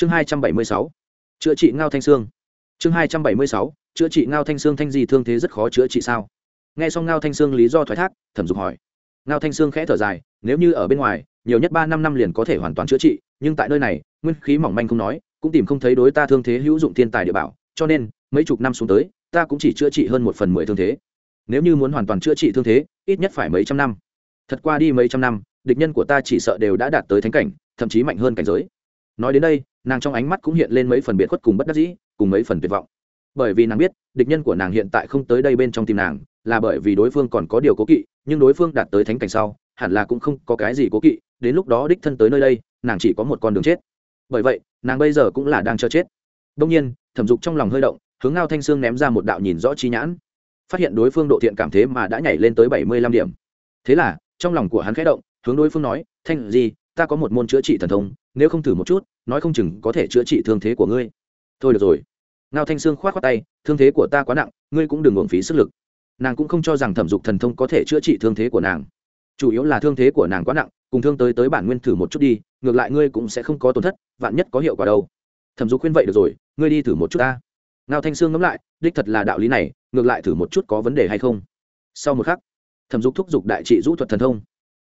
chương hai trăm bảy mươi sáu, chữa trị ngao thanh sương chương hai trăm bảy mươi sáu, chữa trị ngao thanh sương thanh di thương thế rất khó chữa trị sao? Nghe xong ngao thanh sương lý do thoái thác, thẩm dục hỏi. Ngao thanh sương khẽ thở dài, nếu như ở bên ngoài, nhiều nhất ba năm năm liền có thể hoàn toàn chữa trị, nhưng tại nơi này, nguyên khí mỏng manh không nói, cũng tìm không thấy đối ta thương thế hữu dụng thiên tài địa bảo, cho nên, mấy chục năm xuống tới, ta cũng chỉ chữa trị hơn một phần mười thương thế. Nếu như muốn hoàn toàn chữa trị thương thế, ít nhất phải mấy trăm năm. Thật qua đi mấy trăm năm, địch nhân của ta chỉ sợ đều đã đạt tới thánh cảnh, thậm chí mạnh hơn cảnh giới nói đến đây, nàng trong ánh mắt cũng hiện lên mấy phần biệt khuất cùng bất đắc dĩ, cùng mấy phần tuyệt vọng. Bởi vì nàng biết, địch nhân của nàng hiện tại không tới đây bên trong tim nàng, là bởi vì đối phương còn có điều cố kỵ, nhưng đối phương đạt tới thánh cảnh sau, hẳn là cũng không có cái gì cố kỵ, đến lúc đó đích thân tới nơi đây, nàng chỉ có một con đường chết. Bởi vậy, nàng bây giờ cũng là đang chờ chết. Đông nhiên, thẩm dục trong lòng hơi động, hướng ngao thanh sương ném ra một đạo nhìn rõ chi nhãn. Phát hiện đối phương độ thiện cảm thế mà đã nhảy lên tới bảy mươi lăm điểm. Thế là, trong lòng của hắn khẽ động, hướng đối phương nói, thanh gì ta có một môn chữa trị thần thông, nếu không thử một chút nói không chừng có thể chữa trị thương thế của ngươi. Thôi được rồi. Ngao thanh sương k h o á t tay, thương thế của ta quá nặng, ngươi cũng đừng uổng phí sức lực. Nàng cũng không cho rằng thẩm dục thần thông có thể chữa trị thương thế của nàng. Chủ yếu là thương thế của nàng quá nặng, cùng thương tới tới bản nguyên thử một chút đi, ngược lại ngươi cũng sẽ không có tổn thất, vạn nhất có hiệu quả đâu. Thẩm dục khuyên vậy được rồi, ngươi đi thử một chút ta. Ngao thanh sương ngẫm lại, đích thật là đạo lý này, ngược lại thử một chút có vấn đề hay không. Sau một khắc, thẩm dục thúc giục đại trị rũ thuật thần thông.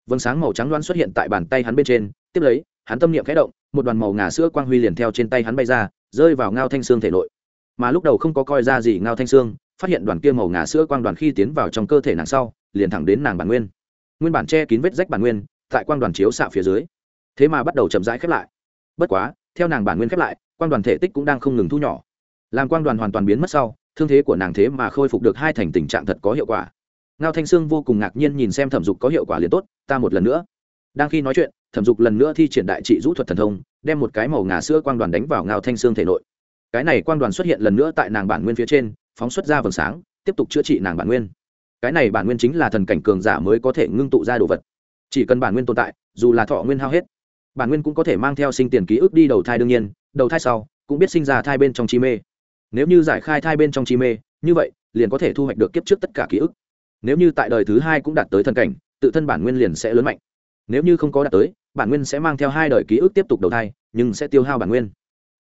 Vâng sáng màu trắng loan xuất hiện tại bàn tay hắn bên trên tiếp lấy, hắn tâm niệm khẽ động, một đoàn màu ngà sữa quang huy liền theo trên tay hắn bay ra, rơi vào ngao thanh xương thể nội. Mà lúc đầu không có coi ra gì ngao thanh xương, phát hiện đoàn kia màu ngà sữa quang đoàn khi tiến vào trong cơ thể nàng sau, liền thẳng đến nàng bản nguyên. Nguyên bản che kín vết rách bản nguyên, tại quang đoàn chiếu xạ phía dưới. Thế mà bắt đầu chậm rãi khép lại. Bất quá, theo nàng bản nguyên khép lại, quang đoàn thể tích cũng đang không ngừng thu nhỏ. Làm quang đoàn hoàn toàn biến mất sau, thương thế của nàng thế mà khôi phục được hai thành tình trạng thật có hiệu quả. Ngao thanh sương vô cùng ngạc nhiên nhìn xem thẩm dục có hiệu quả liền tốt, ta một lần nữa đang khi nói chuyện, thẩm dục lần nữa thi triển đại trị rũ thuật thần thông, đem một cái màu ngà sữa quang đoàn đánh vào ngao thanh sương thể nội. Cái này quang đoàn xuất hiện lần nữa tại nàng bản nguyên phía trên, phóng xuất ra vầng sáng, tiếp tục chữa trị nàng bản nguyên. Cái này bản nguyên chính là thần cảnh cường giả mới có thể ngưng tụ ra đồ vật. Chỉ cần bản nguyên tồn tại, dù là thọ nguyên hao hết, bản nguyên cũng có thể mang theo sinh tiền ký ức đi đầu thai đương nhiên, đầu thai sau, cũng biết sinh ra thai bên trong chi mê. Nếu như giải khai thai bên trong chi mê, như vậy, liền có thể thu hoạch được kiếp trước tất cả ký ức. Nếu như tại đời thứ hai cũng đạt tới thần cảnh, tự thân bản nguyên liền sẽ lớn mạnh nếu như không có đạt tới, bản nguyên sẽ mang theo hai đời ký ức tiếp tục đầu thai, nhưng sẽ tiêu hao bản nguyên.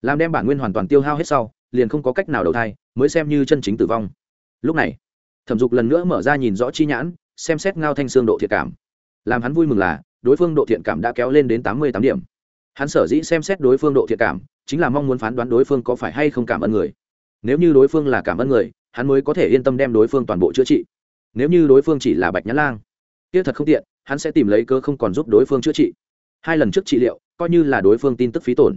Làm đem bản nguyên hoàn toàn tiêu hao hết sau, liền không có cách nào đầu thai, mới xem như chân chính tử vong. Lúc này, thẩm dục lần nữa mở ra nhìn rõ chi nhãn, xem xét ngao thanh xương độ thiện cảm. Làm hắn vui mừng là, đối phương độ thiện cảm đã kéo lên đến tám mươi tám điểm. Hắn sở dĩ xem xét đối phương độ thiện cảm, chính là mong muốn phán đoán đối phương có phải hay không cảm ơn người. Nếu như đối phương là cảm ơn người, hắn mới có thể yên tâm đem đối phương toàn bộ chữa trị. Nếu như đối phương chỉ là bạch nhã lang tiếc thật không tiện hắn sẽ tìm lấy cơ không còn giúp đối phương chữa trị. Hai lần trước trị liệu, coi như là đối phương tin tức phí tổn.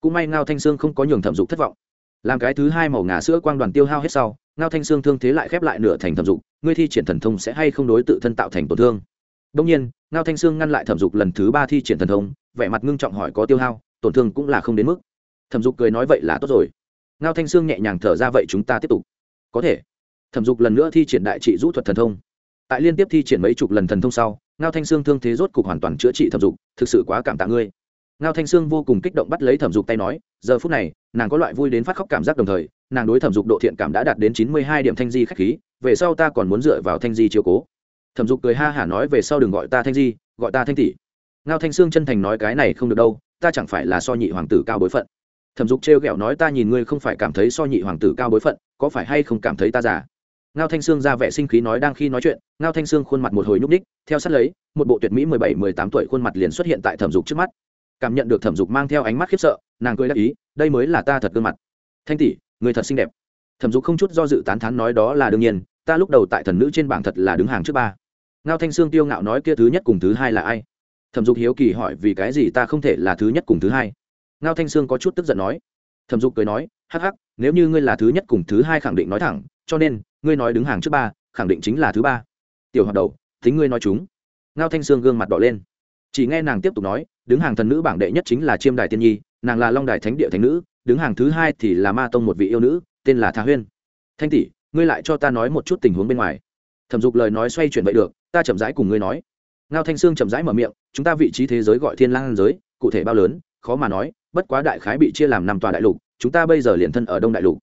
Cũng may ngao thanh sương không có nhường thẩm dục thất vọng. Làm cái thứ hai màu ngà sữa quang đoàn tiêu hao hết sau, ngao thanh sương thương thế lại khép lại nửa thành thẩm dục, ngươi thi triển thần thông sẽ hay không đối tự thân tạo thành tổn thương? Đông nhiên, ngao thanh sương ngăn lại thẩm dục lần thứ ba thi triển thần thông, vẻ mặt ngưng trọng hỏi có tiêu hao, tổn thương cũng là không đến mức. Thẩm dục cười nói vậy là tốt rồi. Ngao thanh sương nhẹ nhàng thở ra vậy chúng ta tiếp tục. Có thể. Thẩm dục lần nữa thi triển đại trị rũ thuật thần thông. Tại liên tiếp thi triển mấy chục lần thần thông sau ngao thanh sương thương thế rốt cục hoàn toàn chữa trị thẩm dục, thực sự quá cảm tạ ngươi. Ngao thanh sương vô cùng kích động bắt lấy thẩm dục tay nói, giờ phút này, nàng có loại vui đến phát khóc cảm giác đồng thời, nàng đối thẩm dục độ thiện cảm đã đạt đến chín mươi hai điểm thanh di k h á c h khí, về sau ta còn muốn dựa vào thanh di chiếu cố. Thẩm dục cười ha hả nói về sau đừng gọi ta thanh di, gọi ta thanh tỷ. Ngao thanh sương chân thành nói cái này không được đâu, ta chẳng phải là so nhị hoàng tử cao bối phận. Thẩm dục trêu ghẹo nói ta nhìn ngươi không phải cảm thấy so nhị hoàng tử cao bối phận, có phải hay không cảm thấy ta già? Ngao thanh sương ra vẻ sinh khí nói đang khi nói chuyện, ngao thanh sương khuôn mặt một hồi nhúc ních theo sát lấy, một bộ tuyệt mỹ mười bảy, mười tám tuổi khuôn mặt liền xuất hiện tại thẩm dục trước mắt. Cảm nhận được thẩm dục mang theo ánh mắt khiếp sợ, nàng cười đáp ý, đây mới là ta thật gương mặt. Thanh tỷ, người thật xinh đẹp. Thẩm dục không chút do dự tán thán nói, đó là đương nhiên, ta lúc đầu tại thần nữ trên bảng thật là đứng hàng trước ba. Ngao thanh sương tiêu ngạo nói, kia thứ nhất cùng thứ hai là ai? Thẩm dục hiếu kỳ hỏi, vì cái gì ta không thể là thứ nhất cùng thứ hai? Ngao thanh sương có chút tức giận nói. Thẩm dục cười nói, hắc hắc, nếu như ngươi là thứ nhất cùng thứ hai khẳng định nói thẳng, cho nên ngươi nói đứng hàng trước ba, khẳng định chính là thứ ba. Tiểu hoạt đầu, thính ngươi nói chúng. Ngao thanh sương gương mặt đỏ lên. Chỉ nghe nàng tiếp tục nói, đứng hàng thần nữ bảng đệ nhất chính là chiêm đài tiên nhi, nàng là long đài thánh địa thánh nữ, đứng hàng thứ hai thì là ma tông một vị yêu nữ, tên là thà huyên. Thanh tỷ, ngươi lại cho ta nói một chút tình huống bên ngoài. Thẩm dục lời nói xoay chuyển vậy được, ta chậm rãi cùng ngươi nói. Ngao thanh sương chậm rãi mở miệng, chúng ta vị trí thế giới gọi thiên lang giới, cụ thể bao lớn, khó mà nói, bất quá đại khái bị chia làm năm tòa đại lục, chúng ta bây giờ liền thân ở đông đại lục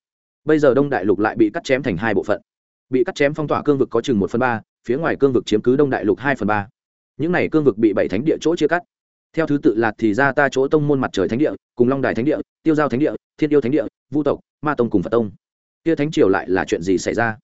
bây giờ đông đại lục lại bị cắt chém thành hai bộ phận. Bị cắt chém phong tỏa cương vực có chừng một phần ba, phía ngoài cương vực chiếm cứ đông đại lục hai phần ba. Những này cương vực bị bảy thánh địa chỗ chia cắt. Theo thứ tự lạc thì ra ta chỗ tông môn mặt trời thánh địa, cùng long đài thánh địa, tiêu giao thánh địa, thiên yêu thánh địa, vu tộc, ma tông cùng phật tông. Kia thánh triều lại là chuyện gì xảy ra?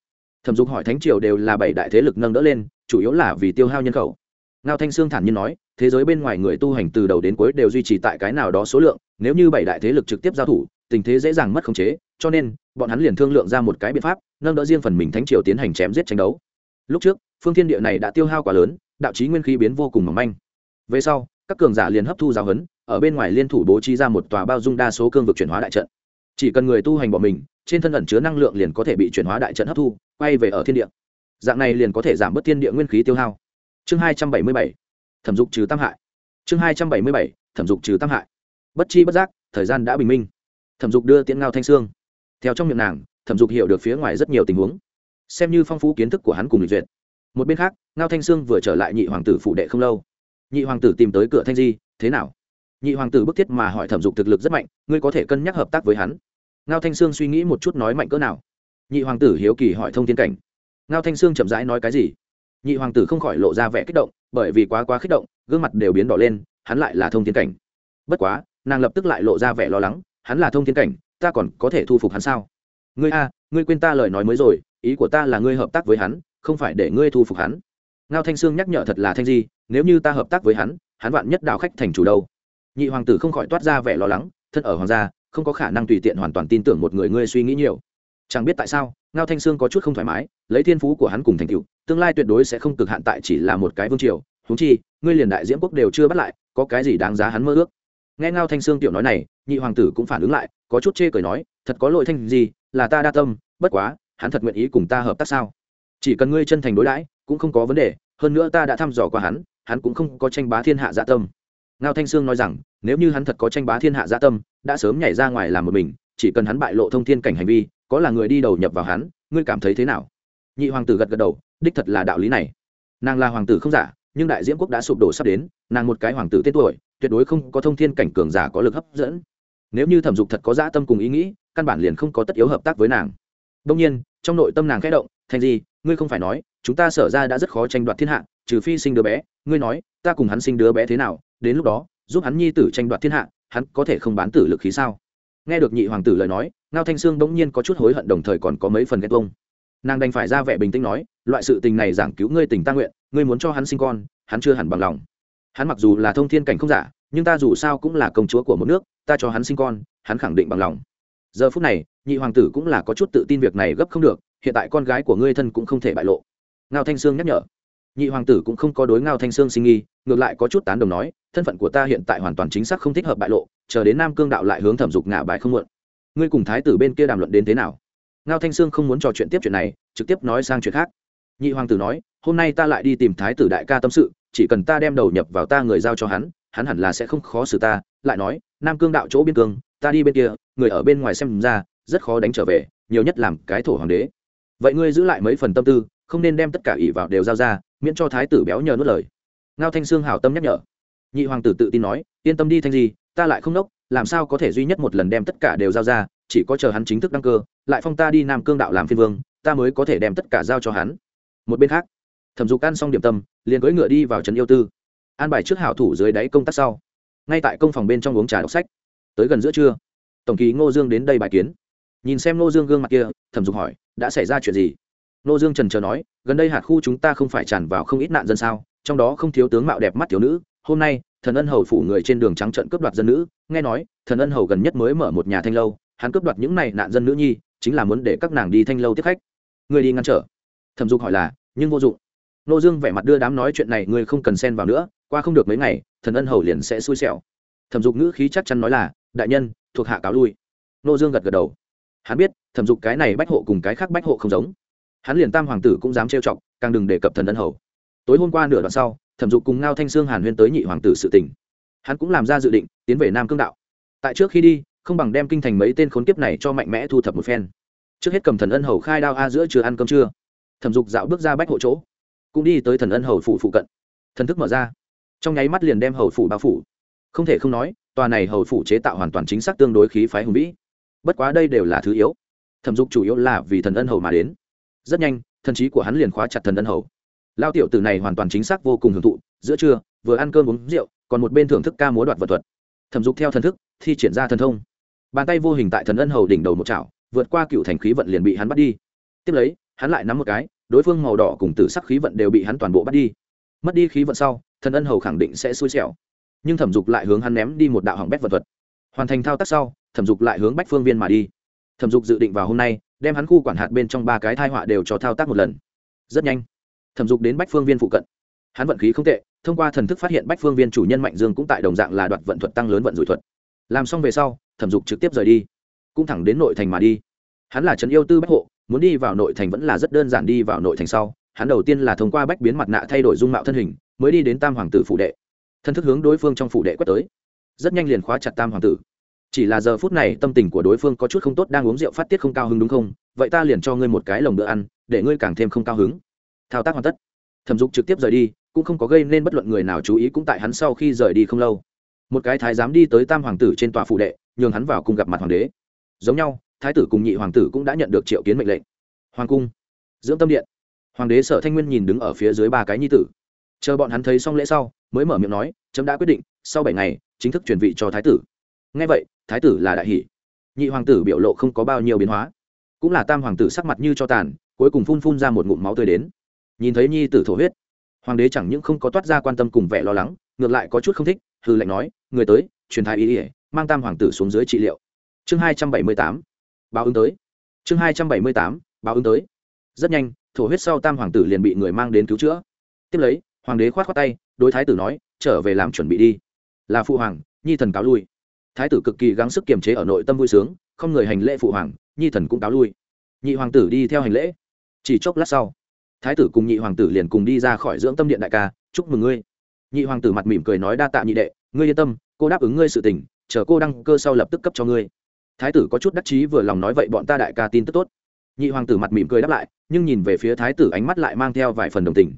Thẩm dục hỏi thánh triều đều là bảy đại thế lực nâng đỡ lên, chủ yếu là vì tiêu hao nhân khẩu. Ngao thanh sương thản nhiên nói, thế giới bên ngoài người tu hành từ đầu đến cuối đều duy trì tại cái nào đó số lượng, nếu như bảy đại thế lực trực tiếp giao thủ, tình thế dễ dàng mất khống chế cho nên, bọn hắn liền thương lượng ra một cái biện pháp, nâng đỡ riêng phần mình thánh triều tiến hành chém giết tranh đấu. Lúc trước, phương thiên địa này đã tiêu hao quá lớn, đạo trí nguyên khí biến vô cùng mỏng manh. Về sau, các cường giả liền hấp thu giáo huấn, ở bên ngoài liên thủ bố trí ra một tòa bao dung đa số cương vực chuyển hóa đại trận. Chỉ cần người tu hành bỏ mình, trên thân ẩn chứa năng lượng liền có thể bị chuyển hóa đại trận hấp thu, quay về ở thiên địa. Dạng này liền có thể giảm bớt thiên địa nguyên khí tiêu hao. Chương hai trăm bảy mươi bảy, thẩm dục trừ tam hại. Chương hai trăm bảy mươi bảy, thẩm dục trừ tam hại. Bất chi bất giác, thời gian đã bình minh. Thẩm dục đưa tiễn ngao thanh sương theo trong miệng nàng, thẩm dục hiểu được phía ngoài rất nhiều tình huống. Xem như phong phú kiến thức của hắn cùng lịch duyệt. Một bên khác, ngao thanh sương vừa trở lại nhị hoàng tử phủ đệ không lâu. Nhị hoàng tử tìm tới cửa thanh di, thế nào? Nhị hoàng tử bức thiết mà hỏi thẩm dục thực lực rất mạnh, ngươi có thể cân nhắc hợp tác với hắn? Ngao thanh sương suy nghĩ một chút nói mạnh cỡ nào. Nhị hoàng tử hiếu kỳ hỏi thông thiên cảnh. Ngao thanh sương chậm rãi nói cái gì? Nhị hoàng tử không khỏi lộ ra vẻ kích động, bởi vì quá quá kích động, gương mặt đều biến đỏ lên, hắn lại là thông thiên cảnh. Bất quá, nàng lập tức lại lộ ra vẻ lo lắng, hắn là thông thiên cảnh ta còn có thể thu phục hắn sao? Ngươi a, ngươi quên ta lời nói mới rồi, ý của ta là ngươi hợp tác với hắn, không phải để ngươi thu phục hắn. Ngao thanh sương nhắc nhở thật là thanh di, nếu như ta hợp tác với hắn hắn vạn nhất đạo khách thành chủ đâu? Nhị hoàng tử không khỏi toát ra vẻ lo lắng, thân ở hoàng gia, không có khả năng tùy tiện hoàn toàn tin tưởng một người ngươi suy nghĩ nhiều. Chẳng biết tại sao, ngao thanh sương có chút không thoải mái, lấy thiên phú của hắn cùng thành tựu, tương lai tuyệt đối sẽ không cực hạn tại chỉ là một cái vương triều. Húng chi, ngươi liền đại diễm quốc đều chưa bắt lại, có cái gì đáng giá hắn mơ ước? Nghe ngao thanh sương tiểu nói này nhị hoàng tử cũng phản ứng lại, có chút chê cười nói, thật có lỗi thanh gì là ta đa tâm, bất quá, hắn thật nguyện ý cùng ta hợp tác sao? Chỉ cần ngươi chân thành đối đãi, cũng không có vấn đề, hơn nữa ta đã thăm dò qua hắn hắn cũng không có tranh bá thiên hạ dạ tâm. Ngao thanh sương nói rằng, nếu như hắn thật có tranh bá thiên hạ dạ tâm, đã sớm nhảy ra ngoài làm một mình, chỉ cần hắn bại lộ thông thiên cảnh hành vi, có là người đi đầu nhập vào hắn, ngươi cảm thấy thế nào? Nhị hoàng tử gật gật đầu, đích thật là đạo lý này. Nàng là hoàng tử không giả, nhưng đại diễm quốc đã sụp đổ sắp đến, nàng một cái hoàng tử tên tuổi, tuyệt đối không có thông thiên cảnh cường giả có lực hấp dẫn nếu như thẩm dục thật có dã tâm cùng ý nghĩ, căn bản liền không có tất yếu hợp tác với nàng. Đông nhiên, trong nội tâm nàng khẽ động thành gì ngươi không phải nói, chúng ta sở ra đã rất khó tranh đoạt thiên hạ, trừ phi sinh đứa bé. Ngươi nói, ta cùng hắn sinh đứa bé thế nào, đến lúc đó, giúp hắn nhi tử tranh đoạt thiên hạ, hắn có thể không bán tử lực khí sao? Nghe được nhị hoàng tử lời nói, ngao thanh sương bỗng nhiên có chút hối hận đồng thời còn có mấy phần ghét vông nàng đành phải ra vẻ bình tĩnh nói, loại sự tình này giảng cứu ngươi tình ta nguyện, ngươi muốn cho hắn sinh con, hắn chưa hẳn bằng lòng hắn mặc dù là thông thiên cảnh không giả, nhưng ta dù sao cũng là công chúa của một nước, ta cho hắn sinh con, hắn khẳng định bằng lòng. Giờ phút này, nhị hoàng tử cũng là có chút tự tin việc này gấp không được, hiện tại con gái của ngươi thân cũng không thể bại lộ. Ngao thanh sương nhắc nhở. Nhị hoàng tử cũng không có đối ngao thanh sương sinh nghi, ngược lại có chút tán đồng nói, thân phận của ta hiện tại hoàn toàn chính xác không thích hợp bại lộ, chờ đến nam cương đạo lại hướng thẩm dục ngả bài không muộn. Ngươi cùng thái tử bên kia đàm luận đến thế nào? Ngao thanh sương không muốn trò chuyện tiếp chuyện này, trực tiếp nói sang chuyện khác. Nhị hoàng tử nói, hôm nay ta lại đi tìm thái tử đại ca tâm sự chỉ cần ta đem đầu nhập vào ta người giao cho hắn hắn hẳn là sẽ không khó xử ta. Lại nói, nam cương đạo chỗ biên cương, ta đi bên kia, người ở bên ngoài xem ra, rất khó đánh trở về, nhiều nhất làm cái thổ hoàng đế. Vậy ngươi giữ lại mấy phần tâm tư, không nên đem tất cả ỷ vào đều giao ra, miễn cho thái tử béo nhờ nuốt lời. Ngao thanh sương hảo tâm nhắc nhở. Nhị hoàng tử tự tin nói, yên tâm đi thanh gì ta lại không nốc, làm sao có thể duy nhất một lần đem tất cả đều giao ra, chỉ có chờ hắn chính thức đăng cơ, lại phong ta đi nam cương đạo làm phiên vương, ta mới có thể đem tất cả giao cho hắn. Một bên khác, thẩm dục ăn xong điểm tâm liền cưỡi ngựa đi vào trấn yêu tư, an bài trước hảo thủ dưới đáy công tác sau. Ngay tại công phòng bên trong uống trà đọc sách. Tới gần giữa trưa, tổng ký ngô dương đến đây bài kiến. Nhìn xem ngô dương gương mặt kia, thẩm dục hỏi, đã xảy ra chuyện gì? Ngô dương trần trờ nói, gần đây hạt khu chúng ta không phải tràn vào không ít nạn dân sao, trong đó không thiếu tướng mạo đẹp mắt thiếu nữ. Hôm nay, thần ân hầu phủ người trên đường trắng trận cướp đoạt dân nữ. Nghe nói, thần ân hầu gần nhất mới mở một nhà thanh lâu, hắn cướp đoạt những này nạn dân nữ nhi, chính là muốn để các nàng đi thanh lâu tiếp khách. Người đi ngăn trở. Thẩm dục hỏi là, nhưng vô dụng nô dương vẻ mặt đưa đám nói chuyện này ngươi không cần xen vào nữa qua không được mấy ngày thần ân hầu liền sẽ xui xẻo. Thẩm dục ngữ khí chắc chắn nói là đại nhân thuộc hạ cáo lui. Nô dương gật gật đầu. Hắn biết thẩm dục cái này bách hộ cùng cái khác bách hộ không giống. Hắn liền tam hoàng tử cũng dám trêu chọc càng đừng đề cập thần ân hầu. Tối hôm qua nửa đoạn sau thẩm dục cùng ngao thanh sương hàn huyên tới nhị hoàng tử sự tình, hắn cũng làm ra dự định tiến về nam cương đạo. Tại trước khi đi không bằng đem kinh thành mấy tên khốn kiếp này cho mạnh mẽ thu thập một phen. Trước hết cầm thần ân hầu khai đao a giữa chưa ăn cơm trưa thẩm dục dạo bước ra bách hộ chỗ cũng đi tới thần ân hầu phủ phụ cận. Thần thức mở ra, trong nháy mắt liền đem hầu phủ bao phủ. Không thể không nói, tòa này hầu phủ chế tạo hoàn toàn chính xác tương đối khí phái hùng vĩ. Bất quá đây đều là thứ yếu. Thẩm dục chủ yếu là vì thần ân hầu mà đến. Rất nhanh, thần trí của hắn liền khóa chặt thần ân hầu. Lao tiểu từ này hoàn toàn chính xác vô cùng hưởng thụ, giữa trưa, vừa ăn cơm uống rượu, còn một bên thưởng thức ca múa đoạt vật thuật. Thẩm dục theo thần thức, thi triển ra thần thông. Bàn tay vô hình tại thần ân hầu đỉnh đầu một chảo, vượt qua cựu thành khí vận liền bị hắn bắt đi. Tiếp lấy, hắn lại nắm một cái đối phương màu đỏ cùng tử sắc khí vận đều bị hắn toàn bộ bắt đi. Mất đi khí vận sau, thần ân hầu khẳng định sẽ xui xẻo. Nhưng thẩm dục lại hướng hắn ném đi một đạo hỏng bét vật thuật. Hoàn thành thao tác sau, thẩm dục lại hướng bách phương viên mà đi. Thẩm dục dự định vào hôm nay, đem hắn khu quản hạt bên trong ba cái thai họa đều cho thao tác một lần. Rất nhanh, thẩm dục đến bách phương viên phụ cận. Hắn vận khí không tệ, thông qua thần thức phát hiện bách phương viên chủ nhân mạnh dương cũng tại đồng dạng là đoạt vận thuật tăng lớn vận rủi thuật. Làm xong về sau, thẩm dục trực tiếp rời đi, cũng thẳng đến nội thành mà đi. Hắn là trấn yêu tư bách hộ muốn đi vào nội thành vẫn là rất đơn giản đi vào nội thành sau. Hắn đầu tiên là thông qua bách biến mặt nạ thay đổi dung mạo thân hình, mới đi đến tam hoàng tử phụ đệ. Thân thức hướng đối phương trong phụ đệ quét tới. Rất nhanh liền khóa chặt tam hoàng tử. Chỉ là giờ phút này, tâm tình của đối phương có chút không tốt, đang uống rượu phát tiết không cao hứng đúng không? Vậy ta liền cho ngươi một cái lồng bữa ăn, để ngươi càng thêm không cao hứng. Thao tác hoàn tất. Thẩm dục trực tiếp rời đi, cũng không có gây nên bất luận người nào chú ý, cũng tại hắn sau khi rời đi không lâu. Một cái thái giám đi tới tam hoàng tử trên tòa phụ đệ, nhường hắn vào cùng gặp mặt hoàng đế. Giống nhau thái tử cùng nhị hoàng tử cũng đã nhận được triệu kiến mệnh lệnh. Hoàng cung, dưỡng tâm điện. Hoàng đế sở thanh nguyên nhìn đứng ở phía dưới ba cái nhi tử. Chờ bọn hắn thấy xong lễ sau, mới mở miệng nói, chấm đã quyết định, sau bảy ngày, chính thức chuyển vị cho thái tử. Ngay vậy, thái tử là đại hỷ. Nhị hoàng tử biểu lộ không có bao nhiêu biến hóa. Cũng là tam hoàng tử sắc mặt như cho tàn, cuối cùng phun phun ra một ngụm máu tươi đến. Nhìn thấy nhi tử thổ huyết, hoàng đế chẳng những không có toát ra quan tâm cùng vẻ lo lắng, ngược lại có chút không thích hư lệnh nói, người tới, truyền thái ý ỉa mang tam hoàng tử xuống dưới trị liệu. Chương hai trăm bảy mươi tám báo ứng tới. Chương hai trăm bảy mươi tám, báo ứng tới. Rất nhanh, thổ huyết sau tam hoàng tử liền bị người mang đến cứu chữa. Tiếp lấy, hoàng đế khoát khoát tay, đối thái tử nói, trở về làm chuẩn bị đi. Là phụ hoàng, nhi thần cáo lui. Thái tử cực kỳ gắng sức kiềm chế ở nội tâm vui sướng, không người hành lễ phụ hoàng, nhi thần cũng cáo lui. Nhị hoàng tử đi theo hành lễ. Chỉ chốc lát sau, thái tử cùng nhị hoàng tử liền cùng đi ra khỏi dưỡng tâm điện đại ca, chúc mừng ngươi. Nhị hoàng tử mặt mỉm cười nói đa tạ nhị đệ, ngươi yên tâm, cô đáp ứng ngươi sự tình, chờ cô đăng cơ sau lập tức cấp cho ngươi thái tử có chút đắc chí vừa lòng nói vậy bọn ta đại ca tin tức tốt. Nhị hoàng tử mặt mỉm cười đáp lại, nhưng nhìn về phía thái tử ánh mắt lại mang theo vài phần đồng tình.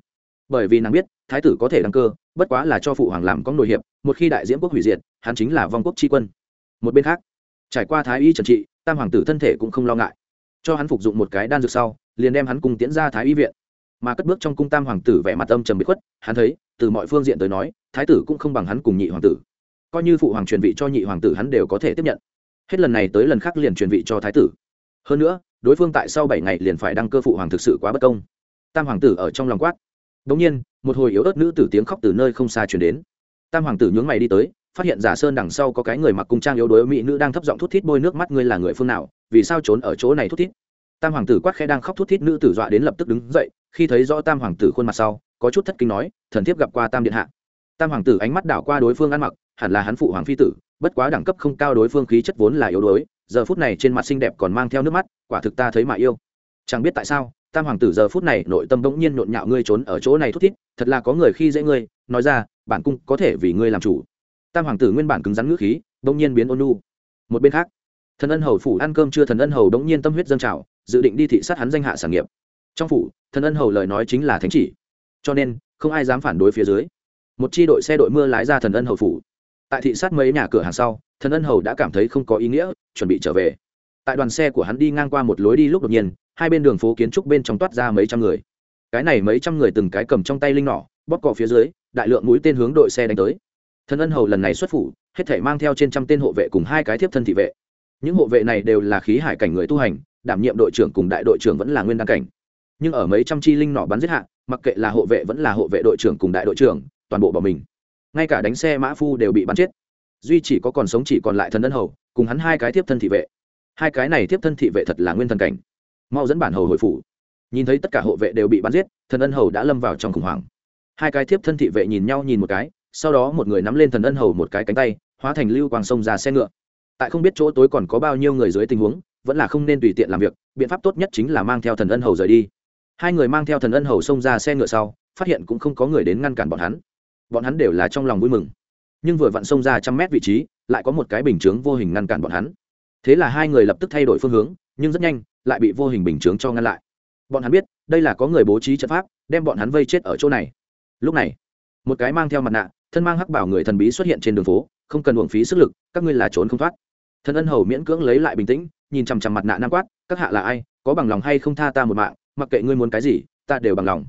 Bởi vì nàng biết, thái tử có thể đăng cơ, bất quá là cho phụ hoàng làm có nội hiệp, một khi đại diễm quốc hủy diệt, hắn chính là vong quốc tri quân. Một bên khác, trải qua thái y trần trị, tam hoàng tử thân thể cũng không lo ngại. Cho hắn phục dụng một cái đan dược sau, liền đem hắn cùng tiễn ra thái y viện. Mà cất bước trong cung tam hoàng tử vẻ mặt âm trầm bị khuất, hắn thấy, từ mọi phương diện tới nói, thái tử cũng không bằng hắn cùng nhị hoàng tử. Coi như phụ hoàng truyền vị cho nhị hoàng tử hắn đều có thể tiếp nhận hết lần này tới lần khác liền truyền vị cho thái tử. Hơn nữa, đối phương tại sau bảy ngày liền phải đăng cơ phụ hoàng thực sự quá bất công. Tam hoàng tử ở trong lòng quát. Đ ỗ n g nhiên, một hồi yếu ớt nữ tử tiếng khóc từ nơi không xa chuyển đến. Tam hoàng tử nhướng mày đi tới, phát hiện giả sơn đằng sau có cái người mặc cung trang yếu đuối mỹ nữ đang thấp giọng thút thít bôi nước mắt ngươi là người phương nào, vì sao trốn ở chỗ này thút thít? Tam hoàng tử quát khẽ đang khóc thút thít nữ tử dọa đến lập tức đứng dậy, khi thấy rõ tam hoàng tử khuôn mặt sau, có chút thất kinh nói, thần thiếp gặp qua tam điện hạ. Tam hoàng tử ánh mắt đảo qua đối phương ăn mặc, hẳn là hắn phụ hoàng phi tử bất quá đẳng cấp không cao đối phương khí chất vốn là yếu đuối, giờ phút này trên mặt xinh đẹp còn mang theo nước mắt, quả thực ta thấy mà yêu. Chẳng biết tại sao, tam hoàng tử giờ phút này nội tâm bỗng nhiên nhộn nhạo ngươi trốn ở chỗ này thút thít, thật là có người khi dễ ngươi, nói ra, bản cung có thể vì ngươi làm chủ. Tam hoàng tử nguyên bản cứng rắn ngữ khí, bỗng nhiên biến ôn nu một bên khác, thần ân hầu phủ ăn cơm chưa thần ân hầu bỗng nhiên tâm huyết dâng trào, dự định đi thị sát hắn danh hạ sản nghiệp. Trong phủ, thần ân hầu lời nói chính là thánh chỉ. Cho nên, không ai dám phản đối phía dưới. Một chi đội xe đội mưa lái ra thần ân hầu phủ tại thị sát mấy nhà cửa hàng sau, thần ân hầu đã cảm thấy không có ý nghĩa, chuẩn bị trở về. Tại đoàn xe của hắn đi ngang qua một lối đi lúc đột nhiên, hai bên đường phố kiến trúc bên trong toát ra mấy trăm người. Cái này mấy trăm người từng cái cầm trong tay linh nỏ, bóp cỏ phía dưới, đại lượng mũi tên hướng đội xe đánh tới. Thần ân hầu lần này xuất phủ, hết thể mang theo trên trăm tên hộ vệ cùng hai cái thiếp thân thị vệ. Những hộ vệ này đều là khí hải cảnh người tu hành, đảm nhiệm đội trưởng cùng đại đội trưởng vẫn là nguyên đăng cảnh. Nhưng ở mấy trăm chi linh nỏ bắn giết hạ, mặc kệ là hộ vệ vẫn là hộ vệ đội trưởng cùng đại đội trưởng, toàn bộ bỏ mình ngay cả đánh xe mã phu đều bị bắn chết. Duy chỉ có còn sống chỉ còn lại thần ân hầu, cùng hắn hai cái tiếp thân thị vệ. Hai cái này tiếp thân thị vệ thật là nguyên thần cảnh. Mau dẫn bản hầu hồi phủ. Nhìn thấy tất cả hộ vệ đều bị bắn giết, thần ân hầu đã lâm vào trong khủng hoảng. Hai cái tiếp thân thị vệ nhìn nhau nhìn một cái, sau đó một người nắm lên thần ân hầu một cái cánh tay, hóa thành lưu quang sông ra xe ngựa. Tại không biết chỗ tối còn có bao nhiêu người dưới tình huống, vẫn là không nên tùy tiện làm việc, biện pháp tốt nhất chính là mang theo thần ân hầu rời đi. Hai người mang theo thần ân hầu xông ra xe ngựa sau, phát hiện cũng không có người đến ngăn cản bọn hắn bọn hắn đều là trong lòng vui mừng. Nhưng vừa vặn xông ra trăm mét vị trí, lại có một cái bình chướng vô hình ngăn cản bọn hắn. Thế là hai người lập tức thay đổi phương hướng, nhưng rất nhanh, lại bị vô hình bình chướng cho ngăn lại. Bọn hắn biết, đây là có người bố trí trận pháp, đem bọn hắn vây chết ở chỗ này. Lúc này, một cái mang theo mặt nạ, thân mang hắc bảo người thần bí xuất hiện trên đường phố, không cần uổng phí sức lực, các ngươi là trốn không thoát. Thân ân hầu miễn cưỡng lấy lại bình tĩnh, nhìn chằm chằm mặt nạ nam quát, các hạ là ai, có bằng lòng hay không tha ta một mạng, mặc kệ ngươi muốn cái gì, ta đều bằng lòng.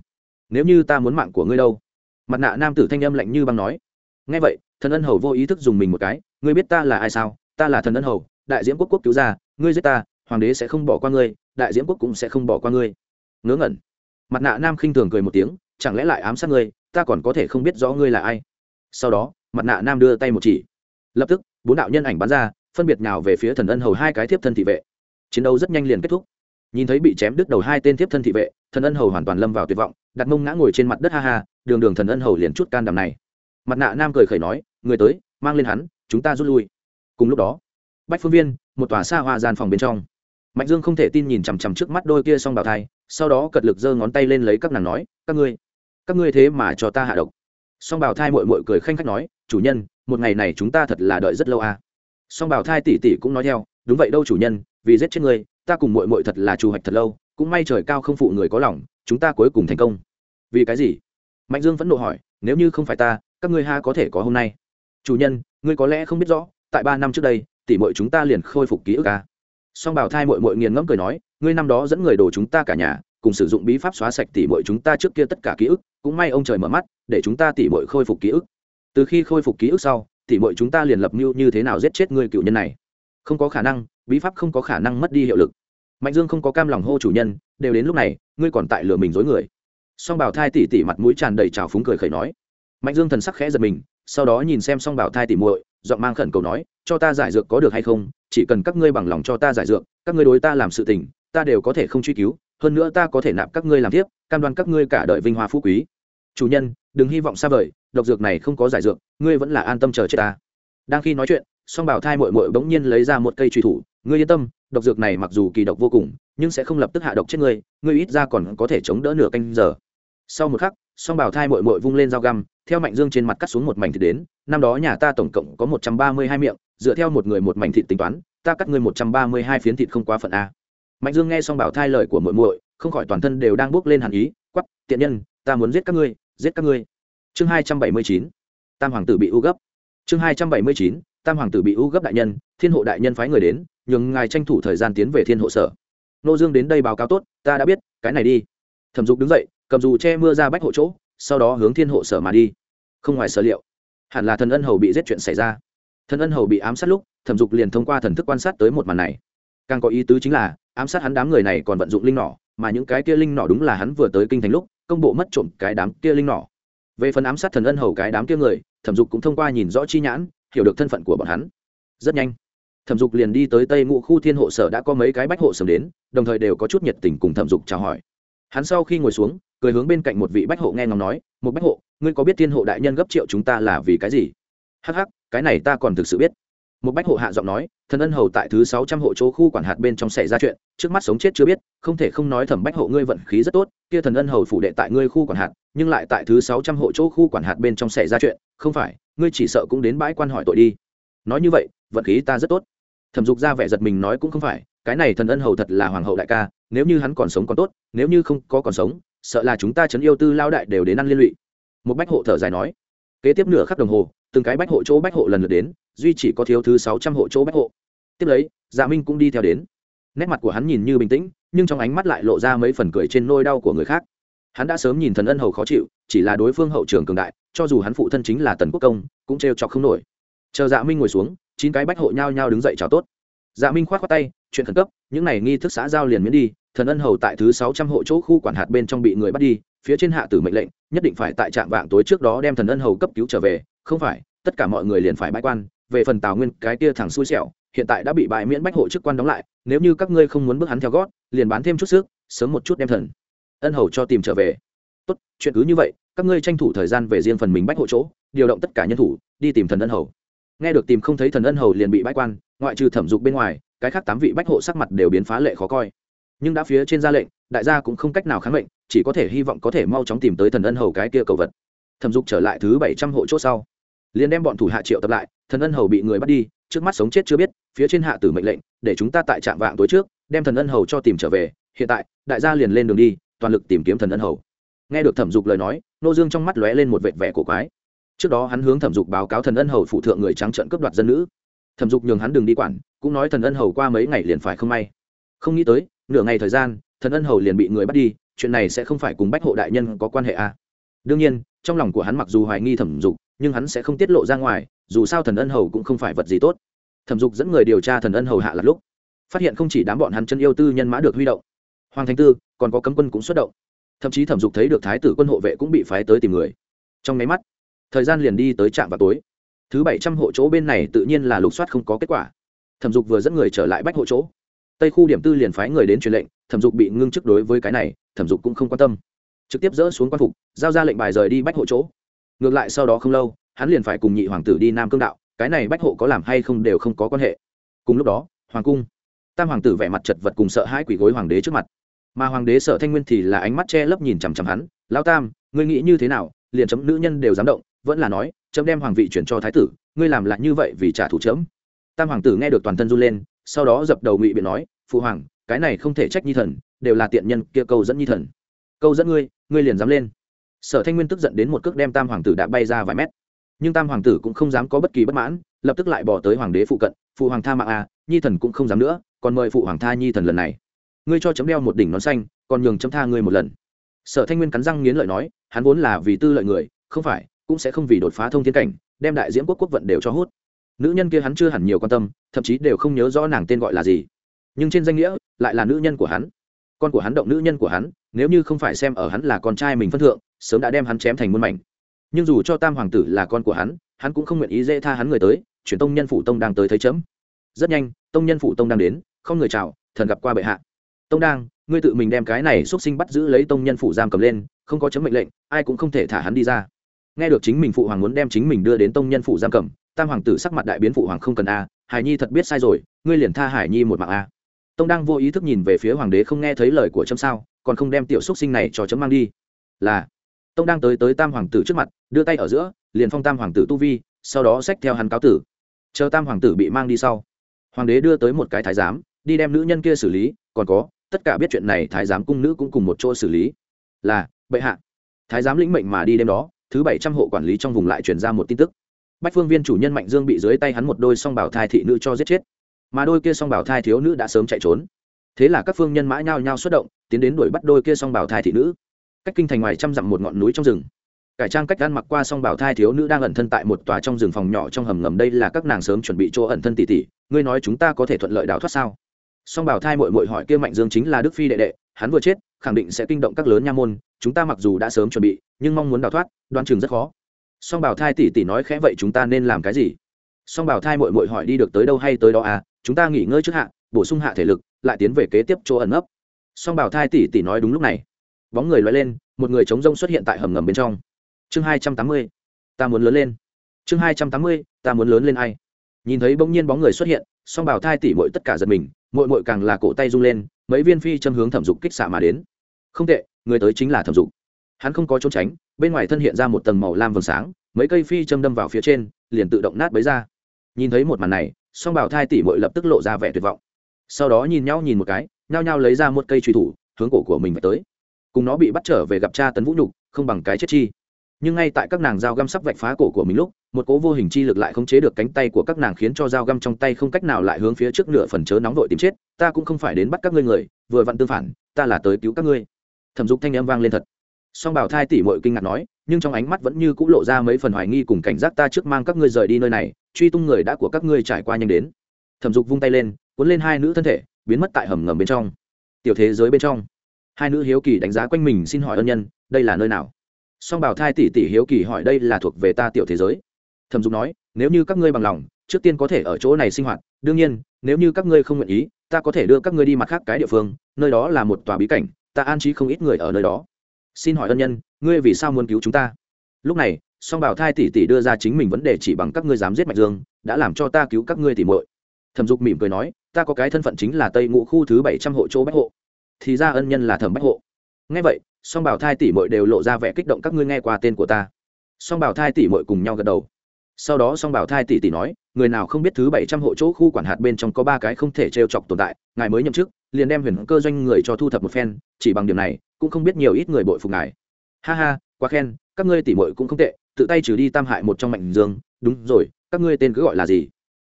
Nếu như ta muốn mạng của ngươi đâu mặt nạ nam tử thanh âm lạnh như băng nói. Ngay vậy, thần ân hầu vô ý thức dùng mình một cái, ngươi biết ta là ai sao? Ta là thần ân hầu, đại diễm quốc quốc cứu gia ngươi giết ta, hoàng đế sẽ không bỏ qua ngươi, đại diễm quốc cũng sẽ không bỏ qua ngươi. Ngớ ngẩn. Mặt nạ nam khinh thường cười một tiếng, chẳng lẽ lại ám sát ngươi, ta còn có thể không biết rõ ngươi là ai? Sau đó, mặt nạ nam đưa tay một chỉ. Lập tức, bốn đạo nhân ảnh bắn ra, phân biệt nào về phía thần ân hầu hai cái thiếp thân thị vệ. Chiến đấu rất nhanh liền kết thúc. Nhìn thấy bị chém đứt đầu hai tên thiếp thân thị vệ, thần ân hầu hoàn toàn lâm vào tuyệt vọng, đặt mông ngã ngồi trên mặt đất ha ha đường đường thần ân hầu liền chút can đảm này. Mặt nạ nam cười khẩy nói, người tới, mang lên hắn, chúng ta rút lui. Cùng lúc đó, bách phương viên, một tòa xa hoa gian phòng bên trong. Mạnh dương không thể tin nhìn chằm chằm trước mắt đôi kia s o n g bào thai, sau đó cật lực giơ ngón tay lên lấy các nàng nói, các ngươi các ngươi thế mà cho ta hạ độc. S o n g bào thai mội mội cười khanh khách nói, chủ nhân, một ngày này chúng ta thật là đợi rất lâu à. s o n g bào thai tỉ tỉ cũng nói theo, đúng vậy đâu chủ nhân, vì giết chết ngươi, ta cùng mội mội thật là trù hoạch thật lâu, cũng may trời cao không phụ người có lòng, chúng ta cuối cùng thành công. Vì cái gì? Mạnh dương vẫn nộ hỏi, nếu như không phải ta, các ngươi ha có thể có hôm nay? Chủ nhân, ngươi có lẽ không biết rõ, tại ba năm trước đây tỷ mội chúng ta liền khôi phục ký ức ca song bảo thai mội mội nghiền ngẫm cười nói, ngươi năm đó dẫn người đồ chúng ta cả nhà, cùng sử dụng bí pháp xóa sạch tỉ mội chúng ta trước kia tất cả ký ức, cũng may ông trời mở mắt, để chúng ta tỉ mội khôi phục ký ức. Từ khi khôi phục ký ức sau, tỉ mội chúng ta liền lập mưu như thế nào giết chết ngươi cựu nhân này? Không có khả năng, bí pháp không có khả năng mất đi hiệu lực. Mạnh dương không có cam lòng hô chủ nhân, đều đến lúc này, ngươi còn tại lừa mình dối người song bảo thai tỉ tỉ mặt mũi tràn đầy trào phúng cười khẩy nói. Mạnh dương thần sắc khẽ giật mình, sau đó nhìn xem song bảo thai tỉ muội, giọng mang khẩn cầu nói, cho ta giải dược có được hay không? Chỉ cần các ngươi bằng lòng cho ta giải dược, các ngươi đối ta làm sự tình, ta đều có thể không truy cứu, hơn nữa ta có thể nạp các ngươi làm tiếp cam đoan các ngươi cả đời vinh hoa phú quý. Chủ nhân, đừng hy vọng xa vời, độc dược này không có giải dược, ngươi vẫn là an tâm chờ chết ta. Đang khi nói chuyện, song bảo thai mội mội bỗng nhiên lấy ra một cây truy thủ, ngươi yên tâm, độc dược này mặc dù kỳ độc vô cùng, nhưng sẽ không lập tức hạ độc chết ngươi ngươi ít ra còn có thể chống đỡ nửa canh giờ sau một khắc, song bảo thai mội mội vung lên dao găm, theo mạnh dương trên mặt cắt xuống một mảnh thịt đến, năm đó nhà ta tổng cộng có một trăm ba mươi hai miệng, dựa theo một người một mảnh thịt tính toán, ta cắt ngươi một trăm ba mươi hai phiến thịt không quá phận a. Mạnh dương nghe xong bảo thai lời của muội muội, không khỏi toàn thân đều đang bước lên hàn ý quắp tiện nhân, ta muốn giết các ngươi, giết các ngươi. Chương hai trăm bảy mươi chín, tam hoàng tử bị u gấp. Chương hai trăm bảy mươi chín, tam hoàng tử bị u gấp đại nhân, thiên hộ đại nhân phái người đến, nhường ngài tranh thủ thời gian tiến về thiên hộ sở. Nô dương đến đây báo cáo tốt, ta đã biết, cái này đi. Thẩm dục đứng dậy cầm dù che mưa ra bách hộ chỗ, sau đó hướng thiên hộ sở mà đi. Không ngoài sở liệu. Hẳn là thần ân hầu bị giết chuyện xảy ra. Thần ân hầu bị ám sát lúc, thẩm dục liền thông qua thần thức quan sát tới một màn này. Càng có ý tứ chính là, ám sát hắn đám người này còn vận dụng linh nỏ, mà những cái kia linh nỏ đúng là hắn vừa tới kinh thành lúc, công bộ mất trộm cái đám kia linh nỏ. Về phần ám sát thần ân hầu cái đám kia người, thẩm dục cũng thông qua nhìn rõ chi nhãn, hiểu được thân phận của bọn hắn. Rất nhanh, thẩm dục liền đi tới tây ngụ khu thiên hộ sở đã có mấy cái bách hộ sớm đến, đồng thời đều có chút nhiệt tình cùng thẩm dục chào hỏi. Hắn sau khi ngồi xuống cười hướng bên cạnh một vị bách hộ nghe ngóng nói một bách hộ, ngươi có biết thiên hộ đại nhân gấp triệu chúng ta là vì cái gì? Hắc hắc, cái này ta còn thực sự biết. Một bách hộ hạ giọng nói, thần ân hầu tại thứ sáu trăm hộ chỗ khu quản hạt bên trong xảy ra chuyện, trước mắt sống chết chưa biết, không thể không nói thẩm bách hộ ngươi vận khí rất tốt, kia thần ân hầu phủ đệ tại ngươi khu quản hạt, nhưng lại tại thứ sáu trăm hộ chỗ khu quản hạt bên trong xảy ra chuyện, không phải, ngươi chỉ sợ cũng đến bãi quan hỏi tội đi. Nói như vậy, vận khí ta rất tốt. Thẩm dục ra vẻ giật mình nói cũng không phải, cái này thần ân hầu thật là hoàng hậu đại ca, nếu như hắn còn sống còn tốt, nếu như không có còn sống sợ là chúng ta chấn yêu tư lao đại đều đến ăn liên lụy. Một bách hộ thở dài nói. Kế tiếp nửa khắc đồng hồ, từng cái bách hộ chỗ bách hộ lần lượt đến, duy chỉ có thiếu thứ sáu trăm hộ chỗ bách hộ. Tiếp lấy dạ minh cũng đi theo đến. Nét mặt của hắn nhìn như bình tĩnh, nhưng trong ánh mắt lại lộ ra mấy phần cười trên nôi đau của người khác. Hắn đã sớm nhìn thần ân hầu khó chịu, chỉ là đối phương hậu trường cường đại, cho dù hắn phụ thân chính là tần quốc công, cũng trêu chọc không nổi. Chờ dạ minh ngồi xuống, chín cái bách hộ nhao nhao đứng dậy chào tốt. Dạ minh k h o á t khoác tay, chuyện khẩn cấp, những n à y nghi thức xã giao liền miễn đi thần ân hầu tại thứ sáu trăm hộ chỗ khu quản hạt bên trong bị người bắt đi, phía trên hạ tử mệnh lệnh, nhất định phải tại trạm vạng tối trước đó đem thần ân hầu cấp cứu trở về, không phải, tất cả mọi người liền phải bãi quan, về phần tào nguyên, cái kia thằng xui xẻo, hiện tại đã bị bại miễn bách hộ chức quan đóng lại, nếu như các ngươi không muốn bước hắn theo gót, liền bán thêm chút sức sớm một chút đem thần ân hầu cho tìm trở về. Tốt, chuyện cứ như vậy, các ngươi tranh thủ thời gian về riêng phần mình bách hộ chỗ, điều động tất cả nhân thủ, đi tìm thần ân hầu. Nghe được tìm không thấy thần ân hầu liền bị bãi quan, ngoại trừ thẩm dục bên ngoài, cái khác tám vị bách hộ sắc mặt đều biến phá lệ khó coi nhưng đã phía trên ra lệnh, đại gia cũng không cách nào kháng mệnh, chỉ có thể hy vọng có thể mau chóng tìm tới thần ân hầu cái kia cầu vật. Thẩm dục trở lại thứ bảy trăm hộ chỗ sau, liền đem bọn thủ hạ triệu tập lại, thần ân hầu bị người bắt đi, trước mắt sống chết chưa biết, phía trên hạ tử mệnh lệnh, để chúng ta tại trạm vạng tối trước, đem thần ân hầu cho tìm trở về, hiện tại, đại gia liền lên đường đi, toàn lực tìm kiếm thần ân hầu. Nghe được thẩm dục lời nói, nô dương trong mắt lóe lên một vệt vẻ cổ quái. Trước đó hắn hướng thẩm dục báo cáo thần ân hầu phụ thượng người trắng trợn cướp đoạt dân nữ. Thẩm dục nhường hắn đừng đi quản, cũng nói thần ân hầu qua mấy ngày liền phải không may. Không nghĩ tới nửa ngày thời gian, thần ân hầu liền bị người bắt đi, chuyện này sẽ không phải cùng bách hộ đại nhân có quan hệ à. đương nhiên, trong lòng của hắn mặc dù hoài nghi thẩm dục, nhưng hắn sẽ không tiết lộ ra ngoài, dù sao thần ân hầu cũng không phải vật gì tốt. Thẩm dục dẫn người điều tra thần ân hầu hạ là lúc, phát hiện không chỉ đám bọn hắn chân yêu tư nhân mã được huy động, hoàng thanh tư, còn có cấm quân cũng xuất động. Thậm chí thẩm dục thấy được thái tử quân hộ vệ cũng bị phái tới tìm người. Trong máy mắt, thời gian liền đi tới trạm vào tối. Thứ bảy trăm hộ chỗ bên này tự nhiên là lục soát không có kết quả. Thẩm dục vừa dẫn người trở lại bách hộ chỗ tây khu điểm tư liền phái người đến truyền lệnh, thẩm dục bị ngưng chức đối với cái này, thẩm dục cũng không quan tâm. Trực tiếp dỡ xuống quan phục, giao ra lệnh bài rời đi bách hộ chỗ. Ngược lại sau đó không lâu, hắn liền phải cùng nhị hoàng tử đi nam cương đạo, cái này bách hộ có làm hay không đều không có quan hệ. Cùng lúc đó, hoàng cung, tam hoàng tử vẻ mặt chật vật cùng sợ hãi quỷ gối hoàng đế trước mặt. Mà hoàng đế sợ thanh nguyên thì là ánh mắt che lấp nhìn chằm chằm hắn lao tam, ngươi nghĩ như thế nào? Liền chấm nữ nhân đều dám động, vẫn là nói, chấm đem hoàng vị chuyển cho thái tử, ngươi làm lại như vậy vì trả thù chấm. Tam hoàng tử nghe được toàn thân run lên sau đó dập đầu ngụy biện nói, phụ hoàng, cái này không thể trách nhi thần, đều là tiện nhân kia câu dẫn nhi thần. Câu dẫn ngươi ngươi liền dám lên. Sở thanh nguyên tức giận đến một cước đem tam hoàng tử đã bay ra vài mét. Nhưng tam hoàng tử cũng không dám có bất kỳ bất mãn, lập tức lại bỏ tới hoàng đế phụ cận, phụ hoàng tha mạng à nhi thần cũng không dám nữa, còn mời phụ hoàng tha nhi thần lần này. Ngươi cho chấm đeo một đỉnh nón xanh, còn nhường chấm tha ngươi một lần. Sở thanh nguyên cắn răng nghiến lợi nói, hắn vốn là vì tư lợi người, không phải, cũng sẽ không vì đột phá thông thiên cảnh, đem đại diễm quốc quốc vận đều cho hút nữ nhân kia hắn chưa hẳn nhiều quan tâm, thậm chí đều không nhớ rõ nàng tên gọi là gì. Nhưng trên danh nghĩa, lại là nữ nhân của hắn. Con của hắn động nữ nhân của hắn, nếu như không phải xem ở hắn là con trai mình phân thượng, sớm đã đem hắn chém thành muôn mảnh. Nhưng dù cho tam hoàng tử là con của hắn hắn cũng không nguyện ý dễ tha hắn người tới, chuyển tông nhân phủ tông đang tới thấy chấm. Rất nhanh, tông nhân phủ tông đang đến, không người chào, thần gặp qua bệ hạ. Tông đang, ngươi tự mình đem cái này x u ấ t sinh bắt giữ lấy tông nhân phủ giam cầm lên, không có chấm mệnh lệnh, ai cũng không thể thả hắn đi ra. Nghe được chính mình phụ hoàng muốn đem chính mình đưa đến tông nhân phủ giam cầm tam hoàng tử sắc mặt đại biến phụ hoàng không cần a, hải nhi thật biết sai rồi, ngươi liền tha hải nhi một mạng a. Tông đang vô ý thức nhìn về phía hoàng đế không nghe thấy lời của chấm sao, còn không đem tiểu xúc sinh này cho chấm mang đi. Là, tông đang tới tới tam hoàng tử trước mặt, đưa tay ở giữa, liền phong tam hoàng tử tu vi, sau đó xách theo hắn cáo tử. Chờ tam hoàng tử bị mang đi sau, hoàng đế đưa tới một cái thái giám, đi đem nữ nhân kia xử lý, còn có, tất cả biết chuyện này thái giám cung nữ cũng cùng một chỗ xử lý. Là, bệ hạ. Thái giám lĩnh mệnh mà đi đêm đó, thứ bảy trăm hộ quản lý trong vùng lại truyền ra một tin tức bách phương viên chủ nhân mạnh dương bị dưới tay hắn một đôi song bảo thai thị nữ cho giết chết. Mà đôi kia song bảo thai thiếu nữ đã sớm chạy trốn. Thế là các phương nhân mã nhao nhao xuất động, tiến đến đuổi bắt đôi kia song bảo thai thị nữ. Cách kinh thành ngoài trăm dặm một ngọn núi trong rừng. Cải trang cách ăn mặc qua song bảo thai thiếu nữ đang ẩn thân tại một tòa trong rừng phòng nhỏ trong hầm ngầm đây là các nàng sớm chuẩn bị chỗ ẩn thân tỉ tỉ. Ngươi nói chúng ta có thể thuận lợi đào thoát sao? Song bảo thai mội mội hỏi kia mạnh dương chính là đức phi đệ đệ, hắn vừa chết, khẳng định sẽ kinh động các lớn nha môn, chúng ta mặc dù đã sớm chuẩn bị, nhưng mong muốn đào thoát, đoán chừng rất khó song bảo thai tỷ tỷ nói khẽ vậy chúng ta nên làm cái gì? Song bảo thai mội mội hỏi đi được tới đâu hay tới đó à chúng ta nghỉ ngơi trước hạ, bổ sung hạ thể lực, lại tiến về kế tiếp chỗ ẩn ấp song bảo thai tỷ tỷ nói đúng lúc này. Bóng người loay lên, một người chống rông xuất hiện tại hầm ngầm bên trong. Chương hai trăm tám mươi, ta muốn lớn lên. Chương hai trăm tám mươi, ta muốn lớn lên ai? Nhìn thấy bỗng nhiên bóng người xuất hiện, song bảo thai tỷ mội tất cả giật mình mội mội càng là cổ tay rung lên, mấy viên phi châm hướng thẩm dục kích xạ mà đến. Không tệ, người tới chính là thẩm dục hắn không có trốn tránh, bên ngoài thân hiện ra một tầng màu lam vầng sáng, mấy cây phi châm đâm vào phía trên, liền tự động nát bấy ra. Nhìn thấy một màn này, song bảo thai tỷ mội lập tức lộ ra vẻ tuyệt vọng. Sau đó nhìn nhau nhìn một cái, nhao nhao lấy ra một cây truy thủ, hướng cổ của mình phải tới. Cùng nó bị bắt trở về gặp cha tấn vũ nhục, không bằng cái chết chi. Nhưng ngay tại các nàng dao găm sắp vạch phá cổ của mình lúc, một cố vô hình chi lực lại không chế được cánh tay của các nàng khiến cho dao găm trong tay không cách nào lại hướng phía trước nửa phần chớ nóng vội tìm chết. Ta cũng không phải đến bắt các ngươi người, vừa vặn tương phản, ta là tới cứu các ngươi. Thẩm dục thanh âm vang lên thật song bảo thai tỷ mội kinh ngạc nói, nhưng trong ánh mắt vẫn như c ũ lộ ra mấy phần hoài nghi cùng cảnh giác ta trước mang các ngươi rời đi nơi này, truy tung người đã của các ngươi trải qua nhanh đến. Thẩm dục vung tay lên, cuốn lên hai nữ thân thể, biến mất tại hầm ngầm bên trong. Tiểu thế giới bên trong. Hai nữ hiếu kỳ đánh giá quanh mình xin hỏi ân nhân, đây là nơi nào? Song bảo thai tỷ tỷ hiếu kỳ hỏi đây là thuộc về ta tiểu thế giới. Thẩm dục nói, nếu như các ngươi bằng lòng, trước tiên có thể ở chỗ này sinh hoạt, đương nhiên, nếu như các ngươi không nguyện ý, ta có thể đưa các ngươi đi mặt khác cái địa phương, nơi đó là một tòa bí cảnh, ta an trí không ít người ở nơi đó xin hỏi ân nhân, ngươi vì sao muốn cứu chúng ta? Lúc này, song bảo thai tỷ tỷ đưa ra chính mình vấn đề chỉ bằng các ngươi dám giết mạch dương, đã làm cho ta cứu các ngươi tỷ muội. Thẩm dục mỉm cười nói, ta có cái thân phận chính là tây ngũ khu thứ bảy trăm hộ chỗ bách hộ. Thì ra ân nhân là thẩm bách hộ. Nghe vậy, song bảo thai tỷ muội đều lộ ra vẻ kích động các ngươi nghe qua tên của ta. Song bảo thai tỷ muội cùng nhau gật đầu. Sau đó song bảo thai tỷ tỷ nói, người nào không biết thứ bảy trăm hộ chỗ khu quản hạt bên trong có ba cái không thể treo chọc tồn tại, ngài mới nhậm chức liền đem huyền cơ doanh người cho thu thập một phen, chỉ bằng điểm này, cũng không biết nhiều ít người bội phục ngài. Ha ha, quá khen, các ngươi tỷ muội cũng không tệ, tự tay trừ đi tam hại một trong mạnh dương. Đúng rồi, các ngươi tên cứ gọi là gì?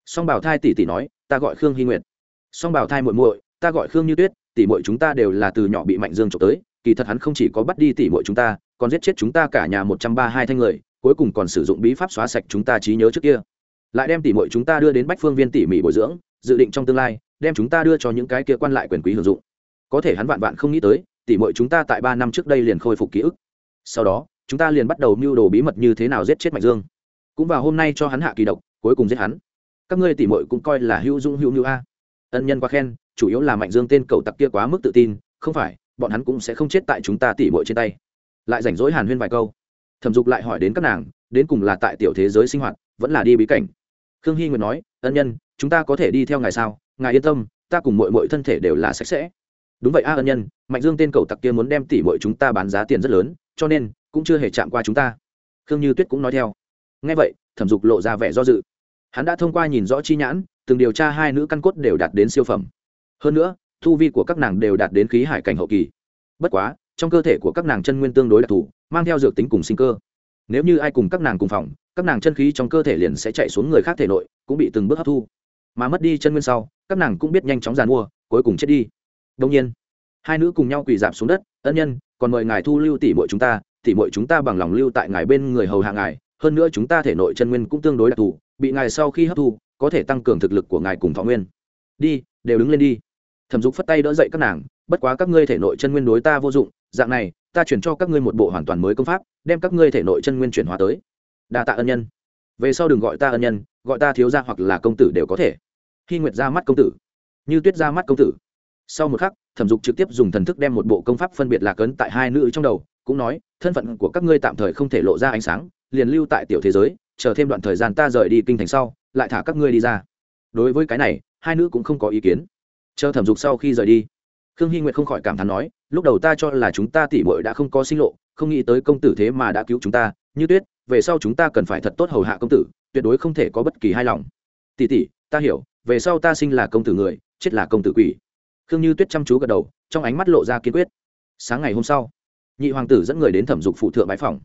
Song bảo thai tỷ tỷ nói, ta gọi khương hy nguyệt. Song bảo thai muội muội, ta gọi khương như tuyết tỷ muội chúng ta đều là từ nhỏ bị mạnh dương trộm tới, kỳ thật hắn không chỉ có bắt đi tỷ muội chúng ta, còn giết chết chúng ta cả nhà một trăm ba hai thanh người, cuối cùng còn sử dụng bí pháp xóa sạch chúng ta trí nhớ trước kia. Lại đem tỉ mội chúng ta đưa đến bách phương viên tỉ mỉ bồi dưỡng, dự định trong tương lai đem chúng ta đưa cho những cái kia quan lại quyền quý hưởng dụng. Có thể hắn vạn vạn không nghĩ tới, tỉ mọi chúng ta tại ba năm trước đây liền khôi phục ký ức. Sau đó, chúng ta liền bắt đầu mưu đồ bí mật như thế nào giết chết mạnh dương. Cũng vào hôm nay cho hắn hạ kỳ độc, cuối cùng giết hắn. Các ngươi tỉ mọi cũng coi là hữu dung hữu như a. Ân nhân quá khen, chủ yếu là mạnh dương tên cầu tặc kia quá mức tự tin, không phải, bọn hắn cũng sẽ không chết tại chúng ta tỉ mọi trên tay. Lại rảnh rỗi hàn huyên vài câu. Thẩm dục lại hỏi đến các nàng, đến cùng là tại tiểu thế giới sinh hoạt, vẫn là đi bí cảnh. Khương hy nguyệt nói, ân nhân, chúng ta có thể đi theo ngài sao? Ngài yên tâm, ta cùng mọi mọi thân thể đều là sạch sẽ. Đúng vậy a ân nhân, mạnh dương tên cầu tặc kia muốn đem tỉ mọi chúng ta bán giá tiền rất lớn, cho nên cũng chưa hề chạm qua chúng ta. Khương như tuyết cũng nói theo. Ngay vậy, thẩm dục lộ ra vẻ do dự. Hắn đã thông qua nhìn rõ chi nhãn, từng điều tra hai nữ căn cốt đều đạt đến siêu phẩm. Hơn nữa, thu vi của các nàng đều đạt đến khí hải cảnh hậu kỳ. Bất quá, trong cơ thể của các nàng chân nguyên tương đối đặc thù, mang theo dược tính cùng sinh cơ. Nếu như ai cùng các nàng cùng phòng, các nàng chân khí trong cơ thể liền sẽ chạy xuống người khác thể nội, cũng bị từng bước hấp thu mà mất đi chân nguyên sau, các nàng cũng biết nhanh chóng giàn mua, cuối cùng chết đi. Đông nhiên, hai nữ cùng nhau quỳ dạp xuống đất, ân nhân, còn mời ngài thu lưu tỷ muội chúng ta, tỷ muội chúng ta bằng lòng lưu tại ngài bên người hầu hạ ngài, hơn nữa chúng ta thể nội chân nguyên cũng tương đối đặc thù, bị ngài sau khi hấp thu, có thể tăng cường thực lực của ngài cùng thọ nguyên. Đi, đều đứng lên đi. Thẩm dục phất tay đỡ dậy các nàng, bất quá các ngươi thể nội chân nguyên đối ta vô dụng, dạng này, ta chuyển cho các ngươi một bộ hoàn toàn mới công pháp, đem các ngươi thể nội chân nguyên chuyển hóa tới. Đa tạ ân nhân. Về sau đừng gọi ta ân nhân gọi ta thiếu gia hoặc là công tử đều có thể. Khi nguyệt ra mắt công tử. Như tuyết ra mắt công tử. Sau một khắc, thẩm dục trực tiếp dùng thần thức đem một bộ công pháp phân biệt lạc ấn tại hai nữ trong đầu, cũng nói, thân phận của các ngươi tạm thời không thể lộ ra ánh sáng, liền lưu tại tiểu thế giới, chờ thêm đoạn thời gian ta rời đi kinh thành sau, lại thả các ngươi đi ra. Đối với cái này, hai nữ cũng không có ý kiến. Chờ thẩm dục sau khi rời đi, khương hy nguyệt không khỏi cảm thán nói, lúc đầu ta cho là chúng ta tỉ mội đã không có sinh lộ, không nghĩ tới công tử thế mà đã cứu chúng ta. Như tuyết, về sau chúng ta cần phải thật tốt hầu hạ công tử tuyệt đối không thể có bất kỳ hai lòng. Tỉ tỉ ta hiểu về sau ta sinh là công tử người chết là công tử quỷ. Khương như tuyết chăm chú gật đầu trong ánh mắt lộ ra kiên quyết. Sáng ngày hôm sau nhị hoàng tử dẫn người đến thẩm dục phụ thượng bãi phòng.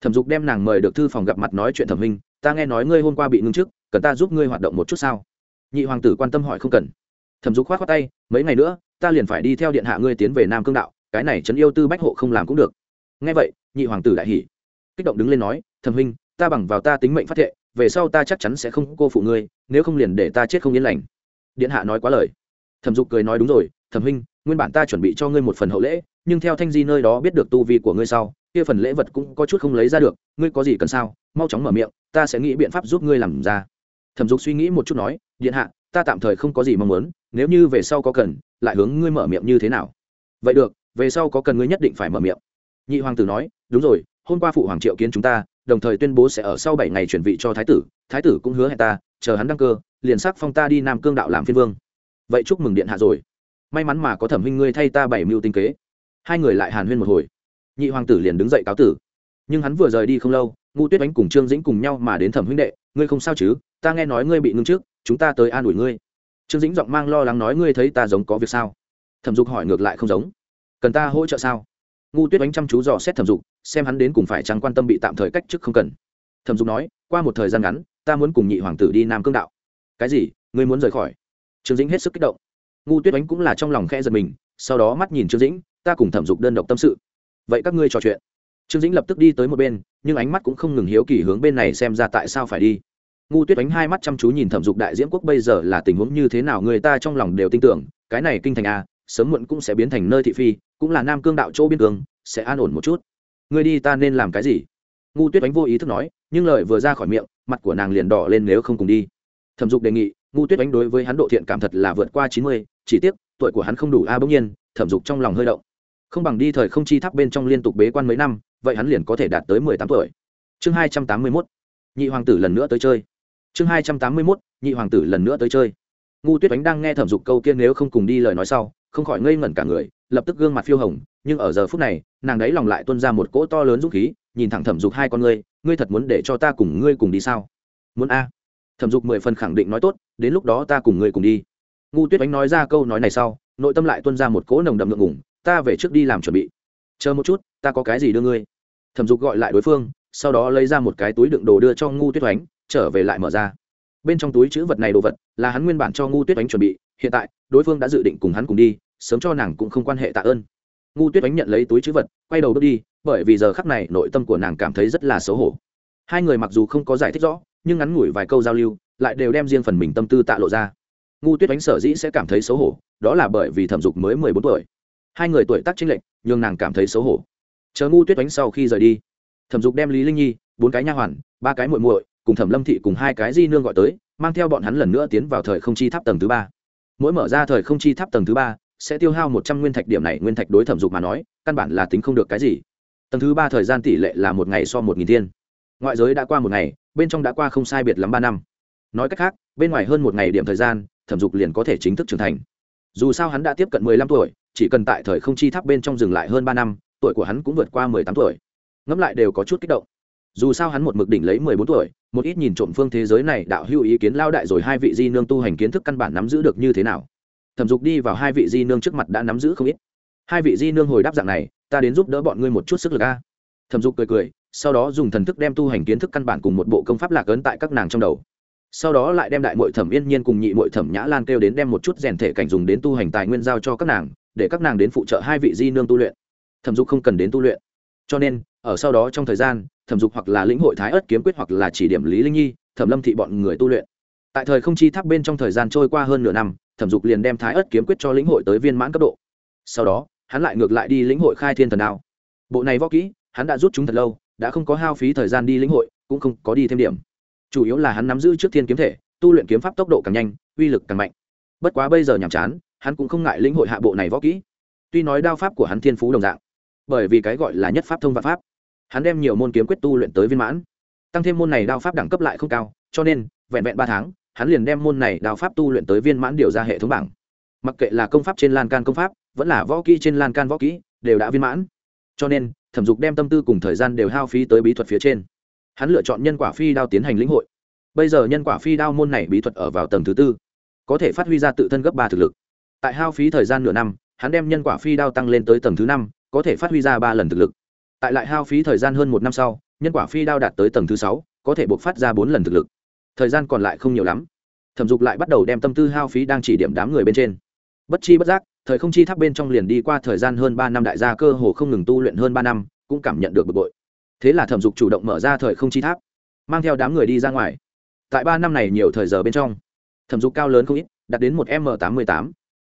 Thẩm dục đem nàng mời được thư phòng gặp mặt nói chuyện thẩm huynh ta nghe nói ngươi hôm qua bị ngưng chức, cần ta giúp ngươi hoạt động một chút sao? Nhị hoàng tử quan tâm hỏi không cần. Thẩm dục k h o á t k tay mấy ngày nữa ta liền phải đi theo điện hạ ngươi tiến về nam cương đạo cái này trấn yêu tư bách hộ không làm cũng được. Nghe vậy nhị hoàng tử đại hỉ. Kích động đứng lên nói thẩm huynh ta bằng vào ta tính mệnh phát thệ về sau ta chắc chắn sẽ không cô phụ ngươi, nếu không liền để ta chết không yên lành. Điện hạ nói quá lời. Thẩm dục cười nói, đúng rồi, thẩm huynh, nguyên bản ta chuẩn bị cho ngươi một phần hậu lễ, nhưng theo thanh di nơi đó biết được tu vi của ngươi sau, kia phần lễ vật cũng có chút không lấy ra được, ngươi có gì cần sao? Mau chóng mở miệng, ta sẽ nghĩ biện pháp giúp ngươi làm ra. Thẩm dục suy nghĩ một chút nói, điện hạ, ta tạm thời không có gì mong muốn, nếu như về sau có cần, lại hướng ngươi mở miệng như thế nào? Vậy được, về sau có cần ngươi nhất định phải mở miệng. Nhị hoàng tử nói, đúng rồi, hôm qua phụ hoàng triệu kiến chúng ta đồng thời tuyên bố sẽ ở sau bảy ngày chuyển vị cho thái tử thái tử cũng hứa hẹn ta, chờ hắn đăng cơ, liền sắc phong ta đi nam cương đạo làm phiên vương. Vậy chúc mừng điện hạ rồi. May mắn mà có thẩm huynh ngươi thay ta bảy mưu tinh kế. Hai người lại hàn huyên một hồi. Nhị hoàng tử liền đứng dậy cáo tử. Nhưng hắn vừa rời đi không lâu ngu tuyết đánh cùng trương dĩnh cùng nhau mà đến thẩm huynh đệ, ngươi không sao chứ? Ta nghe nói ngươi bị ngưng trước, chúng ta tới an ủi ngươi. Trương dĩnh giọng mang lo lắng nói, ngươi thấy ta giống có việc sao? Thẩm dục hỏi ngược lại không giống. Cần ta hỗ trợ sao? Ngu tuyết đánh chăm chú dò xét thẩm dục, xem hắn đến cùng phải chẳng quan tâm bị tạm thời cách chức không cần. Thẩm dục nói, qua một thời gian ngắn, ta muốn cùng nhị hoàng tử đi nam cương đạo. Cái gì? Ngươi muốn rời khỏi? Trương dĩnh hết sức kích động. Ngu tuyết đánh cũng là trong lòng khẽ giật mình, sau đó mắt nhìn trương dĩnh, ta cùng thẩm dục đơn độc tâm sự. Vậy các ngươi trò chuyện. Trương dĩnh lập tức đi tới một bên, nhưng ánh mắt cũng không ngừng hiếu kỳ hướng bên này xem ra tại sao phải đi. Ngu tuyết đánh hai mắt chăm chú nhìn thẩm dục đại diễm quốc bây giờ là tình huống như thế nào, người ta trong lòng đều tin tưởng, cái này kinh thành a sớm muộn cũng sẽ biến thành nơi thị phi, cũng là nam cương đạo chỗ biên cương, sẽ an ổn một chút. Người đi ta nên làm cái gì? Ngu tuyết đánh vô ý thức nói, nhưng lời vừa ra khỏi miệng, mặt của nàng liền đỏ lên nếu không cùng đi. Thẩm dục đề nghị, ngu tuyết đánh đối với hắn độ thiện cảm thật là vượt qua chín mươi, chỉ tiếc, tuổi của hắn không đủ a bỗng nhiên, thẩm dục trong lòng hơi động. Không bằng đi thời không chi tháp bên trong liên tục bế quan mấy năm, vậy hắn liền có thể đạt tới mười tám tuổi. Chương hai trăm tám mươi mốt, nhị hoàng tử lần nữa tới chơi. Chương hai trăm tám mươi mốt, nhị hoàng tử lần nữa tới chơi. Ngu tuyết ánh đang nghe thẩm dục câu kia nếu không cùng đi lời nói sau không khỏi ngây ngẩn cả người, lập tức gương mặt phiêu hồng, nhưng ở giờ phút này, nàng đấy lòng lại tuân ra một cỗ to lớn dũng khí, nhìn thẳng thẩm dục hai con ngươi ngươi thật muốn để cho ta cùng ngươi cùng đi sao? Muốn a. Thẩm dục mười phần khẳng định nói tốt, đến lúc đó ta cùng ngươi cùng đi. Ngu tuyết ánh nói ra câu nói này sau, nội tâm lại tuân ra một cỗ nồng đậm ngượng ngủng ta về trước đi làm chuẩn bị. Chờ một chút, ta có cái gì đưa ngươi? Thẩm dục gọi lại đối phương, sau đó lấy ra một cái túi đựng đồ đưa cho ngu tuyết oánh trở về lại mở ra. Bên trong túi chữ vật này đồ vật là hắn nguyên bản cho ngu tuyết oánh chuẩn bị hiện tại, đối phương đã dự định cùng hắn cùng đi, sớm cho nàng cũng không quan hệ tạ ơn. Ngu tuyết oánh nhận lấy túi chữ vật, quay đầu bước đi, bởi vì giờ khắc này nội tâm của nàng cảm thấy rất là xấu hổ. Hai người mặc dù không có giải thích rõ, nhưng ngắn ngủi vài câu giao lưu, lại đều đem riêng phần mình tâm tư tạ lộ ra. Ngu tuyết đánh sở dĩ sẽ cảm thấy xấu hổ, đó là bởi vì thẩm dục mới mười bốn tuổi. Hai người tuổi tác chênh lệch nhưng nàng cảm thấy xấu hổ. Chờ ngu tuyết đánh sau khi rời đi, thẩm dục đem lý linh nhi, bốn cái nha hoàn, ba cái muội muội, cùng thẩm lâm thị cùng hai cái di nương gọi tới, mang theo bọn hắn lần nữa tiến vào thời không chi tháp tầng thứ ba mỗi mở ra thời không chi tháp tầng thứ ba, sẽ tiêu hao một trăm nguyên thạch điểm này, nguyên thạch đối thẩm dục mà nói, căn bản là tính không được cái gì. Tầng thứ ba thời gian tỷ lệ là một ngày so một nghìn thiên. Ngoại giới đã qua một ngày, bên trong đã qua không sai biệt lắm ba năm. Nói cách khác, bên ngoài hơn một ngày điểm thời gian, thẩm dục liền có thể chính thức trưởng thành. Dù sao hắn đã tiếp cận mười lăm tuổi, chỉ cần tại thời không chi tháp bên trong dừng lại hơn ba năm, tuổi của hắn cũng vượt qua mười tám tuổi. Ngẫm lại đều có chút kích động dù sao hắn một mực đỉnh lấy mười bốn tuổi, một ít nhìn trộm phương thế giới này đạo hữu ý kiến lao đại rồi hai vị di nương tu hành kiến thức căn bản nắm giữ được như thế nào. Thẩm dục đi vào hai vị di nương trước mặt đã nắm giữ không ít. Hai vị di nương hồi đáp dạng này, ta đến giúp đỡ bọn ngươi một chút sức lực a. Thẩm dục cười cười, sau đó dùng thần thức đem tu hành kiến thức căn bản cùng một bộ công pháp lạc ấn tại các nàng trong đầu. Sau đó lại đem đại mội thẩm yên nhiên cùng nhị mội thẩm nhã lan kêu đến đem một chút rèn thể cảnh dùng đến tu hành tài nguyên giao cho các nàng, để các nàng đến phụ trợ hai vị di nương tu luyện. Thẩm dục không cần đến tu luyện. Cho nên ở sau đó trong thời gian, thẩm dục hoặc là lĩnh hội thái ớt kiếm quyết hoặc là chỉ điểm lý linh nhi, thẩm lâm thị bọn người tu luyện. Tại thời không chi tháp bên trong thời gian trôi qua hơn nửa năm, thẩm dục liền đem thái ớt kiếm quyết cho lĩnh hội tới viên mãn cấp độ. Sau đó, hắn lại ngược lại đi lĩnh hội khai thiên thần đao. Bộ này võ kỹ, hắn đã rút chúng thật lâu, đã không có hao phí thời gian đi lĩnh hội, cũng không có đi thêm điểm. Chủ yếu là hắn nắm giữ trước thiên kiếm thể, tu luyện kiếm pháp tốc độ càng nhanh, uy lực càng mạnh. Bất quá bây giờ nhàm chán, hắn cũng không ngại lĩnh hội hạ bộ này võ kỹ. Tuy nói đao pháp của hắn thiên phú đồng dạng, bởi vì cái gọi là nhất pháp thông vạn pháp hắn đem nhiều môn kiếm quyết tu luyện tới viên mãn, tăng thêm môn này đao pháp đẳng cấp lại không cao, cho nên, vẹn vẹn ba tháng, hắn liền đem môn này đao pháp tu luyện tới viên mãn điều ra hệ thống bảng. Mặc kệ là công pháp trên lan can công pháp, vẫn là võ kỹ trên lan can võ kỹ, đều đã viên mãn. Cho nên, thẩm dục đem tâm tư cùng thời gian đều hao phí tới bí thuật phía trên. Hắn lựa chọn nhân quả phi đao tiến hành lĩnh hội. Bây giờ nhân quả phi đao môn này bí thuật ở vào tầng thứ tư, có thể phát huy ra tự thân gấp ba thực lực. Tại hao phí thời gian nửa năm, hắn đem nhân quả phi đao tăng lên tới tầng thứ năm, có thể phát huy ra ba lần thực lực tại lại hao phí thời gian hơn một năm sau, nhân quả phi đao đạt tới tầng thứ sáu, có thể buộc phát ra bốn lần thực lực. Thời gian còn lại không nhiều lắm. Thẩm dục lại bắt đầu đem tâm tư hao phí đang chỉ điểm đám người bên trên. Bất chi bất giác, thời không chi tháp bên trong liền đi qua thời gian hơn ba năm đại gia cơ hồ không ngừng tu luyện hơn ba năm, cũng cảm nhận được bực bội. Thế là thẩm dục chủ động mở ra thời không chi tháp, mang theo đám người đi ra ngoài. Tại ba năm này nhiều thời giờ bên trong, thẩm dục cao lớn không ít, đạt đến một m tám mươi tám.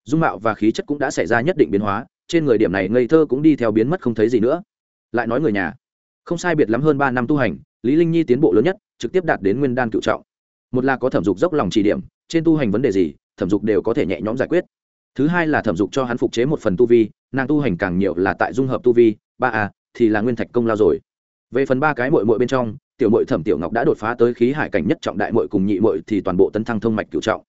Dung mạo và khí chất cũng đã xảy ra nhất định biến hóa, trên người điểm này ngây thơ cũng đi theo biến mất không thấy gì nữa lại nói người nhà. Không sai biệt lắm hơn ba năm tu hành, lý linh nhi tiến bộ lớn nhất, trực tiếp đạt đến nguyên đan cựu trọng. Một là có thẩm dục dốc lòng chỉ điểm, trên tu hành vấn đề gì, thẩm dục đều có thể nhẹ nhõm giải quyết. Thứ hai là thẩm dục cho hắn phục chế một phần tu vi, nàng tu hành càng nhiều là tại dung hợp tu vi, ba a, thì là nguyên thạch công lao rồi. Về phần ba cái mội mội bên trong, tiểu mội thẩm tiểu ngọc đã đột phá tới khí hải cảnh nhất trọng đại mội cùng nhị mội thì toàn bộ tấn thăng thông mạch cựu trọng.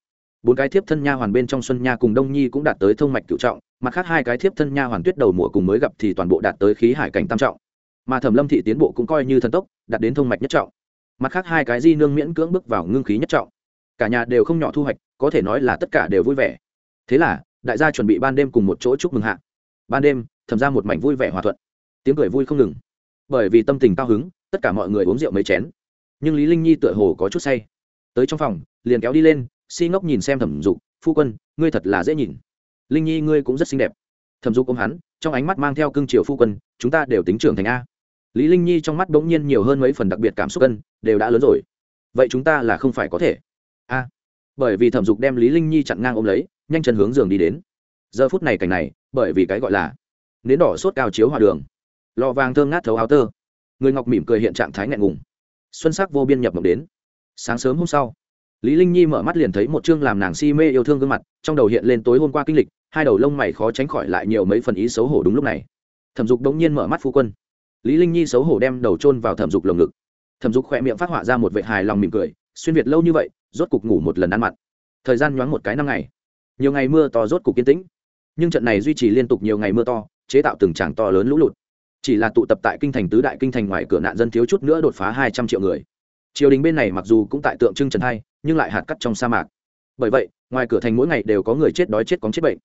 Bốn cái thiếp thân nha hoàn bên trong xuân nha cùng đông nhi cũng đạt tới thông mạch cựu trọng mặt khác hai cái thiếp thân nha hoàn tuyết đầu mùa cùng mới gặp thì toàn bộ đạt tới khí hải cảnh tam trọng. Mà thẩm lâm thị tiến bộ cũng coi như thần tốc, đạt đến thông mạch nhất trọng. Mặt khác hai cái di nương miễn cưỡng bước vào ngưng khí nhất trọng. Cả nhà đều không nhỏ thu hoạch, có thể nói là tất cả đều vui vẻ. Thế là, đại gia chuẩn bị ban đêm cùng một chỗ chúc mừng hạ. Ban đêm, thầm ra một mảnh vui vẻ hòa thuận. Tiếng cười vui không ngừng. Bởi vì tâm tình cao hứng, tất cả mọi người uống rượu mấy chén. Nhưng lý linh nhi tựa hồ có chút say. Tới trong phòng, liền kéo đi lên, si ngốc nhìn xem thẩm dục, phu quân, ngươi thật là dễ nhìn linh nhi ngươi cũng rất xinh đẹp thẩm dục ôm hắn trong ánh mắt mang theo cương triều phu quân chúng ta đều tính trưởng thành a lý linh nhi trong mắt bỗng nhiên nhiều hơn mấy phần đặc biệt cảm xúc cân đều đã lớn rồi vậy chúng ta là không phải có thể a bởi vì thẩm dục đem lý linh nhi chặn ngang ôm lấy nhanh chân hướng giường đi đến giờ phút này cảnh này bởi vì cái gọi là nến đỏ sốt cao chiếu hòa đường lò vàng thơm ngát thấu áo tơ người ngọc mỉm cười hiện trạng thái ngại ngùng xuân sắc vô biên nhập mộng đến sáng sớm hôm sau lý linh nhi mở mắt liền thấy một chương làm nàng si mê yêu thương gương mặt, trong đầu hiện lên tối hôm qua kinh lịch, hai đầu lông mày khó tránh khỏi lại nhiều mấy phần ý xấu hổ đúng lúc này. Thẩm dục đống nhiên mở mắt phu quân. Lý linh nhi xấu hổ đem đầu chôn vào thẩm dục lồng ngực. Thẩm dục khỏe miệng phát họa ra một vệ hài lòng mỉm cười, xuyên việt lâu như vậy, rốt cục ngủ một lần ăn mặn. Thời gian nhoáng một cái năm ngày. Nhiều ngày mưa to rốt cục kiên tĩnh. Nhưng trận này duy trì liên tục nhiều ngày mưa to, chế tạo từng tràng to lớn lũ lụt. Chỉ là tụ tập tại kinh thành tứ đại kinh thành ngoài cửa nạn dân thiếu chút nữa đột phá hai trăm triệu người. Triều đình bên này mặc dù cũng tại tượng trưng trần hai nhưng lại hạt cắt trong sa mạc. Bởi vậy, ngoài cửa thành mỗi ngày đều có người chết đói chết cóng chết bệnh.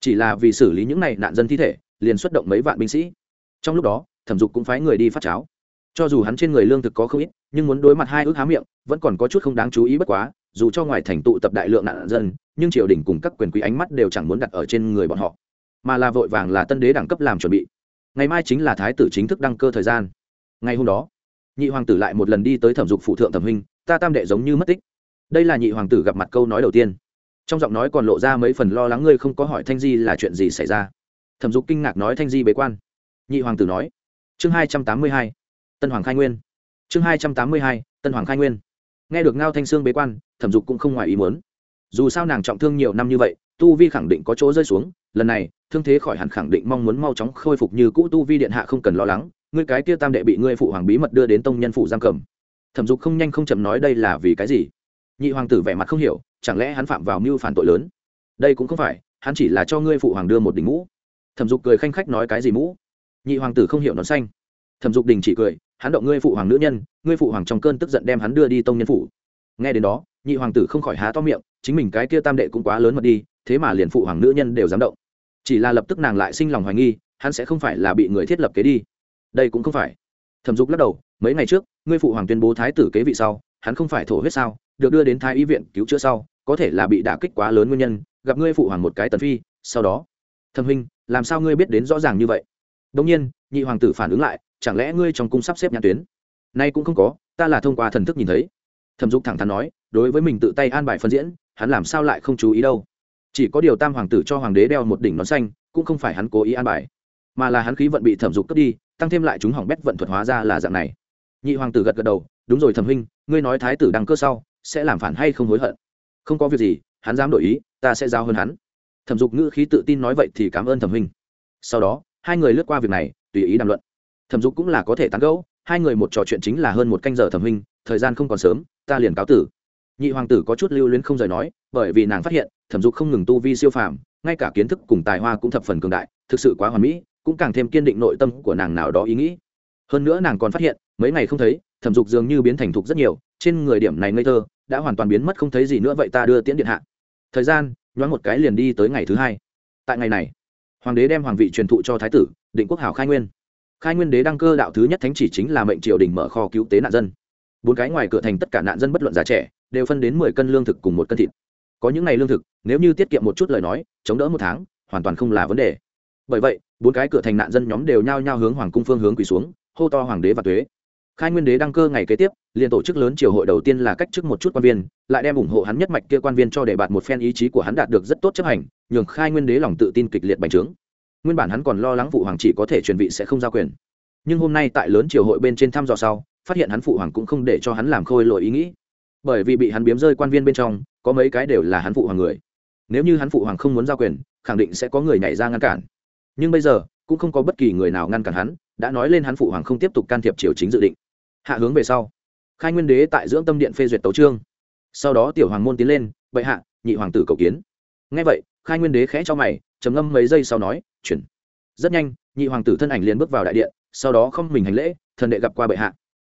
Chỉ là vì xử lý những này nạn dân thi thể, liền xuất động mấy vạn binh sĩ. Trong lúc đó, thẩm dục cũng phái người đi phát cháo. Cho dù hắn trên người lương thực có không ít, nhưng muốn đối mặt hai ước há miệng, vẫn còn có chút không đáng chú ý bất quá, dù cho ngoài thành tụ tập đại lượng nạn dân, nhưng triều đình cùng các quyền quý ánh mắt đều chẳng muốn đặt ở trên người bọn họ, mà là vội vàng là tân đế đẳng cấp làm chuẩn bị. Ngày mai chính là thái tử chính thức đăng cơ thời gian. Ngày hôm đó, nhị hoàng tử lại một lần đi tới thẩm dục phụ thượng thẩm huynh, ta tam đệ giống như mất tích đây là nhị hoàng tử gặp mặt câu nói đầu tiên. Trong giọng nói còn lộ ra mấy phần lo lắng, ngươi không có hỏi thanh di là chuyện gì xảy ra. Thẩm dục kinh ngạc nói, thanh di bế quan. Nhị hoàng tử nói, chương hai trăm tám mươi hai, tân hoàng khai nguyên. Chương hai trăm tám mươi hai, tân hoàng khai nguyên. Nghe được ngao thanh sương bế quan, thẩm dục cũng không ngoài ý muốn. Dù sao nàng trọng thương nhiều năm như vậy, tu vi khẳng định có chỗ rơi xuống, lần này, thương thế khỏi hẳn khẳng định mong muốn mau chóng khôi phục như cũ, tu vi điện hạ không cần lo lắng, ngươi cái kia tam đệ bị ngươi phụ hoàng bí mật đưa đến tông nhân phụ giam cầm. Thẩm dục không nhanh không chậm nói, đây là vì cái gì? Nhị hoàng tử vẻ mặt không hiểu, chẳng lẽ hắn phạm vào mưu phản tội lớn? Đây cũng không phải, hắn chỉ là cho ngươi phụ hoàng đưa một đỉnh mũ. Thẩm dục cười khanh khách nói cái gì mũ? Nhị hoàng tử không hiểu nó xanh. Thẩm dục đình chỉ cười, hắn động ngươi phụ hoàng nữ nhân, ngươi phụ hoàng trong cơn tức giận đem hắn đưa đi tông nhân phủ. Nghe đến đó, nhị hoàng tử không khỏi há to miệng, chính mình cái kia tam đệ cũng quá lớn mật đi, thế mà liền phụ hoàng nữ nhân đều dám động. Chỉ là lập tức nàng lại sinh lòng hoài nghi, hắn sẽ không phải là bị người thiết lập kế đi. Đây cũng không phải. Thẩm dục lắc đầu, mấy ngày trước, ngươi phụ hoàng tuyên bố thái tử kế vị sau, hắn không phải thổ huyết sao? Được đưa đến thái y viện cứu chữa sau, có thể là bị đả kích quá lớn nguyên nhân, gặp ngươi phụ hoàng một cái tần phi, sau đó. Thâm huynh, làm sao ngươi biết đến rõ ràng như vậy? Đông nhiên, nhị hoàng tử phản ứng lại, chẳng lẽ ngươi trong cung sắp xếp nhãn tuyến? Nay cũng không có, ta là thông qua thần thức nhìn thấy. Thẩm dục thẳng thắn nói, đối với mình tự tay an bài phân diễn, hắn làm sao lại không chú ý đâu? Chỉ có điều tam hoàng tử cho hoàng đế đeo một đỉnh nón xanh, cũng không phải hắn cố ý an bài, mà là hắn khí vận bị thẩm dục cướp đi, tăng thêm lại chúng hỏng bét vận thuật hóa ra là dạng này. Nhị hoàng tử gật gật đầu, đúng rồi thẩm huynh, ngươi nói thái tử đăng cơ sau sẽ làm phản hay không hối hận. Không có việc gì, hắn dám đổi ý, ta sẽ giao hơn hắn. Thẩm dục ngữ khí tự tin nói vậy thì cảm ơn thẩm huynh. Sau đó, hai người lướt qua việc này, tùy ý đàm luận. Thẩm dục cũng là có thể tán gẫu, hai người một trò chuyện chính là hơn một canh giờ thẩm huynh, thời gian không còn sớm, ta liền cáo tử. Nhị hoàng tử có chút lưu luyến không rời nói, bởi vì nàng phát hiện, thẩm dục không ngừng tu vi siêu phàm, ngay cả kiến thức cùng tài hoa cũng thập phần cường đại, thực sự quá hoàn mỹ, cũng càng thêm kiên định nội tâm của nàng nào đó ý nghĩ. Hơn nữa nàng còn phát hiện, mấy ngày không thấy, thẩm dục dường như biến thành thục rất nhiều, trên người điểm này ngây thơ đã hoàn toàn biến mất không thấy gì nữa vậy ta đưa tiễn điện hạ. Thời gian, nhoáng một cái liền đi tới ngày thứ hai. Tại ngày này, hoàng đế đem hoàng vị truyền thụ cho thái tử, định quốc hảo khai nguyên. Khai nguyên đế đăng cơ đạo thứ nhất thánh chỉ chính là mệnh triều đình mở kho cứu tế nạn dân. Bốn cái ngoài cửa thành tất cả nạn dân bất luận già trẻ, đều phân đến mười cân lương thực cùng một cân thịt. Có những ngày lương thực, nếu như tiết kiệm một chút lời nói, chống đỡ một tháng, hoàn toàn không là vấn đề. Bởi vậy, bốn cái cửa thành nạn dân nhóm đều nhao nhao hướng hoàng cung phương hướng quỳ xuống, hô to hoàng đế và tuế. Khai nguyên đế đăng cơ ngày kế tiếp liền tổ chức lớn triều hội đầu tiên là cách chức một chút quan viên, lại đem ủng hộ hắn nhất mạch kia quan viên cho đề bạt một phen ý chí của hắn đạt được rất tốt chấp hành, nhường khai nguyên đế lòng tự tin kịch liệt bành trướng. Nguyên bản hắn còn lo lắng phụ hoàng chỉ có thể truyền vị sẽ không giao quyền. Nhưng hôm nay tại lớn triều hội bên trên thăm dò sau, phát hiện hắn phụ hoàng cũng không để cho hắn làm khôi lỗi ý nghĩ. Bởi vì bị hắn biếm rơi quan viên bên trong, có mấy cái đều là hắn phụ hoàng người. Nếu như hắn phụ hoàng không muốn giao quyền, khẳng định sẽ có người nhảy ra ngăn cản. Nhưng bây giờ, cũng không có bất kỳ người nào ngăn cản hắn, đã nói lên hắn phụ hoàng không tiếp tục can thiệp triều chính dự định. Hạ hướng về sau khai nguyên đế tại dưỡng tâm điện phê duyệt tấu trương sau đó tiểu hoàng môn tiến lên, bệ hạ, nhị hoàng tử cầu kiến. Ngay vậy, khai nguyên đế khẽ cho mày, trầm ngâm mấy giây sau nói, chuyển. Rất nhanh, nhị hoàng tử thân ảnh liền bước vào đại điện, sau đó không mình hành lễ, thần đệ gặp qua bệ hạ.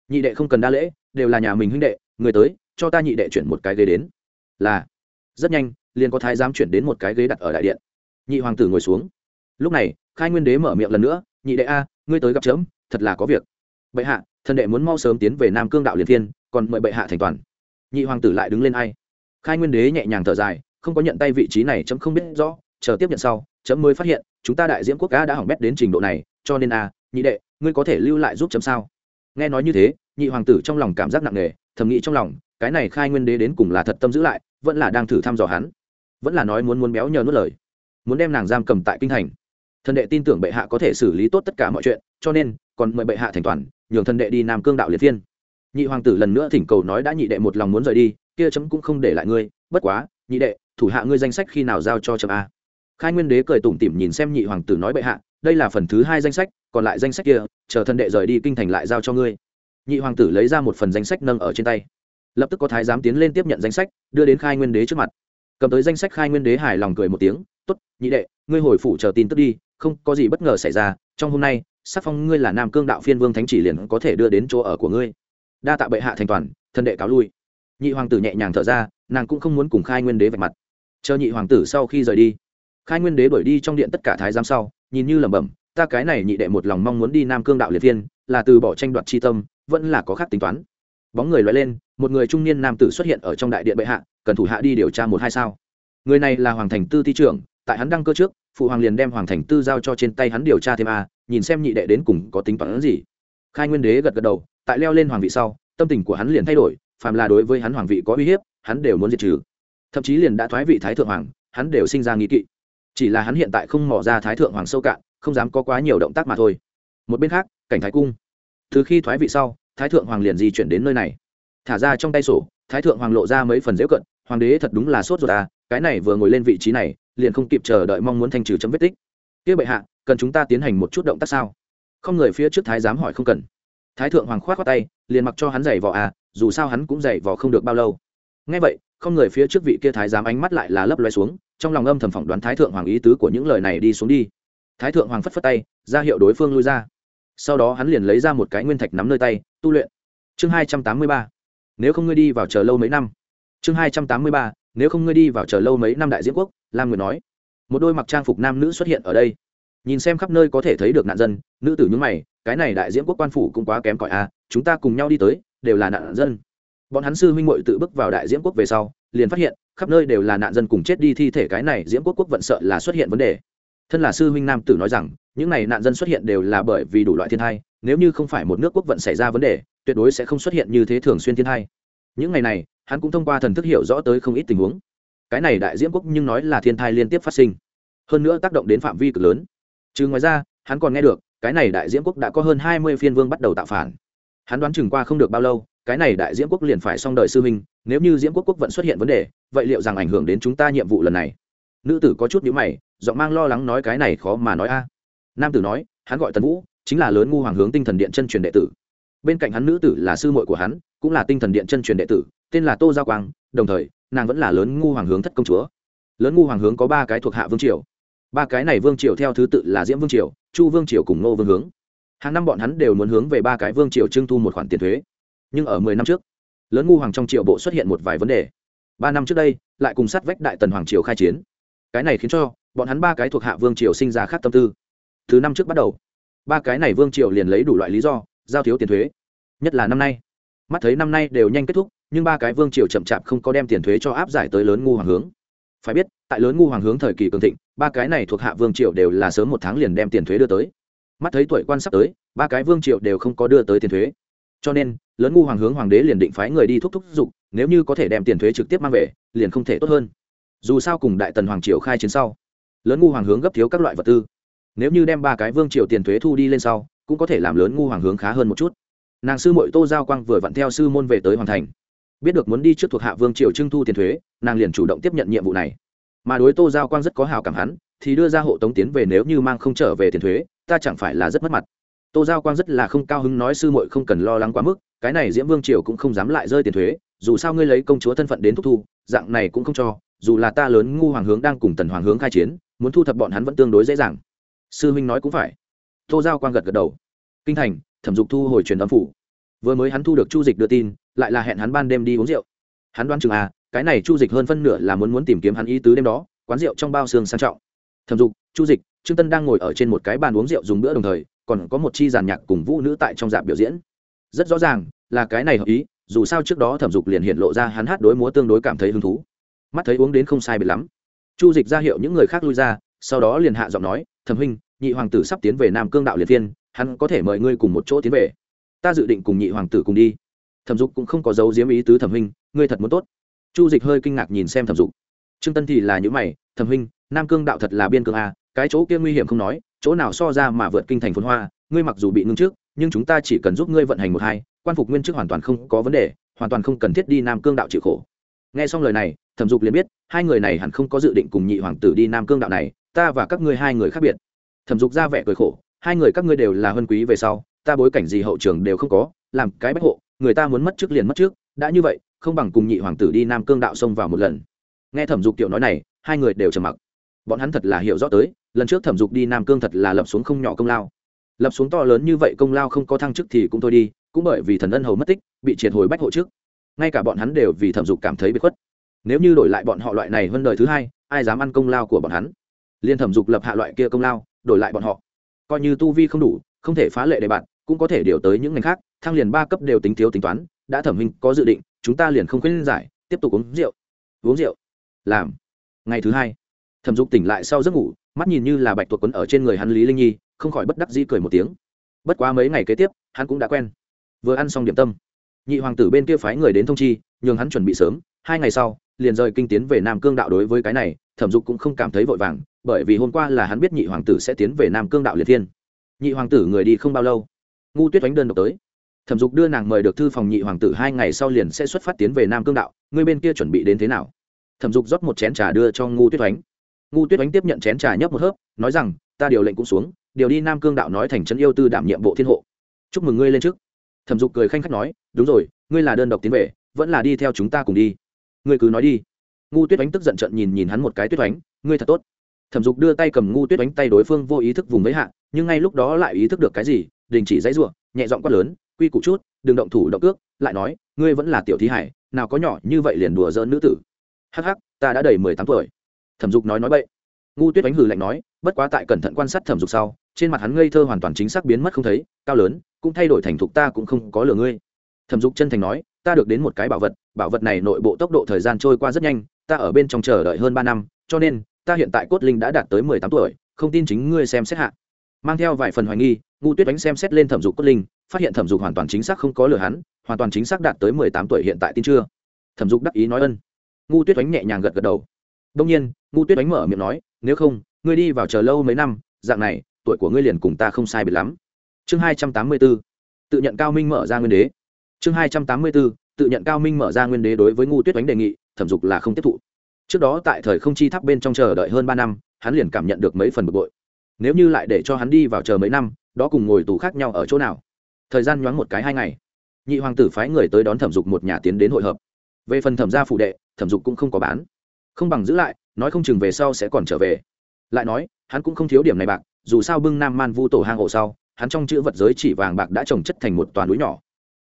Nhị đệ không cần đa lễ, đều là nhà mình huynh đệ, người tới, cho ta nhị đệ chuyển một cái ghế đến. Là. Rất nhanh, liền có thái giám chuyển đến một cái ghế đặt ở đại điện. Nhị hoàng tử ngồi xuống. Lúc này, khai nguyên đế mở miệng lần nữa, nhị đệ a, ngươi tới gặp chớm thật là có việc. Bệ hạ thần đệ muốn mau sớm tiến về nam cương đạo liên thiên, còn mời bệ hạ thành toàn. Nhị hoàng tử lại đứng lên ai? Khai nguyên đế nhẹ nhàng thở dài, không có nhận tay vị trí này chấm không biết rõ, chờ tiếp nhận sau, chấm mới phát hiện, chúng ta đại diễm quốc ca đã hỏng bét đến trình độ này, cho nên a nhị đệ, ngươi có thể lưu lại giúp chấm sao? Nghe nói như thế, nhị hoàng tử trong lòng cảm giác nặng nề, thầm nghĩ trong lòng, cái này khai nguyên đế đến cùng là thật tâm giữ lại, vẫn là đang thử thăm dò hắn. Vẫn là nói muốn muốn béo nhờ nuốt lời. Muốn đem nàng giam cầm tại kinh thành thần đệ tin tưởng bệ hạ có thể xử lý tốt tất cả mọi chuyện, cho nên, còn mời bệ hạ thành toàn, nhường thần đệ đi nam cương đạo liệt viên nhị hoàng tử lần nữa thỉnh cầu nói đã nhị đệ một lòng muốn rời đi, kia chấm cũng không để lại ngươi, bất quá, nhị đệ, thủ hạ ngươi danh sách khi nào giao cho chấm a. Khai nguyên đế cười tủm tỉm nhìn xem nhị hoàng tử nói bệ hạ, đây là phần thứ hai danh sách, còn lại danh sách kia, chờ thần đệ rời đi kinh thành lại giao cho ngươi. Nhị hoàng tử lấy ra một phần danh sách nâng ở trên tay. Lập tức có thái giám tiến lên tiếp nhận danh sách, đưa đến khai nguyên đế trước mặt. Cầm tới danh sách khai nguyên đế hài lòng cười một tiếng, tốt, nhị đệ, ngươi hồi phủ chờ tin tức đi không có gì bất ngờ xảy ra, trong hôm nay, sắc phong ngươi là nam cương đạo phiên vương thánh chỉ liền có thể đưa đến chỗ ở của ngươi. Đa tạ bệ hạ thành toàn, thân đệ cáo lui. Nhị hoàng tử nhẹ nhàng thở ra, nàng cũng không muốn cùng khai nguyên đế vạch mặt. Chờ nhị hoàng tử sau khi rời đi, khai nguyên đế đuổi đi trong điện tất cả thái giám sau, nhìn như lẩm bẩm, ta cái này nhị đệ một lòng mong muốn đi nam cương đạo liệt viên, là từ bỏ tranh đoạt c tâm, vẫn là có khác tính toán. Bóng người loại lên, một người trung niên nam tử xuất hiện ở trong đại điện bệ hạ, cần thủ hạ đi điều tra một hai sao. Người này là hoàng thành tư thi trưởng tại hắn đăng cơ trước, phụ hoàng liền đem hoàng thành tư giao cho trên tay hắn điều tra thêm a, nhìn xem nhị đệ đến cùng có tính toán gì. Khai nguyên đế gật gật đầu, tại leo lên hoàng vị sau, tâm tình của hắn liền thay đổi, phàm là đối với hắn hoàng vị có uy hiếp, hắn đều muốn diệt trừ. Thậm chí liền đã thoái vị thái thượng hoàng, hắn đều sinh ra nghi kỵ. Chỉ là hắn hiện tại không mò ra thái thượng hoàng sâu cạn, không dám có quá nhiều động tác mà thôi. Một bên khác, cảnh thái cung. Từ khi thoái vị sau, thái thượng hoàng liền di chuyển đến nơi này. Thả ra trong tay sổ, thái thượng hoàng lộ ra mấy phần dễ cận hoàng đế thật đúng là sốt ruột à cái này vừa ngồi lên vị trí này, liền không kịp chờ đợi mong muốn thanh trừ chấm vết tích. Kia bệ hạ, cần chúng ta tiến hành một chút động tác sao? Không người phía trước thái giám hỏi không cần. Thái thượng hoàng khoát khoát tay, liền mặc cho hắn giày vò à dù sao hắn cũng giày vò không được bao lâu. Ngay vậy, không người phía trước vị kia thái giám ánh mắt lại là lấp loe xuống, trong lòng âm thầm phỏng đoán thái thượng hoàng ý tứ của những lời này đi xuống đi. Thái thượng hoàng phất phất tay, ra hiệu đối phương lui ra. Sau đó hắn liền lấy ra một cái nguyên thạch nắm nơi tay, tu luyện. Chương hai trăm tám mươi ba. Nếu không ngươi đi vào chờ lâu mấy năm chương hai trăm tám mươi ba nếu không ngươi đi vào chờ lâu mấy năm đại diễn quốc lam nguyệt nói. Một đôi mặc trang phục nam nữ xuất hiện ở đây. Nhìn xem khắp nơi có thể thấy được nạn dân nữ tử nhúng mày cái này đại diễn quốc quan phủ cũng quá kém cỏi a à, chúng ta cùng nhau đi tới đều là nạn dân. Bọn hắn sư huynh muội tự bước vào đại diễn quốc về sau liền phát hiện khắp nơi đều là nạn dân cùng chết đi thi thể cái này diễn quốc quốc vận sợ là xuất hiện vấn đề. Thân là sư huynh nam tử nói rằng những này nạn dân xuất hiện đều là bởi vì đủ loại thiên thai nếu như không phải một nước quốc vận xảy ra vấn đề tuyệt đối sẽ không xuất hiện như thế thường xuyên thiên thai. Những ngày này hắn cũng thông qua thần thức hiểu rõ tới không ít tình huống. Cái này đại diễm quốc nhưng nói là thiên thai liên tiếp phát sinh. Hơn nữa tác động đến phạm vi cực lớn. Chứ ngoài ra, hắn còn nghe được, cái này đại diễm quốc đã có hơn hai mươi phiên vương bắt đầu tạo phản. Hắn đoán chừng qua không được bao lâu, cái này đại diễm quốc liền phải xong đời sư minh nếu như diễm quốc quốc vẫn xuất hiện vấn đề, vậy liệu rằng ảnh hưởng đến chúng ta nhiệm vụ lần này? Nữ tử có chút nhữ mày, giọng mang lo lắng nói cái này khó mà nói a. Nam tử nói, hắn gọi tần vũ, chính là lớn ngu hoàng hướng tinh thần điện chân truyền đệ tử. Bên cạnh hắn nữ tử là sư muội của hắn cũng là tinh thần điện chân truyền đệ tử, tên là tô giao quang, đồng thời, nàng vẫn là lớn ngu hoàng hướng thất công chúa. Lớn ngu hoàng hướng có ba cái thuộc hạ vương triều. Ba cái này vương triều theo thứ tự là diễm vương triều, chu vương triều cùng nô vương hướng. Hàng năm bọn hắn đều muốn hướng về ba cái vương triều trưng thu một khoản tiền thuế. Nhưng ở mười năm trước, lớn ngu hoàng trong triều bộ xuất hiện một vài vấn đề. Ba năm trước đây, lại cùng sát vách đại tần hoàng triều khai chiến. Cái này khiến cho, bọn hắn ba cái thuộc hạ vương triều sinh ra khác tâm tư. Thứ năm trước bắt đầu, ba cái này vương triều liền lấy đủ loại lý do, giao thiếu tiền thuế. Nhất là năm nay mắt thấy năm nay đều nhanh kết thúc, nhưng ba cái vương triều chậm chạp không có đem tiền thuế cho áp giải tới lớn ngu hoàng hướng. Phải biết, tại lớn ngu hoàng hướng thời kỳ cường thịnh, ba cái này thuộc hạ vương triều đều là sớm một tháng liền đem tiền thuế đưa tới. Mắt thấy tuổi quan sắp tới, ba cái vương triều đều không có đưa tới tiền thuế. Cho nên, lớn ngu hoàng hướng hoàng đế liền định phái người đi thúc thúc giục nếu như có thể đem tiền thuế trực tiếp mang về, liền không thể tốt hơn. Dù sao cùng đại tần hoàng triều khai chiến sau, lớn ngu hoàng hướng gấp thiếu các loại vật tư. Nếu như đem ba cái vương triều tiền thuế thu đi lên sau, cũng có thể làm lớn ngu hoàng hướng khá hơn một chút nàng sư mội tô giao quang vừa vặn theo sư môn về tới hoàng thành biết được muốn đi trước thuộc hạ vương triều trưng thu tiền thuế nàng liền chủ động tiếp nhận nhiệm vụ này mà đối tô giao quang rất có hào cảm hắn thì đưa ra hộ tống tiến về nếu như mang không trở về tiền thuế ta chẳng phải là rất mất mặt tô giao quang rất là không cao hứng nói sư muội không cần lo lắng quá mức cái này diễm vương triều cũng không dám lại rơi tiền thuế dù sao ngươi lấy công chúa thân phận đến thúc thu dạng này cũng không cho dù là ta lớn ngu hoàng hướng đang cùng tần hoàng hướng khai chiến muốn thu thập bọn hắn vẫn tương đối dễ dàng sư huynh nói cũng phải tô giao quang gật gật đầu kinh thành thẩm dục thu hồi truyền âm phủ. Vừa mới hắn thu được chu dịch đưa tin, lại là hẹn hắn ban đêm đi uống rượu. Hắn đoán chừng à cái này chu dịch hơn phân nửa là muốn muốn tìm kiếm hắn ý tứ đêm đó, quán rượu trong bao xương sang trọng. Thẩm dục, chu dịch, trương tân đang ngồi ở trên một cái bàn uống rượu dùng bữa đồng thời, còn có một chi giàn nhạc cùng vũ nữ tại trong dạp biểu diễn. Rất rõ ràng, là cái này hợp ý, dù sao trước đó thẩm dục liền hiện lộ ra hắn hát đối múa tương đối cảm thấy hứng thú. Mắt thấy uống đến không sai biệt lắm. Chu dịch ra hiệu những người khác lui ra, sau đó liền hạ giọng nói, thẩm huynh, nhị hoàng tử sắp tiến về nam cương đạo liệt viên hắn có thể mời ngươi cùng một chỗ tiến về. Ta dự định cùng nhị hoàng tử cùng đi. Thẩm dục cũng không có dấu diếm ý tứ thẩm huynh, ngươi thật muốn tốt. Chu dịch hơi kinh ngạc nhìn xem thẩm dục. Trương tân thì là những mày, thẩm huynh, nam cương đạo thật là biên cương a, cái chỗ kia nguy hiểm không nói, chỗ nào so ra mà vượt kinh thành phồn hoa, ngươi mặc dù bị ngưng trước, nhưng chúng ta chỉ cần giúp ngươi vận hành một hai, quan phục nguyên chức hoàn toàn không có vấn đề, hoàn toàn không cần thiết đi nam cương đạo chịu khổ. Nghe xong lời này, thẩm dục liền biết, hai người này hẳn không có dự định cùng nhị hoàng tử đi nam cương đạo này, ta và các ngươi hai người khác biệt. Thẩm dục ra vẻ cười khổ hai người các ngươi đều là huân quý về sau, ta bối cảnh gì hậu trường đều không có, làm cái bách hộ, người ta muốn mất trước liền mất trước, đã như vậy, không bằng cùng nhị hoàng tử đi nam cương đạo xông vào một lần. Nghe thẩm dục tiểu nói này, hai người đều trầm mặc. Bọn hắn thật là hiểu rõ tới, lần trước thẩm dục đi nam cương thật là lập xuống không nhỏ công lao. Lập xuống to lớn như vậy công lao không có thăng chức thì cũng thôi đi, cũng bởi vì thần ân hầu mất tích, bị triệt hồi bách hộ trước. Ngay cả bọn hắn đều vì thẩm dục cảm thấy bị khuất. Nếu như đổi lại bọn họ loại này hơn đời thứ hai, ai dám ăn công lao của bọn hắn? Liên thẩm dục lập hạ loại kia công lao, đổi lại bọn họ coi như tu vi không đủ, không thể phá lệ đề bạn cũng có thể điều tới những ngành khác thăng liền ba cấp đều tính thiếu tính toán, đã thẩm minh, có dự định, chúng ta liền không khuyên giải, tiếp tục uống rượu. Uống rượu. Làm. Ngày thứ hai, thẩm dục tỉnh lại sau giấc ngủ, mắt nhìn như là bạch tuộc quấn ở trên người hắn lý linh nhi, không khỏi bất đắc dĩ cười một tiếng. Bất quá mấy ngày kế tiếp, hắn cũng đã quen. Vừa ăn xong điểm tâm, nhị hoàng tử bên kia phái người đến thông chi, nhường hắn chuẩn bị sớm. Hai ngày sau, liền rời kinh tiến về nam cương đạo đối với cái này, thẩm dục cũng không cảm thấy vội vàng bởi vì hôm qua là hắn biết nhị hoàng tử sẽ tiến về nam cương đạo liệt thiên. Nhị hoàng tử người đi không bao lâu, ngu tuyết đánh đơn độc tới. Thẩm dục đưa nàng mời được thư phòng nhị hoàng tử hai ngày sau liền sẽ xuất phát tiến về nam cương đạo, người bên kia chuẩn bị đến thế nào? Thẩm dục rót một chén trà đưa cho ngu tuyết đánh ngu tuyết đánh tiếp nhận chén trà nhấp một hớp, nói rằng, ta điều lệnh cũng xuống, điều đi nam cương đạo nói thành trấn yêu tư đảm nhiệm bộ thiên hộ. Chúc mừng ngươi lên trước. Thẩm dục cười khanh khách nói, đúng rồi, ngươi là đơn độc tiến về, vẫn là đi theo chúng ta cùng đi. Ngươi cứ nói đi. Ngu tuyết đánh tức giận trận nhìn nhìn hắn một cái, tuyết đánh ngươi thật tốt thẩm dục đưa tay cầm ngu tuyết đánh tay đối phương vô ý thức vùng với hạ, nhưng ngay lúc đó lại ý thức được cái gì, đình chỉ dãy ruộng nhẹ giọng quát lớn, quy củ chút, đừng động thủ động cước. Lại nói, ngươi vẫn là tiểu thí hải, nào có nhỏ như vậy liền đùa giỡn nữ tử. Hắc hắc, ta đã đầy mười tám tuổi. Thẩm dục nói nói bậy. Ngu tuyết đánh hừ lạnh nói, bất quá tại cẩn thận quan sát thẩm dục sau, trên mặt hắn ngây thơ hoàn toàn chính xác biến mất không thấy, cao lớn, cũng thay đổi thành thục ta cũng không có lừa ngươi. Thẩm dục chân thành nói, ta được đến một cái bảo vật bảo vật này nội bộ tốc độ thời gian trôi qua rất nhanh, ta ở bên trong chờ đợi hơn ba năm, cho nên ta hiện tại cốt linh đã đạt tới mười tám tuổi, không tin chính ngươi xem xét hạ. Mang theo vài phần hoài nghi ngu tuyết đánh xem xét lên thẩm dục cốt linh, phát hiện thẩm dục hoàn toàn chính xác không có lừa hắn, hoàn toàn chính xác đạt tới mười tám tuổi hiện tại tin chưa? Thẩm dục đắc ý nói ân. Ngu tuyết đánh nhẹ nhàng gật gật đầu. Đông nhiên ngu tuyết đánh mở miệng nói, nếu không, ngươi đi vào chờ lâu mấy năm, dạng này, tuổi của ngươi liền cùng ta không sai biệt lắm. Chương hai trăm tám mươi b ố tự nhận cao minh mở ra nguyên đế. Chương hai trăm tám mươi b ố tự nhận cao minh mở ra nguyên đế đối với ngu tuyết đánh đề nghị, thẩm dục là không tiếp thụ trước đó tại thời không chi tháp bên trong chờ đợi hơn ba năm, hắn liền cảm nhận được mấy phần bực bội. Nếu như lại để cho hắn đi vào chờ mấy năm, đó cùng ngồi tù khác nhau ở chỗ nào? Thời gian nhoáng một cái hai ngày. Nhị hoàng tử phái người tới đón thẩm dục một nhà tiến đến hội hợp. Về phần thẩm gia phụ đệ, thẩm dục cũng không có bán. Không bằng giữ lại, nói không chừng về sau sẽ còn trở về. Lại nói, hắn cũng không thiếu điểm này bạc, dù sao bưng nam man vu tổ hang hộ sau, hắn trong chữ vật giới chỉ vàng bạc đã trồng chất thành một toàn núi nhỏ.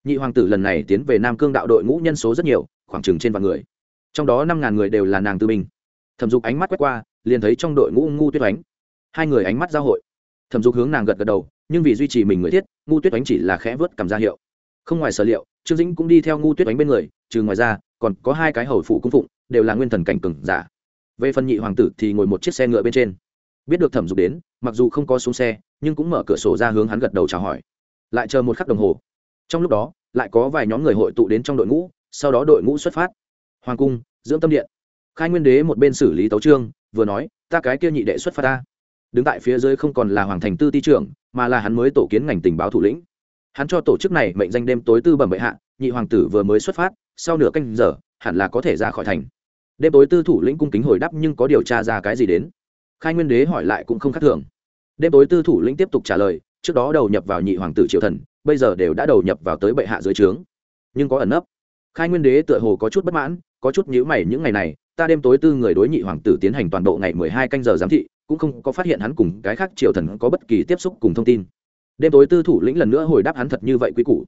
Nhị hoàng tử lần này tiến về nam cương đạo đội ngũ nhân số rất nhiều, khoảng chừng trên vạn người trong đó năm ngàn người đều là nàng tư binh. Thẩm dục ánh mắt quét qua, liền thấy trong đội ngũ ngu tuyết oánh. Hai người ánh mắt giao hội. Thẩm dục hướng nàng gật gật đầu, nhưng vì duy trì mình người thiết, ngu tuyết oánh chỉ là khẽ vớt cầm ra hiệu. Không ngoài sở liệu, trương dĩnh cũng đi theo ngu tuyết oánh bên người, trừ ngoài ra, còn có hai cái hầu phụ cung phụng, đều là nguyên thần cảnh cừng giả. Về phần nhị hoàng tử thì ngồi một chiếc xe ngựa bên trên. Biết được thẩm dục đến, mặc dù không có xuống xe, nhưng cũng mở cửa sổ ra hướng hắn gật đầu chào hỏi. Lại chờ một khắc đồng hồ. Trong lúc đó, lại có vài nhóm người hội tụ đến trong đội ngũ, sau đó đội ngũ xuất phát hoàng cung, dưỡng tâm điện. Khai nguyên đế một bên xử lý tấu trương, vừa nói, ta cái kia nhị đệ xuất phát ta. Đứng tại phía dưới không còn là hoàng thành tư ti trưởng, mà là hắn mới tổ kiến ngành tình báo thủ lĩnh. Hắn cho tổ chức này mệnh danh đêm tối tư bẩm bệ hạ, nhị hoàng tử vừa mới xuất phát, sau nửa canh giờ, hẳn là có thể ra khỏi thành. Đêm tối tư thủ lĩnh cung kính hồi đáp nhưng có điều tra ra cái gì đến? Khai nguyên đế hỏi lại cũng không khác thường. Đêm tối tư thủ lĩnh tiếp tục trả lời, trước đó đầu nhập vào nhị hoàng tử triều thần, bây giờ đều đã đầu nhập vào tới bệ hạ dưới trướng. Nhưng có ẩn nấp. Khai nguyên đế tựa hồ có chút bất mãn có chút nhíu mày những ngày này, ta đêm tối tư người đối nhị hoàng tử tiến hành toàn bộ ngày mười hai canh giờ giám thị, cũng không có phát hiện hắn cùng cái khác triều thần có bất kỳ tiếp xúc cùng thông tin. Đêm tối tư thủ lĩnh lần nữa hồi đáp hắn thật như vậy quý củ.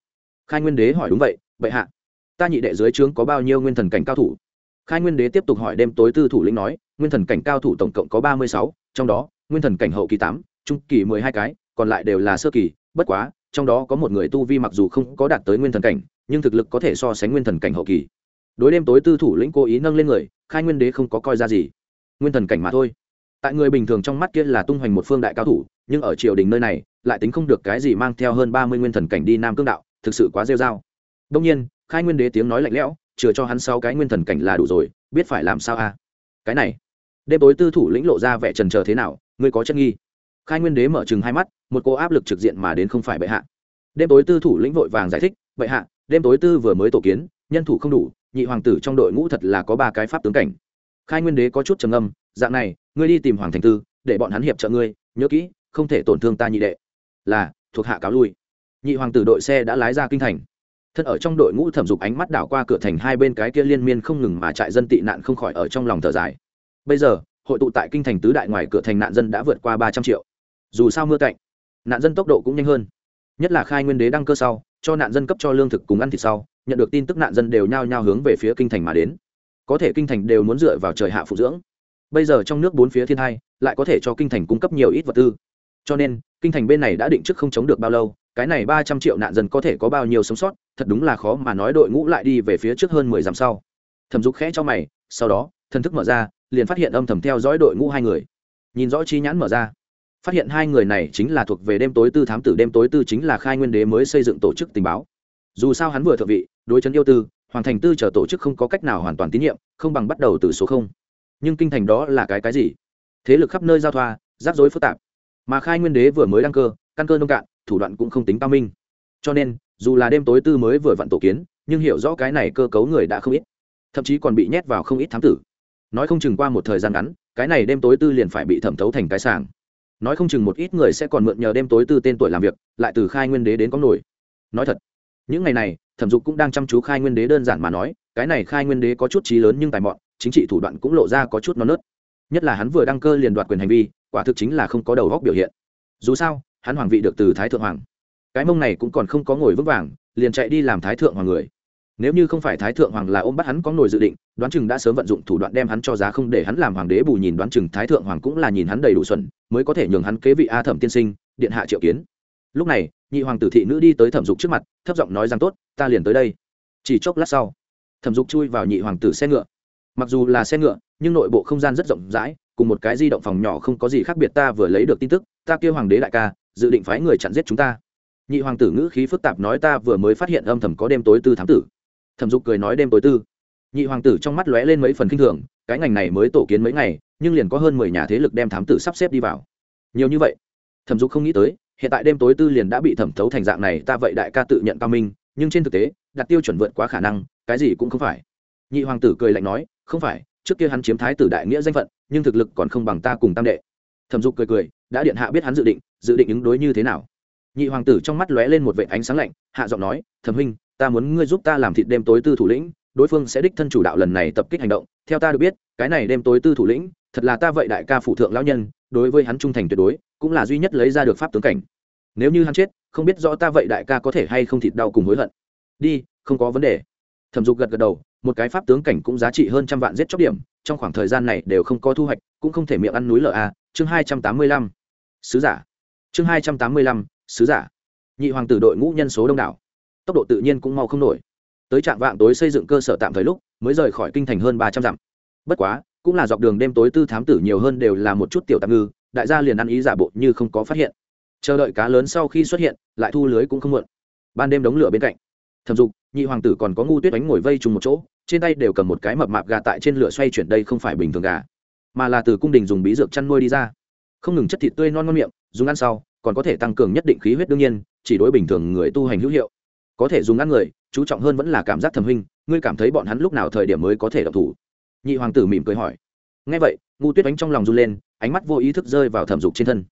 Khai nguyên đế hỏi đúng vậy, bệ hạ, ta nhị đệ dưới trướng có bao nhiêu nguyên thần cảnh cao thủ? Khai nguyên đế tiếp tục hỏi đêm tối tư thủ lĩnh nói, nguyên thần cảnh cao thủ tổng cộng có ba mươi sáu, trong đó, nguyên thần cảnh hậu kỳ tám, trung kỳ mười hai cái, còn lại đều là sơ kỳ, bất quá, trong đó có một người tu vi mặc dù không có đạt tới nguyên thần cảnh, nhưng thực lực có thể so sánh nguyên thần cảnh hậu kỳ đối đêm tối tư thủ lĩnh cố ý nâng lên người, khai nguyên đế không có coi ra gì. Nguyên thần cảnh mà thôi. Tại người bình thường trong mắt kia là tung hoành một phương đại cao thủ, nhưng ở triều đình nơi này, lại tính không được cái gì mang theo hơn ba mươi nguyên thần cảnh đi nam cương đạo, thực sự quá rêu r a o đông nhiên, khai nguyên đế tiếng nói lạnh lẽo, chừa cho hắn sáu cái nguyên thần cảnh là đủ rồi, biết phải làm sao a? À? cái này, đêm tối tư thủ lĩnh lộ ra vẻ trần trờ thế nào, ngươi có chất nghi? Khai nguyên đế mở chừng hai mắt, một cô áp lực trực diện mà đến không phải bệ hạ. Đêm tối tư thủ lĩnh vội vàng giải thích, bệ hạ, đêm tối tư vừa mới tổ kiến, nhân thủ không đủ nhị hoàng tử trong đội ngũ thật là có ba cái pháp tướng cảnh. Khai nguyên đế có chút trầm âm dạng này, ngươi đi tìm hoàng thành tư, để bọn hắn hiệp trợ ngươi, nhớ kỹ, không thể tổn thương ta nhị đệ. Là, thuộc hạ cáo lui. Nhị hoàng tử đội xe đã lái ra kinh thành. Thân ở trong đội ngũ thẩm dục ánh mắt đảo qua cửa thành hai bên cái kia liên miên không ngừng mà trại dân tị nạn không khỏi ở trong lòng thở dài. Bây giờ, hội tụ tại kinh thành tứ đại ngoài cửa thành nạn dân đã vượt qua ba trăm triệu. Dù sao mưa cạnh, nạn dân tốc độ cũng nhanh hơn. Nhất là khai nguyên đế đăng cơ sau cho nạn dân cấp cho lương thực cùng ăn thịt sau, nhận được tin tức nạn dân đều nhao nhao hướng về phía kinh thành mà đến. Có thể kinh thành đều muốn dựa vào trời hạ phụ dưỡng. Bây giờ trong nước bốn phía thiên hai, lại có thể cho kinh thành cung cấp nhiều ít vật tư. Cho nên, kinh thành bên này đã định trước không chống được bao lâu, cái này ba trăm triệu nạn dân có thể có bao nhiêu sống sót, thật đúng là khó mà nói đội ngũ lại đi về phía trước hơn mười dặm sau. Thẩm dục khẽ cho mày, sau đó, thần thức mở ra, liền phát hiện âm thầm theo dõi đội ngũ hai người. Nhìn rõ chi nhãn mở ra phát hiện hai người này chính là thuộc về đêm tối tư thám tử, đêm tối tư chính là khai nguyên đế mới xây dựng tổ chức tình báo. Dù sao hắn vừa thượng vị, đối chấn yêu tư, hoàng thành tư chờ tổ chức không có cách nào hoàn toàn tín nhiệm, không bằng bắt đầu từ số không. Nhưng kinh thành đó là cái cái gì? Thế lực khắp nơi giao thoa, rắc rối phức tạp. Mà khai nguyên đế vừa mới đăng cơ, căn cơ nông cạn, thủ đoạn cũng không tính cao minh. Cho nên, dù là đêm tối tư mới vừa vặn tổ kiến, nhưng hiểu rõ cái này cơ cấu người đã không ít. Thậm chí còn bị nhét vào không ít thám tử. Nói không chừng qua một thời gian ngắn, cái này đêm tối tư liền phải bị thẩm thấu thành cái sàng nói không chừng một ít người sẽ còn mượn nhờ đêm tối tư tên tuổi làm việc, lại từ khai nguyên đế đến có nổi. Nói thật, những ngày này, thẩm dục cũng đang chăm chú khai nguyên đế đơn giản mà nói, cái này khai nguyên đế có chút trí lớn nhưng tài mọn, chính trị thủ đoạn cũng lộ ra có chút non nớt. Nhất là hắn vừa đăng cơ liền đoạt quyền hành vi, quả thực chính là không có đầu góc biểu hiện. Dù sao, hắn hoàng vị được từ thái thượng hoàng. Cái mông này cũng còn không có ngồi vững vàng, liền chạy đi làm thái thượng hoàng người nếu như không phải thái thượng hoàng là ôm bắt hắn có nổi dự định, đoán chừng đã sớm vận dụng thủ đoạn đem hắn cho giá không để hắn làm hoàng đế bù nhìn đoán chừng thái thượng hoàng cũng là nhìn hắn đầy đủ xuẩn, mới có thể nhường hắn kế vị a thẩm tiên sinh, điện hạ triệu kiến. Lúc này, nhị hoàng tử thị nữ đi tới thẩm dục trước mặt, thấp giọng nói rằng tốt, ta liền tới đây. Chỉ chốc lát sau, thẩm dục chui vào nhị hoàng tử xe ngựa. Mặc dù là xe ngựa, nhưng nội bộ không gian rất rộng rãi, cùng một cái di động phòng nhỏ không có gì khác biệt ta vừa lấy được tin tức, ta kêu hoàng đế đại ca, dự định phái người chặn giết chúng ta. Nhị hoàng tử ngữ khí phức tạp nói ta vừa mới phát hiện âm thầm có đêm tối tư thám tử thẩm dục cười nói đêm tối tư. Nhị hoàng tử trong mắt lóe lên mấy phần k i n h thường, cái ngành này mới tổ kiến mấy ngày, nhưng liền có hơn mười nhà thế lực đem thám tử sắp xếp đi vào. Nhiều như vậy, thẩm dục không nghĩ tới, hiện tại đêm tối tư liền đã bị thẩm thấu thành dạng này, ta vậy đại ca tự nhận cao minh, nhưng trên thực tế, đặt tiêu chuẩn vượt quá khả năng, cái gì cũng không phải. Nhị hoàng tử cười lạnh nói, không phải, trước kia hắn chiếm thái tử đại nghĩa danh phận, nhưng thực lực còn không bằng ta cùng tam đệ. Thẩm dục cười cười, đã điện hạ biết hắn dự định dự định ứng đối như thế nào. Nhị hoàng tử trong mắt lóe lên một vệ ánh sáng lạnh, hạ giọng nói, thẩm huynh ta muốn ngươi giúp ta làm thịt đêm tối tư thủ lĩnh, đối phương sẽ đích thân chủ đạo lần này tập kích hành động. Theo ta được biết, cái này đêm tối tư thủ lĩnh, thật là ta vậy đại ca phụ thượng lão nhân, đối với hắn trung thành tuyệt đối, cũng là duy nhất lấy ra được pháp tướng cảnh. Nếu như hắn chết, không biết rõ ta vậy đại ca có thể hay không thịt đau cùng hối hận. Đi, không có vấn đề. Thẩm dục gật gật đầu, một cái pháp tướng cảnh cũng giá trị hơn trăm vạn giết chóc điểm, trong khoảng thời gian này đều không có thu hoạch, cũng không thể miệng ăn núi lở a chương hai trăm tám mươi lăm. Sứ giả. Chương hai trăm tám mươi lăm, sứ giả. Nhị hoàng tử đội ngũ nhân số đông đảo tốc độ tự nhiên cũng mau không nổi. Tới trạm vạng tối xây dựng cơ sở tạm thời lúc, mới rời khỏi kinh thành hơn ba trăm dặm. Bất quá, cũng là dọc đường đêm tối tư thám tử nhiều hơn đều là một chút tiểu tạm ngư, đại gia liền ăn ý giả bộ như không có phát hiện. Chờ đợi cá lớn sau khi xuất hiện, lại thu lưới cũng không muộn. Ban đêm đống lửa bên cạnh, thẩm dục, nhị hoàng tử còn có ngu tuyết đánh ngồi vây chung một chỗ, trên tay đều cầm một cái mập mạp gà tại trên lửa xoay chuyển đây không phải bình thường gà, mà là từ cung đình dùng bí dược chăn nuôi đi ra. Không ngừng chất thịt tươi non ngon miệng, dùng ăn sau, còn có thể tăng cường nhất định khí huyết đương nhiên, chỉ đối bình thường người tu hành hữu hiệu có thể dùng ăn người, chú trọng hơn vẫn là cảm giác thẩm huynh, ngươi cảm thấy bọn hắn lúc nào thời điểm mới có thể đọc thủ? Nhị hoàng tử mỉm cười hỏi. Ngay vậy ngu tuyết đánh trong lòng run lên, ánh mắt vô ý thức rơi vào thẩm dục trên thân.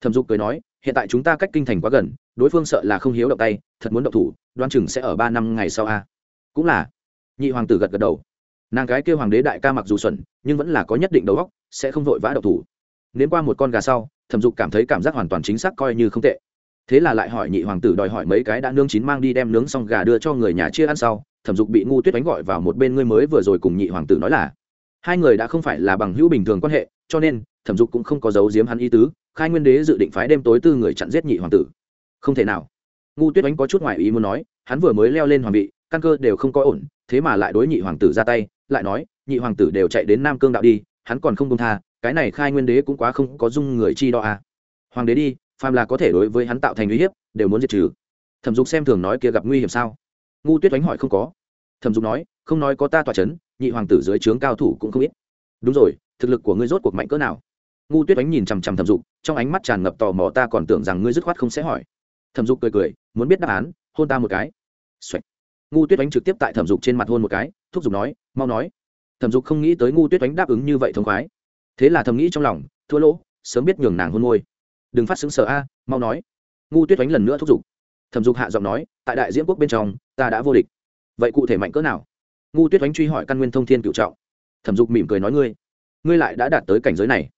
Thẩm dục cười nói, hiện tại chúng ta cách kinh thành quá gần, đối phương sợ là không hiếu động tay, thật muốn động thủ đoan chừng sẽ ở ba năm ngày sau a. Cũng là. Nhị hoàng tử gật gật đầu. Nàng gái kêu hoàng đế đại ca mặc dù xuẩn, nhưng vẫn là có nhất định đầu óc, sẽ không vội vã động thủ. Nếu qua một con gà sau, thẩm dục cảm thấy cảm giác hoàn toàn chính xác coi như không tệ thế là lại hỏi nhị hoàng tử đòi hỏi mấy cái đã nướng chín mang đi đem nướng xong gà đưa cho người nhà chia ăn sau, thẩm dục bị ngu tuyết đánh gọi vào một bên ngươi mới vừa rồi cùng nhị hoàng tử nói là, hai người đã không phải là bằng hữu bình thường quan hệ, cho nên, thẩm dục cũng không có dấu giếm hắn ý tứ, khai nguyên đế dự định phái đêm tối tư người chặn giết nhị hoàng tử không thể nào ngu tuyết đánh có chút ngoại ý muốn nói, hắn vừa mới leo lên hoàng vị, căn cơ đều không có ổn, thế mà lại đối nhị hoàng tử ra tay, lại nói, nhị hoàng tử đều chạy đến nam cương đạo đi, hắn còn không công tha, cái này khai nguyên đế cũng quá không có dung người chi đo à. hoàng đế đi phàm là có thể đối với hắn tạo thành uy hiếp, đều muốn diệt trừ. Thẩm dục xem thường nói kia gặp nguy hiểm sao? Ngu tuyết đánh hỏi không có. Thẩm dục nói, không nói có ta tòa c h ấ n nhị hoàng tử dưới trướng cao thủ cũng không ít. Đúng rồi, thực lực của ngươi rốt cuộc mạnh cỡ nào? Ngu tuyết đánh nhìn chằm chằm thẩm dục, trong ánh mắt tràn ngập tò mò ta còn tưởng rằng ngươi dứt khoát không sẽ hỏi. Thẩm dục cười cười, muốn biết đáp án, hôn ta một cái、Xoạch. ngu tuyết đánh trực tiếp tại thẩm dục trên mặt hôn một cái, thúc giục nói, mau nói. Thẩm dục không nghĩ tới ngu tuyết đánh đáp ứng như vậy thông khoái. Thế là thầm nghĩ trong lòng, thua lỗ, sớm biết nhường nàng hôn môi đừng phát xứng sở a, mau nói. Ngu tuyết oánh lần nữa thúc giục. Thẩm dục hạ giọng nói, tại đại Diễm quốc bên trong, ta đã vô địch. Vậy cụ thể mạnh cỡ nào? Ngu tuyết oánh truy hỏi căn nguyên thông thiên cựu trọng. Thẩm dục mỉm cười nói ngươi ngươi lại đã đạt tới cảnh giới này.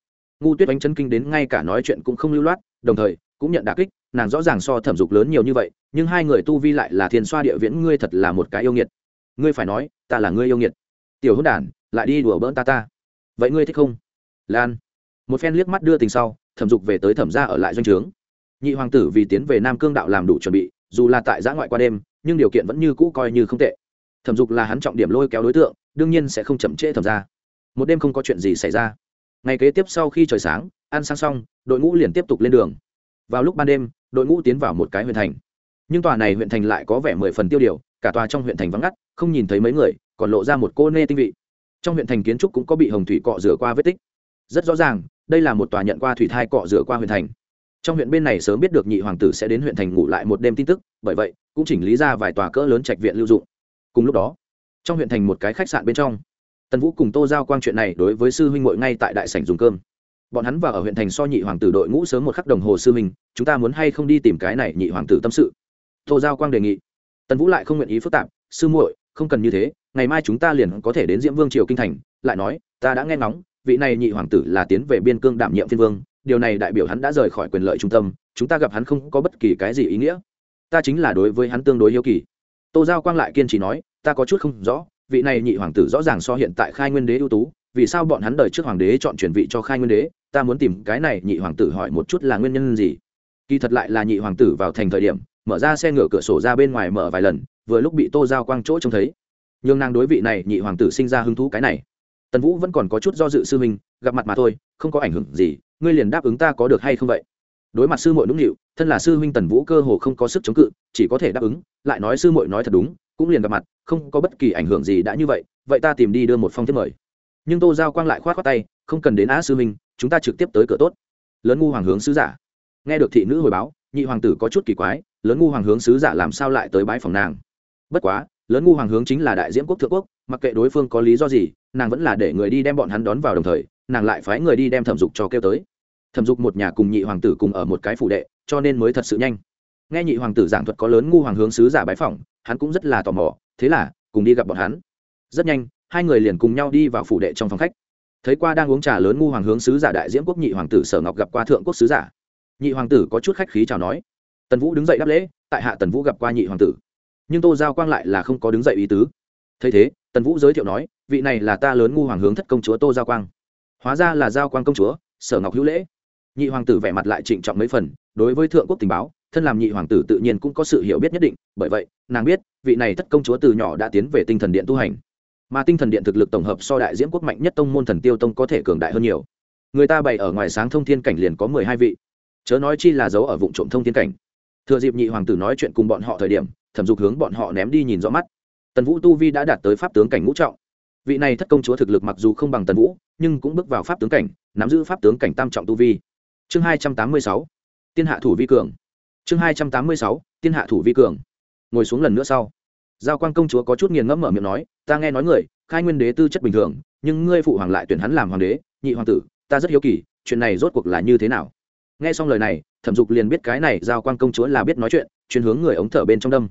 Ngu tuyết oánh chân kinh đến ngay cả nói chuyện cũng không lưu loát, đồng thời, cũng nhận đà kích, nàng rõ ràng so thẩm dục lớn nhiều như vậy, nhưng hai người tu vi lại là thiên xoa địa viễn, ngươi thật là một cái yêu nghiệt. Ngươi phải nói, ta là ngươi yêu nghiệt. Tiểu hữu đản, lại đi đùa bỡn ta ta. Vậy ngươi thích không? Lan một phen liếc mắt đưa tình sau, thẩm dục về tới thẩm gia ở lại doanh trướng. Nhị hoàng tử vì tiến về nam cương đạo làm đủ chuẩn bị, dù là tại giã ngoại qua đêm, nhưng điều kiện vẫn như cũ coi như không tệ. Thẩm dục là hắn trọng điểm lôi kéo đối tượng, đương nhiên sẽ không chậm trễ thẩm ra một đêm không có chuyện gì xảy ra. Ngày kế tiếp sau khi trời sáng, ăn sang xong, đội ngũ liền tiếp tục lên đường. Vào lúc ban đêm, đội ngũ tiến vào một cái huyện thành. Nhưng tòa này huyện thành lại có vẻ mười phần tiêu điều, cả tòa trong huyện thành vắng ngắt, không nhìn thấy mấy người, còn lộ ra một cô nê tinh vị. Trong huyện thành kiến trúc cũng có bị hồng thủy cọ rửa qua vết tích. Rất rõ ràng đây là một tòa nhận qua thủy thai cọ rửa qua huyện thành. Trong huyện bên này sớm biết được nhị hoàng tử sẽ đến huyện thành ngủ lại một đêm tin tức, bởi vậy, cũng chỉnh lý ra vài tòa cỡ lớn trạch viện lưu dụng. Cùng lúc đó, trong huyện thành một cái khách sạn bên trong, tần vũ cùng tô giao quang chuyện này đối với sư huynh ngội ngay tại đại sảnh dùng cơm. Bọn hắn vào ở huyện thành so nhị hoàng tử đội ngũ sớm một khắc đồng hồ sư huynh, chúng ta muốn hay không đi tìm cái này nhị hoàng tử tâm sự? Tô giao quang đề nghị. Tần vũ lại không nguyện ý phức tạp, sư muội, không cần như thế, ngày mai chúng ta liền có thể đến diễm vương triều kinh thành, lại nói, ta đã nghe ngóng vị này nhị hoàng tử là tiến về biên cương đảm nhiệm phiên vương, điều này đại biểu hắn đã rời khỏi quyền lợi trung tâm, chúng ta gặp hắn không có bất kỳ cái gì ý nghĩa. Ta chính là đối với hắn tương đối yêu kỳ. Tô giao quang lại kiên trì nói, ta có chút không rõ, vị này nhị hoàng tử rõ ràng so hiện tại khai nguyên đế ưu tú, vì sao bọn hắn đời trước hoàng đế chọn chuyển vị cho khai nguyên đế? Ta muốn tìm cái này nhị hoàng tử hỏi một chút là nguyên nhân gì. Kỳ thật lại là nhị hoàng tử vào thành thời điểm, mở ra xe ngựa cửa sổ ra bên ngoài mở vài lần, vừa lúc bị tô giao quang chỗ trông thấy. Nhưng nàng đối vị này nhị hoàng tử sinh ra hứng thú cái này tần vũ vẫn còn có chút do dự sư huynh, gặp mặt mà thôi, không có ảnh hưởng gì, ngươi liền đáp ứng ta có được hay không vậy? Đối mặt sư muội nũng nịu, thân là sư huynh tần vũ cơ hồ không có sức chống cự, chỉ có thể đáp ứng, lại nói sư muội nói thật đúng, cũng liền gặp mặt, không có bất kỳ ảnh hưởng gì đã như vậy vậy ta tìm đi đưa một phong thiết mời. Nhưng tô giao quang lại khoát khoát tay, không cần đến á sư huynh, chúng ta trực tiếp tới cửa tốt. Lớn ngu hoàng hướng sứ giả. Nghe được thị nữ hồi báo, nhị hoàng tử có chút kỳ quái, lớn ngu hoàng hướng sứ giả làm sao lại tới bãi phòng nàng? Bất quá, lớn ngu hoàng hướng chính là đại diễm quốc thượng quốc mặc kệ đối phương có lý do gì, nàng vẫn là để người đi đem bọn hắn đón vào đồng thời, nàng lại phái người đi đem thẩm dục cho kêu tới. Thẩm dục một nhà cùng nhị hoàng tử cùng ở một cái phủ đệ, cho nên mới thật sự nhanh. Nghe nhị hoàng tử giảng thuật có lớn ngu hoàng hướng sứ giả bái phỏng, hắn cũng rất là tò mò, thế là, cùng đi gặp bọn hắn. Rất nhanh, hai người liền cùng nhau đi vào phủ đệ trong phòng khách. Thấy qua đang uống trà lớn ngu hoàng hướng sứ giả đại diễm quốc nhị hoàng tử sở ngọc gặp qua thượng quốc sứ giả. Nhị hoàng tử có chút khách khí chào nói. Tần vũ đứng dậy đáp lễ, tại hạ tần vũ gặp qua nhị hoàng tử. Nhưng tô giao quang lại là không có đứng dậy ý tứ thấy thế, tần vũ giới thiệu nói, vị này là ta lớn ngu hoàng hướng thất công chúa tô giao quang. Hóa ra là giao quang công chúa, sở ngọc hữu lễ. Nhị hoàng tử vẻ mặt lại trịnh trọng mấy phần, đối với thượng quốc tình báo, thân làm nhị hoàng tử tự nhiên cũng có sự hiểu biết nhất định, bởi vậy, nàng biết, vị này thất công chúa từ nhỏ đã tiến về tinh thần điện tu hành. Mà tinh thần điện thực lực tổng hợp so đại diễm quốc mạnh nhất tông môn thần tiêu tông có thể cường đại hơn nhiều. Người ta bày ở ngoài sáng thông thiên cảnh liền có mười hai vị. Chớ nói chi là giấu ở vụ trộm thông thiên cảnh. Thừa dịp nhị hoàng tử nói chuyện cùng bọn họ thời điểm, thẩm dục hướng bọn họ ném đi nhìn rõ mắt tần vũ tu vi đã đạt tới pháp tướng cảnh ngũ trọng. Vị này thất công chúa thực lực mặc dù không bằng tần vũ, nhưng cũng bước vào pháp tướng cảnh, nắm giữ pháp tướng cảnh tam trọng tu vi. Chương hai trăm tám mươi sáu, tiên hạ thủ vi cường. Chương hai trăm tám mươi sáu, tiên hạ thủ vi cường. Ngồi xuống lần nữa sau. Giao quan công chúa có chút nghiền ngẫm mở miệng nói, ta nghe nói người, khai nguyên đế tư chất bình thường, nhưng ngươi phụ hoàng lại tuyển hắn làm hoàng đế, nhị hoàng tử, ta rất hiếu kỳ, chuyện này rốt cuộc là như thế nào? Nghe xong lời này, thẩm dục liền biết cái này giao quan công chúa là biết nói chuyện chuyên hướng người ống thở bên trong đâm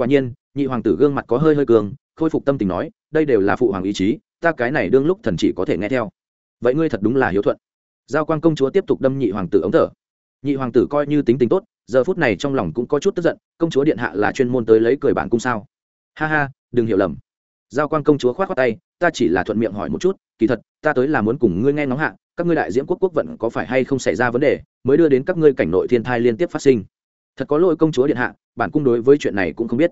quả nhiên, nhị hoàng tử gương mặt có hơi hơi cường, khôi phục tâm tình nói, đây đều là phụ hoàng ý chí, ta cái này đương lúc thần chỉ có thể nghe theo. Vậy ngươi thật đúng là hiếu thuận. Giao quan công chúa tiếp tục đâm nhị hoàng tử ống thở. Nhị hoàng tử coi như tính tình tốt, giờ phút này trong lòng cũng có chút tức giận, công chúa điện hạ là chuyên môn tới lấy cười bản cung sao? Ha ha, đừng hiểu lầm. Giao quan công chúa k h o á t khoác tay, ta chỉ là thuận miệng hỏi một chút, kỳ thật, ta tới là muốn cùng ngươi nghe ngóng hạ, các ngươi đại diễm quốc quốc vận có phải hay không xảy ra vấn đề, mới đưa đến các ngươi cảnh nội thiên thai liên tiếp phát sinh. Thật có lỗi công chúa điện hạ bản cung đối với chuyện này cũng không biết.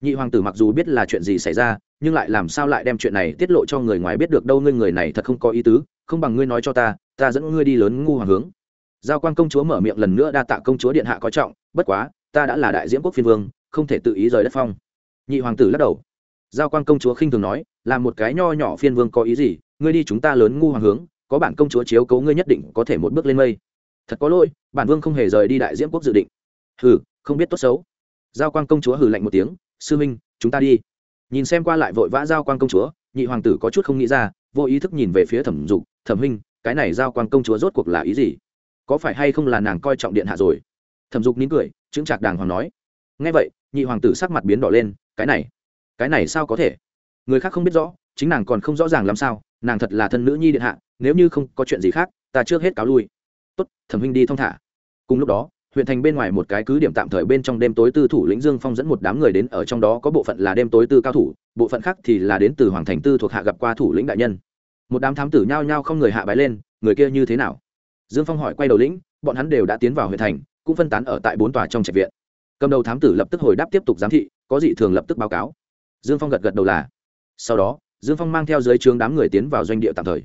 Nhị hoàng tử mặc dù biết là chuyện gì xảy ra, nhưng lại làm sao lại đem chuyện này tiết lộ cho người ngoài biết được đâu ngươi người này thật không có ý tứ, không bằng ngươi nói cho ta ta dẫn ngươi đi lớn ngu hoàng hướng. Giao quan công chúa mở miệng lần nữa đa tạ công chúa điện hạ có trọng, bất quá, ta đã là đại diễm quốc phiên vương, không thể tự ý rời đất phong. Nhị hoàng tử lắc đầu. Giao quan công chúa khinh thường nói, là một cái nho nhỏ phiên vương có ý gì, ngươi đi chúng ta lớn ngu hoàng hướng, có bản công chúa chiếu cấu ngươi nhất định có thể một bước lên mây. Thật có lỗi, bản vương không hề rời đi đại diễm quốc dự định. Hừ, không biết tốt xấu giao quan công chúa hừ lạnh một tiếng, sư minh, chúng ta đi. Nhìn xem qua lại vội vã giao quan công chúa, nhị hoàng tử có chút không nghĩ ra, vô ý thức nhìn về phía thẩm dục, thẩm huynh, cái này giao quan công chúa rốt cuộc là ý gì? Có phải hay không là nàng coi trọng điện hạ rồi? Thẩm dục nín cười chứng trạc đàng hoàng nói ngay vậy, nhị hoàng tử sắc mặt biến đỏ lên, cái này cái này sao có thể? Người khác không biết rõ, chính nàng còn không rõ ràng làm sao, nàng thật là thân nữ nhi điện hạ, nếu như không có chuyện gì khác, ta trước hết cáo lui. Tốt, thẩm huynh đi thong thả. Cùng lúc đó huyện thành bên ngoài một cái cứ điểm tạm thời bên trong đêm tối tư thủ lĩnh dương phong dẫn một đám người đến ở trong đó có bộ phận là đêm tối tư cao thủ, bộ phận khác thì là đến từ hoàng thành tư thuộc hạ gặp qua thủ lĩnh đại nhân. Một đám thám tử nhao nhao không người hạ bái lên, người kia như thế nào? Dương phong hỏi quay đầu lĩnh, bọn hắn đều đã tiến vào huyện thành, cũng phân tán ở tại bốn tòa trong trạch viện. Cầm đầu thám tử lập tức hồi đáp tiếp tục giám thị, có dị thường lập tức báo cáo. Dương phong gật gật đầu là. Sau đó, dương phong mang theo dưới trướng đám người tiến vào doanh địa tạm thời.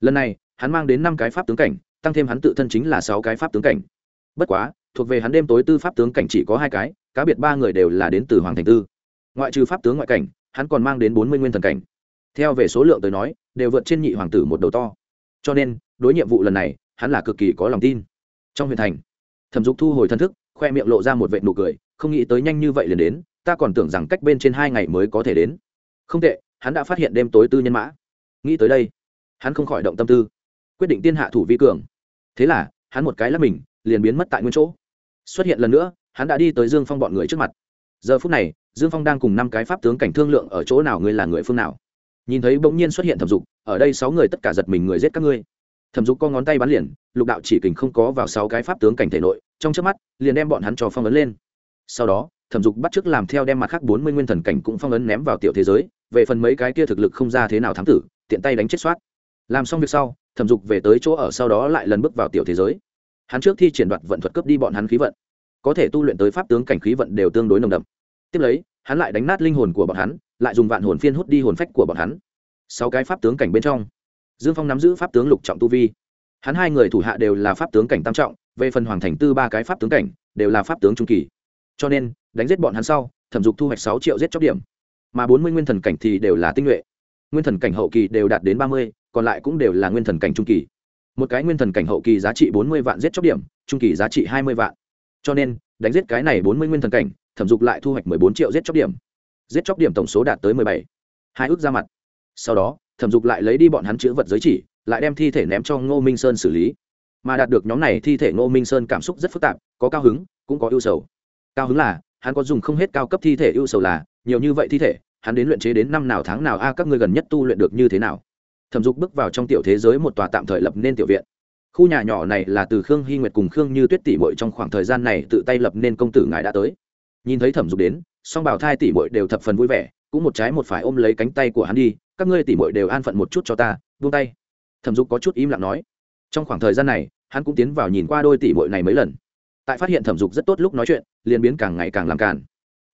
Lần này, hắn mang đến năm cái pháp tướng cảnh, tăng thêm hắn tự thân chính là sáu cái pháp tướng cảnh. Bất quá thuộc về hắn đêm tối tư pháp tướng cảnh chỉ có hai cái, cá biệt ba người đều là đến từ hoàng thành tư. Ngoại trừ pháp tướng ngoại cảnh, hắn còn mang đến bốn mươi nguyên thần cảnh. Theo về số lượng tới nói, đều vượt trên nhị hoàng tử một đầu to. Cho nên, đối nhiệm vụ lần này, hắn là cực kỳ có lòng tin. Trong huyện thành, thẩm dục thu hồi thân thức, khoe miệng lộ ra một vệ nụ cười, không nghĩ tới nhanh như vậy liền đến, ta còn tưởng rằng cách bên trên hai ngày mới có thể đến. Không tệ, hắn đã phát hiện đêm tối tư nhân mã. Nghĩ tới đây, hắn không khỏi động tâm tư, quyết định tiên hạ thủ vi cường. Thế là, hắn một cái là mình, liền biến mất tại nguyên chỗ xuất hiện lần nữa, hắn đã đi tới dương phong bọn người trước mặt. Giờ phút này, dương phong đang cùng năm cái pháp tướng cảnh thương lượng ở chỗ nào ngươi là người phương nào. Nhìn thấy bỗng nhiên xuất hiện thẩm dục, ở đây sáu người tất cả giật mình người giết các ngươi. Thẩm dục co ngón tay bắn liền, lục đạo chỉ kình không có vào sáu cái pháp tướng cảnh thể nội, trong trước mắt, liền đem bọn hắn cho phong ấn lên. Sau đó, thẩm dục bắt chước làm theo đem mặt khác bốn mươi nguyên thần cảnh cũng phong ấn ném vào tiểu thế giới, về phần mấy cái kia thực lực không ra thế nào thám tử, tiện tay đánh chết soát. Làm xong việc sau, thẩm dục về tới chỗ ở sau đó lại lần bước vào tiểu thế giới hắn trước thi triển đoạt vận thuật cướp đi bọn hắn khí vận. Có thể tu luyện tới pháp tướng cảnh khí vận đều tương đối nồng đậm. Tiếp lấy, hắn lại đánh nát linh hồn của bọn hắn, lại dùng vạn hồn phiên hút đi hồn phách của bọn hắn. Sáu cái pháp tướng cảnh bên trong, dương phong nắm giữ pháp tướng lục trọng tu vi. Hắn hai người thủ hạ đều là pháp tướng cảnh tam trọng, về phần hoàng thành tư ba cái pháp tướng cảnh, đều là pháp tướng trung kỳ. Cho nên, đánh giết bọn hắn sau, thẩm dục thu hoạch sáu triệu giết chóc điểm. Mà bốn mươi nguyên thần cảnh thì đều là tinh nhuệ. Nguyên thần cảnh hậu kỳ đều đạt đến ba mươi, còn lại cũng đều là nguyên thần cảnh trung kỳ một cái nguyên thần cảnh hậu kỳ giá trị bốn mươi vạn giết chóc điểm, trung kỳ giá trị hai mươi vạn. Cho nên, đánh giết cái này bốn mươi nguyên thần cảnh, thẩm dục lại thu hoạch mười bốn triệu giết chóc điểm. Giết chóc điểm tổng số đạt tới mười bảy. Hai ước ra mặt. Sau đó, thẩm dục lại lấy đi bọn hắn chữ vật giới chỉ, lại đem thi thể ném cho ngô minh sơn xử lý. Mà đạt được nhóm này, thi thể ngô minh sơn cảm xúc rất phức tạp, có cao hứng, cũng có ưu sầu. Cao hứng là, hắn có dùng không hết cao cấp thi thể, ưu sầu là, nhiều như vậy thi thể, hắn đến luyện chế đến năm nào tháng nào, a, các ngươi gần nhất tu luyện được như thế nào? Thẩm dục bước vào trong tiểu thế giới một tòa tạm thời lập nên tiểu viện. Khu nhà nhỏ này là từ khương hy nguyệt cùng khương như tuyết tỷ bội trong khoảng thời gian này tự tay lập nên công tử ngài đã tới. Nhìn thấy thẩm dục đến, song bảo thai tỷ bội đều thập phần vui vẻ, cũng một trái một phải ôm lấy cánh tay của hắn đi, các ngươi tỷ bội đều an phận một chút cho ta, buông tay. Thẩm dục có chút im lặng nói. Trong khoảng thời gian này, hắn cũng tiến vào nhìn qua đôi tỷ bội này mấy lần. Tại phát hiện thẩm dục rất tốt lúc nói chuyện, liền biến càng ngày càng làm càn.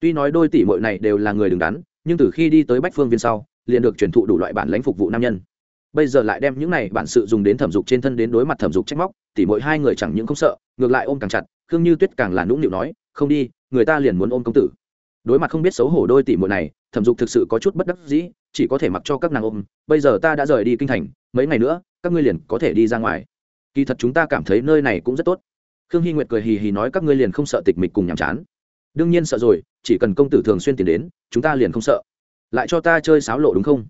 Tuy nói đôi tỷ bội này đều là người đứng đắn, nhưng từ khi đi tới bách phương viên sau, liền được truyền thụ đủ loại bản lãnh phục vụ nam nhân bây giờ lại đem những này bản sự dùng đến thẩm dục trên thân đến đối mặt thẩm dục trách móc thì mỗi hai người chẳng những không sợ, ngược lại ôm càng chặt, khương như tuyết càng là nũng nịu nói, không đi, người ta liền muốn ôm công tử. Đối mặt không biết xấu hổ đôi tỷ muội này, thẩm dục thực sự có chút bất đắc dĩ, chỉ có thể mặc cho các nàng ôm, bây giờ ta đã rời đi kinh thành, mấy ngày nữa, các ngươi liền có thể đi ra ngoài. Kỳ thật chúng ta cảm thấy nơi này cũng rất tốt. Khương hy nguyệt cười hì hì nói, các ngươi liền không sợ tịch mịch cùng nhàm chán. Đương nhiên sợ rồi, chỉ cần công tử thường xuyên tiền đến, chúng ta liền không sợ. Lại cho ta chơi sáo lộ đúng không?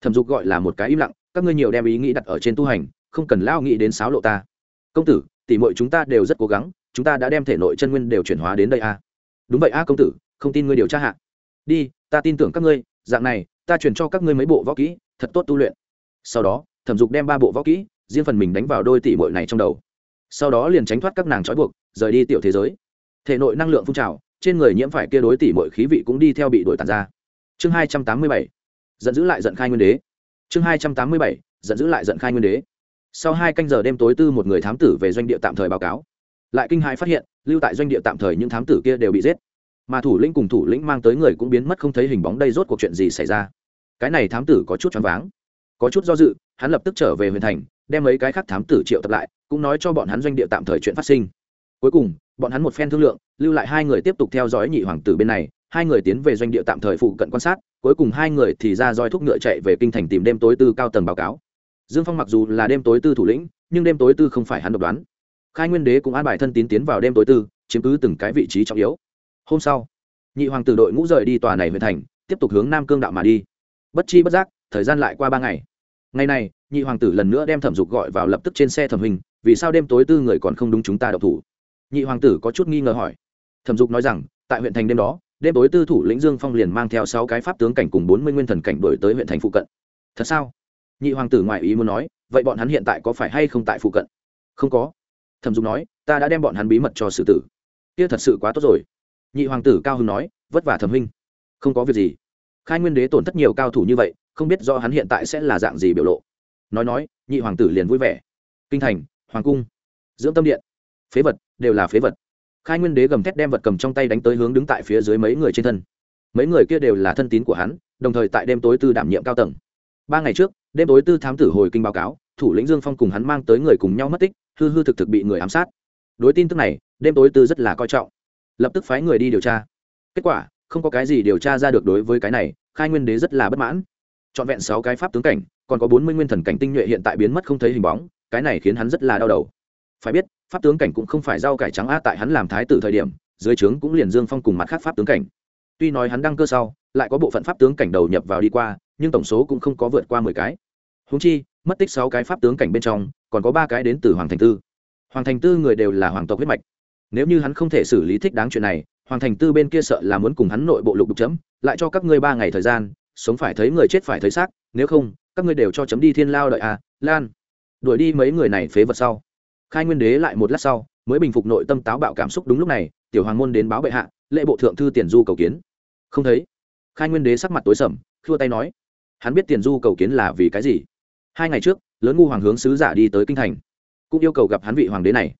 Thẩm dục gọi là một cái im lặng các ngươi nhiều đem ý nghĩ đặt ở trên tu hành, không cần lao nghĩ đến sáo lộ ta. Công tử tỉ mội chúng ta đều rất cố gắng, chúng ta đã đem thể nội chân nguyên đều chuyển hóa đến đây a à? đúng vậy a, công tử, không tin ngươi điều tra hạ. Đi, ta tin tưởng các ngươi, dạng này, ta chuyển cho các ngươi mấy bộ võ kỹ, thật tốt tu luyện. Sau đó, thẩm dục đem ba bộ võ kỹ, riêng phần mình đánh vào đôi tỷ bội này trong đầu. Sau đó liền tránh thoát các nàng trói buộc, rời đi tiểu thế giới. Thể nội năng lượng phun trào, trên người nhiễm phải kia đối tỷ mọi khí vị cũng đi theo bị đổi tàn ra. Chương hai trăm tám mươi bảy, giận giữ lại giận khai nguyên đế chương hai trăm tám mươi bảy, giận giữ lại giận khai nguyên đế. Sau hai canh giờ đêm tối tư một người thám tử về doanh địa tạm thời báo cáo. Lại kinh hãi phát hiện, lưu tại doanh địa tạm thời những thám tử kia đều bị giết. Mà thủ lĩnh cùng thủ lĩnh mang tới người cũng biến mất không thấy hình bóng đây rốt cuộc chuyện gì xảy ra. Cái này thám tử có chút choáng váng, có chút do dự, hắn lập tức trở về huyền thành, đem mấy cái khác thám tử triệu tập lại, cũng nói cho bọn hắn doanh địa tạm thời chuyện phát sinh. Cuối cùng, bọn hắn một phen thương lượng, lưu lại hai người tiếp tục theo dõi nhị hoàng tử bên này, hai người tiến về doanh địa tạm thời phụ cận quan sát cuối cùng hai người thì ra roi thúc ngựa chạy về kinh thành tìm đêm tối tư cao tầng báo cáo. Dương phong mặc dù là đêm tối tư thủ lĩnh, nhưng đêm tối tư không phải hắn độc đoán. Khai nguyên đế cũng an bài thân tín tiến vào đêm tối tư, chiếm cứ từng cái vị trí trọng yếu. Hôm sau, nhị hoàng tử đội ngũ rời đi tòa này về thành, tiếp tục hướng nam cương đạo mà đi. Bất chi bất giác, thời gian lại qua ba ngày. Ngày này, nhị hoàng tử lần nữa đem thẩm dục gọi vào lập tức trên xe thẩm hình, vì sao đêm tối tư người còn không đúng chúng ta đậu thủ? Nhị hoàng tử có chút nghi ngờ hỏi. Thẩm dục nói rằng, tại huyện thành đêm đó đêm tối tư thủ lĩnh dương phong liền mang theo sáu cái pháp tướng cảnh cùng bốn mươi nguyên thần cảnh đổi tới huyện thành phụ cận. Thật sao? Nhị hoàng tử ngoại ý muốn nói, vậy bọn hắn hiện tại có phải hay không tại phụ cận? Không có. Thẩm dung nói, ta đã đem bọn hắn bí mật cho sử tử. Kia thật sự quá tốt rồi. Nhị hoàng tử cao hưng nói, vất vả thẩm huynh không có việc gì. Khai nguyên đế tổn thất nhiều cao thủ như vậy, không biết do hắn hiện tại sẽ là dạng gì biểu lộ. Nói nói, nhị hoàng tử liền vui vẻ. Kinh thành, hoàng cung, dưỡng tâm điện. Phế vật, đều là phế vật khai nguyên đế gầm thét đem vật cầm trong tay đánh tới hướng đứng tại phía dưới mấy người trên thân. Mấy người kia đều là thân tín của hắn, đồng thời tại đêm tối tư đảm nhiệm cao tầng. Ba ngày trước, đêm tối tư thám tử hồi kinh báo cáo, thủ lĩnh dương phong cùng hắn mang tới người cùng nhau mất tích, hư hư thực thực bị người ám sát. Đối tin tức này, đêm tối tư rất là coi trọng. Lập tức phái người đi điều tra. Kết quả, không có cái gì điều tra ra được đối với cái này, khai nguyên đế rất là bất mãn. Trọn vẹn sáu cái pháp tướng cảnh, còn có bốn mươi nguyên thần cảnh tinh nhuệ hiện tại biến mất không thấy hình bóng, cái này khiến hắn rất là đau đầu phải biết, pháp tướng cảnh cũng không phải rau cải trắng a tại hắn làm thái tử thời điểm, dưới trướng cũng liền dương phong cùng mặt khác pháp tướng cảnh. Tuy nói hắn đăng cơ sau, lại có bộ phận pháp tướng cảnh đầu nhập vào đi qua, nhưng tổng số cũng không có vượt qua mười cái. Húng chi, mất tích sáu cái pháp tướng cảnh bên trong, còn có ba cái đến từ hoàng thành tư. Hoàng thành tư người đều là hoàng tộc huyết mạch. Nếu như hắn không thể xử lý thích đáng chuyện này, hoàng thành tư bên kia sợ là muốn cùng hắn nội bộ lục đục chấm, lại cho các ngươi ba ngày thời gian, sống phải thấy người chết phải thấy xác, nếu không, các ngươi đều cho chấm đi thiên lao đợi à lan. Đuổi đi mấy người này phế vật sau khai nguyên đế lại một lát sau, mới bình phục nội tâm táo bạo cảm xúc đúng lúc này, tiểu hoàng môn đến báo bệ hạ, lễ bộ thượng thư tiền du cầu kiến. Không thấy. Khai nguyên đế sắc mặt tối sầm, khua tay nói, hắn biết tiền du cầu kiến là vì cái gì? Hai ngày trước, lớn ngu hoàng hướng sứ giả đi tới kinh thành, cũng yêu cầu gặp hắn vị hoàng đế này.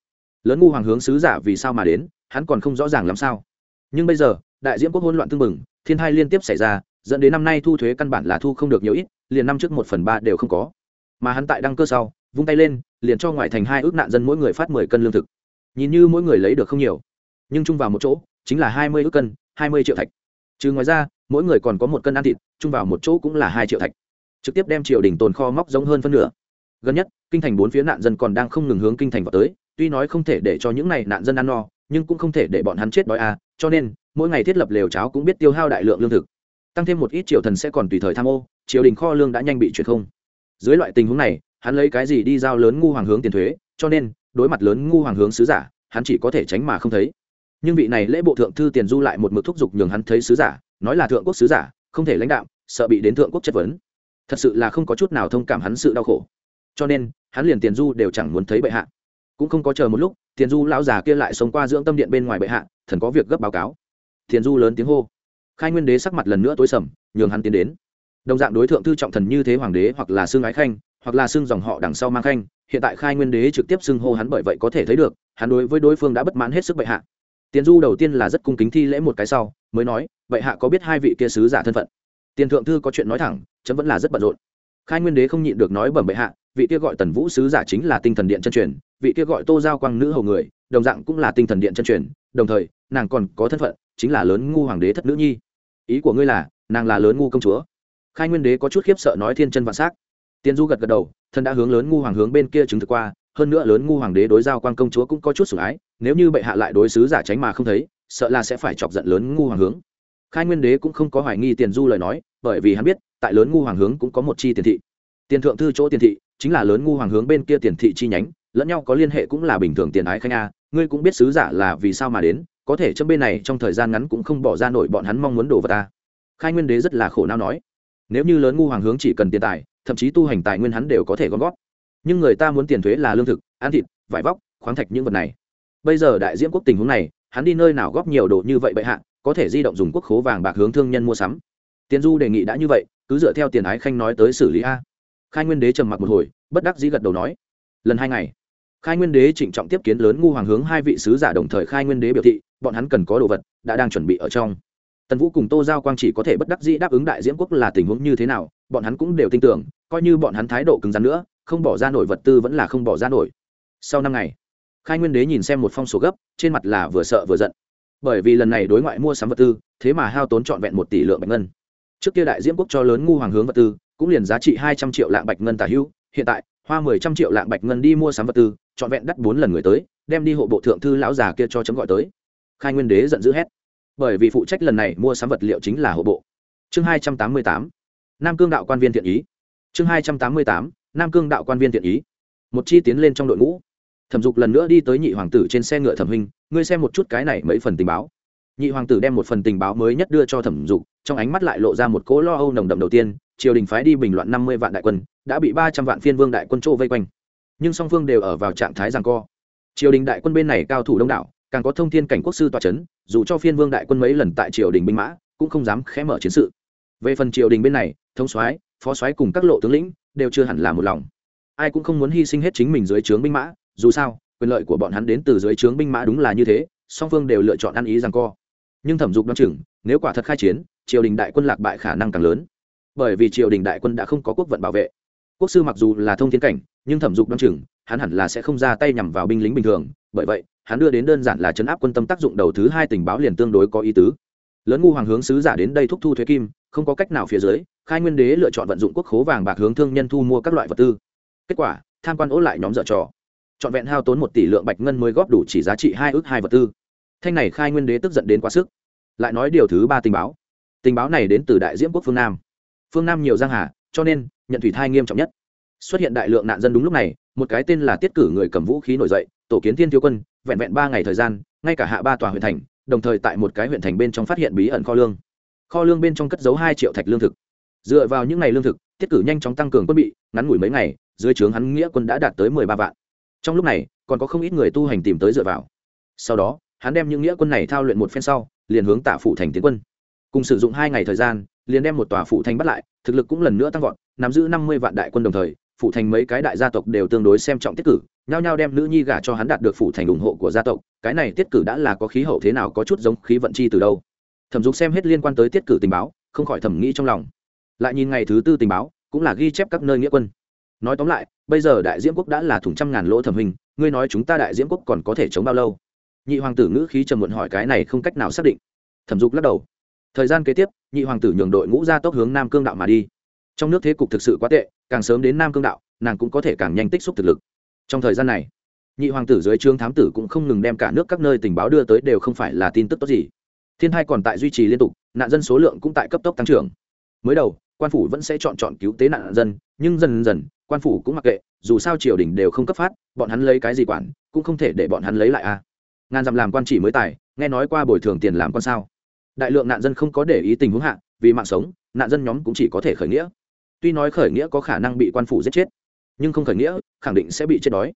Lớn ngu hoàng hướng sứ giả vì sao mà đến, hắn còn không rõ ràng làm sao. Nhưng bây giờ, đại diễm quốc hỗn loạn tương mừng thiên hai liên tiếp xảy ra, dẫn đến năm nay thu thuế căn bản là thu không được nhiều ít, liền năm trước một phần ba đều không có. Mà hắn tại đăng cơ sau vung tay lên, liền cho ngoại thành hai ước nạn dân mỗi người phát mười cân lương thực. Nhìn như mỗi người lấy được không nhiều, nhưng chung vào một chỗ, chính là hai mươi ước cân, hai mươi triệu thạch. Trừ ngoài ra, mỗi người còn có một cân ăn thịt, chung vào một chỗ cũng là hai triệu thạch. Trực tiếp đem triều đình tồn kho móc giống hơn phân nửa. Gần nhất, kinh thành bốn phía nạn dân còn đang không ngừng hướng kinh thành vào tới, tuy nói không thể để cho những này nạn dân ăn no, nhưng cũng không thể để bọn hắn chết đói à cho nên, mỗi ngày thiết lập lều cháo cũng biết tiêu hao đại lượng lương thực. Tăng thêm một ít triều thần sẽ còn tùy thời tham ô, triều đình kho lương đã nhanh bị chuyển không. Dưới loại tình huống này hắn lấy cái gì đi giao lớn ngu hoàng hướng tiền thuế, cho nên, đối mặt lớn ngu hoàng hướng sứ giả, hắn chỉ có thể tránh mà không thấy. Nhưng vị này lễ bộ thượng thư tiền du lại một mực thúc giục nhường hắn thấy sứ giả, nói là thượng quốc sứ giả, không thể lãnh đạo, sợ bị đến thượng quốc chất vấn. Thật sự là không có chút nào thông cảm hắn sự đau khổ. Cho nên, hắn liền tiền du đều chẳng muốn thấy bệ hạ. Cũng không có chờ một lúc, tiền du lão già kia lại sống qua dưỡng tâm điện bên ngoài bệ hạ, thần có việc gấp báo cáo. Tiền du lớn tiếng hô. Khai nguyên đế sắc mặt lần nữa tối sầm, nhường hắn tiến đến. Đồng dạng đối tượng thư trọng thần như thế hoàng đế hoặc là xương ái khanh hoặc là xưng dòng họ đằng sau mang khanh, hiện tại khai nguyên đế trực tiếp xưng hô hắn bởi vậy có thể thấy được, hắn đối với đối phương đã bất mãn hết sức bệ hạ. Tiền du đầu tiên là rất cung kính thi lễ một cái sau, mới nói, bệ hạ có biết hai vị kia sứ giả thân phận? Tiền thượng thư có chuyện nói thẳng, chấm vẫn là rất bận rộn. Khai nguyên đế không nhịn được nói bẩm bệ hạ, vị kia gọi tần vũ sứ giả chính là tinh thần điện chân truyền, vị kia gọi tô giao quang nữ hầu người, đồng dạng cũng là tinh thần điện chân truyền, đồng thời, nàng còn có thân phận, chính là lớn ngu hoàng đế thất nữ nhi. Ý của ngươi là, nàng là lớn ngu công chúa. Khai nguyên đế có chút khiếp sợ nói thiên chân vạn s á c tiên du gật gật đầu, thân đã hướng lớn ngu hoàng hướng bên kia chứng thực qua, hơn nữa lớn ngu hoàng đế đối giao quan công chúa cũng có chút sủng ái, nếu như bệ hạ lại đối xứ giả tránh mà không thấy, sợ là sẽ phải chọc giận lớn ngu hoàng hướng. Khai nguyên đế cũng không có hoài nghi tiền du lời nói, bởi vì hắn biết, tại lớn ngu hoàng hướng cũng có một chi tiền thị. Tiền thượng thư chỗ tiền thị, chính là lớn ngu hoàng hướng bên kia tiền thị chi nhánh, lẫn nhau có liên hệ cũng là bình thường tiền ái khanh a, ngươi cũng biết sứ giả là vì sao mà đến, có thể trong bên này trong thời gian ngắn cũng không bỏ ra nổi bọn hắn mong muốn đổ vào ta. Khai nguyên đế rất là khổ não nói, nếu như lớn ngu hoàng hướng chỉ cần tiền tài thậm chí tu hành tài nguyên hắn đều có thể gom góp. Nhưng người ta muốn tiền thuế là lương thực, ăn thịt, vải vóc, khoáng thạch những vật này. Bây giờ đại diễm quốc tình huống này, hắn đi nơi nào góp nhiều đồ như vậy bệ hạ, có thể di động dùng quốc khố vàng bạc hướng thương nhân mua sắm. Tiền du đề nghị đã như vậy, cứ dựa theo tiền ái khanh nói tới xử lý a. Khai nguyên đế trầm mặc một hồi, bất đắc dĩ gật đầu nói, lần hai ngày, khai nguyên đế trịnh trọng tiếp kiến lớn ngu hoàng hướng hai vị sứ giả đồng thời khai nguyên đế biểu thị, bọn hắn cần có đồ vật, đã đang chuẩn bị ở trong. Tần vũ cùng tô giao quang chỉ có thể bất đắc dĩ đáp ứng đại diễm quốc là tình huống như thế nào bọn hắn cũng đều tin tưởng, coi như bọn hắn thái độ cứng rắn nữa, không bỏ ra nổi vật tư vẫn là không bỏ ra nổi. Sau năm ngày, khai nguyên đế nhìn xem một phong sổ gấp, trên mặt là vừa sợ vừa giận. Bởi vì lần này đối ngoại mua sắm vật tư, thế mà hao tốn trọn vẹn một tỷ lượng bạch ngân. Trước kia đại diễm quốc cho lớn ngu hoàng hướng vật tư, cũng liền giá trị hai trăm triệu lạng bạch ngân tả hữu hiện tại, hoa mười trăm triệu lạng bạch ngân đi mua sắm vật tư, trọn vẹn đắt bốn lần người tới, đem đi hộ bộ thượng thư lão già kia cho chấm gọi tới. Khai nguyên đế giận dữ hét. Bởi vì phụ trách lần này mua sắm vật liệu chính là hộ bộ. Chương hai trăm tám mươi tám nam cương đạo quan viên thiện ý. Chương hai trăm tám mươi tám nam cương đạo quan viên thiện ý. Một chi tiến lên trong đội ngũ. Thẩm dục lần nữa đi tới nhị hoàng tử trên xe ngựa thẩm hình, ngươi xem một chút cái này mấy phần tình báo. Nhị hoàng tử đem một phần tình báo mới nhất đưa cho thẩm dục trong ánh mắt lại lộ ra một cỗ lo âu nồng đậm đầu tiên triều đình phái đi bình loạn năm mươi vạn đại quân đã bị ba trăm vạn phiên vương đại quân chỗ vây quanh. Nhưng song phương đều ở vào trạng thái rằng co. Triều đình đại quân bên này cao thủ đông đảo càng có thông thiên cảnh quốc sư tòa c h ấ n dù cho phiên vương đại quân mấy lần tại triều đình binh mã cũng không dám khẽ mở chiến sự. Về phần triều đình bên này thống soái, phó soái cùng các lộ tướng lĩnh đều chưa hẳn là một lòng. Ai cũng không muốn hy sinh hết chính mình dưới trướng binh mã, dù sao, quyền lợi của bọn hắn đến từ dưới trướng binh mã đúng là như thế, song phương đều lựa chọn ăn ý rằng co. Nhưng thẩm dục đ o chừng, nếu quả thật khai chiến, triều đình đại quân lạc bại khả năng càng lớn. Bởi vì triều đình đại quân đã không có quốc vận bảo vệ. Quốc sư mặc dù là thông thiên cảnh, nhưng thẩm dục đ o á n chừng, hắn hẳn là sẽ không ra tay nhằm vào binh lính bình thường. Bởi vậy, hắn đưa đến đơn giản là chấn áp quân tâm tác dụng đầu thứ hai tình báo liền tương đối có ý tứ. Lớn ngu hoàng hướng sứ giả đến đây thúc thu thuế kim, không có cách nào phía dưới khai nguyên đế lựa chọn vận dụng quốc khố vàng bạc hướng thương nhân thu mua các loại vật tư. Kết quả, tham quan ố lại nhóm dở trò. Trọn vẹn hao tốn một tỷ lượng bạch ngân mới góp đủ chỉ giá trị hai ước hai vật tư. Thanh này khai nguyên đế tức giận đến quá sức. Lại nói điều thứ ba tình báo. Tình báo này đến từ đại diễm quốc phương nam. Phương nam nhiều giang hà, cho nên, nhận thủy thai nghiêm trọng nhất. Xuất hiện đại lượng nạn dân đúng lúc này, một cái tên là tiết cử người cầm vũ khí nổi dậy, tổ kiến thiên thiếu quân, vẹn vẹn ba ngày thời gian, ngay cả hạ ba tòa huyện thành, đồng thời tại một cái huyện thành bên trong phát hiện bí ẩn kho lương. Kho lương bên trong cất giấu hai triệu thạch lương thực dựa vào những ngày lương thực, tiết cử nhanh chóng tăng cường quân bị, ngắn ngủi mấy ngày, dưới trướng hắn nghĩa quân đã đạt tới mười ba vạn. Trong lúc này, còn có không ít người tu hành tìm tới dựa vào. Sau đó, hắn đem những nghĩa quân này thao luyện một phen sau, liền hướng tạ phủ thành tiến quân. Cùng sử dụng hai ngày thời gian, liền đem một tòa phủ thành bắt lại, thực lực cũng lần nữa tăng vọt, nắm giữ năm mươi vạn đại quân đồng thời phủ thành mấy cái đại gia tộc đều tương đối xem trọng tiết cử, nhao nhao đem nữ nhi gả cho hắn đạt được phủ thành ủng hộ của gia tộc, cái này tiết cử đã là có khí hậu thế nào có chút giống khí vận chi từ đâu. Thẩm dục xem hết liên quan tới tiết cử tình báo, không khỏi thẩm nghĩ trong lòng lại nhìn ngày thứ tư tình báo, cũng là ghi chép các nơi nghĩa quân. Nói tóm lại, bây giờ đại diễm quốc đã là thủng trăm ngàn lỗ thẩm hình, ngươi nói chúng ta đại diễm quốc còn có thể chống bao lâu? Nhị hoàng tử ngữ khí trầm muộn hỏi cái này không cách nào xác định. Thẩm dục lắc đầu. Thời gian kế tiếp, nhị hoàng tử nhường đội ngũ ra tốc hướng nam cương đạo mà đi. Trong nước thế cục thực sự quá tệ, càng sớm đến nam cương đạo, nàng cũng có thể càng nhanh tích xúc thực lực. Trong thời gian này, nhị hoàng tử dưới trương thám tử cũng không ngừng đem cả nước các nơi tình báo đưa tới đều không phải là tin tức tốt gì. Thiên hai còn tại duy trì liên tục, nạn dân số lượng cũng tại cấp tốc tăng trưởng. Mới đầu quan phủ vẫn sẽ chọn chọn cứu tế nạn dân, nhưng dần dần, quan phủ cũng mặc kệ, dù sao triều đình đều không cấp phát, bọn hắn lấy cái gì quản, cũng không thể để bọn hắn lấy lại a. Ngàn dặm làm quan chỉ mới tài, nghe nói qua bồi thường tiền làm con sao. Đại lượng nạn dân không có để ý tình huống hạ, vì mạng sống, nạn dân nhóm cũng chỉ có thể khởi nghĩa. Tuy nói khởi nghĩa có khả năng bị quan phủ giết chết, nhưng không khởi nghĩa, khẳng định sẽ bị chết đói.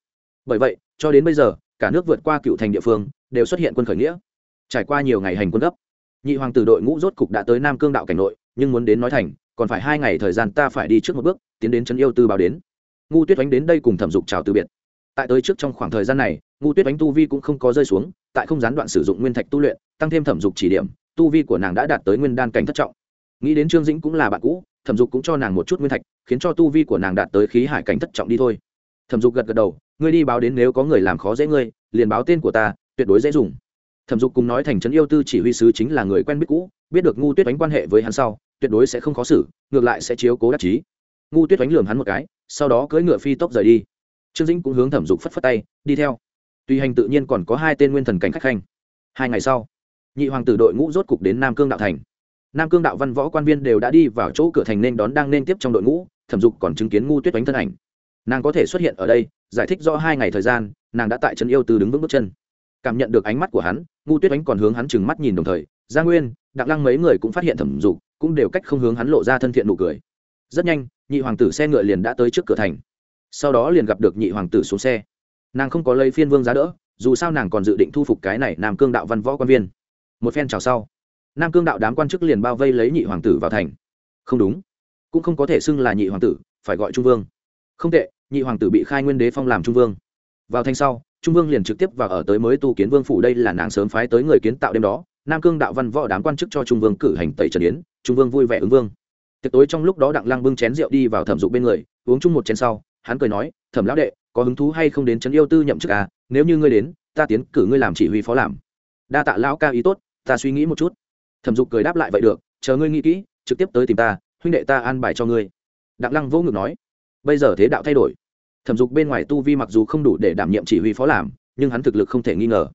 Bởi vậy, cho đến bây giờ, cả nước vượt qua cựu thành địa phương, đều xuất hiện quân khởi nghĩa. Trải qua nhiều ngày hành quân gấp, nhị hoàng tử đội ngũ rốt cục đã tới nam cương đạo cảnh nội, nhưng muốn đến nói thành còn phải hai ngày thời gian ta phải đi trước một bước, tiến đến trấn yêu tư báo đến. Ngu tuyết oánh đến đây cùng thẩm dục chào từ biệt. Tại tới trước trong khoảng thời gian này, ngu tuyết oánh tu vi cũng không có rơi xuống, tại không gián đoạn sử dụng nguyên thạch tu luyện, tăng thêm thẩm dục chỉ điểm, tu vi của nàng đã đạt tới nguyên đan cảnh thất trọng. Nghĩ đến trương dĩnh cũng là bạn cũ, thẩm dục cũng cho nàng một chút nguyên thạch, khiến cho tu vi của nàng đạt tới khí hải cảnh thất trọng đi thôi. Thẩm dục gật gật đầu, ngươi đi báo đến nếu có người làm khó dễ ngươi, liền báo tên của ta, tuyệt đối dễ dùng. Thẩm dục cùng nói thành trấn yêu tư chỉ huy sứ chính là người quen biết cũ, biết được ngu tuyết đánh quan hệ với hắn sau tuyệt đối sẽ không khó xử, ngược lại sẽ chiếu cố đắc chí. Ngu tuyết đánh lườm hắn một cái, sau đó cưỡi ngựa phi tốc rời đi. Trương dĩnh cũng hướng thẩm dục phất phất tay, đi theo. Tuy hành tự nhiên còn có hai tên nguyên thần cảnh khách khanh. Hai ngày sau, nhị hoàng tử đội ngũ rốt cục đến nam cương đạo thành. Nam cương đạo văn võ quan viên đều đã đi vào chỗ cửa thành nên đón đang nên tiếp trong đội ngũ, thẩm dục còn chứng kiến ngu tuyết đánh thân ảnh. Nàng có thể xuất hiện ở đây, giải thích do hai ngày thời gian, nàng đã tại trấn yêu từ đứng vững bước chân. Cảm nhận được ánh mắt của hắn, ngu tuyết đánh còn hướng hắn chừng mắt nhìn đồng thời gia nguyên, đặng lăng mấy người cũng phát hiện thẩm dục cũng đều cách không hướng hắn lộ ra thân thiện nụ cười. Rất nhanh, nhị hoàng tử xe ngựa liền đã tới trước cửa thành. Sau đó liền gặp được nhị hoàng tử xuống xe. Nàng không có lấy phiên vương giá đỡ, dù sao nàng còn dự định thu phục cái này nam cương đạo văn võ quan viên. Một phen chào sau, nam cương đạo đám quan chức liền bao vây lấy nhị hoàng tử vào thành. Không đúng, cũng không có thể xưng là nhị hoàng tử, phải gọi trung vương. Không tệ, nhị hoàng tử bị khai nguyên đế phong làm trung vương. Vào thành sau, trung vương liền trực tiếp vào ở tới mới tu kiến vương phủ, đây là nàng sớm phái tới người kiến tạo đêm đó nam cương đạo văn võ đám quan chức cho trung vương cử hành tẩy trần yến, trung vương vui vẻ ứng vương. Tiệc tối trong lúc đó đặng lăng bưng chén rượu đi vào thẩm dục bên người, uống chung một chén sau, hắn cười nói, thẩm lão đệ, có hứng thú hay không đến trấn yêu tư nhậm chức à? Nếu như ngươi đến, ta tiến cử ngươi làm chỉ huy phó làm. Đa tạ lão ca ý tốt, ta suy nghĩ một chút. Thẩm dục cười đáp lại, vậy được, chờ ngươi nghĩ kỹ, trực tiếp tới tìm ta, huynh đệ ta an bài cho ngươi. Đặng lăng vô ngực nói, bây giờ thế đạo thay đổi. Thẩm dục bên ngoài tu vi mặc dù không đủ để đảm nhiệm chỉ huy phó làm, nhưng hắn thực lực không thể nghi ngờ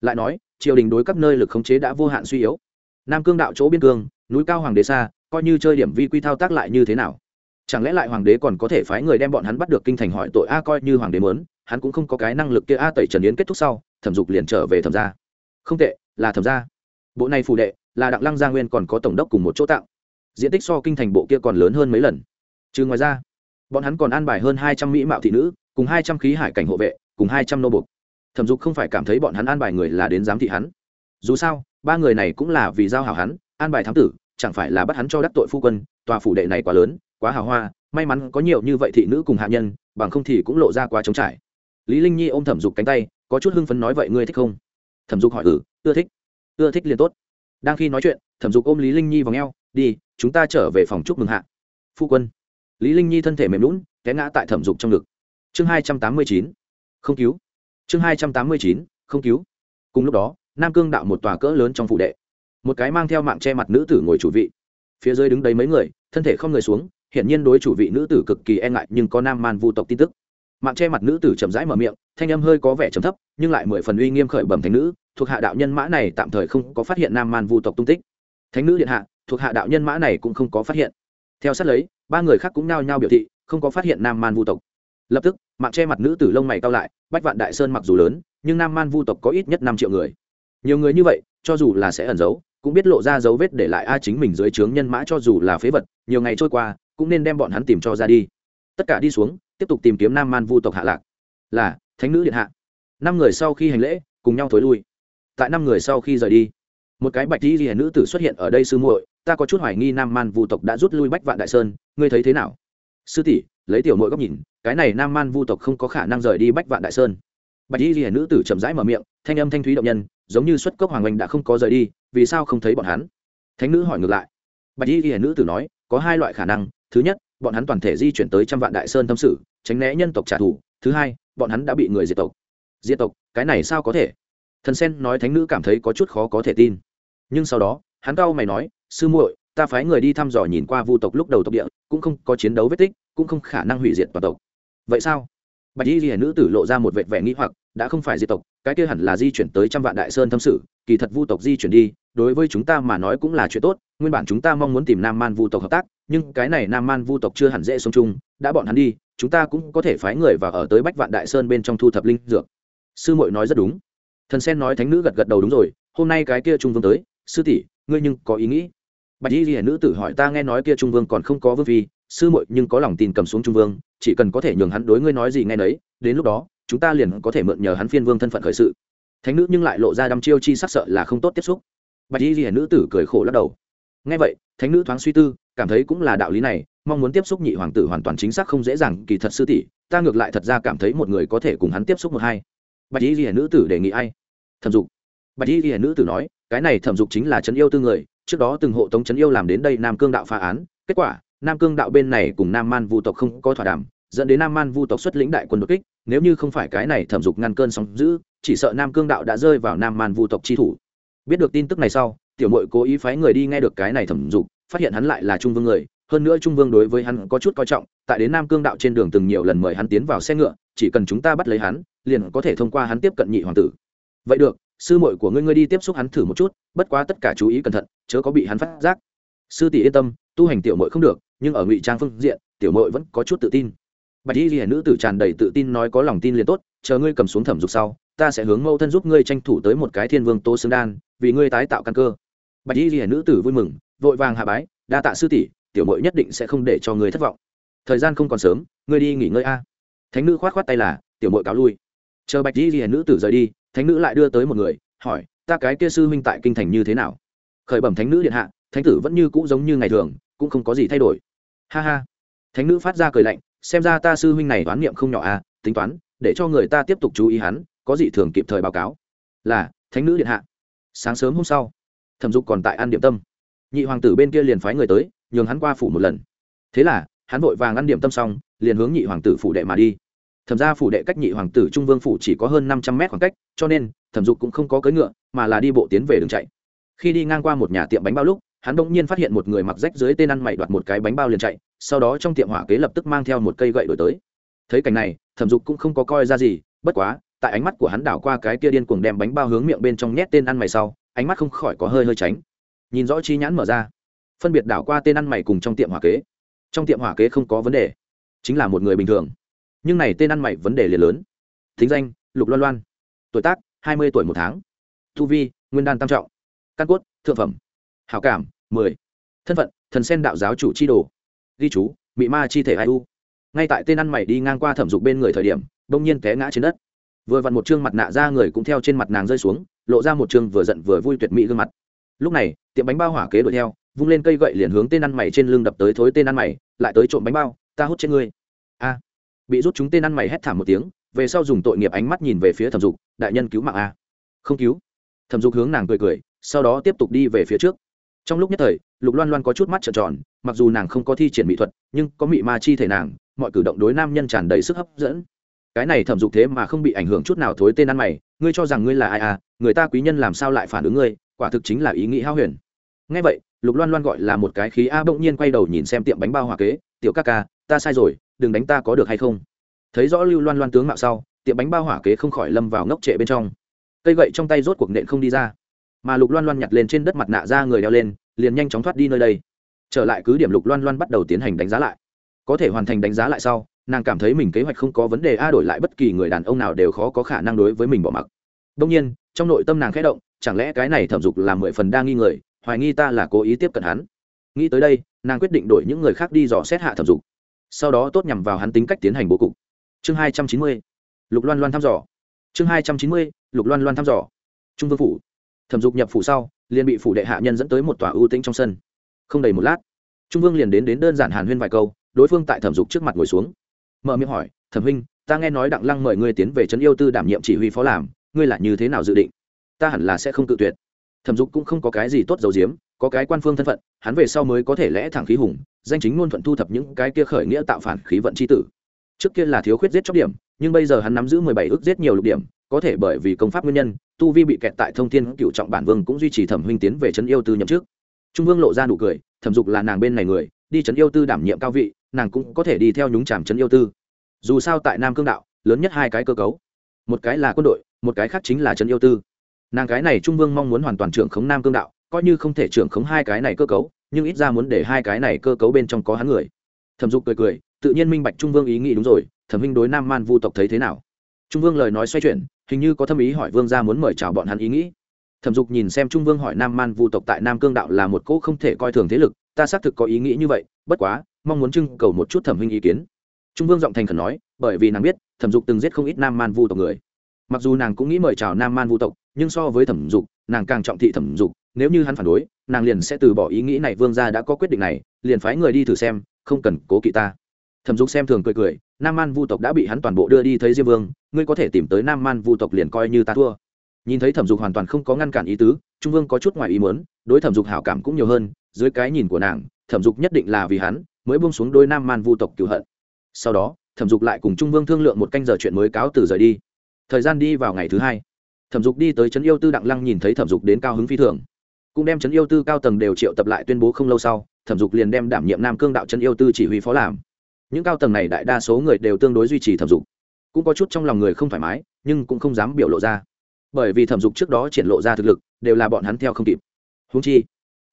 lại nói, triều đình đối các nơi lực khống chế đã vô hạn suy yếu. Nam cương đạo chỗ biên cương, núi cao hoàng đế xa, coi như chơi điểm vi quy thao tác lại như thế nào? Chẳng lẽ lại hoàng đế còn có thể phái người đem bọn hắn bắt được kinh thành hỏi tội a, coi như hoàng đế mớn hắn cũng không có cái năng lực kia a, tẩy trần yến kết thúc sau, thẩm dục liền trở về thẩm gia. Không tệ, là thẩm gia. Bộ này phù đệ, là đặng lăng gia nguyên còn có tổng đốc cùng một chỗ tặng diện tích so kinh thành bộ kia còn lớn hơn mấy lần. Trừ ngoài ra, bọn hắn còn an bài hơn hai trăm mỹ mạo thị nữ, cùng hai trăm khí hải cảnh hộ vệ, cùng hai trăm nô bục thẩm dục không phải cảm thấy bọn hắn an bài người là đến giám thị hắn. Dù sao, ba người này cũng là vì giao hảo hắn, an bài thám tử, chẳng phải là bắt hắn cho đắc tội phu quân, tòa phủ đệ này quá lớn, quá hào hoa, may mắn có nhiều như vậy thị nữ cùng hạ nhân, bằng không thì cũng lộ ra quá trống trải. Lý linh nhi ôm thẩm dục cánh tay, có chút hưng phấn nói, vậy ngươi thích không? Thẩm dục hỏi ừ ưa thích. Ưa thích liền tốt. Đang khi nói chuyện, thẩm dục ôm lý linh nhi vào ngheo, đi, chúng ta trở về phòng chúc mừng hạ. Phu quân. Lý linh nhi thân thể mềm lún té ngã tại thẩm dục trong ngực. Chương hai trăm tám mươi chín. Không cứu chương hai trăm tám mươi chín, không cứu. Cùng lúc đó, nam cương đạo một tòa cỡ lớn trong phủ đệ. Một cái mang theo mạng che mặt nữ tử ngồi chủ vị. Phía dưới đứng đấy mấy người, thân thể không người xuống, hiển nhiên đối chủ vị nữ tử cực kỳ e ngại nhưng có nam man vu tộc tin tức. Mạng che mặt nữ tử chậm rãi mở miệng, thanh âm hơi có vẻ trầm thấp, nhưng lại mười phần uy nghiêm khởi bẩm thánh nữ, thuộc hạ đạo nhân mã này tạm thời không có phát hiện nam man vu tộc tung tích. Thánh nữ điện hạ, thuộc hạ đạo nhân mã này cũng không có phát hiện. Theo sát lấy, ba người khác cũng nao nhao biểu thị, không có phát hiện nam man vu tộc lập tức, mạng che mặt nữ tử lông mày cao lại, bách vạn đại sơn mặc dù lớn, nhưng nam man vu tộc có ít nhất năm triệu người. Nhiều người như vậy, cho dù là sẽ ẩn giấu, cũng biết lộ ra dấu vết để lại a chính mình dưới trướng nhân mã cho dù là phế vật, nhiều ngày trôi qua, cũng nên đem bọn hắn tìm cho ra đi. Tất cả đi xuống, tiếp tục tìm kiếm nam man vu tộc hạ lạc. Là, thánh nữ điện hạ. Năm người sau khi hành lễ, cùng nhau thối lui. Tại năm người sau khi rời đi, một cái bạch di rìa nữ tử xuất hiện ở đây sư muội, ta có chút hoài nghi nam man vu tộc đã rút lui bách vạn đại sơn, ngươi thấy thế nào? Sư tỷ lấy tiểu nội góc nhìn, cái này nam man vu tộc không có khả năng rời đi bách vạn đại sơn. Bạch Y rìa nữ tử chậm rãi mở miệng, thanh âm thanh thúy động nhân, giống như xuất cốc hoàng oanh đã không có rời đi, vì sao không thấy bọn hắn? Thánh nữ hỏi ngược lại. Bạch Y rìa nữ tử nói, có hai loại khả năng, thứ nhất, bọn hắn toàn thể di chuyển tới trăm vạn đại sơn tâm sự, tránh né nhân tộc trả thù, thứ hai, bọn hắn đã bị người diệt tộc. Diệt tộc, cái này sao có thể? Thần sen nói thánh nữ cảm thấy có chút khó có thể tin. Nhưng sau đó, hắn cau mày nói, sư muội, ta phái người đi thăm dò nhìn qua vu tộc lúc đầu tộc địa, cũng không có chiến đấu vết tích cũng không khả năng hủy diệt toàn tộc. Vậy sao? Bạch y ghi nữ tử lộ ra một vệt vẻ nghĩ hoặc, đã không phải diệt tộc, cái kia hẳn là di chuyển tới trăm vạn đại sơn thâm sự, kỳ thật vu tộc di chuyển đi, đối với chúng ta mà nói cũng là chuyện tốt, nguyên bản chúng ta mong muốn tìm nam man vu tộc hợp tác, nhưng cái này nam man vu tộc chưa hẳn dễ sống chung, đã bọn hắn đi, chúng ta cũng có thể phái người và ở tới bách vạn đại sơn bên trong thu thập linh dược. Sư muội nói rất đúng. Thần sen nói thánh nữ gật gật đầu đúng rồi, hôm nay cái kia trung vương tới, sư tỷ, ngươi nhưng có ý nghĩ. Bạch y hiển nữ tử hỏi ta nghe nói kia trung vương còn không có vương phi sư muội nhưng có lòng tin cầm xuống trung vương, chỉ cần có thể nhường hắn đối ngươi nói gì nghe nấy, đến lúc đó, chúng ta liền có thể mượn nhờ hắn phiên vương thân phận khởi sự. Thánh nữ nhưng lại lộ ra đăm chiêu chi sắc sợ là không tốt tiếp xúc. Bạch y hiển nữ tử cười khổ lắc đầu. Nghe vậy, thánh nữ thoáng suy tư, cảm thấy cũng là đạo lý này, mong muốn tiếp xúc nhị hoàng tử hoàn toàn chính xác không dễ dàng, kỳ thật sư tỷ, ta ngược lại thật ra cảm thấy một người có thể cùng hắn tiếp xúc một hai. Bạch y hiển nữ tử đề nghị ai? Thẩm dục. Bạch y hiển nữ tử nói, cái này thẩm dục chính là trấn yêu tư người, trước đó từng hộ tống trấn yêu làm đến đây nam cương đạo phá án, kết quả nam cương đạo bên này cùng nam man vu tộc không có thỏa đàm, dẫn đến nam man vu tộc xuất lĩnh đại quân đột kích, nếu như không phải cái này thẩm dục ngăn cơn sóng giữ chỉ sợ nam cương đạo đã rơi vào nam man vu tộc chi thủ. Biết được tin tức này sau, tiểu mội cố ý phái người đi nghe được cái này thẩm dục, phát hiện hắn lại là trung vương người, hơn nữa trung vương đối với hắn có chút coi trọng, tại đến nam cương đạo trên đường từng nhiều lần mời hắn tiến vào xe ngựa, chỉ cần chúng ta bắt lấy hắn, liền có thể thông qua hắn tiếp cận nhị hoàng tử. Vậy được, sư muội của ngươi ngươi đi tiếp xúc hắn thử một chút, bất quá tất cả chú ý cẩn thận, chớ có bị hắn phát giác. Sư tỷ yên tâm, tu hành tiểu muội không được nhưng ở ngụy trang phương diện, tiểu muội vẫn có chút tự tin. Bạch y ghi nữ tử tràn đầy tự tin nói có lòng tin liền tốt, chờ ngươi cầm xuống thẩm dục sau, ta sẽ hướng mẫu thân giúp ngươi tranh thủ tới một cái thiên vương tô xương đan, vì ngươi tái tạo căn cơ. Bạch y ghi nữ tử vui mừng, vội vàng hạ bái, đa tạ sư tỷ, tiểu muội nhất định sẽ không để cho ngươi thất vọng. Thời gian không còn sớm, ngươi đi nghỉ ngơi a. Thánh nữ khoát khoát tay là, tiểu muội cáo lui. Chờ bạch y ghi nữ tử rời đi, thánh nữ lại đưa tới một người, hỏi, ta cái kia sư huynh tại kinh thành như thế nào? Khởi bẩm thánh nữ điện hạ, thánh tử vẫn như cũ giống như ngày thường, cũng không có gì thay đổi ha ha. Thánh nữ phát ra cười lạnh, xem ra ta sư huynh này đoán niệm không nhỏ à tính toán, để cho người ta tiếp tục chú ý hắn, có gì thường kịp thời báo cáo. Là, thánh nữ điện hạ. Sáng sớm hôm sau, thẩm dục còn tại ăn điểm tâm. Nhị hoàng tử bên kia liền phái người tới, nhường hắn qua phủ một lần. Thế là, hắn vội vàng ăn điểm tâm xong, liền hướng nhị hoàng tử phủ đệ mà đi. Thẩm ra phủ đệ cách nhị hoàng tử trung vương phủ chỉ có hơn năm trăm mét khoảng cách, cho nên, thẩm dục cũng không có cưỡi ngựa, mà là đi bộ tiến về đường chạy. Khi đi ngang qua một nhà tiệm bánh bao lúc hắn đ ỗ n g nhiên phát hiện một người mặc rách dưới tên ăn mày đoạt một cái bánh bao liền chạy, sau đó trong tiệm hỏa kế lập tức mang theo một cây gậy đổi tới. Thấy cảnh này, thẩm dục cũng không có coi ra gì, bất quá, tại ánh mắt của hắn đảo qua cái kia điên cuồng đem bánh bao hướng miệng bên trong nhét tên ăn mày sau, ánh mắt không khỏi có hơi hơi tránh. Nhìn rõ chi nhãn mở ra, phân biệt đảo qua tên ăn mày cùng trong tiệm hỏa kế. Trong tiệm hỏa kế không có vấn đề, chính là một người bình thường. Nhưng này tên ăn mày vấn đề liền lớn. Thính danh, lục loan loan. Tuổi tác, hai mươi tuổi một tháng. Thu vi, nguyên đan tam trọng. Căn cốt, thượng phẩm. Hảo cảm mười. Thân phận, thần sen đạo giáo chủ chi đồ. Ghi chú bị ma chi thể ai u. Ngay tại tên ăn mày đi ngang qua thẩm dục bên người thời điểm đông nhiên té ngã trên đất. Vừa vặn một chương mặt nạ ra người cũng theo trên mặt nàng rơi xuống, lộ ra một chương vừa giận vừa vui tuyệt mỹ gương mặt. Lúc này, tiệm bánh bao hỏa kế đuổi theo, vung lên cây gậy liền hướng tên ăn mày trên lưng đập tới thối tên ăn mày, lại tới trộm bánh bao, ta hút trên ngươi. A. Bị rút chúng tên ăn mày hét thảm một tiếng, về sau dùng tội nghiệp ánh mắt nhìn về phía thẩm dục, đại nhân cứu mạng a. Không cứu. Thẩm dục hướng nàng cười cười, sau đó tiếp tục đi về phía trước trong lúc nhất thời, lục loan loan có chút mắt trợn tròn, mặc dù nàng không có thi triển mỹ thuật, nhưng có mị ma chi thể nàng, mọi cử động đối nam nhân tràn đầy sức hấp dẫn. Cái này thẩm dục thế mà không bị ảnh hưởng chút nào thối tên ăn mày, ngươi cho rằng ngươi là ai à người ta quý nhân làm sao lại phản ứng ngươi, quả thực chính là ý nghĩ hao huyền. Ngay vậy, lục loan loan gọi là một cái khí a bỗng nhiên quay đầu nhìn xem tiệm bánh bao hòa kế, tiểu ca ca, ta sai rồi, đừng đánh ta có được hay không? Thấy rõ lưu loan loan tướng mạo sau, tiệm bánh bao hỏa kế không khỏi lâm vào ngốc trệ bên trong. Cây gậy trong tay rốt cuộc nện không đi ra mà lục loan loan nhặt lên trên đất mặt nạ ra người đeo lên, liền nhanh chóng thoát đi nơi đây. Trở lại cứ điểm lục loan loan bắt đầu tiến hành đánh giá lại. Có thể hoàn thành đánh giá lại sau, nàng cảm thấy mình kế hoạch không có vấn đề, a, đổi lại bất kỳ người đàn ông nào đều khó có khả năng đối với mình bỏ mặc. Đông nhiên, trong nội tâm nàng khẽ động, chẳng lẽ cái này thẩm dục là mười phần đa nghi người, hoài nghi ta là cố ý tiếp cận hắn? Nghĩ tới đây, nàng quyết định đổi những người khác đi dò xét hạ thẩm dục. Sau đó tốt nhằm vào hắn tính cách tiến hành bố cục. Chương hai trăm chín mươi, lục loan loan thăm dò. Chương hai trăm chín mươi, lục loan loan thăm dò. Trung vương phủ thẩm dục nhập phủ sau, liền bị phủ đệ hạ nhân dẫn tới một tòa ưu tĩnh trong sân. Không đầy một lát, trung vương liền đến đến đơn giản hàn huyên vài câu, đối phương tại thẩm dục trước mặt ngồi xuống. Mở miệng hỏi, thẩm huynh, ta nghe nói đặng lăng mời ngươi tiến về trấn yêu tư đảm nhiệm chỉ huy phó làm, ngươi là như thế nào dự định? Ta hẳn là sẽ không tự tuyệt. Thẩm dục cũng không có cái gì tốt dầu diếm có cái quan phương thân phận, hắn về sau mới có thể lẽ thẳng khí hùng, danh chính ngôn thuận thu thập những cái kia khởi nghĩa tạo phản khí vận c h i tử. Trước kia là thiếu khuyết giết chóc điểm, nhưng bây giờ hắn nắm giữ mười bảy ước giết nhiều lục điểm có thể bởi vì công pháp nguyên nhân, tu vi bị kẹt tại thông thiên cựu trọng bản vương cũng duy trì thẩm huynh tiến về trấn yêu tư nhậm trước trung vương lộ ra nụ cười, thẩm dục là nàng bên này người, đi trấn yêu tư đảm nhiệm cao vị, nàng cũng có thể đi theo nhúng tràm trấn yêu tư. Dù sao tại nam cương đạo, lớn nhất hai cái cơ cấu. Một cái là quân đội, một cái khác chính là trấn yêu tư. Nàng cái này trung vương mong muốn hoàn toàn trưởng khống nam cương đạo, coi như không thể trưởng khống hai cái này cơ cấu, nhưng ít ra muốn để hai cái này cơ cấu bên trong có hắn người. Thẩm dục cười cười, tự nhiên minh bạch trung vương ý nghĩ đúng rồi, thẩm huynh đối nam man vu tộc thấy thế nào? Trung vương lời nói xoay chuyển, hình như có thâm ý hỏi vương ra muốn mời chào bọn hắn ý nghĩ. Thẩm dục nhìn xem trung vương hỏi nam man vu tộc tại nam cương đạo là một cỗ không thể coi thường thế lực, ta xác thực có ý nghĩ như vậy, bất quá, mong muốn trưng cầu một chút thẩm huynh ý kiến. Trung vương giọng thành khẩn nói, bởi vì nàng biết, thẩm dục từng giết không ít nam man vu tộc người. Mặc dù nàng cũng nghĩ mời chào nam man vu tộc, nhưng so với thẩm dục, nàng càng trọng thị thẩm dục, nếu như hắn phản đối, nàng liền sẽ từ bỏ ý nghĩ này, vương gia đã có quyết định này, liền phái người đi thử xem, không cần cố kỵ ta. Thẩm dục xem thường cười cười nam man vu tộc đã bị hắn toàn bộ đưa đi thấy diêm vương, ngươi có thể tìm tới nam man vu tộc liền coi như ta thua. Nhìn thấy thẩm dục hoàn toàn không có ngăn cản ý tứ, trung vương có chút ngoài ý muốn, đối thẩm dục hảo cảm cũng nhiều hơn, dưới cái nhìn của nàng, thẩm dục nhất định là vì hắn mới buông xuống đôi nam man vu tộc cựu hận. Sau đó, thẩm dục lại cùng trung vương thương lượng một canh giờ chuyện mới cáo từ rời đi. Thời gian đi vào ngày thứ hai, thẩm dục đi tới trấn yêu tư đặng lăng nhìn thấy thẩm dục đến cao hứng phi thường. Cũng đem trấn yêu tư cao tầng đều triệu tập lại tuyên bố không lâu sau, thẩm dục liền đem đảm nhiệm nam cương đạo trấn yêu tư chỉ huy phó làm những cao tầng này đại đa số người đều tương đối duy trì thẩm dục. Cũng có chút trong lòng người không thoải mái, nhưng cũng không dám biểu lộ ra. Bởi vì thẩm dục trước đó triển lộ ra thực lực, đều là bọn hắn theo không kịp. Húng chi,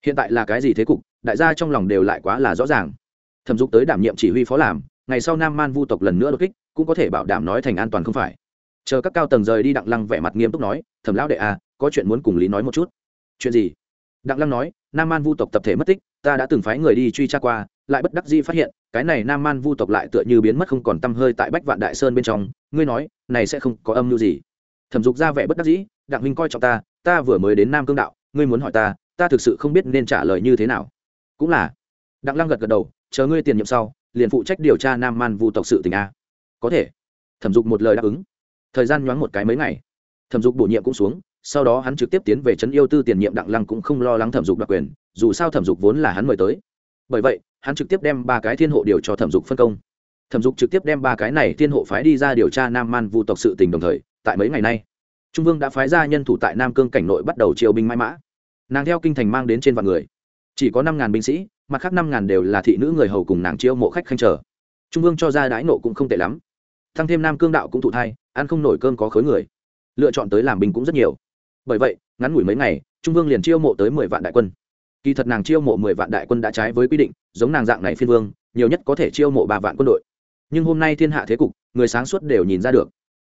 hiện tại là cái gì thế cục, đại gia trong lòng đều lại quá là rõ ràng. Thẩm dục tới đảm nhiệm chỉ huy phó làm, ngày sau nam man vu tộc lần nữa đột kích, cũng có thể bảo đảm nói thành an toàn không phải. Chờ các cao tầng rời đi đặng lăng vẻ mặt nghiêm túc nói, thẩm lão đệ à có chuyện muốn cùng lý nói một chút. Chuyện gì? Đặng lăng nói, nam man vu tộc tập thể mất tích, ta đã từng phái người đi truy tra qua lại bất đắc dĩ phát hiện, cái này nam man vu tộc lại tựa như biến mất không còn t hơi tại bách vạn đại sơn bên trong. Ngươi nói, này sẽ không có âm mưu gì. Thẩm dục ra vẻ bất đắc dĩ, đặng minh coi trọng ta ta vừa mới đến nam cương đạo, ngươi muốn hỏi ta ta thực sự không biết nên trả lời như thế nào. Cũng là. Đặng lăng gật gật đầu, chờ ngươi tiền nhiệm sau, liền phụ trách điều tra nam man vu tộc sự tình a. Có thể. Thẩm dục một lời đáp ứng. Thời gian nhoáng một cái mấy ngày, thẩm dục bổ nhiệm cũng xuống, sau đó hắn trực tiếp tiến về trấn yêu tư tiền nhiệm đặng lăng cũng không lo lắng thẩm dục đặc quyền, dù sao thẩm dục vốn là hắn mời tới. Bởi vậy hắn trực tiếp đem ba cái thiên hộ điều cho thẩm dục phân công. Thẩm dục trực tiếp đem ba cái này thiên hộ phái đi ra điều tra nam man vu tộc sự tình đồng thời, tại mấy ngày nay, trung vương đã phái ra nhân thủ tại nam cương cảnh nội bắt đầu triều binh mãi mã. Nàng theo kinh thành mang đến trên vạn người. Chỉ có năm ngàn binh sĩ, mặt khác năm ngàn đều là thị nữ người hầu cùng nàng chiêu mộ khách khanh trở trung vương cho ra đãi nộ cũng không tệ lắm. Thăng thêm nam cương đạo cũng thụ thai, ăn không nổi cơm có khối người. Lựa chọn tới làm binh cũng rất nhiều. Bởi vậy, ngắn ngủi mấy ngày, trung vương liền chiêu mộ tới mười vạn đại quân kỳ thật nàng chiêu mộ mười vạn đại quân đã trái với quy định, giống nàng dạng này phiên vương, nhiều nhất có thể chiêu mộ ba vạn quân đội. Nhưng hôm nay thiên hạ thế cục, người sáng suốt đều nhìn ra được.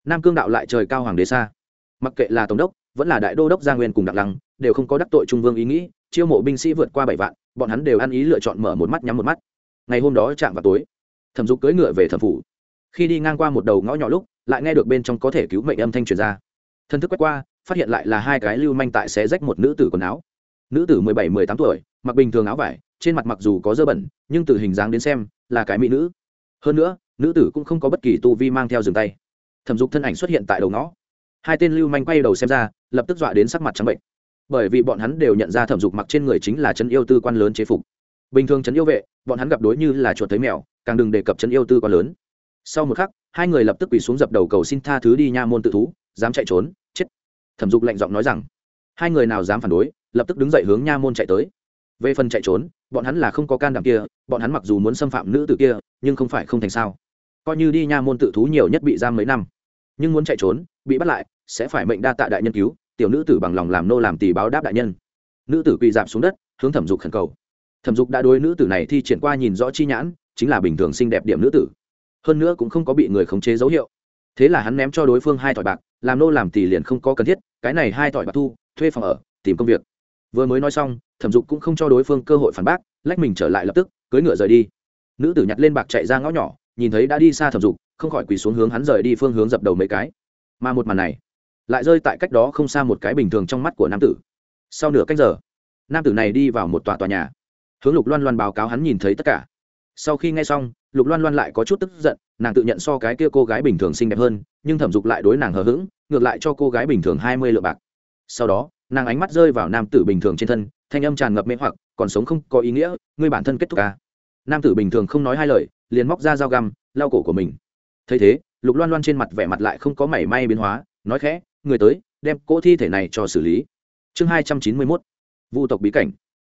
Nam cương đạo lại trời cao hoàng đế xa. Mặc kệ là tổng đốc, vẫn là đại đô đốc gia nguyên cùng đặng lăng, đều không có đắc tội trung vương ý nghĩ, chiêu mộ binh sĩ vượt qua bảy vạn, bọn hắn đều ăn ý lựa chọn mở một mắt nhắm một mắt. Ngày hôm đó chạm vào tối, thẩm dục cưỡi ngựa về thẩm phủ. Khi đi ngang qua một đầu ngõ nhỏ lúc, lại nghe được bên trong có thể cứu mệnh âm thanh truyền ra. Thân thức quét qua, phát hiện lại là hai cái lưu manh tại xé rách một nữ tử quần áo nữ tử mười bảy, mười tám tuổi, mặc bình thường áo vải, trên mặt mặc dù có dơ bẩn, nhưng từ hình dáng đến xem, là cái mỹ nữ. Hơn nữa, nữ tử cũng không có bất kỳ tu vi mang theo dừng tay. Thẩm dục thân ảnh xuất hiện tại đầu ngõ. Hai tên lưu manh quay đầu xem ra, lập tức dọa đến sắc mặt trắng bệnh. Bởi vì bọn hắn đều nhận ra thẩm dục mặc trên người chính là chân yêu tư quan lớn chế phục. Bình thường trấn yêu vệ, bọn hắn gặp đối như là chuột thấy mèo, càng đừng đề cập trấn yêu tư quan lớn. Sau một khắc, hai người lập tức quỳ xuống dập đầu cầu xin tha thứ đi nha môn tự thú, dám chạy trốn, chết. Thẩm dục lạnh giọng nói rằng, hai người nào dám phản đối lập tức đứng dậy hướng nha môn chạy tới. Về phần chạy trốn, bọn hắn là không có can đảm kia, bọn hắn mặc dù muốn xâm phạm nữ tử kia, nhưng không phải không thành sao. Coi như đi nha môn tự thú nhiều nhất bị giam mấy năm, nhưng muốn chạy trốn, bị bắt lại, sẽ phải mệnh đa tạ đại nhân cứu, tiểu nữ tử bằng lòng làm nô làm tỳ báo đáp đại nhân. Nữ tử quỳ giảm xuống đất, hướng thẩm dục khẩn cầu. Thẩm dục đã đối nữ tử này thi triển qua nhìn rõ chi nhãn, chính là bình thường xinh đẹp điểm nữ tử. Hơn nữa cũng không có bị người khống chế dấu hiệu. Thế là hắn ném cho đối phương hai thỏi bạc, làm nô làm tỳ liền không có cần thiết, cái này hai thỏi bạc thu, thuê phòng ở, tìm công việc vừa mới nói xong, thẩm dục cũng không cho đối phương cơ hội phản bác, lách mình trở lại lập tức, cưỡi ngựa rời đi. Nữ tử nhặt lên bạc chạy ra ngõ nhỏ, nhìn thấy đã đi xa thẩm dục, không khỏi quỳ xuống hướng hắn rời đi phương hướng dập đầu mấy cái. Mà một màn này, lại rơi tại cách đó không xa một cái bình thường trong mắt của nam tử. Sau nửa cách giờ, nam tử này đi vào một tòa tòa nhà. Hướng lục loan loan báo cáo hắn nhìn thấy tất cả. Sau khi nghe xong, lục loan loan lại có chút tức giận, nàng tự nhận so cái kia cô gái bình thường xinh đẹp hơn, nhưng thẩm dục lại đối nàng hờ hững, ngược lại cho cô gái bình thường hai mươi lượng bạc. Sau đó nàng ánh mắt rơi vào nam tử bình thường trên thân, thanh âm tràn ngập mê hoặc, còn sống không có ý nghĩa, ngươi bản thân kết thúc ca nam tử bình thường không nói hai lời, liền móc ra dao găm, lau cổ của mình. Thấy thế, lục loan loan trên mặt vẻ mặt lại không có mảy may biến hóa, nói khẽ, người tới, đem cỗ thi thể này cho xử lý. Chương hai trăm chín mươi mốt, vu tộc bí cảnh.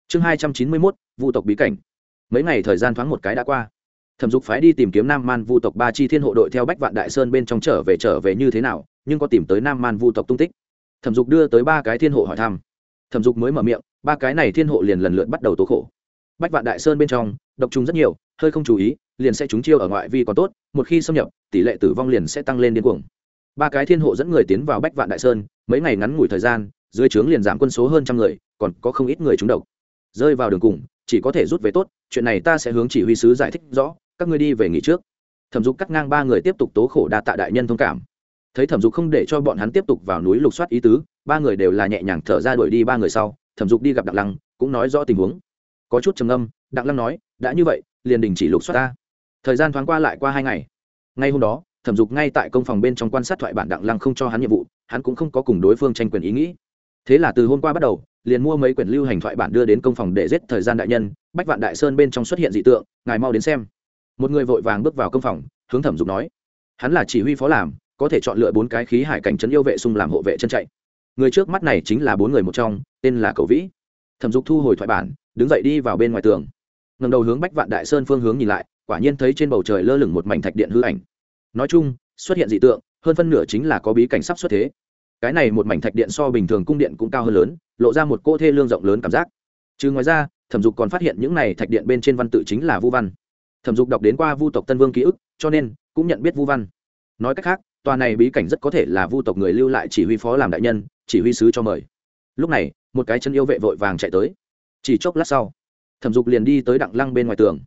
Chương hai trăm chín mươi mốt, vu tộc bí cảnh. Mấy ngày thời gian thoáng một cái đã qua. Thẩm dục phái đi tìm kiếm nam man vu tộc ba chi thiên hộ đội theo bách vạn đại sơn bên trong trở về trở về như thế nào, nhưng có tìm tới nam man vu tộc tung tích thẩm dục đưa tới ba cái thiên hộ hỏi thăm. Thẩm dục mới mở miệng, ba cái này thiên hộ liền lần lượt bắt đầu tố khổ. Bách vạn đại sơn bên trong, độc trùng rất nhiều, hơi không chú ý, liền sẽ trúng chiêu ở ngoại vi còn tốt, một khi xâm nhập, tỷ lệ tử vong liền sẽ tăng lên điên cuồng. Ba cái thiên hộ dẫn người tiến vào bách vạn đại sơn, mấy ngày ngắn ngủi thời gian, dưới trướng liền giảm quân số hơn trăm người, còn có không ít người trúng độc. Rơi vào đường cùng, chỉ có thể rút về tốt, chuyện này ta sẽ hướng chỉ huy sứ giải thích rõ, các ngươi đi về nghỉ trước. Thẩm dục cắt ngang ba người tiếp tục tố khổ đa tạ đại nhân thông cảm thấy thẩm dục không để cho bọn hắn tiếp tục vào núi lục soát ý tứ, ba người đều là nhẹ nhàng thở ra đuổi đi ba người sau, thẩm dục đi gặp đặng lăng, cũng nói rõ tình huống. Có chút trầm âm đặng lăng nói, đã như vậy, liền đình chỉ lục soát ta. Thời gian thoáng qua lại qua hai ngày. Ngay hôm đó, thẩm dục ngay tại công phòng bên trong quan sát thoại bản đặng lăng không cho hắn nhiệm vụ, hắn cũng không có cùng đối phương tranh quyền ý nghĩ. Thế là từ hôm qua bắt đầu, liền mua mấy quyển lưu hành thoại bản đưa đến công phòng để giết thời gian đại nhân, bách vạn đại sơn bên trong xuất hiện dị tượng, ngài mau đến xem. Một người vội vàng bước vào công phòng, hướng thẩm dục nói, hắn là chỉ huy phó làm có thể chọn lựa bốn cái khí hải cảnh trấn yêu vệ xung làm hộ vệ chân chạy. Người trước mắt này chính là bốn người một trong, tên là cầu vĩ. Thẩm dục thu hồi thoại bản, đứng dậy đi vào bên ngoài tường. Ngầm đầu hướng bách vạn đại sơn phương hướng nhìn lại, quả nhiên thấy trên bầu trời lơ lửng một mảnh thạch điện hư ảnh. Nói chung, xuất hiện dị tượng, hơn phân nửa chính là có bí cảnh sắp xuất thế. Cái này một mảnh thạch điện so bình thường cung điện cũng cao hơn lớn, lộ ra một cô thê lương rộng lớn cảm giác. Chứ ngoài ra, thẩm dục còn phát hiện những này thạch điện bên trên văn tự chính là vu văn. Thẩm dục đọc đến qua vu tộc tân vương ký ức, cho nên cũng nhận biết vu văn nói cách khác, tòa này bí cảnh rất có thể là vu tộc người lưu lại chỉ huy phó làm đại nhân, chỉ huy sứ cho mời. Lúc này, một cái chân yêu vệ vội vàng chạy tới. Chỉ chốc lát sau, thẩm dục liền đi tới đặng lăng bên ngoài tường.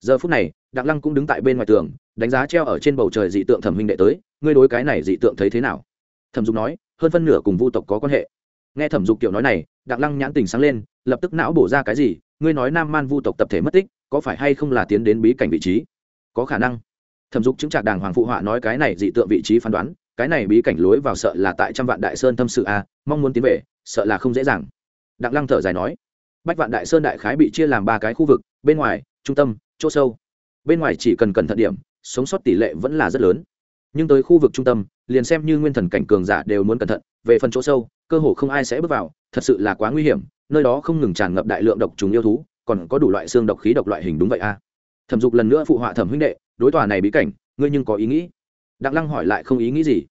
Giờ phút này, đặng lăng cũng đứng tại bên ngoài tường, đánh giá treo ở trên bầu trời dị tượng thẩm huynh đệ tới, ngươi đối cái này dị tượng thấy thế nào? Thẩm dục nói, hơn phân nửa cùng vu tộc có quan hệ. Nghe thẩm dục kiểu nói này, đặng lăng nhãn tình sáng lên, lập tức não bổ ra cái gì, ngươi nói nam man vu tộc tập thể mất tích, có phải hay không là tiến đến bí cảnh vị trí? Có khả năng thẩm dục chứng trạc đàng hoàng phụ họa nói cái này dị tượng vị trí phán đoán, cái này bí cảnh lối vào sợ là tại trăm vạn đại sơn tâm sự a, mong muốn tiến về, sợ là không dễ dàng. Đặng lăng thở dài nói, bách vạn đại sơn đại khái bị chia làm ba cái khu vực, bên ngoài, trung tâm, chỗ sâu. Bên ngoài chỉ cần cẩn thận điểm, sống sót tỷ lệ vẫn là rất lớn. Nhưng tới khu vực trung tâm, liền xem như nguyên thần cảnh cường giả đều muốn cẩn thận, về phần chỗ sâu, cơ hồ không ai sẽ bước vào, thật sự là quá nguy hiểm, nơi đó không ngừng tràn ngập đại lượng độc trùng yêu thú, còn có đủ loại xương độc khí độc loại hình đúng vậy a. Thẩm dục lần nữa phụ họa thẩm huynh đệ đối tòa này bí cảnh, ngươi nhưng có ý nghĩ? Đặng lăng hỏi lại không ý nghĩ gì.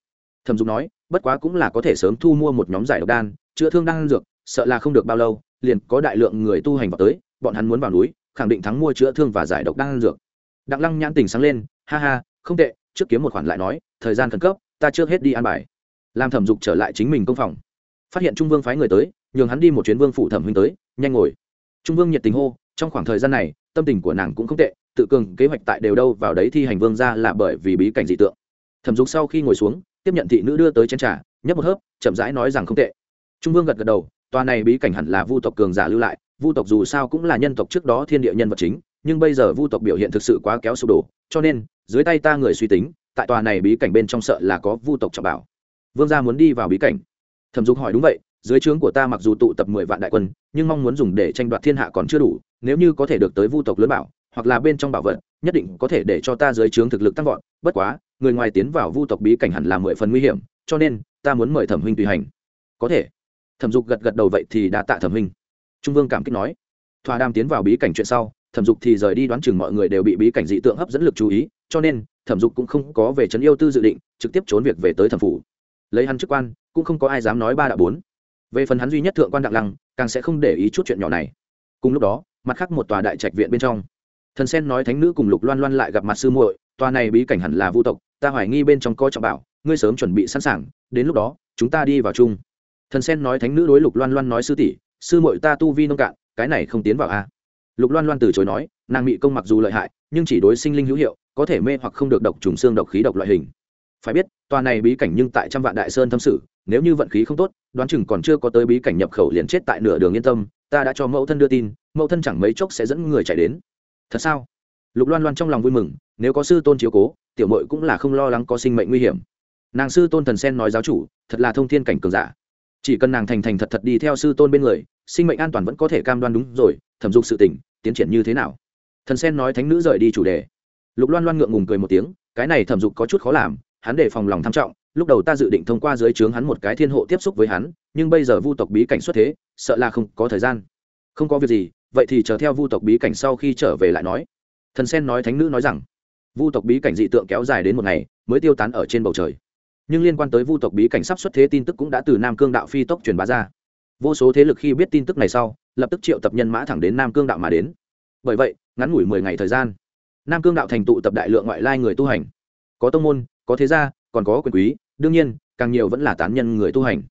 Thẩm dục nói, bất quá cũng là có thể sớm thu mua một nhóm giải độc đan, chữa thương đan dược, sợ là không được bao lâu, liền có đại lượng người tu hành vào tới, bọn hắn muốn vào núi, khẳng định thắng mua chữa thương và giải độc đan dược. Đặng lăng nhãn tình sáng lên, ha ha, không tệ, trước kiếm một khoản lại nói, thời gian khẩn cấp, ta trước hết đi an bài. Làm thẩm dục trở lại chính mình công phòng. Phát hiện trung vương phái người tới, nhường hắn đi một chuyến vương phụ thẩm huynh tới, nhanh ngồi. Trung vương nhiệt tình hô, trong khoảng thời gian này tâm tình của nàng cũng không tệ, tự cường kế hoạch tại đều đâu vào đấy thi hành vương ra là bởi vì bí cảnh dị tượng. Thẩm dục sau khi ngồi xuống, tiếp nhận thị nữ đưa tới chén trà, nhấp một hớp, chậm rãi nói rằng không tệ. Trung vương gật gật đầu, tòa này bí cảnh hẳn là vu tộc cường giả lưu lại, vu tộc dù sao cũng là nhân tộc trước đó thiên địa nhân vật chính, nhưng bây giờ vu tộc biểu hiện thực sự quá kéo sụp đổ, cho nên, dưới tay ta người suy tính, tại tòa này bí cảnh bên trong sợ là có vu tộc trọng bảo. Vương gia muốn đi vào bí cảnh. Thẩm dục hỏi đúng vậy, dưới trướng của ta mặc dù tụ tập mười vạn đại quân, nhưng mong muốn dùng để tranh đoạt thiên hạ còn chưa đủ nếu như có thể được tới vu tộc lớn bảo, hoặc là bên trong bảo vật, nhất định có thể để cho ta dưới trướng thực lực tăng vọt, bất quá, người ngoài tiến vào vu tộc bí cảnh hẳn là mười phần nguy hiểm, cho nên, ta muốn mời thẩm huynh tùy hành. Có thể. Thẩm dục gật gật đầu vậy thì đã tạ thẩm huynh. Trung vương cảm kích nói. Thỏa đam tiến vào bí cảnh chuyện sau, thẩm dục thì rời đi đoán chừng mọi người đều bị bí cảnh dị tượng hấp dẫn lực chú ý, cho nên, thẩm dục cũng không có về trấn yêu tư dự định, trực tiếp trốn việc về tới thẩm phủ. Lấy hắn chức quan, cũng không có ai dám nói ba đã bốn. Về phần hắn duy nhất thượng quan đặng lăng, càng sẽ không để ý chút chuyện nhỏ này. Cùng lúc đó mặt khác một tòa đại trạch viện bên trong. Thần sen nói thánh nữ cùng lục loan loan lại gặp mặt sư muội, tòa này bí cảnh hẳn là vu tộc, ta hoài nghi bên trong coi trọng bảo, ngươi sớm chuẩn bị sẵn sàng, đến lúc đó, chúng ta đi vào chung. Thần sen nói thánh nữ đối lục loan loan nói sư tỷ, sư muội ta tu vi nông cạn, cái này không tiến vào a. Lục loan loan từ chối nói, nàng mị công mặc dù lợi hại, nhưng chỉ đối sinh linh hữu hiệu, có thể mê hoặc không được độc trùng xương độc khí độc loại hình. Phải biết, tòa này bí cảnh nhưng tại trăm vạn đại sơn thâm sử nếu như vận khí không tốt, đoán chừng còn chưa có tới bí cảnh nhập khẩu liền chết tại nửa đường yên tâm, ta đã cho mẫu thân đưa tin mẫu thân chẳng mấy chốc sẽ dẫn người chạy đến. Thật sao? Lục loan loan trong lòng vui mừng, nếu có sư tôn chiếu cố, tiểu mội cũng là không lo lắng có sinh mệnh nguy hiểm. Nàng sư tôn thần sen nói giáo chủ, thật là thông thiên cảnh cường giả. Chỉ cần nàng thành thành thật thật đi theo sư tôn bên người, sinh mệnh an toàn vẫn có thể cam đoan đúng rồi, thẩm dục sự tỉnh tiến triển như thế nào? Thần sen nói thánh nữ rời đi chủ đề. Lục loan loan ngượng ngùng cười một tiếng, cái này thẩm dục có chút khó làm, hắn để phòng lòng tham trọng, lúc đầu ta dự định thông qua dưới trướng hắn một cái thiên hộ tiếp xúc với hắn, nhưng bây giờ vu tộc bí cảnh xuất thế, sợ là không có thời gian. Không có việc gì vậy thì chờ theo vu tộc bí cảnh sau khi trở về lại nói. Thần sen nói thánh nữ nói rằng, vu tộc bí cảnh dị tượng kéo dài đến một ngày, mới tiêu tán ở trên bầu trời. Nhưng liên quan tới vu tộc bí cảnh sắp xuất thế tin tức cũng đã từ nam cương đạo phi tốc truyền bá ra. Vô số thế lực khi biết tin tức này sau, lập tức triệu tập nhân mã thẳng đến nam cương đạo mà đến. Bởi vậy, ngắn ngủi mười ngày thời gian, nam cương đạo thành tụ tập đại lượng ngoại lai người tu hành. Có tông môn, có thế gia, còn có quyền quý, đương nhiên, càng nhiều vẫn là tán nhân người tu hành.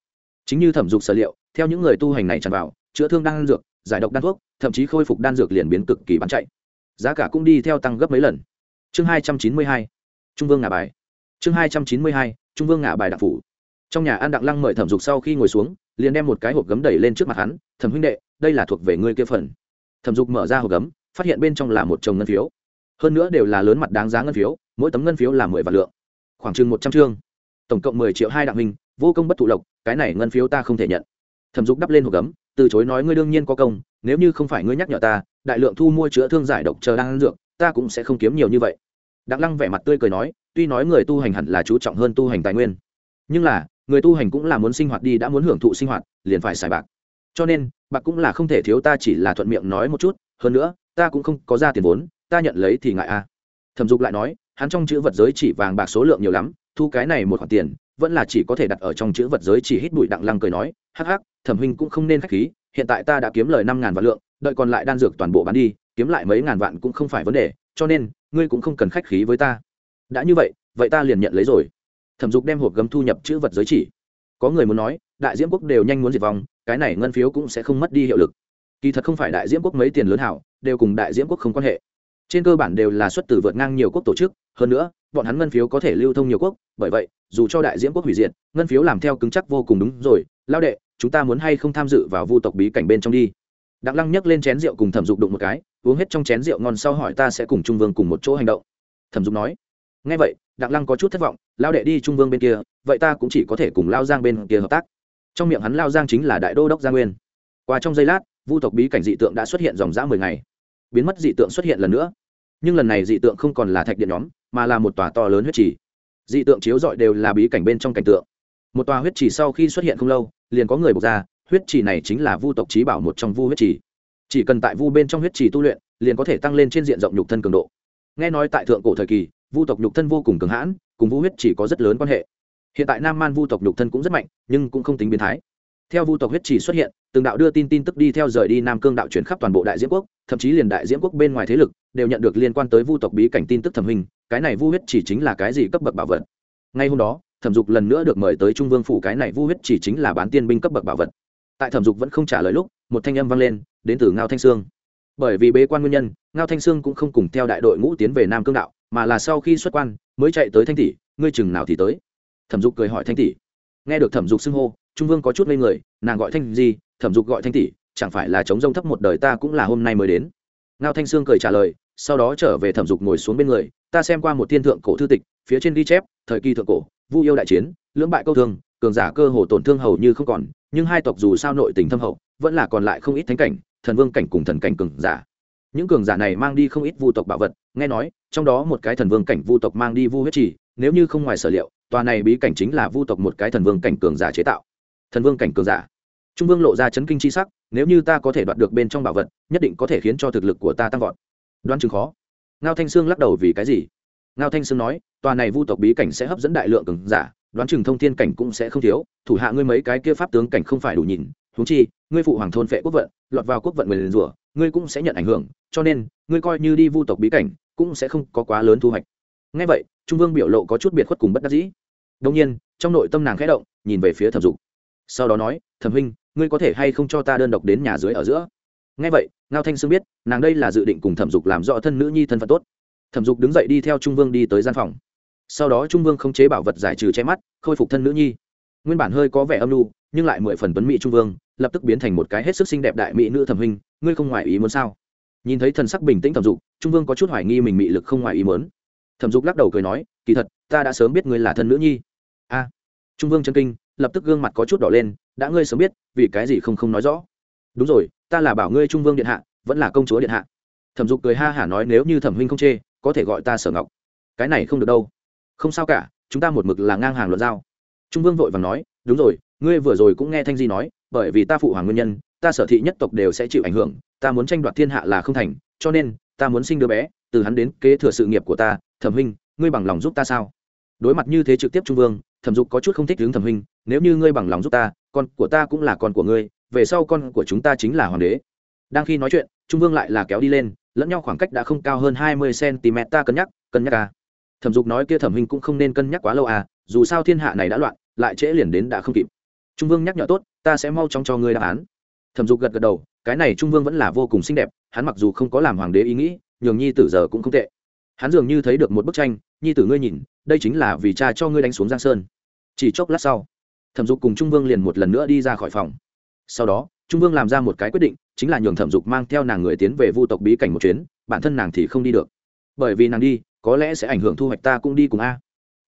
Chính như thẩm dục sở liệu, theo những người tu hành này tràn vào, chữa thương đang dược giải độc đan thuốc, thậm chí khôi phục đan dược liền biến cực kỳ bán chạy. Giá cả cũng đi theo tăng gấp mấy lần. Chương hai trăm chín mươi hai, trung vương ngả bài. Chương hai trăm chín mươi hai, trung vương ngả bài đặc phủ. Trong nhà an đặng lăng mời thẩm dục sau khi ngồi xuống, liền đem một cái hộp gấm đẩy lên trước mặt hắn, thẩm huynh đệ, đây là thuộc về ngươi kia phần. Thẩm dục mở ra hộp gấm, phát hiện bên trong là một chồng ngân phiếu. Hơn nữa đều là lớn mặt đáng giá ngân phiếu, mỗi tấm ngân phiếu là mười vạn lượng. Khoảng chừng một trăm chương. Tổng cộng mười triệu hai đặng minh vô công bất thụ lộc, cái này ngân phiếu ta không thể nhận. Thẩm dục đắp lên hộp gấm từ chối nói ngươi đương nhiên có công, nếu như không phải ngươi nhắc nhở ta, đại lượng thu mua chữa thương giải độc chờ đang ăn dược, ta cũng sẽ không kiếm nhiều như vậy. Đặng lăng vẻ mặt tươi cười nói, tuy nói người tu hành hẳn là chú trọng hơn tu hành tài nguyên, nhưng là, người tu hành cũng là muốn sinh hoạt đi, đã muốn hưởng thụ sinh hoạt, liền phải xài bạc. Cho nên, bạc cũng là không thể thiếu, ta chỉ là thuận miệng nói một chút, hơn nữa, ta cũng không có ra tiền vốn, ta nhận lấy thì ngại a. À. thẩm dục lại nói, hắn trong chữ vật giới chỉ vàng bạc số lượng nhiều lắm, thu cái này một khoản tiền, vẫn là chỉ có thể đặt ở trong chữ vật giới chỉ hít bụi. Đặng lăng cười nói, hắc hắc thẩm huynh cũng không nên khách khí, hiện tại ta đã kiếm lời năm ngàn vạn lượng, đợi còn lại đan dược toàn bộ bán đi, kiếm lại mấy ngàn vạn cũng không phải vấn đề, cho nên, ngươi cũng không cần khách khí với ta. Đã như vậy vậy ta liền nhận lấy rồi. Thẩm dục đem hộp gấm thu nhập chữ vật giới chỉ. Có người muốn nói, đại diễm quốc đều nhanh muốn diệt vong, cái này ngân phiếu cũng sẽ không mất đi hiệu lực. Kỳ thật không phải đại diễm quốc mấy tiền lớn hảo, đều cùng đại diễm quốc không quan hệ. Trên cơ bản đều là xuất từ vượt ngang nhiều quốc tổ chức, hơn nữa, bọn hắn ngân phiếu có thể lưu thông nhiều quốc, bởi vậy, dù cho đại diễm quốc hủy diệt, ngân phiếu làm theo cứng chắc vô cùng đúng rồi, lao đệ chúng ta muốn hay không tham dự vào vu tộc bí cảnh bên trong đi. Đặng lăng nhấc lên chén rượu cùng thẩm dục đụng một cái, uống hết trong chén rượu ngon sau hỏi ta sẽ cùng trung vương cùng một chỗ hành động. Thẩm dục nói ngay vậy, đặng lăng có chút thất vọng, lao đệ đi trung vương bên kia, vậy ta cũng chỉ có thể cùng lao giang bên kia hợp tác. Trong miệng hắn lao giang chính là đại đô đốc gia nguyên. Qua trong giây lát, vu tộc bí cảnh dị tượng đã xuất hiện dòng dã mười ngày. Biến mất dị tượng xuất hiện lần nữa. Nhưng lần này dị tượng không còn là thạch điện nhóm, mà là một tòa to lớn huyết trì. Dị tượng chiếu dọi đều là bí cảnh bên trong cảnh tượng một tòa huyết trì sau khi xuất hiện không lâu, liền có người bộc ra, huyết trì này chính là vu tộc trí bảo một trong vu huyết trì. Chỉ cần tại vu bên trong huyết trì tu luyện, liền có thể tăng lên trên diện rộng nhục thân cường độ. Nghe nói tại thượng cổ thời kỳ, vu tộc nhục thân vô cùng cường hãn, cùng vu huyết trì có rất lớn quan hệ. Hiện tại nam man vu tộc nhục thân cũng rất mạnh, nhưng cũng không tính biến thái. Theo vu tộc huyết trì xuất hiện, từng đạo đưa tin tin tức đi theo rời đi nam cương đạo chuyển khắp toàn bộ đại diễm quốc, thậm chí liền đại diễm quốc bên ngoài thế lực đều nhận được liên quan tới vu tộc bí cảnh tin tức thẩm hình, cái này vu huyết chỉ chính là cái gì cấp bậc bảo vật. Ngay hôm đó thẩm dục lần nữa được mời tới trung vương phủ, cái này vu huyết chỉ chính là bán tiên binh cấp bậc bảo vật. Tại thẩm dục vẫn không trả lời lúc, một thanh âm vang lên, đến từ ngao thanh sương. Bởi vì bế quan nguyên nhân, ngao thanh sương cũng không cùng theo đại đội ngũ tiến về nam cương đạo, mà là sau khi xuất quan, mới chạy tới thanh tỷ, ngươi chừng nào thì tới. Thẩm dục cười hỏi thanh tỷ. Nghe được thẩm dục xưng hô, trung vương có chút ngây người, nàng gọi thanh gì thẩm dục gọi thanh tỷ, chẳng phải là chống rông thấp một đời ta cũng là hôm nay mới đến. Ngao thanh sương cười trả lời, sau đó trở về thẩm dục ngồi xuống bên người, ta xem qua một thiên thượng cổ thư tịch, phía trên ghi chép, thời kỳ thượng cổ vu yêu đại chiến, lưỡng bại câu thương, cường giả cơ hồ tổn thương hầu như không còn, nhưng hai tộc dù sao nội tình thâm hậu, vẫn là còn lại không ít thánh cảnh, thần vương cảnh cùng thần cảnh cường giả. Những cường giả này mang đi không ít vu tộc bảo vật, nghe nói, trong đó một cái thần vương cảnh vu tộc mang đi vu huyết trì, nếu như không ngoài sở liệu, tòa này bí cảnh chính là vu tộc một cái thần vương cảnh cường giả chế tạo. Thần vương cảnh cường giả. Trung vương lộ ra chấn kinh c h i sắc, nếu như ta có thể đoạt được bên trong bảo vật, nhất định có thể khiến cho thực lực của ta tăng vọt. Đoan chừng khó. Ngao thanh sương lắc đầu vì cái gì? Ngao thanh sương nói, tòa này vu tộc bí cảnh sẽ hấp dẫn đại lượng cường giả, đoán chừng thông thiên cảnh cũng sẽ không thiếu, thủ hạ ngươi mấy cái kia pháp tướng cảnh không phải đủ nhìn húng chi, ngươi phụ hoàng thôn phệ quốc vận, lọt vào quốc vận người liền rủa, ngươi cũng sẽ nhận ảnh hưởng, cho nên, ngươi coi như đi vu tộc bí cảnh, cũng sẽ không có quá lớn thu hoạch. Ngay vậy, trung vương biểu lộ có chút biệt khuất cùng bất đắc dĩ. Đông nhiên, trong nội tâm nàng khẽ động, nhìn về phía thẩm dục. Sau đó nói, thẩm huynh, ngươi có thể hay không cho ta đơn độc đến nhà dưới ở giữa? Ngay vậy, ngao thanh sương biết, nàng đây là dự định cùng thẩm dục làm rõ thân nữ nhi thân phận tốt thẩm dục đứng dậy đi theo trung vương đi tới gian phòng. Sau đó trung vương không chế bảo vật giải trừ che mắt, khôi phục thân nữ nhi. Nguyên bản hơi có vẻ âm lưu nhưng lại mười phần tuấn mỹ trung vương, lập tức biến thành một cái hết sức xinh đẹp đại mỹ nữ thẩm huynh, ngươi không ngoài ý muốn sao? Nhìn thấy thần sắc bình tĩnh thẩm dục, trung vương có chút hoài nghi mình mị lực không ngoài ý muốn. Thẩm dục lắc đầu cười nói, kỳ thật, ta đã sớm biết ngươi là thân nữ nhi. A. Trung vương chân kinh, lập tức gương mặt có chút đỏ lên, đã ngươi sớm biết, vì cái gì không không nói rõ? Đúng rồi, ta là bảo ngươi trung vương điện hạ, vẫn là công chúa điện hạ. Thẩm dục cười ha hả nói, nếu như thẩm huynh không chê có thể gọi ta sở ngọc. Cái này không được đâu. Không sao cả, chúng ta một mực là ngang hàng luận giao. Trung vương vội vàng nói, đúng rồi, ngươi vừa rồi cũng nghe thanh di nói, bởi vì ta phụ hoàng nguyên nhân, ta sở thị nhất tộc đều sẽ chịu ảnh hưởng, ta muốn tranh đoạt thiên hạ là không thành, cho nên, ta muốn sinh đứa bé, từ hắn đến kế thừa sự nghiệp của ta, thẩm huynh, ngươi bằng lòng giúp ta sao? Đối mặt như thế trực tiếp trung vương, thẩm dục có chút không thích hướng thẩm huynh, nếu như ngươi bằng lòng giúp ta, con của ta cũng là con của ngươi, về sau con của chúng ta chính là hoàng đế. Đang khi nói chuyện, trung vương lại là kéo đi lên lẫn nhau khoảng cách đã không cao hơn hai mươi cm, ta cân nhắc cân nhắc à. thẩm dục nói kia thẩm hình cũng không nên cân nhắc quá lâu à dù sao thiên hạ này đã loạn, lại trễ liền đến đã không kịp. Trung vương nhắc nhở tốt, ta sẽ mau chóng cho ngươi đáp án. Thẩm dục gật gật đầu, cái này trung vương vẫn là vô cùng xinh đẹp, hắn mặc dù không có làm hoàng đế ý nghĩ, nhường nhi tử giờ cũng không tệ. Hắn dường như thấy được một bức tranh, nhi tử ngươi nhìn, đây chính là vì cha cho ngươi đánh xuống giang sơn. Chỉ chốc lát sau, thẩm dục cùng trung vương liền một lần nữa đi ra khỏi phòng. Sau đó, trung vương làm ra một cái quyết định chính là nhường thẩm dục mang theo nàng người tiến về vu tộc bí cảnh một chuyến, bản thân nàng thì không đi được. Bởi vì nàng đi, có lẽ sẽ ảnh hưởng thu hoạch ta cũng đi cùng a.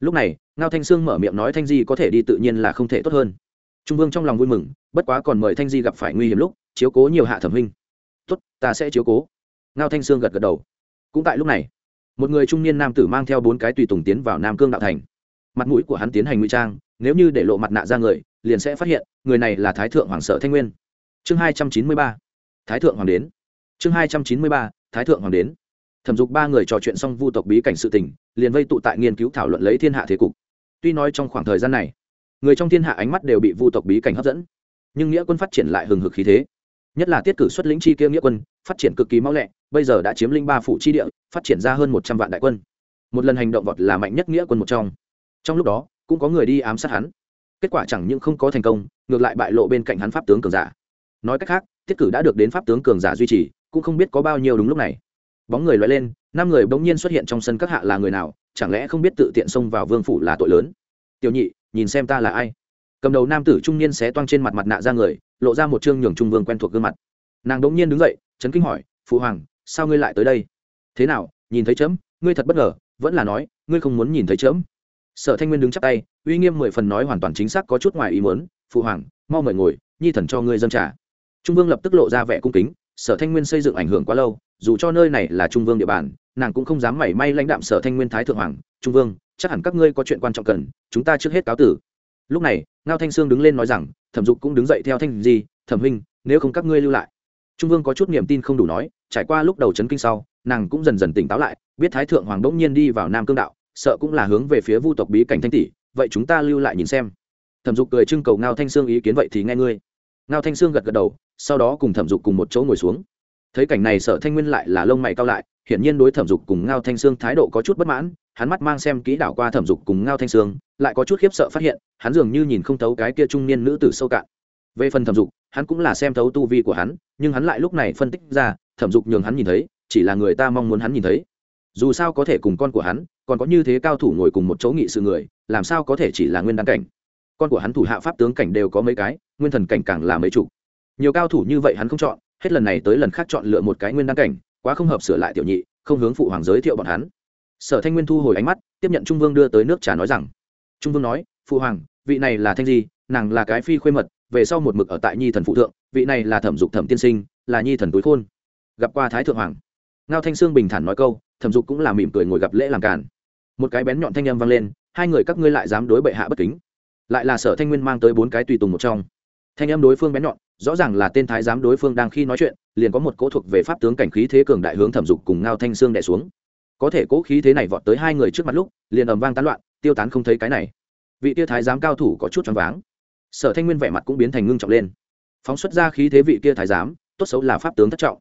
Lúc này, ngao thanh sương mở miệng nói thanh di có thể đi tự nhiên là không thể tốt hơn. Trung vương trong lòng vui mừng, bất quá còn mời thanh di gặp phải nguy hiểm lúc, chiếu cố nhiều hạ thẩm huynh. Tốt, ta sẽ chiếu cố. Ngao thanh sương gật gật đầu. Cũng tại lúc này, một người trung niên nam tử mang theo bốn cái tùy tùng tiến vào nam cương đạo thành. Mặt mũi của hắn tiến hành ngụy trang, nếu như để lộ mặt nạ ra người, liền sẽ phát hiện, người này là thái thượng hoàng sở thanh nguyên. Chương hai trăm chín mươi ba thái thượng hoàng đến. Chương hai trăm chín mươi ba, thái thượng hoàng đến. Thẩm dục ba người trò chuyện xong vu tộc bí cảnh sự tình, liền vây tụ tại nghiên cứu thảo luận lấy thiên hạ thế cục. Tuy nói trong khoảng thời gian này, người trong thiên hạ ánh mắt đều bị vu tộc bí cảnh hấp dẫn, nhưng nghĩa quân phát triển lại hừng hực khí thế. Nhất là tiết cử xuất lĩnh chi kia nghĩa quân, phát triển cực kỳ mau lẹ, bây giờ đã chiếm linh ba phủ chi địa, phát triển ra hơn một trăm vạn đại quân. Một lần hành động vọt là mạnh nhất nghĩa quân một trong. Trong lúc đó, cũng có người đi ám sát hắn. Kết quả chẳng những không có thành công, ngược lại bại lộ bên cạnh hắn pháp tướng cường giả. Nói cách khác tiết cử đã được đến pháp tướng cường giả duy trì, cũng không biết có bao nhiêu đúng lúc này. Bóng người loại lên, năm người bỗng nhiên xuất hiện trong sân các hạ là người nào, chẳng lẽ không biết tự tiện xông vào vương phủ là tội lớn? Tiểu nhị, nhìn xem ta là ai? Cầm đầu nam tử trung niên xé toang trên mặt mặt nạ ra người, lộ ra một chương nhường trung vương quen thuộc gương mặt. Nàng đống nhiên đứng dậy, chấn kinh hỏi, phụ hoàng, sao ngươi lại tới đây? Thế nào, nhìn thấy chấm, ngươi thật bất ngờ, vẫn là nói, ngươi không muốn nhìn thấy chấm. Sở thanh nguyên đứng chắp tay, uy nghiêm mười phần nói hoàn toàn chính xác có chút ngoài ý muốn, phụ hoàng, mau mời ngồi, nhi thần cho ngươi dâng trả trung vương lập tức lộ ra vẻ cung kính, sở thanh nguyên xây dựng ảnh hưởng quá lâu, dù cho nơi này là trung vương địa bàn, nàng cũng không dám mảy may lãnh đạm sở thanh nguyên thái thượng hoàng, trung vương, chắc hẳn các ngươi có chuyện quan trọng cần, chúng ta trước hết cáo tử. Lúc này, ngao thanh sương đứng lên nói rằng, thẩm dục cũng đứng dậy theo thanh gì thẩm huynh, nếu không các ngươi lưu lại. Trung vương có chút niềm tin không đủ nói, trải qua lúc đầu chấn kinh sau, nàng cũng dần dần tỉnh táo lại, biết thái thượng hoàng đỗng nhiên đi vào nam cương đạo, sợ cũng là hướng về phía vu tộc bí cảnh thanh tỷ, vậy chúng ta lưu lại nhìn xem. Thẩm dục cười trưng cầu ngao thanh sương ý kiến vậy thì nghe ngươi. Ngao thanh sương gật gật đầu sau đó cùng thẩm dục cùng một chỗ ngồi xuống. Thấy cảnh này sợ thanh nguyên lại là lông mày cao lại, hiển nhiên đối thẩm dục cùng ngao thanh sương thái độ có chút bất mãn, hắn mắt mang xem kỹ đảo qua thẩm dục cùng ngao thanh sương, lại có chút khiếp sợ phát hiện, hắn dường như nhìn không thấu cái kia trung niên nữ tử sâu cạn. Về phần thẩm dục, hắn cũng là xem thấu tu vi của hắn, nhưng hắn lại lúc này phân tích ra, thẩm dục nhường hắn nhìn thấy, chỉ là người ta mong muốn hắn nhìn thấy. Dù sao có thể cùng con của hắn, còn có như thế cao thủ ngồi cùng một chỗ nghị sự người, làm sao có thể chỉ là nguyên đăng cảnh? Con của hắn thủ hạ pháp tướng cảnh đều có mấy cái, nguyên thần cảnh càng là mấy chục nhiều cao thủ như vậy hắn không chọn, hết lần này tới lần khác chọn lựa một cái nguyên đăng cảnh, quá không hợp sửa lại tiểu nhị, không hướng phụ hoàng giới thiệu bọn hắn. Sở thanh nguyên thu hồi ánh mắt, tiếp nhận trung vương đưa tới nước trà nói rằng, trung vương nói, phụ hoàng, vị này là thanh di, nàng là cái phi khuê mật, về sau một mực ở tại nhi thần phụ thượng, vị này là thẩm dục thẩm tiên sinh, là nhi thần túi khôn. Gặp qua thái thượng hoàng, ngao thanh sương bình thản nói câu, thẩm dục cũng là mỉm cười ngồi gặp lễ làm cản một cái bén nhọn thanh âm vang lên, hai người các ngươi lại dám đối bệ hạ bất kính. Lại là sở thanh nguyên mang tới bốn cái tùy tùng một trong thanh âm đối phương bén nhọn, rõ ràng là tên thái giám đối phương đang khi nói chuyện, liền có một cỗ thuộc về pháp tướng cảnh khí thế cường đại hướng thẩm dục cùng ngao thanh sương đẻ xuống. Có thể cỗ khí thế này vọt tới hai người trước mặt lúc, liền ầm vang tán loạn, tiêu tán không thấy cái này. Vị tia thái giám cao thủ có chút choáng váng. Sở thanh nguyên vẻ mặt cũng biến thành ngưng trọng lên. Phóng xuất ra khí thế vị kia thái giám, tốt xấu là pháp tướng thất trọng.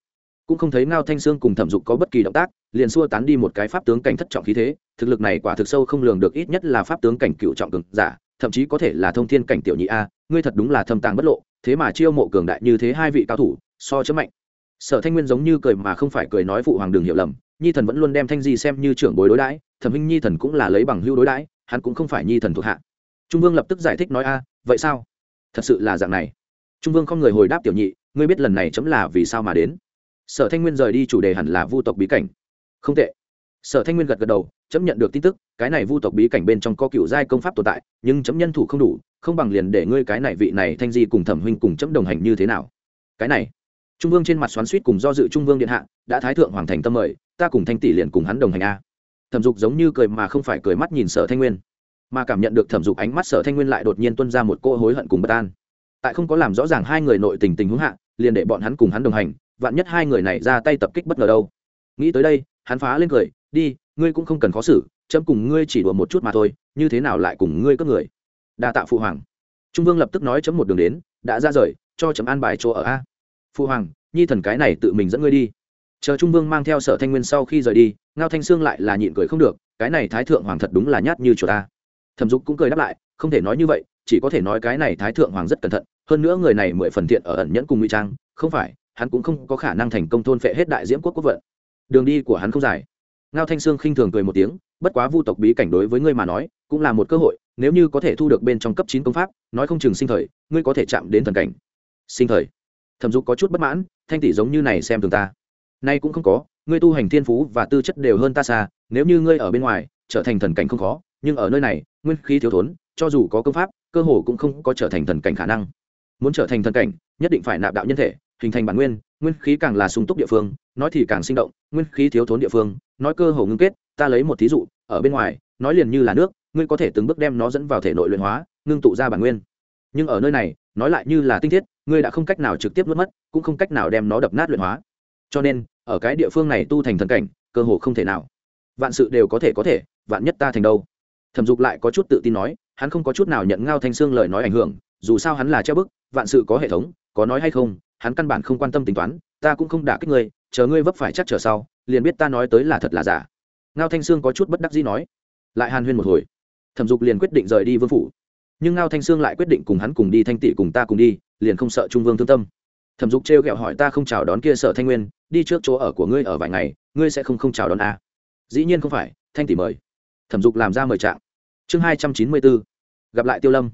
Cũng không thấy ngao thanh sương cùng thẩm dục có bất kỳ động tác, liền xua tán đi một cái pháp tướng cảnh thất trọng khí thế, thực lực này quả thực sâu không lường được, ít nhất là pháp tướng cảnh cựu trọng cường giả, thậm chí có thể là thông thiên cảnh tiểu nhị a ngươi thật đúng là thâm tàng bất lộ, thế mà chiêu mộ cường đại như thế hai vị cao thủ, so chấm mạnh. Sở thanh nguyên giống như cười mà không phải cười nói phụ hoàng đường hiểu lầm, nhi thần vẫn luôn đem thanh di xem như trưởng bối đối đãi, thẩm huynh nhi thần cũng là lấy bằng hưu đối đãi, hắn cũng không phải nhi thần thuộc hạ. Trung vương lập tức giải thích nói, a, vậy sao? Thật sự là dạng này. Trung vương không người hồi đáp tiểu nhị, ngươi biết lần này chấm là vì sao mà đến? Sở thanh nguyên rời đi chủ đề hẳn là vu tộc bí cảnh. Không tệ. Sở thanh nguyên gật gật đầu, chấm nhận được tin tức, cái này vu tộc bí cảnh bên trong có cựu giai công pháp tồn tại, nhưng chấm nhân thủ không đủ không bằng liền để ngươi cái này vị này thanh di cùng thẩm huynh cùng chấm đồng hành như thế nào? Cái này, trung vương trên mặt xoắn suýt cùng do dự trung vương điện hạ, đã thái thượng hoàng thành tâm mời, ta cùng thanh tỷ liền cùng hắn đồng hành a. Thẩm dục giống như cười mà không phải cười mắt nhìn sở thanh nguyên, mà cảm nhận được thẩm dục ánh mắt sở thanh nguyên lại đột nhiên tuân ra một cô hối hận cùng bất an. Tại không có làm rõ ràng hai người nội tình tình huống hạ, liền để bọn hắn cùng hắn đồng hành, vạn nhất hai người này ra tay tập kích bất ngờ đâu. Nghĩ tới đây, hắn phá lên cười, đi, ngươi cũng không cần khó xử, chấm cùng ngươi chỉ đùa một chút mà thôi, như thế nào lại cùng ngươi cất người? Đa tạ phụ hoàng. Trung vương lập tức nói chấm một đường đến, đã ra rời, cho chấm an bài chỗ ở a. Phụ hoàng, nhi thần cái này tự mình dẫn ngươi đi. Chờ trung vương mang theo sở thanh nguyên sau khi rời đi, ngao thanh sương lại là nhịn cười không được, cái này thái thượng hoàng thật đúng là nhát như chuột ta thẩm dục cũng cười đáp lại, không thể nói như vậy, chỉ có thể nói cái này thái thượng hoàng rất cẩn thận, hơn nữa người này mười phần thiện ở ẩn nhẫn cùng ngụy trang, không phải, hắn cũng không có khả năng thành công thôn phệ hết đại diễm quốc quốc vận. Đường đi của hắn không dài. Ngao thanh sương khinh thường cười một tiếng, bất quá vu tộc bí cảnh đối với ngươi mà nói, cũng là một cơ hội nếu như có thể thu được bên trong cấp chín công pháp, nói không chừng sinh thời, ngươi có thể chạm đến thần cảnh. Sinh thời. Thẩm dục có chút bất mãn, thanh tỷ giống như này xem thường ta. Nay cũng không có, ngươi tu hành thiên phú và tư chất đều hơn ta xa, nếu như ngươi ở bên ngoài, trở thành thần cảnh không khó, nhưng ở nơi này, nguyên khí thiếu thốn, cho dù có công pháp, cơ hồ cũng không có trở thành thần cảnh khả năng. Muốn trở thành thần cảnh, nhất định phải nạp đạo nhân thể, hình thành bản nguyên nguyên khí càng là sung túc địa phương, nói thì càng sinh động, nguyên khí thiếu thốn địa phương, nói cơ hồ ngưng kết, ta lấy một thí dụ, ở bên ngoài, nói liền như là nước ngươi có thể từng bước đem nó dẫn vào thể nội luyện hóa, ngưng tụ ra bản nguyên. Nhưng ở nơi này, nói lại như là tinh thiết, ngươi đã không cách nào trực tiếp nuốt mất, cũng không cách nào đem nó đập nát luyện hóa. Cho nên, ở cái địa phương này tu thành thần cảnh, cơ hồ không thể nào. Vạn sự đều có thể có thể, vạn nhất ta thành đâu? Thẩm dục lại có chút tự tin nói, hắn không có chút nào nhận ngao thanh sương lời nói ảnh hưởng, dù sao hắn là treo bức, vạn sự có hệ thống, có nói hay không, hắn căn bản không quan tâm tính toán, ta cũng không đả kích ngươi, chờ ngươi vấp phải chắc chờ sau, liền biết ta nói tới là thật là giả. Ngao thanh sương có chút bất đắc dĩ nói. Lại hàn huyên một hồi thẩm dục liền quyết định rời đi vương phủ. Nhưng ngao thanh sương lại quyết định cùng hắn cùng đi, thanh tị cùng ta cùng đi, liền không sợ trung vương thương tâm. Thẩm dục trêu ghẹo hỏi ta không chào đón kia sở thanh nguyên, đi trước chỗ ở của ngươi ở vài ngày, ngươi sẽ không không chào đón a à? dĩ nhiên không phải, thanh tỷ mời. Thẩm dục làm ra mời trạng. Chương hai trăm chín mươi bốn, gặp lại tiêu lâm.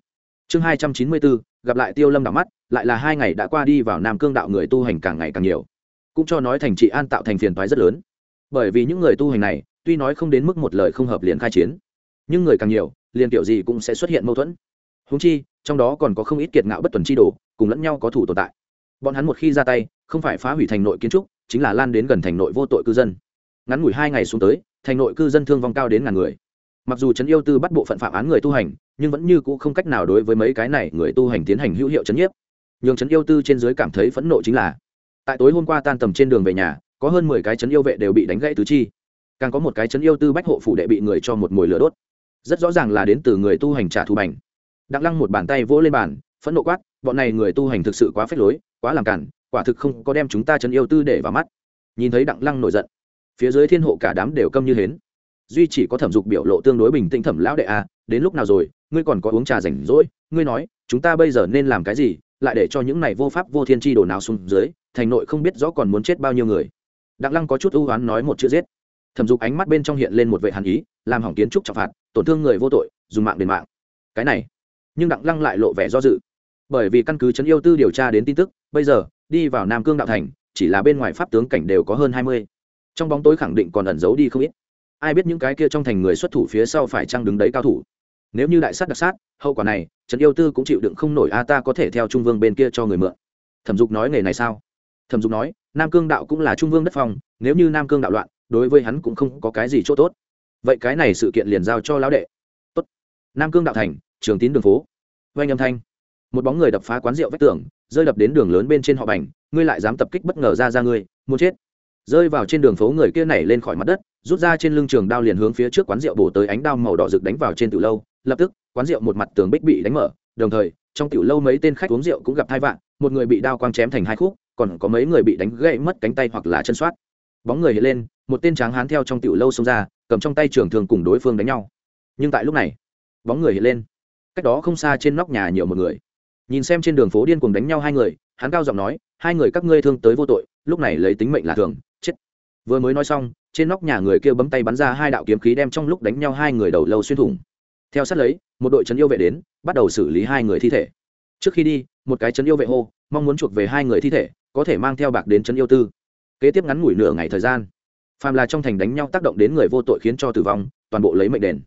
Chương hai trăm chín mươi bốn, gặp lại tiêu lâm đảo mắt, lại là hai ngày đã qua đi vào nam cương đạo người tu hành càng ngày càng nhiều. Cũng cho nói thành trị an tạo thành phiền toái rất lớn. Bởi vì những người tu hành này, tuy nói không đến mức một lời không hợp liền khai chiến nhưng người càng nhiều, liền kiểu gì cũng sẽ xuất hiện mâu thuẫn. Húng chi, trong đó còn có không ít kiệt ngạo bất tuần chi đồ, cùng lẫn nhau có thủ tồn tại. Bọn hắn một khi ra tay, không phải phá hủy thành nội kiến trúc, chính là lan đến gần thành nội vô tội cư dân. Ngắn ngủi hai ngày xuống tới, thành nội cư dân thương vong cao đến ngàn người. Mặc dù trấn yêu tư bắt bộ phận phạm án người tu hành, nhưng vẫn như cũ không cách nào đối với mấy cái này người tu hành tiến hành hữu hiệu trấn nhiếp. Nhường trấn yêu tư trên dưới cảm thấy phẫn nộ chính là, tại tối hôm qua tan tầm trên đường về nhà, có hơn mười cái trấn yêu vệ đều bị đánh gãy tứ chi. Càng có một cái trấn yêu tư bách hộ phủ đệ bị người cho một mồi lửa đốt rất rõ ràng là đến từ người tu hành trả thù bành. Đặng lăng một bàn tay vỗ lên bàn phẫn nộ quát bọn này người tu hành thực sự quá phết lối quá làm cản quả thực không có đem chúng ta chân yêu tư để vào mắt. Nhìn thấy đặng lăng nổi giận phía dưới thiên hộ cả đám đều câm như hến. Duy chỉ có thẩm dục biểu lộ tương đối bình tĩnh thẩm lão đệ a à, đến lúc nào rồi ngươi còn có uống trà rảnh rỗi ngươi nói chúng ta bây giờ nên làm cái gì lại để cho những này vô pháp vô thiên tri đồ nào xuống dưới thành nội không biết rõ còn muốn chết bao nhiêu người. Đặng lăng có chút ưu oán nói một chữ giết. Thẩm dục ánh mắt bên trong hiện lên một vệ hàn ý làm hỏng kiến trúc trọng phạt tổn thương người vô tội, dùng mạng đền mạng. Cái này, nhưng đặng lăng lại lộ vẻ do dự. Bởi vì căn cứ trấn yêu tư điều tra đến tin tức, bây giờ, đi vào nam cương đạo thành, chỉ là bên ngoài pháp tướng cảnh đều có hơn hai mươi. Trong bóng tối khẳng định còn ẩn giấu đi không ít. Ai biết những cái kia trong thành người xuất thủ phía sau phải chăng đứng đấy cao thủ. Nếu như đại sát đặc sát, hậu quả này trần yêu tư cũng chịu đựng không nổi a, ta có thể theo trung vương bên kia cho người mượn. Thẩm dục nói nghề này sao? Thẩm dục nói, nam cương đạo cũng là trung vương đất phong, nếu như nam cương đạo loạn, đối với hắn cũng không có cái gì chỗ tốt vậy cái này sự kiện liền giao cho lão đệ. Tốt. nam cương đạo thành, trường tín đường phố. Vanh âm thanh. Một bóng người đập phá quán rượu vách tường, rơi đập đến đường lớn bên trên họ bành, ngươi lại dám tập kích bất ngờ ra ra ngươi, muốn chết. Rơi vào trên đường phố người kia nảy lên khỏi mặt đất, rút ra trên lưng trường đao liền hướng phía trước quán rượu bổ tới ánh đao màu đỏ rực đánh vào trên từ lâu, lập tức, quán rượu một mặt tường bích bị đánh mở, đồng thời, trong tiểu lâu mấy tên khách uống rượu cũng gặp hai vạn một người bị đao quang chém thành hai khúc, còn có mấy người bị đánh gãy mất cánh tay hoặc là chân soát bóng người hiện lên, một tên tráng hán theo trong tiểu lâu xông ra cầm trong tay trường thường cùng đối phương đánh nhau. Nhưng tại lúc này, bóng người hiện lên. Cách đó không xa trên nóc nhà nhiều một người. Nhìn xem trên đường phố điên cuồng đánh nhau hai người, hắn cao giọng nói, hai người các ngươi thương tới vô tội, lúc này lấy tính mệnh là thường, chết. Vừa mới nói xong, trên nóc nhà người kia bấm tay bắn ra hai đạo kiếm khí đem trong lúc đánh nhau hai người đầu lâu xuyên thủng. Theo sát lấy, một đội trấn yêu vệ đến, bắt đầu xử lý hai người thi thể. Trước khi đi, một cái trấn yêu vệ hô, mong muốn chuộc về hai người thi thể, có thể mang theo bạc đến trấn yêu tư. Kế tiếp ngắn ngủi nửa ngày thời gian phàm là trong thành đánh nhau tác động đến người vô tội khiến cho tử vong, toàn bộ lấy mệnh đền.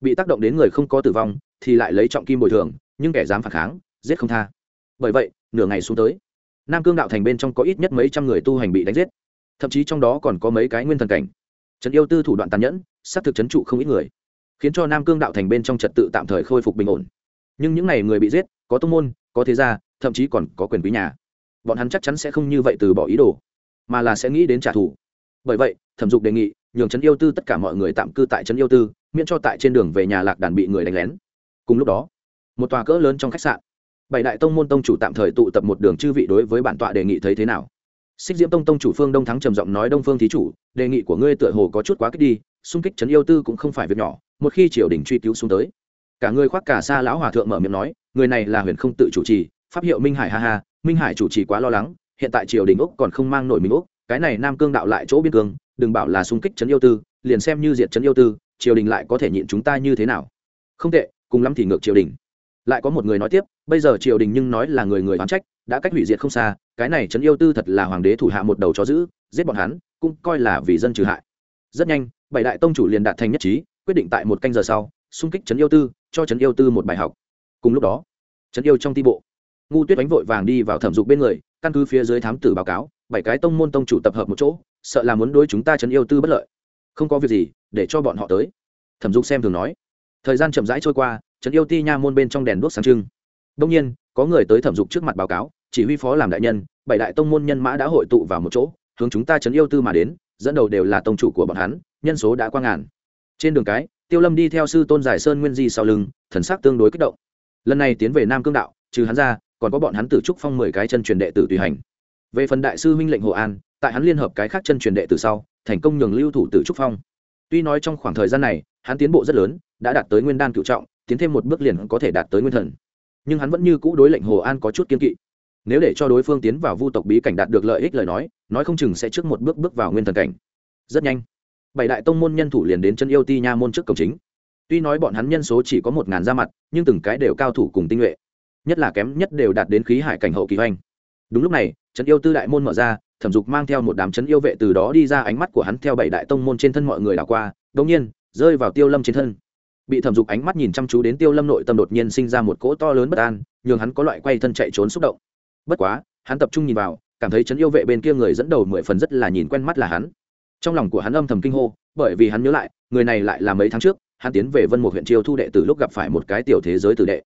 Bị tác động đến người không có tử vong, thì lại lấy trọng kim bồi thường, nhưng kẻ dám phản kháng, giết không tha. Bởi vậy, nửa ngày xuống tới, nam cương đạo thành bên trong có ít nhất mấy trăm người tu hành bị đánh giết. Thậm chí trong đó còn có mấy cái nguyên thần cảnh. Trấn yêu tư thủ đoạn tàn nhẫn, xác thực trấn trụ không ít người, khiến cho nam cương đạo thành bên trong trật tự tạm thời khôi phục bình ổn. Nhưng những n à y người bị giết, có tông môn, có thế gia, thậm chí còn có quyền quý nhà. Bọn hắn chắc chắn sẽ không như vậy từ bỏ ý đồ, mà là sẽ nghĩ đến trả thù. Bởi vậy thẩm dục đề nghị, nhường trấn yêu tư tất cả mọi người tạm cư tại trấn yêu tư, miễn cho tại trên đường về nhà lạc đàn bị người đánh lén. Cùng lúc đó, một tòa cỡ lớn trong khách sạn, bảy đại tông môn tông chủ tạm thời tụ tập một đường chư vị đối với bản tọa đề nghị thấy thế nào. Xích diễm tông tông chủ phương đông thắng trầm giọng nói đông phương thí chủ, đề nghị của ngươi tựa hồ có chút quá kích đi, xung kích trấn yêu tư cũng không phải việc nhỏ, một khi triều đình truy cứu xuống tới. Cả người khoác cả xa lão hòa thượng mở miệng nói, người này là huyền không tự chủ trì, pháp hiệu minh hải ha ha, minh hải chủ trì quá lo lắng, hiện tại triều đình úc còn không mang nổi mình úc, cái này nam cương đạo lại chỗ biên cương đừng bảo là xung kích trấn yêu tư, liền xem như diệt trấn yêu tư, triều đình lại có thể nhịn chúng ta như thế nào? Không tệ, cùng lắm thì ngược triều đình. Lại có một người nói tiếp, bây giờ triều đình nhưng nói là người người oán trách, đã cách hủy diệt không xa, cái này trấn yêu tư thật là hoàng đế thủ hạ một đầu chó giữ giết bọn hắn, cũng coi là vì dân trừ hại. Rất nhanh, bảy đại tông chủ liền đạt thành nhất trí, quyết định tại một canh giờ sau, xung kích trấn yêu tư, cho trấn yêu tư một bài học. Cùng lúc đó, trấn yêu trong ti bộ, ngu tuyết đánh vội vàng đi vào thẩm dục bên người, căn cứ phía dưới thám tử báo cáo, bảy cái tông môn tông chủ tập hợp một chỗ sợ là muốn đối chúng ta trấn yêu tư bất lợi. Không có việc gì, để cho bọn họ tới. Thẩm dục xem thường nói. Thời gian chậm rãi trôi qua trấn yêu ti nha môn bên trong đèn đuốc sáng trưng. Đông nhiên, có người tới thẩm dục trước mặt báo cáo, chỉ huy phó làm đại nhân, bảy đại tông môn nhân mã đã hội tụ vào một chỗ, hướng chúng ta trấn yêu tư mà đến, dẫn đầu đều là tông chủ của bọn hắn, nhân số đã qua ngàn. Trên đường cái, tiêu lâm đi theo sư tôn giải sơn nguyên di sau lưng, thần sắc tương đối kích động. Lần này tiến về nam cương đạo, trừ hắn ra, còn có bọn hắn tử trúc phong mười cái chân truyền đệ tử tùy hành. Về phần đại sư huynh lệnh hồ an tại hắn liên hợp cái khác chân truyền đệ từ sau, thành công nhường lưu thủ tử trúc phong. Tuy nói trong khoảng thời gian này, hắn tiến bộ rất lớn, đã đạt tới nguyên đan cựu trọng, tiến thêm một bước liền có thể đạt tới nguyên thần. Nhưng hắn vẫn như cũ đối lệnh hồ an có chút kiên kỵ. Nếu để cho đối phương tiến vào vu tộc bí cảnh đạt được lợi ích lời nói nói không chừng sẽ trước một bước bước vào nguyên thần cảnh. Rất nhanh, bảy đại tông môn nhân thủ liền đến chân yêu ti nha môn trước cổng chính. Tuy nói bọn hắn nhân số chỉ có một ngàn ra mặt, nhưng từng cái đều cao thủ cùng tinh nhuệ, nhất là kém nhất đều đạt đến khí hải cảnh hậu kỳ hoành. Đúng lúc này trấn yêu tư đại môn mở ra thẩm dục mang theo một đám chấn yêu vệ từ đó đi ra ánh mắt của hắn theo bảy đại tông môn trên thân mọi người đảo qua đông nhiên, rơi vào tiêu lâm trên thân. Bị thẩm dục ánh mắt nhìn chăm chú đến tiêu lâm nội tâm đột nhiên sinh ra một cỗ to lớn bất an, nhường hắn có loại quay thân chạy trốn xúc động. Bất quá, hắn tập trung nhìn vào, cảm thấy chấn yêu vệ bên kia người dẫn đầu mười phần rất là nhìn quen mắt là hắn. Trong lòng của hắn âm thầm kinh hô, bởi vì hắn nhớ lại, người này lại là mấy tháng trước, hắn tiến về vân một huyện chiêu thu đệ từ lúc gặp phải một cái tiểu thế giới tử đệ.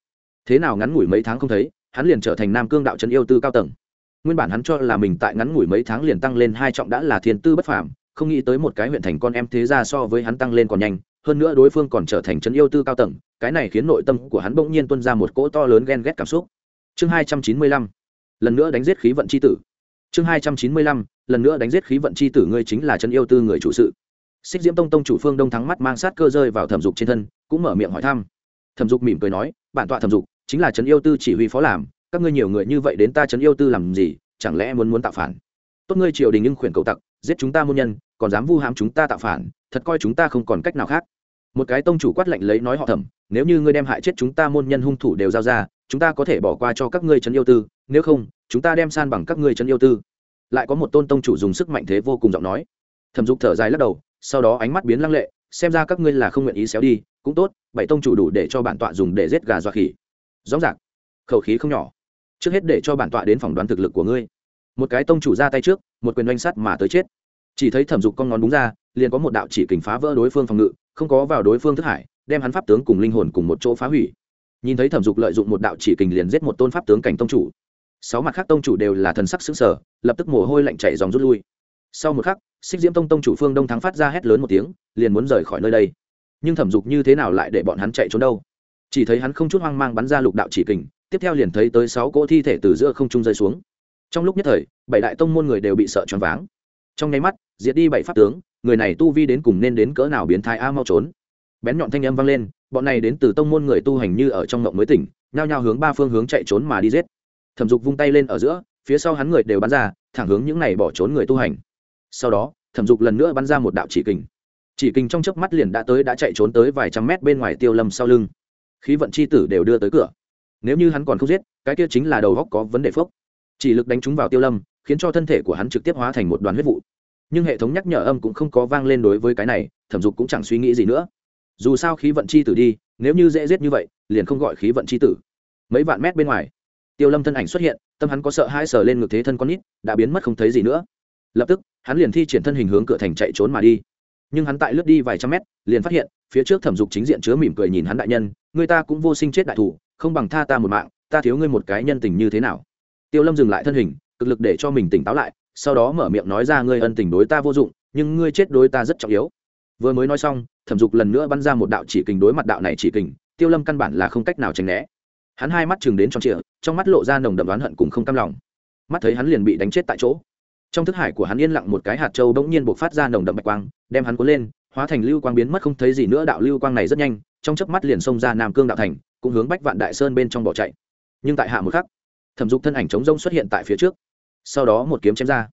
Thế nào ngắn ngủi mấy tháng không thấy, hắn liền trở thành nam cương đạo chấn yêu tư cao tầng nguyên bản hắn cho là mình tại ngắn ngủi mấy tháng liền tăng lên hai trọng đã là thiên tư bất phàm, không nghĩ tới một cái huyện thành con em thế ra so với hắn tăng lên còn nhanh, hơn nữa đối phương còn trở thành trấn yêu tư cao tầng, cái này khiến nội tâm của hắn bỗng nhiên tuân ra một cỗ to lớn ghen ghét cảm xúc. Chương hai trăm chín mươi lăm, lần nữa đánh giết khí vận c h i tử. Chương hai trăm chín mươi lăm, lần nữa đánh giết khí vận c h i tử ngươi chính là trấn yêu tư người chủ sự. Xích diễm tông tông chủ phương đông thắng mắt mang sát cơ rơi vào thẩm dục trên thân, cũng mở miệng hỏi thăm. Thẩm dục mỉm cười nói, bản tọa thẩm dục, chính là trấn yêu tư chỉ huy phó làm các ngươi nhiều người như vậy đến ta trấn yêu tư làm gì, chẳng lẽ muốn muốn tạo phản? Tốt ngươi triều đình nhưng khuyển cầu tặc, giết chúng ta môn nhân, còn dám vu hãm chúng ta tạo phản, thật coi chúng ta không còn cách nào khác. Một cái tông chủ quát lệnh lấy nói họ thẩm nếu như ngươi đem hại chết chúng ta môn nhân hung thủ đều giao ra, chúng ta có thể bỏ qua cho các ngươi trấn yêu tư, nếu không, chúng ta đem san bằng các ngươi trấn yêu tư. Lại có một tôn tông chủ dùng sức mạnh thế vô cùng giọng nói. Thẩm dục thở dài lắc đầu, sau đó ánh mắt biến lăng lệ, xem ra các ngươi là không nguyện ý xéo đi, cũng tốt, bảy tông chủ đủ để cho bản tọa dùng để giết gà dọa khỉ. Rõ ràng, khẩu khí không nhỏ trước hết để cho bản tọa đến phỏng đoán thực lực của ngươi. Một cái tông chủ ra tay trước, một quyền oanh sắt mà tới chết. Chỉ thấy thẩm dục con ngón đúng ra, liền có một đạo chỉ kình phá vỡ đối phương phòng ngự, không có vào đối phương thức hải, đem hắn pháp tướng cùng linh hồn cùng một chỗ phá hủy. Nhìn thấy thẩm dục lợi dụng một đạo chỉ kình liền giết một tôn pháp tướng cảnh tông chủ. Sáu mặt khác tông chủ đều là thần sắc xứng sở lập tức mồ hôi lạnh chảy dòng rút lui. Sau một khắc, xích diễm tông tông chủ phương đông thắng phát ra hét lớn một tiếng, liền muốn rời khỏi nơi đây. Nhưng thẩm dục như thế nào lại để bọn hắn chạy trốn đâu? Chỉ thấy hắn không chút hoang mang bắn ra lục đạo chỉ kình tiếp theo liền thấy tới sáu cỗ thi thể từ giữa không trung rơi xuống. Trong lúc nhất thời, bảy đại tông môn người đều bị sợ choáng váng. Trong nháy mắt, diệt đi bảy pháp tướng, người này tu vi đến cùng nên đến cỡ nào biến thái a mau trốn. Bén nhọn thanh âm vang lên, bọn này đến từ tông môn người tu hành như ở trong ngộng mới tỉnh, nhao nhao hướng ba phương hướng chạy trốn mà đi giết. Thẩm dục vung tay lên ở giữa, phía sau hắn người đều bắn ra, thẳng hướng những này bỏ trốn người tu hành. Sau đó, thẩm dục lần nữa bắn ra một đạo chỉ kình. Chỉ kình trong chớp mắt liền đã tới, đã chạy trốn tới vài trăm mét bên ngoài tiêu lâm sau lưng. Khí vận c h i tử đều đưa tới cửa nếu như hắn còn không giết, cái kia chính là đầu góc có vấn đề phốc. Chỉ lực đánh trúng vào tiêu lâm, khiến cho thân thể của hắn trực tiếp hóa thành một đoàn huyết vụ. Nhưng hệ thống nhắc nhở âm cũng không có vang lên đối với cái này, thẩm dục cũng chẳng suy nghĩ gì nữa. Dù sao khí vận c h i tử đi, nếu như dễ giết như vậy, liền không gọi khí vận c h i tử. Mấy vạn mét bên ngoài, tiêu lâm thân ảnh xuất hiện, tâm hắn có sợ hãi sờ lên ngực thế thân con nít, đã biến mất không thấy gì nữa. Lập tức, hắn liền thi triển thân hình hướng cửa thành chạy trốn mà đi. Nhưng hắn tại lướt đi vài trăm mét, liền phát hiện, phía trước thẩm dục chính diện chứa mỉm cười nhìn hắn đại nhân, người ta cũng vô sinh chết đại thủ không bằng tha ta một mạng, ta thiếu ngươi một cái nhân tình như thế nào? Tiêu lâm dừng lại thân hình, cực lực để cho mình tỉnh táo lại, sau đó mở miệng nói ra ngươi ân tình đối ta vô dụng, nhưng ngươi chết đối ta rất trọng yếu. Vừa mới nói xong, thẩm dục lần nữa bắn ra một đạo chỉ kình đối mặt đạo này chỉ kình, tiêu lâm căn bản là không cách nào tránh né. Hắn hai mắt chừng đến trong trịa, trong mắt lộ ra nồng đậm đoán hận cùng không cam lòng. Mắt thấy hắn liền bị đánh chết tại chỗ. Trong thức hải của hắn yên lặng một cái hạt trâu bỗng nhiên buộc phát ra nồng đậm bạch quang, đem hắn cuốn lên hóa thành lưu quang biến mất, không thấy gì nữa, đạo lưu quang này rất nhanh, trong chớp mắt liền xông ra nam cương đạo thành, cũng hướng bách vạn đại sơn bên trong bỏ chạy. Nhưng tại hạ một khắc, thẩm dục thân ảnh chống rông xuất hiện tại phía trước. Sau đó một kiếm chém ra.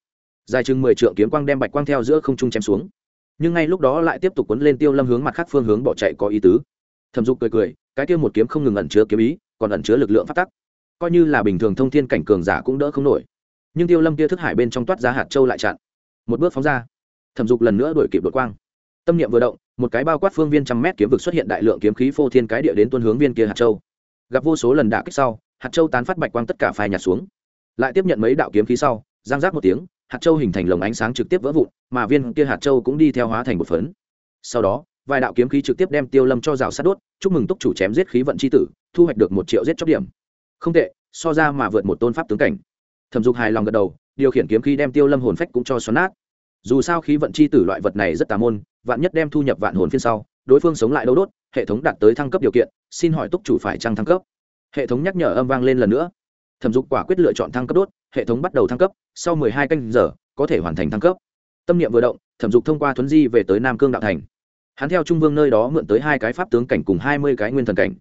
Dài chừng mười trượng kiếm quang đem bạch quang theo giữa không trung chém xuống. Nhưng ngay lúc đó lại tiếp tục quấn lên tiêu lâm hướng mặt khác phương hướng bỏ chạy có ý tứ. Thẩm dục cười cười, cái kia một kiếm không ngừng ẩn chứa kiếm ý, còn ẩn chứa lực lượng phát tắc. Coi như là bình thường thông thiên cảnh cường giả cũng đỡ không nổi. Nhưng tiêu lâm kia thức hải bên trong toát ra hạt châu lại chặn. Một bước phóng ra. Thẩm dục lần nữa đuổi kịp đội quang tâm niệm vừa động, một cái bao quát phương viên trăm mét kiếm vực xuất hiện đại lượng kiếm khí phô thiên cái địa đến tuân hướng viên kia hạt châu. Gặp vô số lần đả kích sau, hạt châu tán phát bạch quang tất cả phai nhạt xuống. Lại tiếp nhận mấy đạo kiếm khí sau, giang giác một tiếng, hạt châu hình thành lồng ánh sáng trực tiếp vỡ vụn, mà viên kia hạt châu cũng đi theo hóa thành một phấn. Sau đó, vài đạo kiếm khí trực tiếp đem tiêu lâm cho rào sát đốt, chúc mừng túc chủ chém giết khí vận c h i tử, thu hoạch được một triệu giết chóc điểm. Không tệ, so ra mà vượt một tôn pháp tướng cảnh. Thẩm dục hài lòng gật đầu, điều khiển kiếm khí đem tiêu lâm hồn phách cũng cho xoắn nát. Dù sao khí vận c h i tử loại vật này rất tà môn vạn nhất đem thu nhập vạn hồn phiên sau, đối phương sống lại đâu đốt, hệ thống đạt tới thăng cấp điều kiện, xin hỏi túc chủ phải trăng thăng cấp. Hệ thống nhắc nhở âm vang lên lần nữa. Thẩm dục quả quyết lựa chọn thăng cấp đốt, hệ thống bắt đầu thăng cấp, sau mười hai canh giờ, có thể hoàn thành thăng cấp. Tâm niệm vừa động, thẩm dục thông qua thuấn di về tới nam cương đạo thành. Hắn theo trung vương nơi đó mượn tới hai cái pháp tướng cảnh cùng hai mươi cái nguyên thần cảnh.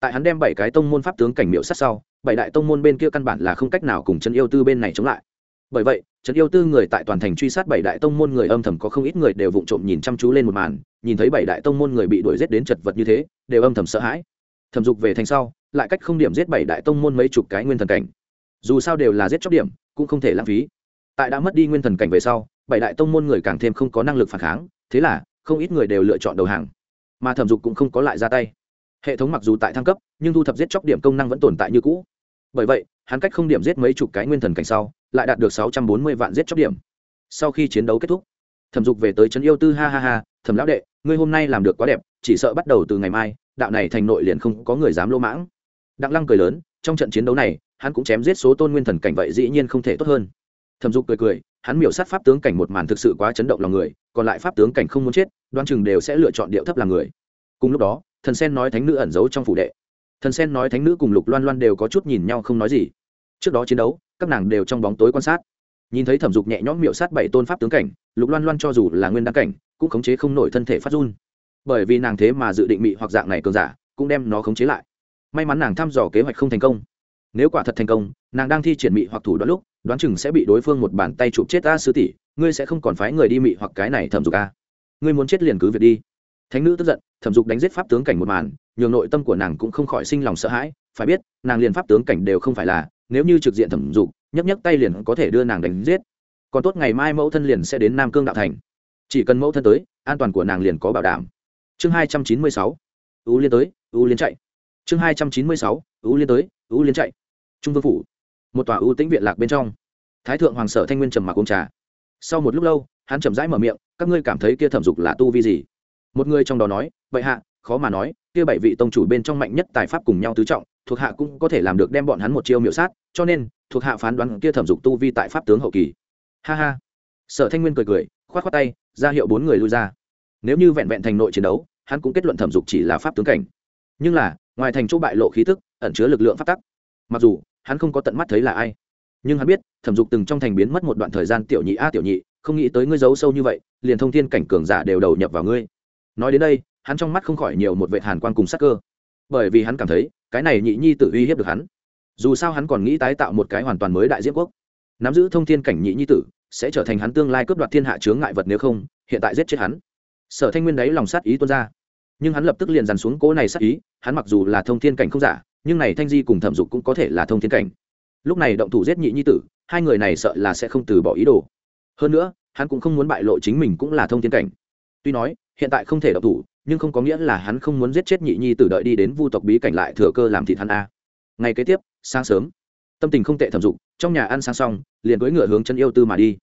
Tại hắn đem bảy cái tông môn pháp tướng cảnh miễu sát sau, bảy đại tông môn bên kia căn bản là không cách nào cùng chân yêu tư bên này chống lại bởi vậy, trấn yêu tư người tại toàn thành truy sát bảy đại tông môn người âm thầm có không ít người đều vụng trộm nhìn chăm chú lên một màn, nhìn thấy bảy đại tông môn người bị đuổi giết đến chật vật như thế, đều âm thầm sợ hãi. Thẩm dục về thành sau, lại cách không điểm giết bảy đại tông môn mấy chục cái nguyên thần cảnh. Dù sao đều là giết chóc điểm, cũng không thể lãng phí. Tại đã mất đi nguyên thần cảnh về sau, bảy đại tông môn người càng thêm không có năng lực phản kháng, thế là, không ít người đều lựa chọn đầu hàng. Mà thẩm dục cũng không có lại ra tay. Hệ thống mặc dù tại thăng cấp, nhưng thu thập giết chóc điểm công năng vẫn tồn tại như cũ. Bởi vậy, hắn cách không điểm giết mấy chục cái nguyên thần cảnh sau lại đạt được sáu trăm bốn mươi vạn giết chóc điểm. Sau khi chiến đấu kết thúc, thẩm dục về tới trấn yêu tư, ha ha ha, thẩm lão đệ, ngươi hôm nay làm được quá đẹp, chỉ sợ bắt đầu từ ngày mai, đạo này thành nội liền không có người dám lỗ mãng. Đặng lăng cười lớn, trong trận chiến đấu này, hắn cũng chém giết số tôn nguyên thần cảnh vậy dĩ nhiên không thể tốt hơn. Thẩm dục cười cười, hắn miểu sát pháp tướng cảnh một màn thực sự quá chấn động lòng người, còn lại pháp tướng cảnh không muốn chết đoan chừng đều sẽ lựa chọn điệu thấp làm người. Cùng lúc đó, thần sen nói thánh nữ ẩn giấu trong phủ đệ. Thần sen nói thánh nữ cùng lục loan loan đều có chút nhìn nhau không nói gì trước đó chiến đấu, các nàng đều trong bóng tối quan sát. Nhìn thấy thẩm dục nhẹ nhõm miệu sát bảy tôn pháp tướng cảnh, lục loan loan cho dù là nguyên đăng cảnh, cũng khống chế không nổi thân thể phát run. Bởi vì nàng thế mà dự định mị hoặc dạng này cường giả, cũng đem nó khống chế lại. May mắn nàng thăm dò kế hoạch không thành công. Nếu quả thật thành công, nàng đang thi triển mị hoặc thủ đoạn lúc, đoán chừng sẽ bị đối phương một bàn tay chụp chết ta sư tỷ, ngươi sẽ không còn phái người đi mị hoặc cái này thẩm dục a ngươi muốn chết liền cứ việc đi. Thánh nữ tức giận, thẩm dục đánh giết pháp tướng cảnh một màn, nhường nội tâm của nàng cũng không khỏi sinh lòng sợ hãi, phải biết, nàng liền pháp tướng cảnh đều không phải là nếu như trực diện thẩm dục, nhấc nhấc tay liền có thể đưa nàng đánh giết. Còn tốt ngày mai mẫu thân liền sẽ đến nam cương đạo thành. Chỉ cần mẫu thân tới, an toàn của nàng liền có bảo đảm. Chương hai trăm chín mươi sáu ú liên tới ú liên chạy. Chương hai trăm chín mươi sáu ú liên tới ú liên chạy. Trung vương phủ, một tòa ưu tĩnh viện lạc bên trong. Thái thượng hoàng sở thanh nguyên trầm mặc uống trà. Sau một lúc lâu, hắn chậm rãi mở miệng, các ngươi cảm thấy kia thẩm dục là tu vi gì? Một người trong đó nói, vậy hạ, khó mà nói, kia bảy vị tông chủ bên trong mạnh nhất tài pháp cùng nhau tứ trọng thuộc hạ cũng có thể làm được đem bọn hắn một chiêu miểu sát, cho nên, thuộc hạ phán đoán kia thẩm dục tu vi tại pháp tướng hậu kỳ. Ha ha. Sở thanh nguyên cười cười, khoát khoát tay, ra hiệu bốn người lui ra. Nếu như vẹn vẹn thành nội chiến đấu, hắn cũng kết luận thẩm dục chỉ là pháp tướng cảnh. Nhưng là, ngoài thành chỗ bại lộ khí tức, ẩn chứa lực lượng pháp tắc. Mặc dù, hắn không có tận mắt thấy là ai. Nhưng hắn biết, thẩm dục từng trong thành biến mất một đoạn thời gian tiểu nhị a tiểu nhị, không nghĩ tới ngươi giấu sâu như vậy, liền thông thiên cảnh cường giả đều đầu nhập vào ngươi. Nói đến đây, hắn trong mắt không khỏi nhiều một vệ hàn quan cùng sắc cơ bởi vì hắn cảm thấy, cái này nhị nhi tự uy hiếp được hắn. Dù sao hắn còn nghĩ tái tạo một cái hoàn toàn mới đại diễm quốc. Nắm giữ thông thiên cảnh nhị nhi tử, sẽ trở thành hắn tương lai cướp đoạt thiên hạ chướng ngại vật nếu không, hiện tại giết chết hắn. Sở thanh nguyên đấy lòng sát ý tuôn ra. Nhưng hắn lập tức liền dàn xuống cỗ này sát ý, hắn mặc dù là thông thiên cảnh không giả, nhưng này thanh di cùng thẩm dục cũng có thể là thông thiên cảnh. Lúc này động thủ giết nhị nhi tử, hai người này sợ là sẽ không từ bỏ ý đồ. Hơn nữa, hắn cũng không muốn bại lộ chính mình cũng là thông thiên cảnh. Tuy nói, hiện tại không thể động thủ nhưng không có nghĩa là hắn không muốn giết chết nhị nhi tử đợi đi đến vu tộc bí cảnh lại thừa cơ làm thịt hắn a. Ngày kế tiếp, sáng sớm, tâm tình không tệ thẩm dụng trong nhà ăn sang xong, liền cưỡi ngựa hướng chân yêu tư mà đi.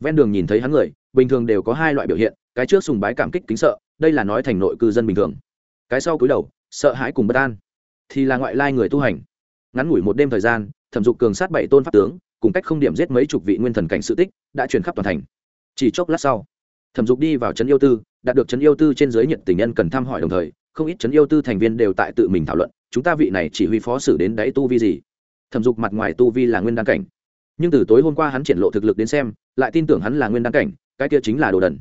Ven đường nhìn thấy hắn người, bình thường đều có hai loại biểu hiện, cái trước sùng bái cảm kích kính sợ, đây là nói thành nội cư dân bình thường. Cái sau cúi đầu, sợ hãi cùng bất an, thì là ngoại lai người tu hành. Ngắn ngủi một đêm thời gian, thẩm dục cường sát bảy tôn pháp tướng, cùng cách không điểm giết mấy chục vị nguyên thần cảnh sự tích, đã truyền khắp toàn thành. Chỉ chốc lát sau thẩm dục đi vào trấn yêu tư, đạt được trấn yêu tư trên giới nhận tình nhân cần thăm hỏi đồng thời, không ít trấn yêu tư thành viên đều tại tự mình thảo luận, chúng ta vị này chỉ huy phó xử đến đáy tu vi gì? Thẩm dục mặt ngoài tu vi là nguyên đan cảnh. Nhưng từ tối hôm qua hắn triển lộ thực lực đến xem, lại tin tưởng hắn là nguyên đan cảnh, cái kia chính là đồ đần.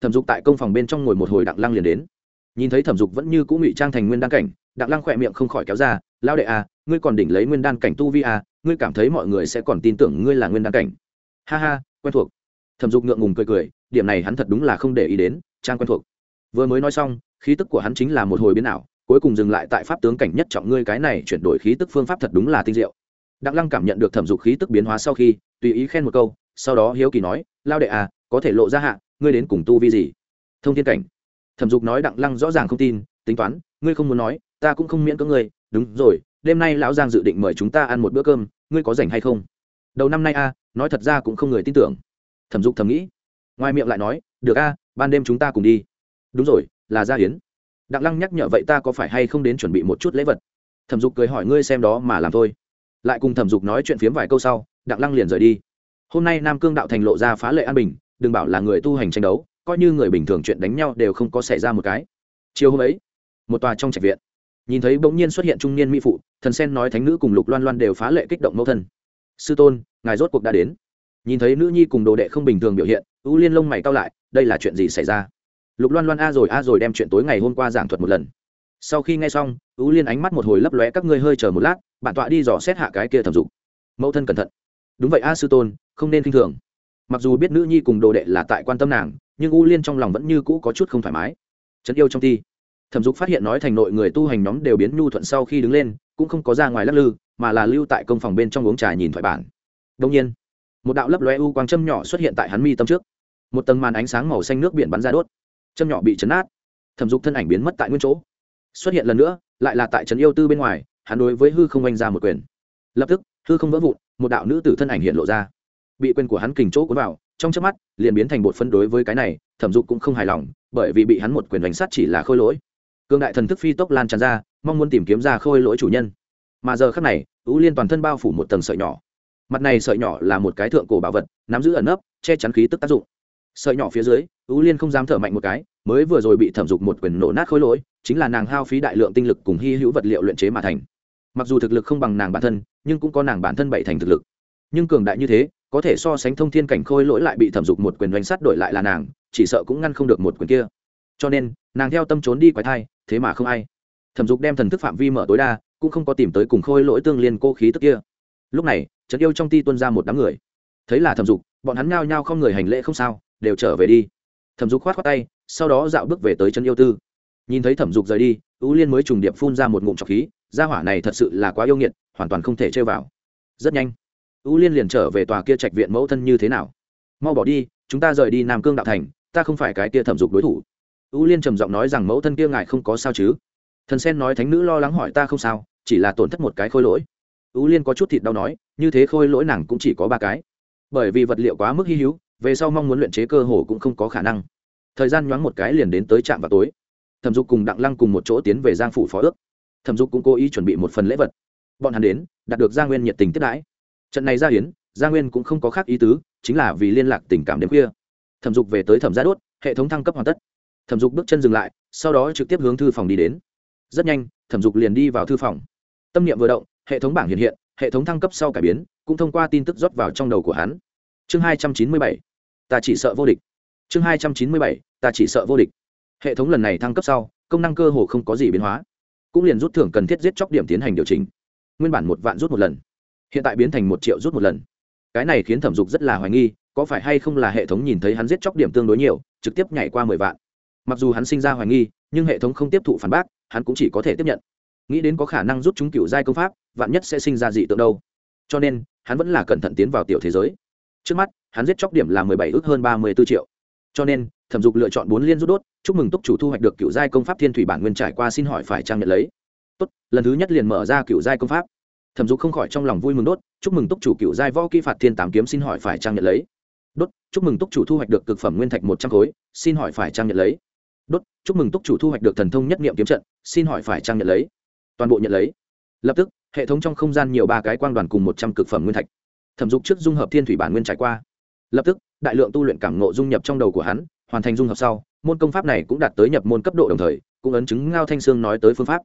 Thẩm dục tại công phòng bên trong ngồi một hồi đặng lăng liền đến. Nhìn thấy thẩm dục vẫn như cũng ngụy trang thành nguyên đan cảnh, đặng lăng khỏe miệng không khỏi kéo ra lao đệ à ngươi còn đỉnh lấy nguyên đan cảnh tu vi à ngươi cảm thấy mọi người sẽ còn tin tưởng ngươi là nguyên đan cảnh. Ha ha, quen thuộc. Thẩm dục ngượng ngùng cười cười điểm này hắn thật đúng là không để ý đến, trang quen thuộc. Vừa mới nói xong, khí tức của hắn chính là một hồi biến ảo, cuối cùng dừng lại tại pháp tướng cảnh nhất trọng ngươi cái này chuyển đổi khí tức phương pháp thật đúng là tinh diệu. Đặng lăng cảm nhận được thẩm dục khí tức biến hóa sau khi, tùy ý khen một câu, sau đó hiếu kỳ nói, lao đệ à có thể lộ ra hạ, ngươi đến cùng tu vi gì? Thông thiên cảnh. Thẩm dục nói đặng lăng rõ ràng không tin, tính toán, ngươi không muốn nói, ta cũng không miễn cưỡng ngươi, đúng rồi, đêm nay lão giang dự định mời chúng ta ăn một bữa cơm, ngươi có rảnh hay không? Đầu năm nay a nói thật ra cũng không người tin tưởng. Thẩm dục thầm nghĩ ngoài miệng lại nói, được a, ban đêm chúng ta cùng đi. Đúng rồi, là gia hiến đặng lăng nhắc nhở, vậy ta có phải hay không đến chuẩn bị một chút lễ vật? Thẩm dục cười hỏi, ngươi xem đó mà làm thôi. Lại cùng thẩm dục nói chuyện phiếm vài câu sau, đặng lăng liền rời đi. Hôm nay nam cương đạo thành lộ ra phá lệ an bình, đừng bảo là người tu hành tranh đấu, coi như người bình thường chuyện đánh nhau đều không có xảy ra một cái. Chiều hôm ấy, một tòa trong trạch viện, nhìn thấy bỗng nhiên xuất hiện trung niên mỹ phụ, thần sen nói thánh nữ cùng lục loan loan đều phá lệ kích động mẫu thân. Sư tôn, ngài rốt cuộc đã đến nhìn thấy nữ nhi cùng đồ đệ không bình thường biểu hiện, u liên lông mày cao lại, đây là chuyện gì xảy ra? Lục loan loan a rồi a rồi đem chuyện tối ngày hôm qua giảng thuật một lần. Sau khi nghe xong, u liên ánh mắt một hồi lấp lóe, các ngươi hơi chờ một lát bạn tọa đi dò xét hạ cái kia thẩm dục. Mẫu thân cẩn thận. Đúng vậy a sư tôn, không nên k i n h thường. Mặc dù biết nữ nhi cùng đồ đệ là tại quan tâm nàng, nhưng u liên trong lòng vẫn như cũ có chút không thoải mái. Trấn yêu trong thi thẩm dục phát hiện nói thành nội người tu hành nhóm đều biến nhu thuận sau khi đứng lên, cũng không có ra ngoài lắc lư, mà là lưu tại công phòng bên trong uống trà nhìn thoại bản. Đông nhiên một đạo lấp lóe u quang châm nhỏ xuất hiện tại hắn mi tâm trước. Một tầng màn ánh sáng màu xanh nước biển bắn ra đốt. Châm nhỏ bị chấn át thẩm dục thân ảnh biến mất tại nguyên chỗ. Xuất hiện lần nữa, lại là tại trấn yêu tư bên ngoài, hắn đối với hư không oanh ra một quyền. Lập tức, hư không vỡ vụn, một đạo nữ tử thân ảnh hiện lộ ra. Bị quyền của hắn kình chỗ cuốn vào, trong chớp mắt, liền biến thành bột phân đối với cái này, thẩm dục cũng không hài lòng, bởi vì bị hắn một quyền đánh sát chỉ là khôi lỗi. Cương đại thần thức phi tốc lan tràn ra, mong muốn tìm kiếm ra khôi lỗi chủ nhân. Mà giờ khác này ú liên toàn thân bao phủ một tầng sợi nhỏ mặt này sợi nhỏ là một cái thượng cổ bảo vật, nắm giữ ẩn nấp, che chắn khí tức tác dụng. Sợi nhỏ phía dưới, ú liên không dám thở mạnh một cái, mới vừa rồi bị thẩm dục một quyền nổ nát khối lỗi, chính là nàng hao phí đại lượng tinh lực cùng hy hữu vật liệu luyện chế mà thành. Mặc dù thực lực không bằng nàng bản thân, nhưng cũng có nàng bản thân bảy thành thực lực. Nhưng cường đại như thế, có thể so sánh thông thiên cảnh khôi lỗi lại bị thẩm dục một quyền đánh sát đổi lại là nàng, chỉ sợ cũng ngăn không được một quyền kia. Cho nên, nàng theo tâm trốn đi quái thai, thế mà không ai. Thẩm dục đem thần thức phạm vi mở tối đa, cũng không có tìm tới cùng khôi lỗi tương liên cô khí tức kia. Lúc này trấn yêu trong ti tuân ra một đám người. Thấy là thẩm dục, bọn hắn nhao nhao không người hành lễ không sao, đều trở về đi. Thẩm dục khoát khoát tay, sau đó dạo bước về tới trấn yêu tư. Nhìn thấy thẩm dục rời đi ưu liên mới trùng điệp phun ra một ngụm trọc khí, gia hỏa này thật sự là quá yêu nghiệt, hoàn toàn không thể chơi vào. Rất nhanh ưu liên liền trở về tòa kia trạch viện mẫu thân như thế nào? Mau bỏ đi, chúng ta rời đi nam cương đạo thành, ta không phải cái kia thẩm dục đối thủ. Ưu liên trầm giọng nói rằng mẫu thân kia ngài không có sao chứ? Thần sen nói thánh nữ lo lắng hỏi ta không sao, chỉ là tổn thất một cái khôi lỗi ú liên có chút thịt đau nói, như thế khôi lỗi nàng cũng chỉ có ba cái. Bởi vì vật liệu quá mức hy hữu, về sau mong muốn luyện chế cơ hồ cũng không có khả năng. Thời gian nhoáng một cái liền đến tới trạm vào tối. Thẩm dục cùng đặng lăng cùng một chỗ tiến về giang phủ phó ước. Thẩm dục cũng cố ý chuẩn bị một phần lễ vật. Bọn hắn đến, đạt được gia nguyên nhiệt tình tiếp đãi. Trận này ra hiến gia nguyên cũng không có khác ý tứ, chính là vì liên lạc tình cảm đêm khuya. Thẩm dục về tới thẩm gia đốt, hệ thống thăng cấp hoàn tất. Thẩm dục bước chân dừng lại, sau đó trực tiếp hướng thư phòng đi đến. Rất nhanh, thẩm dục liền đi vào thư phòng. Tâm niệm vừa động hệ thống bảng hiện hiện, hệ thống thăng cấp sau cải biến, cũng thông qua tin tức rót vào trong đầu của hắn. Chương hai trăm chín mươi bảy, ta chỉ sợ vô địch. Chương hai trăm chín mươi bảy, ta chỉ sợ vô địch. Hệ thống lần này thăng cấp sau, công năng cơ hồ không có gì biến hóa. Cũng liền rút thưởng cần thiết giết chóc điểm tiến hành điều chỉnh. Nguyên bản một vạn rút một lần, hiện tại biến thành một triệu rút một lần. Cái này khiến thẩm dục rất là hoài nghi, có phải hay không là hệ thống nhìn thấy hắn giết chóc điểm tương đối nhiều, trực tiếp nhảy qua mười vạn. Mặc dù hắn sinh ra hoài nghi, nhưng hệ thống không tiếp thụ phản bác, hắn cũng chỉ có thể tiếp nhận. Nghĩ đến có khả năng rút chúng cựu giai công pháp vạn nhất sẽ sinh ra dị tượng đâu. Cho nên, hắn vẫn là cẩn thận tiến vào tiểu thế giới. Trước mắt, hắn giết chóc điểm là mười bảy ước hơn ba mươi b ố triệu. Cho nên, thẩm dục lựa chọn bốn liên rút đốt, chúc mừng túc chủ thu hoạch được cựu giai công pháp thiên thủy bản nguyên trải qua xin hỏi phải trang nhận lấy. Tốt, lần thứ nhất liền mở ra cựu giai công pháp. Thẩm dục không khỏi trong lòng vui mừng đốt, chúc mừng túc chủ cựu giai võ kỹ phạt thiên tám kiếm xin hỏi phải trang nhận lấy. Đốt, chúc mừng túc chủ thu hoạch được cực phẩm nguyên thạch một trăm khối, xin hỏi phải trang nhận lấy. Đốt, chúc mừng túc chủ thu hoạch được thần thông nhất nghiệm kiếm trận, xin hỏi phải trang nhận lấy. Toàn bộ nhận lấy. Lập tức hệ thống trong không gian nhiều ba cái quang đoàn cùng một trăm cực phẩm nguyên thạch. Thẩm dục trước dung hợp thiên thủy bản nguyên trải qua. Lập tức, đại lượng tu luyện cảm ngộ dung nhập trong đầu của hắn, hoàn thành dung hợp sau, môn công pháp này cũng đạt tới nhập môn cấp độ đồng thời, cũng ấn chứng ngao thanh sương nói tới phương pháp.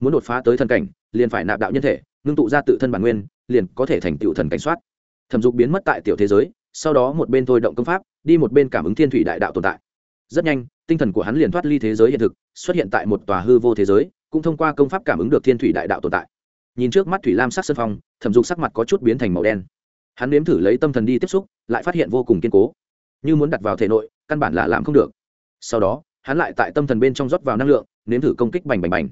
Muốn đột phá tới thần cảnh, liền phải nạp đạo nhân thể, ngưng tụ ra tự thân bản nguyên, liền có thể thành tựu thần cảnh soát. Thẩm dục biến mất tại tiểu thế giới, sau đó một bên thôi động công pháp, đi một bên cảm ứng thiên thủy đại đạo tồn tại. Rất nhanh, tinh thần của hắn liền thoát ly thế giới hiện thực, xuất hiện tại một tòa hư vô thế giới, cũng thông qua công pháp cảm ứng được thiên thủy đại đạo tồn tại nhìn trước mắt thủy lam sắc sân phong, thẩm dục sắc mặt có chút biến thành màu đen. Hắn nếm thử lấy tâm thần đi tiếp xúc, lại phát hiện vô cùng kiên cố. Như muốn đặt vào thể nội, căn bản là làm không được. Sau đó, hắn lại tại tâm thần bên trong rót vào năng lượng, nếm thử công kích bành bành bành.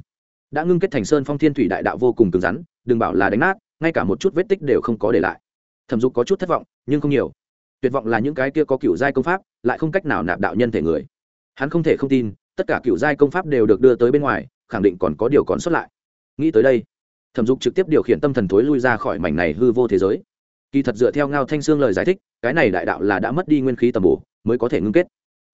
Đã ngưng kết thành sơn phong thiên thủy đại đạo vô cùng cứng rắn, đừng bảo là đánh nát, ngay cả một chút vết tích đều không có để lại. Thẩm dục có chút thất vọng, nhưng không nhiều. Tuyệt vọng là những cái kia có cựu giai công pháp, lại không cách nào nạp đạo nhân thể người. Hắn không thể không tin, tất cả cựu giai công pháp đều được đưa tới bên ngoài, khẳng định còn có điều còn xuất lại. Nghĩ tới đây thẩm dục trực tiếp điều khiển tâm thần thối lui ra khỏi mảnh này hư vô thế giới. Kỳ thật dựa theo ngao thanh sương lời giải thích, cái này đại đạo là đã mất đi nguyên khí tầm bổ, mới có thể ngưng kết.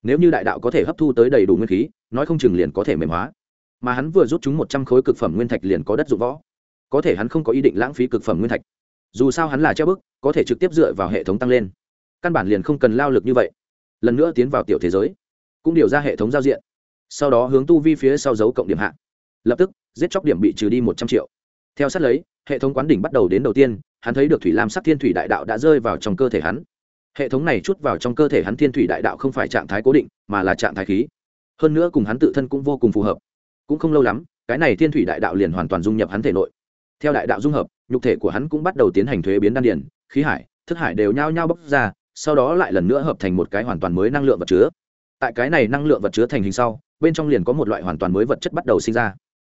Nếu như đại đạo có thể hấp thu tới đầy đủ nguyên khí, nói không chừng liền có thể mềm hóa. Mà hắn vừa rút chúng một trăm khối cực phẩm nguyên thạch liền có đất dụng võ. Có thể hắn không có ý định lãng phí cực phẩm nguyên thạch. Dù sao hắn là treo bức, có thể trực tiếp dựa vào hệ thống tăng lên. Căn bản liền không cần lao lực như vậy. Lần nữa tiến vào tiểu thế giới, cũng điều ra hệ thống giao diện. Sau đó hướng tu vi phía sau dấu cộng điểm hạ. Lập tức, giết chóc điểm bị trừ đi một trăm triệu theo sát lấy, hệ thống quán đỉnh bắt đầu đến đầu tiên, hắn thấy được thủy lam sắc thiên thủy đại đạo đã rơi vào trong cơ thể hắn. Hệ thống này chút vào trong cơ thể hắn thiên thủy đại đạo không phải trạng thái cố định, mà là trạng thái khí. Hơn nữa cùng hắn tự thân cũng vô cùng phù hợp. Cũng không lâu lắm, cái này thiên thủy đại đạo liền hoàn toàn dung nhập hắn thể nội. Theo đại đạo dung hợp, nhục thể của hắn cũng bắt đầu tiến hành thuế biến đan điển khí hải, thức hải đều nhao nhao bốc ra, sau đó lại lần nữa hợp thành một cái hoàn toàn mới năng lượng vật chứa. Tại cái này năng lượng vật chứa thành hình sau, bên trong liền có một loại hoàn toàn mới vật chất bắt đầu sinh ra.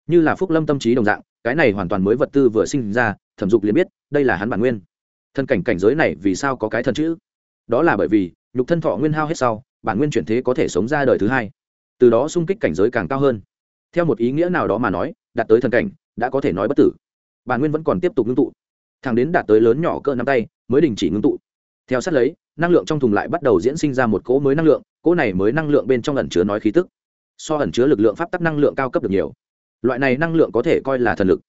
Như là phúc lâm tâm trí đồng dạng cái này hoàn toàn mới vật tư vừa sinh ra, thẩm dục liền biết, đây là hắn bản nguyên. Thân cảnh cảnh giới này vì sao có cái thần chữ? Đó là bởi vì, nhục thân thọ nguyên hao hết sau, bản nguyên chuyển thế có thể sống ra đời thứ hai. Từ đó sung kích cảnh giới càng cao hơn. Theo một ý nghĩa nào đó mà nói, đạt tới thần cảnh, đã có thể nói bất tử. Bản nguyên vẫn còn tiếp tục ngưng tụ. Thẳng đến đạt tới lớn nhỏ cỡ nắm tay, mới đình chỉ ngưng tụ. Theo sát lấy, năng lượng trong thùng lại bắt đầu diễn sinh ra một cỗ mới năng lượng, cỗ này mới năng lượng bên trong ẩn chứa nói khí tức. So ẩn chứa lực lượng pháp tắc năng lượng cao cấp được nhiều loại này năng lượng có thể coi là thần lực.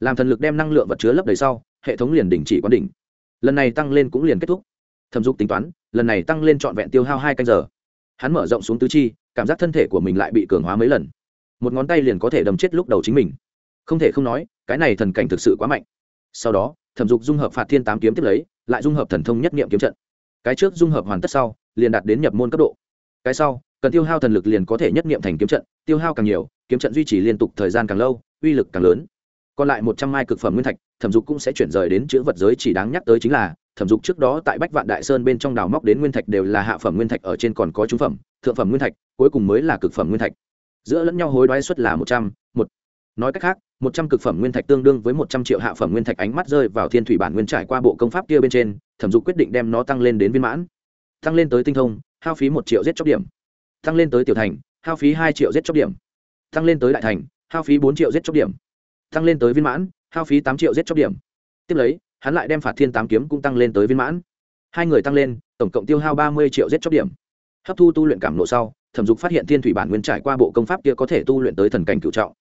Làm thần lực đem năng lượng vật chứa lấp đầy sau, hệ thống liền đình chỉ quán đỉnh. Lần này tăng lên cũng liền kết thúc. Thẩm dục tính toán, lần này tăng lên trọn vẹn tiêu hao hai canh giờ. Hắn mở rộng xuống tứ chi, cảm giác thân thể của mình lại bị cường hóa mấy lần. Một ngón tay liền có thể đầm chết lúc đầu chính mình. Không thể không nói, cái này thần cảnh thực sự quá mạnh. Sau đó, thẩm dục dung hợp phạt thiên tám kiếm tiếp lấy, lại dung hợp thần thông nhất niệm kiếm trận. Cái trước dung hợp hoàn tất sau, liền đạt đến nhập môn cấp độ. Cái sau cần tiêu hao thần lực liền có thể nhất niệm thành kiếm trận, tiêu hao càng nhiều, kiếm trận duy trì liên tục thời gian càng lâu, uy lực càng lớn. Còn lại một trăm mai cực phẩm nguyên thạch, thẩm dục cũng sẽ chuyển rời đến chữ vật giới chỉ đáng nhắc tới chính là, thẩm dục trước đó tại bách vạn đại sơn bên trong đào móc đến nguyên thạch đều là hạ phẩm nguyên thạch, ở trên còn có trung phẩm, thượng phẩm nguyên thạch, cuối cùng mới là cực phẩm nguyên thạch. Giữa lẫn nhau hối đoái suất là một trăm, một. Nói cách khác, một trăm cực phẩm nguyên thạch tương đương với một trăm triệu hạ phẩm nguyên thạch ánh mắt rơi vào thiên thủy bản nguyên trải qua bộ công pháp kia bên trên, thẩm dục quyết định đem nó tăng lên đến viên mãn. Tăng lên tới tinh thông, hao phí một triệu giết chóc điểm tăng lên tới tiểu thành, hao phí hai triệu giết chóc điểm. Tăng lên tới đại thành, hao phí bốn triệu giết chóc điểm. Tăng lên tới viên mãn, hao phí tám triệu giết chóc điểm. Tiếp lấy, hắn lại đem phạt thiên tám kiếm cũng tăng lên tới viên mãn. Hai người tăng lên, tổng cộng tiêu hao ba mươi triệu giết chóc điểm. Hấp thu tu luyện cảm nộ sau, thẩm dục phát hiện thiên thủy bản nguyên trải qua bộ công pháp kia có thể tu luyện tới thần cảnh cựu trọng.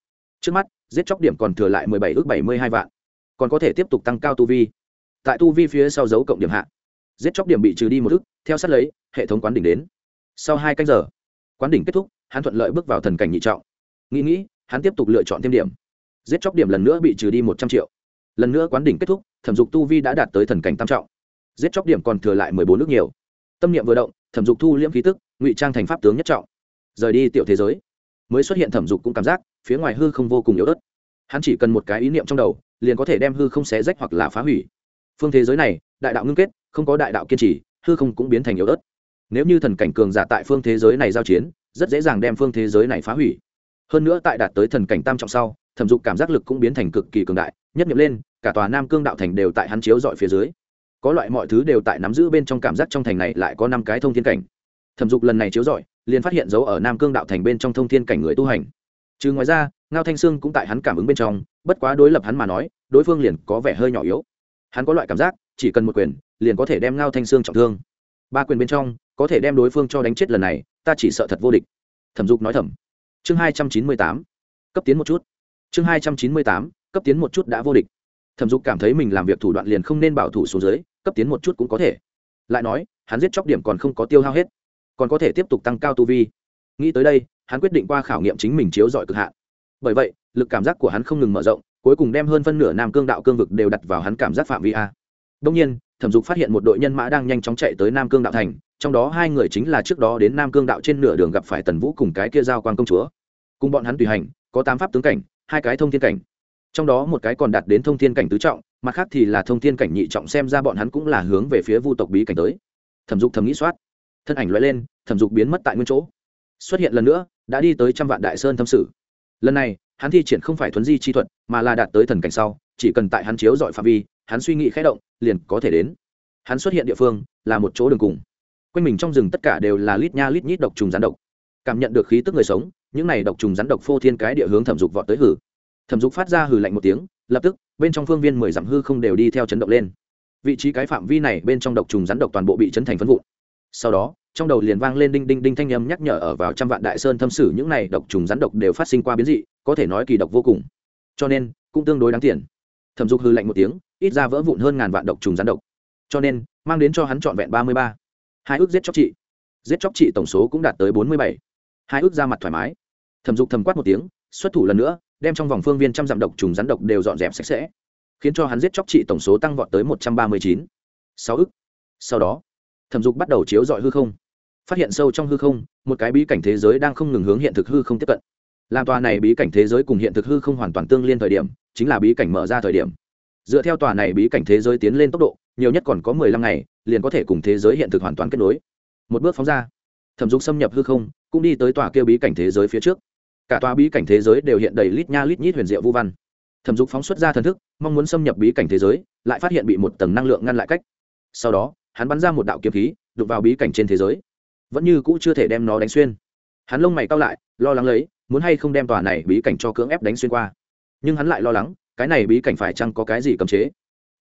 Trước mắt, giết chóc điểm còn thừa lại mười bảy ước bảy mươi hai vạn. Còn có thể tiếp tục tăng cao tu vi. Tại tu vi phía sau dấu cộng điểm hạ, giết chóc điểm bị trừ đi một ước, theo sát lấy, hệ thống quán đỉnh đến. Sau hai canh giờ quán đỉnh kết thúc, hắn thuận lợi bước vào thần cảnh nhị trọng. Nghĩ nghĩ, hắn tiếp tục lựa chọn thêm điểm. Giết chóc điểm lần nữa bị trừ đi một trăm triệu. Lần nữa quán đỉnh kết thúc, thẩm dục tu vi đã đạt tới thần cảnh tam trọng. Giết chóc điểm còn thừa lại mười bốn nước nhiều. Tâm niệm vừa động, thẩm dục thu liễm khí tức, ngụy trang thành pháp tướng nhất trọng. Rời đi tiểu thế giới, mới xuất hiện thẩm dục cũng cảm giác, phía ngoài hư không vô cùng yếu ớt. Hắn chỉ cần một cái ý niệm trong đầu, liền có thể đem hư không xé rách hoặc là phá hủy. Phương thế giới này, đại đạo ngưng kết, không có đại đạo kiên trì, hư không cũng biến thành yếu ớt nếu như thần cảnh cường giả tại phương thế giới này giao chiến, rất dễ dàng đem phương thế giới này phá hủy. Hơn nữa tại đạt tới thần cảnh tam trọng sau, thẩm dục cảm giác lực cũng biến thành cực kỳ cường đại, nhất nghiệm lên, cả tòa nam cương đạo thành đều tại hắn chiếu dọi phía dưới. Có loại mọi thứ đều tại nắm giữ bên trong cảm giác trong thành này lại có năm cái thông thiên cảnh. Thẩm dục lần này chiếu dọi, liền phát hiện dấu ở nam cương đạo thành bên trong thông thiên cảnh người tu hành. Trừ ngoài ra, ngao thanh sương cũng tại hắn cảm ứng bên trong, bất quá đối lập hắn mà nói, đối phương liền có vẻ hơi nhỏ yếu. Hắn có loại cảm giác, chỉ cần một quyền, liền có thể đem ngao thanh sương trọng thương. Ba quyền bên trong có thể đem đối phương cho đánh chết lần này, ta chỉ sợ thật vô địch. Thẩm dục nói thầm. Chương hai trăm chín mươi tám, cấp tiến một chút. Chương hai trăm chín mươi tám, cấp tiến một chút đã vô địch. Thẩm dục cảm thấy mình làm việc thủ đoạn liền không nên bảo thủ xuống dưới, cấp tiến một chút cũng có thể. Lại nói, hắn giết chóc điểm còn không có tiêu hao hết, còn có thể tiếp tục tăng cao tu vi. Nghĩ tới đây, hắn quyết định qua khảo nghiệm chính mình chiếu giỏi cực hạn. Bởi vậy, lực cảm giác của hắn không ngừng mở rộng, cuối cùng đem hơn phân nửa nam cương đạo cương vực đều đặt vào hắn cảm giác phạm vi a. Đông nhiên thẩm dục phát hiện một đội nhân mã đang nhanh chóng chạy tới nam cương đạo thành, trong đó hai người chính là trước đó đến nam cương đạo trên nửa đường gặp phải tần vũ cùng cái kia giao quan công chúa. Cùng bọn hắn tùy hành, có tám pháp tướng cảnh, hai cái thông thiên cảnh. Trong đó một cái còn đạt đến thông thiên cảnh tứ trọng, mặt khác thì là thông thiên cảnh nhị trọng, xem ra bọn hắn cũng là hướng về phía vu tộc bí cảnh tới. Thẩm dục thầm nghĩ soát. Thân ảnh loại lên, thẩm dục biến mất tại nguyên chỗ. Xuất hiện lần nữa, đã đi tới trăm vạn đại sơn thâm sử. Lần này, hắn thi triển không phải thuấn di chi thuật, mà là đạt tới thần cảnh sau chỉ cần tại hắn chiếu dọi phạm vi, hắn suy nghĩ khẽ động, liền có thể đến. Hắn xuất hiện địa phương, là một chỗ đường cùng. Quanh mình trong rừng tất cả đều là lít nha lít nhít độc trùng rắn độc. Cảm nhận được khí tức người sống, những này độc trùng rắn độc phô thiên cái địa hướng thẩm dục vọt tới hử. Thẩm dục phát ra hử lạnh một tiếng, lập tức, bên trong phương viên mười dặm hư không đều đi theo chấn động lên. Vị trí cái phạm vi này bên trong độc trùng rắn độc toàn bộ bị chấn thành phân vụn. Sau đó, trong đầu liền vang lên đinh đinh đinh thanh âm nhắc nhở ở vào trăm vạn đại sơn thâm sử, những này độc trùng rắn độc đều phát sinh qua biến dị, có thể nói kỳ độc vô cùng. Cho nên, cũng tương đối đáng tiền thẩm dục hư lạnh một tiếng, ít ra vỡ vụn hơn ngàn vạn độc trùng rắn độc. Cho nên, mang đến cho hắn trọn vẹn ba mươi ba. Hai ước giết chóc trị. Giết chóc trị tổng số cũng đạt tới bốn mươi bảy. Hai ước ra mặt thoải mái. Thẩm dục thầm quát một tiếng, xuất thủ lần nữa, đem trong vòng phương viên trăm dặm độc trùng rắn độc đều dọn dẹp sạch sẽ, khiến cho hắn giết chóc trị tổng số tăng vọt tới một trăm ba mươi chín. Sáu ức. sau đó, thẩm dục bắt đầu chiếu dọi hư không. Phát hiện sâu trong hư không, một cái bí cảnh thế giới đang không ngừng hướng hiện thực hư không tiếp cận. Làm tòa này bí cảnh thế giới cùng hiện thực hư không hoàn toàn tương liên thời điểm chính là bí cảnh mở ra thời điểm. Dựa theo tòa này bí cảnh thế giới tiến lên tốc độ, nhiều nhất còn có mười lăm ngày, liền có thể cùng thế giới hiện thực hoàn toàn kết nối. Một bước phóng ra. Thẩm dục xâm nhập hư không, cũng đi tới tòa kêu bí cảnh thế giới phía trước. Cả tòa bí cảnh thế giới đều hiện đầy lít nha lít nhít huyền diệu vu văn. Thẩm dục phóng xuất ra thần thức, mong muốn xâm nhập bí cảnh thế giới, lại phát hiện bị một tầng năng lượng ngăn lại cách. Sau đó, hắn bắn ra một đạo kiếm khí đục vào bí cảnh trên thế giới. Vẫn như cũ chưa thể đem nó đánh xuyên. Hắn lông mày cao lại, lo lắng lấy, muốn hay không đem tòa này bí cảnh cho cưỡng ép đánh xuyên qua nhưng hắn lại lo lắng, cái này bí cảnh phải chăng có cái gì cấm chế?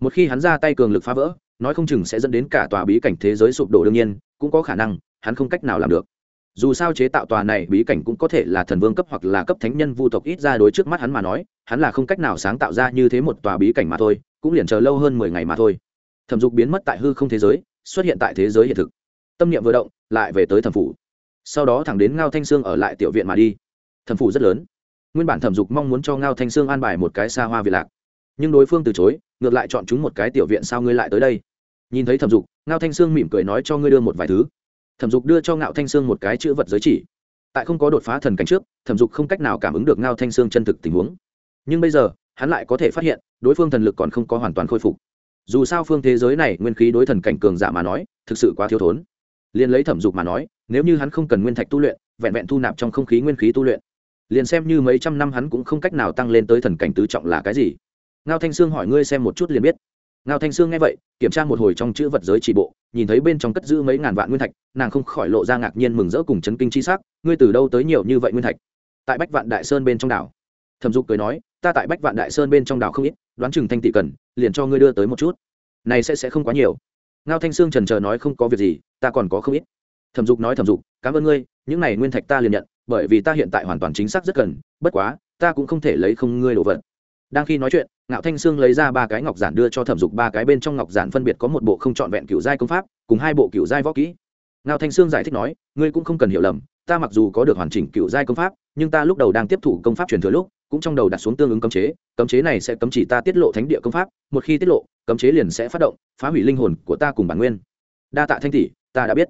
Một khi hắn ra tay cường lực phá vỡ, nói không chừng sẽ dẫn đến cả tòa bí cảnh thế giới sụp đổ đương nhiên, cũng có khả năng, hắn không cách nào làm được. Dù sao chế tạo tòa này bí cảnh cũng có thể là thần vương cấp hoặc là cấp thánh nhân vu tộc ít ra đối trước mắt hắn mà nói, hắn là không cách nào sáng tạo ra như thế một tòa bí cảnh mà thôi, cũng liền chờ lâu hơn mười ngày mà thôi. Thẩm dục biến mất tại hư không thế giới, xuất hiện tại thế giới hiện thực. Tâm niệm vừa động, lại về tới thẩm phủ. Sau đó thẳng đến ngao thanh sương ở lại tiểu viện mà đi. Thẩm phủ rất lớn nguyên bản thẩm dục mong muốn cho ngao thanh sương an bài một cái xa hoa viện lạc. Nhưng đối phương từ chối, ngược lại chọn chúng một cái tiểu viện sao ngươi lại tới đây? Nhìn thấy thẩm dục, ngao thanh sương mỉm cười nói cho ngươi đưa một vài thứ. Thẩm dục đưa cho ngạo thanh sương một cái chữ vật giới chỉ. Tại không có đột phá thần cảnh trước, thẩm dục không cách nào cảm ứng được ngao thanh sương chân thực tình huống. Nhưng bây giờ, hắn lại có thể phát hiện, đối phương thần lực còn không có hoàn toàn khôi phục. Dù sao phương thế giới này nguyên khí đối thần cảnh cường giả mà nói, thực sự quá thiếu thốn. Liền lấy thẩm dục mà nói, nếu như hắn không cần nguyên thạch tu luyện, vẹn vẹn thu nạp trong không khí nguyên khí tu luyện liền xem như mấy trăm năm hắn cũng không cách nào tăng lên tới thần cảnh tứ trọng là cái gì. Ngao thanh sương hỏi ngươi xem một chút liền biết. Ngao thanh sương nghe vậy, kiểm tra một hồi trong chữ vật giới chỉ bộ, nhìn thấy bên trong cất giữ mấy ngàn vạn nguyên thạch, nàng không khỏi lộ ra ngạc nhiên mừng rỡ cùng chấn kinh chi s c ngươi từ đâu tới nhiều như vậy nguyên thạch? Tại bách vạn đại sơn bên trong đảo. Thẩm dục cười nói, ta tại bách vạn đại sơn bên trong đảo không ít, đoán chừng thanh tỷ cần, liền cho ngươi đưa tới một chút. Này sẽ sẽ không quá nhiều. Ngao thanh sương trần chờ nói không có việc gì, ta còn có không ít. Thẩm dục nói thẩm dục, cảm ơn ngươi, những này nguyên thạch ta liền nhận bởi vì ta hiện tại hoàn toàn chính xác rất cần bất quá, ta cũng không thể lấy không ngươi đồ vật. Đang khi nói chuyện, ngạo thanh sương lấy ra ba cái ngọc giản đưa cho thẩm dục, ba cái bên trong ngọc giản phân biệt có một bộ không trọn vẹn cựu giai công pháp, cùng hai bộ cựu giai võ kỹ. Ngạo thanh sương giải thích nói, ngươi cũng không cần hiểu lầm, ta mặc dù có được hoàn chỉnh cựu giai công pháp, nhưng ta lúc đầu đang tiếp thủ công pháp truyền thừa lúc, cũng trong đầu đặt xuống tương ứng cấm chế cấm chế này sẽ cấm chỉ ta tiết lộ thánh địa công pháp, một khi tiết lộ, cấm chế liền sẽ phát động, phá hủy linh hồn của ta cùng bản nguyên. Đa tạ thanh tỷ, ta đã biết.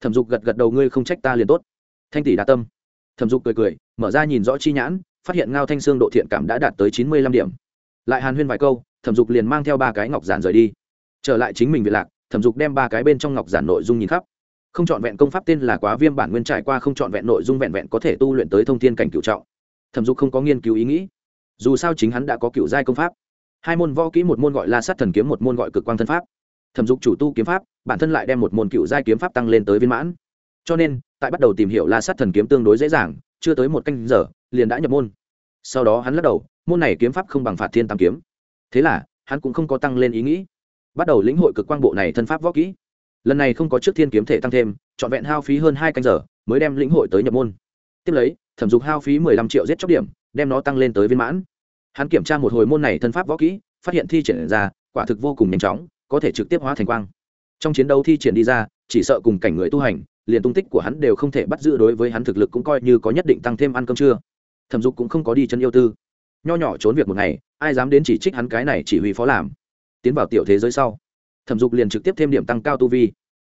Thẩm dục gật gật đầu, ngươi không trách ta liền tốt. Thanh tỷ đa tâm thẩm dục cười cười, mở ra nhìn rõ chi nhãn, phát hiện ngao thanh sương độ thiện cảm đã đạt tới chín mươi lăm điểm. Lại hàn huyên vài câu, thẩm dục liền mang theo ba cái ngọc giản rời đi. Trở lại chính mình viện lạc, thẩm dục đem ba cái bên trong ngọc giản nội dung nhìn khắp. Không c h ọ n vẹn công pháp tên là quá viêm bản nguyên trải qua không c h ọ n vẹn nội dung vẹn vẹn có thể tu luyện tới thông thiên cảnh cựu trọng. Thẩm dục không có nghiên cứu ý nghĩ. Dù sao chính hắn đã có cựu giai công pháp. Hai môn võ kỹ một môn gọi là sát thần kiếm, một môn gọi cực quang thân pháp. Thẩm dục chủ tu kiếm pháp, bản thân lại đem một môn cựu giai kiếm pháp tăng lên tới viên mãn. Cho nên tại bắt đầu tìm hiểu la sát thần kiếm tương đối dễ dàng, chưa tới một canh giờ, liền đã nhập môn. Sau đó hắn lắc đầu, môn này kiếm pháp không bằng phạt thiên tam kiếm. Thế là, hắn cũng không có tăng lên ý nghĩ. Bắt đầu lĩnh hội cực quang bộ này thân pháp võ kỹ. Lần này không có trước thiên kiếm thể tăng thêm, trọn vẹn hao phí hơn hai canh giờ, mới đem lĩnh hội tới nhập môn. Tiếp lấy, thẩm dục hao phí mười lăm triệu giết chóc điểm, đem nó tăng lên tới viên mãn. Hắn kiểm tra một hồi môn này thân pháp võ kỹ, phát hiện thi triển ra, quả thực vô cùng nhanh chóng, có thể trực tiếp hóa thành quang. Trong chiến đấu thi triển đi ra, chỉ sợ cùng cảnh người tu hành liền tung tích của hắn đều không thể bắt giữ đối với hắn thực lực cũng coi như có nhất định tăng thêm ăn cơm trưa. Thẩm dục cũng không có đi chân yêu tư. Nho nhỏ trốn việc một ngày, ai dám đến chỉ trích hắn cái này chỉ huy phó làm? Tiến vào tiểu thế giới sau, thẩm dục liền trực tiếp thêm điểm tăng cao tu vi.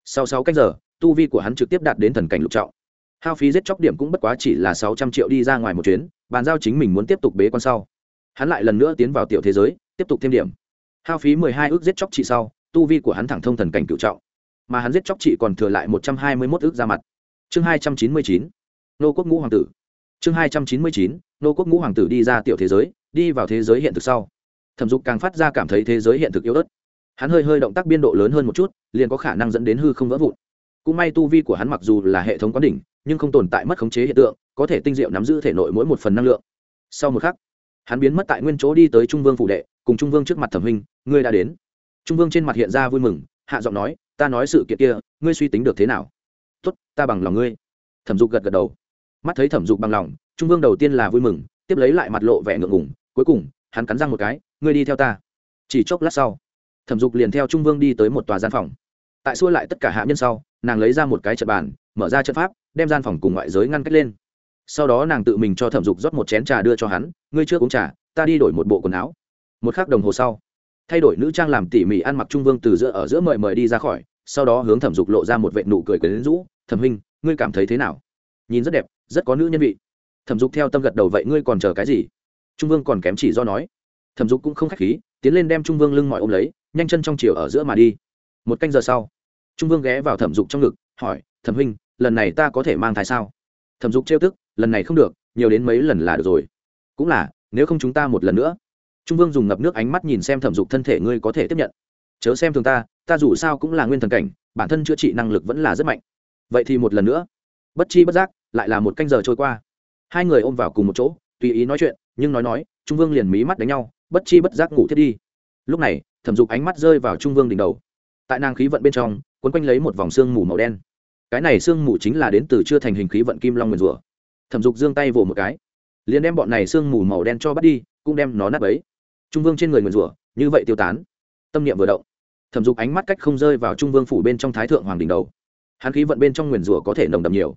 Sau sáu cách giờ, tu vi của hắn trực tiếp đạt đến thần cảnh lục trọng. Hao phí giết chóc điểm cũng bất quá chỉ là sáu trăm triệu đi ra ngoài một chuyến, bàn giao chính mình muốn tiếp tục bế quan sau. Hắn lại lần nữa tiến vào tiểu thế giới, tiếp tục thêm điểm. Hao phí mười hai ước giết chóc trị sau, tu vi của hắn thẳng thông thần cảnh cựu trọng mà hắn giết chóc chị còn thừa lại một trăm hai mươi mốt ước ra mặt. Chương hai trăm chín mươi chín, nô quốc ngũ hoàng tử. Chương hai trăm chín mươi chín, nô quốc ngũ hoàng tử đi ra tiểu thế giới, đi vào thế giới hiện thực sau. Thẩm dục càng phát ra cảm thấy thế giới hiện thực yếu ớt. Hắn hơi hơi động tác biên độ lớn hơn một chút, liền có khả năng dẫn đến hư không vỡ vụn. Cũng may tu vi của hắn mặc dù là hệ thống quán đỉnh, nhưng không tồn tại mất khống chế hiện tượng, có thể tinh diệu nắm giữ thể nội mỗi một phần năng lượng. Sau một khắc, hắn biến mất tại nguyên chỗ đi tới trung vương phủ đệ, cùng trung vương trước mặt thẩm huynh, ngươi đã đến. Trung vương trên mặt hiện ra vui mừng, hạ giọng nói ta nói sự kiện kia, ngươi suy tính được thế nào? Tốt, ta bằng lòng ngươi. Thẩm dục gật gật đầu. Mắt thấy thẩm dục bằng lòng, trung vương đầu tiên là vui mừng, tiếp lấy lại mặt lộ vẻ ngượng ngùng, cuối cùng, hắn cắn răng một cái, ngươi đi theo ta. Chỉ chốc lát sau, thẩm dục liền theo trung vương đi tới một tòa gian phòng. Tại xua lại tất cả hạ nhân sau, nàng lấy ra một cái trận bàn, mở ra trận pháp, đem gian phòng cùng ngoại giới ngăn cách lên. Sau đó nàng tự mình cho thẩm dục rót một chén trà đưa cho hắn, ngươi chưa uống trà, ta đi đổi một bộ quần áo. Một k h ắ c đồng hồ sau, thay đổi nữ trang làm tỉ mỉ ăn mặc trung vương từ giữa ở giữa mời mời đi ra khỏi sau đó hướng thẩm dục lộ ra một vệ nụ cười quyến rũ, thẩm huynh, ngươi cảm thấy thế nào? Nhìn rất đẹp, rất có nữ nhân vị. Thẩm dục theo tâm gật đầu, vậy ngươi còn chờ cái gì? Trung vương còn kém chỉ do nói. Thẩm dục cũng không k h á c h khí, tiến lên đem trung vương lưng mọi ôm lấy, nhanh chân trong chiều ở giữa mà đi. Một canh giờ sau, trung vương ghé vào thẩm dục trong ngực, hỏi, thẩm huynh, lần này ta có thể mang thai sao? Thẩm dục trêu tức, lần này không được, nhiều đến mấy lần là được rồi. Cũng là, nếu không chúng ta một lần nữa. Trung vương dùng ngập nước ánh mắt nhìn xem thẩm dục thân thể, ngươi có thể tiếp nhận. Chớ xem thường ta ta dù sao cũng là nguyên thần cảnh, bản thân chữa trị năng lực vẫn là rất mạnh. Vậy thì một lần nữa. Bất chi bất giác, lại là một canh giờ trôi qua. Hai người ôm vào cùng một chỗ, tùy ý nói chuyện, nhưng nói nói, trung vương liền mí mắt đánh nhau, bất chi bất giác ngủ thiết đi. Lúc này, thẩm dục ánh mắt rơi vào trung vương đỉnh đầu. Tại nàng khí vận bên trong quấn quanh lấy một vòng xương mù màu đen. Cái này xương mù chính là đến từ chưa thành hình khí vận kim long nguyền rủa. Thẩm dục giương tay vỗ một cái. Liền đem bọn này xương mù màu đen cho bắt đi, cũng đem nó nắp ấy trung vương trên người nguyền rủa, như vậy tiêu tán. Tâm niệm vừa động thẩm dục ánh mắt cách không rơi vào trung vương phủ bên trong thái thượng hoàng đỉnh đầu. Hắn khí vận bên trong nguyền rủa có thể nồng đậm nhiều.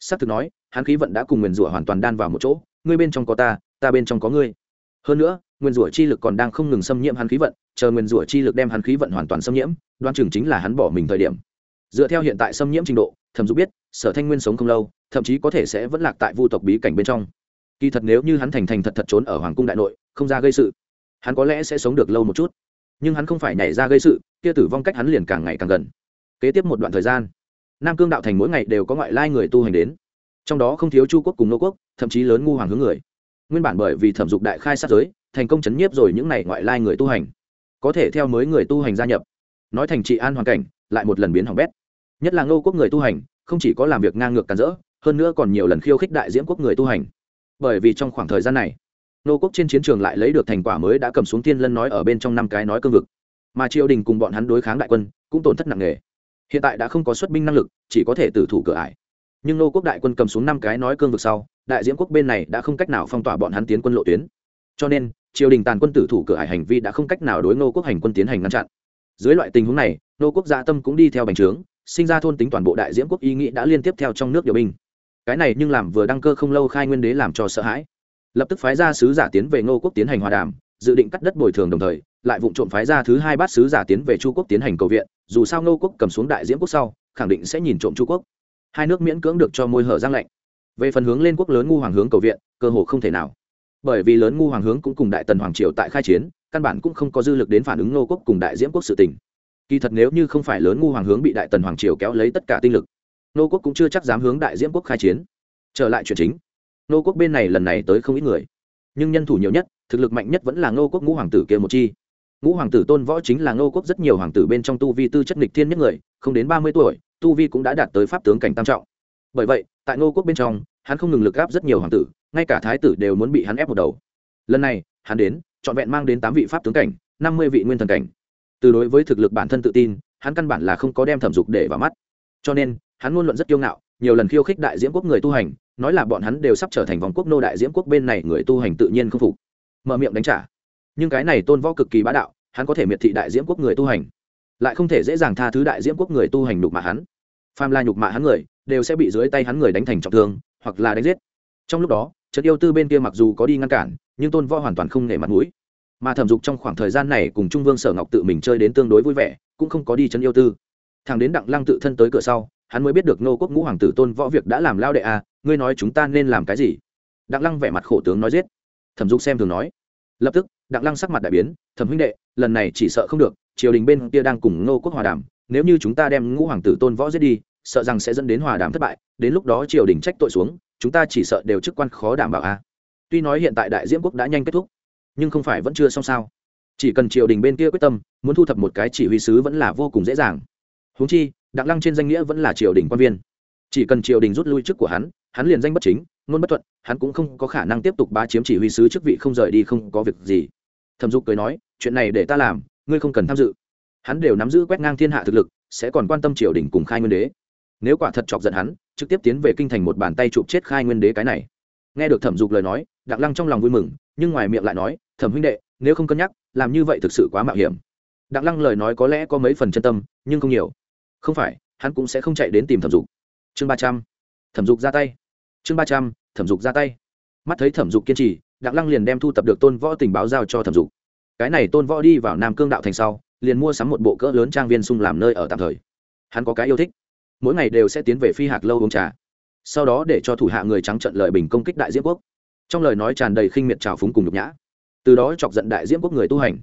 S ắ c thực nói, hắn khí vận đã cùng nguyền rủa hoàn toàn đan vào một chỗ, ngươi bên trong có ta ta bên trong có ngươi. Hơn nữa nguyên rủa chi lực còn đang không ngừng xâm nhiễm hắn khí vận, chờ nguyên rủa chi lực đem hắn khí vận hoàn toàn xâm nhiễm, đoan chừng chính là hắn bỏ mình thời điểm. Dựa theo hiện tại xâm nhiễm trình độ, thẩm dục biết, sở thanh nguyên sống không lâu, thậm chí có thể sẽ vẫn lạc tại vu tộc bí cảnh bên trong. Kỳ thật nếu như hắn thành thành thật thật trốn ở hoàng cung đại nội, không ra gây sự, hắn có lẽ sẽ sống được lâu một chút nhưng hắn không phải nhảy ra gây sự, kia tử vong cách hắn liền càng ngày càng gần. Kế tiếp một đoạn thời gian, nam cương đạo thành mỗi ngày đều có ngoại lai người tu hành đến. Trong đó không thiếu chu quốc cùng nô quốc, thậm chí lớn ngu hoàng hướng người. Nguyên bản bởi vì thẩm dục đại khai sát giới, thành công chấn nhiếp rồi những n à y ngoại lai người tu hành. Có thể theo mới người tu hành gia nhập. Nói thành trị an hoàn cảnh, lại một lần biến hỏng bét. Nhất là ngô quốc người tu hành, không chỉ có làm việc ngang ngược càn rỡ, hơn nữa còn nhiều lần khiêu khích đại diễm quốc người tu hành. Bởi vì trong khoảng thời gian này nô quốc trên chiến trường lại lấy được thành quả mới đã cầm xuống tiên lân nói ở bên trong năm cái nói cương vực. Mà triều đình cùng bọn hắn đối kháng đại quân, cũng tổn thất nặng nề. Hiện tại đã không có xuất binh năng lực, chỉ có thể tử thủ cửa ải. Nhưng nô quốc đại quân cầm xuống năm cái nói cương vực sau, đại diễm quốc bên này đã không cách nào phong tỏa bọn hắn tiến quân lộ tuyến. Cho nên, triều đình tàn quân tử thủ cửa ải hành vi đã không cách nào đối nô quốc hành quân tiến hành ngăn chặn. Dưới loại tình huống này, nô quốc gia tâm cũng đi theo bành trướng, sinh ra thôn tính toàn bộ đại diễm quốc ý nghĩ đã liên tiếp theo trong nước điều binh. Cái này nhưng làm vừa đăng cơ không lâu khai nguyên đế làm cho sợ hãi lập tức phái ra sứ giả tiến về ngô quốc tiến hành hòa đàm, dự định cắt đất bồi thường đồng thời, lại vụ trộm phái ra thứ hai bát sứ giả tiến về chu quốc tiến hành cầu viện, dù sao ngô quốc cầm xuống đại diễm quốc sau, khẳng định sẽ nhìn trộm chu quốc. Hai nước miễn cưỡng được cho môi hở giang lạnh. Về phần hướng lên quốc lớn ngu hoàng hướng cầu viện, cơ hồ không thể nào. Bởi vì lớn ngu hoàng hướng cũng cùng đại tần hoàng triều tại khai chiến, căn bản cũng không có dư lực đến phản ứng ngô quốc cùng đại diễm quốc sự tình. Kỳ thật nếu như không phải lớn ngu hoàng hướng bị đại tần hoàng triều kéo lấy tất cả tinh lực, Ngô quốc cũng chưa chắc dám hướng đại diễm quốc khai chiến. Trở lại chuyện chính nô quốc bên này lần này tới không ít người. Nhưng nhân thủ nhiều nhất, thực lực mạnh nhất vẫn là ngô quốc ngũ hoàng tử kia một chi. Ngũ hoàng tử tôn võ chính là ngô quốc rất nhiều hoàng tử bên trong tu vi tư chất nghịch thiên nhất người, không đến ba mươi tuổi, tu vi cũng đã đạt tới pháp tướng cảnh tam trọng. Bởi vậy, tại ngô quốc bên trong, hắn không ngừng lực gáp rất nhiều hoàng tử, ngay cả thái tử đều muốn bị hắn ép một đầu. Lần này, hắn đến, trọn vẹn mang đến tám vị pháp tướng cảnh, năm mươi vị nguyên thần cảnh. Từ đối với thực lực bản thân tự tin, hắn căn bản là không có đem thẩm dục để vào mắt. Cho nên, hắn luôn luận rất kiêu ngạo, nhiều lần khiêu khích đại diễm quốc người tu hành nói là bọn hắn đều sắp trở thành vòng quốc nô đại diễm quốc bên này người tu hành tự nhiên không phục. Mở miệng đánh trả. Nhưng cái này tôn võ cực kỳ bá đạo, hắn có thể miệt thị đại diễm quốc người tu hành, lại không thể dễ dàng tha thứ đại diễm quốc người tu hành nhục mạ hắn. Phàm la nhục mạ hắn người, đều sẽ bị dưới tay hắn người đánh thành trọng thương, hoặc là đánh giết. Trong lúc đó trận yêu tư bên kia mặc dù có đi ngăn cản, nhưng tôn võ hoàn toàn không nể mặt mũi. Mà thẩm dục trong khoảng thời gian này cùng trung vương sở ngọc tự mình chơi đến tương đối vui vẻ, cũng không có đi chân yêu tư. Thằng đến đặng lăng tự thân tới cửa sau, hắn mới biết được nô quốc ngũ hoàng tử tôn võ việc đã làm lao đệ à ngươi nói chúng ta nên làm cái gì? Đặng lăng vẻ mặt khổ tướng nói giết. Thẩm dục xem thường nói. Lập tức, đặng lăng sắc mặt đại biến, thẩm huynh đệ, lần này chỉ sợ không được, triều đình bên kia đang cùng Ngô quốc hòa đàm, nếu như chúng ta đem ngũ hoàng tử tôn võ giết đi, sợ rằng sẽ dẫn đến hòa đàm thất bại, đến lúc đó triều đình trách tội xuống, chúng ta chỉ sợ đều chức quan khó đảm bảo a. À. tuy nói hiện tại đại diễm quốc đã nhanh kết thúc, nhưng không phải vẫn chưa xong sao. Chỉ cần triều đình bên kia quyết tâm, muốn thu thập một cái chỉ huy sứ vẫn là vô cùng dễ dàng. Húng chi, đặng lăng trên danh nghĩa vẫn là triều đình quan viên. Chỉ cần triều đình rút lui chức của hắn hắn liền danh bất chính, ngôn bất thuận, hắn cũng không có khả năng tiếp tục bá chiếm chỉ huy sứ chức vị không rời đi, không có việc gì. Thẩm dục cười nói, chuyện này để ta làm, ngươi không cần tham dự. Hắn đều nắm giữ quét ngang thiên hạ thực lực, sẽ còn quan tâm triều đình cùng khai nguyên đế. Nếu quả thật chọc giận hắn, trực tiếp tiến về kinh thành một bàn tay chụp chết khai nguyên đế cái này. Nghe được thẩm dục lời nói, đặng lăng trong lòng vui mừng, nhưng ngoài miệng lại nói, thẩm huynh đệ, nếu không cân nhắc, làm như vậy thực sự quá mạo hiểm. Đặng lăng lời nói có lẽ có mấy phần chân tâm, nhưng không nhiều. Không phải, hắn cũng sẽ không chạy đến tìm thẩm dục. Chương ba trăm thẩm dục ra tay. Chương ba trăm, thẩm dục ra tay. Mắt thấy thẩm dục kiên trì, đặng lăng liền đem thu tập được tôn võ tình báo giao cho thẩm dục. Cái này tôn võ đi vào nam cương đạo thành sau, liền mua sắm một bộ cỡ lớn trang viên sung làm nơi ở tạm thời. Hắn có cái yêu thích. Mỗi ngày đều sẽ tiến về phi hạc lâu uống trà. Sau đó để cho thủ hạ người trắng trận lợi bình công kích đại diễm quốc. Trong lời nói tràn đầy khinh miệt trào phúng cùng nhục nhã. Từ đó chọc giận đại diễm quốc người tu hành.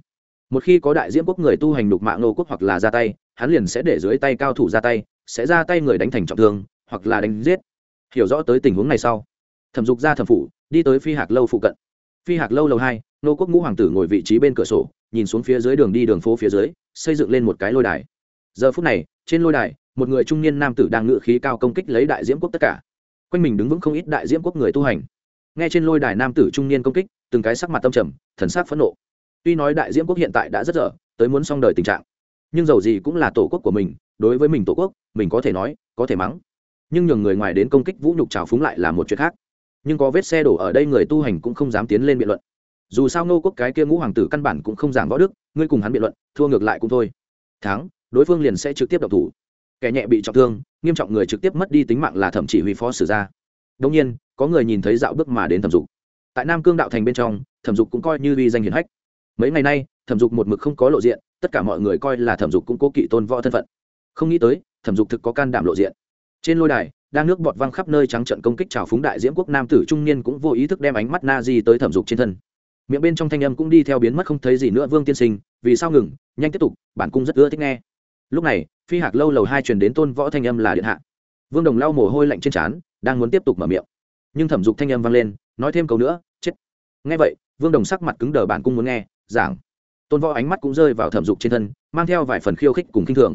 Một khi có đại diễm quốc người tu hành đục mạng nô quốc hoặc là ra tay, hắn liền sẽ để dưới tay cao thủ ra tay, sẽ ra tay người đánh thành trọng thương, hoặc là đánh giết hiểu rõ tới tình huống này sau, thẩm dục ra thẩm phủ, đi tới phi hạc lâu phụ cận. Phi hạc lâu lầu hai, nô quốc ngũ hoàng tử ngồi vị trí bên cửa sổ, nhìn xuống phía dưới đường đi đường phố phía dưới, xây dựng lên một cái lôi đài. Giờ phút này, trên lôi đài, một người trung niên nam tử đang ngự khí cao công kích lấy đại diễm quốc tất cả. Quanh mình đứng vững không ít đại diễm quốc người tu hành. Nghe trên lôi đài nam tử trung niên công kích, từng cái sắc mặt tâm trầm, thần sắc phẫn nộ. Tuy nói đại diễm quốc hiện tại đã rất dở, tới muốn xong đời tình trạng, nhưng dầu gì cũng là tổ quốc của mình, đối với mình tổ quốc, mình có thể nói, có thể mắng nhưng nhường người ngoài đến công kích vũ nhục trào phúng lại là một chuyện khác. Nhưng có vết xe đổ ở đây người tu hành cũng không dám tiến lên biện luận. Dù sao nô quốc cái kia ngũ hoàng tử căn bản cũng không giảng võ đức, ngươi cùng hắn biện luận, thua ngược lại cũng thôi. Thắng, đối phương liền sẽ trực tiếp độc thủ. Kẻ nhẹ bị trọng thương, nghiêm trọng người trực tiếp mất đi tính mạng là thẩm chỉ huy phó sử gia. đông nhiên, có người nhìn thấy dạo bước mà đến thẩm dục. Tại nam cương đạo thành bên trong, thẩm dục cũng coi như uy danh hiển hách. Mấy ngày nay, thẩm dục một mực không có lộ diện, tất cả mọi người coi là thẩm dục cũng cố kỵ tôn võ thân phận. Không nghĩ tới, thẩm dục thực có can đảm lộ diện trên lôi đài, đang nước bọt văng khắp nơi trắng trận công kích trào phúng đại diễm quốc nam tử trung niên cũng vô ý thức đem ánh mắt na di tới thẩm dục trên thân. Miệng bên trong thanh âm cũng đi theo biến mất không thấy gì nữa vương tiên sinh, vì sao ngừng? Nhanh tiếp tục, bản cung rất ưa thích nghe. Lúc này, phi hạc lâu lầu hai truyền đến tôn võ thanh âm là điện hạ. Vương đồng lau mồ hôi lạnh trên trán, đang muốn tiếp tục mở miệng. Nhưng thẩm dục thanh âm vang lên, nói thêm câu nữa, chết. Nghe vậy, vương đồng sắc mặt cứng đờ bản cung muốn nghe, giảng. Tôn võ ánh mắt cũng rơi vào thẩm dục trên thân, mang theo vài phần khiêu khích cùng k i n h thường.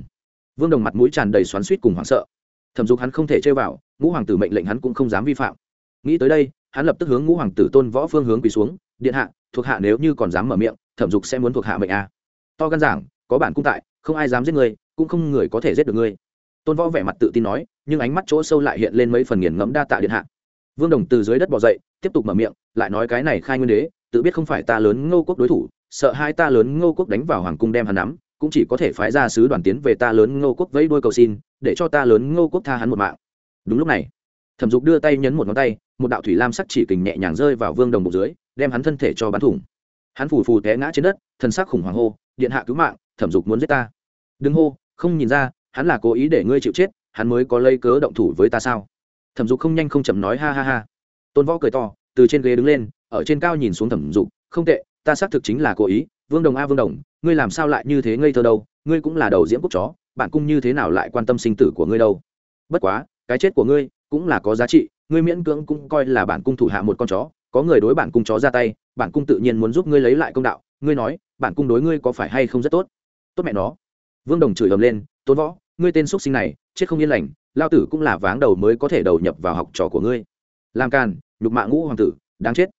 Vương đồng mặt mũi tràn đầy xoắn suýt cùng hoảng sợ thẩm dục hắn không thể chơi vào ngũ hoàng tử mệnh lệnh hắn cũng không dám vi phạm. Nghĩ tới đây hắn lập tức hướng ngũ hoàng tử tôn võ phương hướng quỳ xuống điện hạ thuộc hạ nếu như còn dám mở miệng thẩm dục sẽ muốn thuộc hạ mệnh a. To gan giảng có bản cung tại không ai dám giết người, cũng không người có thể giết được ngươi. Tôn võ vẻ mặt tự tin nói nhưng ánh mắt chỗ sâu lại hiện lên mấy phần nghiền ngẫm đa tạ điện hạ. Vương đồng từ dưới đất bỏ dậy tiếp tục mở miệng lại nói cái này khai nguyên đế tự biết không phải ta lớn ngô quốc đối thủ sợ hai ta lớn ngô quốc đánh vào hoàng cung đem hắn nắm cũng chỉ có thể phái ra sứ đoàn tiến về ta lớn ngô quốc vẫy đôi cầu xin để cho ta lớn ngô quốc tha hắn một mạng. Đúng lúc này, thẩm dục đưa tay nhấn một ngón tay, một đạo thủy lam sắc chỉ kình nhẹ nhàng rơi vào vương đồng bụng dưới, đem hắn thân thể cho bắn thủng. Hắn phù phù té ngã trên đất thân sắc khủng hoảng hô, điện hạ cứu mạng, thẩm dục muốn giết ta. Đừng hô, không nhìn ra, hắn là cố ý để ngươi chịu chết, hắn mới có lây cớ động thủ với ta sao? Thẩm dục không nhanh không chậm nói ha ha ha. Tôn võ cười to, từ trên ghế đứng lên, ở trên cao nhìn xuống thẩm dục, không tệ, ta xác thực chính là cố ý, vương đồng a vương đồng, ngươi làm sao lại như thế ngây thơ đâu, ngươi cũng là đầu diễn quốc chó bạn cung như thế nào lại quan tâm sinh tử của ngươi đâu? Bất quá, cái chết của ngươi cũng là có giá trị, ngươi miễn cưỡng cũng coi là bản cung thủ hạ một con chó, có người đối bản cung chó ra tay, bản cung tự nhiên muốn giúp ngươi lấy lại công đạo, ngươi nói, bản cung đối ngươi có phải hay không rất tốt? Tốt mẹ nó. Vương đồng chửi ầm lên, tôn võ, ngươi tên x sinh này, chết không yên lành, lao tử cũng là váng đầu mới có thể đầu nhập vào học trò của ngươi. Làm càn, nhục mạ ngũ hoàng tử, đáng chết.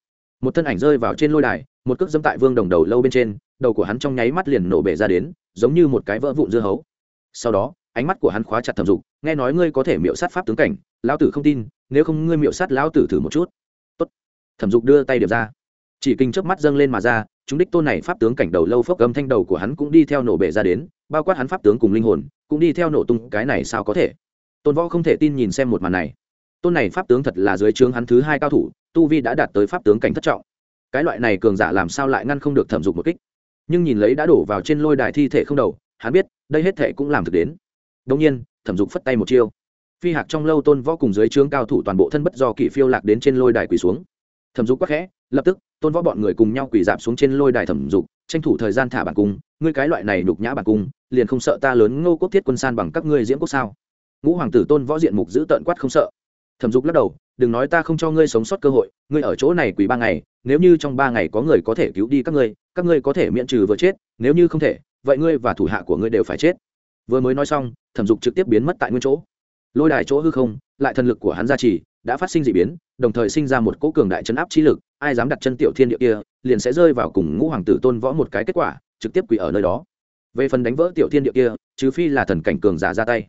Một thân ảnh rơi vào trên lôi đài, một cước dẫm tại vương đồng đầu lâu bên trên, đầu của hắn trong nháy mắt liền nổ bể ra đến, giống như một cái vỡ vụn dưa hấu sau đó, ánh mắt của hắn khóa chặt thẩm dục, nghe nói ngươi có thể miệu sát pháp tướng cảnh, lão tử không tin, nếu không ngươi miệu sát lão tử thử một chút. Tốt. thẩm dục đưa tay điệp ra. Chỉ kinh chớp mắt dâng lên mà ra, chúng đích tôn này pháp tướng cảnh đầu lâu phốc âm thanh đầu của hắn cũng đi theo nổ bể ra đến, bao quát hắn pháp tướng cùng linh hồn, cũng đi theo nổ tung, cái này sao có thể? Tôn võ không thể tin nhìn xem một màn này. Tôn này pháp tướng thật là dưới trướng hắn thứ hai cao thủ, tu vi đã đạt tới pháp tướng cảnh thất trọng. Cái loại này cường giả làm sao lại ngăn không được thẩm dục một kích? Nhưng nhìn lấy đã đổ vào trên lôi đài thi thể không đầu hắn biết, đây hết thệ cũng làm thực đến. Đông nhiên, thẩm dục phất tay một chiêu. Phi hạc trong lâu tôn võ cùng dưới trướng cao thủ toàn bộ thân bất do kỷ phiêu lạc đến trên lôi đài quỳ xuống. Thẩm dục quắc khẽ, lập tức, tôn võ bọn người cùng nhau quỳ dạp xuống trên lôi đài thẩm dục, tranh thủ thời gian thả bản cung. Ngươi cái loại này nhục nhã bản cung, liền không sợ ta lớn ngô quốc thiết quân san bằng các ngươi diễm quốc sao? Ngũ hoàng tử tôn võ diện mục giữ tợn quát không sợ. Thẩm dục lắc đầu, đừng nói ta không cho ngươi sống sót cơ hội, ngươi ở chỗ này quỳ ba ngày, nếu như trong ba ngày có người có thể cứu đi các ngươi các ngươi có thể miễn trừ vừa chết, nếu như không thể vậy ngươi và thủ hạ của ngươi đều phải chết. Vừa mới nói xong, thẩm dục trực tiếp biến mất tại nguyên chỗ. Lôi đài chỗ hư không, lại thần lực của hắn gia trì, đã phát sinh d ị biến, đồng thời sinh ra một cỗ cường đại chấn áp trí lực, ai dám đặt chân tiểu thiên địa kia, liền sẽ rơi vào cùng ngũ hoàng tử tôn võ một cái kết quả, trực tiếp quỷ ở nơi đó. Về phần đánh vỡ tiểu thiên địa kia, trừ phi là thần cảnh cường giả ra tay.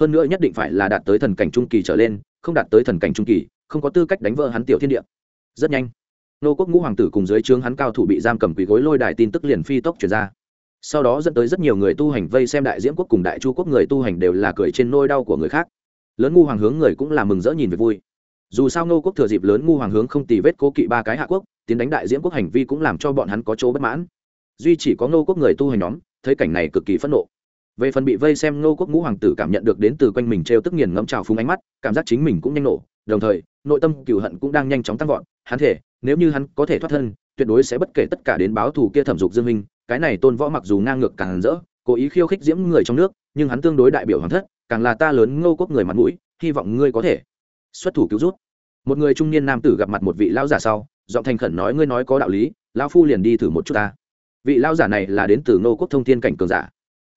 Hơn nữa nhất định phải là đạt tới thần cảnh trung kỳ trở lên, không đạt tới thần cảnh trung kỳ, không có tư cách đánh vỡ hắn tiểu thiên địa. Rất nhanh, nô quốc ngũ hoàng tử cùng dưới trướng hắn cao thủ bị giam cầm quỳ gối lôi đài tin tức liền phi tốc chuyển ra sau đó dẫn tới rất nhiều người tu hành vây xem đại diễm quốc cùng đại chu quốc, người tu hành đều là cười trên nôi đau của người khác. Lớn ngu hoàng hướng người cũng là mừng rỡ nhìn về vui. Dù sao nô quốc thừa dịp lớn ngu hoàng hướng không tì vết cố kỵ ba cái hạ quốc, tiến đánh đại diễm quốc hành vi cũng làm cho bọn hắn có chỗ bất mãn. Duy chỉ có nô quốc người tu hành nhóm, thấy cảnh này cực kỳ phẫn nộ. Về phần bị vây xem nô quốc ngũ hoàng tử cảm nhận được đến từ quanh mình t r e o tức nghiền ngẫm trào phúng ánh mắt, cảm giác chính mình cũng nhanh nổ, đồng thời, nội tâm cựu hận cũng đang nhanh chóng tăng vọt. Hắn thể nếu như hắn có thể thoát thân, tuyệt đối sẽ bất kể tất cả đến báo thù kia thẩm dục dương minh cái này tôn võ mặc dù ngang ngược càng rỡ, cố ý khiêu khích diễm người trong nước, nhưng hắn tương đối đại biểu hoàng thất, càng là ta lớn ngô quốc người mặt mũi, hy vọng ngươi có thể xuất thủ cứu rút một người trung niên nam tử gặp mặt một vị lão giả sau, giọng thành khẩn nói, ngươi nói có đạo lý, lão phu liền đi thử một chút ta. Vị lão giả này là đến từ ngô quốc thông thiên cảnh cường giả.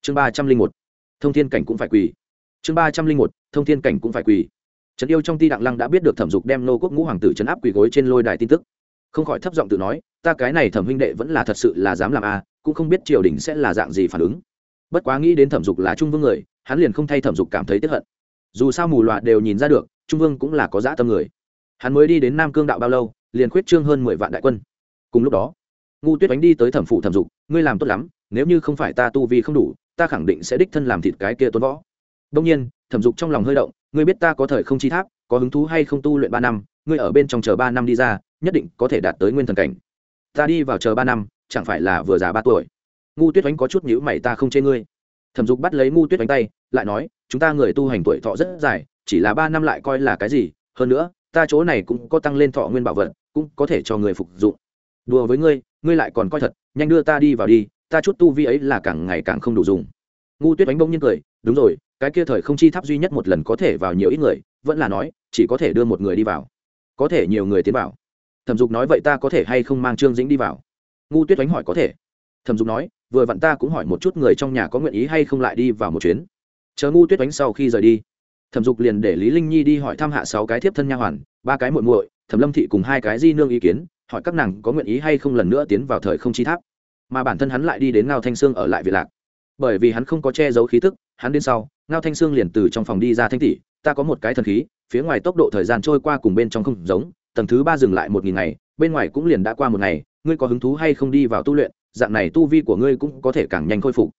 Chương ba trăm linh một, thông thiên cảnh cũng phải quỳ. Chương ba trăm linh một, thông thiên cảnh cũng phải quỳ. Trấn yêu trong ti đặng lăng đã biết được thẩm dục đem nô quốc ngũ hoàng tử trấn áp quỳ gối trên lôi đài tin tức. Không khỏi thấp giọng tự nói, ta cái này thẩm huynh đệ vẫn là thật sự là dám làm a cũng không biết triều đình sẽ là dạng gì phản ứng. Bất quá nghĩ đến thẩm dục là trung vương người, hắn liền không thay thẩm dục cảm thấy tiếp hận. Dù sao mù loà đều nhìn ra được, trung vương cũng là có dã tâm người. Hắn mới đi đến nam cương đạo bao lâu, liền khuyết trương hơn mười vạn đại quân. Cùng lúc đó, ngu tuyết đánh đi tới thẩm phụ thẩm dục, ngươi làm tốt lắm, nếu như không phải ta tu vi không đủ, ta khẳng định sẽ đích thân làm thịt cái kia tuấn võ. Đông nhiên, thẩm dục trong lòng hơi động, ngươi biết ta có thời không chi tháp, có hứng thú hay không tu luyện ba năm, ngươi ở bên trong chờ ba năm đi ra, nhất định có thể đạt tới nguyên thần cảnh. Ta đi vào chờ ba năm chẳng phải là vừa già ba tuổi. Ngu tuyết oánh có chút nhữ mày, ta không chê ngươi. Thẩm dục bắt lấy ngu tuyết oánh tay, lại nói, chúng ta người tu hành tuổi thọ rất dài, chỉ là ba năm lại coi là cái gì? Hơn nữa, ta chỗ này cũng có tăng lên thọ nguyên bảo vật, cũng có thể cho người phục dụng đùa với ngươi ngươi lại còn coi thật, nhanh đưa ta đi vào đi, ta chút tu vi ấy là càng ngày càng không đủ dùng. Ngu tuyết oánh bông nhiên cười, đúng rồi, cái kia thời không chi tháp duy nhất một lần có thể vào nhiều ít người, vẫn là nói, chỉ có thể đưa một người đi vào. Có thể nhiều người tiến vào. Thẩm dục nói, vậy ta có thể hay không mang trương dĩnh đi vào? Ngu tuyết oánh hỏi có thể. Thẩm dục nói, vừa vặn ta cũng hỏi một chút người trong nhà có nguyện ý hay không lại đi vào một chuyến. Chờ ngu tuyết oánh sau khi rời đi, thẩm dục liền để lý linh nhi đi hỏi thăm hạ sáu cái thiếp thân nha hoàn, ba cái muội muội, thẩm lâm thị cùng hai cái di nương ý kiến, hỏi các nàng có nguyện ý hay không lần nữa tiến vào thời không chi tháp. Mà bản thân hắn lại đi đến ngao thanh sương ở lại việt lạc. Bởi vì hắn không có che giấu khí tức, hắn đến sau, ngao thanh sương liền từ trong phòng đi ra thanh tỷ, ta có một cái thần khí, phía ngoài tốc độ thời gian trôi qua cùng bên trong không giống, tầng thứ ba dừng lại một nghìn ngày, bên ngoài cũng liền đã qua một ngày ngươi có hứng thú hay không đi vào tu luyện, dạng này tu vi của ngươi cũng có thể càng nhanh khôi phục.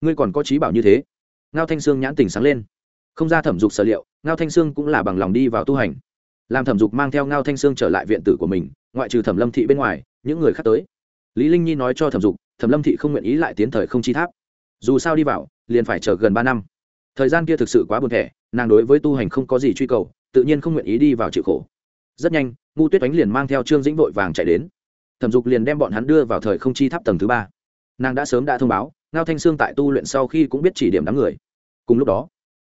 Ngươi còn có trí bảo như thế. Ngao thanh sương nhãn tình sáng lên. Không ra thẩm dục sở liệu, ngao thanh sương cũng là bằng lòng đi vào tu hành. Làm thẩm dục mang theo ngao thanh sương trở lại viện tử của mình, ngoại trừ thẩm lâm thị bên ngoài, những người khác tới. Lý linh nhi nói cho thẩm dục, thẩm lâm thị không nguyện ý lại tiến thời không chi tháp. Dù sao đi vào, liền phải chờ gần ba năm. Thời gian kia thực sự quá buồn thẻ, nàng đối với tu hành không có gì truy cầu, tự nhiên không nguyện ý đi vào chịu khổ. Rất nhanh, ngu tuyết oánh liền mang theo trương dĩnh vội vàng chạy đến thẩm dục liền đem bọn hắn đưa vào thời không chi tháp tầng thứ ba. Nàng đã sớm đã thông báo, ngao thanh sương tại tu luyện sau khi cũng biết chỉ điểm đám người. Cùng lúc đó,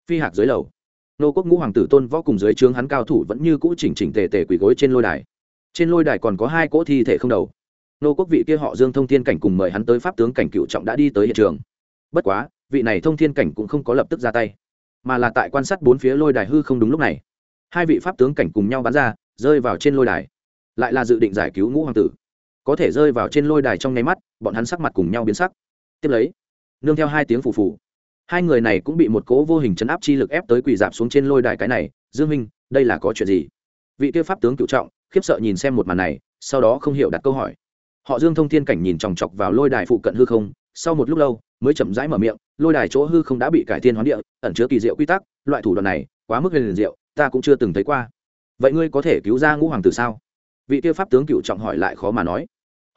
phi hạc dưới lầu, nô quốc ngũ hoàng tử tôn võ cùng dưới trướng hắn cao thủ vẫn như cũ chỉnh chỉnh tề tề quỳ gối trên lôi đài. Trên lôi đài còn có hai cỗ thi thể không đầu. Nô quốc vị kia họ dương thông thiên cảnh cùng mời hắn tới pháp tướng cảnh cựu trọng đã đi tới hiện trường. Bất quá, vị này thông thiên cảnh cũng không có lập tức ra tay, mà là tại quan sát bốn phía lôi đài hư không đúng lúc này. Hai vị pháp tướng cảnh cùng nhau bắn ra, rơi vào trên lôi đài. Lại là dự định giải cứu ngũ hoàng tử có thể rơi vào trên lôi đài trong nháy mắt, bọn hắn sắc mặt cùng nhau biến sắc. Tiếp lấy, nương theo hai tiếng phù phù, hai người này cũng bị một cố vô hình chấn áp chi lực ép tới quỳ dạp xuống trên lôi đài cái này, dương minh đây là có chuyện gì? Vị kia pháp tướng cựu trọng, khiếp sợ nhìn xem một màn này, sau đó không hiểu đặt câu hỏi. Họ dương thông thiên cảnh nhìn chòng chọc vào lôi đài phụ cận hư không, sau một lúc lâu, mới chậm rãi mở miệng, lôi đài chỗ hư không đã bị cải thiên hoán địa, ẩn chứa kỳ diệu quy tắc, loại thủ đoạn này quá mức huyền diệu, ta cũng chưa từng thấy qua. Vậy ngươi có thể cứu ra ngũ hoàng tử sao? Vị kia pháp tướng cựu trọng hỏi lại khó mà nói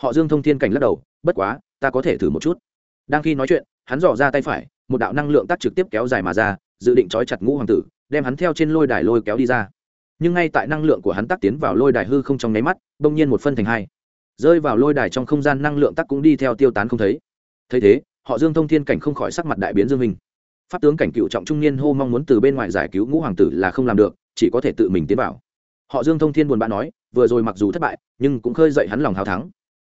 họ dương thông thiên cảnh lắc đầu, bất quá, ta có thể thử một chút. Đang khi nói chuyện, hắn dò ra tay phải, một đạo năng lượng tắt trực tiếp kéo dài mà ra, dự định trói chặt ngũ hoàng tử, đem hắn theo trên lôi đài lôi kéo đi ra. Nhưng ngay tại năng lượng của hắn tắt tiến vào lôi đài hư không trong nháy mắt, bỗng nhiên một phân thành hai. Rơi vào lôi đài trong không gian, năng lượng tắc cũng đi theo tiêu tán không thấy. Thấy thế, họ dương thông thiên cảnh không khỏi sắc mặt đại biến dương minh pháp tướng cảnh cựu trọng trung niên hô mong muốn từ bên ngoài giải cứu ngũ hoàng tử là không làm được, chỉ có thể tự mình tiến vào. Họ dương thông thiên buồn bã nói, vừa rồi mặc dù thất bại, nhưng cũng khơi dậy hắn lòng hào thắng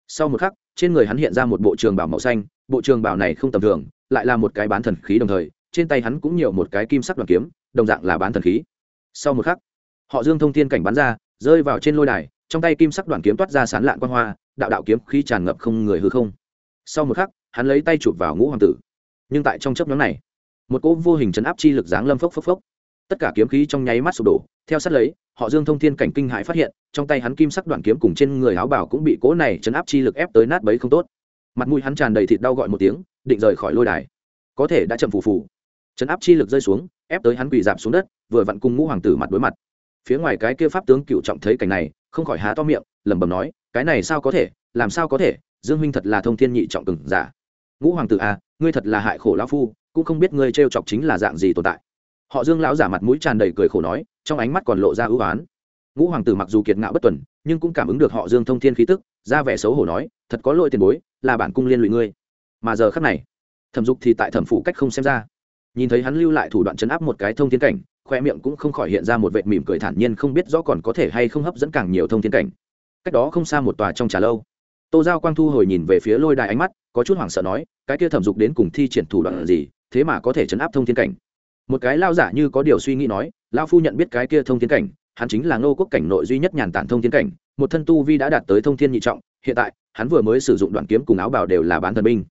sau một khắc, trên người hắn hiện ra một bộ trường bảo màu xanh, bộ trường bảo này không tầm thường, lại là một cái bán thần khí đồng thời, trên tay hắn cũng nhiều một cái kim sắc đoàn kiếm, đồng dạng là bán thần khí. Sau một khắc, họ dương thông thiên cảnh bắn ra, rơi vào trên lôi đài, trong tay kim sắc đoàn kiếm toát ra sán lạn quan hoa, đạo đạo kiếm khí tràn ngập không người hư không. Sau một khắc, hắn lấy tay chụp vào ngũ hoàng tử. Nhưng tại trong chấp nhóm này, một cỗ vô hình chấn áp chi lực giáng lâm phốc phốc phốc tất cả kiếm khí trong nháy mắt sụp đổ. Theo sát lấy, họ dương thông thiên cảnh kinh hãi phát hiện, trong tay hắn kim sắc đoạn kiếm cùng trên người áo bảo cũng bị cố này chấn áp chi lực ép tới nát bấy không tốt. Mặt mũi hắn tràn đầy thịt đau gọi một tiếng, định rời khỏi lôi đài. Có thể đã chậm phù phù. Chấn áp chi lực rơi xuống, ép tới hắn quỳ dạp xuống đất, vừa vặn cùng ngũ hoàng tử mặt đối mặt. Phía ngoài cái kia pháp tướng cựu trọng thấy cảnh này, không khỏi há to miệng, lẩm bẩm nói, cái này sao có thể, làm sao có thể, dương huynh thật là thông thiên nhị trọng cừng giả. Ngũ hoàng tử à ngươi thật là hại khổ lão phu, cũng không biết ngươi trêu chọc chính là dạng gì tồn tại họ dương lão giả mặt mũi tràn đầy cười khổ nói, trong ánh mắt còn lộ ra ưu oán ngũ hoàng tử mặc dù kiệt ngạo bất tuần, nhưng cũng cảm ứng được họ dương thông thiên khí tức, ra vẻ xấu hổ nói, thật có lỗi tiền bối, là bản cung liên lụy ngươi. Mà giờ khắc này, thẩm dục thì tại thẩm phủ cách không xem ra. Nhìn thấy hắn lưu lại thủ đoạn chấn áp một cái thông thiên cảnh, khoe miệng cũng không khỏi hiện ra một vệt mỉm cười thản nhiên không biết rõ còn có thể hay không hấp dẫn càng nhiều thông thiên cảnh. Cách đó không xa một tòa trong trà lâu. Tô giao quang thu hồi nhìn về phía lôi đài ánh mắt, có chút hoảng sợ nói, cái kia thẩm dục đến cùng thi triển thủ đoạn gì, thế mà có thể chấn áp thông thiên cảnh? Một cái lao giả như có điều suy nghĩ nói lao phu nhận biết cái kia thông thiên cảnh, hắn chính là ngô quốc cảnh nội duy nhất nhàn tản thông thiên cảnh, một thân tu vi đã đạt tới thông thiên nhị trọng, hiện tại, hắn vừa mới sử dụng đoạn kiếm cùng áo bào đều là bán thần binh.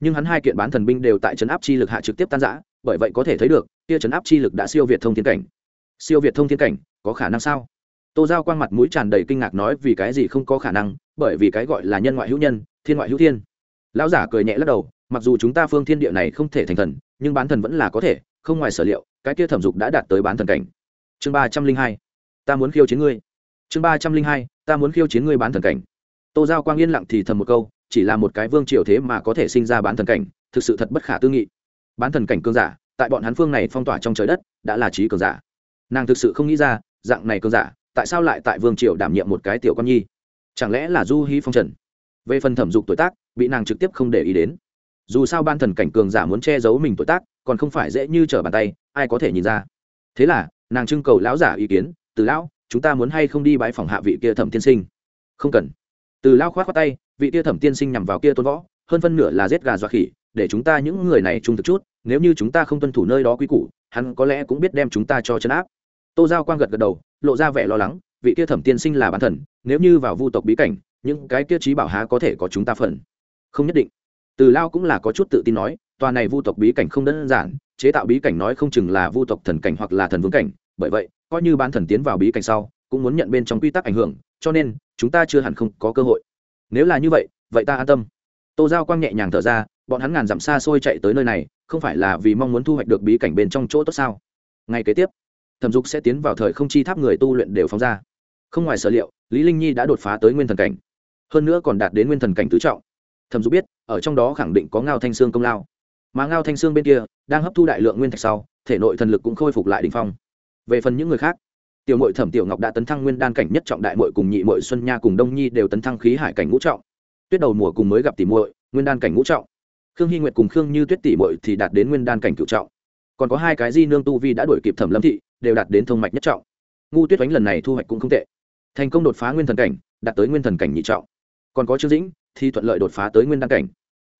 Nhưng hắn hai kiện bán thần binh đều tại chấn áp chi lực hạ trực tiếp tan giã bởi vậy có thể thấy được, kia chấn áp chi lực đã siêu việt thông thiên cảnh. Siêu việt thông thiên cảnh, có khả năng sao? Tô giao quang mặt mũi tràn đầy kinh ngạc nói, vì cái gì không có khả năng, bởi vì cái gọi là nhân ngoại hữu nhân, thiên ngoại hữu thiên. Lão giả cười nhẹ lắc đầu, mặc dù chúng ta phương thiên địa này không thể thành thần, nhưng bán thần vẫn là có thể không ngoài sở liệu, cái kia thẩm dục đã đạt tới bán thần cảnh. Chương ba trăm linh hai, ta muốn khiêu chiến ngươi. Chương ba trăm linh hai, ta muốn khiêu chiến ngươi bán thần cảnh. Tô giao quang yên lặng thì thầm một câu, chỉ là một cái vương triều thế mà có thể sinh ra bán thần cảnh, thực sự thật bất khả tư nghị. Bán thần cảnh cường giả, tại bọn hắn phương này phong tỏa trong trời đất, đã là trí cường giả. Nàng thực sự không nghĩ ra, dạng này cường giả, tại sao lại tại vương triều đảm nhiệm một cái tiểu con nhi? Chẳng lẽ là du hí phong trần? Về phần thẩm dục tuổi tác, bị nàng trực tiếp không để ý đến. Dù sao ban thần cảnh cường giả muốn che giấu mình tuổi tác còn không phải dễ như trở bàn tay, ai có thể nhìn ra? Thế là, nàng trưng cầu lão giả ý kiến, từ lão, chúng ta muốn hay không đi bãi phòng hạ vị kia thẩm tiên sinh? Không cần. Từ lão khoát khoát tay, vị kia thẩm tiên sinh nhằm vào kia tôn võ, hơn phân nửa là giết gà dọa khỉ, để chúng ta những người này trung thực chút, nếu như chúng ta không tuân thủ nơi đó quy củ, hắn có lẽ cũng biết đem chúng ta cho chấn áp. Tô giao quang gật gật đầu, lộ ra vẻ lo lắng, vị kia thẩm tiên sinh là bản thần, nếu như vào vu tộc bí cảnh, những cái kia trí bảo há có thể có chúng ta phần? Không nhất định. Từ lao cũng là có chút tự tin nói tòa này vu tộc bí cảnh không đơn giản, chế tạo bí cảnh nói không chừng là vu tộc thần cảnh hoặc là thần vương cảnh, bởi vậy, coi như bán thần tiến vào bí cảnh sau, cũng muốn nhận bên trong quy tắc ảnh hưởng, cho nên, chúng ta chưa hẳn không có cơ hội. Nếu là như vậy vậy ta an tâm. Tô giao quang nhẹ nhàng thở ra, bọn hắn ngàn dặm xa xôi chạy tới nơi này, không phải là vì mong muốn thu hoạch được bí cảnh bên trong chỗ tốt sao? Ngay kế tiếp, thẩm dục sẽ tiến vào thời không chi tháp người tu luyện đều phóng ra. Không ngoài sở liệu, lý linh nhi đã đột phá tới nguyên thần cảnh. Hơn nữa còn đạt đến nguyên thần cảnh tứ trọng. Thẩm dục biết, ở trong đó khẳng định có ngao thanh xương công lao mà ngao thanh xương bên kia đang hấp thu đại lượng nguyên thạch sau, thể nội thần lực cũng khôi phục lại đỉnh phong. Về phần những người khác, tiểu mội thẩm tiểu ngọc đã tấn thăng nguyên đan cảnh nhất trọng đại mội cùng nhị mội xuân nha cùng đông nhi đều tấn thăng khí hải cảnh ngũ trọng. Tuyết đầu mùa cùng mới gặp tỷ mội nguyên đan cảnh ngũ trọng. Khương hy nguyệt cùng khương như tuyết tỷ mội thì đạt đến nguyên đan cảnh cựu trọng. Còn có hai cái di nương tu vi đã đuổi kịp thẩm lâm thị, đều đạt đến thông mạch nhất trọng. Ngu tuyết oánh lần này thu hoạch cũng không tệ. Thành công đột phá nguyên thần cảnh, đạt tới nguyên thần cảnh nhị trọng. Còn có trương dĩnh thì thuận lợi đột phá tới nguyên đan cảnh.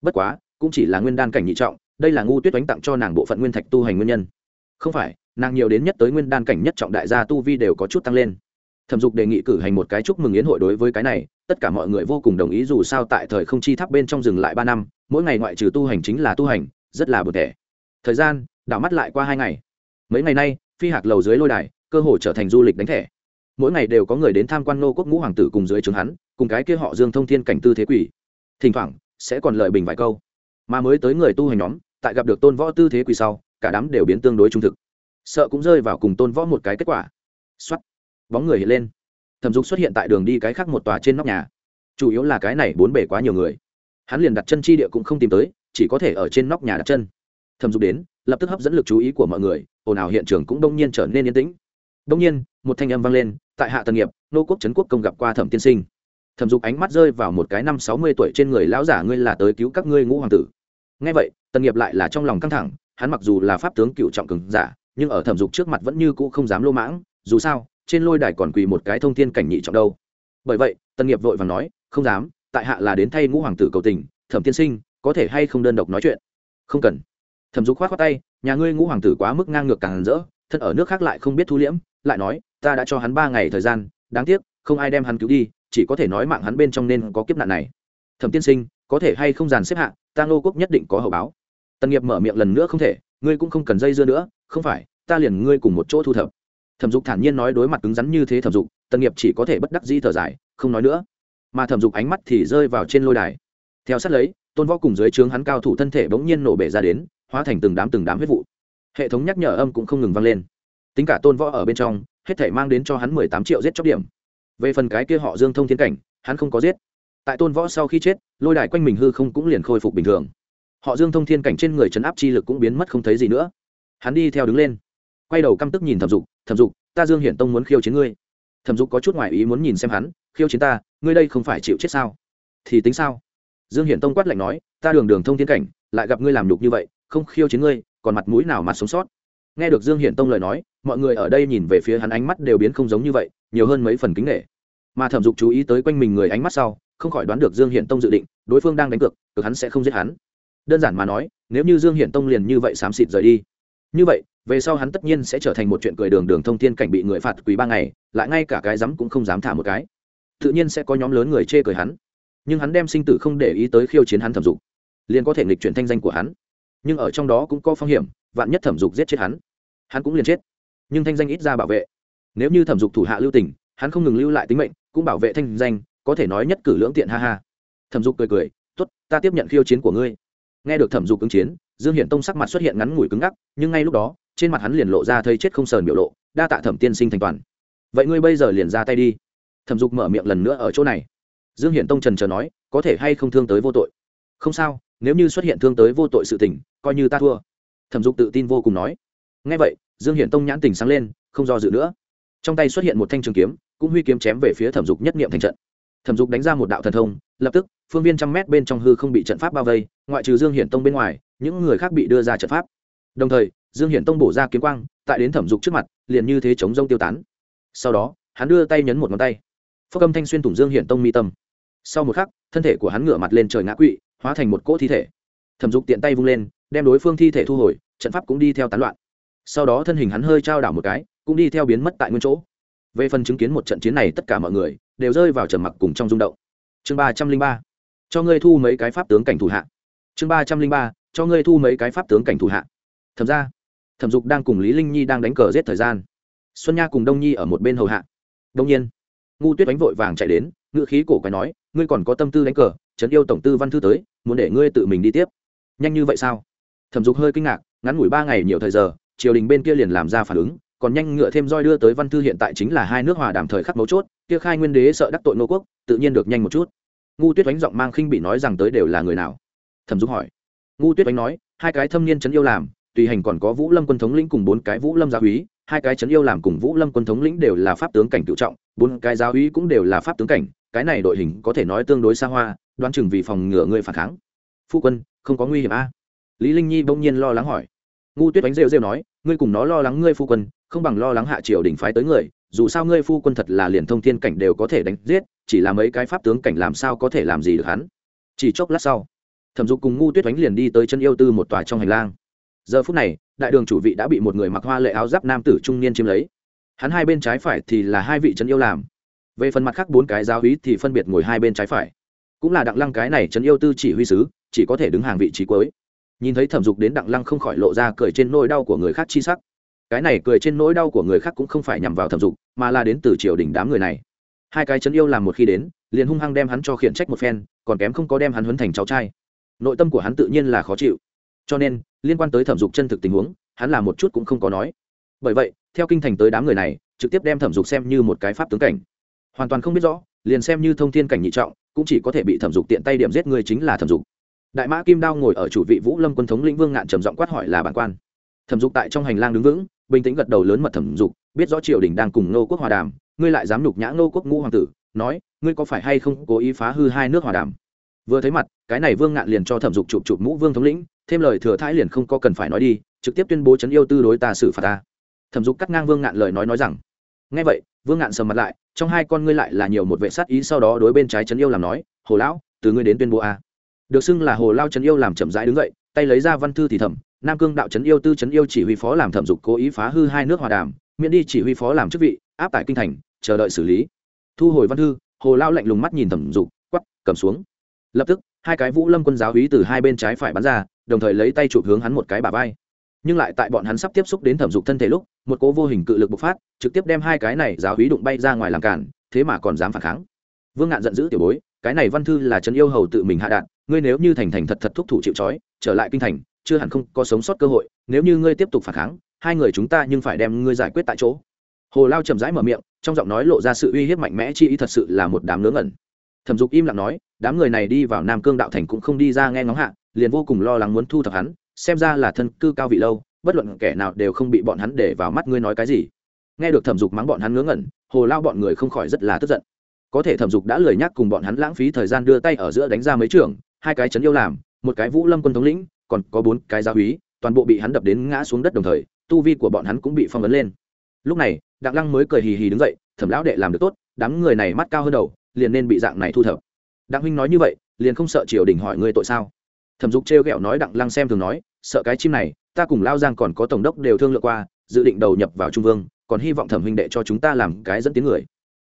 Bất quá, cũng chỉ là nguyên đan cảnh nhị trọng đây là ngu tuyết oánh tặng cho nàng bộ phận nguyên thạch tu hành nguyên nhân. Không phải, nàng nhiều đến nhất tới nguyên đan cảnh nhất trọng đại gia tu vi đều có chút tăng lên. Thẩm dục đề nghị cử hành một cái chúc mừng yến hội đối với cái này, tất cả mọi người vô cùng đồng ý dù sao tại thời không chi tháp bên trong dừng lại ba năm, mỗi ngày ngoại trừ tu hành chính là tu hành, rất là bực thẻ thời gian, đảo mắt lại qua hai ngày. Mấy ngày nay, phi hạc lầu dưới lôi đài, cơ hồ trở thành du lịch đánh thẻ. Mỗi ngày đều có người đến tham quan nô quốc ngũ hoàng tử cùng dưới trường hắn, cùng cái kia họ dương thông thiên cảnh tư thế quỷ. Thỉnh thoảng, sẽ còn lời bình vài câu mà mới tới người tu hành nhóm, tại gặp được tôn võ tư thế quỳ sau, cả đám đều biến tương đối trung thực. Sợ cũng rơi vào cùng tôn võ một cái kết quả. Xuất bóng người hiện lên. Thẩm dục xuất hiện tại đường đi cái khác một tòa trên nóc nhà. Chủ yếu là cái này bốn bể quá nhiều người. Hắn liền đặt chân chi địa cũng không tìm tới, chỉ có thể ở trên nóc nhà đặt chân. Thẩm dục đến, lập tức hấp dẫn lực chú ý của mọi người, ồn ào hiện trường cũng đông nhiên trở nên yên tĩnh. Đông nhiên, một thanh âm vang lên, tại hạ tần nghiệp, nô quốc trấn quốc công gặp qua thẩm tiên sinh. Thẩm dục ánh mắt rơi vào một cái năm sáu mươi tuổi trên người, lão giả ngươi là tới cứu các ngươi ngũ hoàng tử ngay vậy, tần nghiệp lại là trong lòng căng thẳng, hắn mặc dù là pháp tướng cựu trọng cường giả, nhưng ở thẩm dục trước mặt vẫn như cũ không dám lô mãng, dù sao, trên lôi đài còn quỳ một cái thông thiên cảnh nhị trọng đâu. Bởi vậy, tần nghiệp vội vàng nói, không dám, tại hạ là đến thay ngũ hoàng tử cầu tình, thẩm tiên sinh, có thể hay không đơn độc nói chuyện? Không cần. Thẩm dục khoát khoát tay, nhà ngươi ngũ hoàng tử quá mức ngang ngược càng rỡ, thân ở nước khác lại không biết thu liễm, lại nói, ta đã cho hắn ba ngày thời gian, đáng tiếc, không ai đem hắn cứu đi, chỉ có thể nói mạng hắn bên trong nên có kiếp nạn này. Thẩm tiên sinh có thể hay không dàn xếp hạ, ta ngô quốc nhất định có hậu báo. Tần nghiệp mở miệng lần nữa không thể, ngươi cũng không cần dây dưa nữa, không phải, ta liền ngươi cùng một chỗ thu thập. Thẩm dục thản nhiên nói đối mặt cứng rắn như thế thẩm dục, tần nghiệp chỉ có thể bất đắc di thở dài, không nói nữa. Mà thẩm dục ánh mắt thì rơi vào trên lôi đài. Theo sát lấy, tôn võ cùng dưới trướng hắn cao thủ thân thể bỗng nhiên nổ bể ra đến, hóa thành từng đám từng đám huyết vụ. Hệ thống nhắc nhở âm cũng không ngừng vang lên. Tính cả tôn võ ở bên trong, hết thể mang đến cho hắn mười tám triệu giết chóc điểm. Về phần cái kia họ dương thông thiên cảnh, hắn không có giết tại tôn võ sau khi chết, lôi đài quanh mình hư không cũng liền khôi phục bình thường. Họ dương thông thiên cảnh trên người chấn áp chi lực cũng biến mất không thấy gì nữa. Hắn đi theo đứng lên. Quay đầu căm tức nhìn thẩm dục thẩm dục, ta dương hiển tông muốn khiêu chiến ngươi. Thẩm dục có chút ngoại ý muốn nhìn xem hắn, khiêu chiến ta, ngươi đây không phải chịu chết sao? Thì tính sao? Dương hiển tông quát lạnh nói, ta đường đường thông thiên cảnh, lại gặp ngươi làm đục như vậy, không khiêu chiến ngươi, còn mặt mũi nào mà sống sót? Nghe được dương hiển tông lời nói, mọi người ở đây nhìn về phía hắn ánh mắt đều biến không giống như vậy, nhiều hơn mấy phần kính nghệ mà thẩm dục chú ý tới quanh mình người ánh mắt sau không khỏi đoán được dương hiển tông dự định, đối phương đang đánh cược cực hắn sẽ không giết hắn. Đơn giản mà nói, nếu như dương hiển tông liền như vậy xám xịt rời đi. Như vậy, về sau hắn tất nhiên sẽ trở thành một chuyện cười đường đường thông thiên cảnh bị người phạt quý ba ngày, lại ngay cả cái dám cũng không dám thả một cái. Tự nhiên sẽ có nhóm lớn người chê cười hắn. Nhưng hắn đem sinh tử không để ý tới khiêu chiến hắn thẩm dục, liền có thể nghịch chuyển thanh danh của hắn. Nhưng ở trong đó cũng có phong hiểm, vạn nhất thẩm dục giết chết hắn hắn cũng liền chết. Nhưng thanh danh ít ra bảo vệ. Nếu như thẩm dục thủ hạ lưu tình, hắn không ngừng lưu lại tính mệnh, cũng bảo vệ thanh danh có thể nói nhất cử lưỡng tiện, ha ha. Thẩm dục cười cười t ố t ta tiếp nhận khiêu chiến của ngươi. Nghe được thẩm dục ứng chiến, dương hiển tông sắc mặt xuất hiện ngắn ngủi cứng ngắc, nhưng ngay lúc đó, trên mặt hắn liền lộ ra thấy chết không sờn biểu lộ, đa tạ thẩm tiên sinh thành toàn. Vậy ngươi bây giờ liền ra tay đi. Thẩm dục mở miệng lần nữa ở chỗ này. Dương hiển tông trần trờ nói, có thể hay không thương tới vô tội? Không sao, nếu như xuất hiện thương tới vô tội sự tình, coi như ta thua. Thẩm dục tự tin vô cùng nói. Ngay vậy, dương hiển tông nhãn tình sáng lên, không do dự nữa. Trong tay xuất hiện một thanh trường kiếm, cũng huy kiếm chém về phía thẩm dục nhất nghiệm thành trận thẩm dục đánh ra một đạo thần thông, lập tức, phương viên trăm mét bên trong hư không bị trận pháp bao vây, ngoại trừ dương hiển tông bên ngoài, những người khác bị đưa ra trận pháp. Đồng thời, dương hiển tông bổ ra kiếm quang, tại đến thẩm dục trước mặt, liền như thế chống rông tiêu tán. Sau đó, hắn đưa tay nhấn một ngón tay. Phốc âm thanh xuyên thủng dương hiển tông mi tâm. Sau một khắc, thân thể của hắn ngửa mặt lên trời ngã quỵ, hóa thành một cỗ thi thể. Thẩm dục tiện tay vung lên, đem đối phương thi thể thu hồi, trận pháp cũng đi theo tán loạn. Sau đó thân hình hắn hơi trao đảo một cái, cũng đi theo biến mất tại nguyên chỗ. Về phần chứng kiến một trận chiến này tất cả mọi người đều rơi vào trầm mặc cùng trong rung động. Chương ba trăm linh ba, cho ngươi thu mấy cái pháp tướng cảnh thủ hạ. Chương ba trăm linh ba, cho ngươi thu mấy cái pháp tướng cảnh thủ hạ. Thẩm ra thẩm dục đang cùng lý linh nhi đang đánh cờ giết thời gian. Xuân nha cùng đông nhi ở một bên hầu hạ. Đông nhiên, ngu tuyết đánh vội vàng chạy đến ngự khí cổ quái nói, ngươi còn có tâm tư đánh cờ, trấn yêu tổng tư văn thư tới, muốn để ngươi tự mình đi tiếp. Nhanh như vậy sao? Thẩm dục hơi kinh ngạc, ngắn ngủi ba ngày nhiều thời giờ, triều đình bên kia liền làm ra phản ứng, còn nhanh ngựa thêm roi đưa tới văn thư hiện tại chính là hai nước hòa đàm thời khắc mấu chốt kia khai nguyên đế sợ đắc tội nô quốc, tự nhiên được nhanh một chút. Ngu tuyết oánh giọng mang khinh bị nói rằng tới đều là người nào? Thẩm dung hỏi. Ngu tuyết oánh nói, hai cái thâm niên trấn yêu làm, tùy hành còn có vũ lâm quân thống lĩnh cùng bốn cái vũ lâm gia úy, hai cái trấn yêu làm cùng vũ lâm quân thống lĩnh đều là pháp tướng cảnh cựu trọng, bốn cái giáo úy cũng đều là pháp tướng cảnh, cái này đội hình có thể nói tương đối xa hoa, đoán chừng vì phòng ngừa người phản kháng. Phu quân, không có nguy hiểm a. Lý linh nhi bỗng nhiên lo lắng hỏi. Ngu tuyết oánh rêu rêu nói, ngươi cùng nó lo lắng ngươi phu quân, không bằng lo lắng hạ triều đình phái tới người dù sao ngươi phu quân thật là liền thông thiên cảnh đều có thể đánh giết, chỉ là mấy cái pháp tướng cảnh làm sao có thể làm gì được hắn? Chỉ chốc lát sau, thẩm dục cùng ngu tuyết đánh liền đi tới chân yêu tư một tòa trong hành lang. Giờ phút này, đại đường chủ vị đã bị một người mặc hoa lệ áo giáp nam tử trung niên chiếm lấy. Hắn hai bên trái phải thì là hai vị chân yêu làm. Về phần mặt khác bốn cái giáo hí thì phân biệt ngồi hai bên trái phải. Cũng là đặng lăng cái này chân yêu tư chỉ huy sứ, chỉ có thể đứng hàng vị trí cuối. Nhìn thấy thẩm dục đến đặng lăng không khỏi lộ ra cười trên nỗi đau của người khác chi sắc cái này cười trên nỗi đau của người khác cũng không phải nhằm vào thẩm dục, mà là đến từ triều đình đám người này. Hai cái chân yêu làm một khi đến, liền hung hăng đem hắn cho khiển trách một phen, còn kém không có đem hắn huấn thành cháu trai. Nội tâm của hắn tự nhiên là khó chịu. Cho nên, liên quan tới thẩm dục chân thực tình huống, hắn là một chút cũng không có nói. Bởi vậy, theo kinh thành tới đám người này, trực tiếp đem thẩm dục xem như một cái pháp tướng cảnh. Hoàn toàn không biết rõ, liền xem như thông thiên cảnh nhị trọng, cũng chỉ có thể bị thẩm dục tiện tay điểm giết người chính là thẩm dục. Đại mã kim đao ngồi ở chủ vị vũ lâm quân thống lĩnh vương ngạn trầm giọng quát hỏi là bản quan. Thẩm dục tại trong hành lang đứng vững bình tĩnh gật đầu lớn mật thẩm dục, biết rõ triều đình đang cùng nô quốc hòa đàm, ngươi lại dám nhục nhã nô quốc ngũ hoàng tử, nói, ngươi có phải hay không cố ý phá hư hai nước hòa đàm? Vừa thấy mặt, cái này vương ngạn liền cho thẩm dục chụp chụp mũ vương thống lĩnh, thêm lời thừa thái liền không có cần phải nói đi, trực tiếp tuyên bố chấn yêu tư đối ta xử phạt ta. Thẩm dục cắt ngang vương ngạn lời nói nói rằng ngay vậy, vương ngạn sầm mặt lại, trong hai con ngươi lại là nhiều một vệ sát ý sau đó đối bên trái chấn yêu làm nói, hồ lão, từ ngươi đến tuyên bố a. Được xưng là hồ lao chấn yêu làm chậm rãi đứng dậy, tay lấy ra văn thư thì thẩm nam cương đạo chấn yêu tư chấn yêu chỉ huy phó làm thẩm dục cố ý phá hư hai nước hòa đàm, miễn đi chỉ huy phó làm chức vị, áp tại kinh thành, chờ đợi xử lý. Thu hồi văn thư, hồ lao lạnh lùng mắt nhìn thẩm dục quắp cầm xuống. Lập tức, hai cái vũ lâm quân giáo hí từ hai bên trái phải bắn ra, đồng thời lấy tay chụp hướng hắn một cái bà vai. Nhưng lại tại bọn hắn sắp tiếp xúc đến thẩm dục thân thể lúc, một cố vô hình cự lực bộc phát, trực tiếp đem hai cái này giáo hí đụng bay ra ngoài làm cản, thế mà còn dám phản kháng. Vương ngạn giận dữ tiểu bối, cái này văn thư là trấn yêu hầu tự mình hạ đạn, ngươi nếu như thành thành thật thật thúc thủ chịu trói, trở lại kinh thành chưa hẳn không có sống sót cơ hội, nếu như ngươi tiếp tục phản kháng, hai người chúng ta nhưng phải đem ngươi giải quyết tại chỗ. Hồ lao chậm rãi mở miệng, trong giọng nói lộ ra sự uy hiếp mạnh mẽ, chi ý thật sự là một đám nướng ẩn thẩm dục im lặng nói, đám người này đi vào nam cương đạo thành cũng không đi ra nghe ngóng hạ, liền vô cùng lo lắng muốn thu thập hắn, xem ra là thân cư cao vị lâu, bất luận kẻ nào đều không bị bọn hắn để vào mắt ngươi nói cái gì. Nghe được thẩm dục mắng bọn hắn ngớ ngẩn, hồ lao bọn người không khỏi rất là tức giận. Có thể thẩm dục đã lười nhắc cùng bọn hắn lãng phí thời gian đưa tay ở giữa đánh ra mấy trường, hai cái chấn yêu làm, một cái vũ lâm quân thống lĩnh còn có bốn cái gia húy, toàn bộ bị hắn đập đến ngã xuống đất đồng thời, tu vi của bọn hắn cũng bị phong ấn lên. Lúc này, đặng lăng mới cười hì hì đứng dậy, thẩm lão đệ làm được tốt, đám người này mắt cao hơn đầu, liền nên bị dạng này thu thập. Đặng huynh nói như vậy, liền không sợ triều đình hỏi ngươi tội sao? Thẩm dục trêu ghẹo nói đặng lăng xem thường nói, sợ cái chim này, ta cùng lao giang còn có tổng đốc đều thương lượng qua, dự định đầu nhập vào trung vương, còn hy vọng thẩm huynh đệ cho chúng ta làm cái dẫn tiếng người.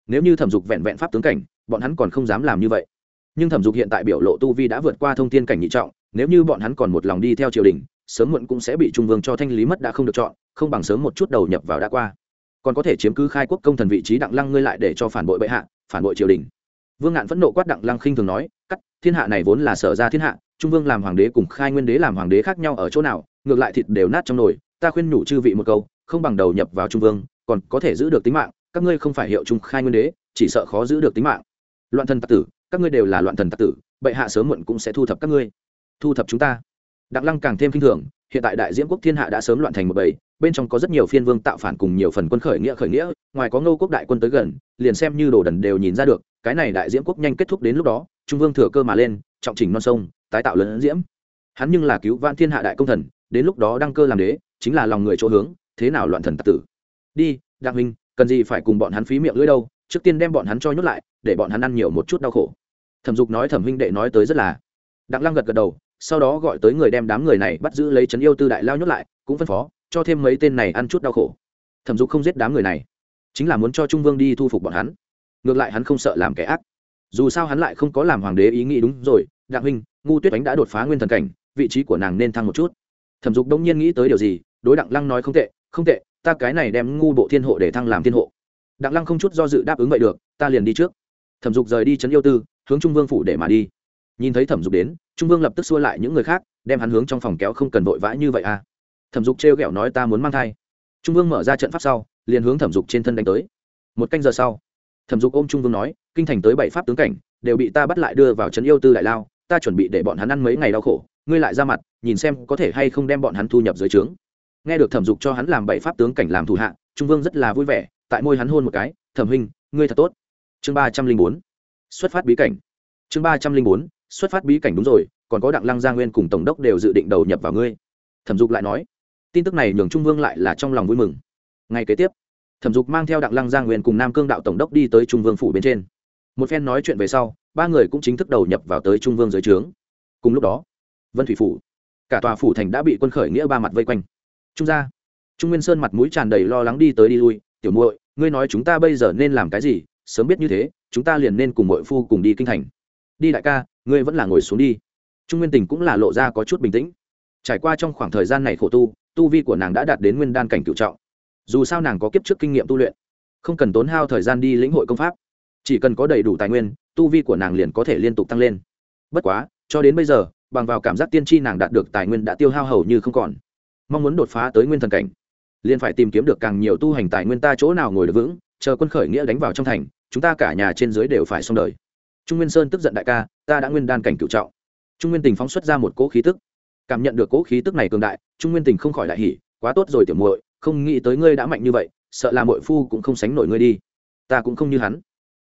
Nếu như thẩm dục vẹn vẹn pháp tướng cảnh, bọn hắn còn không dám làm như vậy. Nhưng thẩm dục hiện tại biểu lộ tu vi đã vượt qua thông tin cảnh nhị trọng nếu như bọn hắn còn một lòng đi theo triều đình, sớm muộn cũng sẽ bị trung vương cho thanh lý mất đã không được chọn, không bằng sớm một chút đầu nhập vào đã qua. Còn có thể chiếm cứ khai quốc công thần vị trí đặng lăng ngươi lại để cho phản bội bệ hạ, phản bội triều đình. Vương ngạn phẫn nộ quát đặng lăng khinh thường nói, cắt, thiên hạ này vốn là sở ra thiên hạ, trung vương làm hoàng đế cùng khai nguyên đế làm hoàng đế khác nhau ở chỗ nào, ngược lại thịt đều nát trong nồi, ta khuyên nhủ chư vị một câu, không bằng đầu nhập vào trung vương, còn có thể giữ được tính mạng, các ngươi không phải hiệu trung khai nguyên đế, chỉ sợ khó giữ được tính mạng. Loạn thần tặc tử, các ngươi đều là loạn thần tặc tử, bệ hạ sớm muộn cũng sẽ thu thập các ngươi thu thập chúng ta. Đặng lăng càng thêm kinh thường, hiện tại đại diễm quốc thiên hạ đã sớm loạn thành một bầy, bên trong có rất nhiều phiên vương tạo phản cùng nhiều phần quân khởi nghĩa khởi nghĩa, ngoài có ngô quốc đại quân tới gần, liền xem như đồ đần đều nhìn ra được, cái này đại diễm quốc nhanh kết thúc đến lúc đó, trung vương thừa cơ mà lên, trọng trình non sông, tái tạo lớn diễm. Hắn nhưng là cứu vãn thiên hạ đại công thần, đến lúc đó đăng cơ làm đế, chính là lòng người chỗ hướng, thế nào loạn thần tặc tử. Đi, đặng minh cần gì phải cùng bọn hắn phí miệng lưỡi đâu, trước tiên đem bọn hắn cho nhốt lại, để bọn hắn ăn nhiều một chút đau khổ. Thẩm dục nói thẩm huynh đệ nói tới rất là. Đặng lăng gật gật đầu sau đó gọi tới người đem đám người này bắt giữ lấy trấn yêu tư đại lao nhốt lại, cũng phân phó, cho thêm mấy tên này ăn chút đau khổ. Thẩm dục không giết đám người này, chính là muốn cho trung vương đi thu phục bọn hắn. Ngược lại hắn không sợ làm kẻ ác. Dù sao hắn lại không có làm hoàng đế ý nghĩ đúng rồi, đặng huynh, ngu tuyết ánh đã đột phá nguyên thần cảnh, vị trí của nàng nên thăng một chút. Thẩm dục đông nhiên nghĩ tới điều gì, đối đặng lăng nói không tệ không tệ, ta cái này đem ngu bộ thiên hộ để thăng làm thiên hộ. Đặng lăng không chút do dự đáp ứng vậy được, ta liền đi trước. Thẩm dục rời đi trấn yêu tư, hướng trung vương phủ để mà đi. Nhìn thấy thẩm dục đến trung vương lập tức xua lại những người khác, đem hắn hướng trong phòng kéo không cần vội vã như vậy à. Thẩm dục trêu ghẹo nói ta muốn mang thai. Trung vương mở ra trận pháp sau, liền hướng thẩm dục trên thân đánh tới. Một canh giờ sau, thẩm dục ôm trung vương nói, kinh thành tới bảy pháp tướng cảnh, đều bị ta bắt lại đưa vào trấn yêu tư đại lao, ta chuẩn bị để bọn hắn ăn mấy ngày đau khổ, ngươi lại ra mặt, nhìn xem có thể hay không đem bọn hắn thu nhập dưới trướng. Nghe được thẩm dục cho hắn làm bảy pháp tướng cảnh làm thủ hạ, trung vương rất là vui vẻ, tại môi hắn hôn một cái, thẩm huynh, ngươi thật tốt. Chương ba trăm linh bốn, xuất phát bí cảnh. Chương ba trăm linh bốn xuất phát bí cảnh đúng rồi, còn có đặng lăng gia nguyên cùng tổng đốc đều dự định đầu nhập vào ngươi. Thẩm dục lại nói. Tin tức này nhường trung vương lại là trong lòng vui mừng. Ngay kế tiếp, thẩm dục mang theo đặng lăng gia nguyên cùng nam cương đạo tổng đốc đi tới trung vương phủ bên trên. Một phen nói chuyện về sau, ba người cũng chính thức đầu nhập vào tới trung vương dưới trướng. Cùng lúc đó, vân thủy phủ, cả tòa phủ thành đã bị quân khởi nghĩa ba mặt vây quanh. Trung gia, trung nguyên sơn mặt mũi tràn đầy lo lắng đi tới đi lui. Tiểu muội, ngươi nói chúng ta bây giờ nên làm cái gì? Sớm biết như thế, chúng ta liền nên cùng muội phu cùng đi kinh thành. Đi đại ca ngươi vẫn là ngồi xuống đi. Trung nguyên tình cũng là lộ ra có chút bình tĩnh. Trải qua trong khoảng thời gian này khổ tu tu vi của nàng đã đạt đến nguyên đan cảnh cựu trọng. Dù sao nàng có kiếp trước kinh nghiệm tu luyện, không cần tốn hao thời gian đi lĩnh hội công pháp. Chỉ cần có đầy đủ tài nguyên, tu vi của nàng liền có thể liên tục tăng lên. Bất quá, cho đến bây giờ, bằng vào cảm giác tiên tri nàng đạt được tài nguyên đã tiêu hao hầu như không còn. Mong muốn đột phá tới nguyên thần cảnh, liền phải tìm kiếm được càng nhiều tu hành tài nguyên ta chỗ nào ngồi được vững, chờ quân khởi nghĩa đánh vào trong thành, chúng ta cả nhà trên dưới đều phải xong đời trung nguyên sơn tức giận đại ca, ta đã nguyên đan cảnh cựu trọng. Trung nguyên tình phóng xuất ra một cỗ khí tức. Cảm nhận được cỗ khí tức này cường đại, trung nguyên tình không khỏi đại hỉ, quá tốt rồi tiểu muội, không nghĩ tới ngươi đã mạnh như vậy, sợ là muội phu cũng không sánh nổi ngươi đi. Ta cũng không như hắn.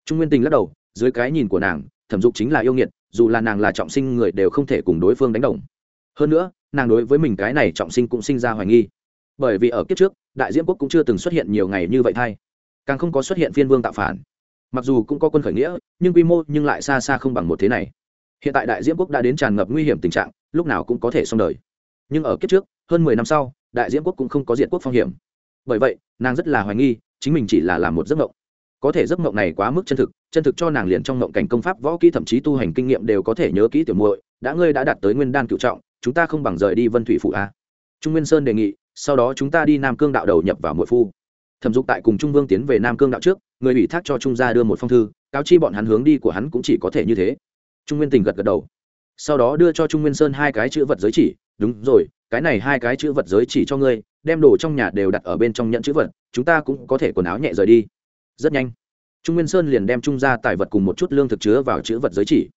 Trung nguyên tình lắc đầu, dưới cái nhìn của nàng, thẩm dục chính là yêu nghiệt, dù là nàng là trọng sinh người đều không thể cùng đối phương đánh đồng. Hơn nữa, nàng đối với mình cái này trọng sinh cũng sinh ra hoài nghi. Bởi vì ở kiếp trước, đại diễm quốc cũng chưa từng xuất hiện nhiều ngày như vậy thay. Càng không có xuất hiện phiên vương tạo phản. Mặc dù cũng có quân khởi nghĩa nhưng quy mô nhưng lại xa xa không bằng một thế này. Hiện tại đại diễm quốc đã đến tràn ngập nguy hiểm tình trạng, lúc nào cũng có thể xong đời. Nhưng ở kiếp trước, hơn mười năm sau, đại diễm quốc cũng không có diện quốc phong hiểm. Bởi vậy, nàng rất là hoài nghi, chính mình chỉ là làm một giấc mộng. Có thể giấc mộng này quá mức chân thực chân thực cho nàng liền trong mộng cảnh công pháp, võ kỹ thậm chí tu hành kinh nghiệm đều có thể nhớ kỹ tiểu muội, đã ngươi đã đạt tới nguyên đan cựu trọng, chúng ta không bằng rời đi vân thủy phụ a. Trung nguyên sơn đề nghị, sau đó chúng ta đi nam cương đạo đầu nhập vào muội phu. Thẩm dục tại cùng trung vương tiến về nam cương đạo trước, người ủy thác cho trung gia đưa một phong thư cáo chi bọn hắn hướng đi của hắn cũng chỉ có thể như thế. Trung nguyên tình gật gật đầu. Sau đó đưa cho trung nguyên sơn hai cái chữ vật giới chỉ. Đúng rồi, cái này hai cái chữ vật giới chỉ cho ngươi, đem đồ trong nhà đều đặt ở bên trong nhận chữ vật, chúng ta cũng có thể quần áo nhẹ rời đi. Rất nhanh, trung nguyên sơn liền đem trung gia tài vật cùng một chút lương thực chứa vào chữ vật giới chỉ.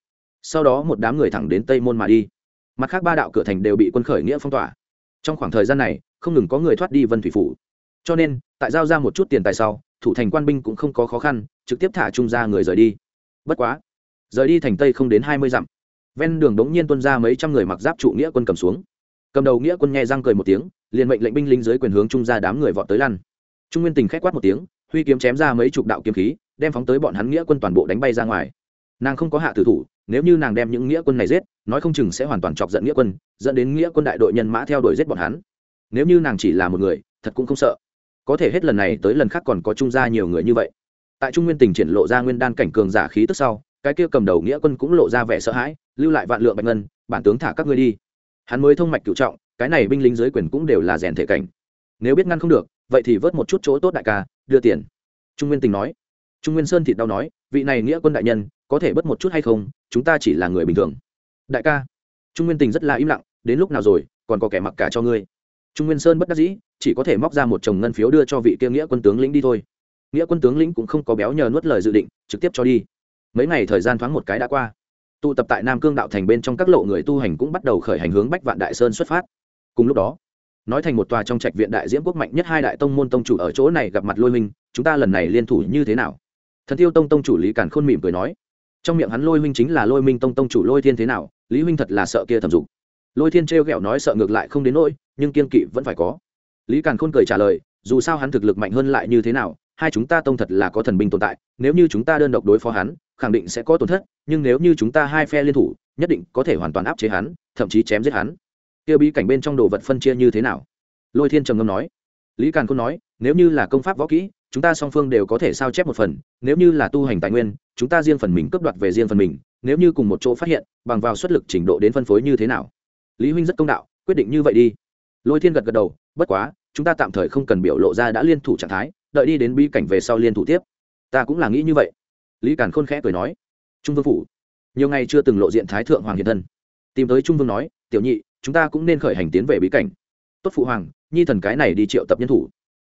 Sau đó một đám người thẳng đến tây môn mà đi. Mặt khác ba đạo cửa thành đều bị quân khởi nghĩa phong tỏa. Trong khoảng thời gian này, không ngừng có người thoát đi vân thủy phủ. Cho nên, tại giao ra một chút tiền tài sau thủ thành quan binh cũng không có khó khăn, trực tiếp thả trung ra người rời đi. Bất quá, rời đi thành tây không đến hai mươi dặm. Ven đường đống nhiên tuân ra mấy trăm người mặc giáp trụ nghĩa quân cầm xuống. Cầm đầu nghĩa quân nghe răng cười một tiếng, liền mệnh lệnh binh lính dưới quyền hướng trung ra đám người vọt tới lăn. Trung nguyên tình k h á c quát một tiếng, huy kiếm chém ra mấy chục đạo kiếm khí, đem phóng tới bọn hắn nghĩa quân toàn bộ đánh bay ra ngoài. Nàng không có hạ tử thủ, nếu như nàng đem những nghĩa quân này giết, nói không chừng sẽ hoàn toàn chọc giận nghĩa quân, dẫn đến nghĩa quân đại đội nhân mã theo đuổi giết bọn hắn. Nếu như nàng chỉ là một người, thật cũng không sợ có thể hết lần này tới lần khác còn có trung gia nhiều người như vậy. Tại trung nguyên tỉnh triển lộ ra nguyên đan cảnh cường giả khí tức sau, cái kia cầm đầu nghĩa quân cũng lộ ra vẻ sợ hãi, lưu lại vạn lượng bạch ngân, bản tướng thả các ngươi đi. Hắn mới thông mạch cựu trọng, cái này binh lính dưới quyền cũng đều là rèn thể cảnh. Nếu biết ngăn không được, vậy thì vớt một chút chỗ tốt đại ca, đưa tiền. Trung nguyên tình nói. Trung nguyên sơn thịt đau nói, vị này nghĩa quân đại nhân, có thể bớt một chút hay không, chúng ta chỉ là người bình thường. Đại ca, trung nguyên tình rất là im lặng, đến lúc nào rồi, còn có kẻ mặc cả cho ngươi trung nguyên sơn bất đắc dĩ, chỉ có thể móc ra một chồng ngân phiếu đưa cho vị kia nghĩa quân tướng lĩnh đi thôi. Nghĩa quân tướng lĩnh cũng không có béo nhờ nuốt lời dự định, trực tiếp cho đi. Mấy ngày thời gian thoáng một cái đã qua. Tụ tập tại nam cương đạo thành bên trong các lộ người tu hành cũng bắt đầu khởi hành hướng bách vạn đại sơn xuất phát. Cùng lúc đó, nói thành một tòa trong trạch viện đại diễm quốc mạnh nhất hai đại tông môn tông chủ ở chỗ này gặp mặt lôi minh chúng ta lần này liên thủ như thế nào? Thần tiêu tông tông chủ lý càn khôn mỉm cười nói. Trong miệng hắn lôi minh chính là lôi minh tông tông chủ lôi thiên thế nào? Lý huynh thật là sợ kia thẩm dục. Lôi thiên trêu ghẹo nói sợ ngược lại không đến nỗi nhưng kiên kỵ vẫn phải có. Lý càn khôn cười trả lời, dù sao hắn thực lực mạnh hơn lại như thế nào, hai chúng ta tông thật là có thần binh tồn tại, nếu như chúng ta đơn độc đối phó hắn, khẳng định sẽ có tổn thất, nhưng nếu như chúng ta hai phe liên thủ, nhất định có thể hoàn toàn áp chế hắn, thậm chí chém giết hắn. Kia bí cảnh bên trong đồ vật phân chia như thế nào? Lôi thiên trầm ngâm nói. Lý càn khôn nói, nếu như là công pháp võ kỹ, chúng ta song phương đều có thể sao chép một phần, nếu như là tu hành tài nguyên, chúng ta riêng phần mình cướp đoạt về riêng phần mình, nếu như cùng một chỗ phát hiện, bằng vào xuất lực trình độ đến phân phối như thế nào? Lý huynh rất công đạo, quyết định như vậy đi lôi thiên gật gật đầu, bất quá, chúng ta tạm thời không cần biểu lộ ra đã liên thủ trạng thái, đợi đi đến bi cảnh về sau liên thủ tiếp. Ta cũng là nghĩ như vậy. Lý càn khôn khẽ cười nói, trung vương phủ, nhiều ngày chưa từng lộ diện thái thượng hoàng hiện thân. Tìm tới trung vương nói, tiểu nhị, chúng ta cũng nên khởi hành tiến về bí cảnh. Tốt phụ hoàng, nhi thần cái này đi triệu tập nhân thủ.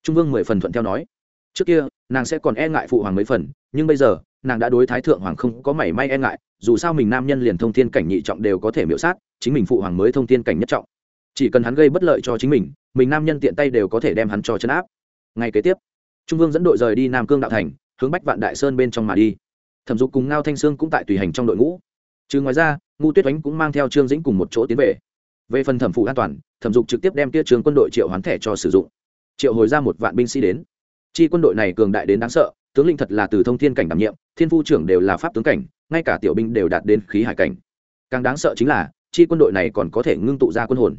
Trung vương mười phần thuận theo nói, trước kia, nàng sẽ còn e ngại phụ hoàng mấy phần, nhưng bây giờ, nàng đã đối thái thượng hoàng không có mảy may e ngại, dù sao mình nam nhân liền thông thiên cảnh nhị trọng đều có thể miễu sát, chính mình phụ hoàng mới thông thiên cảnh nhất trọng chỉ cần hắn gây bất lợi cho chính mình mình nam nhân tiện tay đều có thể đem hắn cho chấn áp. Ngay kế tiếp, trung vương dẫn đội rời đi nam cương đạo thành, hướng bách vạn đại sơn bên trong mà đi. Thẩm dục cùng ngao thanh sương cũng tại tùy hành trong đội ngũ. Chứ ngoài ra ngu tuyết oánh cũng mang theo trương dĩnh cùng một chỗ tiến về. Về phần thẩm phụ an toàn, thẩm dục trực tiếp đem tiết trường quân đội triệu hoán thẻ cho sử dụng. Triệu hồi ra một vạn binh sĩ đến. Chi quân đội này cường đại đến đáng sợ, tướng linh thật là từ thông thiên cảnh đảm nhiệm, thiên phu trưởng đều là pháp tướng cảnh, ngay cả tiểu binh đều đạt đến khí hải cảnh. Càng đáng sợ chính là, chi quân đội này còn có thể ngưng tụ ra quân hồn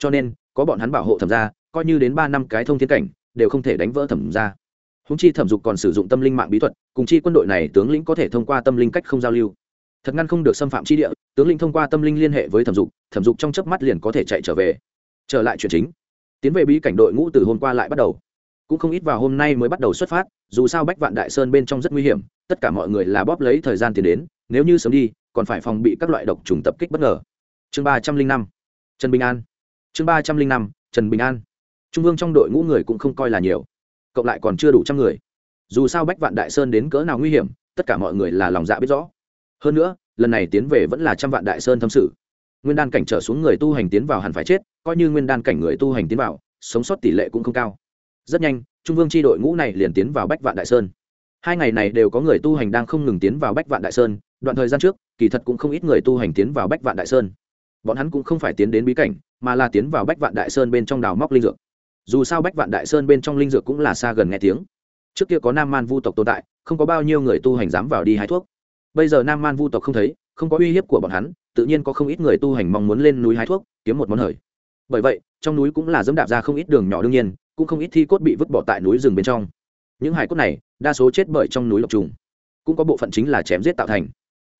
cho nên, có bọn hắn bảo hộ thẩm ra coi như đến ba năm cái thông thiên cảnh, đều không thể đánh vỡ thẩm ra húng chi thẩm dục còn sử dụng tâm linh mạng bí thuật, cùng chi quân đội này tướng lĩnh có thể thông qua tâm linh cách không giao lưu. Thật ngăn không được xâm phạm chi địa, tướng lĩnh thông qua tâm linh liên hệ với thẩm dục thẩm dục trong chớp mắt liền có thể chạy trở về. Trở lại chuyện chính. Tiến về bí cảnh đội ngũ từ hôm qua lại bắt đầu. Cũng không ít vào hôm nay mới bắt đầu xuất phát, dù sao bách vạn đại sơn bên trong rất nguy hiểm, tất cả mọi người là bóp lấy thời gian tiền đến, nếu như sớm đi, còn phải phòng bị các loại độc trùng tập kích bất ngờ. Chương ba trăm linh năm. Trần bình an chương ba trăm linh năm, trần bình an. Trung ương trong đội ngũ người cũng không coi là nhiều, cộng lại còn chưa đủ trăm người. Dù sao bách vạn đại sơn đến cỡ nào nguy hiểm, tất cả mọi người là lòng dạ biết rõ. Hơn nữa, lần này tiến về vẫn là trăm vạn đại sơn thâm sự. Nguyên đan cảnh trở xuống người tu hành tiến vào hẳn phải chết, coi như nguyên đan cảnh người tu hành tiến vào, sống sót tỷ lệ cũng không cao. Rất nhanh, trung vương i đội ngũ này liền tiến vào bách vạn đại sơn. Hai ngày này đều có người tu hành đang không ngừng tiến vào bách vạn đại sơn, đoạn thời gian trước, kỳ thật cũng không ít người tu hành tiến vào bách vạn đại sơn bọn hắn cũng không phải tiến đến bí cảnh, mà là tiến vào bách vạn đại sơn bên trong đào móc linh dược. Dù sao bách vạn đại sơn bên trong linh dược cũng là xa gần nghe tiếng. Trước kia có nam man vu tộc tồn tại, không có bao nhiêu người tu hành dám vào đi hái thuốc. Bây giờ nam man vu tộc không thấy, không có uy hiếp của bọn hắn, tự nhiên có không ít người tu hành mong muốn lên núi hái thuốc, kiếm một món hời. Bởi vậy, trong núi cũng là dẫm đạp ra không ít đường nhỏ đương nhiên, cũng không ít thi cốt bị vứt bỏ tại núi rừng bên trong. Những hải cốt này, đa số chết bởi trong núi lộc trùng. Cũng có bộ phận chính là chém giết tạo thành.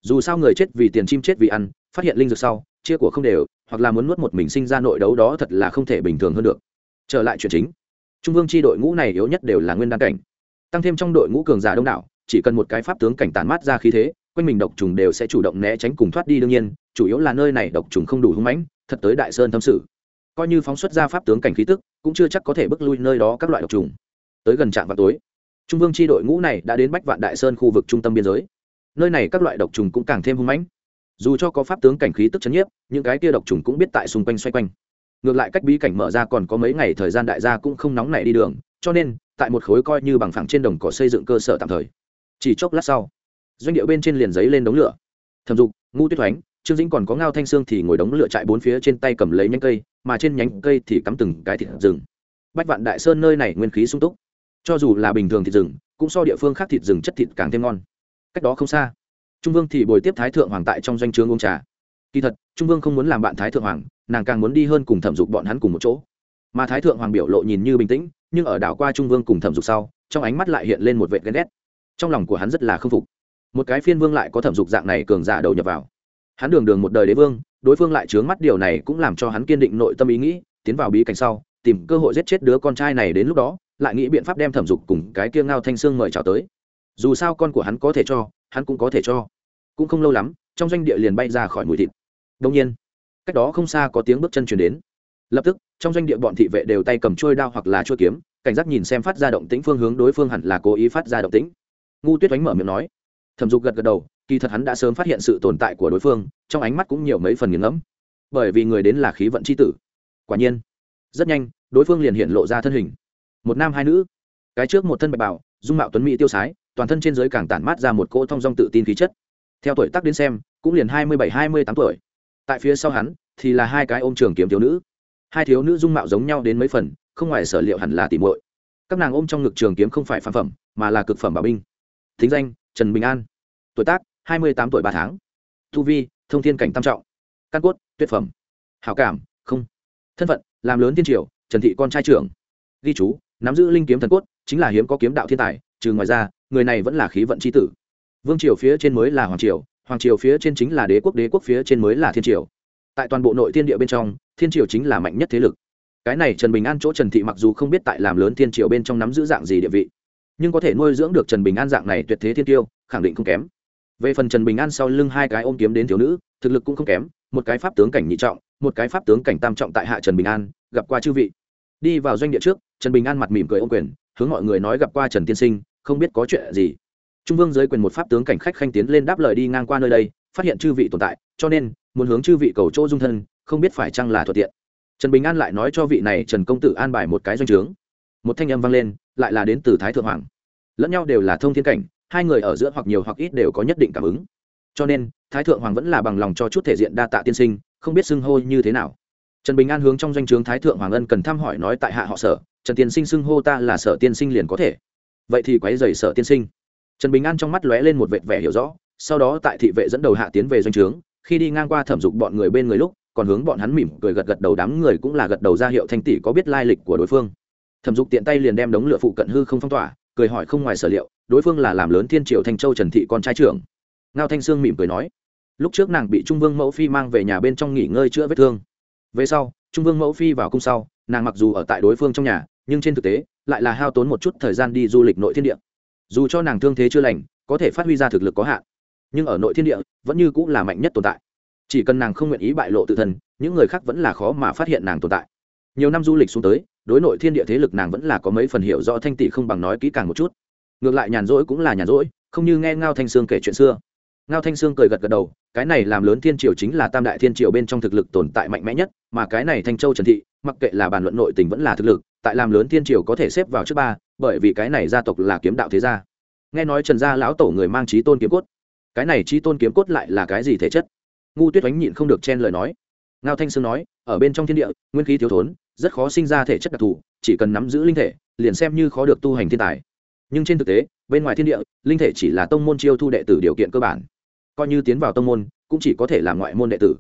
Dù sao người chết vì tiền chim chết vì ăn, phát hiện linh dược sau chia của không đều, hoặc là muốn nuốt một mình sinh ra nội đấu đó thật là không thể bình thường hơn được. Trở lại chuyện chính. Trung vương c h i đội ngũ này yếu nhất đều là nguyên đan cảnh. Tăng thêm trong đội ngũ cường giả đông đảo, chỉ cần một cái pháp tướng cảnh tàn mát ra khí thế, quanh mình độc trùng đều sẽ chủ động né tránh cùng thoát đi đương nhiên, chủ yếu là nơi này độc trùng không đủ hung mãnh, thật tới đại sơn tâm sự. Coi như phóng xuất ra pháp tướng cảnh khí tức, cũng chưa chắc có thể bước lui nơi đó các loại độc trùng. Tới gần trạm vào tối, trung vương c h i đội ngũ này đã đến bách vạn đại sơn khu vực trung tâm biên giới. Nơi này các loại độc trùng cũng càng thêm hung mãnh dù cho có pháp tướng cảnh khí tức chấn nhiếp, những cái kia độc trùng cũng biết tại xung quanh xoay quanh. Ngược lại cách bí cảnh mở ra còn có mấy ngày thời gian đại gia cũng không nóng nảy đi đường, cho nên, tại một khối coi như bằng phẳng trên đồng cỏ xây dựng cơ sở tạm thời. Chỉ chốc lát sau, doanh điệu bên trên liền giấy lên đống lửa. Thẩm dục ngu tuyết thoánh, trương dĩnh còn có ngao thanh sương thì ngồi đống lửa chạy bốn phía trên tay cầm lấy nhánh cây, mà trên nhánh cây thì cắm từng cái thịt rừng. Bách vạn đại sơn nơi này nguyên khí sung túc. Cho dù là bình thường thịt rừng, cũng so địa phương khác thịt rừng chất thịt càng thêm ngon. Cách đó không xa trung vương thì bồi tiếp thái thượng hoàng tại trong doanh trướng uống trà. Kỳ thật, trung vương không muốn làm bạn thái thượng hoàng, nàng càng muốn đi hơn cùng thẩm dục bọn hắn cùng một chỗ. Mà thái thượng hoàng biểu lộ nhìn như bình tĩnh, nhưng ở đảo qua trung vương cùng thẩm dục sau, trong ánh mắt lại hiện lên một vệ ghen ghét. Trong lòng của hắn rất là k phục. Một cái phiên vương lại có thẩm dục dạng này cường giả đầu nhập vào. Hắn đường đường một đời đế vương, đối phương lại trướng mắt điều này cũng làm cho hắn kiên định nội tâm ý nghĩ, tiến vào bí cảnh sau, tìm cơ hội giết chết đứa con trai này đến lúc đó, lại nghĩ biện pháp đem thẩm dục cùng cái kia ngao thanh sương mời chào tới. Dù sao con của hắn có thể cho hắn cũng có thể cho. Cũng không lâu lắm, trong doanh địa liền bay ra khỏi mùi thịt. Đông nhiên, cách đó không xa có tiếng bước chân chuyển đến. Lập tức, trong doanh địa bọn thị vệ đều tay cầm trôi đao hoặc là trôi kiếm, cảnh giác nhìn xem phát ra động tĩnh phương hướng, đối phương hẳn là cố ý phát ra động tĩnh. Ngu tuyết oánh mở miệng nói. Thẩm dục gật gật đầu, kỳ thật hắn đã sớm phát hiện sự tồn tại của đối phương, trong ánh mắt cũng nhiều mấy phần nghiền ngẫm. Bởi vì người đến là khí vận c h i tử. Quả nhiên, rất nhanh, đối phương liền hiện lộ ra thân hình. Một nam hai nữ. Cái trước một thân bạch bảo dung mạo tuấn mỹ tiêu sái toàn thân trên giới càng tản mát ra một cỗ thong dong tự tin khí chất. Theo tuổi tác đến xem, cũng liền hai mươi bảy, hai mươi tám tuổi. Tại phía sau hắn, thì là hai cái ôm trường kiếm thiếu nữ. Hai thiếu nữ dung mạo giống nhau đến mấy phần, không ngoài sở liệu hẳn là tìm muội. Các nàng ôm trong ngực trường kiếm không phải phản phẩm, mà là cực phẩm bảo binh. Thính danh, trần bình an. Tuổi tác, hai mươi tám tuổi ba tháng. Thu vi, thông thiên cảnh tam trọng. Căn cốt, tuyệt phẩm. Hảo cảm, không. Thân phận, làm lớn thiên triều, trần thị con trai trưởng. Ghi chú, nắm giữ linh kiếm thần cốt, chính là hiếm có kiếm đạo thiên tài trừ ngoài ra, người này vẫn là khí vận c h i tử. Vương triều phía trên mới là hoàng triều hoàng triều phía trên chính là đế quốc đế quốc phía trên mới là thiên triều. Tại toàn bộ nội thiên địa bên trong, thiên triều chính là mạnh nhất thế lực. Cái này trần bình an chỗ trần thị mặc dù không biết tại làm lớn thiên triều bên trong nắm giữ dạng gì địa vị, nhưng có thể nuôi dưỡng được trần bình an dạng này tuyệt thế thiên tiêu, khẳng định không kém. Về phần trần bình an sau lưng hai cái ôm kiếm đến thiếu nữ, thực lực cũng không kém, một cái pháp tướng cảnh nhị trọng, một cái pháp tướng cảnh tam trọng tại hạ trần bình an, gặp qua chư vị. Đi vào doanh địa trước, trần bình an mặt mỉm cười ô quyền, hướng mọi người nói gặp qua trần tiên sinh không biết có chuyện gì. Trung vương giới quyền một pháp tướng cảnh khách khanh tiến lên đáp lời đi ngang qua nơi đây, phát hiện chư vị tồn tại, cho nên, muốn hướng chư vị cầu chỗ dung thân, không biết phải chăng là thuận tiện. Trần bình an lại nói cho vị này trần công tử an bài một cái doanh trướng. Một thanh âm vang lên, lại là đến từ thái thượng hoàng. Lẫn nhau đều là thông thiên cảnh, hai người ở giữa hoặc nhiều hoặc ít đều có nhất định cảm ứng. Cho nên, thái thượng hoàng vẫn là bằng lòng cho chút thể diện đa tạ tiên sinh, không biết xưng hô như thế nào. Trần bình an hướng trong doanh trướng thái thượng hoàng ân cần thăm hỏi nói tại hạ họ sở, trần tiên sinh xưng hô ta là sở tiên sinh liền có thể vậy thì quái dày sở tiên sinh. Trần bình an trong mắt lóe lên một vệt vẻ hiểu rõ, sau đó tại thị vệ dẫn đầu hạ tiến về doanh trướng, khi đi ngang qua thẩm dục bọn người bên người lúc, còn hướng bọn hắn mỉm cười gật gật đầu đám người cũng là gật đầu ra hiệu thanh tỷ có biết lai lịch của đối phương. Thẩm dục tiện tay liền đem đống lửa phụ cận hư không phong tỏa, cười hỏi không ngoài sở liệu, đối phương là làm lớn thiên triều thanh châu trần thị con trai trưởng. Ngao thanh sương mỉm cười nói, lúc trước nàng bị trung vương mẫu phi mang về nhà bên trong nghỉ ngơi chữa vết thương. Về sau, trung vương mẫu phi vào cung sau, nàng mặc dù ở tại đối phương trong nhà, nhưng trên thực tế lại là hao tốn một chút thời gian đi du lịch nội thiên địa. Dù cho nàng thương thế chưa lành, có thể phát huy ra thực lực có hạn, nhưng ở nội thiên địa, vẫn như cũng là mạnh nhất tồn tại. Chỉ cần nàng không nguyện ý bại lộ tự thân, những người khác vẫn là khó mà phát hiện nàng tồn tại. Nhiều năm du lịch xuống tới, đối nội thiên địa thế lực nàng vẫn là có mấy phần hiểu rõ thanh tỷ không bằng nói kỹ càng một chút. Ngược lại nhàn rỗi cũng là nhàn rỗi, không như nghe ngao thanh sương kể chuyện xưa ngao thanh sương cười gật gật đầu, cái này làm lớn thiên triều chính là tam đại thiên triều bên trong thực lực tồn tại mạnh mẽ nhất, mà cái này thanh châu trần thị, mặc kệ là bàn luận nội tình vẫn là thực lực, tại làm lớn thiên triều có thể xếp vào trước ba, bởi vì cái này gia tộc là kiếm đạo thế gia. Nghe nói trần gia lão tổ người mang trí tôn kiếm cốt. Cái này trí tôn kiếm cốt lại là cái gì thể chất? Ngu tuyết oánh nhịn không được chen lời nói. Ngao thanh sương nói, ở bên trong thiên địa, nguyên khí thiếu thốn, rất khó sinh ra thể chất đặc thù, chỉ cần nắm giữ linh thể, liền xem như khó được tu hành thiên tài. Nhưng trên thực tế, bên ngoài thiên địa, linh thể chỉ là tông môn chiêu thu đệ tử điều kiện cơ bản coi như tiến vào tông môn, cũng chỉ có thể là ngoại môn đệ tử.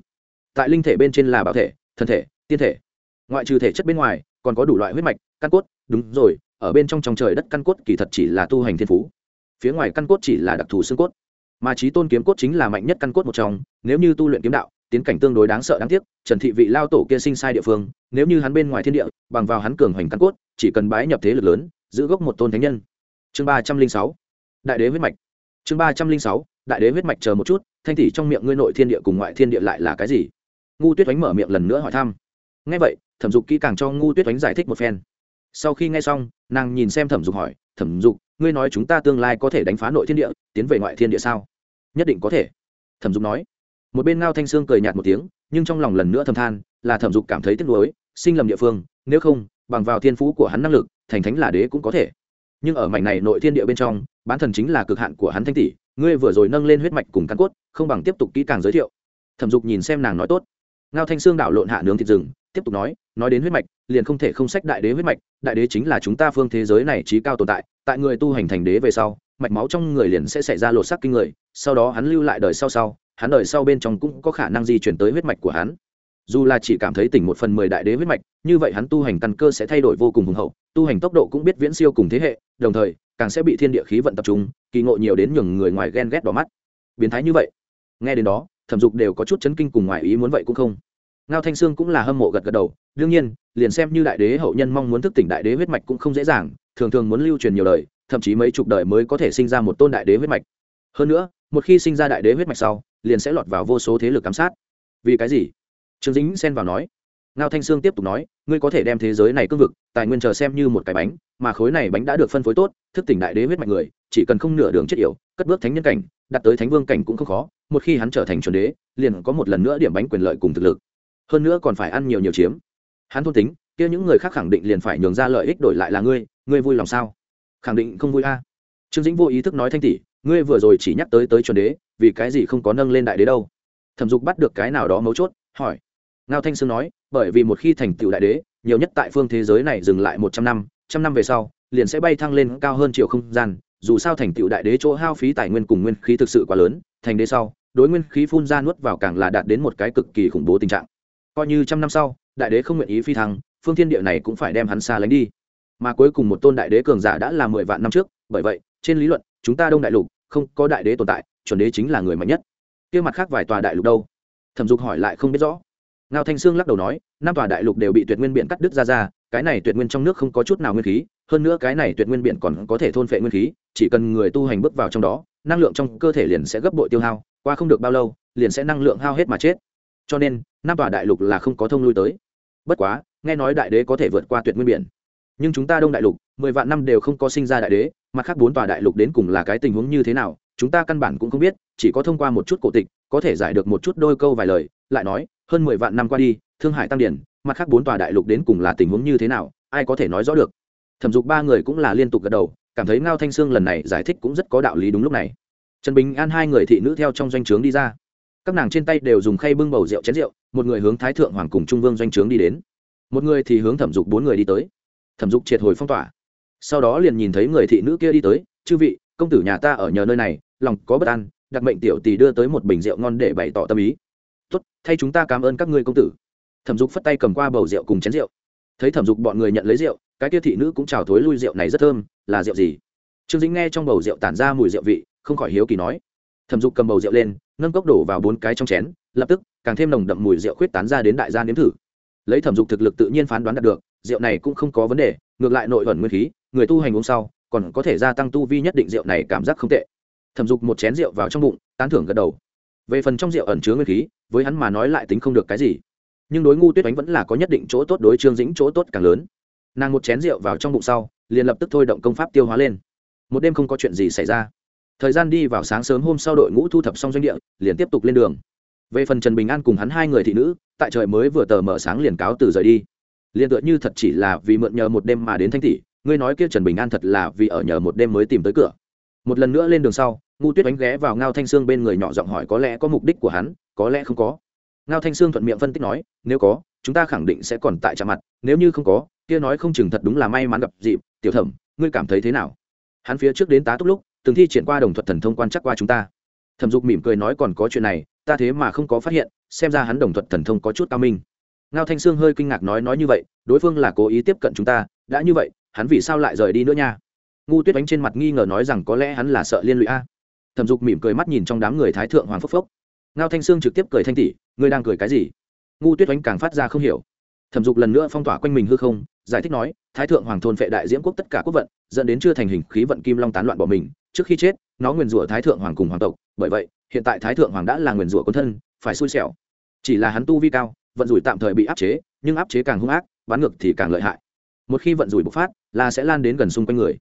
Tại linh thể bên trên là bảo thể thân thể, tiên thể. Ngoại trừ thể chất bên ngoài, còn có đủ loại huyết mạch, căn cốt, đúng rồi, ở bên trong trong trời đất căn cốt kỳ thật chỉ là tu hành thiên phú. Phía ngoài căn cốt chỉ là đặc thù xương cốt. Mà trí tôn kiếm cốt chính là mạnh nhất căn cốt một trong, nếu như tu luyện kiếm đạo, tiến cảnh tương đối đáng sợ đáng tiếc, trần thị vị lao tổ kia sinh sai địa phương, nếu như hắn bên ngoài thiên địa, bằng vào hắn cường hoành căn cốt, chỉ cần bái nhập thế lực lớn, giữ gốc một tôn thánh nhân. Chương ba trăm linh sáu, đại đế huyết mạch. Chương ba trăm linh sáu đại đế huyết mạch chờ một chút, thanh tỷ trong miệng ngươi nội thiên địa cùng ngoại thiên địa lại là cái gì? Ngu tuyết oánh mở miệng lần nữa hỏi thăm. Ngay vậy, thẩm dục kỹ càng cho ngu tuyết oánh giải thích một phen. Sau khi nghe xong, nàng nhìn xem thẩm dục hỏi, thẩm dục, ngươi nói chúng ta tương lai có thể đánh phá nội thiên địa, tiến về ngoại thiên địa sao? Nhất định có thể. Thẩm dục nói. Một bên ngao thanh sương cười nhạt một tiếng, nhưng trong lòng lần nữa thầm than, là thẩm dục cảm thấy tiếc nuối, sinh lầm địa phương, nếu không, bằng vào thiên phú của hắn năng lực, thành thánh là đế cũng có thể. Nhưng ở mảnh này nội thiên địa bên trong, bán thần chính là cực hạn của hắn thanh tỷ ngươi vừa rồi nâng lên huyết mạch cùng căn cốt, không bằng tiếp tục kỹ càng giới thiệu. Thẩm dục nhìn xem nàng nói tốt. Ngao thanh sương đảo lộn hạ nướng thịt rừng, tiếp tục nói nói đến huyết mạch, liền không thể không sách đại đế huyết mạch, đại đế chính là chúng ta phương thế giới này trí cao tồn tại tại người tu hành thành đế về sau, mạch máu trong người liền sẽ xảy ra lột sắc kinh người, sau đó hắn lưu lại đời sau sau, hắn đời sau bên trong cũng có khả năng di chuyển tới huyết mạch của hắn. Dù là chỉ cảm thấy tỉnh một phần mười đại đế huyết mạch, như vậy hắn tu hành căn cơ sẽ thay đổi vô cùng hùng hậu, tu hành tốc độ cũng biết viễn siêu cùng thế hệ, đồng thời càng sẽ bị thiên địa khí vận tập trung, kỳ ngộ nhiều đến nhường người ngoài ghen ghét đỏ mắt. Biến thái như vậy. Nghe đến đó, thẩm dục đều có chút chấn kinh cùng ngoài ý muốn vậy cũng không. Ngao thanh sương cũng là hâm mộ gật gật đầu, đương nhiên, liền xem như đại đế hậu nhân mong muốn thức tỉnh đại đế huyết mạch cũng không dễ dàng, thường thường muốn lưu truyền nhiều đời, thậm chí mấy chục đời mới có thể sinh ra một tôn đại đế huyết mạch. Hơn nữa, một khi sinh ra đại đế huyết mạch sau, liền sẽ lọt vào vô số thế lực ám sát. Vì cái gì? Trương dính xen vào nói ngao thanh sương tiếp tục nói, ngươi có thể đem thế giới này cương vực, tài nguyên chờ xem như một cái bánh, mà khối này bánh đã được phân phối tốt, thức tỉnh đại đế huyết mạch người, chỉ cần không nửa đường chết yểu, cất bước thánh nhân cảnh, đặt tới thánh vương cảnh cũng không khó, một khi hắn trở thành chuẩn đế, liền có một lần nữa điểm bánh quyền lợi cùng thực lực. Hơn nữa còn phải ăn nhiều nhiều chiếm. Hắn thôn tính, kia những người khác khẳng định liền phải nhường ra lợi ích đổi lại là ngươi ngươi vui lòng sao? Khẳng định không vui a. Trương dĩnh vô ý thức nói thanh tỷ, ngươi vừa rồi chỉ nhắc tới tới chuẩn đế, vì cái gì không có nâng lên đại đế đâu? Thẩm dục bắt được cái nào đó mấu chốt, hỏi. Ngao thanh sương nói bởi vì một khi thành tựu đại đế, nhiều nhất tại phương thế giới này dừng lại một trăm năm trăm năm về sau, liền sẽ bay thăng lên cao hơn triệu không gian. Dù sao thành tựu đại đế chỗ hao phí tài nguyên cùng nguyên khí thực sự quá lớn, thành đế sau, đối nguyên khí phun ra nuốt vào càng là đạt đến một cái cực kỳ khủng bố tình trạng. Coi như trăm năm sau, đại đế không nguyện ý phi thăng, phương thiên địa này cũng phải đem hắn xa lánh đi. Mà cuối cùng một tôn đại đế cường giả đã là mười vạn năm trước, bởi vậy, trên lý luận, chúng ta đông đại lục, không có đại đế tồn tại, chuẩn đế chính là người mạnh nhất. Kia mặt khác vài tòa đại lục đâu? Thẩm dục hỏi lại không biết rõ ngao thanh sương lắc đầu nói, năm tòa đại lục đều bị tuyệt nguyên biển cắt đứt ra ra, cái này tuyệt nguyên trong nước không có chút nào nguyên khí, hơn nữa cái này tuyệt nguyên biển còn có thể thôn phệ nguyên khí, chỉ cần người tu hành bước vào trong đó, năng lượng trong cơ thể liền sẽ gấp bội tiêu hao, qua không được bao lâu, liền sẽ năng lượng hao hết mà chết. Cho nên, năm tòa đại lục là không có thông lui tới. Bất quá, nghe nói đại đế có thể vượt qua tuyệt nguyên biển. Nhưng chúng ta đông đại lục, mười vạn năm đều không có sinh ra đại đế, mặt khác bốn tòa đại lục đến cùng là cái tình huống như thế nào, chúng ta căn bản cũng không biết, chỉ có thông qua một chút cổ tịch, có thể giải được một chút đôi câu vài lời, lại nói hơn mười vạn năm qua đi, thương hải tăng điển, mặt khác bốn tòa đại lục đến cùng là tình huống như thế nào, ai có thể nói rõ được? Thẩm dục ba người cũng là liên tục gật đầu, cảm thấy ngao thanh sương lần này giải thích cũng rất có đạo lý đúng lúc này. Trần bình an hai người thị nữ theo trong doanh trướng đi ra. Các nàng trên tay đều dùng khay bưng bầu rượu chén rượu, một người hướng thái thượng hoàng cùng trung vương doanh trướng đi đến. Một người thì hướng thẩm dục bốn người đi tới. Thẩm dục triệt hồi phong tỏa. Sau đó liền nhìn thấy người thị nữ kia đi tới, chư vị, công tử nhà ta ở nhờ nơi này, lòng có bất an đặc mệnh tiểu tỷ đưa tới một bình rượu ngon để bày tỏ tâm ý tốt, thay chúng ta cảm ơn các ngươi công tử. Thẩm dục phất tay cầm qua bầu rượu cùng chén rượu. Thấy thẩm dục bọn người nhận lấy rượu, cái kia thị nữ cũng chào thối lui rượu này rất thơm, là rượu gì? Trương dĩnh nghe trong bầu rượu tản ra mùi rượu vị, không khỏi hiếu kỳ nói. Thẩm dục cầm bầu rượu lên, nâng cốc đổ vào bốn cái trong chén, lập tức, càng thêm nồng đậm mùi rượu khuyết tán ra đến đại gia nếm thử. Lấy thẩm dục thực lực tự nhiên phán đoán đạt được, rượu này cũng không có vấn đề, ngược lại nội ẩn nguyên khí, người tu hành uống sau, còn có thể gia tăng tu vi nhất định rượu này cảm giác không tệ. Thẩm dục một chén rượu vào trong bụng, tán thưởng gật đầu. Về phần trong rượu ẩn chứa nguyên khí với hắn mà nói lại tính không được cái gì. Nhưng đối ngu tuyết đánh vẫn là có nhất định chỗ tốt, đối trương dĩnh chỗ tốt càng lớn. Nàng một chén rượu vào trong bụng sau, liền lập tức thôi động công pháp tiêu hóa lên. Một đêm không có chuyện gì xảy ra. Thời gian đi vào sáng sớm hôm sau đội ngũ thu thập xong doanh địa, liền tiếp tục lên đường. Về phần trần bình an cùng hắn hai người thị nữ, tại trời mới vừa tờ mở sáng liền cáo từ rời đi. Liền tựa như thật chỉ là vì mượn nhờ một đêm mà đến thanh tỷ, ngươi nói kia trần bình an thật là vì ở nhờ một đêm mới tìm tới cửa. Một lần nữa lên đường sau, ngu tuyết đánh ghé vào ngao thanh sương bên người nhỏ giọng hỏi có lẽ có mục đích của hắn có lẽ không có. Ngao thanh sương thuận miệng phân tích nói, nếu có, chúng ta khẳng định sẽ còn tại trạm mặt, nếu như không có, kia nói không chừng thật đúng là may mắn gặp dịp, tiểu thẩm, ngươi cảm thấy thế nào? Hắn phía trước đến tá túc lúc, từng thi triển qua đồng thuật thần thông quan chắc qua chúng ta. Thẩm dục mỉm cười nói còn có chuyện này, ta thế mà không có phát hiện, xem ra hắn đồng thuật thần thông có chút cao minh. Ngao thanh sương hơi kinh ngạc nói nói như vậy, đối phương là cố ý tiếp cận chúng ta, đã như vậy, hắn vì sao lại rời đi nữa nha? Ngu tuyết đánh trên mặt nghi ngờ nói rằng có lẽ hắn là sợ liên lụy a. Thẩm dục mỉm cười mắt nhìn trong đám người thái thượng hoàng phốc phốc ngao thanh sương trực tiếp cười thanh tỷ, ngươi đang cười cái gì? Ngu tuyết oánh càng phát ra không hiểu. Thẩm dục lần nữa phong tỏa quanh mình hư không, giải thích nói, thái thượng hoàng thôn phệ đại diễm quốc tất cả quốc vận, dẫn đến chưa thành hình khí vận kim long tán loạn bỏ mình, trước khi chết, nó nguyền rủa thái thượng hoàng cùng hoàng tộc, bởi vậy, hiện tại thái thượng hoàng đã là nguyền rủa quân thân, phải xui xẻo. Chỉ là hắn tu vi cao, vận rủi tạm thời bị áp chế, nhưng áp chế càng hung ác bán ngược thì càng lợi hại. Một khi vận rủi bộc phát, là sẽ lan đến gần xung quanh người.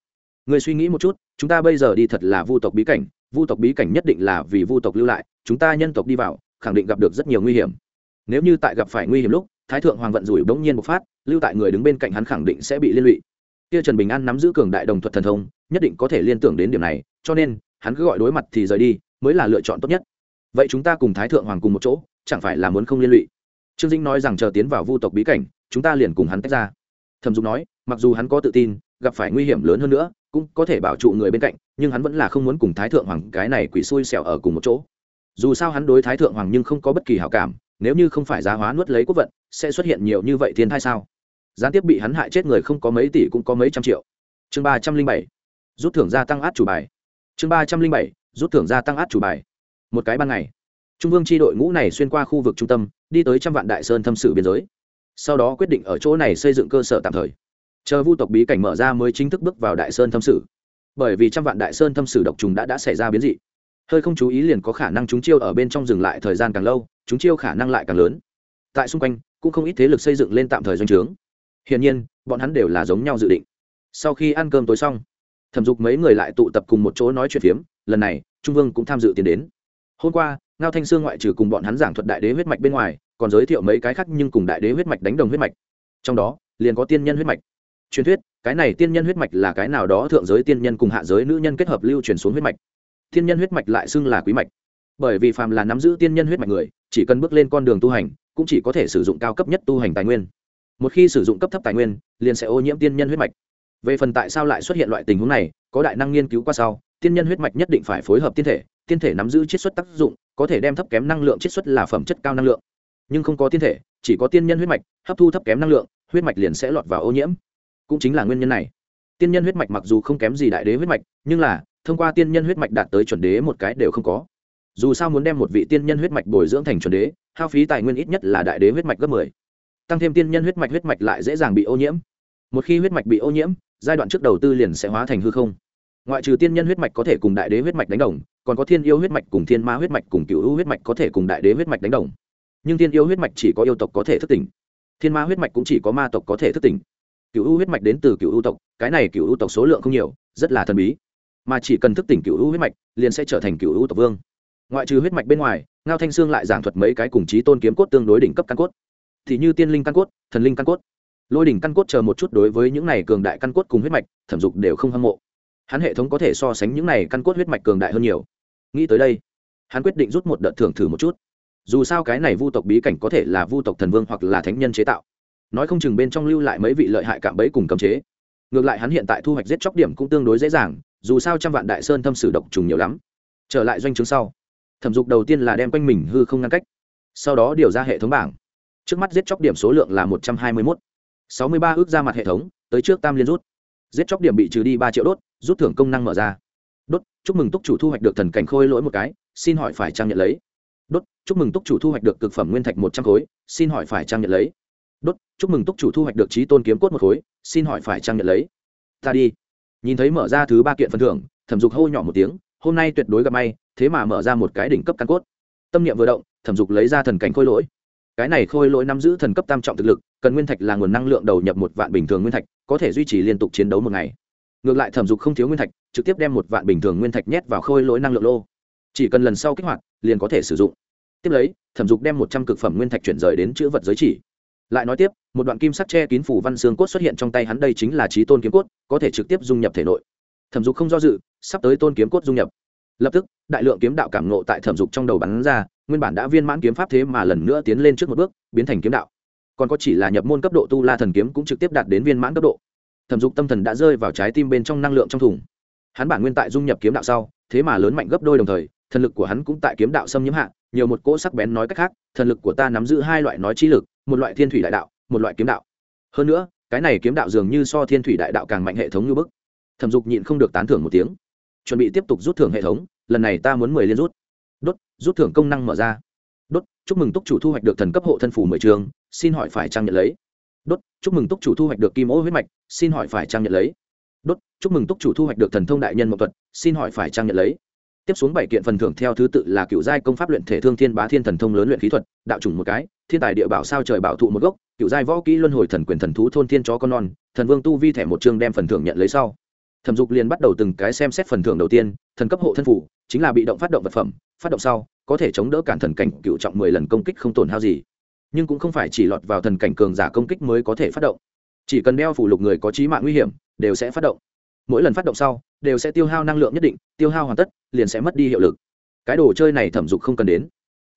Người suy nghĩ một chút, chúng ta bây giờ đi thật là vu tộc bí cảnh, vu tộc bí cảnh nhất định là vì vu tộc lưu lại chúng ta nhân tộc đi vào, khẳng định gặp được rất nhiều nguy hiểm. Nếu như tại gặp phải nguy hiểm lúc, thái thượng hoàng vận rủi bỗng nhiên bộc phát, lưu tại người đứng bên cạnh hắn khẳng định sẽ bị liên lụy. Kia trần bình an nắm giữ cường đại đồng thuật thần thông, nhất định có thể liên tưởng đến điểm này, cho nên, hắn cứ gọi đối mặt thì rời đi, mới là lựa chọn tốt nhất. Vậy chúng ta cùng thái thượng hoàng cùng một chỗ, chẳng phải là muốn không liên lụy? Trương dĩnh nói rằng chờ tiến vào vu tộc bí cảnh, chúng ta liền cùng hắn tách ra. Thẩm dục nói, mặc dù hắn có tự tin, gặp phải nguy hiểm lớn hơn nữa, cũng có thể bảo trụ người bên cạnh, nhưng hắn vẫn là không muốn cùng thái thượng hoàng cái này quỷ xui xẻo ở cùng một chỗ dù sao hắn đối thái thượng hoàng nhưng không có bất kỳ hảo cảm, nếu như không phải giá hóa nuốt lấy quốc vận, sẽ xuất hiện nhiều như vậy thiên thai sao? Gián tiếp bị hắn hại chết người không có mấy tỷ cũng có mấy trăm triệu. Chương ba trăm linh bảy, rút thưởng gia tăng át chủ bài. Chương ba trăm linh bảy, rút thưởng gia tăng át chủ bài. Một cái ban ngày, trung vương tri đội ngũ này xuyên qua khu vực trung tâm, đi tới trăm vạn đại sơn thâm sử biên giới. Sau đó quyết định ở chỗ này xây dựng cơ sở tạm thời. Chờ vu tộc bí cảnh mở ra mới chính thức bước vào đại sơn thâm sử bởi vì trăm vạn đại sơn thâm sử độc trùng đã đã xảy ra biến dị hơi không chú ý liền có khả năng chúng chiêu ở bên trong dừng lại thời gian càng lâu, chúng chiêu khả năng lại càng lớn. Tại xung quanh, cũng không ít thế lực xây dựng lên tạm thời doanh trướng. Hiển nhiên, bọn hắn đều là giống nhau dự định. Sau khi ăn cơm tối xong, thẩm dục mấy người lại tụ tập cùng một chỗ nói chuyện phiếm, lần này, trung vương cũng tham dự tiến đến. Hôm qua, ngao thanh sương ngoại trừ cùng bọn hắn giảng thuật đại đế huyết mạch bên ngoài, còn giới thiệu mấy cái khác nhưng cùng đại đế huyết mạch đánh đồng huyết mạch. Trong đó, liền có tiên nhân huyết mạch. Truyền thuyết, cái này tiên nhân huyết mạch là cái nào đó thượng giới tiên nhân cùng hạ giới nữ nhân kết hợp lưu truyền xuống huyết mạch. Thiên nhân huyết mạch lại xưng là quý mạch. Bởi vì phàm là nắm giữ tiên nhân huyết mạch người, chỉ cần bước lên con đường tu hành, cũng chỉ có thể sử dụng cao cấp nhất tu hành tài nguyên. Một khi sử dụng cấp thấp tài nguyên, liền sẽ ô nhiễm tiên nhân huyết mạch. Về phần tại sao lại xuất hiện loại tình huống này, có đại năng nghiên cứu qua sau, tiên nhân huyết mạch nhất định phải phối hợp tiên thể tiên thể nắm giữ chiết xuất tác dụng, có thể đem thấp kém năng lượng chiết xuất là phẩm chất cao năng lượng. Nhưng không có tiên thể, chỉ có tiên nhân huyết mạch, hấp thu thấp kém năng lượng, huyết mạch liền sẽ lọt vào ô nhiễm. Cũng chính là nguyên nhân này. Tiên nhân huyết mạch mặc dù không kém gì đại đế huyết mạch, nhưng là thông qua tiên nhân huyết mạch đạt tới chuẩn đế một cái đều không có dù sao muốn đem một vị tiên nhân huyết mạch bồi dưỡng thành chuẩn đế hao phí tài nguyên ít nhất là đại đế huyết mạch gấp mười tăng thêm tiên nhân huyết mạch huyết mạch lại dễ dàng bị ô nhiễm một khi huyết mạch bị ô nhiễm giai đoạn trước đầu tư liền sẽ hóa thành hư không ngoại trừ tiên nhân huyết mạch có thể cùng đại đế huyết mạch đánh đồng còn có thiên yêu huyết mạch cùng thiên ma huyết mạch cùng cựu huyết mạch có thể cùng đại đế huyết mạch đánh đồng nhưng thiên yêu huyết mạch chỉ có yêu tộc có thể thức tỉnh thiên ma huyết mạch cũng chỉ có ma tộc có thể thức tỉnh cựu u huyết mạch đến từ cựu u tộc cái này cựu u tộc số lượng không nhiều rất là thần bí mà chỉ cần thức tỉnh cựu hữu huyết mạch, liền sẽ trở thành cựu hữu tộc vương. Ngoại trừ huyết mạch bên ngoài, ngao thanh sương lại giảng thuật mấy cái cùng chí tôn kiếm cốt tương đối đỉnh cấp căn cốt. Thì như tiên linh căn cốt, thần linh căn cốt. Lôi đỉnh căn cốt chờ một chút đối với những này cường đại căn cốt cùng huyết mạch, thẩm dục đều không hâm mộ. Hắn hệ thống có thể so sánh những này căn cốt huyết mạch cường đại hơn nhiều. Nghĩ tới đây, hắn quyết định rút một đợt thưởng thử một chút. Dù sao cái này vu tộc bí cảnh có thể là vu tộc thần vương hoặc là thánh nhân chế tạo. Nói không chừng bên trong lưu lại mấy vị lợi hại cạm bẫy cùng cấm chế ngược lại hắn hiện tại thu hoạch giết chóc điểm cũng tương đối dễ dàng, dù sao trăm vạn đại sơn thâm sử độc trùng nhiều lắm. Trở lại doanh chứng sau, thẩm dục đầu tiên là đem quanh mình hư không ngăn cách, sau đó điều ra hệ thống bảng. Trước mắt giết chóc điểm số lượng là một trăm hai mươi mốt. sáu mươi ba ước ra mặt hệ thống, tới trước tam liên rút. Giết chóc điểm bị trừ đi ba triệu đốt, rút thưởng công năng mở ra. Đốt, chúc mừng túc chủ thu hoạch được thần cảnh khôi lỗi một cái, xin hỏi phải trang nhận lấy. Đốt, chúc mừng túc chủ thu hoạch được cực phẩm nguyên thạch một trăm khối, xin hỏi phải trang nhận lấy đốt, chúc mừng túc chủ thu hoạch được trí tôn kiếm cốt một khối, xin hỏi phải trang nhận lấy? Ta đi. Nhìn thấy mở ra thứ ba kiện phần thưởng, thẩm dục hô nhỏ một tiếng, hôm nay tuyệt đối gặp may, thế mà mở ra một cái đỉnh cấp căn cốt. Tâm niệm vừa động, thẩm dục lấy ra thần cảnh khôi lỗi. Cái này khôi lỗi nắm giữ thần cấp tam trọng thực lực, cần nguyên thạch là nguồn năng lượng đầu nhập một vạn bình thường nguyên thạch, có thể duy trì liên tục chiến đấu một ngày. Ngược lại thẩm dục không thiếu nguyên thạch, trực tiếp đem một vạn bình thường nguyên thạch nhét vào khôi lỗi năng lượng lô. Chỉ cần lần sau kích hoạt, liền có thể sử dụng. Tiếp lấy, thẩm dục đem một trăm cực phẩm nguyên thạch chuyển rời đến chữ vật giới chỉ lại nói tiếp, một đoạn kim sắc che kín phủ văn xương cốt xuất hiện trong tay hắn đây chính là trí tôn kiếm cốt, có thể trực tiếp dung nhập thể nội. Thẩm dục không do dự, sắp tới tôn kiếm cốt dung nhập. Lập tức, đại lượng kiếm đạo cảm nộ tại thẩm dục trong đầu bắn ra, nguyên bản đã viên mãn kiếm pháp thế mà lần nữa tiến lên trước một bước, biến thành kiếm đạo. Còn có chỉ là nhập môn cấp độ tu la thần kiếm cũng trực tiếp đạt đến viên mãn cấp độ. Thẩm dục tâm thần đã rơi vào trái tim bên trong năng lượng trong thùng. Hắn bản nguyên tại dung nhập kiếm đạo sau, thế mà lớn mạnh gấp đôi đồng thời, thần lực của hắn cũng tại kiếm đạo xâm nhiễm hạ, nhiều một cỗ sắc bén nói cách khác, thần lực của ta nắm giữ hai loại nói trí lực một loại thiên thủy đại đạo, một loại kiếm đạo. Hơn nữa, cái này kiếm đạo dường như so thiên thủy đại đạo càng mạnh hệ thống như bức. Thẩm dục nhịn không được tán thưởng một tiếng. Chuẩn bị tiếp tục rút thưởng hệ thống, lần này ta muốn mười liên rút. Đốt, rút thưởng công năng mở ra. Đốt, chúc mừng túc chủ thu hoạch được thần cấp hộ thân phủ mười trường, xin hỏi phải trang nhận lấy? Đốt, chúc mừng túc chủ thu hoạch được kim ô huyết mạch, xin hỏi phải trang nhận lấy? Đốt, chúc mừng túc chủ thu hoạch được thần thông đại nhân mậu thuật, xin hỏi phải trang nhận lấy? Tiếp xuống bảy kiện phần thưởng theo thứ tự là cựu giai công pháp luyện thể thương thiên bá thiên thần thông lớn luyện khí thuật, đạo chủng một cái, thiên tài địa bảo sao trời bảo thụ một gốc cựu giai võ kỹ luân hồi thần quyền thần thú thôn thiên chó con non, thần vương tu vi thẻ một chương đem phần thưởng nhận lấy sau. Thẩm dục liền bắt đầu từng cái xem xét phần thưởng đầu tiên, thần cấp hộ thân phủ chính là bị động phát động vật phẩm, phát động sau, có thể chống đỡ cản thần cảnh cựu trọng mười lần công kích không tổn hao gì. Nhưng cũng không phải chỉ lọt vào thần cảnh cường giả công kích mới có thể phát động. Chỉ cần đeo phủ lục người có trí mạng nguy hiểm, đều sẽ phát động mỗi lần phát động sau, đều sẽ tiêu hao năng lượng nhất định, tiêu hao hoàn tất, liền sẽ mất đi hiệu lực. Cái đồ chơi này thẩm dục không cần đến.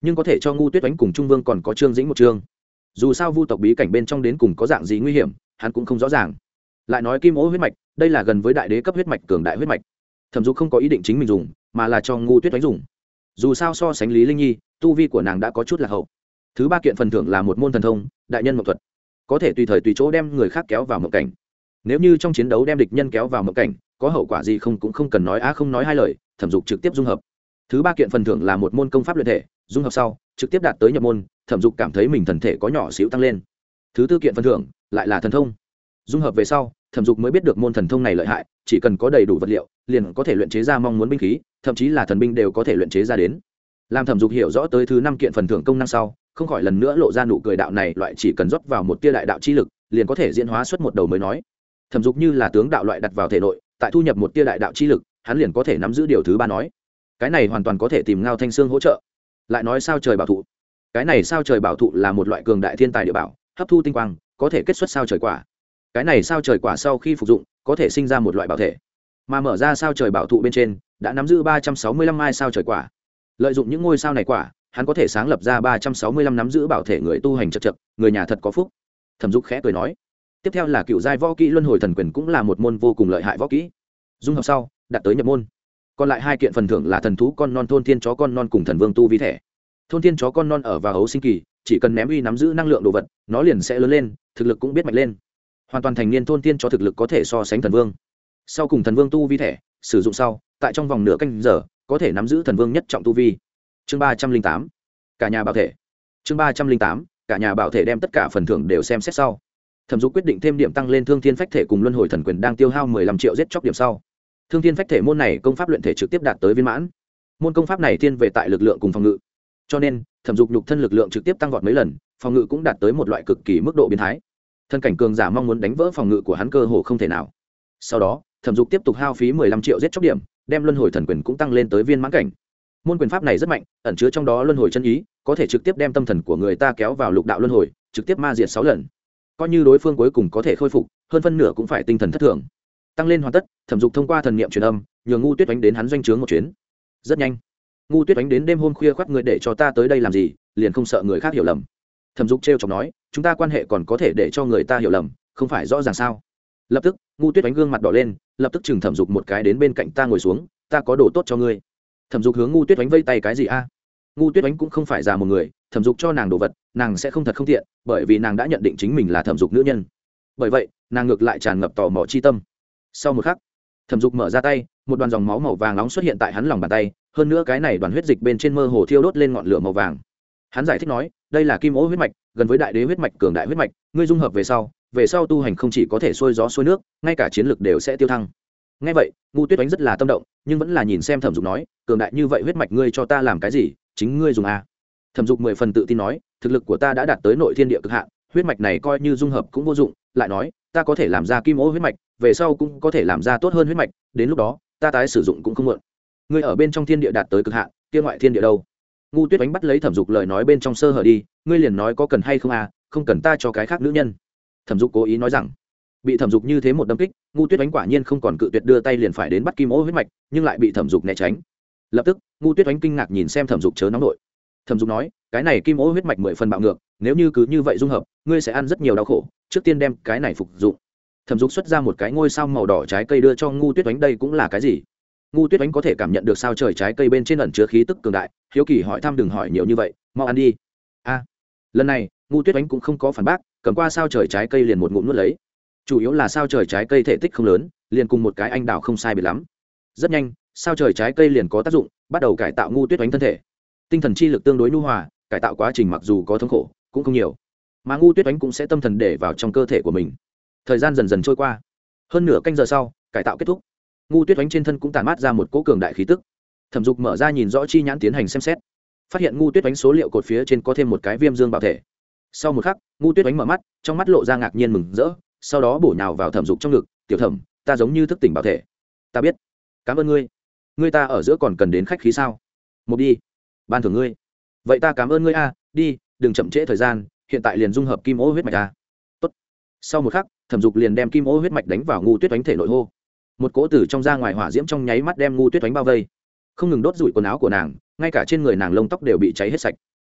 Nhưng có thể cho ngu tuyết đánh cùng trung vương còn có trương dĩnh một chương. Dù sao vu tộc bí cảnh bên trong đến cùng có dạng gì nguy hiểm, hắn cũng không rõ ràng. Lại nói kim ố huyết mạch, đây là gần với đại đế cấp huyết mạch, cường đại huyết mạch. Thẩm dục không có ý định chính mình dùng, mà là cho ngu tuyết đánh dùng. Dù sao so sánh lý linh nhi, tu vi của nàng đã có chút là hậu. Thứ ba kiện phần thưởng là một môn thần thông, đại nhân mộng thuật. Có thể tùy thời tùy chỗ đem người khác kéo vào mộng cảnh nếu như trong chiến đấu đem địch nhân kéo vào mộng cảnh, có hậu quả gì không cũng không cần nói á, không nói hai lời, thẩm dục trực tiếp dung hợp. Thứ ba kiện phần thưởng là một môn công pháp luyện thể, dung hợp sau, trực tiếp đạt tới nhập môn, thẩm dục cảm thấy mình thần thể có nhỏ xíu tăng lên. Thứ tư kiện phần thưởng, lại là thần thông. Dung hợp về sau, thẩm dục mới biết được môn thần thông này lợi hại, chỉ cần có đầy đủ vật liệu, liền có thể luyện chế ra mong muốn binh khí, thậm chí là thần binh đều có thể luyện chế ra đến. Làm thẩm dục hiểu rõ tới thứ năm kiện phần thưởng công năng sau, không khỏi lần nữa lộ ra nụ cười đạo này, loại chỉ cần rót vào một tia đại đạo chi lực, liền có thể diễn hóa xuất một đầu mới nói thẩm dục như là tướng đạo loại đặt vào thể nội, tại thu nhập một tia đại đạo chi lực, hắn liền có thể nắm giữ điều thứ ba nói. Cái này hoàn toàn có thể tìm ngao thanh sương hỗ trợ. Lại nói sao trời bảo thụ? Cái này sao trời bảo thụ là một loại cường đại thiên tài địa bảo, hấp thu tinh quang, có thể kết xuất sao trời quả. Cái này sao trời quả sau khi phục dụng, có thể sinh ra một loại bảo thể. Mà mở ra sao trời bảo thụ bên trên, đã nắm giữ ba trăm sáu mươi lăm mai sao trời quả. Lợi dụng những ngôi sao này quả, hắn có thể sáng lập ra ba trăm sáu mươi lăm nắm giữ bảo thể người tu hành chật chật, người nhà thật có phúc. Thẩm dục khẽ cười nói tiếp theo là cựu giai võ kỹ luân hồi thần quyền cũng là một môn vô cùng lợi hại võ kỹ. Dung hợp sau, đạt tới nhập môn. Còn lại hai kiện phần thưởng là thần thú con non, thôn thiên chó con non cùng thần vương tu vi thể thôn thiên chó con non ở và hấu sinh kỳ, chỉ cần ném uy nắm giữ năng lượng đồ vật, nó liền sẽ lớn lên, thực lực cũng biết mạnh lên. Hoàn toàn thành niên thôn thiên cho thực lực có thể so sánh thần vương. Sau cùng thần vương tu vi thể sử dụng sau, tại trong vòng nửa canh giờ, có thể nắm giữ thần vương nhất trọng tu vi. Chương ba trăm linh tám, cả nhà bảo thể. Chương ba trăm linh tám, cả nhà bảo thể đem tất cả phần thưởng đều xem xét sau thẩm dục quyết định thêm điểm tăng lên thương thiên phách thể cùng luân hồi thần quyền đang tiêu hao mười lăm triệu giết chóc điểm sau. Thương thiên phách thể môn này công pháp luyện thể trực tiếp đạt tới viên mãn. Môn công pháp này thiên về tại lực lượng cùng phòng ngự. Cho nên, thẩm dục nhục thân lực lượng trực tiếp tăng vọt mấy lần, phòng ngự cũng đạt tới một loại cực kỳ mức độ biến thái. Thân cảnh cường giả mong muốn đánh vỡ phòng ngự của hắn cơ hồ không thể nào. Sau đó, thẩm dục tiếp tục hao phí mười lăm triệu giết chóc điểm, đem luân hồi thần quyền cũng tăng lên tới viên mãn cảnh. Môn quyền pháp này rất mạnh, ẩn chứa trong đó luân hồi chân ý, có thể trực tiếp đem tâm thần của người ta kéo vào lục đạo luân hồi, trực tiếp ma diệt sáu lần coi như đối phương cuối cùng có thể khôi phục, hơn phân nửa cũng phải tinh thần thất thường. Tăng lên hoàn tất, thẩm dục thông qua thần niệm truyền âm nhường ngu tuyết đánh đến hắn doanh trướng một chuyến. Rất nhanh, ngu tuyết đánh đến đêm hôm khuya khoác người để cho ta tới đây làm gì, liền không sợ người khác hiểu lầm. Thẩm dục t chọc nói, chúng ta quan hệ còn có thể để cho người ta hiểu lầm, không phải rõ ràng sao? Lập tức, ngu tuyết đánh gương mặt đỏ lên, lập tức chừng thẩm dục một cái đến bên cạnh ta ngồi xuống, ta có đồ tốt cho ngươi. Thẩm dục hướng ngu tuyết đánh vây tay cái gì a? Ngu tuyết oánh cũng không phải già một người, thẩm dục cho nàng đồ vật, nàng sẽ không thật không thiện bởi vì nàng đã nhận định chính mình là thẩm dục nữ nhân. Bởi vậy, nàng ngược lại tràn ngập tò mò chi tâm. Sau một khắc, thẩm dục mở ra tay, một đoàn dòng máu màu vàng nóng xuất hiện tại hắn lòng bàn tay, hơn nữa cái này đoàn huyết dịch bên trên mơ hồ thiêu đốt lên ngọn lửa màu vàng. Hắn giải thích nói, đây là kim ố huyết mạch, gần với đại đế huyết mạch, cường đại huyết mạch, ngươi dung hợp về sau về sau tu hành không chỉ có thể xuôi gió xuôi nước, ngay cả chiến lược đều sẽ tiêu thăng. Ngay vậy, ngu tuyết oánh rất là tâm động, nhưng vẫn là nhìn xem thẩm dục nói, cường đại như vậy huyết mạch ngươi cho ta làm cái gì? Chính ngươi dùng a. Thẩm dục mười phần tự tin nói, thực lực của ta đã đạt tới nội thiên địa cực hạn, huyết mạch này coi như dung hợp cũng vô dụng, lại nói, ta có thể làm ra kim ô huyết mạch, về sau cũng có thể làm ra tốt hơn huyết mạch, đến lúc đó, ta tái sử dụng cũng không mượn ngươi ở bên trong thiên địa đạt tới cực hạn, kia ngoại thiên địa đâu? Ngu tuyết đánh bắt lấy thẩm dục lời nói bên trong sơ hở đi, ngươi liền nói có cần hay không à không cần ta cho cái khác nữ nhân. Thẩm dục cố ý nói rằng, bị thẩm dục như thế một đâm kích, ngu tuyết đánh quả nhiên không còn cự tuyệt đưa tay liền phải đến bắt kim ô huyết mạch, nhưng lại bị thẩm dục né tránh lập tức, ngu tuyết oánh kinh ngạc nhìn xem thẩm dục chớ nóng nội. Thẩm dục nói, cái này kim ô huyết mạch mười phần bạo ngược, nếu như cứ như vậy dung hợp, ngươi sẽ ăn rất nhiều đau khổ, trước tiên đem cái này phục dụng. Thẩm dục xuất ra một cái ngôi sao màu đỏ trái cây đưa cho ngu tuyết oánh, đây cũng là cái gì? Ngu tuyết oánh có thể cảm nhận được sao trời trái cây bên trên ẩn chứa khí tức cường đại, hiếu kỳ hỏi thăm đừng hỏi nhiều như vậy, mau ăn đi. A. Lần này, ngu tuyết oánh cũng không có phản bác, cầm qua sao trời trái cây liền một ngụm nuốt lấy. Chủ yếu là sao trời trái cây thể tích không lớn, liền cùng một cái anh đào không sai biệt lắm. Rất nhanh sao trời trái cây liền có tác dụng, bắt đầu cải tạo ngu tuyết đánh thân thể. Tinh thần chi lực tương đối nhu hòa, cải tạo quá trình mặc dù có thống khổ, cũng không nhiều. Mà ngu tuyết đánh cũng sẽ tâm thần để vào trong cơ thể của mình. Thời gian dần dần trôi qua. Hơn nửa canh giờ sau, cải tạo kết thúc. Ngu tuyết đánh trên thân cũng tàn mát ra một cỗ cường đại khí tức. Thẩm dục mở ra nhìn rõ chi nhãn tiến hành xem xét. Phát hiện ngu tuyết đánh số liệu cột phía trên có thêm một cái viêm dương bảo thể. Sau một khắc, ngu tuyết đánh mở mắt, trong mắt lộ ra ngạc nhiên mừng rỡ, sau đó bổ nhào vào thẩm dục trong ngực. Tiểu thẩm, ta giống như thức tỉnh bảo thể. Ta biết. Cảm ơn ngươi ngươi ta ở giữa còn cần đến khách khí sao? Một đi, ban thưởng ngươi. Vậy ta cảm ơn ngươi a, đi, đừng chậm trễ thời gian, hiện tại liền dung hợp kim ô huyết mạch a. Tốt. sau một khắc, thẩm dục liền đem kim ô huyết mạch đánh vào ngu tuyết đánh thể nội hô. Một cỗ tử trong ra ngoài hỏa diễm trong nháy mắt đem ngu tuyết đánh bao vây. Không ngừng đốt rụi quần áo của nàng, ngay cả trên người nàng lông tóc đều bị cháy hết sạch.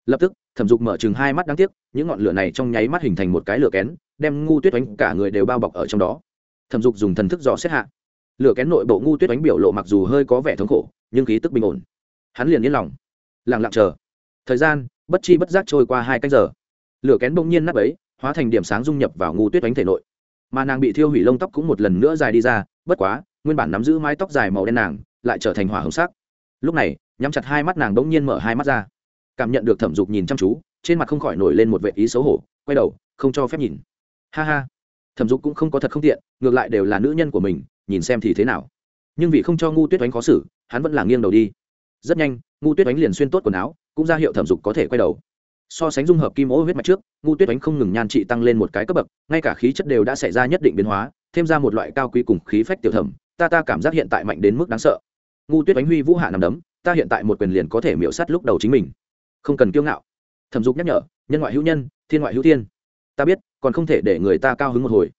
Lập tức, thẩm dục mở chừng hai mắt đáng tiếc, những ngọn lửa này trong nháy mắt hình thành một cái lửa kén, đem ngu tuyết đánh cả người đều bao bọc ở trong đó. Thẩm dục dùng thần thức dò xét hạ lửa kén nội bộ ngu tuyết đánh biểu lộ mặc dù hơi có vẻ thống khổ, nhưng khí tức bình ổn. Hắn liền yên lòng. Lặng lặng chờ. Thời gian, bất chi bất giác trôi qua hai canh giờ. Lửa kén bỗng nhiên nắp ấy, hóa thành điểm sáng dung nhập vào ngu tuyết đánh thể nội. Mà nàng bị thiêu hủy lông tóc cũng một lần nữa dài đi ra, bất quá, nguyên bản nắm giữ mái tóc dài màu đen nàng, lại trở thành hỏa hồng sắc. Lúc này, nhắm chặt hai mắt nàng bỗng nhiên mở hai mắt ra. Cảm nhận được thẩm dục nhìn chăm chú, trên mặt không khỏi nổi lên một vệ ý xấu hổ, quay đầu, không cho phép nhìn. Ha ha thẩm dục cũng không có thật không tiện, ngược lại đều là nữ nhân của mình, nhìn xem thì thế nào. Nhưng vì không cho ngu tuyết oánh khó xử, hắn vẫn là nghiêng đầu đi. Rất nhanh ngu tuyết oánh liền xuyên tốt quần áo, cũng ra hiệu thẩm dục có thể quay đầu. So sánh dung hợp kim ô huyết mạch trước ngu tuyết oánh không ngừng nhan trị tăng lên một cái cấp bậc, ngay cả khí chất đều đã xảy ra nhất định biến hóa, thêm ra một loại cao quý cùng khí phách tiểu thẩm, ta ta cảm giác hiện tại mạnh đến mức đáng sợ. Ngu tuyết oánh huy vũ hạ nằm đấm, ta hiện tại một quyền liền có thể miễu sắt lúc đầu chính mình. Không cần kiêu ngạo. Thẩm dục nhắc nhở, nhân ngoại hữu nhân, thiên ngoại hữu thiên. Ta biết còn không thể để người ta cao hứng một hồi.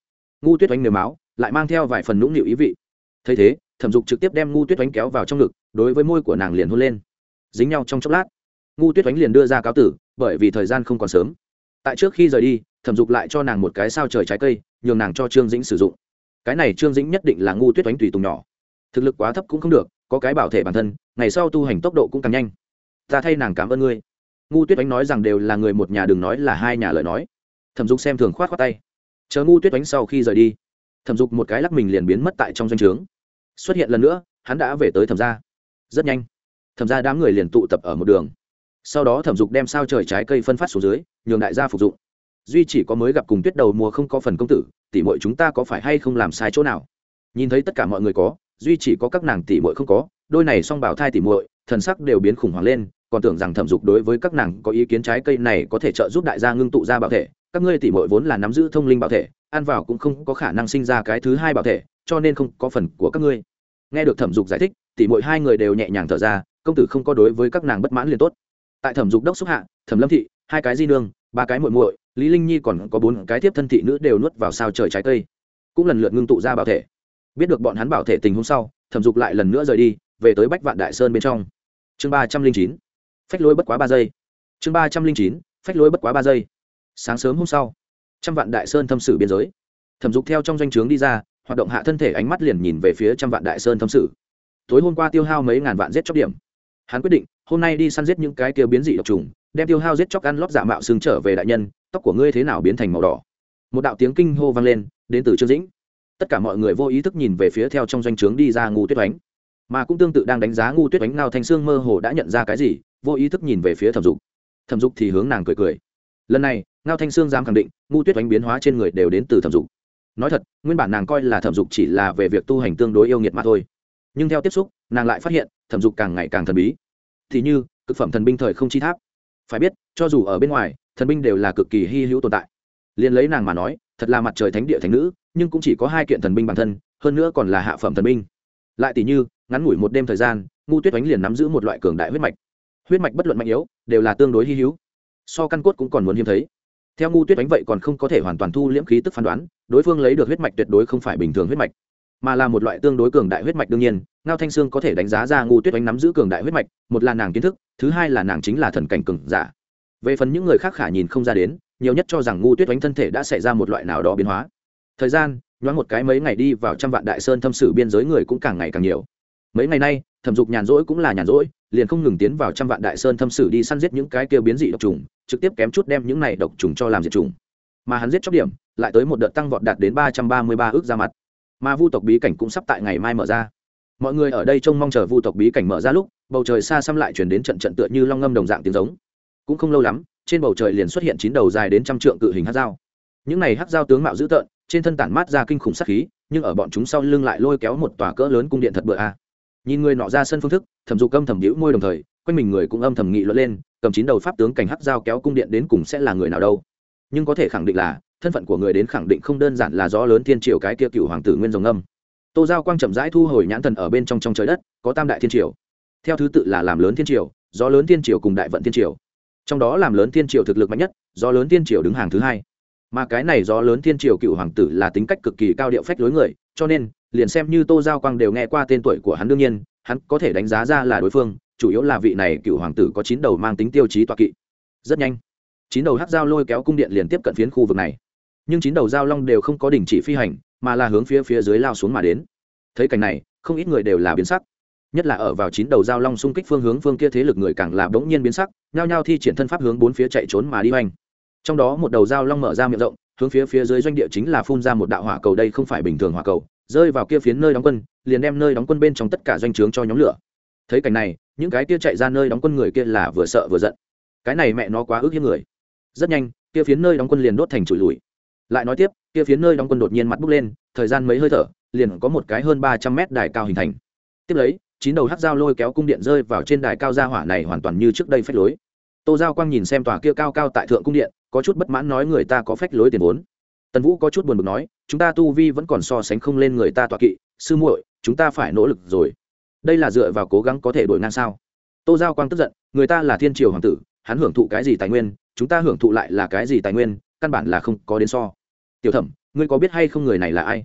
Ngu tuyết đánh nề máu, lại mang theo vài phần nũng nịu ý vị. Thấy thế, thẩm dục trực tiếp đem ngu tuyết đánh kéo vào trong ngực, đối với môi của nàng liền hôn lên. Dính nhau trong chốc lát, ngu tuyết đánh liền đưa ra cáo tử, bởi vì thời gian không còn sớm. Tại trước khi rời đi, thẩm dục lại cho nàng một cái sao trời trái cây, nhường nàng cho trương dĩnh sử dụng. Cái này trương dĩnh nhất định là ngu tuyết đánh tùy tùng nhỏ. Thực lực quá thấp cũng không được, có cái bảo thể bản thân, ngày sau tu hành tốc độ cũng càng nhanh. Ta thay nàng cảm ơn ngươi. Ngu tuyết đánh nói rằng đều là người một nhà đừng nói là hai nhà lời nói thẩm dục xem thường khoát khoát tay. Chờ ngu tuyết đánh sau khi rời đi, thẩm dục một cái lắc mình liền biến mất tại trong doanh trướng. Xuất hiện lần nữa, hắn đã về tới thẩm gia. Rất nhanh, thẩm gia đám người liền tụ tập ở một đường. Sau đó thẩm dục đem sao trời trái cây phân phát xuống dưới, nhường đại gia phục dụng. Duy chỉ có mới gặp cùng tuyết đầu mùa không có phần công tử tỉ mọi chúng ta có phải hay không làm sai chỗ nào? Nhìn thấy tất cả mọi người có, duy chỉ có các nàng tỉ mội không có, đôi này song bảo thai tỉ mội thần sắc đều biến khủng hoảng lên, còn tưởng rằng thẩm dục đối với các nàng có ý kiến trái cây này có thể trợ giúp đại gia ngưng tụ ra bảo thể các ngươi tỷ muội vốn là nắm giữ thông linh bảo thể, ăn vào cũng không có khả năng sinh ra cái thứ hai bảo thể, cho nên không có phần của các ngươi. Nghe được thẩm dục giải thích tỷ muội hai người đều nhẹ nhàng thở ra, công tử không có đối với các nàng bất mãn liền tốt. Tại thẩm dục đốc xúc hạ, thẩm lâm thị, hai cái di nương, ba cái muội muội, lý linh nhi còn có bốn cái tiếp thân thị nữ đều nuốt vào sao trời trái cây. Cũng lần lượt ngưng tụ ra bảo thể. Biết được bọn hắn bảo thể tình huống sau, thẩm dục lại lần nữa rời đi, về tới bách vạn đại sơn bên trong. Chương ba trăm linh chín, phách lối bất quá ba giây. Chương ba trăm linh chín, phách lối bất quá ba giây sáng sớm hôm sau, trăm vạn đại sơn thâm sử biên giới. Thẩm dục theo trong doanh trướng đi ra, hoạt động hạ thân thể ánh mắt liền nhìn về phía trăm vạn đại sơn thâm sử tối hôm qua tiêu hao mấy ngàn vạn giết chóc điểm. Hắn quyết định, hôm nay đi săn giết những cái tiêu biến dị độc trùng, đem tiêu hao giết chóc ăn lót giả mạo xương trở về đại nhân, tóc của ngươi thế nào biến thành màu đỏ? Một đạo tiếng kinh hô vang lên, đến từ trương dĩnh. Tất cả mọi người vô ý thức nhìn về phía theo trong doanh trướng đi ra ngu tuyết oánh. Mà cũng tương tự đang đánh giá ngu tuyết oánh nào thanh sương mơ hồ đã nhận ra cái gì, vô ý thức nhìn về phía thẩm dục. Thẩm dục thì hướng nàng cười cười. Lần này ngao thanh sương dám khẳng định, ngu tuyết oánh biến hóa trên người đều đến từ thẩm dục. Nói thật, nguyên bản nàng coi là thẩm dục chỉ là về việc tu hành tương đối yêu nghiệt mà thôi. Nhưng theo tiếp xúc, nàng lại phát hiện, thẩm dục càng ngày càng thần bí. Thì như, cực phẩm thần binh thời không chi tháp. Phải biết, cho dù ở bên ngoài, thần binh đều là cực kỳ hy hữu tồn tại. Liền lấy nàng mà nói, thật là mặt trời thánh địa thánh nữ, nhưng cũng chỉ có hai kiện thần binh bản thân, hơn nữa còn là hạ phẩm thần binh. Lại tỷ như, ngắn ngủi một đêm thời gian, ngu tuyết oánh liền nắm giữ một loại cường đại huyết mạch. Huyết mạch bất luận mạnh yếu, đều là tương đối hy hữu. So căn cốt cũng còn muốn hiếm thấy theo ngu tuyết đánh vậy còn không có thể hoàn toàn thu liễm khí tức phán đoán, đối phương lấy được huyết mạch tuyệt đối không phải bình thường huyết mạch, mà là một loại tương đối cường đại huyết mạch đương nhiên, ngao thanh sương có thể đánh giá ra ngu tuyết đánh nắm giữ cường đại huyết mạch, một là nàng kiến thức, thứ hai là nàng chính là thần cảnh cường giả. Về phần những người khác khả nhìn không ra đến, nhiều nhất cho rằng ngu tuyết đánh thân thể đã xảy ra một loại nào đó biến hóa. Thời gian, nhoáng một cái mấy ngày đi vào trăm vạn đại sơn thâm sử biên giới người cũng càng ngày càng nhiều. Mấy ngày nay, thẩm dục nhàn rỗi cũng là nhàn rỗi, liền không ngừng tiến vào trăm vạn đại sơn thâm sử đi săn giết những cái kia biến dị độc trùng trực tiếp kém chút đem những này độc trùng cho làm diệt trùng. Mà hắn giết chóc điểm, lại tới một đợt tăng vọt đạt đến ba trăm ba mươi ba ước ra mặt. Mà vu tộc bí cảnh cũng sắp tại ngày mai mở ra. Mọi người ở đây trông mong chờ vu tộc bí cảnh mở ra lúc, bầu trời xa xăm lại chuyển đến trận trận tựa như long ngâm đồng dạng tiếng giống. Cũng không lâu lắm, trên bầu trời liền xuất hiện chín đầu dài đến trăm trượng cự hình hát dao. Những này hát dao tướng mạo dữ tợn, trên thân tản mát ra kinh khủng sắc khí, nhưng ở bọn chúng sau lưng lại lôi kéo một tòa cỡ lớn cung điện thật bựa a. Nhìn người nọ ra sân phương thức, thẩm dục âm thẩm đĩu môi đồng thời quanh mình người cũng âm thầm nghị luận lên, cầm chín đầu pháp tướng cảnh hắc dao kéo cung điện đến cùng sẽ là người nào đâu. Nhưng có thể khẳng định là, thân phận của người đến khẳng định không đơn giản là gió lớn thiên triều cái kia cựu hoàng tử nguyên rồng âm. Tô giao quang chậm rãi thu hồi nhãn thần ở bên trong trong trời đất, có tam đại thiên triều. Theo thứ tự là làm lớn thiên triều, gió lớn thiên triều cùng đại vận thiên triều. Trong đó làm lớn thiên triều thực lực mạnh nhất, gió lớn thiên triều đứng hàng thứ hai. Mà cái này gió lớn thiên triều cựu hoàng tử là tính cách cực kỳ cao điệu phách lối người, cho nên, liền xem như tô giao quang đều nghe qua tên tuổi của hắn đương nhiên, hắn có thể đánh giá ra là đối phương chủ yếu là vị này cựu hoàng tử có chín đầu mang tính tiêu chí toạ kỵ. Rất nhanh, chín đầu hát dao lôi kéo cung điện liền tiếp cận phiến khu vực này. Nhưng chín đầu dao long đều không có đình chỉ phi hành, mà là hướng phía phía dưới lao xuống mà đến. Thấy cảnh này, không ít người đều là biến sắc. Nhất là ở vào chín đầu dao long xung kích phương hướng phương kia thế lực người càng là bỗng nhiên biến sắc, nhao nhao thi triển thân pháp hướng bốn phía chạy trốn mà đi hoành. Trong đó một đầu dao long mở ra miệng rộng, hướng phía phía dưới doanh địa chính là phun ra một đạo hỏa cầu đây không phải bình thường hỏa cầu, rơi vào kia phiến nơi đóng quân, liền đem nơi đóng quân bên trong tất cả doanh trướng cho nhóm lửa. Thấy cảnh này những cái kia chạy ra nơi đóng quân người kia là vừa sợ vừa giận. Cái này mẹ nó quá ức hiếp người. Rất nhanh, kia phiến nơi đóng quân liền đốt thành chùi lùi. Lại nói tiếp, kia phiến nơi đóng quân đột nhiên mặt bốc lên, thời gian mấy hơi thở, liền có một cái hơn ba trăm mét đài cao hình thành. Tiếp lấy, chín đầu hắc dao lôi kéo cung điện rơi vào trên đài cao gia hỏa này hoàn toàn như trước đây phách lối. Tô giao quang nhìn xem tòa kia cao cao tại thượng cung điện, có chút bất mãn nói người ta có phách lối tiền vốn. Tần vũ có chút buồn bực nói, chúng ta tu vi vẫn còn so sánh không lên người ta tọa kỵ, sư muội, chúng ta phải nỗ lực rồi đây là dựa vào cố gắng có thể đổi ngang sao? Tô giao quang tức giận, người ta là thiên triều hoàng tử, hắn hưởng thụ cái gì tài nguyên, chúng ta hưởng thụ lại là cái gì tài nguyên, căn bản là không có đến so. Tiểu thẩm, ngươi có biết hay không người này là ai?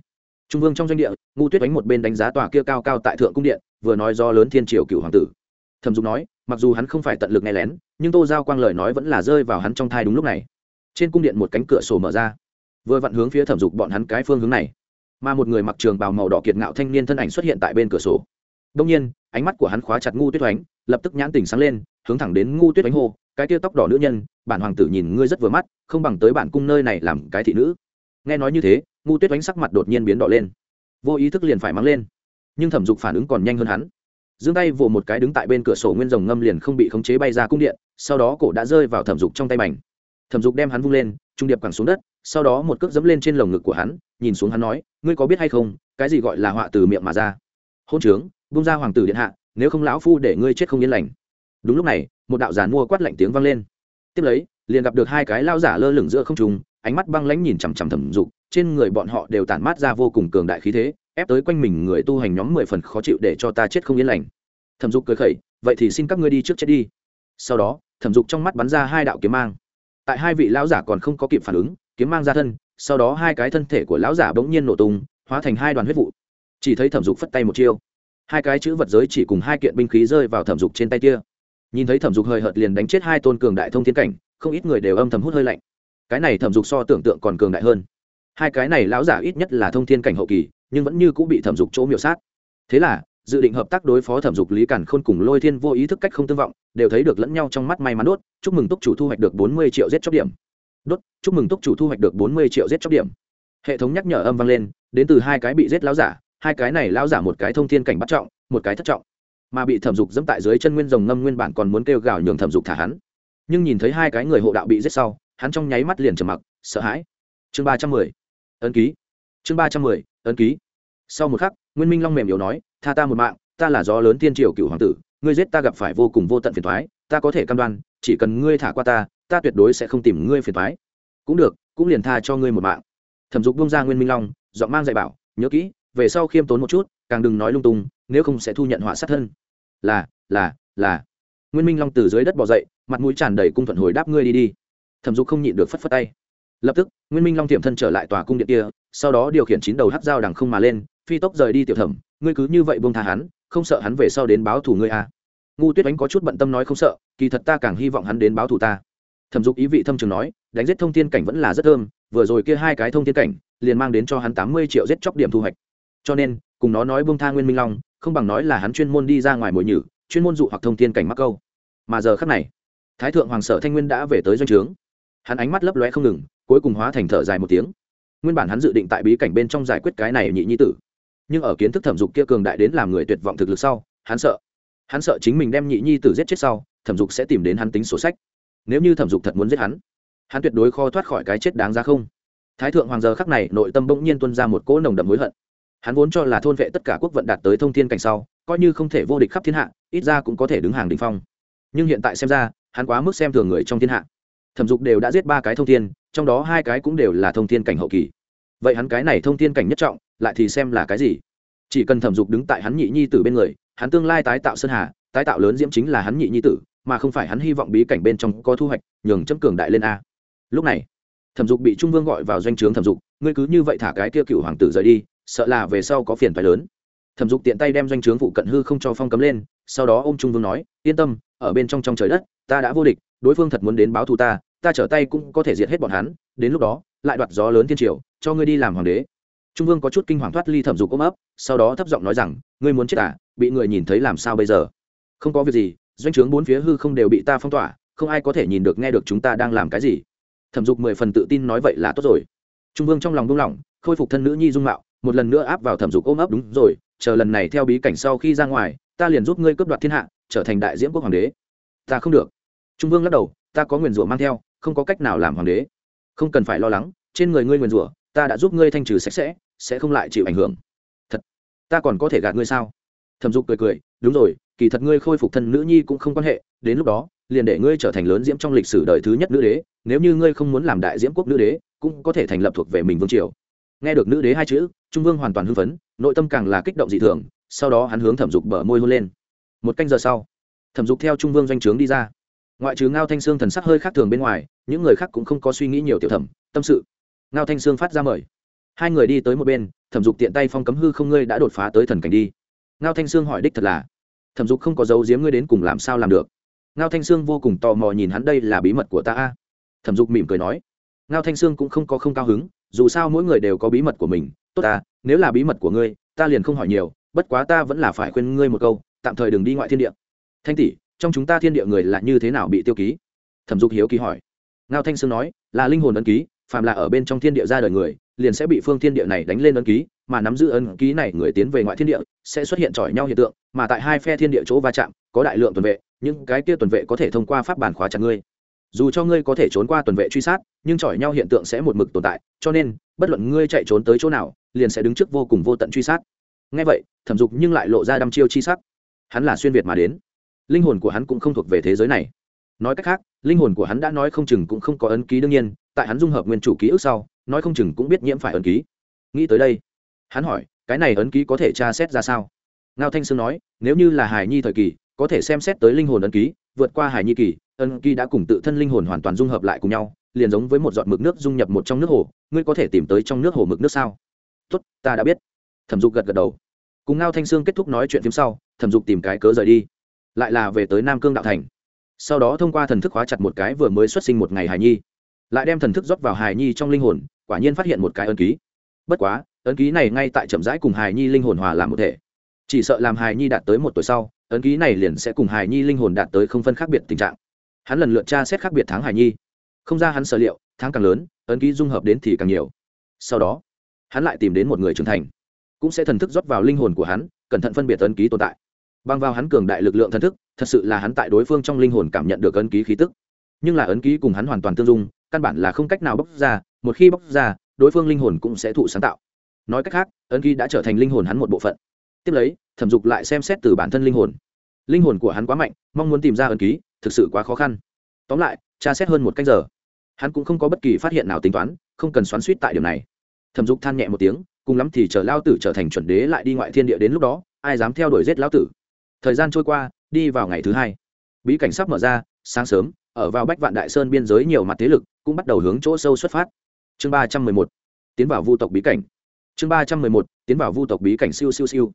Trung vương trong doanh địa ngu tuyết đánh một bên đánh giá tòa kia cao cao tại thượng cung điện, vừa nói do lớn thiên triều cựu hoàng tử. Thẩm dục nói, mặc dù hắn không phải tận lực nghe lén, nhưng tô giao quang lời nói vẫn là rơi vào hắn trong thai đúng lúc này. Trên cung điện một cánh cửa sổ mở ra. Vừa vặn hướng phía thẩm dục bọn hắn cái phương hướng này. Mà một người mặc trường bào màu đỏ kiệt ngạo thanh niên thân ảnh xuất hiện tại bên cửa sổ đông nhiên, ánh mắt của hắn khóa chặt ngu tuyết oánh, lập tức nhãn tỉnh sáng lên, hướng thẳng đến ngu tuyết oánh hô, cái tia tóc đỏ nữ nhân, bản hoàng tử nhìn ngươi rất vừa mắt, không bằng tới bản cung nơi này làm cái thị nữ. Nghe nói như thế, ngu tuyết oánh sắc mặt đột nhiên biến đỏ lên. Vô ý thức liền phải mắng lên. Nhưng thẩm dục phản ứng còn nhanh hơn hắn. Giương tay vồ một cái đứng tại bên cửa sổ nguyên rồng ngâm liền không bị khống chế bay ra cung điện, sau đó cổ đã rơi vào thẩm dục trong tay mảnh. Thẩm dục đem hắn vung lên, trung điệp quẳng xuống đất, sau đó một cước dẫm lên trên lồng ngực của hắn, nhìn xuống hắn nói, ngươi có biết hay không, cái gì gọi là họa từ miệng mà ra? Hôn trướng bung ra hoàng tử điện hạ, nếu không lão phu để ngươi chết không yên lành. Đúng lúc này, một đạo giàn mua quát lạnh tiếng vang lên. Tiếp lấy, liền gặp được hai cái lao giả lơ lửng giữa không trùng ánh mắt băng lãnh nhìn chằm chằm thẩm dục, trên người bọn họ đều tản mát ra vô cùng cường đại khí thế, ép tới quanh mình người tu hành nhóm mười phần khó chịu để cho ta chết không yên lành. Thẩm dục cười khẩy, vậy thì xin các ngươi đi trước chết đi. Sau đó, thẩm dục trong mắt bắn ra hai đạo kiếm mang. Tại hai vị lão giả còn không có kịp phản ứng, kiếm mang ra thân, sau đó hai cái thân thể của lão giả bỗng nhiên nổ tung, hóa thành hai đoàn huyết vụ. Chỉ thấy thẩm dục phất tay một chiêu hai cái chữ vật giới chỉ cùng hai kiện binh khí rơi vào thẩm dục trên tay kia. Nhìn thấy thẩm dục hơi hợt liền đánh chết hai tôn cường đại thông thiên cảnh, không ít người đều âm thầm hút hơi lạnh. Cái này thẩm dục so tưởng tượng còn cường đại hơn. Hai cái này lão giả ít nhất là thông thiên cảnh hậu kỳ, nhưng vẫn như cũng bị thẩm dục chỗ miểu sát. Thế là, dự định hợp tác đối phó thẩm dục lý cản khôn cùng lôi thiên vô ý thức cách không tương vọng, đều thấy được lẫn nhau trong mắt may mắn đốt, chúc mừng túc chủ thu hoạch được bốn mươi triệu giết chóc điểm. Đốt, chúc mừng túc chủ thu hoạch được bốn mươi triệu giết chóc điểm. Hệ thống nhắc nhở âm vang lên, đến từ hai cái bị giết lão giả hai cái này lão giả một cái thông thiên cảnh bắt trọng, một cái thất trọng. Mà bị thẩm dục dẫm tại dưới chân nguyên rồng ngâm nguyên bản còn muốn kêu gào nhường thẩm dục thả hắn. Nhưng nhìn thấy hai cái người hộ đạo bị giết sau, hắn trong nháy mắt liền trầm mặc, sợ hãi. Chương ba trăm mười. Ấn ký. Chương ba trăm mười, ấn ký. Sau một khắc, nguyên minh long mềm yếu nói, tha ta một mạng, ta là gió lớn tiên triều cựu hoàng tử, ngươi giết ta gặp phải vô cùng vô tận phiền thoái ta có thể cam đoan, chỉ cần ngươi thả qua ta ta tuyệt đối sẽ không tìm ngươi phiền thoái cũng được, cũng liền tha cho ngươi một mạng. Thẩm dục buông ra nguyên minh long, giọng mang dạy bảo, nhớ kỹ về sau khiêm tốn một chút, càng đừng nói lung tung, nếu không sẽ thu nhận họa sát thân. Là là là. Nguyên minh long từ dưới đất bỏ dậy, mặt mũi tràn đầy cung thuận hồi đáp ngươi đi đi. Thẩm dục không nhịn được phất phất tay. Lập tức, nguyên minh long tiệm thân trở lại tòa cung điện kia, sau đó điều khiển chín đầu hát dao đằng không mà lên, phi tốc rời đi tiểu thẩm. Ngươi cứ như vậy buông tha hắn, không sợ hắn về sau đến báo thù ngươi à. ngu tuyết Ánh có chút bận tâm nói không sợ, kỳ thật ta càng hy vọng hắn đến báo thù ta. Thẩm dục ý vị thâm trường nói, đánh giết thông thiên cảnh vẫn là rất thơm, vừa rồi kia hai cái thông thiên cảnh, liền mang đến cho hắn tám mươi triệu giết chóc điểm thu hoạch cho nên, cùng nó nói buông tha nguyên minh long, không bằng nói là hắn chuyên môn đi ra ngoài mồi nhử, chuyên môn dụ hoặc thông thiên cảnh mắc câu. Mà giờ khắc này, thái thượng hoàng sở thanh nguyên đã về tới doanh trướng. Hắn ánh mắt lấp lóe không ngừng, cuối cùng hóa thành thở dài một tiếng. Nguyên bản hắn dự định tại bí cảnh bên trong giải quyết cái này nhị nhi tử. Nhưng ở kiến thức thẩm dục kia cường đại đến làm người tuyệt vọng thực lực sau, hắn sợ. Hắn sợ chính mình đem nhị nhi tử giết chết sau, thẩm dục sẽ tìm đến hắn tính sổ sách. Nếu như thẩm dục thật muốn giết hắn hắn tuyệt đối kho thoát khỏi cái chết đáng ra không. Thái thượng hoàng giờ khắc này nội tâm bỗng nhiên tuân ra một cỗ nồng đậm hối hận hắn vốn cho là thôn vệ tất cả quốc vận đạt tới thông thiên cảnh sau, coi như không thể vô địch khắp thiên hạ, ít ra cũng có thể đứng hàng đ ỉ n h phong. Nhưng hiện tại xem ra, hắn quá mức xem thường người trong thiên hạ. Thẩm dục đều đã giết ba cái thông thiên, trong đó hai cái cũng đều là thông thiên cảnh hậu kỳ. Vậy hắn cái này thông thiên cảnh nhất trọng, lại thì xem là cái gì? Chỉ cần thẩm dục đứng tại hắn nhị nhi tử bên người, hắn tương lai tái tạo sơn hà, tái tạo lớn diễm chính là hắn nhị nhi tử, mà không phải hắn hy vọng bí cảnh bên trong có thu hoạch, nhường chấm cường đại lên a. Lúc này, thẩm dục bị trung vương gọi vào doanh trướng thẩm dục, ngươi cứ như vậy thả cái kia cựu hoàng tử rời đi sợ là về sau có phiền phải lớn. Thẩm dục tiện tay đem doanh trướng phụ cận hư không cho phong cấm lên, sau đó ô m trung vương nói, yên tâm, ở bên trong trong trời đất, ta đã vô địch, đối phương thật muốn đến báo thù ta ta trở tay cũng có thể diệt hết bọn hắn, đến lúc đó, lại đoạt gió lớn thiên triều, cho ngươi đi làm hoàng đế. Trung vương có chút kinh hoàng thoát ly thẩm dục ôm ấp, sau đó thấp giọng nói rằng, ngươi muốn chết à bị người nhìn thấy làm sao bây giờ? Không có việc gì, doanh trướng bốn phía hư không đều bị ta phong tỏa, không ai có thể nhìn được nghe được chúng ta đang làm cái gì. Thẩm dục mười phần tự tin nói vậy là tốt rồi. Trung vương trong lòng buông lỏng, khôi phục thân nữ nhi dung mạo một lần nữa áp vào thẩm dục ôm ấp đúng rồi, chờ lần này theo bí cảnh sau khi ra ngoài, ta liền giúp ngươi cướp đoạt thiên hạ, trở thành đại diễm quốc hoàng đế. Ta không được. Trung vương lắc đầu, ta có nguyền rủa mang theo, không có cách nào làm hoàng đế. Không cần phải lo lắng, trên người ngươi nguyền rủa, ta đã giúp ngươi thanh trừ sạch sẽ sẽ không lại chịu ảnh hưởng. Thật. Ta còn có thể gạt ngươi sao? Thẩm dục cười cười, đúng rồi, kỳ thật ngươi khôi phục thân nữ nhi cũng không quan hệ, đến lúc đó, liền để ngươi trở thành lớn diễm trong lịch sử đời thứ nhất nữ đế, nếu như ngươi không muốn làm đại diễm quốc nữ đế, cũng có thể thành lập thuộc về mình vương triều nghe được nữ đế hai chữ, trung vương hoàn toàn hưng phấn, nội tâm càng là kích động dị thường, sau đó hắn hướng thẩm dục bở môi hôn lên. Một canh giờ sau, thẩm dục theo trung vương doanh trướng đi ra. Ngoại trừ ngao thanh sương thần sắc hơi khác thường bên ngoài, những người khác cũng không có suy nghĩ nhiều tiểu thẩm, tâm sự. Ngao thanh sương phát ra mời. Hai người đi tới một bên, thẩm dục tiện tay phong cấm hư không ngươi đã đột phá tới thần cảnh đi. Ngao thanh sương hỏi đích thật là, thẩm dục không có dấu giếm ngươi đến cùng làm sao làm được? Ngao thanh sương vô cùng tò mò nhìn hắn, đây là bí mật của ta a? Thẩm dục mỉm cười nói. Ngao thanh sương cũng không có không cao hứng dù sao mỗi người đều có bí mật của mình, tốt ta, nếu là bí mật của ngươi, ta liền không hỏi nhiều, bất quá ta vẫn là phải khuyên ngươi một câu, tạm thời đừng đi ngoại thiên địa. Thanh tỷ, trong chúng ta thiên địa người là như thế nào bị tiêu ký? Thẩm dục hiếu ký hỏi. Ngao thanh sương nói, là linh hồn ấn ký, phàm là ở bên trong thiên địa ra đời người, liền sẽ bị phương thiên địa này đánh lên ấn ký, mà nắm giữ ấn ký này người tiến về ngoại thiên địa, sẽ xuất hiện chọi nhau hiện tượng, mà tại hai phe thiên địa chỗ va chạm, có đại lượng tuần vệ, những cái kia tuần vệ có thể thông qua pháp bản khóa chặt ngươi dù cho ngươi có thể trốn qua tuần vệ truy sát, nhưng chọi nhau hiện tượng sẽ một mực tồn tại, cho nên, bất luận ngươi chạy trốn tới chỗ nào, liền sẽ đứng trước vô cùng vô tận truy sát. Ngay vậy, thẩm dục nhưng lại lộ ra đăm chiêu chi sắc. Hắn là xuyên việt mà đến. Linh hồn của hắn cũng không thuộc về thế giới này. Nói cách khác, linh hồn của hắn đã nói không chừng cũng không có ấn ký đương nhiên, tại hắn dung hợp nguyên chủ ký ức sau, nói không chừng cũng biết nhiễm phải ấn ký. Nghĩ tới đây, hắn hỏi, cái này ấn ký có thể tra xét ra sao? Ngao thanh sương nói, nếu như là hải nhi thời kỳ, có thể xem xét tới linh hồn ấn ký, vượt qua hải nhi kỳ Ân ký đã cùng tự thân linh hồn hoàn toàn dung hợp lại cùng nhau, liền giống với một giọt mực nước dung nhập một trong nước hồ, ngươi có thể tìm tới trong nước hồ mực nước sao? Tốt, ta đã biết. Thẩm dục gật gật đầu. Cùng ngao thanh sương kết thúc nói chuyện phim sau, thẩm dục tìm cái cớ rời đi. Lại là về tới nam cương đạo thành. Sau đó thông qua thần thức hóa chặt một cái vừa mới xuất sinh một ngày hài nhi. Lại đem thần thức rót vào hài nhi trong linh hồn, quả nhiên phát hiện một cái Ân ký. Bất quá, ấn ký này ngay tại chậm rãi cùng hài nhi linh hồn hòa làm một thể. Chỉ sợ làm hài nhi đạt tới một tuổi sau, ấn ký này liền sẽ cùng hài nhi linh hồn đạt tới không phân khác biệt tình trạng hắn lần lượt tra xét khác biệt tháng hải nhi. Không ra hắn sở liệu, tháng càng lớn, ấn ký dung hợp đến thì càng nhiều. Sau đó, hắn lại tìm đến một người trưởng thành. Cũng sẽ thần thức rót vào linh hồn của hắn, cẩn thận phân biệt ấn ký tồn tại. Bằng vào hắn cường đại lực lượng thần thức, thật sự là hắn tại đối phương trong linh hồn cảm nhận được ấn ký khí tức. Nhưng là ấn ký cùng hắn hoàn toàn tương dung, căn bản là không cách nào bóc ra, một khi bóc ra, đối phương linh hồn cũng sẽ thụ sáng tạo. Nói cách khác, ấn ký đã trở thành linh hồn hắn một bộ phận. Tiếp lấy, thẩm dục lại xem xét từ bản thân linh hồn. Linh hồn của hắn quá mạnh, mong muốn tìm ra ấn ký thực sự quá khó khăn. Tóm lại, tra xét hơn một cách giờ, hắn cũng không có bất kỳ phát hiện nào tính toán, không cần xoắn suýt tại điểm này. Thẩm dục than nhẹ một tiếng, cùng lắm thì chờ lao tử trở thành chuẩn đế lại đi ngoại thiên địa đến lúc đó, ai dám theo đuổi giết lao tử? Thời gian trôi qua, đi vào ngày thứ hai. Bí cảnh sắp mở ra, sáng sớm, ở vào bách vạn đại sơn biên giới nhiều mặt thế lực cũng bắt đầu hướng chỗ sâu xuất phát. Chương ba trăm mười một, tiến vào vu tộc bí cảnh. Chương ba trăm mười một, tiến vào vu tộc bí cảnh siêu siêu siêu.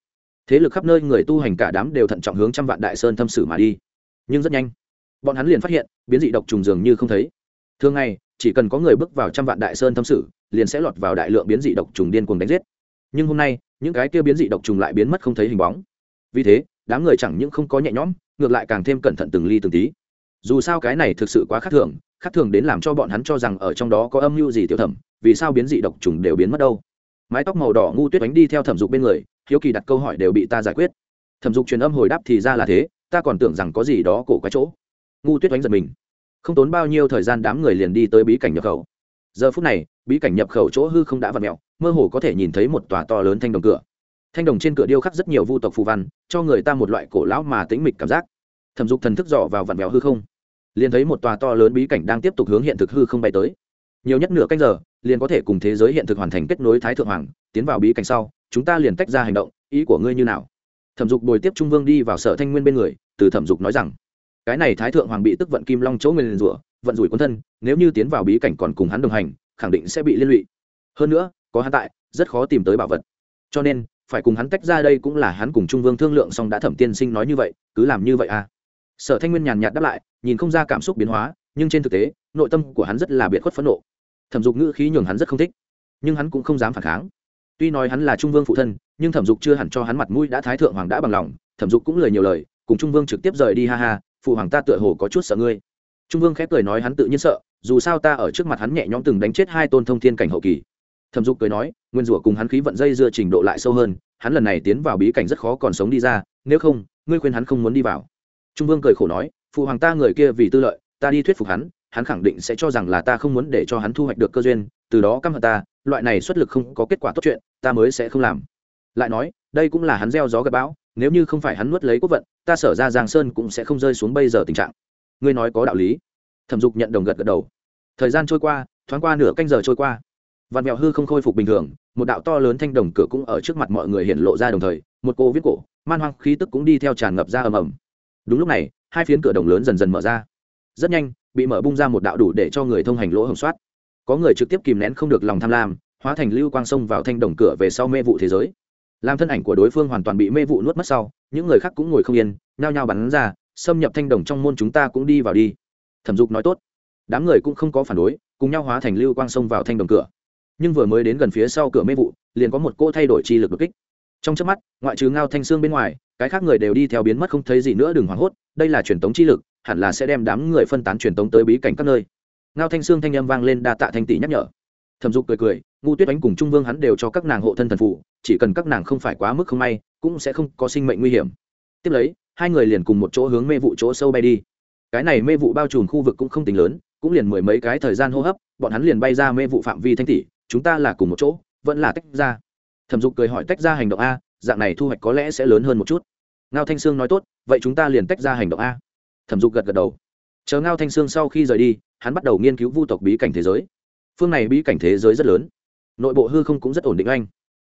Thế lực khắp nơi người tu hành cả đám đều thận trọng hướng trăm vạn đại sơn thâm sử mà đi. Nhưng rất nhanh bọn hắn liền phát hiện, biến dị độc trùng dường như không thấy. Thường ngày, chỉ cần có người bước vào trăm vạn đại sơn thâm sử liền sẽ lọt vào đại lượng biến dị độc trùng điên cuồng đánh giết. Nhưng hôm nay, những cái kia biến dị độc trùng lại biến mất không thấy hình bóng. Vì thế, đám người chẳng những không có nhẹ nhõm, ngược lại càng thêm cẩn thận từng ly từng tí. Dù sao cái này thực sự quá khác thường khác thường đến làm cho bọn hắn cho rằng ở trong đó có âm mưu gì tiểu thẩm, vì sao biến dị độc trùng đều biến mất đâu. Mái tóc màu đỏ ngu tuyết đánh đi theo thẩm dục bên người, hiếu kỳ đặt câu hỏi đều bị ta giải quyết. Thẩm dục truyền âm hồi đáp thì ra là thế, ta còn tưởng rằng có gì đó cổ quá chỗ ngu tuyết oánh giật mình. Không tốn bao nhiêu thời gian đám người liền đi tới bí cảnh nhập khẩu. Giờ phút này, bí cảnh nhập khẩu chỗ hư không đã v ặ mẹo mơ hồ có thể nhìn thấy một tòa to lớn thanh đồng cửa. Thanh đồng trên cửa điêu khắc rất nhiều vu tộc phù văn, cho người ta một loại cổ lão mà tĩnh mịch cảm giác. Thẩm dục thần thức dò vào vặn vẹo hư không, liền thấy một tòa to lớn bí cảnh đang tiếp tục hướng hiện thực hư không bay tới. Nhiều nhất nửa canh giờ, liền có thể cùng thế giới hiện thực hoàn thành kết nối thái thượng hoàng, tiến vào bí cảnh sau, chúng ta liền tách ra hành động, ý của ngươi như nào? Thẩm dục bồi tiếp trung vương đi vào sở thanh nguyên bên người, từ thẩm dục nói rằng cái này thái thượng hoàng bị tức vận kim long chỗ nguyên rủa, vận rủi quân thân, nếu như tiến vào bí cảnh còn cùng hắn đồng hành, khẳng định sẽ bị liên lụy. Hơn nữa, có hắn tại, rất khó tìm tới bảo vật. Cho nên, phải cùng hắn tách ra đây cũng là hắn cùng trung vương thương lượng xong đã thẩm tiên sinh nói như vậy, cứ làm như vậy à. Sở thanh nguyên nhàn nhạt đáp lại, nhìn không ra cảm xúc biến hóa, nhưng trên thực tế, nội tâm của hắn rất là biệt khuất phẫn nộ. Thẩm dục ngữ khí nhường hắn rất không thích, nhưng hắn cũng không dám phản kháng. Tuy nói hắn là trung vương phụ thân, nhưng thẩm dục chưa hẳn cho hắn mặt mũi đã thái thượng hoàng đã bằng lòng, thẩm dục cũng lời nhiều lời, cùng trung vương trực tiếp rời đi ha ha phụ hoàng ta tựa hồ có chút sợ ngươi. Trung vương khép cười nói hắn tự nhiên sợ, dù sao ta ở trước mặt hắn nhẹ nhõm từng đánh chết hai tôn thông thiên cảnh hậu kỳ. Thẩm dục cười nói, nguyên rủa cùng hắn khí vận dây dưa trình độ lại sâu hơn, hắn lần này tiến vào bí cảnh rất khó còn sống đi ra, nếu không, ngươi khuyên hắn không muốn đi vào. Trung vương cười khổ nói, phụ hoàng ta người kia vì tư lợi, ta đi thuyết phục hắn hắn khẳng định sẽ cho rằng là ta không muốn để cho hắn thu hoạch được cơ duyên, từ đó căm hận ta, loại này xuất lực không có kết quả tốt chuyện, ta mới sẽ không làm. Lại nói, đây cũng là hắn gieo gió gặp bão nếu như không phải hắn nuốt lấy quốc vận, ta sở ra giang sơn cũng sẽ không rơi xuống bây giờ tình trạng. Ngươi nói có đạo lý. Thẩm dục nhận đồng gật gật đầu. Thời gian trôi qua, thoáng qua nửa canh giờ trôi qua. Vạn mẹo hư không khôi phục bình thường, một đạo to lớn thanh đồng cửa cũng ở trước mặt mọi người hiện lộ ra đồng thời, một cô viết cổ, man hoang khí tức cũng đi theo tràn ngập ra ầm ầm. Đúng lúc này, hai phiến cửa đồng lớn dần dần mở ra. Rất nhanh, bị mở bung ra một đạo đủ để cho người thông hành lỗ hồng soát. Có người trực tiếp kìm nén không được lòng tham lam, hóa thành lưu quang sông vào thanh đồng cửa về sau mê vụ thế giới làm thân ảnh của đối phương hoàn toàn bị mê vụ nuốt mất sau, những người khác cũng ngồi không yên, nhao nhao bắn ra, xâm nhập thanh đồng trong môn chúng ta cũng đi vào đi. Thẩm dục nói tốt. Đám người cũng không có phản đối, cùng nhau hóa thành lưu quang sông vào thanh đồng cửa. Nhưng vừa mới đến gần phía sau cửa mê vụ, liền có một cô thay đổi chi lực đột kích. Trong trước mắt, ngoại trừ ngao thanh sương bên ngoài, cái khác người đều đi theo biến mất không thấy gì nữa, đừng hoảng hốt, đây là truyền tống chi lực, hẳn là sẽ đem đám người phân tán truyền tống tới bí cảnh các nơi. Ngao thanh sương thanh âm vang lên đa tạ thanh tỷ nhắc nhở. Thẩm dục cười cười, ngu tuyết đánh cùng trung vương hắn đều cho các nàng hộ thân thần phụ chỉ cần các nàng không phải quá mức không may, cũng sẽ không có sinh mệnh nguy hiểm. Tiếp lấy, hai người liền cùng một chỗ hướng mê vụ chỗ sâu bay đi. Cái này mê vụ bao trùm khu vực cũng không tính lớn, cũng liền mười mấy cái thời gian hô hấp, bọn hắn liền bay ra mê vụ phạm vi thanh tỷ, chúng ta là cùng một chỗ, vẫn là tách ra. Thẩm dục cười hỏi tách ra hành động a, dạng này thu hoạch có lẽ sẽ lớn hơn một chút. Ngao thanh sương nói tốt, vậy chúng ta liền tách ra hành động a. Thẩm dục gật gật đầu. Chờ ngao thanh sương sau khi rời đi, hắn bắt đầu nghiên cứu vu tộc bí cảnh thế giới. Phương này bí cảnh thế giới rất lớn. Nội bộ hư không cũng rất ổn định anh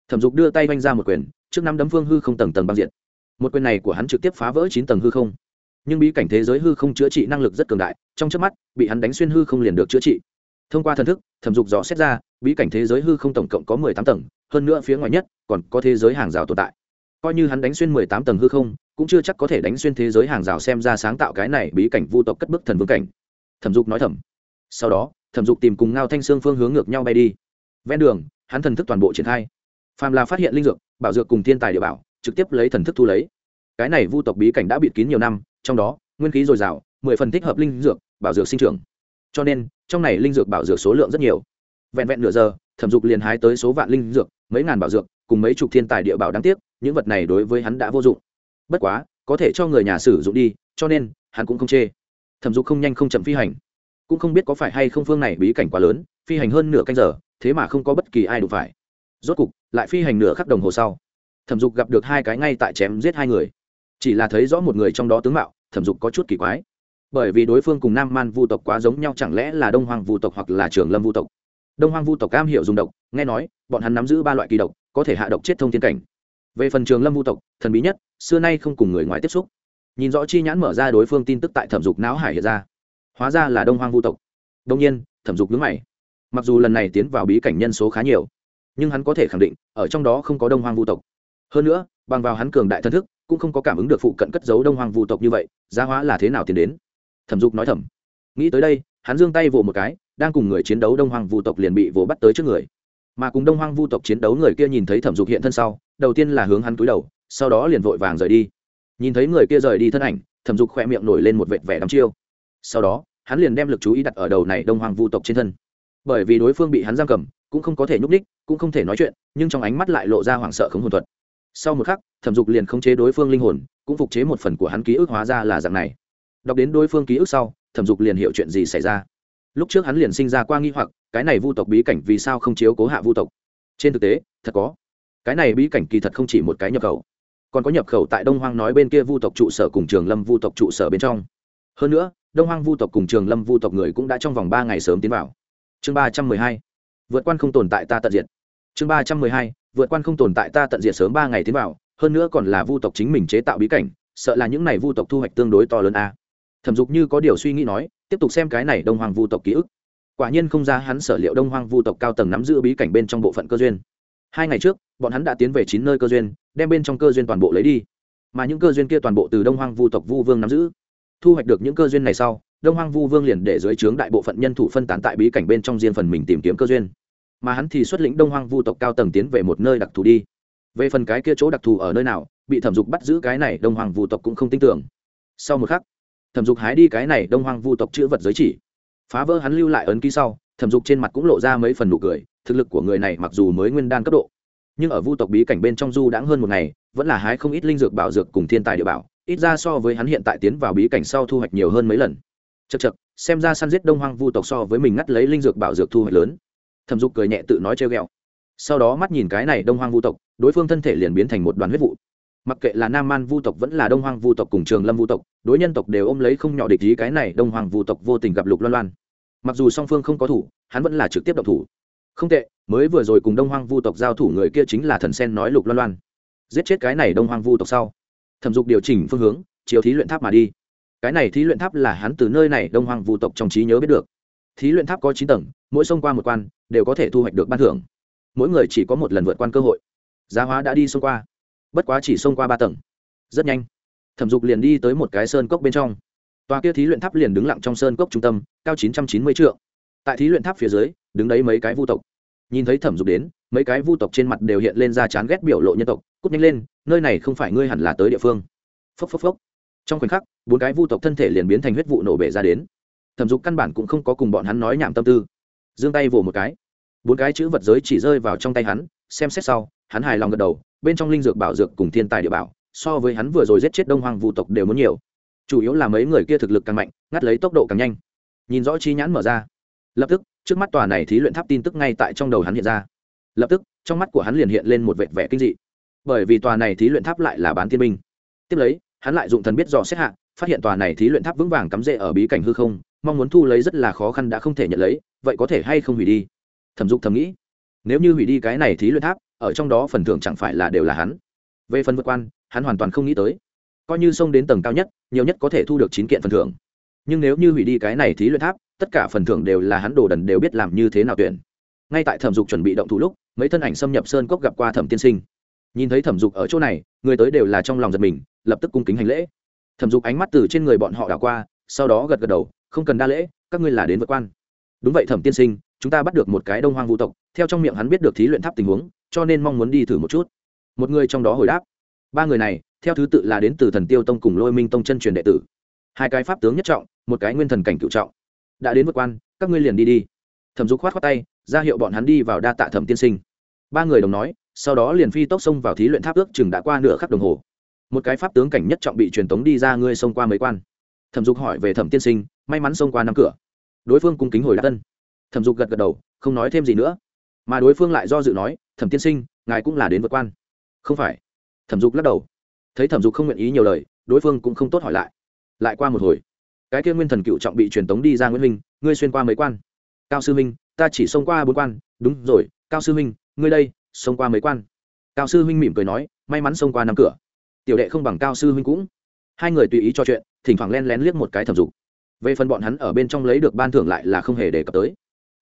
thẩm dục đưa tay vanh ra một quyền, trước năm đấm phương hư không tầng tầng băng diện một quyền này của hắn trực tiếp phá vỡ chín tầng hư không. Nhưng bí cảnh thế giới hư không chữa trị năng lực rất cường đại, trong trước mắt, bị hắn đánh xuyên hư không liền được chữa trị. Thông qua thần thức, thẩm dục dò xét ra, bí cảnh thế giới hư không tổng cộng có mười tám tầng, hơn nữa phía ngoài nhất, còn có thế giới hàng rào tồn tại. Coi như hắn đánh xuyên mười tám tầng hư không, cũng chưa chắc có thể đánh xuyên thế giới hàng rào xem ra sáng tạo cái này bí cảnh vu tộc cất bức thần vương cảnh. Thẩm dục nói thầm. Sau đó, thẩm dục tìm cùng ngao thanh sương phương hướng ngược nhau bay đi. Ven đường, hắn thần thức toàn bộ triển khai phàm là phát hiện linh dược, bảo dược cùng thiên tài địa bảo, trực tiếp lấy thần thức thu lấy. Cái này vu tộc bí cảnh đã bịt kín nhiều năm, trong đó, nguyên khí dồi dào, mười phần thích hợp linh dược, bảo dược sinh trưởng. Cho nên, trong này linh dược bảo dược số lượng rất nhiều. Vẹn vẹn nửa giờ, thẩm dục liền hái tới số vạn linh dược, mấy ngàn bảo dược, cùng mấy chục thiên tài địa bảo đáng tiếc, những vật này đối với hắn đã vô dụng. Bất quá, có thể cho người nhà sử dụng đi, cho nên, hắn cũng không chê. Thẩm dục không nhanh không chậm phi hành. Cũng không biết có phải hay không phương này bí cảnh quá lớn, phi hành hơn nửa canh giờ, thế mà không có bất kỳ ai đụng phải. Rốt cục lại phi hành nửa khắc đồng hồ sau, thẩm dục gặp được hai cái ngay tại chém giết hai người. Chỉ là thấy rõ một người trong đó tướng mạo, thẩm dục có chút kỳ quái. Bởi vì đối phương cùng nam man vu tộc quá giống nhau, chẳng lẽ là đông hoàng vu tộc hoặc là trường lâm vu tộc? Đông hoàng vu tộc cam hiểu dùng độc, nghe nói, bọn hắn nắm giữ ba loại kỳ độc, có thể hạ độc chết thông thiên cảnh. Về phần trường lâm vu tộc, thần bí nhất, xưa nay không cùng người ngoài tiếp xúc. Nhìn rõ chi nhãn mở ra đối phương tin tức tại thẩm dục não hải hiện ra. Hóa ra là đông hoàng vu tộc. Đông nhiên, thẩm dục nhướng mày. Mặc dù lần này tiến vào bí cảnh nhân số khá nhiều nhưng hắn có thể khẳng định, ở trong đó không có đông hoang vu tộc. Hơn nữa, bằng vào hắn cường đại thân thức, cũng không có cảm ứng được phụ cận cất giấu đông hoang vu tộc như vậy gia hóa là thế nào tiến đến? Thẩm dục nói thầm. Nghĩ tới đây, hắn giương tay vỗ một cái, đang cùng người chiến đấu đông hoang vu tộc liền bị vỗ bắt tới trước người. Mà cùng đông hoang vu tộc chiến đấu người kia nhìn thấy thẩm dục hiện thân sau, đầu tiên là hướng hắn túi đầu, sau đó liền vội vàng rời đi. Nhìn thấy người kia rời đi thân ảnh, thẩm dục khoe miệng nổi lên một vệt vẻ đắm chiêu. Sau đó, hắn liền đem lực chú ý đặt ở đầu này đông hoàng vu tộc trên thân. Bởi vì đối phương bị hắn giam cầm cũng không có thể nhúc ních cũng không thể nói chuyện, nhưng trong ánh mắt lại lộ ra hoảng sợ không hồn thuật. Sau một khắc, thẩm dục liền khống chế đối phương linh hồn, cũng phục chế một phần của hắn ký ức hóa ra là dạng này. Đọc đến đối phương ký ức sau, thẩm dục liền hiểu chuyện gì xảy ra. Lúc trước hắn liền sinh ra qua nghi hoặc, cái này vu tộc bí cảnh vì sao không chiếu cố hạ vu tộc? Trên thực tế, thật có. Cái này bí cảnh kỳ thật không chỉ một cái nhập khẩu. Còn có nhập khẩu tại đông hoang nói bên kia vu tộc trụ sở cùng trường lâm vu tộc trụ sở bên trong. Hơn nữa, đông hoang vu tộc cùng trường lâm vu tộc người cũng đã trong vòng ba ngày sớm tiến vào. Chương ba trăm mười hai vượt quan không tồn tại ta tận diệt. Chương ba trăm mười hai, vượt quan không tồn tại ta tận diệt sớm ba ngày tiến vào, hơn nữa còn là vu tộc chính mình chế tạo bí cảnh, sợ là những này vu tộc thu hoạch tương đối to lớn a. Thẩm dục như có điều suy nghĩ nói, tiếp tục xem cái này đông hoàng vu tộc ký ức. Quả nhiên không ra hắn sở liệu đông Hoang vu tộc cao tầng nắm giữ bí cảnh bên trong bộ phận cơ duyên. Hai ngày trước, bọn hắn đã tiến về chín nơi cơ duyên, đem bên trong cơ duyên toàn bộ lấy đi. Mà những cơ duyên kia toàn bộ từ đông Hoang vu tộc vu vương nắm giữ. Thu hoạch được những cơ duyên này sau, đông Hoang vu vương liền để dưới trướng đại bộ phận nhân thủ phân tán tại bí cảnh bên trong riêng phần mình tìm kiếm cơ duyên mà hắn thì xuất lĩnh đông Hoang vu tộc cao tầng tiến về một nơi đặc thù đi. Về phần cái kia chỗ đặc thù ở nơi nào, bị thẩm dục bắt giữ cái này đông hoàng vu tộc cũng không tin tưởng. Sau một khắc, thẩm dục hái đi cái này đông hoàng vu tộc chữ vật giới chỉ. Phá vỡ hắn lưu lại ấn ký sau, thẩm dục trên mặt cũng lộ ra mấy phần nụ cười, thực lực của người này mặc dù mới nguyên đan cấp độ, nhưng ở vu tộc bí cảnh bên trong du đãng hơn một ngày, vẫn là hái không ít linh dược bảo dược cùng thiên tài địa bảo, ít ra so với hắn hiện tại tiến vào bí cảnh sau thu hoạch nhiều hơn mấy lần. Chật chật xem ra săn giết đông hoang vu tộc so với mình ngắt lấy linh dược bảo dược thu hoạch lớn thẩm dục cười nhẹ tự nói treo g ẹ o sau đó mắt nhìn cái này đông hoang vu tộc, đối phương thân thể liền biến thành một đoàn huyết vụ. Mặc kệ là nam man vu tộc vẫn là đông hoang vu tộc cùng trường lâm vu tộc, đối nhân tộc đều ôm lấy không nhỏ địch ý cái này đông hoang vu tộc vô tình gặp lục loan loan. Mặc dù song phương không có thủ, hắn vẫn là trực tiếp độc thủ. Không tệ, mới vừa rồi cùng đông hoang vu tộc giao thủ người kia chính là thần sen nói lục loan loan. Giết chết cái này đông hoang vu tộc sau, thẩm dục điều chỉnh phương hướng, chiếu thí luyện tháp mà đi. Cái này thí luyện tháp là hắn từ nơi này đông hoang vu tộc trong trí nhớ biết được thí luyện tháp có chín tầng, mỗi xông qua một quan, đều có thể thu hoạch được ban thưởng. Mỗi người chỉ có một lần vượt quan cơ hội. Giá hóa đã đi xông qua. Bất quá chỉ xông qua ba tầng. Rất nhanh. Thẩm dục liền đi tới một cái sơn cốc bên trong. Tòa kia thí luyện tháp liền đứng lặng trong sơn cốc trung tâm, cao chín trăm chín mươi triệu tại thí luyện tháp phía dưới, đứng đấy mấy cái vu tộc. Nhìn thấy thẩm dục đến, mấy cái vu tộc trên mặt đều hiện lên ra chán ghét biểu lộ nhân tộc, cút nhanh lên, nơi này không phải ngươi hẳn là tới địa phương. Phốc phốc phốc. Trong khoảnh khắc, bốn cái vu tộc thân thể liền biến thành huyết vụ nổ bể ra đến thẩm dục căn bản cũng không có cùng bọn hắn nói nhảm tâm tư. Giương tay vỗ một cái. Bốn cái chữ vật giới chỉ rơi vào trong tay hắn, xem xét sau, hắn hài lòng gật đầu, bên trong linh dược bảo dược cùng thiên tài địa bảo, so với hắn vừa rồi giết chết đông hoàng vu tộc đều muốn nhiều. Chủ yếu là mấy người kia thực lực càng mạnh, ngắt lấy tốc độ càng nhanh. Nhìn rõ chi nhãn mở ra. Lập tức, trước mắt tòa này thí luyện tháp tin tức ngay tại trong đầu hắn hiện ra. Lập tức, trong mắt của hắn liền hiện lên một vệt vẻ kinh dị. Bởi vì tòa này thí luyện tháp lại là bán tiên minh tiếp lấy, hắn lại dụng thần biết dò xét hạ, phát hiện tòa này thí luyện tháp vững vàng cắm rễ ở bí cảnh hư không mong muốn thu lấy rất là khó khăn đã không thể nhận lấy, vậy có thể hay không hủy đi? Thẩm dục thầm nghĩ. Nếu như hủy đi cái này thí luyện tháp, ở trong đó phần thưởng chẳng phải là đều là hắn. Về phần vượt quan, hắn hoàn toàn không nghĩ tới. Coi như xông đến tầng cao nhất, nhiều nhất có thể thu được chín kiện phần thưởng. Nhưng nếu như hủy đi cái này thí luyện tháp, tất cả phần thưởng đều là hắn đồ đần đều biết làm như thế nào tuyển. Ngay tại thẩm dục chuẩn bị động thủ lúc, mấy thân ảnh xâm nhập sơn cốc gặp qua thẩm tiên sinh. Nhìn thấy thẩm dục ở chỗ này, người tới đều là trong lòng giật mình, lập tức cung kính hành lễ. Thẩm dục ánh mắt từ trên người bọn họ đảo qua, sau đó gật gật đầu không cần đa lễ, các ngươi là đến vượt quan. Đúng vậy, thẩm tiên sinh, chúng ta bắt được một cái đông hoang vũ tộc, theo trong miệng hắn biết được thí luyện tháp tình huống, cho nên mong muốn đi thử một chút. Một người trong đó hồi đáp. Ba người này, theo thứ tự là đến từ thần tiêu tông cùng lôi minh tông chân truyền đệ tử. Hai cái pháp tướng nhất trọng, một cái nguyên thần cảnh cựu trọng. Đã đến vượt quan, các ngươi liền đi đi. Thẩm dục khoát khoát tay, ra hiệu bọn hắn đi vào đa tạ thẩm tiên sinh. Ba người đồng nói, sau đó liền phi tốc xông vào thí luyện tháp ước chừng đã qua nửa khắc đồng hồ. Một cái pháp tướng cảnh nhất trọng bị truyền tống đi ra, ngươi xông qua mấy quan thẩm dục hỏi về thẩm tiên sinh, may mắn xông qua năm cửa. Đối phương cung kính hồi đáp tân thẩm dục gật gật đầu, không nói thêm gì nữa. Mà đối phương lại do dự nói, thẩm tiên sinh, ngài cũng là đến vượt quan. Không phải. Thẩm dục lắc đầu. Thấy thẩm dục không nguyện ý nhiều lời, đối phương cũng không tốt hỏi lại. Lại qua một hồi. Cái kia nguyên thần cựu trọng bị truyền tống đi ra nguyễn minh, ngươi xuyên qua mấy quan? Cao sư minh ta chỉ xông qua bốn quan. Đúng rồi, cao sư minh ngươi đây, xông qua mấy quan? Cao sư minh mỉm cười nói, may mắn xông qua năm cửa. Tiểu đệ không bằng cao sư minh cũng hai người tùy ý cho chuyện, thỉnh thoảng len lén liếc một cái thẩm dục. Về phần bọn hắn ở bên trong lấy được ban thưởng lại là không hề đề cập tới.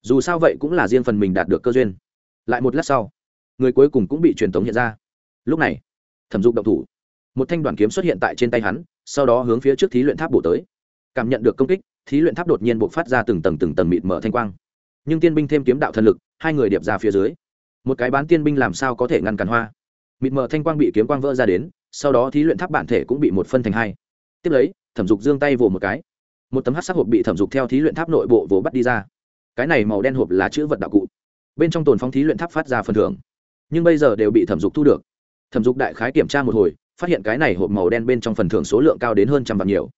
Dù sao vậy cũng là riêng phần mình đạt được cơ duyên. Lại một lát sau, người cuối cùng cũng bị truyền tống hiện ra. Lúc này, thẩm dục động thủ. Một thanh đoàn kiếm xuất hiện tại trên tay hắn, sau đó hướng phía trước thí luyện tháp bổ tới. Cảm nhận được công kích, thí luyện tháp đột nhiên buộc phát ra từng tầng từng tầng mịt mở thanh quang. Nhưng tiên binh thêm kiếm đạo thần lực, hai người điệp ra phía dưới. Một cái bán tiên binh làm sao có thể ngăn cản hoa? Mịt mở thanh quang bị kiếm quang vỡ ra đến sau đó thí luyện tháp bản thể cũng bị một phân thành hai. Tiếp lấy, thẩm dục giương tay vồ một cái. Một tấm hát sắc hộp bị thẩm dục theo thí luyện tháp nội bộ vồ bắt đi ra. Cái này màu đen hộp là chữ vật đạo cụ. Bên trong tồn phong thí luyện tháp phát ra phần thưởng. Nhưng bây giờ đều bị thẩm dục thu được. Thẩm dục đại khái kiểm tra một hồi, phát hiện cái này hộp màu đen bên trong phần thưởng số lượng cao đến hơn trăm vạn nhiều.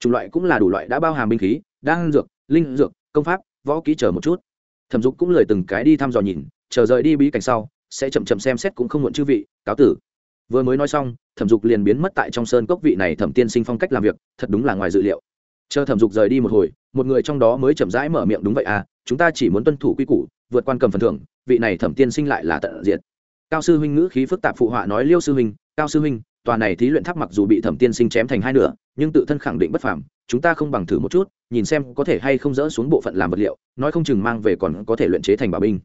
Chủng loại cũng là đủ loại, đã bao hàm binh khí, đan dược, linh dược, công pháp, võ kỹ chờ một chút. Thẩm dục cũng lời từng cái đi thăm dò nhìn, chờ rời đi bí cảnh sau, sẽ chậm chậm xem xét cũng không muộn chư vị, cáo tử. Vừa mới nói xong thẩm dục liền biến mất tại trong sơn cốc vị này thẩm tiên sinh phong cách làm việc, thật đúng là ngoài dự liệu. Chờ thẩm dục rời đi một hồi, một người trong đó mới chậm rãi mở miệng, đúng vậy à chúng ta chỉ muốn tuân thủ quy củ, vượt quan cầm phần thưởng, vị này thẩm tiên sinh lại là tận diện cao sư huynh ngữ khí phức tạp phụ họa nói, liêu sư huynh, cao sư huynh, tòa này thí luyện tháp mặc dù bị thẩm tiên sinh chém thành hai nửa, nhưng tự thân khẳng định bất phàm, chúng ta không bằng thử một chút, nhìn xem có thể hay không dỡ xuống bộ phận làm vật liệu, nói không chừng mang về còn có thể luyện chế thành bảo binh.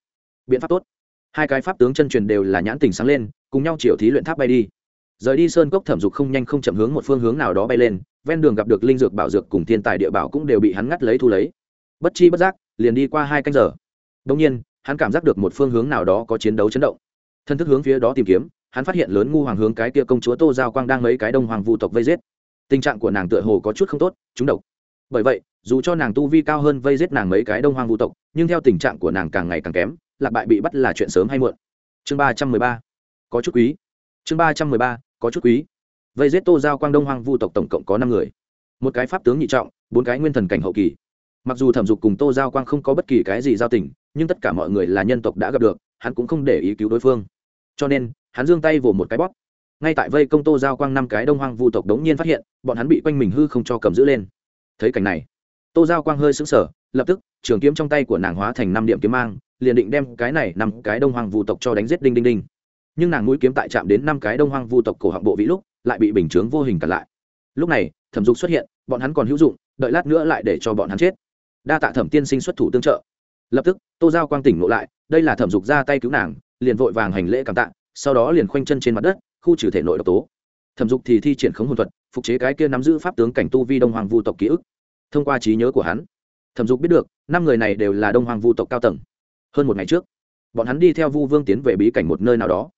Biện pháp tốt. Hai cái pháp tướng chân truyền đều là nhãn tình sáng lên, cùng nhau chiều thí luyện tháp bay đi rời đi sơn cốc thẩm dục không nhanh không chậm hướng một phương hướng nào đó bay lên, ven đường gặp được linh dược bảo dược cùng thiên tài địa bảo cũng đều bị hắn ngắt lấy thu lấy. Bất chi bất giác, liền đi qua hai canh giờ. Đông nhiên, hắn cảm giác được một phương hướng nào đó có chiến đấu chấn động. Thân thức hướng phía đó tìm kiếm, hắn phát hiện lớn ngu hoàng hướng cái kia công chúa tô giao quang đang mấy cái đông hoàng vu tộc vây giết. Tình trạng của nàng tựa hồ có chút không tốt, chúng độc. Bởi vậy, dù cho nàng tu vi cao hơn vây giết nàng mấy cái đông hoàng vu tộc, nhưng theo tình trạng của nàng càng ngày càng kém, lạc bại bị bắt là chuyện sớm hay muộn. Chương ba trăm mười ba. Có chút quý. Chương ba trăm mười ba có chút quý. Vây giết tô giao quang đông hoàng vu tộc tổng cộng có năm người. Một cái pháp tướng nhị trọng, bốn cái nguyên thần cảnh hậu kỳ. Mặc dù thẩm dục cùng tô giao quang không có bất kỳ cái gì giao tình, nhưng tất cả mọi người là nhân tộc đã gặp được, hắn cũng không để ý cứu đối phương. Cho nên, hắn giương tay vồ một cái bóp. Ngay tại vây công tô giao quang năm cái đông hoang vu tộc đống nhiên phát hiện, bọn hắn bị quanh mình hư không cho cầm giữ lên. Thấy cảnh này, tô giao quang hơi sững sờ, lập tức, trường kiếm trong tay của nàng hóa thành năm điểm kiếm mang, liền định đem cái này năm cái đông hoang vu tộc cho đánh giết đinh đinh đinh nhưng nàng mũi kiếm tại chạm đến năm cái đông hoang vu tộc cổ họng bộ vĩ lúc, lại bị bình chướng vô hình cản lại. Lúc này, thẩm dục xuất hiện, bọn hắn còn hữu dụng, đợi lát nữa lại để cho bọn hắn chết. Đa tạ thẩm tiên sinh xuất thủ tương trợ. Lập tức, tô giao quang tỉnh ngộ lại, đây là thẩm dục ra tay cứu nàng, liền vội vàng hành lễ cảm tạ, sau đó liền khoanh chân trên mặt đất, khu trừ thể nội độc tố. Thẩm dục thì thi triển khống hồn thuật, phục chế cái kia nắm giữ pháp tướng cảnh tu vi đông hoàng vu tộc ký ức. Thông qua trí nhớ của hắn, thẩm dục biết được, năm người này đều là đông hoàng vu tộc cao tầng. Hơn một ngày trước, bọn hắn đi theo vu vương tiến về bí cảnh một nơi nào đó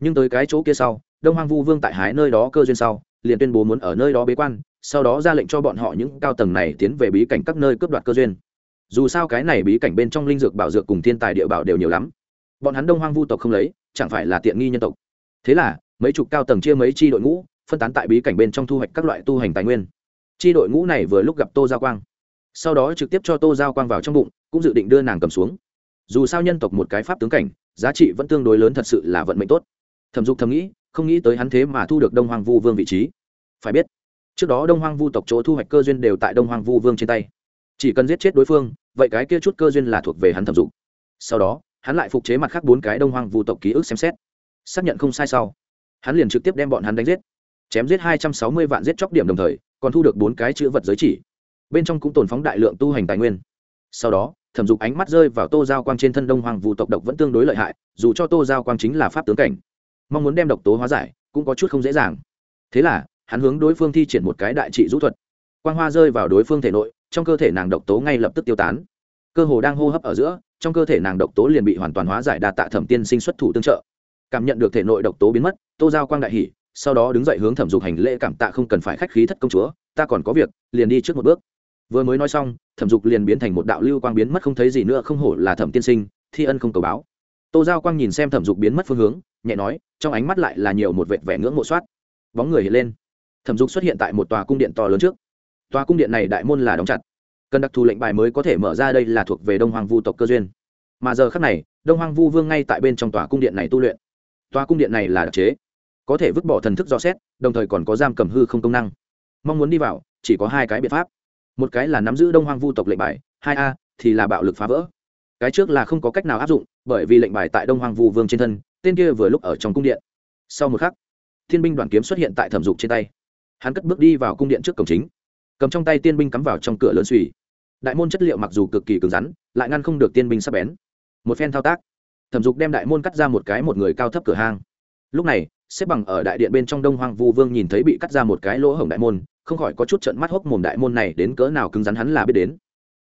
nhưng tới cái chỗ kia sau, đông Hoang vu vương tại hái nơi đó cơ duyên sau, liền tuyên bố muốn ở nơi đó bế quan, sau đó ra lệnh cho bọn họ những cao tầng này tiến về bí cảnh các nơi cướp đoạt cơ duyên. Dù sao cái này bí cảnh bên trong linh dược bảo dược cùng thiên tài địa bảo đều nhiều lắm. Bọn hắn đông hoang vu tộc không lấy, chẳng phải là tiện nghi nhân tộc. Thế là, mấy chục cao tầng chia mấy chi đội ngũ, phân tán tại bí cảnh bên trong thu hoạch các loại tu hành tài nguyên. Chi đội ngũ này vừa lúc gặp tô giao quang. Sau đó trực tiếp cho tô giao quang vào trong bụng, cũng dự định đưa nàng cầm xuống. Dù sao nhân tộc một cái pháp tướng cảnh, giá trị vẫn tương đối lớn thật sự là vận mệnh tốt thẩm dục thầm nghĩ, không nghĩ tới hắn thế mà thu được đông hoàng vu vương vị trí. Phải biết, trước đó đông hoàng vu tộc chỗ thu hoạch cơ duyên đều tại đông hoàng vu vương trên tay. Chỉ cần giết chết đối phương, vậy cái kia chút cơ duyên là thuộc về hắn thẩm dục. Sau đó, hắn lại phục chế mặt khác bốn cái đông hoàng vu tộc ký ức xem xét. Xác nhận không sai sau, hắn liền trực tiếp đem bọn hắn đánh giết. Chém giết hai trăm sáu mươi vạn giết chóc điểm đồng thời, còn thu được bốn cái chữ vật giới chỉ. Bên trong cũng tồn phóng đại lượng tu hành tài nguyên. Sau đó, thẩm dục ánh mắt rơi vào tô giao quang trên thân đông hoàng vu tộc độc vẫn tương đối lợi hại, dù cho tô giao quang chính là pháp tướng cảnh mong muốn đem độc tố hóa giải, cũng có chút không dễ dàng. Thế là, hắn hướng đối phương thi triển một cái đại trị rũ thuật. Quang hoa rơi vào đối phương thể nội, trong cơ thể nàng độc tố ngay lập tức tiêu tán. Cơ hồ đang hô hấp ở giữa, trong cơ thể nàng độc tố liền bị hoàn toàn hóa giải đạt tạ thẩm tiên sinh xuất thủ tương trợ. Cảm nhận được thể nội độc tố biến mất, tô giao quang đại hỷ sau đó đứng dậy hướng thẩm dục hành lễ cảm tạ không cần phải khách khí thất công chúa, ta còn có việc, liền đi trước một bước. Vừa mới nói xong, thẩm dục liền biến thành một đạo lưu quang biến mất không thấy gì nữa không hổ là thẩm tiên sinh, thi ân không cầu báo tô giao quang nhìn xem thẩm dục biến mất phương hướng, nhẹ nói, trong ánh mắt lại là nhiều một vệt vẻ ngưỡng mộ soát. Bóng người hiện lên. Thẩm dục xuất hiện tại một tòa cung điện to lớn trước. Tòa cung điện này đại môn là đóng chặt. Cần đặc thù lệnh bài mới có thể mở ra đây là thuộc về đông hoàng vu tộc cơ duyên. Mà giờ khác này, đông hoàng vu vương ngay tại bên trong tòa cung điện này tu luyện. Tòa cung điện này là đặc chế, có thể vứt bỏ thần thức do xét, đồng thời còn có giam cầm hư không công năng. Mong muốn đi vào, chỉ có hai cái biện pháp. Một cái là nắm giữ đông hoang vu tộc lệnh bài, hai a, thì là bạo lực phá vỡ. Cái trước là không có cách nào áp dụng bởi vì lệnh bài tại đông hoang vu vương trên thân, tên kia vừa lúc ở trong cung điện. Sau một khắc, thiên binh đoàn kiếm xuất hiện tại thẩm dục trên tay. Hắn cất bước đi vào cung điện trước cổng chính. Cầm trong tay tiên binh cắm vào trong cửa lớn suy đại môn chất liệu mặc dù cực kỳ cứng rắn, lại ngăn không được tiên binh sắp bén. Một phen thao tác, thẩm dục đem đại môn cắt ra một cái một người cao thấp cửa hang. Lúc này, xếp bằng ở đại điện bên trong đông hoang vu vương nhìn thấy bị cắt ra một cái lỗ hổng đại môn, không khỏi có chút trận mắt hốc mồm đại môn này đến cỡ nào cứng rắn hắn là biết đến.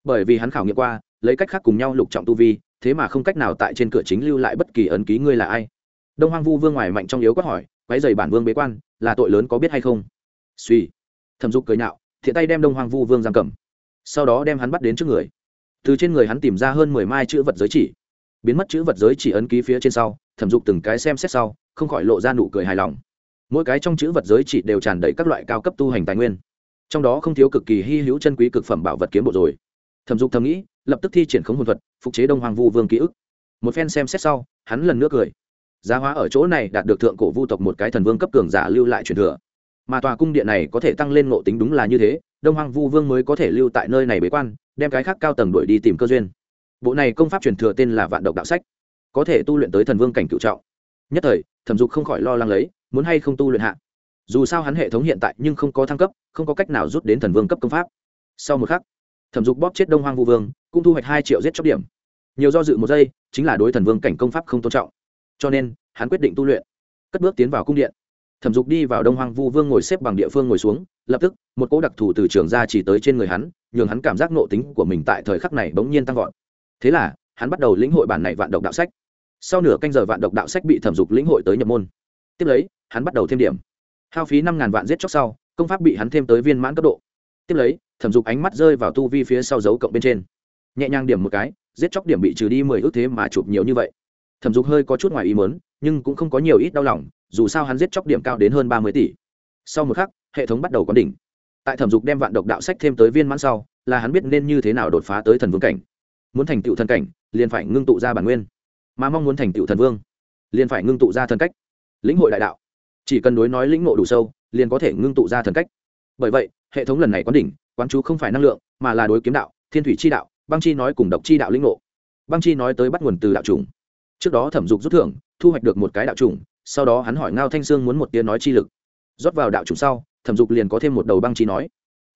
Bởi vì hắn khảo nghiệm qua, lấy cách khác cùng nhau lục trọng tu vi thế mà không cách nào tại trên cửa chính lưu lại bất kỳ ấn ký ngươi là ai? Đông hoang vu vương ngoài mạnh trong yếu quát hỏi quái dày bản vương bế quan, là tội lớn có biết hay không? Suy thẩm dục cười nhạo, thiện tay đem đông hoang vu vương giam cầm. Sau đó đem hắn bắt đến trước người. Từ trên người hắn tìm ra hơn mười mai chữ vật giới chỉ. Biến mất chữ vật giới chỉ ấn ký phía trên sau, thẩm dục từng cái xem xét sau, không khỏi lộ ra nụ cười hài lòng. Mỗi cái trong chữ vật giới chỉ đều tràn đầy các loại cao cấp tu hành tài nguyên. Trong đó không thiếu cực kỳ hy hữu chân quý cực phẩm bảo vật kiếm bộ rồi. Thẩm dục thầm nghĩ lập tức thi triển khống hồn thuật, phục chế đông hoàng vu vương ký ức. Một phen xem xét sau, hắn lần nữa cười. Giá hóa ở chỗ này đạt được thượng cổ vu tộc một cái thần vương cấp cường giả lưu lại truyền thừa. Mà tòa cung điện này có thể tăng lên ngộ tính đúng là như thế, đông hoàng vu vương mới có thể lưu tại nơi này bế quan, đem cái khác cao tầng đuổi đi tìm cơ duyên. Bộ này công pháp truyền thừa tên là vạn độc đạo sách. Có thể tu luyện tới thần vương cảnh cựu trọng. Nhất thời, thẩm dục không khỏi lo lắng lấy, muốn hay không tu luyện hạ. Dù sao hắn hệ thống hiện tại nhưng không có thăng cấp, không có cách nào rút đến thần vương cấp công pháp. Sau một khắc thẩm dục bóp chết đông hoang vu vương, cũng thu hoạch hai triệu giết chóc điểm. Nhiều do dự một giây, chính là đối thần vương cảnh công pháp không tôn trọng. Cho nên, hắn quyết định tu luyện, cất bước tiến vào cung điện. Thẩm dục đi vào đông hoang vu vương ngồi xếp bằng địa phương ngồi xuống, lập tức, một cỗ đặc thù từ trường ra chỉ tới trên người hắn, nhường hắn cảm giác nộ tính của mình tại thời khắc này bỗng nhiên tăng vọt. Thế là, hắn bắt đầu lĩnh hội bản này vạn độc đạo sách. Sau nửa canh giờ vạn độc đạo sách bị thẩm dục lĩnh hội tới nhập môn. Tiếp lấy, hắn bắt đầu thêm điểm. Hao phí năm ngàn vạn giết chóc sau, công pháp bị hắn thêm tới viên mãn cấp độ tiếp lấy, thẩm dục ánh mắt rơi vào tu vi phía sau dấu cộng bên trên. Nhẹ nhàng điểm một cái, giết chóc điểm bị trừ đi mười ước thế mà chụp nhiều như vậy. Thẩm dục hơi có chút ngoài ý mớn nhưng cũng không có nhiều ít đau lòng, dù sao hắn giết chóc điểm cao đến hơn ba mươi tỷ. Sau một khắc, hệ thống bắt đầu có đỉnh. Tại thẩm dục đem vạn độc đạo sách thêm tới viên mãn sau, là hắn biết nên như thế nào đột phá tới thần vương cảnh. Muốn thành tựu thần cảnh, liền phải ngưng tụ ra bản nguyên. Mà mong muốn thành tựu thần vương, liền phải ngưng tụ ra thần cách. Lĩnh hội đại đạo. Chỉ cần đối nói lĩnh ngộ đủ sâu, liền có thể ngưng tụ ra thần cách bởi vậy, hệ thống lần này quán đỉnh, quán chú không phải năng lượng, mà là đối kiếm đạo, thiên thủy chi đạo, băng chi nói cùng độc chi đạo lĩnh ngộ. Băng chi nói tới bắt nguồn từ đạo trùng trước đó thẩm dục rút thưởng, thu hoạch được một cái đạo trùng sau đó hắn hỏi ngao thanh sương muốn một tiếng nói chi lực. Rót vào đạo trùng sau, thẩm dục liền có thêm một đầu băng chi nói.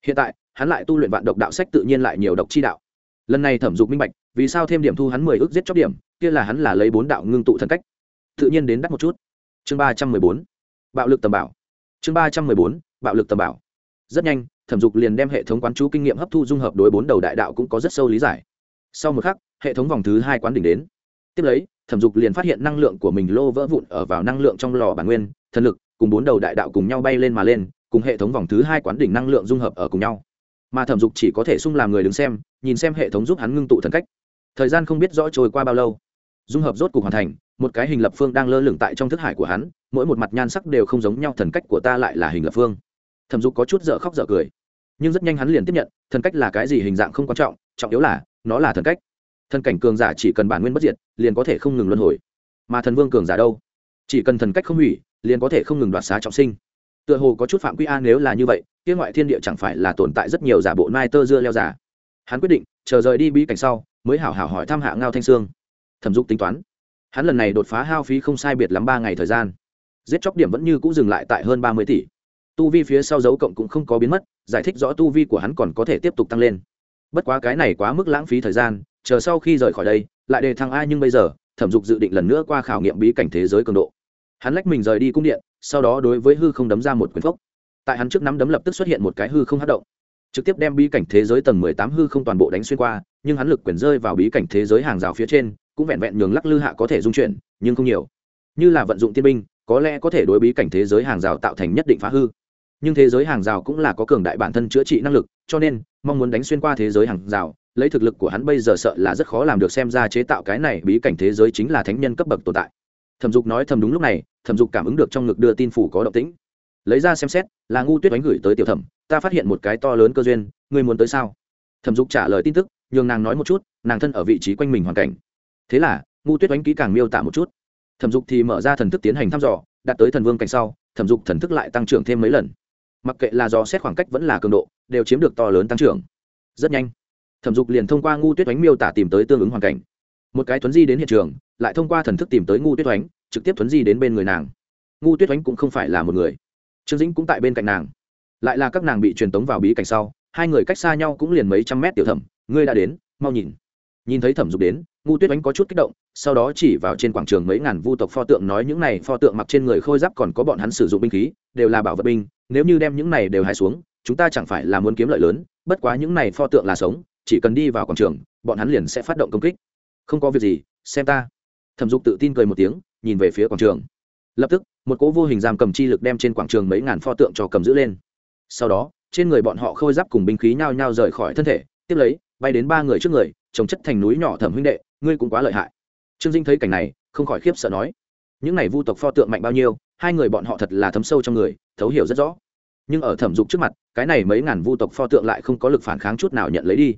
Hiện tại, hắn lại tu luyện vạn độc đạo sách tự nhiên lại nhiều độc chi đạo. Lần này thẩm dục minh bạch, vì sao thêm điểm thu hắn mười ước giết chóc điểm, kia là hắn là lấy bốn đạo ngưng tụ thần cách. Tự nhiên đến đắt một chút. Chương ba trăm mười bốn. Bạo lực tầm bảo. Chương ba trăm mười bốn. Bạo lực tầm bảo rất nhanh, thẩm dục liền đem hệ thống quán chú kinh nghiệm hấp thu dung hợp đối bốn đầu đại đạo cũng có rất sâu lý giải. Sau một khắc, hệ thống vòng thứ hai quán đỉnh đến. Tiếp lấy, thẩm dục liền phát hiện năng lượng của mình lô vỡ vụn ở vào năng lượng trong lò bản nguyên, thần lực cùng bốn đầu đại đạo cùng nhau bay lên mà lên, cùng hệ thống vòng thứ hai quán đỉnh năng lượng dung hợp ở cùng nhau. Mà thẩm dục chỉ có thể sung làm người đứng xem, nhìn xem hệ thống giúp hắn ngưng tụ thần cách. Thời gian không biết rõ trôi qua bao lâu, dung hợp rốt cục hoàn thành, một cái hình lập phương đang lơ lửng tại trong thức hải của hắn, mỗi một mặt nhan sắc đều không giống nhau, thần cách của ta lại là hình lập phương thẩm dục có chút dở khóc dở cười. Nhưng rất nhanh hắn liền tiếp nhận, thần cách là cái gì hình dạng không quan trọng trọng yếu là, nó là thần cách. Thần cảnh cường giả chỉ cần bản nguyên bất diệt, liền có thể không ngừng luân hồi. Mà thần vương cường giả đâu? Chỉ cần thần cách không hủy, liền có thể không ngừng đoạt xá trọng sinh. Tựa hồ có chút phạm quy a nếu là như vậy, kia ngoại thiên địa chẳng phải là tồn tại rất nhiều giả bộ nai tơ dưa leo giả. Hắn quyết định, chờ rời đi bí cảnh sau, mới hảo hảo hỏi thăm hạ ngao thanh sương. Thẩm dục tính toán. Hắn lần này đột phá hao phí không sai biệt lắm ba ngày thời gian. Giết chóc điểm vẫn như c ũ dừng lại tại hơn ba mươi tỷ tu vi phía sau dấu cộng cũng không có biến mất, giải thích rõ tu vi của hắn còn có thể tiếp tục tăng lên. Bất quá cái này quá mức lãng phí thời gian, chờ sau khi rời khỏi đây, lại đề thăng ai nhưng bây giờ, thẩm dục dự định lần nữa qua khảo nghiệm bí cảnh thế giới cường độ. Hắn lách mình rời đi cung điện, sau đó đối với hư không đấm ra một quyền phốc. Tại hắn trước nắm đấm lập tức xuất hiện một cái hư không hát động. Trực tiếp đem bí cảnh thế giới tầng mười tám hư không toàn bộ đánh xuyên qua, nhưng hắn lực quyền rơi vào bí cảnh thế giới hàng rào phía trên, cũng vẹn vẹn nhường lắc lư hạ có thể dung chuyển, nhưng không nhiều. Như là vận dụng tiên binh, có lẽ có thể đối bí cảnh thế giới hàng rào tạo thành nhất định phá hư nhưng thế giới hàng rào cũng là có cường đại bản thân chữa trị năng lực, cho nên, mong muốn đánh xuyên qua thế giới hàng rào, lấy thực lực của hắn bây giờ sợ là rất khó làm được xem ra chế tạo cái này bí cảnh thế giới chính là thánh nhân cấp bậc tồn tại. Thẩm dục nói thầm đúng lúc này, thẩm dục cảm ứng được trong ngực đưa tin phủ có động tĩnh. Lấy ra xem xét, là ngu tuyết đánh gửi tới tiểu thẩm, ta phát hiện một cái to lớn cơ duyên, ngươi muốn tới sao? Thẩm dục trả lời tin tức, nhường nàng nói một chút, nàng thân ở vị trí quanh mình hoàn cảnh. Thế là, ngu tuyết đánh kỹ càng miêu tả một chút. Thẩm dục thì mở ra thần thức tiến hành thăm dò đạt tới thần vương cảnh sau, thẩm dục thần thức lại tăng trưởng thêm mấy lần mặc kệ là do xét khoảng cách vẫn là cường độ, đều chiếm được to lớn tăng trưởng. Rất nhanh, thẩm dục liền thông qua ngu tuyết oánh miêu tả tìm tới tương ứng hoàn cảnh. Một cái thuấn di đến hiện trường, lại thông qua thần thức tìm tới ngu tuyết oánh, trực tiếp thuấn di đến bên người nàng. Ngu tuyết oánh cũng không phải là một người. Trương dĩnh cũng tại bên cạnh nàng. Lại là các nàng bị truyền tống vào bí cảnh sau, hai người cách xa nhau cũng liền mấy trăm mét tiểu thẩm, ngươi đã đến, mau nhìn. Nhìn thấy thẩm dục đến ngu tuyết oánh có chút kích động, sau đó chỉ vào trên quảng trường mấy ngàn vu tộc pho tượng nói những này pho tượng mặc trên người khôi giáp còn có bọn hắn sử dụng binh khí, đều là bảo vật binh, nếu như đem những này đều hài xuống, chúng ta chẳng phải là muốn kiếm lợi lớn, bất quá những này pho tượng là sống, chỉ cần đi vào quảng trường, bọn hắn liền sẽ phát động công kích. Không có việc gì, xem ta. Thẩm dục tự tin cười một tiếng, nhìn về phía quảng trường. Lập tức, một cỗ vô hình giam cầm chi lực đem trên quảng trường mấy ngàn pho tượng cho cầm giữ lên. Sau đó, trên người bọn họ khôi giáp cùng binh khí nhao nhao rời khỏi thân thể, tiếp lấy bay đến ba người trước người, trồng chất thành núi nhỏ thẩm huynh đệ, ngươi cũng quá lợi hại. Trương dinh thấy cảnh này, không khỏi khiếp sợ nói, những này vu tộc pho tượng mạnh bao nhiêu, hai người bọn họ thật là thấm sâu trong người, thấu hiểu rất rõ. Nhưng ở thẩm dục trước mặt, cái này mấy ngàn vu tộc pho tượng lại không có lực phản kháng chút nào nhận lấy đi.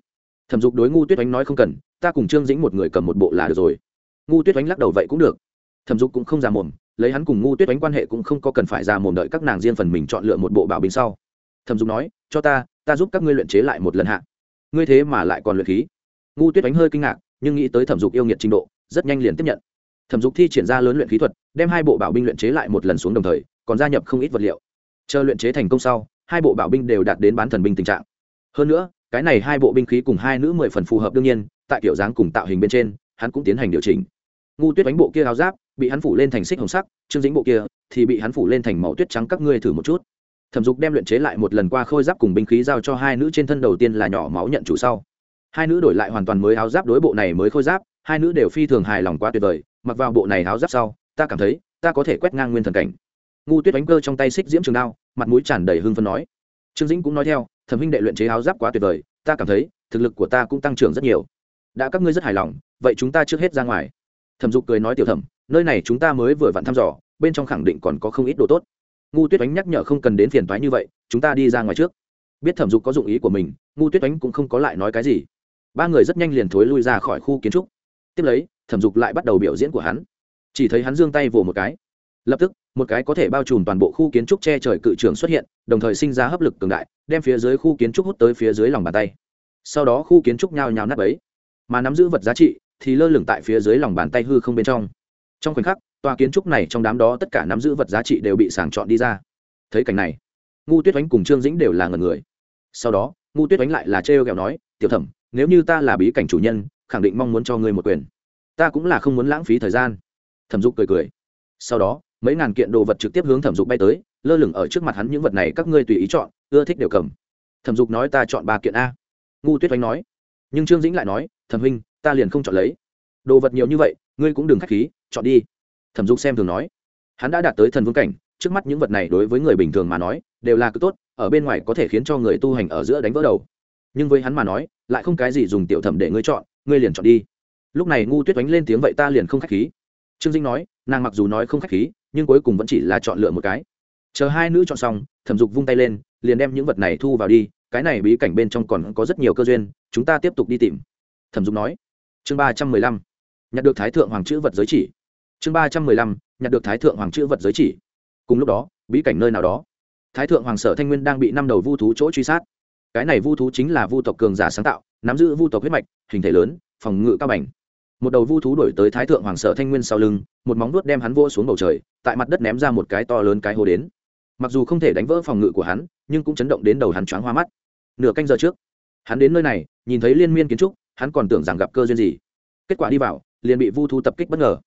Thẩm dục đối ngu tuyết oánh nói không cần, ta cùng trương dĩnh một người cầm một bộ là được rồi. Ngu tuyết oánh lắc đầu vậy cũng được. Thẩm dục cũng không ra mồm, lấy hắn cùng ngu tuyết oánh quan hệ cũng không có cần phải ra mồm đợi các nàng riêng phần mình chọn lựa một bộ bảo bình sau. Thẩm dục nói, cho ta ta giúp các ngươi luyện chế lại một lần hạ ngươi thế mà lại còn luyện khí. Ngu tuyết đánh hơi kinh ngạc, nhưng nghĩ tới thẩm dục yêu nghiệt trình độ, rất nhanh liền tiếp nhận. Thẩm dục thi triển ra lớn luyện khí thuật, đem hai bộ bảo binh luyện chế lại một lần xuống đồng thời, còn gia nhập không ít vật liệu. Chờ luyện chế thành công sau, hai bộ bảo binh đều đạt đến bán thần binh tình trạng. Hơn nữa, cái này hai bộ binh khí cùng hai nữ mười phần phù hợp đương nhiên, tại kiểu dáng cùng tạo hình bên trên, hắn cũng tiến hành điều chỉnh. Ngu tuyết đánh bộ kia áo giáp, bị hắn phủ lên thành xích hồng sắc, trương dính bộ kia thì bị hắn phủ lên thành màu tuyết trắng, các ngươi thử một chút thẩm dục đem luyện chế lại một lần qua khôi giáp cùng binh khí giao cho hai nữ trên thân đầu tiên là nhỏ máu nhận chủ sau. Hai nữ đổi lại hoàn toàn mới áo giáp đối bộ này mới khôi giáp, hai nữ đều phi thường hài lòng quá tuyệt vời, mặc vào bộ này áo giáp sau, ta cảm thấy, ta có thể quét ngang nguyên thần cảnh. Ngu tuyết đánh cơ trong tay xích diễm trường đao, mặt mũi tràn đầy hưng phân nói. Trương dĩnh cũng nói theo, thẩm huynh đệ luyện chế áo giáp quá tuyệt vời, ta cảm thấy, thực lực của ta cũng tăng trưởng rất nhiều. Đã các ngươi rất hài lòng, vậy chúng ta trước hết ra ngoài. Thẩm dục cười nói tiểu thẩm, nơi này chúng ta mới vừa vặn thăm dò, bên trong khẳng định còn có không ít đồ tốt ngu tuyết oánh nhắc nhở không cần đến phiền toái như vậy, chúng ta đi ra ngoài trước. Biết thẩm dục có dụng ý của mình, ngu tuyết oánh cũng không có lại nói cái gì. Ba người rất nhanh liền thối lui ra khỏi khu kiến trúc. Tiếp lấy, thẩm dục lại bắt đầu biểu diễn của hắn. Chỉ thấy hắn giương tay vồ một cái. Lập tức, một cái có thể bao trùm toàn bộ khu kiến trúc che trời cự trường xuất hiện, đồng thời sinh ra hấp lực cường đại, đem phía dưới khu kiến trúc hút tới phía dưới lòng bàn tay. Sau đó khu kiến trúc nhao nhao nắp ấy mà nắm giữ vật giá trị thì lơ lửng tại phía dưới lòng bàn tay hư không bên trong trong khoảnh khắc, tòa kiến trúc này trong đám đó tất cả nắm giữ vật giá trị đều bị sàng chọn đi ra. Thấy cảnh này ngu tuyết oánh cùng trương dĩnh đều là ngần người. Sau đó ngu tuyết oánh lại là trêu ghẹo nói, tiểu thẩm, nếu như ta là bí cảnh chủ nhân, khẳng định mong muốn cho ngươi một quyền. Ta cũng là không muốn lãng phí thời gian. Thẩm dục cười cười. Sau đó, mấy ngàn kiện đồ vật trực tiếp hướng thẩm dục bay tới, lơ lửng ở trước mặt hắn những vật này các ngươi tùy ý chọn, ưa thích đều cầm. Thẩm dục nói, ta chọn ba kiện a. Ngu tuyết oánh nói. Nhưng trương dĩnh lại nói, thẩm huynh, ta liền không chọn lấy. Đồ vật nhiều như vậy, ngươi cũng đừng k h á c h khí chọn đi. Thẩm dục xem thường nói. Hắn đã đạt tới thần vương cảnh, trước mắt những vật này đối với người bình thường mà nói, đều là cực tốt, ở bên ngoài có thể khiến cho người tu hành ở giữa đánh vỡ đầu. Nhưng với hắn mà nói, lại không cái gì dùng tiểu thẩm để ngươi chọn, ngươi liền chọn đi. Lúc này ngu tuyết đánh lên tiếng vậy ta liền không k h á c h khí. Trương dĩnh nói, nàng mặc dù nói không k h á c h khí, nhưng cuối cùng vẫn chỉ là chọn lựa một cái. Chờ hai nữ chọn xong, thẩm dục vung tay lên, liền đem những vật này thu vào đi, cái này bí cảnh bên trong còn có rất nhiều cơ duyên, chúng ta tiếp tục đi tìm. Thẩm dục nói. Chương ba trăm mười lăm. Nhặt được thái thượng hoàng chữ vật giới chỉ chương ba trăm mười lăm, nhặt được thái thượng hoàng chữ vật giới chỉ. Cùng lúc đó, bí cảnh nơi nào đó. Thái thượng hoàng sở thanh nguyên đang bị năm đầu vu thú chỗ truy sát. Cái này vu thú chính là vu tộc cường giả sáng tạo, nắm giữ vu tộc huyết mạch, hình thể lớn, phòng ngự cao bành. Một đầu vu thú đổi tới thái thượng hoàng sở thanh nguyên sau lưng, một móng nuốt đem hắn vô xuống bầu trời, tại mặt đất ném ra một cái to lớn cái hồ đến. Mặc dù không thể đánh vỡ phòng ngự của hắn, nhưng cũng chấn động đến đầu hắn choáng hoa mắt. Nửa canh giờ trước, hắn đến nơi này, nhìn thấy liên miên kiến trúc, hắn còn tưởng rằng gặp cơ duyên gì. Kết quả đi vào, liền bị vu thú tập kích bất ngờ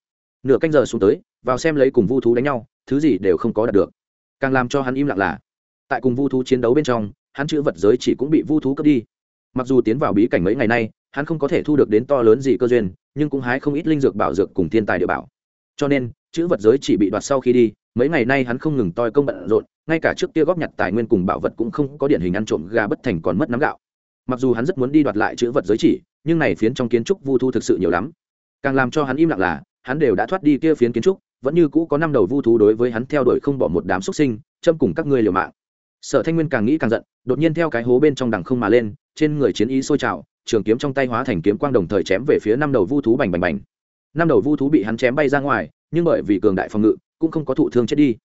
nửa canh giờ xuống tới, vào xem lấy cùng vu thú đánh nhau, thứ gì đều không có đạt được. Càng làm cho hắn im lặng là, tại cùng vu thú chiến đấu bên trong, hắn chữ vật giới chỉ cũng bị vu thú cướp đi. Mặc dù tiến vào bí cảnh mấy ngày nay, hắn không có thể thu được đến to lớn gì cơ duyên, nhưng cũng hái không ít linh dược bảo dược cùng thiên tài địa bảo. Cho nên, chữ vật giới chỉ bị đoạt sau khi đi, mấy ngày nay hắn không ngừng toi công bận rộn, ngay cả trước kia góp nhặt tài nguyên cùng bảo vật cũng không có điển hình ăn trộm gà bất thành còn mất nắm gạo. Mặc dù hắn rất muốn đi đoạt lại chữ vật giới chỉ, nhưng này phiến trong kiến trúc vu thu thực sự nhiều lắm. Càng làm cho hắn im lặng là hắn đều đã thoát đi kia phiến kiến trúc, vẫn như cũ có năm đầu vu thú đối với hắn theo đuổi không bỏ một đám xuất sinh, châm cùng các ngươi liều mạng. Sở thanh nguyên càng nghĩ càng giận, đột nhiên theo cái hố bên trong đằng không mà lên, trên người chiến ý sôi trào, trường kiếm trong tay hóa thành kiếm quang đồng thời chém về phía năm đầu vu thú bành bành bành. Năm đầu vu thú bị hắn chém bay ra ngoài, nhưng bởi vì cường đại phòng ngự, cũng không có thụ thương chết đi.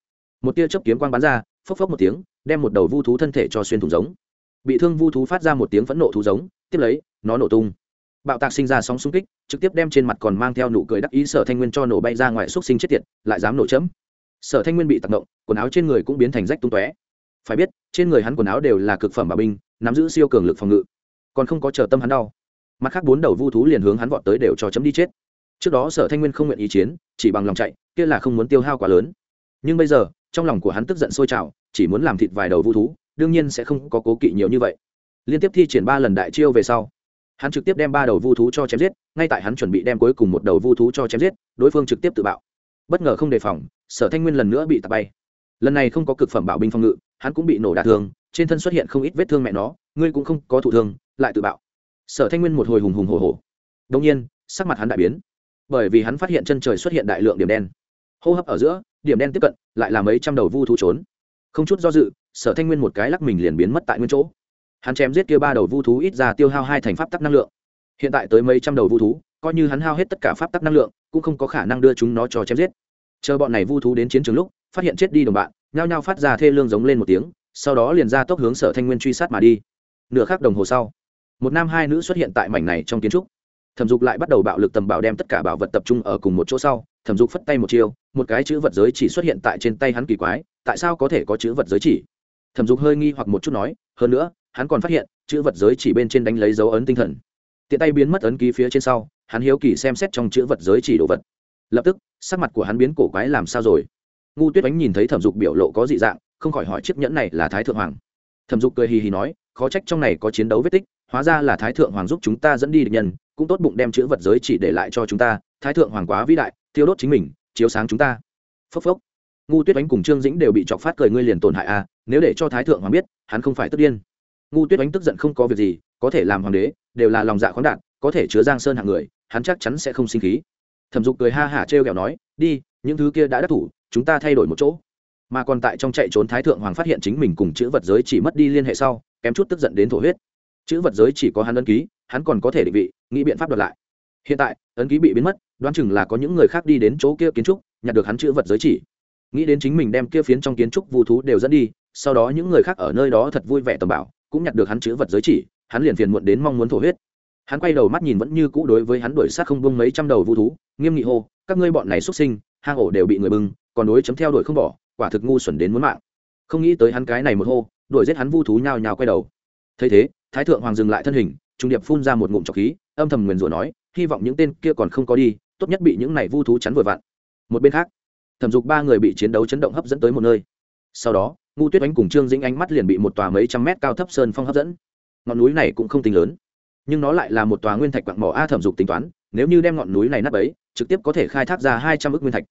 Một tia chớp kiếm quang bắn ra, phốc phốc một tiếng, đem một đầu vu thú thân thể cho xuyên thủng giống. Bị thương vu thú phát ra một tiếng phẫn nộ thú giống, tiếp lấy, nó nổ tung bạo tạc sinh ra sóng xung kích, trực tiếp đem trên mặt còn mang theo nụ cười đắc ý sở thanh nguyên cho nổ bay ra ngoài xúc sinh chết tiệt, lại dám nổ chấm. Sở thanh nguyên bị tạc động quần áo trên người cũng biến thành rách tung tóe. Phải biết, trên người hắn quần áo đều là cực phẩm bảo binh, nắm giữ siêu cường lực phòng ngự. Còn không có chờ tâm hắn đau. Mặt khác bốn đầu vu thú liền hướng hắn vọt tới đều cho chấm đi chết. Trước đó sở thanh nguyên không nguyện ý chiến, chỉ bằng lòng chạy, kia là không muốn tiêu hao quá lớn. Nhưng bây giờ, trong lòng của hắn tức giận sôi trào, chỉ muốn làm thịt vài đầu vu thú, đương nhiên sẽ không có cố kỵ nhiều như vậy. Liên tiếp thi triển ba lần đại chiêu về sau hắn trực tiếp đem ba đầu vu thú cho chém giết, ngay tại hắn chuẩn bị đem cuối cùng một đầu vu thú cho chém giết, đối phương trực tiếp tự bạo. Bất ngờ không đề phòng, sở thanh nguyên lần nữa bị tạt bay. Lần này không có cực phẩm bảo binh phòng ngự, hắn cũng bị nổ đả thương, trên thân xuất hiện không ít vết thương mẹ nó, ngươi cũng không có thụ thương, lại tự bạo. Sở thanh nguyên một hồi hùng hùng hồ hồ đông nhiên, sắc mặt hắn đại biến. Bởi vì hắn phát hiện chân trời xuất hiện đại lượng điểm đen. Hô hấp ở giữa, điểm đen tiếp cận, lại là mấy trăm đầu vu thú trốn. Không chút do dự, sở thanh nguyên một cái lắc mình liền biến mất tại nguyên chỗ hắn chém giết kia ba đầu vu thú ít ra tiêu hao hai thành pháp tắc năng lượng. Hiện tại tới mấy trăm đầu vu thú, coi như hắn hao hết tất cả pháp tắc năng lượng, cũng không có khả năng đưa chúng nó cho chém giết. Chờ bọn này vu thú đến chiến trường lúc, phát hiện chết đi đồng bạn, nhao nhao phát ra thê lương giống lên một tiếng, sau đó liền ra tốc hướng sở thanh nguyên truy sát mà đi. Nửa khắc đồng hồ sau, một nam hai nữ xuất hiện tại mảnh này trong kiến trúc. Thẩm dục lại bắt đầu bạo lực tầm bạo đem tất cả bảo vật tập trung ở cùng một chỗ sau, thẩm dục phất tay một chiêu, một cái chữ vật giới chỉ xuất hiện tại trên tay hắn kỳ quái, tại sao có thể có chữ vật giới chỉ? Thẩm dục hơi nghi hoặc một chút nói, hơn nữa hắn còn phát hiện chữ vật giới chỉ bên trên đánh lấy dấu ấn tinh thần. Tiện tay biến mất ấn ký phía trên sau hắn hiếu kỳ xem xét trong chữ vật giới chỉ đồ vật. Lập tức sắc mặt của hắn biến cổ quái làm sao rồi? Ngu tuyết ánh nhìn thấy thẩm dục biểu lộ có dị dạng không khỏi hỏi chiếc nhẫn này là thái thượng hoàng. Thẩm dục cười hì hì nói khó trách trong này có chiến đấu vết tích hóa ra là thái thượng hoàng giúp chúng ta dẫn đi địch nhân cũng tốt bụng đem chữ vật giới chỉ để lại cho chúng ta thái thượng hoàng quá vĩ đại thiêu đốt chính mình chiếu sáng chúng ta. Phốc phốc. Ngu tuyết ánh cùng trương dĩnh đều bị chọc phát cười ngươi liền tổn hại a à, nếu để cho thái thượng hoàng biết hắn không phải tức điên ngu tuyết oánh tức giận không có việc gì, có thể làm hoàng đế, đều là lòng dạ khoáng đạt, có thể chứa giang sơn hạng người, hắn chắc chắn sẽ không sinh khí. Thẩm dục cười ha hả trêu ghẹo nói, đi, những thứ kia đã đắc thủ, chúng ta thay đổi một chỗ. Mà còn tại trong chạy trốn thái thượng hoàng phát hiện chính mình cùng chữ vật giới chỉ mất đi liên hệ sau, kém chút tức giận đến thổ huyết. Chữ vật giới chỉ có hắn ấn ký, hắn còn có thể định vị, nghĩ biện pháp đoạt lại. Hiện tại, ấn ký bị biến mất, đoán chừng là có những người khác đi đến chỗ kia kiến trúc, nhặt được hắn chữ vật giới chỉ. Nghĩ đến chính mình đem kia phiến trong kiến trúc vu thú đều dẫn đi, sau đó những người khác ở nơi đó thật vui vẻ tầm bảo cũng nhặt được hắn chữ vật giới chỉ, hắn liền phiền muộn đến mong muốn thổ huyết. Hắn quay đầu mắt nhìn vẫn như cũ đối với hắn đuổi sát không bông mấy trăm đầu vu thú, nghiêm nghị hô, các ngươi bọn này xuất sinh, hang ổ đều bị người bưng, còn đối chấm theo đuổi không bỏ, quả thực ngu xuẩn đến muốn mạng. Không nghĩ tới hắn cái này một hô, đuổi giết hắn vu thú nhào nhào quay đầu. Thấy thế, thái thượng hoàng dừng lại thân hình, trung điệp phun ra một ngụm trọc khí, âm thầm nguyền rủa nói, hy vọng những tên kia còn không có đi, tốt nhất bị những này vu thú chắn vừa vặn. Một bên khác, thẩm dục ba người bị chiến đấu chấn động hấp dẫn tới một nơi. Sau đó ngu tuyết ánh cùng trương dĩnh ánh mắt liền bị một tòa mấy trăm mét cao thấp sơn phong hấp dẫn. Ngọn núi này cũng không tính lớn, nhưng nó lại là một tòa nguyên thạch quặng mỏ a thẩm dục tính toán, nếu như đem ngọn núi này nắp ấy, trực tiếp có thể khai thác ra hai trăm ước nguyên thạch.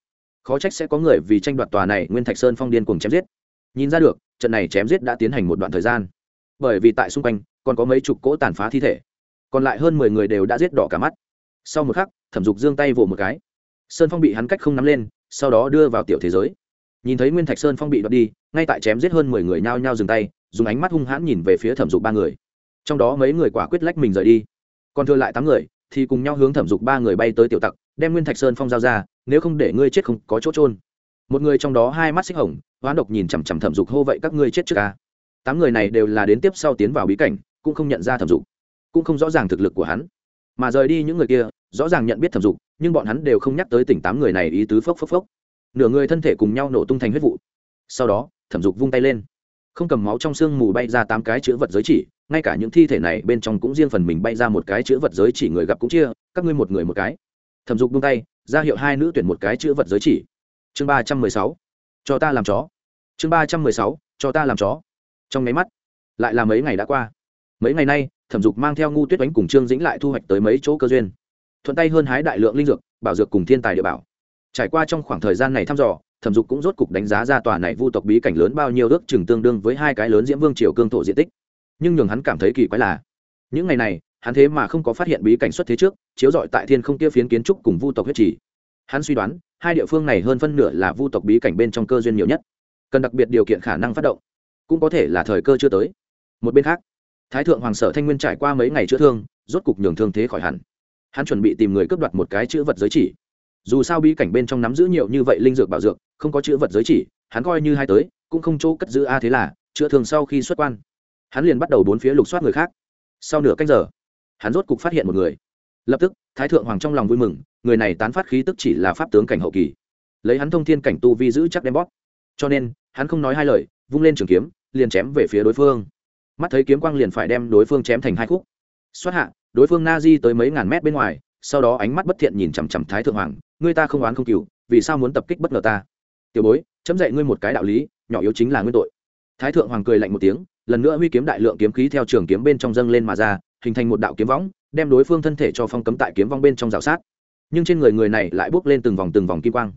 Khó trách sẽ có người vì tranh đoạt tòa này nguyên thạch sơn phong điên cùng chém giết. Nhìn ra được, trận này chém giết đã tiến hành một đoạn thời gian. Bởi vì tại xung quanh, còn có mấy chục cỗ tàn phá thi thể, còn lại hơn mười người đều đã giết đỏ cả mắt. Sau một khắc, thẩm dục giương tay vỗ một cái. Sơn phong bị hắn cách không nắm lên, sau đó đưa vào tiểu thế giới nhìn thấy nguyên thạch sơn phong bị đoạt đi, ngay tại chém giết hơn mười người nhao nhao dừng tay, dùng ánh mắt hung hãn nhìn về phía thẩm dục ba người. Trong đó mấy người quả quyết lách mình rời đi. Còn thừa lại tám người, thì cùng nhau hướng thẩm dục ba người bay tới tiểu tặc, đem nguyên thạch sơn phong giao ra, nếu không để ngươi chết không có chỗ trôn một người trong đó hai mắt xích hồng, hoán độc nhìn chằm chằm thẩm dục, hô vậy các ngươi chết trước ca tám người này đều là đến tiếp sau tiến vào bí cảnh, cũng không nhận ra thẩm dục, cũng không rõ ràng thực lực của hắn. Mà rời đi những người kia, rõ ràng nhận biết thẩm dục, nhưng bọn hắn đều không nhắc tới tỉnh tám người này ý tứ phốc phốc phốc nửa người thân thể cùng nhau nổ tung thành huyết vụ. Sau đó, thẩm dục vung tay lên. Không cầm máu trong xương mù bay ra tám cái chữ vật giới chỉ, ngay cả những thi thể này bên trong cũng riêng phần mình bay ra một cái chữ vật giới chỉ người gặp cũng chia, các ngươi một người một cái. Thẩm dục vung tay, ra hiệu hai nữ tuyển một cái chữ vật giới chỉ. Chương ba trăm mười sáu, cho ta làm chó. Chương ba trăm mười sáu, cho ta làm chó. Trong máy mắt, lại là mấy ngày đã qua. Mấy ngày nay, thẩm dục mang theo ngu tuyết bánh cùng trương dĩnh lại thu hoạch tới mấy chỗ cơ duyên. Thuận tay hơn hái đại lượng linh dược, bảo dược cùng thiên tài địa bảo trải qua trong khoảng thời gian này thăm dò, thẩm dục cũng rốt cục đánh giá ra tòa này vu tộc bí cảnh lớn bao nhiêu ước chừng tương đương với hai cái lớn diễm vương triều cương thổ diện tích. Nhưng nhường hắn cảm thấy kỳ quái là, những ngày này, hắn thế mà không có phát hiện bí cảnh xuất thế trước, chiếu dọi tại thiên không kia phiến kiến trúc cùng vu tộc huyết trì. Hắn suy đoán, hai địa phương này hơn phân nửa là vu tộc bí cảnh bên trong cơ duyên nhiều nhất, cần đặc biệt điều kiện khả năng phát động, cũng có thể là thời cơ chưa tới. Một bên khác, thái thượng hoàng sở thanh nguyên trải qua mấy ngày chữa thương, rốt cục nhường thương thế khỏi hẳn. Hắn chuẩn bị tìm người cướp đoạt một cái chữ vật giới chỉ dù sao bí cảnh bên trong nắm giữ nhiều như vậy linh dược bảo dược, không có chữ vật giới chỉ, hắn coi như hai tới, cũng không chỗ cất giữ a thế là, chữa thường sau khi xuất quan. Hắn liền bắt đầu bốn phía lục soát người khác. Sau nửa canh giờ, hắn rốt cục phát hiện một người. Lập tức, thái thượng hoàng trong lòng vui mừng, người này tán phát khí tức chỉ là pháp tướng cảnh hậu kỳ. Lấy hắn thông thiên cảnh tu vi giữ chắc đem bóp. Cho nên, hắn không nói hai lời, vung lên trường kiếm, liền chém về phía đối phương. Mắt thấy kiếm quang liền phải đem đối phương chém thành hai khúc. Xoát hạ, đối phương na di tới mấy ngàn mét bên ngoài, sau đó ánh mắt bất thiện nhìn chằm chằm thái thượng hoàng ngươi ta không oán không cừu, vì sao muốn tập kích bất ngờ ta? Tiểu bối, chấm dạy ngươi một cái đạo lý, nhỏ yếu chính là nguyên tội. Thái thượng hoàng cười lạnh một tiếng, lần nữa huy kiếm đại lượng kiếm khí theo trường kiếm bên trong dâng lên mà ra, hình thành một đạo kiếm võng, đem đối phương thân thể cho phong cấm tại kiếm vong bên trong rào sát. Nhưng trên người người này lại bước lên từng vòng từng vòng kim quang.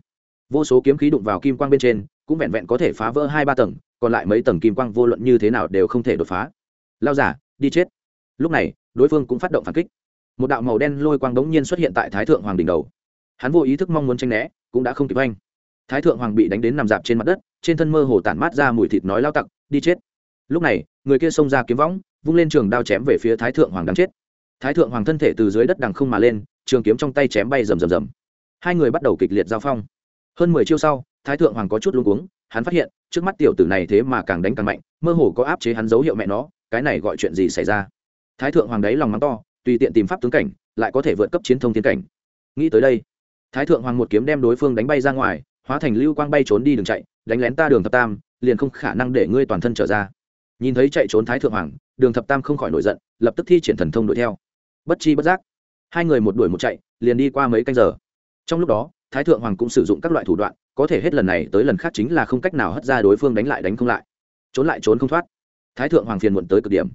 Vô số kiếm khí đụng vào kim quang bên trên, cũng vẹn vẹn có thể phá vỡ hai ba tầng, còn lại mấy tầng kim quang vô luận như thế nào đều không thể đột phá. Lao giả, đi chết. Lúc này, đối phương cũng phát động phản kích. Một đạo màu đen lôi quang đống nhiên xuất hiện tại thái thượng hoàng đỉnh đầu hắn vô ý thức mong muốn tranh né, cũng đã không kịp anh. Thái thượng hoàng bị đánh đến nằm dạp trên mặt đất, trên thân mơ hồ tản mát ra mùi thịt nói lao tặc, đi chết. Lúc này, người kia xông ra kiếm võng, vung lên trường đao chém về phía thái thượng hoàng đáng chết. Thái thượng hoàng thân thể từ dưới đất đằng không mà lên, trường kiếm trong tay chém bay rầm rầm rầm. Hai người bắt đầu kịch liệt giao phong. Hơn mười chiêu sau, thái thượng hoàng có chút luống cuống, hắn phát hiện, trước mắt tiểu tử này thế mà càng đánh càng mạnh, mơ hồ có áp chế hắn dấu hiệu mẹ nó, cái này gọi chuyện gì xảy ra? Thái thượng hoàng đấy lòng mắng to, tùy tiện tìm pháp tướng cảnh, lại có thể vượt cấp chiến thông tiến cảnh. Nghĩ tới đây thái thượng hoàng một kiếm đem đối phương đánh bay ra ngoài, hóa thành lưu quang bay trốn đi đường chạy, đánh lén ta đường thập tam, liền không khả năng để ngươi toàn thân trở ra. Nhìn thấy chạy trốn thái thượng hoàng, đường thập tam không khỏi nổi giận, lập tức thi triển thần thông đuổi theo. Bất chi bất giác, hai người một đuổi một chạy, liền đi qua mấy canh giờ. Trong lúc đó, thái thượng hoàng cũng sử dụng các loại thủ đoạn, có thể hết lần này tới lần khác chính là không cách nào hất ra đối phương đánh lại đánh không lại. Trốn lại trốn không thoát. Thái thượng hoàng phiền muộn tới cực điểm.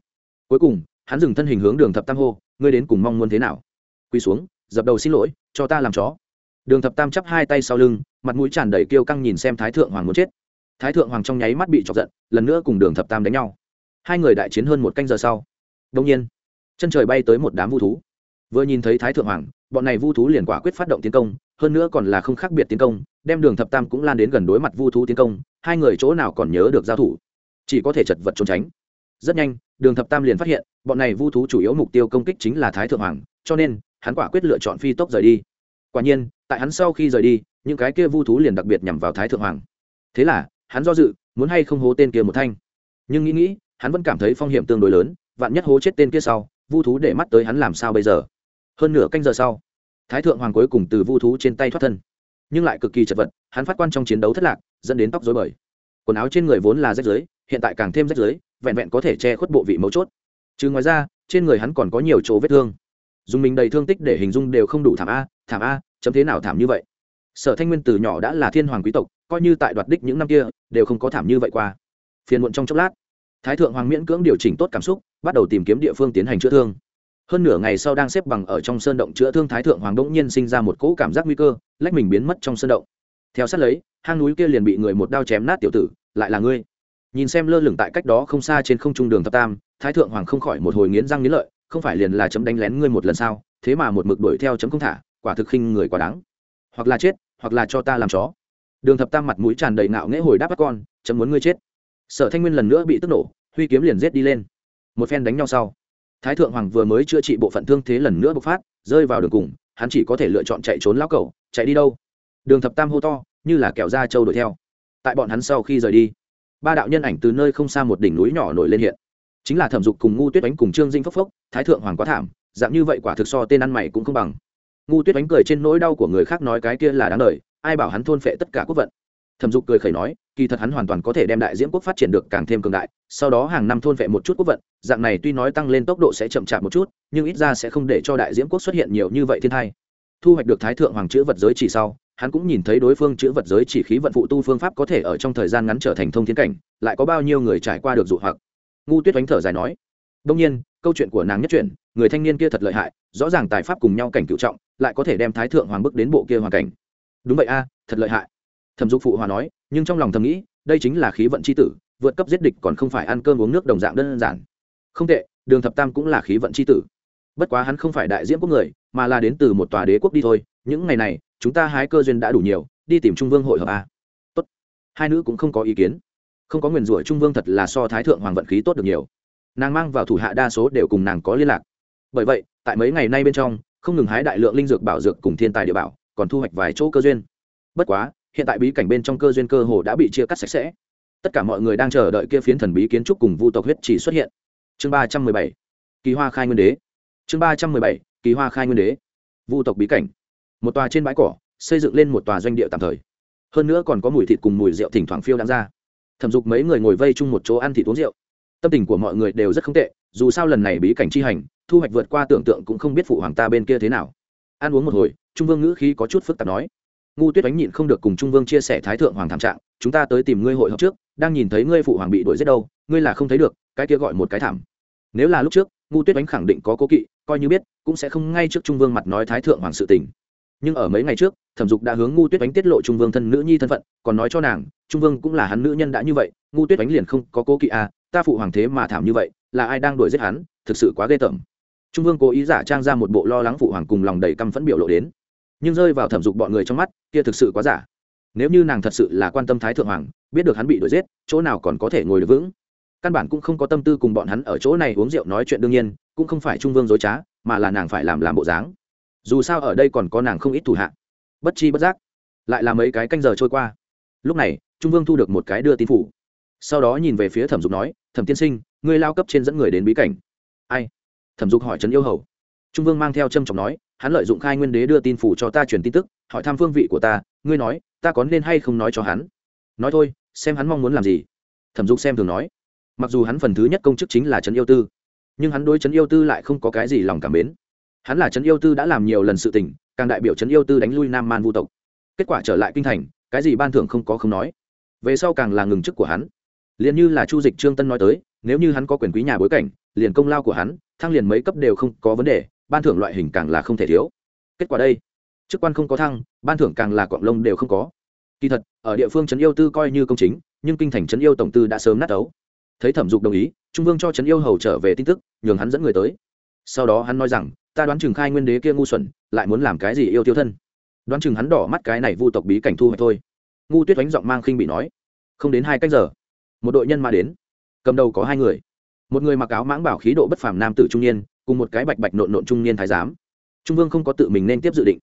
Cuối cùng, hắn dừng thân hình hướng đường thập tam hô, ngươi đến cùng mong muốn thế nào? Quỳ xuống, dập đầu xin lỗi, cho ta làm chó đường thập tam chắp hai tay sau lưng, mặt mũi tràn đầy kêu căng nhìn xem thái thượng hoàng muốn chết. Thái thượng hoàng trong nháy mắt bị chọc giận, lần nữa cùng đường thập tam đánh nhau. Hai người đại chiến hơn một canh giờ sau đông nhiên, chân trời bay tới một đám vu thú. Vừa nhìn thấy thái thượng hoàng, bọn này vu thú liền quả quyết phát động tiến công, hơn nữa còn là không khác biệt tiến công, đem đường thập tam cũng lan đến gần đối mặt vu thú tiến công, hai người chỗ nào còn nhớ được giao thủ. Chỉ có thể chật vật trốn tránh. Rất nhanh, đường thập tam liền phát hiện, bọn này vu thú chủ yếu mục tiêu công kích chính là thái thượng hoàng, cho nên, hắn quả quyết lựa chọn phi tốc rời đi. Quả nhiên tại hắn sau khi rời đi những cái kia vu thú liền đặc biệt nhằm vào thái thượng hoàng. Thế là hắn do dự muốn hay không hố tên kia một thanh. Nhưng nghĩ nghĩ hắn vẫn cảm thấy phong hiểm tương đối lớn vạn nhất hố chết tên kia sau vu thú để mắt tới hắn làm sao bây giờ? Hơn nửa canh giờ sau thái thượng hoàng cuối cùng từ vu thú trên tay thoát thân. Nhưng lại cực kỳ chật vật hắn phát quan trong chiến đấu thất lạc dẫn đến tóc dối bời. Quần áo trên người vốn là rách rưới, hiện tại càng thêm rách rưới, vẹn vẹn có thể che khuất bộ vị mấu chốt. Chứ ngoài ra trên người hắn còn có nhiều chỗ vết thương dùng mình đầy thương tích để hình dung đều không đủ thảm a thảm a, chấm thế nào thảm như vậy? Sở thanh nguyên từ nhỏ đã là thiên hoàng quý tộc, coi như tại đoạt đích những năm kia, đều không có thảm như vậy qua. Phiền muộn trong chốc lát, thái thượng hoàng miễn cưỡng điều chỉnh tốt cảm xúc, bắt đầu tìm kiếm địa phương tiến hành chữa thương. Hơn nửa ngày sau đang xếp bằng ở trong sơn động chữa thương thái thượng hoàng bỗng nhiên sinh ra một cỗ cảm giác nguy cơ, lách mình biến mất trong sơn động. Theo sát lấy, hang núi kia liền bị người một đao chém nát tiểu tử, lại là ngươi. Nhìn xem lơ lửng tại cách đó không xa trên không trung đường thập tam, thái thượng hoàng không khỏi một hồi nghiến răng nghiến lợi không phải liền là chấm đánh lén ngươi một lần sao, thế mà một mực đuổi theo chấm không thả, quả thực khinh người quá đáng. Hoặc là chết, hoặc là cho ta làm chó. Đường thập tam mặt mũi tràn đầy ngạo nghễ hồi đáp bắt con, chấm muốn ngươi chết. Sở thanh nguyên lần nữa bị tức nổ, huy kiếm liền giết đi lên. Một phen đánh nhau sau, thái thượng hoàng vừa mới chữa trị bộ phận thương thế lần nữa bộc phát, rơi vào đường cùng, hắn chỉ có thể lựa chọn chạy trốn lão cẩu, chạy đi đâu? Đường thập tam hô to, như là kẹo da trâu đuổi theo. Tại bọn hắn sau khi rời đi, ba đạo nhân ảnh từ nơi không xa một đỉnh núi nhỏ nổi lên hiện chính là thẩm dục cùng ngu tuyết đánh cùng trương dinh phốc phốc, thái thượng hoàng quá thảm, dạng như vậy quả thực so tên ăn mày cũng không bằng. Ngu tuyết đánh cười trên nỗi đau của người khác nói cái kia là đáng đời, ai bảo hắn thôn phệ tất cả quốc vận. Thẩm dục cười khẩy nói, kỳ thật hắn hoàn toàn có thể đem đại diễm quốc phát triển được càng thêm cường đại, sau đó hàng năm thôn phệ một chút quốc vận, dạng này tuy nói tăng lên tốc độ sẽ chậm chạp một chút, nhưng ít ra sẽ không để cho đại diễm quốc xuất hiện nhiều như vậy thiên thai thu hoạch được thái thượng hoàng chữ vật giới chỉ sau, hắn cũng nhìn thấy đối phương chữ vật giới chỉ khí vận phụ tu phương pháp có thể ở trong thời gian ngắn trở thành thông thiên cảnh, lại có bao nhiêu người trải qua được dụ hoặc ngu tuyết oánh thở dài nói. Đông nhiên, câu chuyện của nàng nhất chuyển, người thanh niên kia thật lợi hại, rõ ràng tài pháp cùng nhau cảnh cựu trọng, lại có thể đem thái thượng hoàng bức đến bộ kia hoàn cảnh. Đúng vậy a, thật lợi hại. Thẩm dục phụ hòa nói, nhưng trong lòng thầm nghĩ, đây chính là khí vận c h i tử, vượt cấp giết địch còn không phải ăn cơm uống nước đồng dạng đơn giản. Không tệ, đường thập tam cũng là khí vận c h i tử. Bất quá hắn không phải đại diễn quốc người, mà là đến từ một tòa đế quốc đi thôi. Những ngày này, chúng ta hái cơ duyên đã đủ nhiều, đi tìm trung vương hội hợp a. Tốt. Hai nữ cũng không có ý kiến không có nguyền rủa trung vương thật là so thái thượng hoàng vận khí tốt được nhiều. Nàng mang vào thủ hạ đa số đều cùng nàng có liên lạc. Bởi vậy, tại mấy ngày nay bên trong, không ngừng hái đại lượng linh dược bảo dược cùng thiên tài địa bảo, còn thu hoạch vài chỗ cơ duyên. Bất quá, hiện tại bí cảnh bên trong cơ duyên cơ hồ đã bị chia cắt sạch sẽ. Tất cả mọi người đang chờ đợi kia phiến thần bí kiến trúc cùng vu tộc huyết chỉ xuất hiện. Chương ba trăm mười bảy, kỳ hoa khai nguyên đế. Chương ba trăm mười bảy, kỳ hoa khai nguyên đế. Vu tộc bí cảnh. Một tòa trên bãi cỏ, xây dựng lên một tòa doanh địa tạm thời. Hơn nữa còn có mùi thịt cùng mùi rượu thỉnh thoảng phiêu đáng ra thẩm dục mấy người ngồi vây chung một chỗ ăn thịt uống rượu. Tâm tình của mọi người đều rất không tệ, dù sao lần này bí cảnh chi hành, thu hoạch vượt qua tưởng tượng cũng không biết phụ hoàng ta bên kia thế nào. Ăn uống một hồi, trung vương ngữ khí có chút phức tạp nói. Ngu tuyết đánh nhịn không được cùng trung vương chia sẻ thái thượng hoàng thảm trạng, chúng ta tới tìm ngươi hội họp trước, đang nhìn thấy ngươi phụ hoàng bị đuổi giết đâu, ngươi là không thấy được, cái kia gọi một cái thảm. Nếu là lúc trước, ngu tuyết đánh khẳng định có cố kỵ, coi như biết, cũng sẽ không ngay trước trung vương mặt nói thái thượng hoàng sự tình nhưng ở mấy ngày trước, thẩm dục đã hướng ngu tuyết Ánh tiết lộ trung vương thân nữ nhi thân phận, còn nói cho nàng, trung vương cũng là hắn nữ nhân đã như vậy ngu tuyết Ánh liền không có cố kỵ à ta phụ hoàng thế mà thảm như vậy, là ai đang đuổi giết hắn, thực sự quá ghê tởm. Trung vương cố ý giả trang ra một bộ lo lắng phụ hoàng cùng lòng đầy căm phẫn biểu lộ đến. Nhưng rơi vào thẩm dục bọn người trong mắt, kia thực sự quá giả. Nếu như nàng thật sự là quan tâm thái thượng hoàng, biết được hắn bị đuổi giết, chỗ nào còn có thể ngồi được vững? Căn bản cũng không có tâm tư cùng bọn hắn ở chỗ này uống rượu nói chuyện đương nhiên, cũng không phải trung vương dối trá, mà là nàng phải làm làm bộ dáng dù sao ở đây còn có nàng không ít thủ hạ. Bất chi bất giác, lại là mấy cái canh giờ trôi qua. Lúc này, trung vương thu được một cái đưa tin phủ. Sau đó nhìn về phía thẩm dục nói, thẩm tiên sinh, ngươi lao cấp trên dẫn người đến bí cảnh. Ai? Thẩm dục hỏi trấn yêu hầu. Trung vương mang theo trâm trọng nói, hắn lợi dụng khai nguyên đế đưa tin phủ cho ta truyền tin tức, hỏi thăm phương vị của ta, ngươi nói, ta có nên hay không nói cho hắn? Nói thôi, xem hắn mong muốn làm gì. Thẩm dục xem thường nói. Mặc dù hắn phần thứ nhất công chức chính là trấn yêu tư, nhưng hắn đối trấn yêu tư lại không có cái gì lòng cảm mến hắn là trấn yêu tư đã làm nhiều lần sự tình, càng đại biểu trấn yêu tư đánh lui nam man vu tộc. Kết quả trở lại kinh thành, cái gì ban thưởng không có không nói. Về sau càng là ngừng chức của hắn. Liền như là chu dịch trương tân nói tới, nếu như hắn có quyền quý nhà bối cảnh, liền công lao của hắn, thăng liền mấy cấp đều không có vấn đề, ban thưởng loại hình càng là không thể thiếu. Kết quả đây, chức quan không có thăng, ban thưởng càng là quạng lông đều không có. Kỳ thật, ở địa phương trấn yêu tư coi như công chính, nhưng kinh thành trấn yêu tổng tư đã sớm nát ấu. Thấy thẩm dục đồng ý, trung vương cho trấn yêu hầu trở về tin tức, nhường hắn dẫn người tới. Sau đó hắn nói rằng ta đoán chừng khai nguyên đế kia ngu xuẩn, lại muốn làm cái gì yêu tiêu thân? Đoán chừng hắn đỏ mắt cái này vu tộc bí cảnh thu hoạch thôi. Ngu tuyết đánh giọng mang khinh bị nói, không đến hai cách giờ, một đội nhân mà đến, cầm đầu có hai người. Một người mặc áo mãng bảo khí độ bất phàm nam tử trung niên, cùng một cái bạch bạch nộn nộn trung niên thái giám. Trung vương không có tự mình nên tiếp dự định,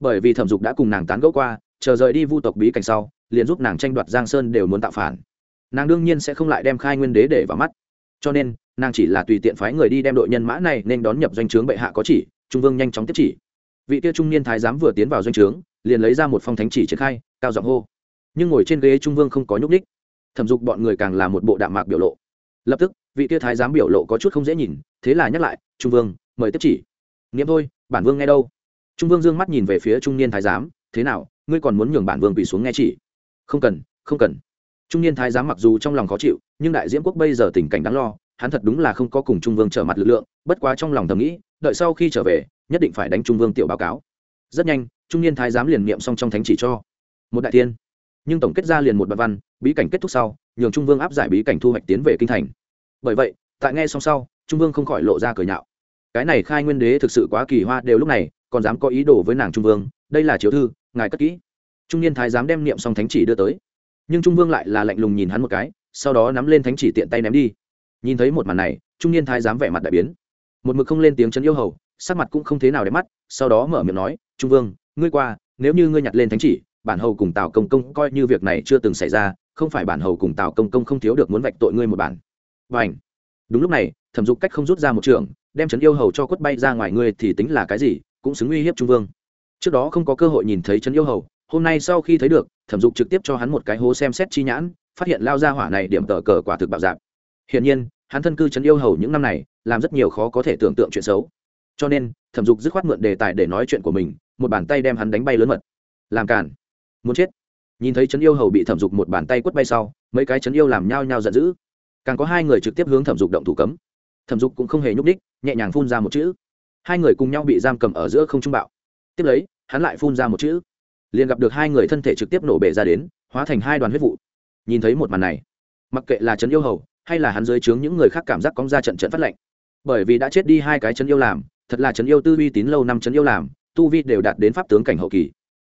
bởi vì thẩm dục đã cùng nàng tán gẫu qua, chờ rời đi vu tộc bí cảnh sau, liền giúp nàng tranh đoạt giang sơn đều muốn tạo phản. Nàng đương nhiên sẽ không lại đem khai nguyên đế để vào mắt. Cho nên nàng chỉ là tùy tiện phái người đi đem đội nhân mã này nên đón nhập doanh trướng bệ hạ có chỉ, trung vương nhanh chóng tiếp chỉ. Vị kia trung niên thái giám vừa tiến vào doanh trướng, liền lấy ra một phong thánh chỉ triển khai, cao giọng hô. Nhưng ngồi trên ghế trung vương không có nhúc ních thẩm dục bọn người càng là một bộ đạm mạc biểu lộ. Lập tức, vị kia thái giám biểu lộ có chút không dễ nhìn, thế là nhắc lại, trung vương, mời tiếp chỉ. Nghiệm thôi, bản vương nghe đâu. Trung vương dương mắt nhìn về phía trung niên thái giám, thế nào, ngươi còn muốn nhường bản vương quỳ xuống nghe chỉ? Không cần không cần. Trung niên thái giám mặc dù trong lòng khó chịu, nhưng đại diễm quốc bây giờ tình cảnh đáng lo hắn thật đúng là không có cùng trung vương trở mặt lực lượng, bất quá trong lòng thầm nghĩ, đợi sau khi trở về, nhất định phải đánh trung vương tiểu báo cáo. Rất nhanh, trung niên thái giám liền niệm xong trong thánh chỉ cho. Một đại tiên nhưng tổng kết ra liền một bài văn, bí cảnh kết thúc sau, nhường trung vương áp giải bí cảnh thu hoạch tiến về kinh thành. Bởi vậy, tại nghe xong sau, trung vương không khỏi lộ ra cười nhạo. Cái này khai nguyên đế thực sự quá kỳ hoa đều lúc này, còn dám có ý đồ với nàng trung vương, đây là chiếu thư, ngài cất kỹ. Trung niên thái giám đem niệm xong thánh chỉ đưa tới. Nhưng trung vương lại là lạnh lùng nhìn hắn một cái, sau đó nắm lên thánh chỉ tiện tay ném đi nhìn thấy một màn này, trung niên thái giám vẻ mặt đại biến. Một mực không lên tiếng chấn yêu hầu, sắc mặt cũng không thế nào đẹp mắt, sau đó mở miệng nói, trung vương, ngươi qua, nếu như ngươi nhặt lên thánh chỉ, bản hầu cùng tào công công coi như việc này chưa từng xảy ra, không phải bản hầu cùng tào công công không thiếu được muốn vạch tội ngươi một bản. Và ảnh đúng lúc này, thẩm dục cách không rút ra một trường, đem trấn yêu hầu cho quất bay ra ngoài ngươi thì tính là cái gì, cũng xứng uy hiếp trung vương. Trước đó không có cơ hội nhìn thấy trấn yêu hầu, hôm nay sau khi thấy được, thẩm dục trực tiếp cho hắn một cái hố xem xét chi nhãn, phát hiện lao ra hỏa này điểm tờ cờ quả thực bạo dạp hiển nhiên, hắn thân cư trấn yêu hầu những năm này, làm rất nhiều khó có thể tưởng tượng chuyện xấu. Cho nên, thẩm dục dứt khoát mượn đề tài để nói chuyện của mình, một bàn tay đem hắn đánh bay lớn mật. Làm cản muốn chết. Nhìn thấy trấn yêu hầu bị thẩm dục một bàn tay quất bay sau, mấy cái trấn yêu làm nhao nhao giận dữ. Càng có hai người trực tiếp hướng thẩm dục động thủ cấm. Thẩm dục cũng không hề nhúc đích nhẹ nhàng phun ra một chữ. Hai người cùng nhau bị giam cầm ở giữa không trung bạo. Tiếp lấy, hắn lại phun ra một chữ. Liền gặp được hai người thân thể trực tiếp nổ bể ra đến, hóa thành hai đoàn huyết vụ. Nhìn thấy một màn này, mặc kệ là trấn yêu hầu hay là hắn dưới trướng những người khác cảm giác cóng ra trận trận phát lệnh. Bởi vì đã chết đi hai cái chân yêu làm, thật là chân yêu tư uy tín lâu năm chân yêu làm, tu vi đều đạt đến pháp tướng cảnh hậu kỳ.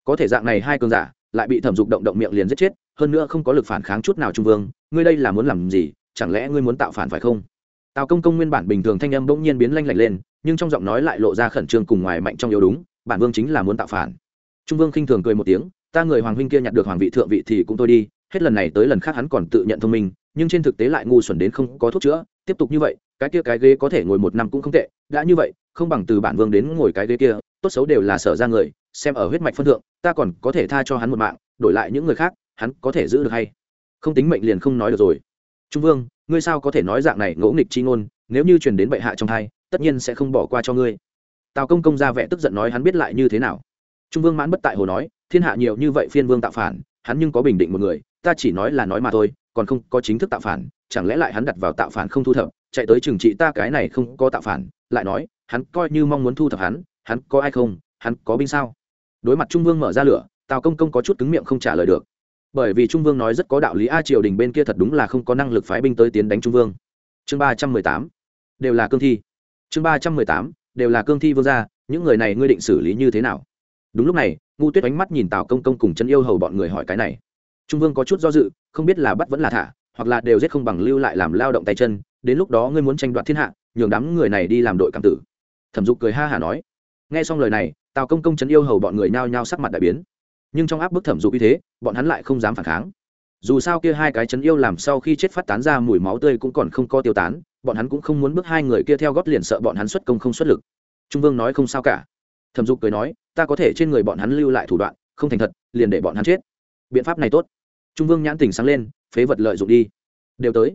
Có thể dạng này hai cường giả lại bị thẩm dục động động miệng liền giết chết, hơn nữa không có lực phản kháng chút nào trung vương, ngươi đây là muốn làm gì, chẳng lẽ ngươi muốn tạo phản phải không? Tào công công nguyên bản bình thường thanh âm bỗng nhiên biến lanh lảnh lên, nhưng trong giọng nói lại lộ ra khẩn trương cùng ngoài mạnh trong yếu đúng, bản vương chính là muốn tạo phản. Trung vương khinh thường cười một tiếng, ta người hoàng huynh kia nhặt được hoàng vị thượng vị thì cũng thôi đi, hết lần này tới lần khác hắn còn tự nhận thông minh nhưng trên thực tế lại ngu xuẩn đến không có thuốc chữa, tiếp tục như vậy, cái kia cái ghế có thể ngồi một năm cũng không tệ, đã như vậy, không bằng từ bản vương đến ngồi cái ghế kia, tốt xấu đều là sở ra người, xem ở huyết mạch phân thượng, ta còn có thể tha cho hắn một mạng, đổi lại những người khác, hắn có thể giữ được hay. Không tính mệnh liền không nói được rồi. Trung vương, ngươi sao có thể nói dạng này, ngỗ nghịch chi ngôn, nếu như truyền đến bệ hạ trong thai, tất nhiên sẽ không bỏ qua cho ngươi. Tào công công ra vẻ tức giận nói hắn biết lại như thế nào. Trung vương mãn bất tại hồ nói, thiên hạ nhiều như vậy phiên vương tạo phản, hắn nhưng có bình định một người, ta chỉ nói là nói mà thôi còn không có chính thức tạo phản, chẳng lẽ lại hắn đặt vào tạo phản không thu thập, chạy tới trừng trị ta cái này không có tạo phản, lại nói, hắn coi như mong muốn thu thập hắn hắn có ai không, hắn có binh sao? Đối mặt trung vương mở ra lửa, tào công công có chút cứng miệng không trả lời được. Bởi vì trung vương nói rất có đạo lý, a triều đình bên kia thật đúng là không có năng lực phái binh tới tiến đánh trung vương. Chương ba trăm mười tám, đều là cương thi. Chương ba trăm mười tám, đều là cương thi vương gia, những người này ngươi định xử lý như thế nào? Đúng lúc này ngu tuyết ánh mắt nhìn tào công công cùng chân yêu hầu bọn người hỏi cái này. Trung vương có chút do dự không biết là bắt vẫn là thả, hoặc là đều giết không bằng lưu lại làm lao động tay chân, đến lúc đó ngươi muốn tranh đoạt thiên hạ, nhường đám người này đi làm đội cảm tử. Thẩm dục cười ha hả nói. Nghe xong lời này, tào công công chấn yêu hầu bọn người nhao nhao sắc mặt đại biến. Nhưng trong áp bức thẩm dục như thế, bọn hắn lại không dám phản kháng. Dù sao kia hai cái chấn yêu làm sau khi chết phát tán ra mùi máu tươi cũng còn không có tiêu tán, bọn hắn cũng không muốn bước hai người kia theo gót liền sợ bọn hắn xuất công không xuất lực. Trung vương nói không sao cả. Thẩm dục cười nói, ta có thể trên người bọn hắn lưu lại thủ đoạn, không thành thật, liền để bọn hắn chết. Biện pháp này tốt trung vương nhãn tình sáng lên, phế vật lợi dụng đi. Đều tới.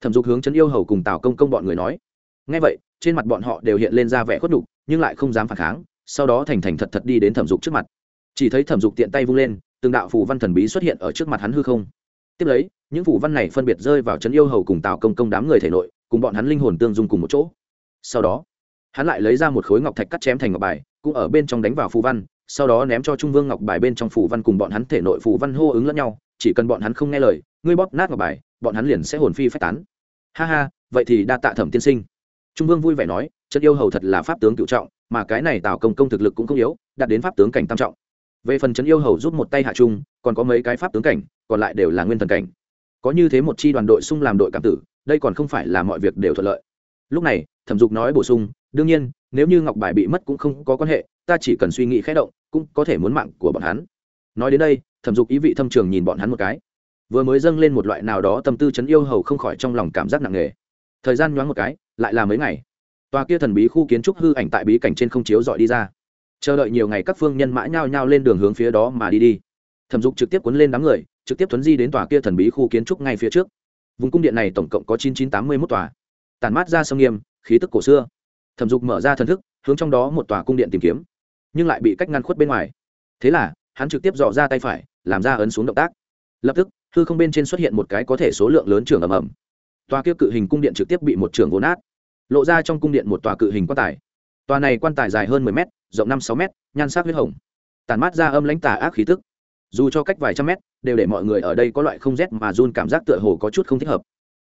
Thẩm dục hướng chấn yêu hầu cùng tào công công bọn người nói. Ngay vậy, trên mặt bọn họ đều hiện lên ra vẻ khuất nhục, nhưng lại không dám phản kháng, sau đó thành thành thật thật đi đến thẩm dục trước mặt. Chỉ thấy thẩm dục tiện tay vung lên, từng đạo phù văn thần bí xuất hiện ở trước mặt hắn hư không. Tiếp lấy, những phù văn này phân biệt rơi vào chấn yêu hầu cùng tào công công đám người thể nội, cùng bọn hắn linh hồn tương dung cùng một chỗ. Sau đó, hắn lại lấy ra một khối ngọc thạch cắt chém thành ngọc bài, cũng ở bên trong đánh vào phù văn, sau đó ném cho trung vương ngọc bài bên trong phù văn cùng bọn hắn thể nội phù văn hô ứng lẫn nhau chỉ cần bọn hắn không nghe lời, ngươi bóp nát ngọc bài, bọn hắn liền sẽ hồn phi phách tán. Ha ha, vậy thì đa tạ thẩm tiên sinh. Trung vương vui vẻ nói chân yêu hầu thật là pháp tướng cựu trọng, mà cái này tào công công thực lực cũng không yếu, đạt đến pháp tướng cảnh tam trọng. Về phần trấn yêu hầu giúp một tay hạ trung, còn có mấy cái pháp tướng cảnh, còn lại đều là nguyên thần cảnh. Có như thế một chi đoàn đội xung làm đội cảm tử, đây còn không phải là mọi việc đều thuận lợi. Lúc này, thẩm dục nói bổ sung, đương nhiên, nếu như ngọc bài bị mất cũng không có quan hệ, ta chỉ cần suy nghĩ khẽ động, cũng có thể muốn mạng của bọn hắn nói đến đây, thẩm dục ý vị thâm trường nhìn bọn hắn một cái. Vừa mới dâng lên một loại nào đó tâm tư chấn yêu hầu không khỏi trong lòng cảm giác nặng nề. Thời gian nhoáng một cái, lại là mấy ngày. Tòa kia thần bí khu kiến trúc hư ảnh tại bí cảnh trên không chiếu dọi đi ra. Chờ đợi nhiều ngày các phương nhân mã nhao nhao lên đường hướng phía đó mà đi đi. Thẩm dục trực tiếp cuốn lên đám người, trực tiếp tuấn di đến tòa kia thần bí khu kiến trúc ngay phía trước. Vùng cung điện này tổng cộng có chín chín tám mươi mốt tòa. Tàn mát ra sông nghiêm, khí tức cổ xưa. Thẩm dục mở ra thần thức, hướng trong đó một tòa cung điện tìm kiếm, nhưng lại bị cách ngăn khuất bên ngoài. Thế là hắn trực tiếp dò ra tay phải, làm ra ấn xuống động tác. Lập tức, hư không bên trên xuất hiện một cái có thể số lượng lớn trường ầm ầm. Tòa kia cự hình cung điện trực tiếp bị một trường vốn nát. Lộ ra trong cung điện một tòa cự hình quan tài. Tòa này quan tài dài hơn mười m rộng năm sáu m nhan sắc huyết hồng. Tàn mát ra âm lãnh tà ác khí tức. Dù cho cách vài trăm mét, đều để mọi người ở đây có loại không rét mà run cảm giác tựa hồ có chút không thích hợp.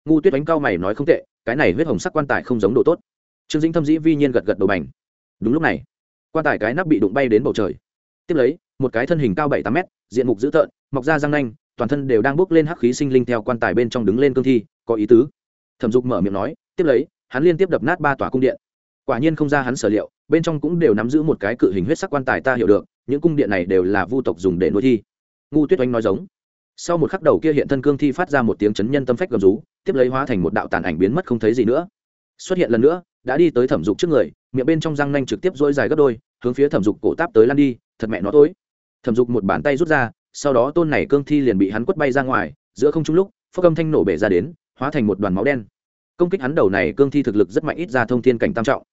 Ngu tuyết bánh cao mày nói không tệ, cái này huyết hồng sắc quan tài không giống đồ tốt. Trương dĩnh thâm dĩ vi nhiên gật gật đầu bành. Đúng lúc này, quan tài cái nắp bị đụng bay đến bầu trời tiếp lấy, một cái thân hình cao bảy tám mét, diện mục dữ tợn, mọc ra răng nanh, toàn thân đều đang bước lên hắc khí sinh linh theo quan tài bên trong đứng lên cương thi, có ý tứ. Thẩm dục mở miệng nói, tiếp lấy, hắn liên tiếp đập nát ba tòa cung điện. Quả nhiên không ra hắn sở liệu, bên trong cũng đều nắm giữ một cái cự hình huyết sắc quan tài ta hiểu được, những cung điện này đều là vu tộc dùng để nuôi thi. Ngu tuyết oanh nói giống. Sau một khắc đầu kia hiện thân cương thi phát ra một tiếng chấn nhân tâm phách gầm rú, tiếp lấy hóa thành một đạo tàn ảnh biến mất không thấy gì nữa. Xuất hiện lần nữa, đã đi tới thẩm dục trước người, miệng bên trong răng nanh trực tiếp dỗi dài gấp đôi, hướng phía thẩm dục cổ táp tới lan đi thật mẹ nó tối thẩm dục một bàn tay rút ra, sau đó tôn này cương thi liền bị hắn quất bay ra ngoài, giữa không trung lúc, phốc âm thanh nổ bể ra đến, hóa thành một đoàn máu đen. Công kích hắn đầu này cương thi thực lực rất mạnh, ít ra thông thiên cảnh tam trọng.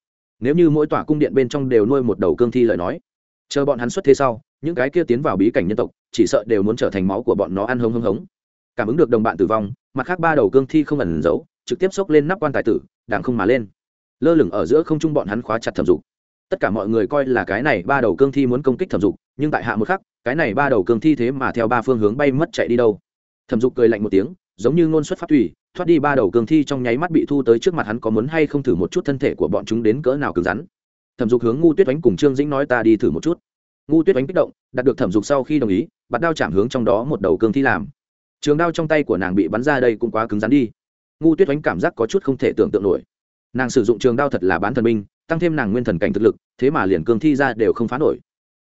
Nếu như mỗi tòa cung điện bên trong đều nuôi một đầu cương thi lời nói, chờ bọn hắn xuất thế sau, những cái kia tiến vào bí cảnh nhân tộc, chỉ sợ đều muốn trở thành máu của bọn nó ăn hống hống hống. Cảm ứng được đồng bạn tử vong, mặt khác ba đầu cương thi không ẩn giấu, trực tiếp xốc lên nắp quan tài tử, đảng không mà lên. Lơ lửng ở giữa không trung bọn hắn khóa chặt thẩm dục tất cả mọi người coi là cái này ba đầu cương thi muốn công kích thẩm dục, nhưng tại hạ một khắc, cái này ba đầu cương thi thế mà theo ba phương hướng bay mất chạy đi đâu. Thẩm dục cười lạnh một tiếng, giống như ngôn xuất phát thủy, thoát đi ba đầu cương thi trong nháy mắt bị thu tới trước mặt hắn có muốn hay không thử một chút thân thể của bọn chúng đến cỡ nào cứng rắn. Thẩm dục hướng ngu tuyết oánh cùng trương dĩnh nói, ta đi thử một chút. Ngu tuyết oánh kích động, đạt được thẩm dục sau khi đồng ý bắt đao chạm hướng trong đó một đầu cương thi làm. Trường đao trong tay của nàng bị bắn ra đây cũng quá cứng rắn đi. Ngu tuyết oánh cảm giác có chút không thể tưởng tượng nổi. Nàng sử dụng trường đao thật là bán thần binh tăng thêm nàng nguyên thần cảnh thực lực, thế mà liền cương thi ra đều không phá nổi.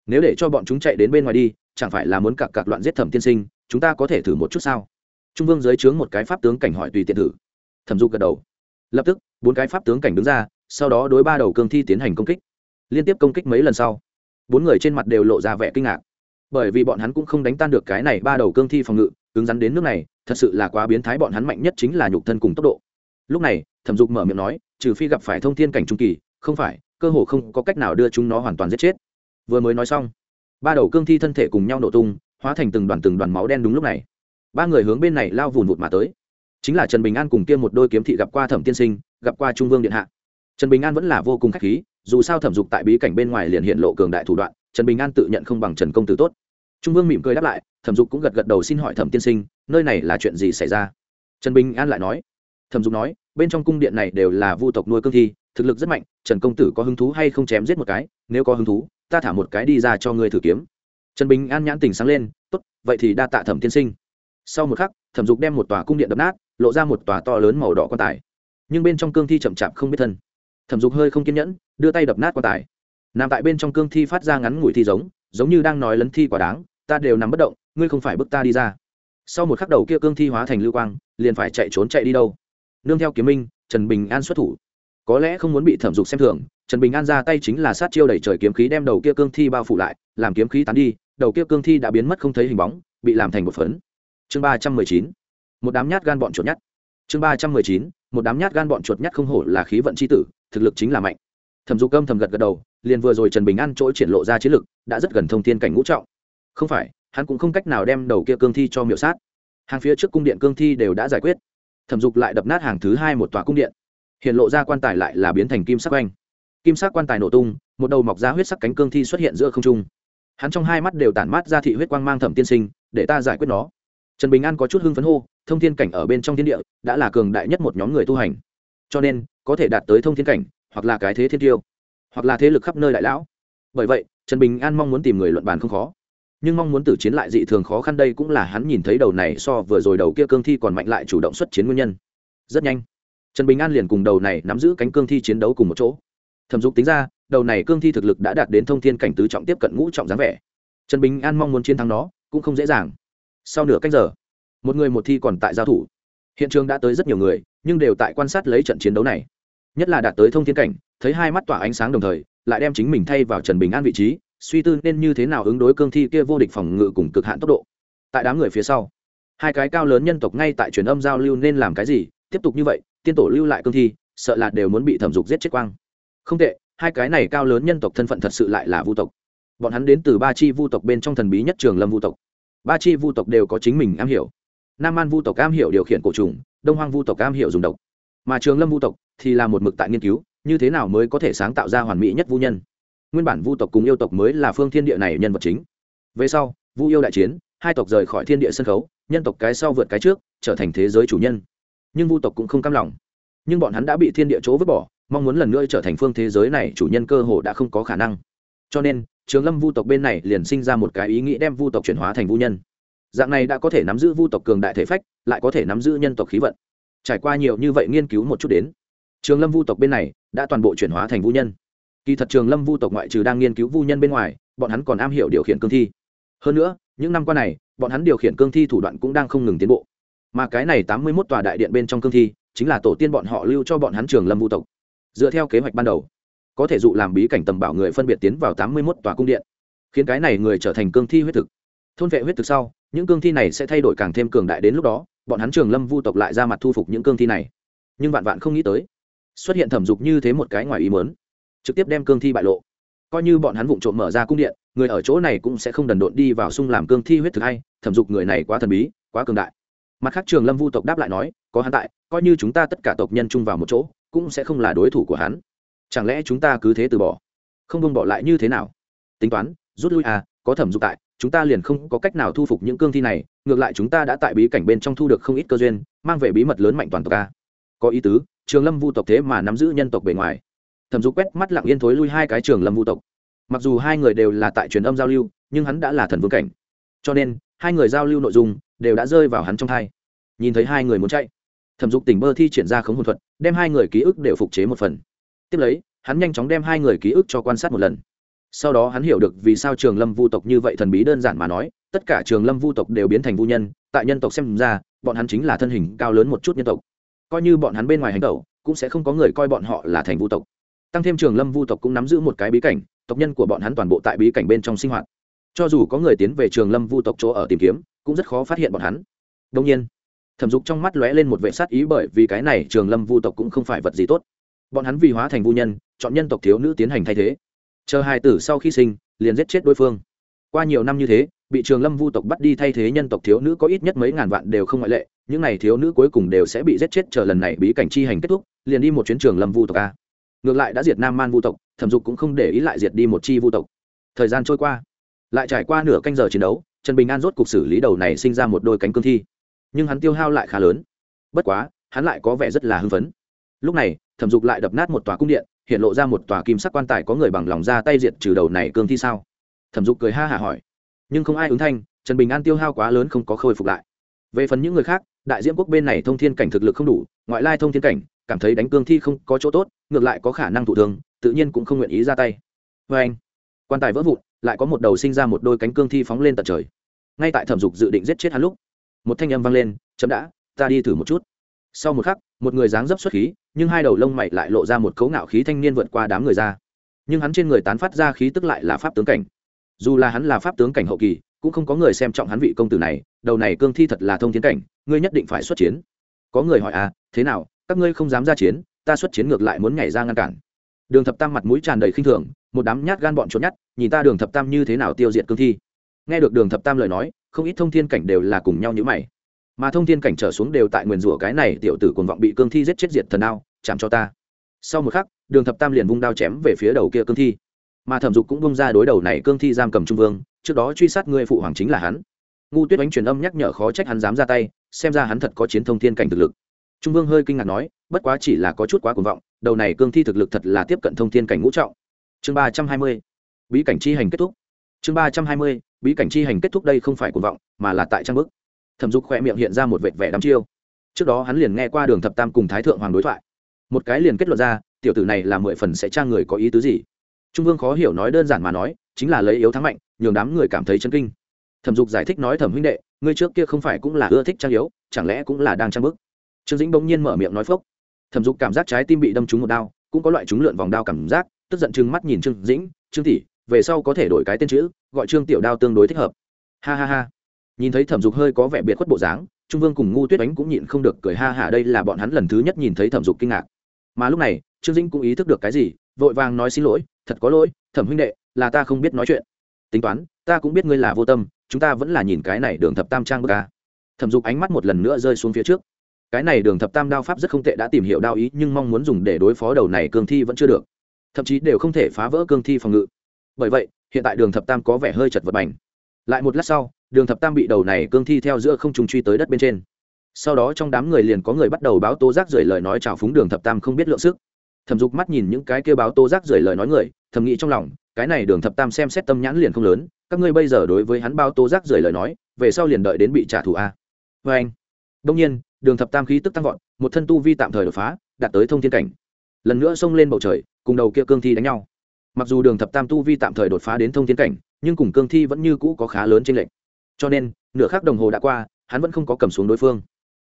Nếu để cho bọn chúng chạy đến bên ngoài đi, chẳng phải là muốn cặp cặp loạn giết thẩm tiên sinh, chúng ta có thể thử một chút sao? Trung vương dưới trướng một cái pháp tướng cảnh hỏi tùy tiện thử. Thẩm dục gật đầu. Lập tức, bốn cái pháp tướng cảnh đứng ra, sau đó đối ba đầu cương thi tiến hành công kích. Liên tiếp công kích mấy lần sau, bốn người trên mặt đều lộ ra vẻ kinh ngạc. Bởi vì bọn hắn cũng không đánh tan được cái này ba đầu cương thi phòng ngự, cứng rắn đến nước này, thật sự là quá biến thái, bọn hắn mạnh nhất chính là nhục thân cùng tốc độ. Lúc này, thẩm dục mở miệng nói, trừ phi gặp phải thông thiên cảnh trung kỳ không phải, cơ hồ không có cách nào đưa chúng nó hoàn toàn giết chết. Vừa mới nói xong, ba đầu cương thi thân thể cùng nhau nổ tung, hóa thành từng đoàn từng đoàn máu đen đúng lúc này. Ba người hướng bên này lao vùn vụt mà tới. Chính là trần bình an cùng kia một đôi kiếm thị gặp qua thẩm tiên sinh, gặp qua trung vương điện hạ. Trần bình an vẫn là vô cùng k h á c h khí, dù sao thẩm dục tại bí cảnh bên ngoài liền hiện lộ cường đại thủ đoạn, trần bình an tự nhận không bằng trần công tử tốt. Trung vương mỉm cười đáp lại, thẩm dục cũng gật gật đầu xin hỏi thẩm tiên sinh, nơi này là chuyện gì xảy ra? Trần bình an lại nói, thẩm dục nói, bên trong cung điện này đều là vu tộc nuôi cương thi thực lực rất mạnh, trần công tử có hứng thú hay không chém giết một cái? Nếu có hứng thú, ta thả một cái đi ra cho ngươi thử kiếm. Trần bình an nhãn tỉnh sáng lên, tốt, vậy thì đa tạ thẩm tiên sinh. Sau một khắc, thẩm dục đem một tòa cung điện đập nát, lộ ra một tòa to lớn màu đỏ quan tài. Nhưng bên trong cương thi chậm chạp không biết thân. Thẩm dục hơi không kiên nhẫn, đưa tay đập nát quan tài. Nằm tại bên trong cương thi phát ra ngắn ngủi thi giống giống như đang nói lấn thi quả đáng, ta đều nằm bất động, ngươi không phải bước ta đi ra. Sau một khắc đầu kia cương thi hóa thành lưu quang, liền phải chạy trốn chạy đi đâu. Nương theo kiếm minh, trần bình an xuất thủ có lẽ không muốn bị thẩm dục xem thường, trần bình an ra tay chính là sát chiêu đẩy trời kiếm khí đem đầu kia cương thi bao phủ lại, làm kiếm khí tán đi, đầu kia cương thi đã biến mất không thấy hình bóng, bị làm thành một phấn. Chương ba trăm mười chín, một đám nhát gan bọn chuột nhát chương ba trăm mười chín, một đám nhát gan bọn chuột nhát không hổ là khí vận c h i tử, thực lực chính là mạnh. Thẩm dục âm thầm gật gật đầu, liền vừa rồi trần bình an chỗ triển lộ ra chiến lực, đã rất gần thông thiên cảnh ngũ trọng. Không phải, hắn cũng không cách nào đem đầu kia cương thi cho miểu sát. Hàng phía trước cung điện cương thi đều đã giải quyết. Thẩm dục lại đập nát hàng thứ hai một tòa cung điện hiện lộ ra quan tài lại là biến thành kim sắc quanh kim sắc quan tài nổ tung, một đầu mọc ra huyết sắc cánh cương thi xuất hiện giữa không trung. Hắn trong hai mắt đều tản mát ra thị huyết quang mang thẩm tiên sinh, để ta giải quyết nó. Trần bình an có chút hưng phấn hô, thông thiên cảnh ở bên trong thiên địa, đã là cường đại nhất một nhóm người tu hành. Cho nên, có thể đạt tới thông thiên cảnh, hoặc là cái thế thiên tiêu, hoặc là thế lực khắp nơi đại lão. Bởi vậy, trần bình an mong muốn tìm người luận bàn không khó. Nhưng mong muốn tử chiến lại dị thường khó khăn đây cũng là hắn nhìn thấy đầu này so vừa rồi đầu kia cương thi còn mạnh lại chủ động xuất chiến nguyên nhân. Rất nhanh trần bình an liền cùng đầu này nắm giữ cánh cương thi chiến đấu cùng một chỗ. Thẩm dục tính ra, đầu này cương thi thực lực đã đạt đến thông thiên cảnh tứ trọng tiếp cận ngũ trọng dáng vẻ. Trần bình an mong muốn chiến thắng nó, cũng không dễ dàng. Sau nửa cách giờ, một người một thi còn tại giao thủ. Hiện trường đã tới rất nhiều người, nhưng đều tại quan sát lấy trận chiến đấu này. Nhất là đạt tới thông thiên cảnh, thấy hai mắt tỏa ánh sáng đồng thời, lại đem chính mình thay vào trần bình an vị trí, suy tư nên như thế nào ứng đối cương thi kia vô địch phòng ngự cùng cực hạn tốc độ. Tại đám người phía sau, hai cái cao lớn nhân tộc ngay tại truyền âm giao lưu nên làm cái gì, tiếp tục như vậy tiên tổ lưu lại cương thi, sợ là đều muốn bị thẩm dục giết chết quang. Không tệ, hai cái này cao lớn nhân tộc thân phận thật sự lại là vu tộc. Bọn hắn đến từ ba chi vu tộc bên trong thần bí nhất trường lâm vu tộc. Ba chi vu tộc đều có chính mình am hiểu. Nam an vu tộc am hiểu điều khiển cổ trùng, đông hoang vu tộc am hiểu dùng độc. Mà trường lâm vu tộc thì là một mực tại nghiên cứu, như thế nào mới có thể sáng tạo ra hoàn mỹ nhất vu nhân. Nguyên bản vu tộc cùng yêu tộc mới là phương thiên địa này nhân vật chính. Về sau, vu yêu đại chiến, hai tộc rời khỏi thiên địa sân khấu, nhân tộc cái sau vượt cái trước, trở thành thế giới chủ nhân nhưng vu tộc cũng không cam lòng. Nhưng bọn hắn đã bị thiên địa chỗ vứt bỏ, mong muốn lần nữa trở thành phương thế giới này, chủ nhân cơ hồ đã không có khả năng. Cho nên, trường lâm vu tộc bên này liền sinh ra một cái ý nghĩ đem vu tộc chuyển hóa thành vu nhân. Dạng này đã có thể nắm giữ vu tộc cường đại thể phách, lại có thể nắm giữ nhân tộc khí vận. Trải qua nhiều như vậy nghiên cứu một chút đến, trường lâm vu tộc bên này đã toàn bộ chuyển hóa thành vu nhân. Kỳ thật trường lâm vu tộc ngoại trừ đang nghiên cứu vu nhân bên ngoài, bọn hắn còn am hiểu điều khiển cương thi. Hơn nữa, những năm qua này, bọn hắn điều khiển cương thi thủ đoạn cũng đang không ngừng tiến bộ mà cái này tám mươi mốt tòa đại điện bên trong cương thi, chính là tổ tiên bọn họ lưu cho bọn hắn trường lâm vu tộc. Dựa theo kế hoạch ban đầu, có thể dụ làm bí cảnh tầm bảo người phân biệt tiến vào tám mươi mốt tòa cung điện, khiến cái này người trở thành cương thi huyết thực. Thôn vệ huyết thực sau, những cương thi này sẽ thay đổi càng thêm cường đại đến lúc đó, bọn hắn trường lâm vu tộc lại ra mặt thu phục những cương thi này. Nhưng vạn vạn không nghĩ tới, xuất hiện thẩm dục như thế một cái ngoài ý mớn trực tiếp đem cương thi bại lộ. Coi như bọn hắn vụng trộm mở ra cung điện, người ở chỗ này cũng sẽ không đần độn đi vào sung làm cương thi huyết thực hay, thẩm dục người này quá thần bí, quá cường đại mặt khác trường lâm vu tộc đáp lại nói, có hắn tại, coi như chúng ta tất cả tộc nhân chung vào một chỗ, cũng sẽ không là đối thủ của hắn. Chẳng lẽ chúng ta cứ thế từ bỏ? Không bông bỏ lại như thế nào? Tính toán, rút lui à có thẩm dục tại, chúng ta liền không có cách nào thu phục những cương thi này, ngược lại chúng ta đã tại bí cảnh bên trong thu được không ít cơ duyên, mang về bí mật lớn mạnh toàn tộc ta. Có ý tứ, trường lâm vu tộc thế mà nắm giữ nhân tộc bề ngoài. Thẩm dục quét mắt lặng yên thối lui hai cái trường lâm vu tộc. Mặc dù hai người đều là tại truyền âm giao lưu, nhưng hắn đã là thần vương cảnh. Cho nên hai người giao lưu nội dung đều đã rơi vào hắn trong thai. Nhìn thấy hai người muốn chạy, thẩm dục tỉnh bơ thi triển ra khống hồn thuật, đem hai người ký ức đều phục chế một phần. Tiếp lấy, hắn nhanh chóng đem hai người ký ức cho quan sát một lần. Sau đó hắn hiểu được vì sao trường lâm vu tộc như vậy thần bí đơn giản mà nói, tất cả trường lâm vu tộc đều biến thành vu nhân, tại nhân tộc xem ra, bọn hắn chính là thân hình cao lớn một chút nhân tộc. Coi như bọn hắn bên ngoài hành tẩu, cũng sẽ không có người coi bọn họ là thành vu tộc. Tăng thêm trường lâm vu tộc cũng nắm giữ một cái bí cảnh, tộc nhân của bọn hắn toàn bộ tại bí cảnh bên trong sinh hoạt cho dù có người tiến về trường lâm vu tộc chỗ ở tìm kiếm, cũng rất khó phát hiện bọn hắn. Đông nhiên, thẩm dục trong mắt lóe lên một vệ sát ý bởi vì cái này trường lâm vu tộc cũng không phải vật gì tốt. Bọn hắn vì hóa thành vu nhân, chọn nhân tộc thiếu nữ tiến hành thay thế. Chờ hai tử sau khi sinh, liền giết chết đối phương. Qua nhiều năm như thế, bị trường lâm vu tộc bắt đi thay thế nhân tộc thiếu nữ có ít nhất mấy ngàn vạn đều không ngoại lệ, những n à y thiếu nữ cuối cùng đều sẽ bị giết chết chờ lần này bí cảnh chi hành kết thúc, liền đi một chuyến trường lâm vu tộc a. Ngược lại đã diệt nam man vu tộc, thẩm dục cũng không để ý lại diệt đi một chi vu tộc. Thời gian trôi qua lại trải qua nửa canh giờ chiến đấu, trần bình an rốt cuộc xử lý đầu này sinh ra một đôi cánh cương thi. Nhưng hắn tiêu hao lại khá lớn. Bất quá, hắn lại có vẻ rất là hưng phấn. Lúc này, thẩm dục lại đập nát một tòa cung điện, hiện lộ ra một tòa kim sắc quan tài có người bằng lòng ra tay diệt trừ đầu này cương thi sao? Thẩm dục cười ha hả hỏi. Nhưng không ai ứng thanh, trần bình an tiêu hao quá lớn không có khôi phục lại. Về phần những người khác, đại diễm quốc bên này thông thiên cảnh thực lực không đủ, ngoại lai thông thiên cảnh, cảm thấy đánh cương thi không có chỗ tốt, ngược lại có khả năng thụ thương, tự nhiên cũng không nguyện ý ra tay. Vê anh. Quan tài vỡ vụn lại có một đầu sinh ra một đôi cánh cương thi phóng lên tận trời. Ngay tại thẩm dục dự định giết chết hắn lúc, một thanh âm vang lên, chấm đã, ta đi thử một chút. Sau một khắc, một người dáng dấp xuất khí, nhưng hai đầu lông mày lại lộ ra một cấu ngạo khí thanh niên vượt qua đám người ra. Nhưng hắn trên người tán phát ra khí tức lại là pháp tướng cảnh. Dù là hắn là pháp tướng cảnh hậu kỳ, cũng không có người xem trọng hắn vị công tử này, đầu này cương thi thật là thông tiến cảnh, ngươi nhất định phải xuất chiến. Có người hỏi à thế nào, các ngươi không dám ra chiến, ta xuất chiến ngược lại muốn nhảy ra ngăn cản đường thập tam mặt mũi tràn đầy khinh thường, một đám nhát gan bọn trốn nhát, nhìn ta đường thập tam như thế nào tiêu diệt cương thi. Nghe được đường thập tam lời nói, không ít thông thiên cảnh đều là cùng nhau như mày. Mà thông thiên cảnh trở xuống đều tại nguyền rủa cái này tiểu tử cuồng vọng bị cương thi giết chết diệt thần đao chạm cho ta. Sau một khắc, đường thập tam liền vung đao chém về phía đầu kia cương thi. Mà thẩm dục cũng bung ra đối đầu này cương thi giam cầm trung vương, trước đó truy sát người phụ hoàng chính là hắn. Ngu tuyết đánh truyền âm nhắc nhở khó trách hắn dám ra tay, xem ra hắn thật có chiến thông thiên cảnh thực lực. Trung vương hơi kinh ngạc nói, bất quá chỉ là có chút quá cuồng vọng đầu này cương thi thực lực thật là tiếp cận thông thiên cảnh ngũ trọng. Chương ba trăm hai mươi, bí cảnh chi hành kết thúc. Chương ba trăm hai mươi, bí cảnh chi hành kết thúc đây không phải cuồng vọng, mà là tại trang bức. Thẩm dục khoe miệng hiện ra một vệt vẻ đắm chiêu. Trước đó hắn liền nghe qua đường thập tam cùng thái thượng hoàng đối thoại. Một cái liền kết luận ra, tiểu tử này là mười phần sẽ trang người có ý tứ gì. Trung vương khó hiểu nói đơn giản mà nói, chính là lấy yếu thắng mạnh, nhường đám người cảm thấy chân kinh. Thẩm dục giải thích nói thẩm huynh đệ, ngươi trước kia không phải cũng là ưa thích trang yếu, chẳng lẽ cũng là đang trang bức? Trương dĩnh bỗng nhiên mở miệng nói phốc thẩm dục cảm giác trái tim bị đâm trúng một đao, cũng có loại trúng lượn vòng đao cảm giác, tức giận chừng mắt nhìn trương dĩnh, trương tỷ, về sau có thể đổi cái tên chữ, gọi trương tiểu đao tương đối thích hợp. Ha ha ha. Nhìn thấy thẩm dục hơi có vẻ biệt khuất bộ dáng, trung vương cùng ngu tuyết đánh cũng nhịn không được cười ha hả đây là bọn hắn lần thứ nhất nhìn thấy thẩm dục kinh ngạc. Mà lúc này, trương dĩnh cũng ý thức được cái gì, vội vàng nói xin lỗi, thật có lỗi, thẩm huynh đệ, là ta không biết nói chuyện. Tính toán, ta cũng biết ngươi là vô tâm, chúng ta vẫn là nhìn cái này đường thập tam trang bất ca thẩm dục ánh mắt một lần nữa rơi xuống phía trước cái này đường thập tam đao pháp rất không tệ đã tìm hiểu đao ý, nhưng mong muốn dùng để đối phó đầu này cương thi vẫn chưa được. Thậm chí đều không thể phá vỡ cương thi phòng ngự. Bởi vậy, hiện tại đường thập tam có vẻ hơi chật vật bành. Lại một lát sau, đường thập tam bị đầu này cương thi theo giữa không trùng truy tới đất bên trên. Sau đó trong đám người liền có người bắt đầu báo tố giác rời lời nói chào phúng đường thập tam không biết lượng sức. Thẩm dục mắt nhìn những cái kêu báo tố giác rời lời nói người, thầm nghĩ trong lòng, cái này đường thập tam xem xét tâm nhãn liền không lớn, các ngươi bây giờ đối với hắn bao tố giác rời lời nói, về sau liền đợi đến bị trả thù a. Vê anh đông nhiên đường thập tam khí tức tăng vọt, một thân tu vi tạm thời đột phá, đạt tới thông thiên cảnh. Lần nữa xông lên bầu trời, cùng đầu kia cương thi đánh nhau. Mặc dù đường thập tam tu vi tạm thời đột phá đến thông thiên cảnh, nhưng cùng cương thi vẫn như cũ có khá lớn trên lệnh cho nên, nửa khắc đồng hồ đã qua, hắn vẫn không có cầm xuống đối phương.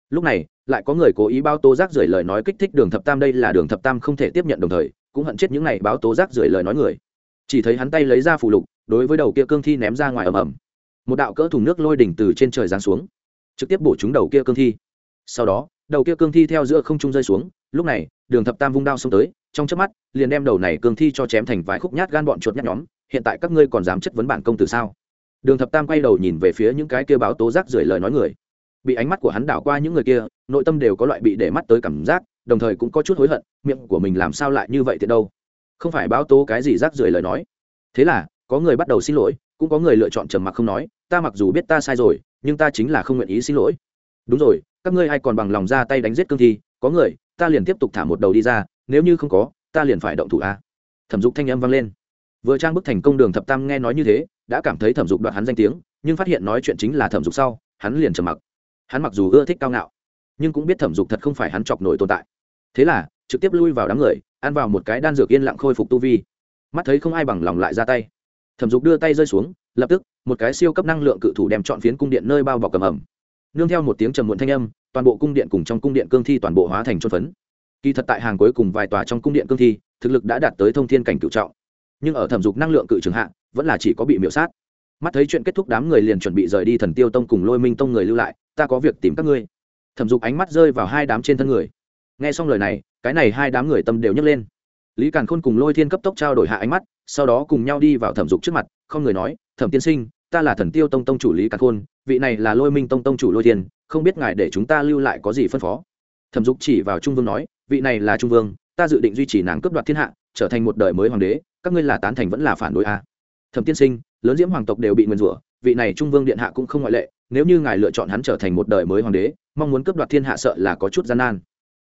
Lúc này, lại có người cố ý báo tố giác rời lời nói kích thích đường thập tam đây là đường thập tam không thể tiếp nhận đồng thời, cũng hận chết những này báo tố giác rời lời nói người. Chỉ thấy hắn tay lấy ra phù lục, đối với đầu kia cương thi ném ra ngoài ầm ầm. Một đạo cỡ thùng nước lôi đỉnh từ trên trời giáng xuống, trực tiếp bổ trúng đầu kia cương thi sau đó, đầu kia cương thi theo giữa không trung rơi xuống, lúc này, đường thập tam vung đao xông tới, trong chớp mắt, liền đem đầu này cương thi cho chém thành vài khúc nhát gan bọn chuột nhát nhóm, hiện tại các ngươi còn dám chất vấn bản công tử sao? Đường thập tam quay đầu nhìn về phía những cái kia báo tố giác rưởi lời nói người. Bị ánh mắt của hắn đảo qua những người kia, nội tâm đều có loại bị để mắt tới cảm giác, đồng thời cũng có chút hối hận, miệng của mình làm sao lại như vậy thì đâu? Không phải báo tố cái gì rác rưởi lời nói. Thế là, có người bắt đầu xin lỗi, cũng có người lựa chọn trầm mặc không nói, ta mặc dù biết ta sai rồi, nhưng ta chính là không nguyện ý xin lỗi. Đúng rồi các ngươi ai còn bằng lòng ra tay đánh giết cương thi, có người, ta liền tiếp tục thả một đầu đi ra, nếu như không có, ta liền phải động thủ a. Thẩm dục thanh âm vang lên. Vừa trang bức thành công đường thập tam nghe nói như thế, đã cảm thấy thẩm dục đoạt hắn danh tiếng, nhưng phát hiện nói chuyện chính là thẩm dục sau, hắn liền trầm mặc. Hắn mặc dù ưa thích cao ngạo, nhưng cũng biết thẩm dục thật không phải hắn chọc nổi tồn tại. Thế là, trực tiếp lui vào đám người, ăn vào một cái đan dược yên lặng khôi phục tu vi. Mắt thấy không ai bằng lòng lại ra tay. Thẩm dục đưa tay rơi xuống, lập tức, một cái siêu cấp năng lượng cự thủ đem chọn phiến cung điện nơi bao bọc cầm ẩm nương theo một tiếng trầm muộn thanh âm, toàn bộ cung điện cùng trong cung điện cương thi toàn bộ hóa thành trôn phấn. Kỳ thật tại hàng cuối cùng vài tòa trong cung điện cương thi, thực lực đã đạt tới thông thiên cảnh cựu trọng. Nhưng ở thẩm dục năng lượng cự trường hạ, vẫn là chỉ có bị miễu sát. Mắt thấy chuyện kết thúc đám người liền chuẩn bị rời đi thần tiêu tông cùng lôi minh tông người lưu lại, ta có việc tìm các ngươi. Thẩm dục ánh mắt rơi vào hai đám trên thân người. Nghe xong lời này, cái này hai đám người tâm đều nhấc lên. Lý càn khôn cùng lôi thiên cấp tốc trao đổi hạ ánh mắt, sau đó cùng nhau đi vào thẩm dục trước mặt, không người nói, thẩm tiên sinh ta là thần tiêu tông tông chủ lý càn khôn, vị này là lôi minh tông tông chủ lôi thiên, không biết ngài để chúng ta lưu lại có gì phân phó? Thẩm dục chỉ vào trung vương nói, vị này là trung vương, ta dự định duy trì nàng cướp đoạt thiên hạ, trở thành một đời mới hoàng đế, các ngươi là tán thành vẫn là phản đối a? À? thẩm tiên sinh, lớn diễm hoàng tộc đều bị nguyền rủa, vị này trung vương điện hạ cũng không ngoại lệ, nếu như ngài lựa chọn hắn trở thành một đời mới hoàng đế, mong muốn cướp đoạt thiên hạ sợ là có chút gian nan.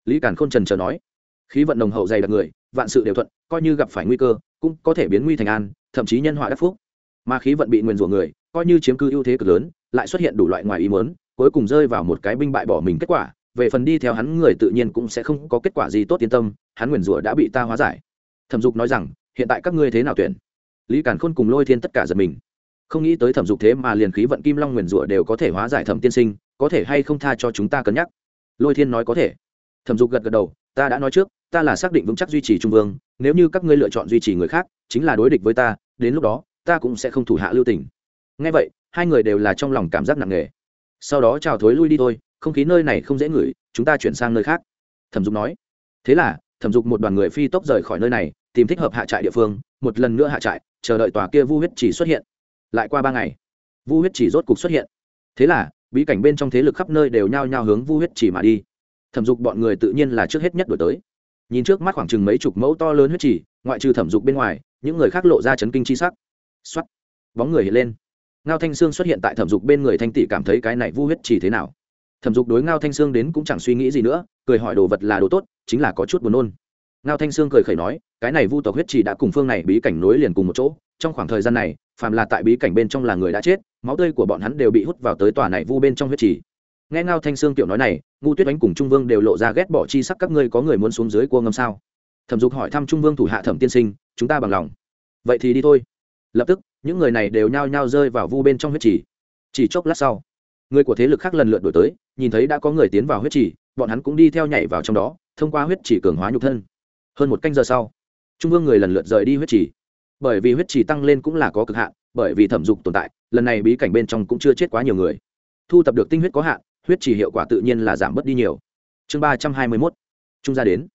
Lý càn khôn trần chờ nói, khí vận đồng hậu dày đặc người, vạn sự đều thuận, coi như gặp phải nguy cơ, cũng có thể biến nguy thành an, thậm chí nhân họa đắc phúc mà khí vận bị nguyền rủa người, coi như chiếm cư ưu thế cực lớn, lại xuất hiện đủ loại ngoài ý muốn, cuối cùng rơi vào một cái binh bại bỏ mình kết quả, về phần đi theo hắn người tự nhiên cũng sẽ không có kết quả gì tốt yên tâm, hắn nguyền rủa đã bị ta hóa giải. Thẩm dục nói rằng, hiện tại các ngươi thế nào tuyển? Lý càn khôn cùng lôi thiên tất cả giật mình. Không nghĩ tới thẩm dục thế mà liền khí vận kim long nguyền rủa đều có thể hóa giải thẩm tiên sinh, có thể hay không tha cho chúng ta cân nhắc? Lôi thiên nói có thể. Thẩm dục gật gật đầu, ta đã nói trước, ta là xác định vững chắc duy trì trung vương, nếu như các ngươi lựa chọn duy trì người khác, chính là đối địch với ta, đến lúc đó ta cũng sẽ không thủ hạ lưu tình. Ngay vậy, hai người đều là trong lòng cảm giác nặng nề. Sau đó chào thối lui đi thôi, không khí nơi này không dễ ngửi, chúng ta chuyển sang nơi khác. Thẩm dục nói. Thế là, thẩm dục một đoàn người phi tốc rời khỏi nơi này, tìm thích hợp hạ trại địa phương, một lần nữa hạ trại, chờ đợi tòa kia vu huyết chỉ xuất hiện. Lại qua ba ngày, vu huyết chỉ rốt cục xuất hiện. Thế là, bí cảnh bên trong thế lực khắp nơi đều nhao nhao hướng vu huyết chỉ mà đi. Thẩm dục bọn người tự nhiên là trước hết nhất đổi tới. Nhìn trước mắt khoảng chừng mấy chục mẫu to lớn huyết chỉ, ngoại trừ thẩm dục bên ngoài, những người khác lộ ra chấn kinh c h i sắc xoắt bóng người hiện lên. Ngao thanh sương xuất hiện tại thẩm dục bên người thanh tỷ cảm thấy cái này vu huyết chỉ thế nào? Thẩm dục đối ngao thanh sương đến cũng chẳng suy nghĩ gì nữa, cười hỏi đồ vật là đồ tốt, chính là có chút buồn nôn. Ngao thanh sương cười khẩy nói, cái này vu tộc huyết chỉ đã cùng phương này bí cảnh nối liền cùng một chỗ, trong khoảng thời gian này, phàm là tại bí cảnh bên trong là người đã chết, máu tươi của bọn hắn đều bị hút vào tới tòa này vu bên trong huyết chỉ nghe ngao thanh sương tiểu nói này, ngu tuyết đánh cùng trung vương đều lộ ra ghét bỏ chi sắc, các ngươi có người muốn xuống dưới cua ngâm sao? Thẩm dục hỏi thăm trung vương thủ hạ thẩm tiên sinh, chúng ta bằng lòng. Vậy thì đi thôi lập tức, những người này đều nhao nhao rơi vào vu bên trong huyết chỉ chỉ chốc lát sau, người của thế lực khác lần lượt đổi tới, nhìn thấy đã có người tiến vào huyết trì, bọn hắn cũng đi theo nhảy vào trong đó, thông qua huyết trì cường hóa nhục thân. Hơn một canh giờ sau, trung vương người lần lượt rời đi huyết trì. Bởi vì huyết trì tăng lên cũng là có cực hạn, bởi vì thẩm dục tồn tại, lần này bí cảnh bên trong cũng chưa chết quá nhiều người. Thu tập được tinh huyết có hạn, huyết trì hiệu quả tự nhiên là giảm bớt đi nhiều. Chương ba trăm hai mươi mốt, trung gia đến.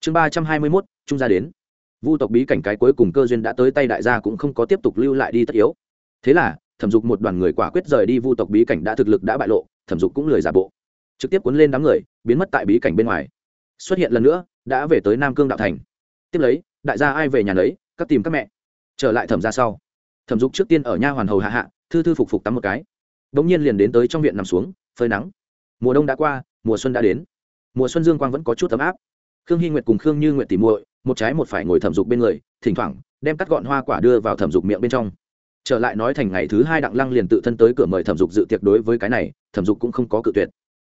Chương ba trăm hai mươi mốt, trung gia đến vu tộc bí cảnh cái cuối cùng cơ duyên đã tới tay đại gia cũng không có tiếp tục lưu lại đi tất yếu. Thế là, thẩm dục một đoàn người quả quyết rời đi vu tộc bí cảnh đã thực lực đã bại lộ, thẩm dục cũng lười giả bộ. Trực tiếp cuốn lên đám người, biến mất tại bí cảnh bên ngoài. Xuất hiện lần nữa, đã về tới nam cương đạo thành. Tiếp lấy, đại gia ai về nhà lấy các tìm các mẹ. Trở lại thẩm ra sau. Thẩm dục trước tiên ở nha hoàn hầu hạ hạ, thư thư phục phục tắm một cái. Đ ỗ n g nhiên liền đến tới trong viện nằm xuống, phơi nắng. Mùa đông đã qua, mùa xuân đã đến. Mùa xuân dương quang vẫn có chút ấm áp. Khương hy nguyệt cùng khương như nguyệt tỉ muội một trái một phải ngồi thẩm dục bên người, thỉnh thoảng, đem cắt gọn hoa quả đưa vào thẩm dục miệng bên trong. Trở lại nói thành ngày thứ hai đặng lăng liền tự thân tới cửa mời thẩm dục dự tiệc đối với cái này, thẩm dục cũng không có cự tuyệt.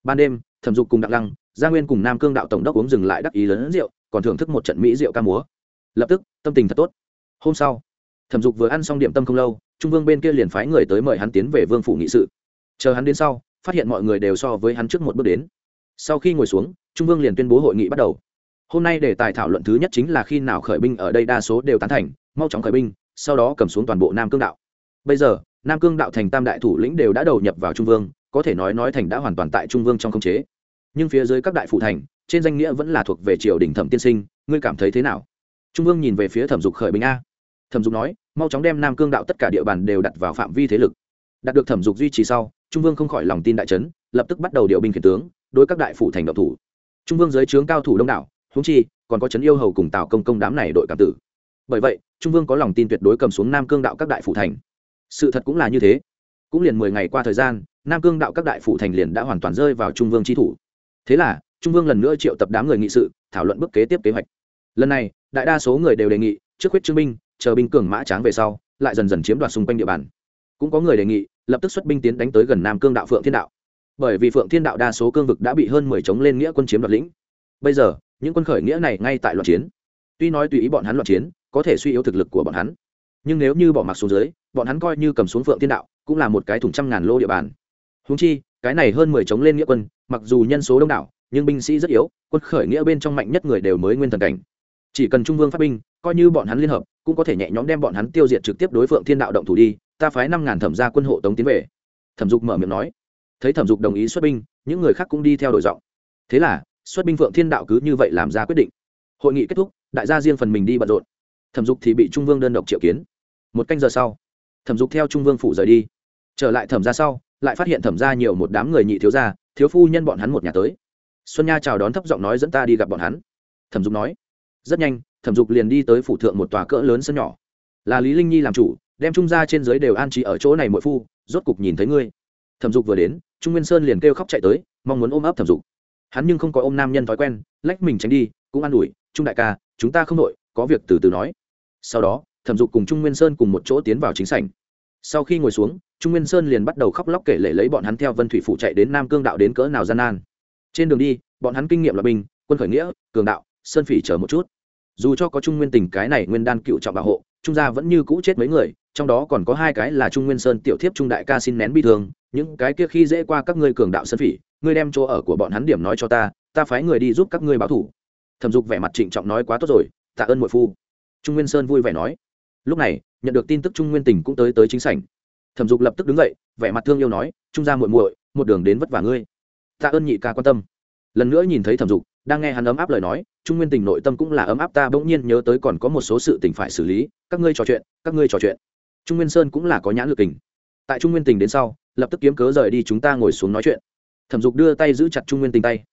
Ban đêm, thẩm dục cùng đặng lăng, gia nguyên cùng nam cương đạo tổng đốc uống dừng lại đắc ý lớn rượu, còn thưởng thức một trận mỹ rượu ca múa. Lập tức, tâm tình thật tốt. Hôm sau, thẩm dục vừa ăn xong điểm tâm không lâu, trung vương bên kia liền phái người tới mời hắn tiến về vương phủ nghị sự. Chờ hắn đến sau, phát hiện mọi người đều so với hắn trước một bước đến. Sau khi ngồi xuống, trung vương liền tuyên bố hội nghị bắt đầu hôm nay để tài thảo luận thứ nhất chính là khi nào khởi binh ở đây đa số đều tán thành, mau chóng khởi binh, sau đó cầm xuống toàn bộ nam cương đạo. Bây giờ, nam cương đạo thành tam đại thủ lĩnh đều đã đầu nhập vào trung vương, có thể nói nói thành đã hoàn toàn tại trung vương trong khống chế. Nhưng phía dưới các đại phụ thành, trên danh nghĩa vẫn là thuộc về triều đình thẩm tiên sinh, ngươi cảm thấy thế nào? Trung vương nhìn về phía thẩm dục khởi binh a. Thẩm dục nói, mau chóng đem nam cương đạo tất cả địa bàn đều đặt vào phạm vi thế lực. Đạt được thẩm dục duy trì sau, trung vương không khỏi lòng tin đại trấn lập tức bắt đầu điều binh khiển tướng, đối các đại phủ thành độc thủ. Trung vương dưới trướng cao thủ đông đảo húng chi, còn có trấn yêu hầu cùng tào công công đám này đội cảm tử. Bởi vậy, trung vương có lòng tin tuyệt đối cầm xuống nam cương đạo các đại phủ thành. Sự thật cũng là như thế. Cũng liền mười ngày qua thời gian, nam cương đạo các đại phủ thành liền đã hoàn toàn rơi vào trung vương tri thủ. Thế là, trung vương lần nữa triệu tập đám người nghị sự, thảo luận bước kế tiếp kế hoạch. Lần này, đại đa số người đều đề nghị, trước huyết chứng binh, chờ binh cường mã tráng về sau, lại dần dần chiếm đoạt xung quanh địa bàn. Cũng có người đề nghị, lập tức xuất binh tiến đánh tới gần nam cương đạo phượng thiên đạo. Bởi vì phượng thiên đạo đa số cương vực đã bị hơn mười chống lên nghĩa quân chiếm đoạt lĩnh. Bây giờ những quân khởi nghĩa này ngay tại loạn chiến. Tuy nói tùy ý bọn hắn loạn chiến, có thể suy yếu thực lực của bọn hắn. Nhưng nếu như bỏ mặc xuống dưới, bọn hắn coi như cầm xuống phượng thiên đạo, cũng là một cái thùng trăm ngàn lô địa bàn. Húng chi, cái này hơn mười chống lên nghĩa quân, mặc dù nhân số đông đảo, nhưng binh sĩ rất yếu, quân khởi nghĩa bên trong mạnh nhất người đều mới nguyên thần cảnh. Chỉ cần trung vương phát binh, coi như bọn hắn liên hợp, cũng có thể nhẹ nhõm đem bọn hắn tiêu diệt trực tiếp đối phượng thiên đạo động thủ đi, ta phái năm ngàn thẩm gia quân hộ tống tiến về. Thẩm dục mở miệng nói. Thấy thẩm dục đồng ý xuất binh, những người khác cũng đi theo đổi giọng. Thế là xuất binh phượng thiên đạo cứ như vậy làm ra quyết định. Hội nghị kết thúc, đại gia riêng phần mình đi bận rộn. Thẩm dục thì bị trung vương đơn độc triệu kiến. Một canh giờ sau, thẩm dục theo trung vương phủ rời đi. Trở lại thẩm ra sau, lại phát hiện thẩm ra nhiều một đám người nhị thiếu gia, thiếu phu nhân bọn hắn một nhà tới. Xuân nha chào đón thấp giọng nói dẫn ta đi gặp bọn hắn. Thẩm dục nói, rất nhanh, thẩm dục liền đi tới phủ thượng một tòa cỡ lớn sân nhỏ. Là lý linh nhi làm chủ, đem trung gia trên dưới đều an trí ở chỗ này mỗi phu, rốt cục nhìn thấy ngươi. Thẩm dục vừa đến, trung nguyên sơn liền kêu khóc chạy tới, mong muốn ôm ấp thẩm dục hắn nhưng không có ôm nam nhân thói quen, lách mình tránh đi, cũng an ủi, trung đại ca, chúng ta không đội, có việc từ từ nói. Sau đó, thẩm dục cùng trung nguyên sơn cùng một chỗ tiến vào chính sảnh. Sau khi ngồi xuống, trung nguyên sơn liền bắt đầu khóc lóc kể lể lấy bọn hắn theo vân thủy phụ chạy đến nam cương đạo đến cỡ nào gian nan. Trên đường đi, bọn hắn kinh nghiệm là binh, quân khởi nghĩa, cường đạo, sơn phỉ chờ một chút. Dù cho có trung nguyên tình cái này nguyên đan cựu trọng bảo hộ, trung gia vẫn như cũ chết mấy người, trong đó còn có hai cái là trung nguyên sơn tiểu thiếp trung đại ca xin nén bi thương những cái kia khi dễ qua các ngươi cường đạo sơn phỉ, ngươi đem chỗ ở của bọn hắn điểm nói cho ta ta phái người đi giúp các ngươi báo thủ. Thẩm dục vẻ mặt trịnh trọng nói quá tốt rồi, tạ ơn muội phu. Trung nguyên sơn vui vẻ nói. Lúc này, nhận được tin tức trung nguyên Tỉnh cũng tới tới chính sảnh. Thẩm dục lập tức đứng dậy, vẻ mặt thương yêu nói, trung gia muội muội, một đường đến vất vả ngươi. Tạ ơn nhị ca quan tâm. Lần nữa nhìn thấy thẩm dục, đang nghe hắn ấm áp lời nói, trung nguyên Tỉnh nội tâm cũng là ấm áp ta bỗng nhiên nhớ tới còn có một số sự tình phải xử lý, các ngươi trò chuyện, các ngươi trò chuyện. Trung nguyên sơn cũng là có nhãn lực tình tại trung nguyên Tỉnh đến sau lập tức kiếm cớ rời đi chúng ta ngồi xuống nói chuyện. Thẩm dục đưa tay giữ chặt trung nguyên tình tay.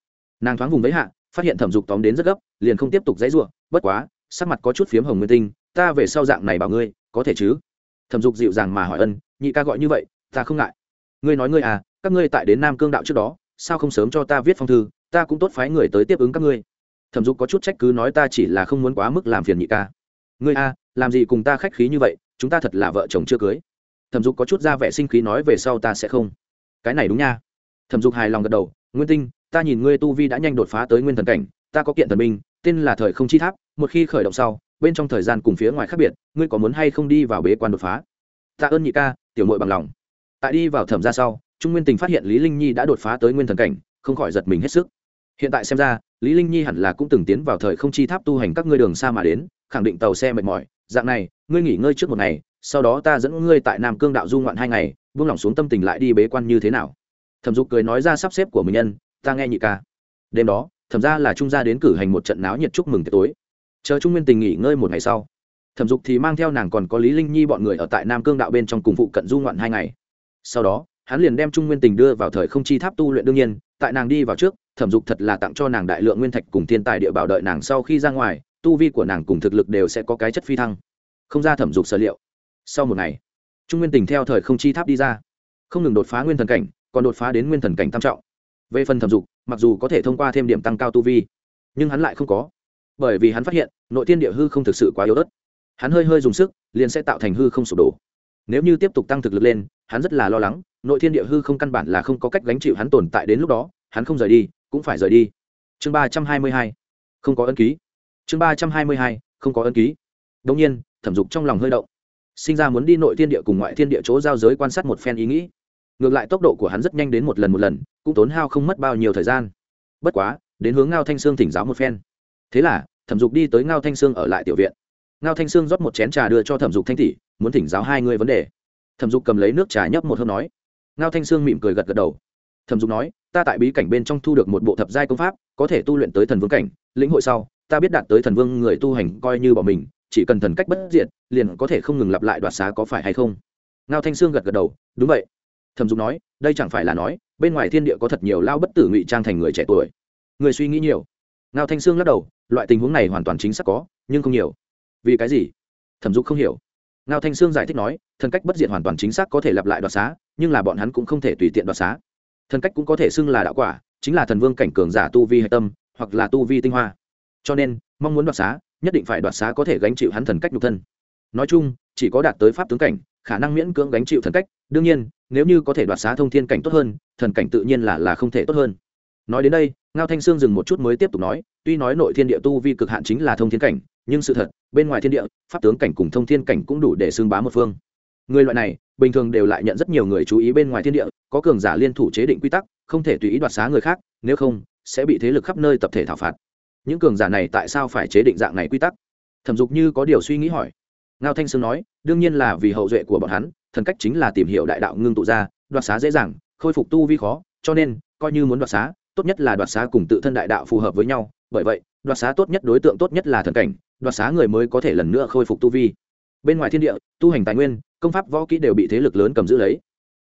Nàng thoáng vùng với hạ, phát hiện thẩm dục tóm đến rất gấp, liền không tiếp tục dãy ruộng bất quá, sắc mặt có chút phiếm hồng nguyên tinh, ta về sau dạng này bảo ngươi, có thể chứ? Thẩm dục dịu dàng mà hỏi ân, nhị ca gọi như vậy, ta không ngại. Ngươi nói ngươi à các ngươi tại đến nam cương đạo trước đó, sao không sớm cho ta viết phong thư, ta cũng tốt phái người tới tiếp ứng các ngươi. Thẩm dục có chút trách cứ nói ta chỉ là không muốn quá mức làm phiền nhị ca. Ngươi a làm gì cùng ta khách khí như vậy, chúng ta thật là vợ chồng chưa cưới thẩm dục có chút ra vẻ sinh khí nói về sau ta sẽ không. Cái này đúng nha. Thẩm dục hài lòng gật đầu, nguyên tinh, ta nhìn ngươi tu vi đã nhanh đột phá tới nguyên thần cảnh, ta có kiện thần binh, tên là thời không chi tháp, một khi khởi động sau, bên trong thời gian cùng phía ngoài khác biệt, ngươi có muốn hay không đi vào bế quan đột phá? Tạ ơn nhị ca, tiểu mội bằng lòng. Tại đi vào thẩm ra sau, trung nguyên tình phát hiện lý linh nhi đã đột phá tới nguyên thần cảnh, không khỏi giật mình hết sức. Hiện tại xem ra, lý linh nhi hẳn là cũng từng tiến vào thời không chi tháp tu hành các ngươi đường xa mà đến, khẳng định tàu xe mệt mỏi. Dạng này, ngươi nghỉ ngơi trước một ngày sau đó ta dẫn ngươi tại nam cương đạo du ngoạn hai ngày, buông lỏng xuống tâm tình lại đi bế quan như thế nào? Thẩm dục cười nói ra sắp xếp của mình nhân, ta nghe nhị ca. Đêm đó, thẩm ra là trung gia đến cử hành một trận náo nhiệt chúc mừng tối. Chờ trung nguyên tình nghỉ ngơi một ngày sau, thẩm dục thì mang theo nàng còn có lý linh nhi bọn người ở tại nam cương đạo bên trong cùng phụ cận du ngoạn hai ngày. Sau đó, hắn liền đem trung nguyên tình đưa vào thời không chi tháp tu luyện đương nhiên, tại nàng đi vào trước, thẩm dục thật là tặng cho nàng đại lượng nguyên thạch cùng thiên tài địa bảo đợi nàng sau khi ra ngoài, tu vi của nàng cùng thực lực đều sẽ có cái chất phi thăng. Không ra thẩm dục sở liệu sau một ngày, trung nguyên tình theo thời không chi tháp đi ra, không ngừng đột phá nguyên thần cảnh, còn đột phá đến nguyên thần cảnh tam trọng. Về phần thẩm dục, mặc dù có thể thông qua thêm điểm tăng cao tu vi, nhưng hắn lại không có, bởi vì hắn phát hiện, nội tiên địa hư không thực sự quá yếu ớt. Hắn hơi hơi dùng sức, liền sẽ tạo thành hư không sụp đổ. Nếu như tiếp tục tăng thực lực lên, hắn rất là lo lắng, nội thiên địa hư không căn bản là không có cách gánh chịu hắn tồn tại đến lúc đó, hắn không rời đi, cũng phải rời đi. Chương ba trăm hai mươi hai, không có ân ký. Chương ba trăm hai mươi hai, không có ân ký. Đông nhiên, thẩm dục trong lòng hơi động sinh ra muốn đi nội thiên địa cùng ngoại thiên địa chỗ giao giới quan sát một phen ý nghĩ. Ngược lại tốc độ của hắn rất nhanh đến một lần một lần, cũng tốn hao không mất bao nhiêu thời gian. Bất quá, đến hướng ngao thanh sương thỉnh giáo một phen. Thế là, thẩm dục đi tới ngao thanh sương ở lại tiểu viện. Ngao thanh sương rót một chén trà đưa cho thẩm dục thanh tỷ, muốn thỉnh giáo hai người vấn đề. Thẩm dục cầm lấy nước trà nhấp một hớp nói. Ngao thanh sương mỉm cười gật gật đầu. Thẩm dục nói, ta tại bí cảnh bên trong thu được một bộ thập giai công pháp, có thể tu luyện tới thần vương cảnh. Lĩnh hội sau, ta biết đạt tới thần vương người tu hành coi như bỏ mình, chỉ cần thần cách bất diện liền có thể không ngừng lặp lại đoạt xá có phải hay không? Ngao thanh sương gật gật đầu, đúng vậy. Thẩm dục nói, đây chẳng phải là nói, bên ngoài thiên địa có thật nhiều lao bất tử ngụy trang thành người trẻ tuổi. Người suy nghĩ nhiều. Ngao thanh sương lắc đầu, loại tình huống này hoàn toàn chính xác có, nhưng không nhiều. Vì cái gì? Thẩm dục không hiểu. Ngao thanh sương giải thích nói, thần cách bất diệt hoàn toàn chính xác có thể lặp lại đoạt xá, nhưng là bọn hắn cũng không thể tùy tiện đoạt xá. Thần cách cũng có thể xưng là đạo quả, chính là thần vương cảnh cường giả tu vi hạch tâm, hoặc là tu vi tinh hoa. Cho nên, mong muốn đoạt xá, nhất định phải đoạt xá có thể gánh chịu hắn thần cách nhục thân nói chung, chỉ có đạt tới pháp tướng cảnh, khả năng miễn cưỡng gánh chịu thần cách. Đương nhiên, nếu như có thể đoạt xá thông thiên cảnh tốt hơn, thần cảnh tự nhiên là là không thể tốt hơn. Nói đến đây, ngao thanh sương dừng một chút mới tiếp tục nói, tuy nói nội thiên địa tu vi cực hạn chính là thông thiên cảnh, nhưng sự thật, bên ngoài thiên địa, pháp tướng cảnh cùng thông thiên cảnh cũng đủ để xưng bá một phương. Người loại này, bình thường đều lại nhận rất nhiều người chú ý bên ngoài thiên địa, có cường giả liên thủ chế định quy tắc, không thể tùy ý đoạt xá người khác, nếu không, sẽ bị thế lực khắp nơi tập thể thảo phạt. Những cường giả này tại sao phải chế định dạng này quy tắc? Thẩm dục như có điều suy nghĩ hỏi ngao thanh sương nói, đương nhiên là vì hậu duệ của bọn hắn, thần cách chính là tìm hiểu đại đạo ngưng tụ ra, đoạt xá dễ dàng, khôi phục tu vi khó, cho nên, coi như muốn đoạt xá, tốt nhất là đoạt xá cùng tự thân đại đạo phù hợp với nhau. Bởi vậy, đoạt xá tốt nhất đối tượng tốt nhất là thần cảnh, đoạt xá người mới có thể lần nữa khôi phục tu vi. Bên ngoài thiên địa, tu hành tài nguyên, công pháp võ kỹ đều bị thế lực lớn cầm giữ lấy.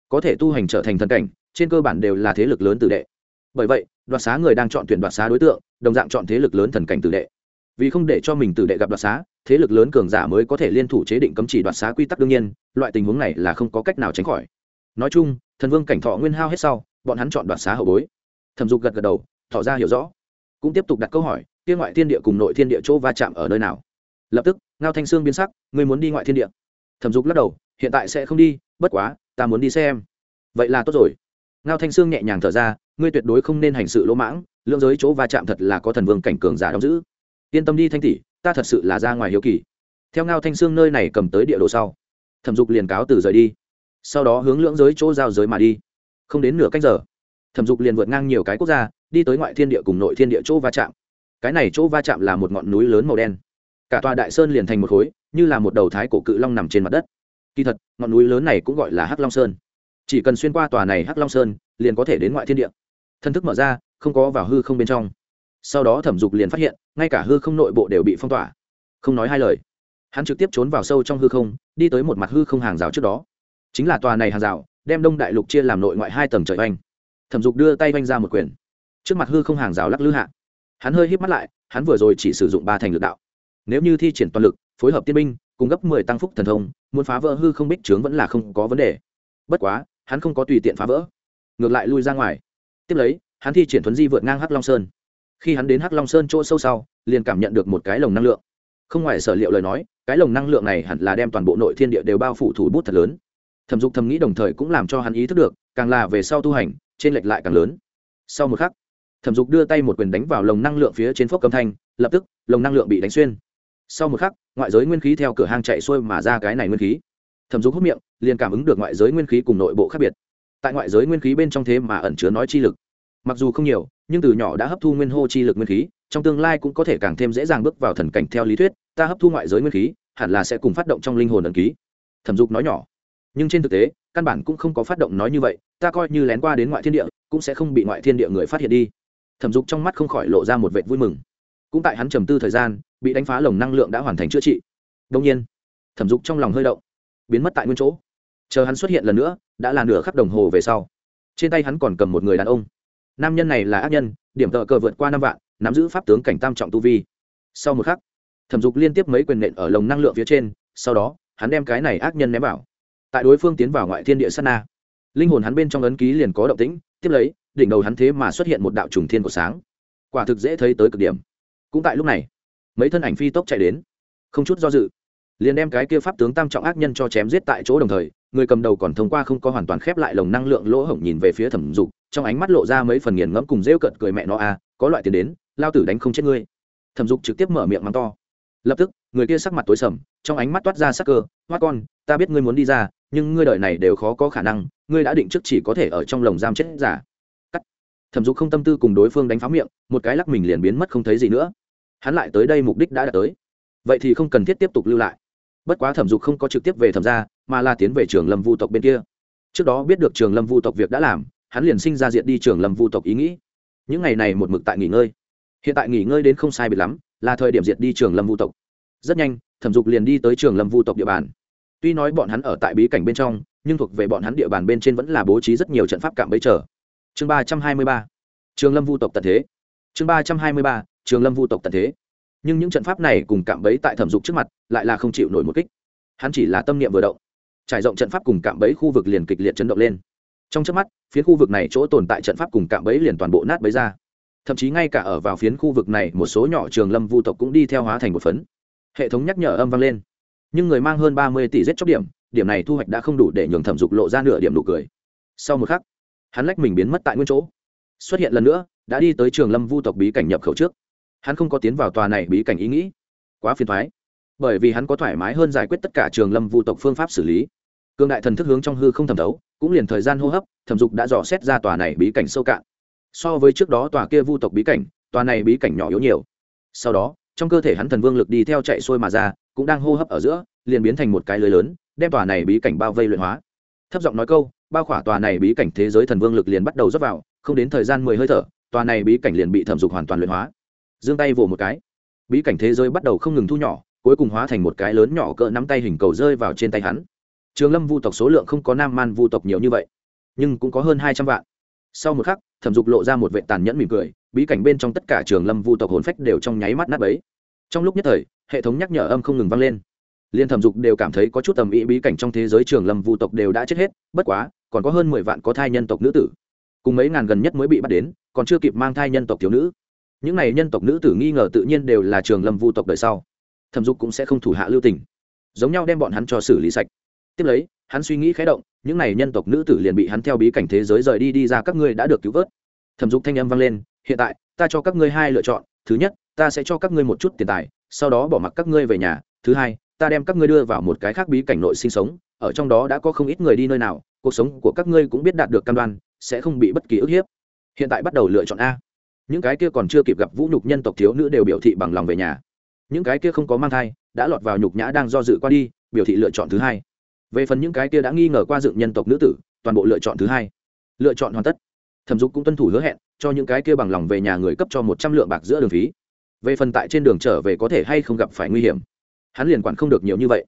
Có thể tu hành trở thành thần cảnh, trên cơ bản đều là thế lực lớn tử đệ. Bởi vậy, đoạt xá người đang chọn tuyển đoạt xá đối tượng, đồng dạng chọn thế lực lớn thần cảnh tử đệ vì không để cho mình tử đệ gặp đoạt xá, thế lực lớn cường giả mới có thể liên thủ chế định cấm chỉ đoạt xá quy tắc đương nhiên, loại tình huống này là không có cách nào tránh khỏi. Nói chung, thần vương cảnh thọ nguyên hao hết sau, bọn hắn chọn đoạt xá hậu bối. Thẩm dục gật gật đầu, thọ ra hiểu rõ. Cũng tiếp tục đặt câu hỏi, kia ngoại thiên địa cùng nội thiên địa chỗ va chạm ở nơi nào? Lập tức, ngao thanh sương biến sắc, ngươi muốn đi ngoại thiên địa. Thẩm dục lắc đầu, hiện tại sẽ không đi, bất quá, ta muốn đi xem. Vậy là tốt rồi. Ngao thanh sương nhẹ nhàng thở ra, ngươi tuyệt đối không nên hành sự lỗ mãng, lưỡng giới chỗ va chạm thật là có thần vương cảnh cường giả đóng giữ yên tâm đi thanh tỷ, ta thật sự là ra ngoài hiếu kỳ. Theo ngao thanh sương nơi này cầm tới địa đồ sau, thẩm dục liền cáo từ rời đi. Sau đó hướng lưỡng giới chỗ giao giới mà đi. Không đến nửa cách giờ, thẩm dục liền vượt ngang nhiều cái quốc gia, đi tới ngoại thiên địa cùng nội thiên địa chỗ va chạm. Cái này chỗ va chạm là một ngọn núi lớn màu đen. Cả tòa đại sơn liền thành một khối, như là một đầu thái cổ cự long nằm trên mặt đất. Kỳ thật, ngọn núi lớn này cũng gọi là hắc long sơn. Chỉ cần xuyên qua tòa này hắc long sơn, liền có thể đến ngoại thiên địa. Thân thức mở ra, không có vào hư không bên trong. Sau đó thẩm dục liền phát hiện ngay cả hư không nội bộ đều bị phong tỏa. Không nói hai lời, hắn trực tiếp trốn vào sâu trong hư không, đi tới một mặt hư không hàng rào trước đó. Chính là tòa này hàng rào, đem đông đại lục chia làm nội ngoại hai tầng trời oanh. Thẩm dục đưa tay oanh ra một quyền. Trước mặt hư không hàng rào lắc lư hạ, hắn hơi hít mắt lại, hắn vừa rồi chỉ sử dụng ba thành lực đạo. Nếu như thi triển toàn lực, phối hợp tiên binh cung cấp mười tăng phúc thần thông, muốn phá vỡ hư không bích trướng vẫn là không có vấn đề. Bất quá, hắn không có tùy tiện phá vỡ. Ngược lại lui ra ngoài. Tiếp lấy, hắn thi triển thuấn di vượt ngang hắc long sơn khi hắn đến hắc long sơn chỗ sâu sau, liền cảm nhận được một cái lồng năng lượng. Không ngoài sở liệu lời nói, cái lồng năng lượng này hẳn là đem toàn bộ nội thiên địa đều bao phủ thủ bút thật lớn. Thẩm dục thầm nghĩ đồng thời cũng làm cho hắn ý thức được, càng là về sau tu hành, trên lệch lại càng lớn. Sau một khắc, thẩm dục đưa tay một quyền đánh vào lồng năng lượng phía trên phốc cầm thanh, lập tức, lồng năng lượng bị đánh xuyên. Sau một khắc, ngoại giới nguyên khí theo cửa hang chạy xuôi mà ra cái này nguyên khí. Thẩm dục hút miệng, liền cảm ứng được ngoại giới nguyên khí cùng nội bộ khác biệt. Tại ngoại giới nguyên khí bên trong thế mà ẩn chứa nói chi lực. Mặc dù không nhiều nhưng từ nhỏ đã hấp thu nguyên hô chi lực nguyên khí, trong tương lai cũng có thể càng thêm dễ dàng bước vào thần cảnh theo lý thuyết, ta hấp thu ngoại giới nguyên khí, hẳn là sẽ cùng phát động trong linh hồn ẩn ký. Thẩm dục nói nhỏ. Nhưng trên thực tế, căn bản cũng không có phát động nói như vậy, ta coi như lén qua đến ngoại thiên địa, cũng sẽ không bị ngoại thiên địa người phát hiện đi. Thẩm dục trong mắt không khỏi lộ ra một vệ vui mừng. Cũng tại hắn trầm tư thời gian, bị đánh phá lồng năng lượng đã hoàn thành chữa trị. Đông nhiên, thẩm dục trong lòng hơi động, biến mất tại nguyên chỗ. Chờ hắn xuất hiện lần nữa, đã là nửa khắp đồng hồ về sau. Trên tay hắn còn cầm một người đàn ông nam nhân này là ác nhân, điểm tợ cờ vượt qua năm vạn, nắm giữ pháp tướng cảnh tam trọng tu vi. Sau một khắc, thẩm dục liên tiếp mấy quyền nện ở lồng năng lượng phía trên, sau đó, hắn đem cái này ác nhân ném vào. Tại đối phương tiến vào ngoại thiên địa sát na, linh hồn hắn bên trong ấn ký liền có động tĩnh, tiếp lấy, đỉnh đầu hắn thế mà xuất hiện một đạo trùng thiên của sáng. Quả thực dễ thấy tới cực điểm. Cũng tại lúc này, mấy thân ảnh phi tốc chạy đến. Không chút do dự, liền đem cái kia pháp tướng tam trọng ác nhân cho chém giết tại chỗ đồng thời người cầm đầu còn thông qua không có hoàn toàn khép lại lồng năng lượng lỗ hổng nhìn về phía thẩm dục, trong ánh mắt lộ ra mấy phần nghiền ngẫm cùng rêu cận cười mẹ nó a có loại tiền đến, lao tử đánh không chết ngươi. Thẩm dục trực tiếp mở miệng mắng to. Lập tức, người kia sắc mặt tối sầm, trong ánh mắt toát ra sắc cơ, hoa con, ta biết ngươi muốn đi ra, nhưng ngươi đợi này đều khó có khả năng, ngươi đã định trước chỉ có thể ở trong lồng giam chết giả. Cắt. Thẩm dục không tâm tư cùng đối phương đánh phá miệng, một cái lắc mình liền biến mất không thấy gì nữa. Hắn lại tới đây mục đích đã đạt tới. Vậy thì không cần thiết tiếp tục lưu lại. Bất quá thẩm dục không có trực tiếp về thẩm gia mà là tiến về trường lâm vu tộc bên kia. Trước đó biết được trường lâm vu tộc việc đã làm, hắn liền sinh ra diện đi trường lâm vu tộc ý nghĩ. Những ngày này một mực tại nghỉ ngơi. Hiện tại nghỉ ngơi đến không sai biệt lắm, là thời điểm diệt đi trường lâm vu tộc. Rất nhanh, thẩm dục liền đi tới trường lâm vu tộc địa bàn. Tuy nói bọn hắn ở tại bí cảnh bên trong, nhưng thuộc về bọn hắn địa bàn bên trên vẫn là bố trí rất nhiều trận pháp cạm bẫy trở chương ba trăm hai mươi ba. Trường lâm vu tộc tận thế. Chương ba trăm hai mươi ba. Trường lâm vu tộc tận thế. Nhưng những trận pháp này cùng cạm bẫy tại thẩm dục trước mặt lại là không chịu nổi một kích. Hắn chỉ là tâm niệm vừa động trải rộng trận pháp cùng cạm bẫy khu vực liền kịch liệt chấn động lên. Trong trước mắt, phiến khu vực này chỗ tồn tại trận pháp cùng cạm bẫy liền toàn bộ nát bấy ra. Thậm chí ngay cả ở vào phiến khu vực này, một số nhỏ trường lâm vu tộc cũng đi theo hóa thành một phấn. Hệ thống nhắc nhở âm vang lên. Nhưng người mang hơn ba mươi tỷ giết chóc điểm điểm này thu hoạch đã không đủ để nhường thẩm dục lộ ra nửa điểm nụ cười. Sau một khắc, hắn lách mình biến mất tại nguyên chỗ. Xuất hiện lần nữa, đã đi tới trường lâm vu tộc bí cảnh nhập khẩu trước. Hắn không có tiến vào tòa này bí cảnh ý nghĩ. Quá phiền thoái bởi vì hắn có thoải mái hơn giải quyết tất cả trường lâm vu tộc phương pháp xử lý. Cương đại thần thức hướng trong hư không thẩm thấu, cũng liền thời gian hô hấp, thẩm dục đã dò xét ra tòa này bí cảnh sâu cạn. So với trước đó tòa kia vu tộc bí cảnh, tòa này bí cảnh nhỏ yếu nhiều. Sau đó, trong cơ thể hắn thần vương lực đi theo chạy xuôi mà ra, cũng đang hô hấp ở giữa, liền biến thành một cái lưới lớn, đem tòa này bí cảnh bao vây luyện hóa. Thấp giọng nói câu, bao khỏa tòa này bí cảnh thế giới thần vương lực liền bắt đầu rớt vào, không đến thời gian mười hơi thở, tòa này bí cảnh liền bị thẩm dục hoàn toàn luyện hóa. Giương tay vỗ một cái. Bí cảnh thế giới bắt đầu không ngừng thu nhỏ cuối cùng hóa thành một cái lớn nhỏ cỡ nắm tay hình cầu rơi vào trên tay hắn. Trường lâm vu tộc số lượng không có nam man vu tộc nhiều như vậy, nhưng cũng có hơn hai trăm vạn. Sau một khắc, thẩm dục lộ ra một vệ tàn nhẫn mỉm cười, bí cảnh bên trong tất cả trường lâm vu tộc hồn phách đều trong nháy mắt nát bấy. Trong lúc nhất thời, hệ thống nhắc nhở âm không ngừng vang lên. Liên thẩm dục đều cảm thấy có chút tầm ý bí cảnh trong thế giới trường lâm vu tộc đều đã chết hết, bất quá, còn có hơn mười vạn có thai nhân tộc nữ tử. Cùng mấy ngàn gần nhất mới bị bắt đến, còn chưa kịp mang thai nhân tộc thiếu nữ. Những này nhân tộc nữ tử nghi ngờ tự nhiên đều là trường lâm vu tộc đời sau thẩm dục cũng sẽ không thủ hạ lưu tình. Giống nhau đem bọn hắn cho xử lý sạch. Tiếp lấy, hắn suy nghĩ khé động, những này nhân tộc nữ tử liền bị hắn theo bí cảnh thế giới rời đi đi ra các ngươi đã được cứu vớt. Thẩm dục thanh âm vang lên, hiện tại, ta cho các ngươi hai lựa chọn, thứ nhất, ta sẽ cho các ngươi một chút tiền tài, sau đó bỏ mặc các ngươi về nhà, thứ hai, ta đem các ngươi đưa vào một cái khác bí cảnh nội sinh sống, ở trong đó đã có không ít người đi nơi nào, cuộc sống của các ngươi cũng biết đạt được cam đoan, sẽ không bị bất kỳ ức hiếp. Hiện tại bắt đầu lựa chọn a. Những cái kia còn chưa kịp gặp vũ nhục nhân tộc thiếu nữ đều biểu thị bằng lòng về nhà những cái kia không có mang thai, đã lọt vào nhục nhã đang do dự qua đi, biểu thị lựa chọn thứ hai. Về phần những cái kia đã nghi ngờ qua dựng nhân tộc nữ tử, toàn bộ lựa chọn thứ hai. Lựa chọn hoàn tất. Thẩm dục cũng tuân thủ hứa hẹn, cho những cái kia bằng lòng về nhà người cấp cho một trăm lượng bạc giữa đường phí. Về phần tại trên đường trở về có thể hay không gặp phải nguy hiểm, hắn liền quản không được nhiều như vậy.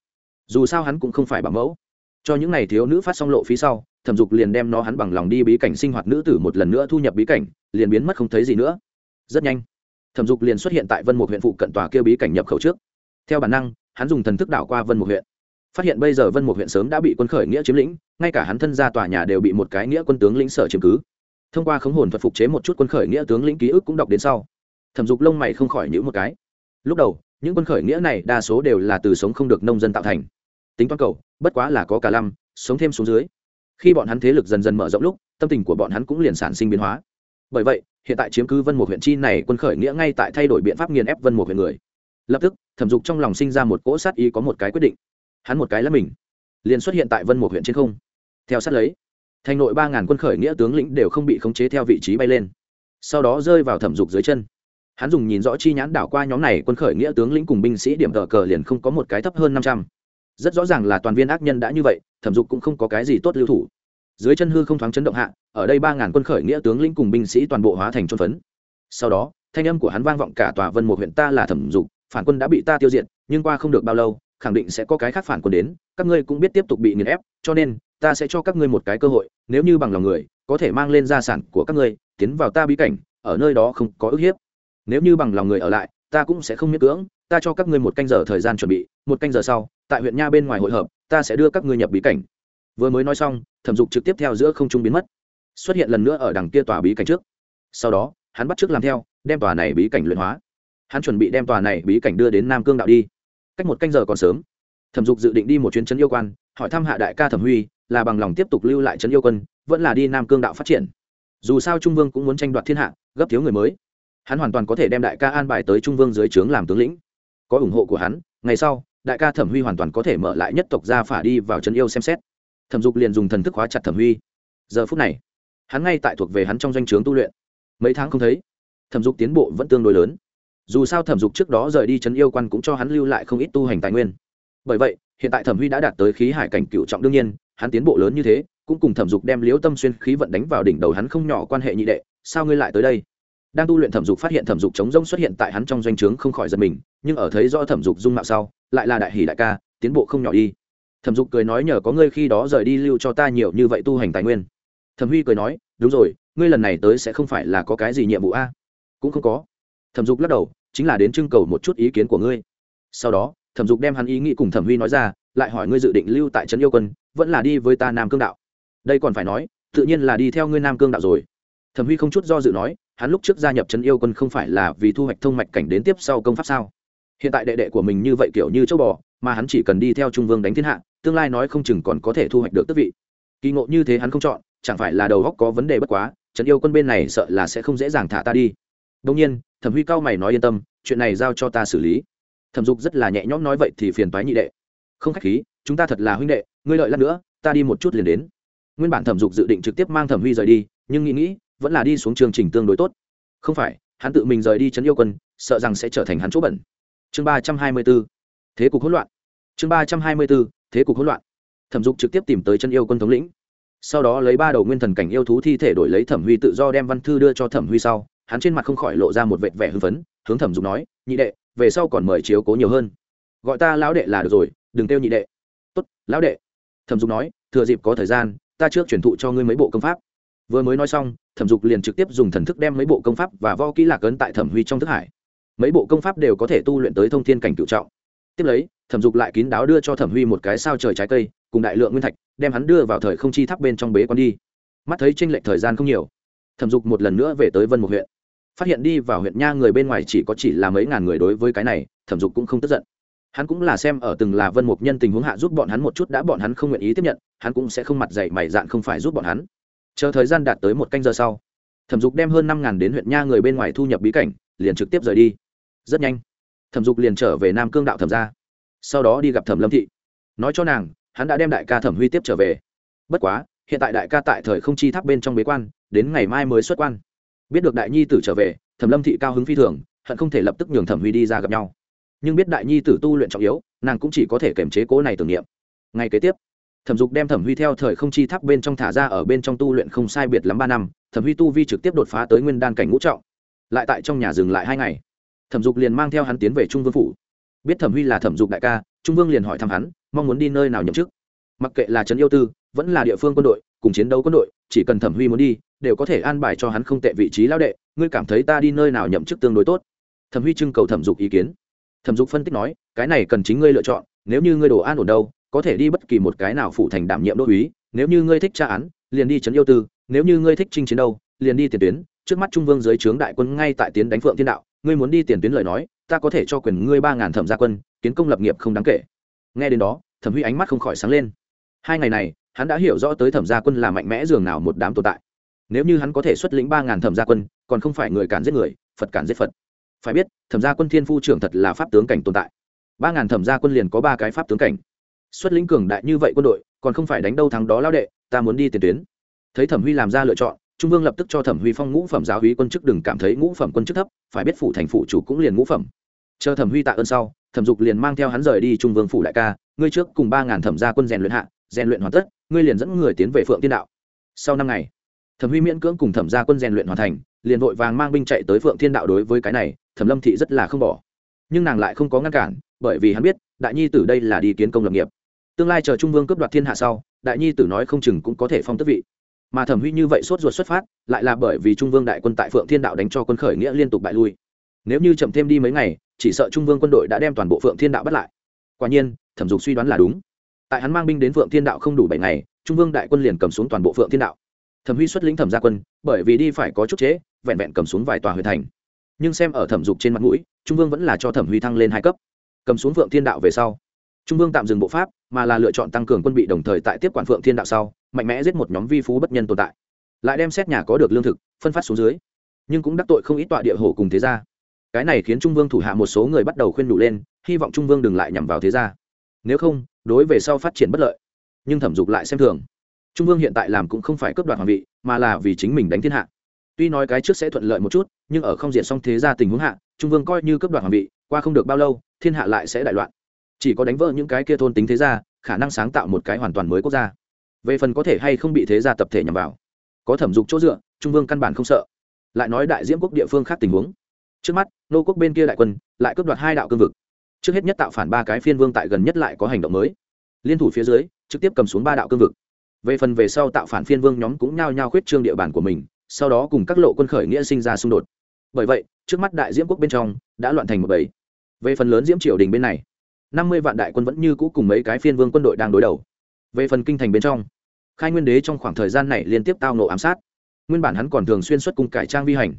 Dù sao hắn cũng không phải bảo mẫu. Cho những n à y thiếu nữ phát xong lộ phí sau, thẩm dục liền đem nó hắn bằng lòng đi bí cảnh sinh hoạt nữ tử một lần nữa thu nhập bí cảnh, liền biến mất không thấy gì nữa. Rất nhanh thẩm dục liền xuất hiện tại vân một huyện phụ cận tòa kêu bí cảnh nhập khẩu trước. Theo bản năng, hắn dùng thần thức đảo qua vân một huyện. Phát hiện bây giờ vân một huyện sớm đã bị quân khởi nghĩa chiếm lĩnh, ngay cả hắn thân ra tòa nhà đều bị một cái nghĩa quân tướng lĩnh sở chiếm cứ. Thông qua khống hồn thuật phục chế một chút quân khởi nghĩa tướng lĩnh ký ức cũng đọc đến sau. Thẩm dục lông mày không khỏi nhữ một cái. Lúc đầu, những quân khởi nghĩa này đa số đều là từ sống không được nông dân tạo thành. Tính toán cầu, bất quá là có cả lăm, sống thêm xuống dưới. Khi bọn hắn thế lực dần dần mở rộng lúc, tâm tình của bọn hắn cũng liền sản sinh biến hóa. Bởi vậy hiện tại chiếm cứ vân một huyện chi này quân khởi nghĩa ngay tại thay đổi biện pháp nghiền ép vân một huyện người. Lập tức, thẩm dục trong lòng sinh ra một cỗ sát ý có một cái quyết định. Hắn một cái là mình, liền xuất hiện tại vân một huyện trên không. Theo sát lấy, thành nội ba ngàn quân khởi nghĩa tướng lĩnh đều không bị khống chế theo vị trí bay lên. Sau đó rơi vào thẩm dục dưới chân. Hắn dùng nhìn rõ chi nhãn đảo qua nhóm này quân khởi nghĩa tướng lĩnh cùng binh sĩ điểm tờ cờ liền không có một cái thấp hơn năm trăm. Rất rõ ràng là toàn viên ác nhân đã như vậy, thẩm dục cũng không có cái gì tốt lưu thủ dưới chân hư không thoáng chấn động hạ, ở đây ba ngàn quân khởi nghĩa tướng lĩnh cùng binh sĩ toàn bộ hóa thành trôn phấn. Sau đó, thanh âm của hắn vang vọng cả tòa vân một huyện ta là thẩm dục, phản quân đã bị ta tiêu diệt, nhưng qua không được bao lâu, khẳng định sẽ có cái khác phản quân đến, các ngươi cũng biết tiếp tục bị nghiền ép, cho nên, ta sẽ cho các ngươi một cái cơ hội, nếu như bằng lòng người, có thể mang lên gia sản của các ngươi, tiến vào ta bí cảnh, ở nơi đó không có ức hiếp. Nếu như bằng lòng người ở lại, ta cũng sẽ không miễn cưỡng, ta cho các ngươi một canh giờ thời gian chuẩn bị, một canh giờ sau, tại huyện nha bên ngoài hội hợp, ta sẽ đưa các ngươi nhập bí cảnh vừa mới nói xong, thẩm dục trực tiếp theo giữa không trung biến mất. Xuất hiện lần nữa ở đằng kia tòa bí cảnh trước. Sau đó, hắn bắt t r ư ớ c làm theo, đem tòa này bí cảnh luyện hóa. Hắn chuẩn bị đem tòa này bí cảnh đưa đến nam cương đạo đi. Cách một canh giờ còn sớm, thẩm dục dự định đi một chuyến trấn yêu quan, hỏi thăm hạ đại ca thẩm huy, là bằng lòng tiếp tục lưu lại trấn yêu quân, vẫn là đi nam cương đạo phát triển. Dù sao trung vương cũng muốn tranh đoạt thiên hạ, gấp thiếu người mới. Hắn hoàn toàn có thể đem đại ca an bài tới trung vương dưới trướng làm tướng lĩnh. Có ủng hộ của hắn, ngày sau, đại ca thẩm huy hoàn toàn có thể mở lại nhất tộc gia phả đi vào trấn yêu xem xét thẩm dục liền dùng thần thức hóa chặt thẩm huy. Giờ phút này, hắn ngay tại thuộc về hắn trong doanh g tu luyện. Mấy tháng không thấy, thẩm dục tiến bộ vẫn tương đối lớn. Dù sao thẩm dục trước đó rời đi trấn yêu quan cũng cho hắn lưu lại không ít tu hành tài nguyên. Bởi vậy, hiện tại thẩm huy đã đạt tới khí hải cảnh cựu trọng đương nhiên, hắn tiến bộ lớn như thế, cũng cùng thẩm dục đem liễu tâm xuyên khí vận đánh vào đỉnh đầu hắn không nhỏ quan hệ nhị đệ, sao ngươi lại tới đây? Đang tu luyện thẩm dục phát hiện thẩm dục chống rông xuất hiện tại hắn trong doanh trướng không khỏi giật mình, nhưng ở thấy rõ thẩm dục dung mạo sau, lại là đại hỷ đại ca, tiến bộ không nhỏ đi thẩm dục cười nói nhờ có ngươi khi đó rời đi lưu cho ta nhiều như vậy tu hành tài nguyên. Thẩm huy cười nói, đúng rồi, ngươi lần này tới sẽ không phải là có cái gì nhiệm vụ a? Cũng không có. Thẩm dục lắc đầu, chính là đến trưng cầu một chút ý kiến của ngươi. Sau đó, thẩm dục đem hắn ý nghĩ cùng thẩm huy nói ra, lại hỏi ngươi dự định lưu tại trấn yêu quân, vẫn là đi với ta nam cương đạo. Đây còn phải nói, tự nhiên là đi theo ngươi nam cương đạo rồi. Thẩm huy không chút do dự nói, hắn lúc trước gia nhập trấn yêu quân không phải là vì thu hoạch thông mạch cảnh đến tiếp sau công pháp sao? Hiện tại đệ đệ của mình như vậy kiểu như châu bò, mà hắn chỉ cần đi theo trung vương đánh thiên hạ tương lai nói không chừng còn có thể thu hoạch được tước vị. Kỳ ngộ như thế hắn không chọn, chẳng phải là đầu góc có vấn đề bất quá trấn yêu quân bên này sợ là sẽ không dễ dàng thả ta đi. Đông nhiên, thẩm huy cao mày nói yên tâm, chuyện này giao cho ta xử lý. Thẩm dục rất là nhẹ nhõm nói vậy thì phiền toái nhị đệ. Không khách khí, chúng ta thật là huynh đệ, ngươi lợi lát nữa, ta đi một chút liền đến. Nguyên bản thẩm dục dự định trực tiếp mang thẩm huy rời đi, nhưng nghĩ nghĩ, vẫn là đi xuống chương trình tương đối tốt. Không phải, hắn tự mình rời đi trấn yêu quân, sợ rằng sẽ trở thành hắn chỗ bẩn. Chương ba trăm hai mươi b ố thế cục hỗn loạn. Chương ba trăm hai mươi b ố thế cục hỗn loạn. Thẩm dục trực tiếp tìm tới chân yêu quân thống lĩnh. Sau đó lấy ba đầu nguyên thần cảnh yêu thú thi thể đổi lấy thẩm huy tự do đem văn thư đưa cho thẩm huy sau, hắn trên mặt không khỏi lộ ra một vệt vẻ hưng phấn, hướng thẩm dục nói, nhị đệ, về sau còn mời chiếu cố nhiều hơn. Gọi ta lão đệ là được rồi, đừng kêu nhị đệ. Tốt, lão đệ. Thẩm dục nói, thừa dịp có thời gian, ta trước chuyển thụ cho ngươi mấy bộ công pháp. Vừa mới nói xong, thẩm dục liền trực tiếp dùng thần thức đem mấy bộ công pháp và vo kỹ lạc ấn tại thẩm huy trong thức hải. Mấy bộ công pháp đều có thể tu luyện tới thông thiên cảnh cựu trọng tiếp lấy, thẩm dục lại kín đáo đưa cho thẩm huy một cái sao trời trái cây, cùng đại lượng nguyên thạch, đem hắn đưa vào thời không chi tháp bên trong bế con đi. Mắt thấy tranh lệch thời gian không nhiều, thẩm dục một lần nữa về tới vân một huyện. Phát hiện đi vào huyện nha người bên ngoài chỉ có chỉ là mấy ngàn người đối với cái này, thẩm dục cũng không tức giận. Hắn cũng là xem ở từng là vân mục nhân tình huống hạ giúp bọn hắn một chút đã bọn hắn không nguyện ý tiếp nhận, hắn cũng sẽ không mặt dạy mày dạn không phải giúp bọn hắn. Chờ thời gian đạt tới một canh giờ sau, thẩm dục đem hơn năm ngàn đến huyện nha người bên ngoài thu nhập bí cảnh, liền trực tiếp rời đi. Rất nhanh thẩm dục liền trở về nam cương đạo thẩm ra sau đó đi gặp thẩm lâm thị. Nói cho nàng, hắn đã đem đại ca thẩm huy tiếp trở về. Bất quá, hiện tại đại ca tại thời không chi tháp bên trong bế quan, đến ngày mai mới xuất quan. Biết được đại nhi tử trở về, thẩm lâm thị cao hứng phi thường, hận không thể lập tức nhường thẩm huy đi ra gặp nhau. Nhưng biết đại nhi tử tu luyện trọng yếu, nàng cũng chỉ có thể kiềm chế cố này tưởng niệm. Ngày kế tiếp, thẩm dục đem thẩm huy theo thời không chi tháp bên trong thả ra ở bên trong tu luyện không sai biệt lắm ba năm, thẩm huy tu vi trực tiếp đột phá tới nguyên đan cảnh ngũ trọng. Lại tại trong nhà dừng lại hai ngày thẩm dục liền mang theo hắn tiến về trung vương phủ. biết thẩm huy là thẩm dục đại ca, trung vương liền hỏi thăm hắn, mong muốn đi nơi nào nhậm chức. mặc kệ là trấn yêu tư, vẫn là địa phương quân đội, cùng chiến đấu quân đội, chỉ cần thẩm huy muốn đi, đều có thể an bài cho hắn không tệ vị trí lão đệ, ngươi cảm thấy ta đi nơi nào nhậm chức tương đối tốt? thẩm huy trưng cầu thẩm dục ý kiến. thẩm dục phân tích nói, cái này cần chính ngươi lựa chọn, nếu như ngươi đồ an ổn đâu, có thể đi bất kỳ một cái nào phụ thành đảm nhiệm đô uý, nếu như ngươi thích tra án, liền đi trấn yêu tư, nếu như ngươi thích chinh chiến đâu, liền đi tiền tuyến, trước mắt trung vương dưới trướng đại quân ngay tại tiến đánh phượng thiên đạo ngươi muốn đi tiền tuyến lời nói, ta có thể cho quyền ngươi ba ngàn thẩm gia quân, kiến công lập nghiệp không đáng kể. Nghe đến đó, thẩm huy ánh mắt không khỏi sáng lên. Hai ngày này, hắn đã hiểu rõ tới thẩm gia quân là mạnh mẽ dường nào một đám tồn tại. Nếu như hắn có thể xuất lĩnh ba ngàn thẩm gia quân, còn không phải người cản giết người, phật cản giết phật. Phải biết, thẩm gia quân thiên phu trưởng thật là pháp tướng cảnh tồn tại. Ba ngàn thẩm gia quân liền có ba cái pháp tướng cảnh. Xuất lĩnh cường đại như vậy quân đội, còn không phải đánh đâu thắng đó lao đệ, ta muốn đi tiền tuyến. Thấy thẩm huy làm ra lựa chọn trung vương lập tức cho thẩm huy phong ngũ phẩm giáo hí quân chức đừng cảm thấy ngũ phẩm quân chức thấp, phải biết phủ thành phủ chủ cũng liền ngũ phẩm. Chờ thẩm huy tạ ơn sau, thẩm dục liền mang theo hắn rời đi trung vương phủ đại ca, ngươi trước cùng ba ngàn thẩm gia quân rèn luyện hạ, rèn luyện hoàn tất, ngươi liền dẫn người tiến về phượng tiên đạo. Sau năm ngày, thẩm huy miễn cưỡng cùng thẩm gia quân rèn luyện hoàn thành, liền vội vàng mang binh chạy tới phượng thiên đạo đối với cái này, thẩm lâm thị rất là không bỏ. Nhưng nàng lại không có ngăn cản, bởi vì hắn biết, đại nhi tử đây là đi kiến công lập nghiệp. Tương lai chờ trung vương cướp đoạt thiên hạ sau, đại nhi tử nói không chừng cũng có thể phong tước vị mà thẩm huy như vậy sốt ruột xuất phát lại là bởi vì trung vương đại quân tại phượng thiên đạo đánh cho quân khởi nghĩa liên tục bại lui. Nếu như chậm thêm đi mấy ngày chỉ sợ trung vương quân đội đã đem toàn bộ phượng thiên đạo bắt lại. Quả nhiên thẩm dục suy đoán là đúng. Tại hắn mang binh đến phượng thiên đạo không đủ bảy ngày trung vương đại quân liền cầm xuống toàn bộ phượng thiên đạo. Thẩm huy xuất lĩnh thẩm gia quân bởi vì đi phải có chút chế, vẹn vẹn cầm xuống vài tòa huyện thành. Nhưng xem ở thẩm dục trên mặt mũi trung vương vẫn là cho thẩm huy thăng lên hai cấp. Cầm xuống phượng thiên đạo về sau trung vương tạm dừng bộ pháp mà là lựa chọn tăng cường quân bị đồng thời tại tiếp quản phượng thiên đạo sau mạnh mẽ giết một nhóm vi phú bất nhân tồn tại. Lại đem xét nhà có được lương thực, phân phát xuống dưới. Nhưng cũng đắc tội không ít tọa địa hổ cùng thế gia. Cái này khiến trung vương thủ hạ một số người bắt đầu khuyên đủ lên, hy vọng trung vương đừng lại nhằm vào thế gia. Nếu không, đối về sau phát triển bất lợi. Nhưng thẩm dục lại xem thường. Trung vương hiện tại làm cũng không phải cướp đoạt hoàng vị, mà là vì chính mình đánh thiên hạ. Tuy nói cái trước sẽ thuận lợi một chút, nhưng ở không diện xong thế gia tình huống hạ, trung vương coi như cướp đoạt hoàng vị, qua không được bao lâu, thiên hạ lại sẽ đại loạn. Chỉ có đánh vỡ những cái kia thôn tính thế gia, khả năng sáng tạo một cái hoàn toàn mới quốc gia về phần có thể hay không bị thế gia tập thể nhằm vào. Có thẩm dục chỗ dựa, trung vương căn bản không sợ. Lại nói đại diễm quốc địa phương khác tình huống. Trước mắt, nô quốc bên kia đại quân lại cướp đoạt hai đạo cương vực. Trước hết nhất tạo phản ba cái phiên vương tại gần nhất lại có hành động mới. Liên thủ phía dưới, trực tiếp cầm xuống ba đạo cương vực. Về phần về sau tạo phản phiên vương nhóm cũng nhao nhao khuyết trương địa bàn của mình, sau đó cùng các lộ quân khởi nghĩa sinh ra xung đột. Bởi vậy, trước mắt đại diễm quốc bên trong đã loạn thành một bầy. Về phần lớn diễm triều đình bên này, năm mươi vạn đại quân vẫn như cũ cùng mấy cái phiên vương quân đội đang đối đầu. Về phần kinh thành bên trong khai nguyên đế trong khoảng thời gian này liên tiếp tao nộ ám sát. Nguyên bản hắn còn thường xuyên xuất cung cải trang vi hành,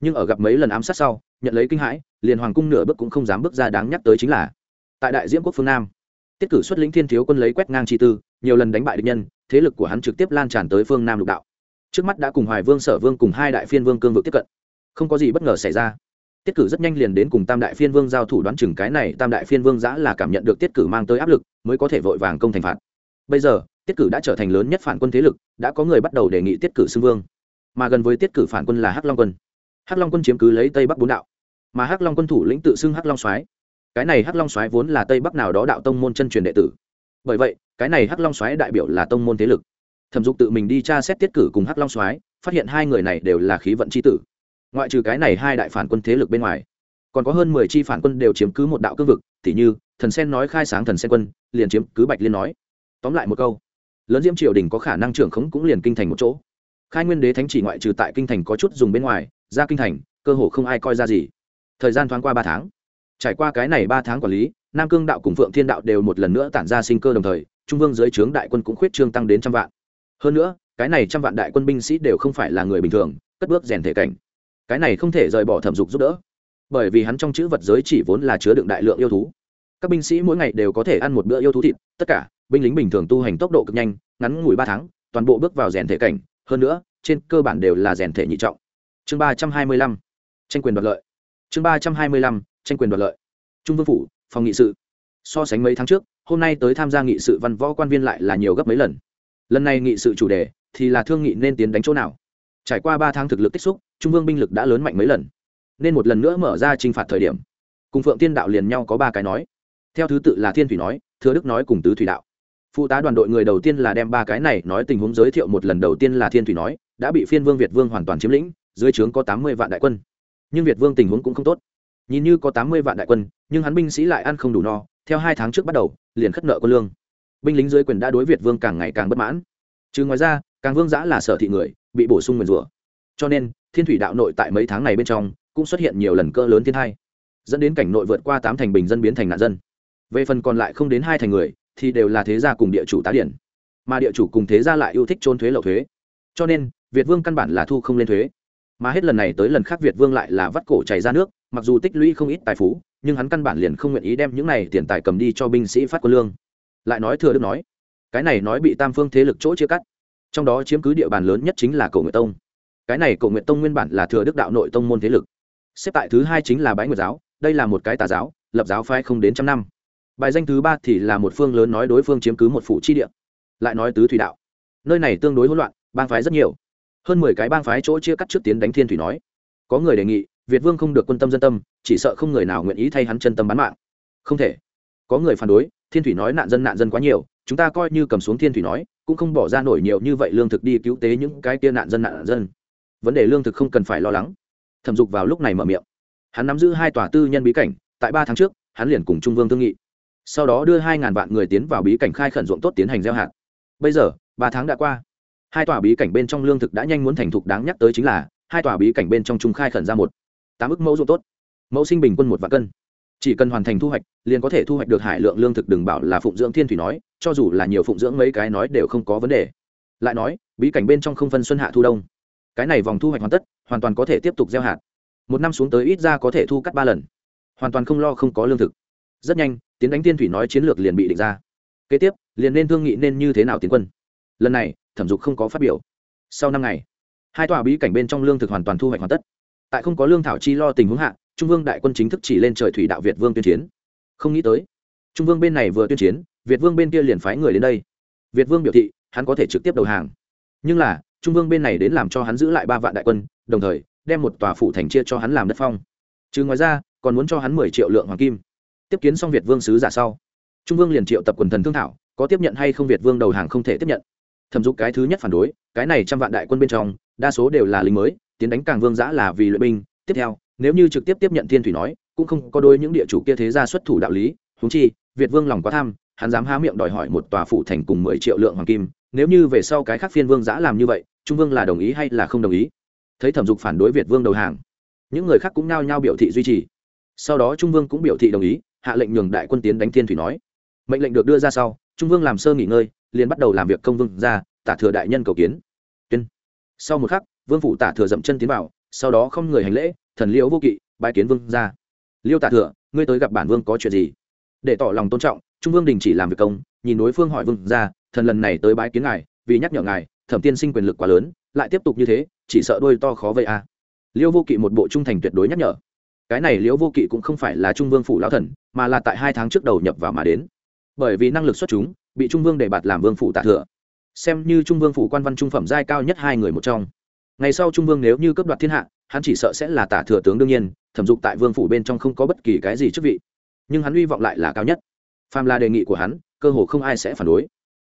nhưng ở gặp mấy lần ám sát sau, nhận lấy kinh hãi, liền hoàng cung nửa bước cũng không dám bước ra đáng nhắc tới chính là tại đại diễm quốc phương nam, tiết cử xuất lĩnh thiên thiếu quân lấy quét ngang chi tư, nhiều lần đánh bại địch nhân, thế lực của hắn trực tiếp lan tràn tới phương nam lục đạo. Trước mắt đã cùng hoài vương, sở vương cùng hai đại phiên vương cương vực tiếp cận. Không có gì bất ngờ xảy ra. Tiết cử rất nhanh liền đến cùng tam đại phiên vương giao thủ đoán chừng cái này, tam đại phiên vương giã là cảm nhận được tiết cử mang tới áp lực, mới có thể vội vàng công thành phạt. Bây giờ tiết cử đã trở thành lớn nhất phản quân thế lực, đã có người bắt đầu đề nghị tiết cử xưng vương. Mà gần với tiết cử phản quân là hắc long quân. Hắc long quân chiếm cứ lấy tây bắc bốn đạo. Mà hắc long quân thủ lĩnh tự xưng hắc long soái. Cái này hắc long soái vốn là tây bắc nào đó đạo tông môn chân truyền đệ tử. Bởi vậy, cái này hắc long soái đại biểu là tông môn thế lực. Thẩm dục tự mình đi tra xét tiết cử cùng hắc long soái, phát hiện hai người này đều là khí vận c h i tử. Ngoại trừ cái này hai đại phản quân thế lực bên ngoài, còn có hơn mười chi phản quân đều chiếm cứ một đạo cương vực t h như, thần sen nói khai sáng thần sen quân, liền chiếm cứ bạch liên nói. Tóm lại một câu lớn diễm triều đình có khả năng trưởng khống cũng liền kinh thành một chỗ. Khai nguyên đế thánh chỉ ngoại trừ tại kinh thành có chút dùng bên ngoài, ra kinh thành, cơ hồ không ai coi ra gì. Thời gian thoáng qua ba tháng. Trải qua cái này ba tháng quản lý, nam cương đạo cùng phượng thiên đạo đều một lần nữa tản ra sinh cơ đồng thời, trung vương dưới trướng đại quân cũng khuyết trương tăng đến trăm vạn. Hơn nữa, cái này trăm vạn đại quân binh sĩ đều không phải là người bình thường, cất bước rèn thể cảnh. Cái này không thể rời bỏ thẩm dục giúp đỡ. Bởi vì hắn trong chữ vật giới chỉ vốn là chứa đựng đại lượng yêu thú. Các binh sĩ mỗi ngày đều có thể ăn một bữa yêu thú thịt, tất cả binh lính bình thường tu hành tốc độ cực nhanh, ngắn ngủi ba tháng, toàn bộ bước vào rèn thể cảnh. Hơn nữa, trên cơ bản đều là rèn thể nhị trọng. Chương ba trăm hai mươi lăm, tranh quyền đoạt lợi. Chương ba trăm hai mươi lăm, tranh quyền đoạt lợi. Trung vương phủ, phòng nghị sự. So sánh mấy tháng trước, hôm nay tới tham gia nghị sự văn võ quan viên lại là nhiều gấp mấy lần. Lần này nghị sự chủ đề thì là thương nghị nên tiến đánh chỗ nào. Trải qua ba tháng thực lực tích xúc, trung vương binh lực đã lớn mạnh mấy lần. Nên một lần nữa mở ra t r i n h phạt thời điểm, cùng phượng tiên đạo liền nhau có ba cái nói. Theo thứ tự là thiên thủy nói, thừa đức nói cùng tứ thủy đạo phụ tá đoàn đội người đầu tiên là đem ba cái này nói tình huống giới thiệu một lần. Đầu tiên là thiên thủy nói, đã bị phiên vương việt vương hoàn toàn chiếm lĩnh, dưới trướng có tám mươi vạn đại quân. Nhưng việt vương tình huống cũng không tốt. Nhìn như có tám mươi vạn đại quân, nhưng hắn binh sĩ lại ăn không đủ no. Theo hai tháng trước bắt đầu, liền khất nợ quân lương. Binh lính dưới quyền đã đối việt vương càng ngày càng bất mãn. Chứ ngoài ra, càng vương giã là sở thị người, bị bổ sung nguyền rủa. Cho nên, thiên thủy đạo nội tại mấy tháng này bên trong, cũng xuất hiện nhiều lần cỡ lớn thiên thai dẫn đến cảnh nội vượt qua tám thành bình dân biến thành nạn dân. Về phần còn lại không đến hai thành người thì đều là thế gia cùng địa chủ tá điển. Mà địa chủ cùng thế gia lại yêu thích trôn thuế lậu thuế. Cho nên, việt vương căn bản là thu không lên thuế. Mà hết lần này tới lần khác việt vương lại là vắt cổ chảy ra nước, mặc dù tích lũy không ít tài phú, nhưng hắn căn bản liền không nguyện ý đem những này tiền tài cầm đi cho binh sĩ phát quân lương. Lại nói thừa đức nói, cái này nói bị tam phương thế lực chỗ chia cắt, trong đó chiếm cứ địa bàn lớn nhất chính là cổ nguyệt tông. Cái này cổ nguyệt tông nguyên bản là thừa đức đạo nội tông môn thế lực. Xếp tại thứ hai chính là bái nguyệt giáo, đây là một cái tà giáo, lập giáo phái không đến trăm năm bài danh thứ ba thì là một phương lớn nói đối phương chiếm cứ một phủ chi địa. Lại nói tứ thủy đạo. Nơi này tương đối hỗn loạn, bang phái rất nhiều. Hơn mười cái bang phái chỗ chia cắt trước tiến đánh thiên thủy nói. Có người đề nghị, việt vương không được quân tâm dân tâm, chỉ sợ không người nào nguyện ý thay hắn chân tâm bán mạng. Không thể. Có người phản đối, thiên thủy nói nạn dân nạn dân quá nhiều, chúng ta coi như cầm xuống thiên thủy nói, cũng không bỏ ra nổi nhiều như vậy lương thực đi cứu tế những cái kia nạn dân nạn dân. Vấn đề lương thực không cần phải lo lắng. Thẩm dục vào lúc này mở miệng. Hắn nắm giữ hai tòa tư nhân bí cảnh, tại ba tháng trước, hắn liền cùng trung vương thương nghị sau đó đưa hai ngàn vạn người tiến vào bí cảnh khai khẩn ruộng tốt tiến hành gieo hạt. Bây giờ, ba tháng đã qua. Hai tòa bí cảnh bên trong lương thực đã nhanh muốn thành thục đáng nhắc tới chính là, hai tòa bí cảnh bên trong trung khai khẩn ra một. Tám ức mẫu ruộng tốt. Mẫu sinh bình quân một vạn cân. Chỉ cần hoàn thành thu hoạch, liền có thể thu hoạch được hải lượng lương thực đừng bảo là phụng dưỡng thiên thủy nói, cho dù là nhiều phụng dưỡng mấy cái nói đều không có vấn đề. Lại nói, bí cảnh bên trong không phân xuân hạ thu đông. Cái này vòng thu hoạch hoàn tất, hoàn toàn có thể tiếp tục gieo hạt. Một năm xuống tới ít ra có thể thu cắt ba lần. Hoàn toàn không lo không có lương thực. Rất nhanh tiến đánh tiên thủy nói chiến lược liền bị định ra. Kế tiếp, liền nên thương nghị nên như thế nào tiến quân. Lần này, thẩm dục không có phát biểu. Sau năm ngày, hai tòa bí cảnh bên trong lương thực hoàn toàn thu hoạch hoàn tất. Tại không có lương thảo chi lo tình huống hạ, trung vương đại quân chính thức chỉ lên trời thủy đạo việt vương tuyên chiến. Không nghĩ tới, trung vương bên này vừa tuyên chiến, việt vương bên kia liền phái người đến đây. Việt vương biểu thị, hắn có thể trực tiếp đầu hàng. Nhưng là, trung vương bên này đến làm cho hắn giữ lại ba vạn đại quân, đồng thời, đem một tòa phủ thành chia cho hắn làm đất phong. Trừ ngoài ra, còn muốn cho hắn mười triệu lượng hoàng kim tiếp kiến xong việt vương sứ giả sau, trung vương liền triệu tập quần thần thương thảo, có tiếp nhận hay không việt vương đầu hàng không thể tiếp nhận. Thẩm dục cái thứ nhất phản đối, cái này trăm vạn đại quân bên trong, đa số đều là lính mới, tiến đánh càng vương giã là vì luyện binh. Tiếp theo, nếu như trực tiếp tiếp nhận thiên thủy nói, cũng không có đôi những địa chủ kia thế gia xuất thủ đạo lý húng chi, việt vương lòng quá tham, hắn dám há miệng đòi hỏi một tòa phủ thành cùng mười triệu lượng hoàng kim, nếu như về sau cái khác phiên vương giã làm như vậy, trung vương là đồng ý hay là không đồng ý? Thấy thẩm dục phản đối việt vương đầu hàng, những người khác cũng nao nhao biểu thị duy trì. Sau đó trung vương cũng biểu thị đồng ý hạ lệnh nhường đại quân tiến đánh thiên thủy nói. Mệnh lệnh được đưa ra sau, trung vương làm sơ nghỉ ngơi, liền bắt đầu làm việc công vương ra, tả thừa đại nhân cầu kiến. Tuyên. Sau một khắc, vương phủ tả thừa dậm chân tiến vào, sau đó không người hành lễ, thần liễu vô kỵ, bái kiến vương ra. Liêu tả thừa, ngươi tới gặp bản vương có chuyện gì? Để tỏ lòng tôn trọng, trung vương đình chỉ làm việc công, nhìn đối phương hỏi vương ra, thần lần này tới bái kiến ngài, vì nhắc nhở ngài, thẩm tiên sinh quyền lực quá lớn, lại tiếp tục như thế, chỉ sợ đôi to khó vây a. À. liêu vô kỵ một bộ trung thành tuyệt đối nhắc nhở. Cái này liễu vô kỵ cũng không phải là trung vương phủ lão thần mà là tại hai tháng trước đầu nhập vào mà đến. Bởi vì năng lực xuất chúng, bị trung vương đề bạt làm vương phủ tạ thừa. Xem như trung vương phủ quan văn trung phẩm giai cao nhất hai người một trong. Ngày sau trung vương nếu như cấp đoạt thiên hạ, hắn chỉ sợ sẽ là tả thừa tướng đương nhiên, thẩm dục tại vương phủ bên trong không có bất kỳ cái gì chức vị. Nhưng hắn hy vọng lại là cao nhất. Phàm là đề nghị của hắn, cơ hồ không ai sẽ phản đối.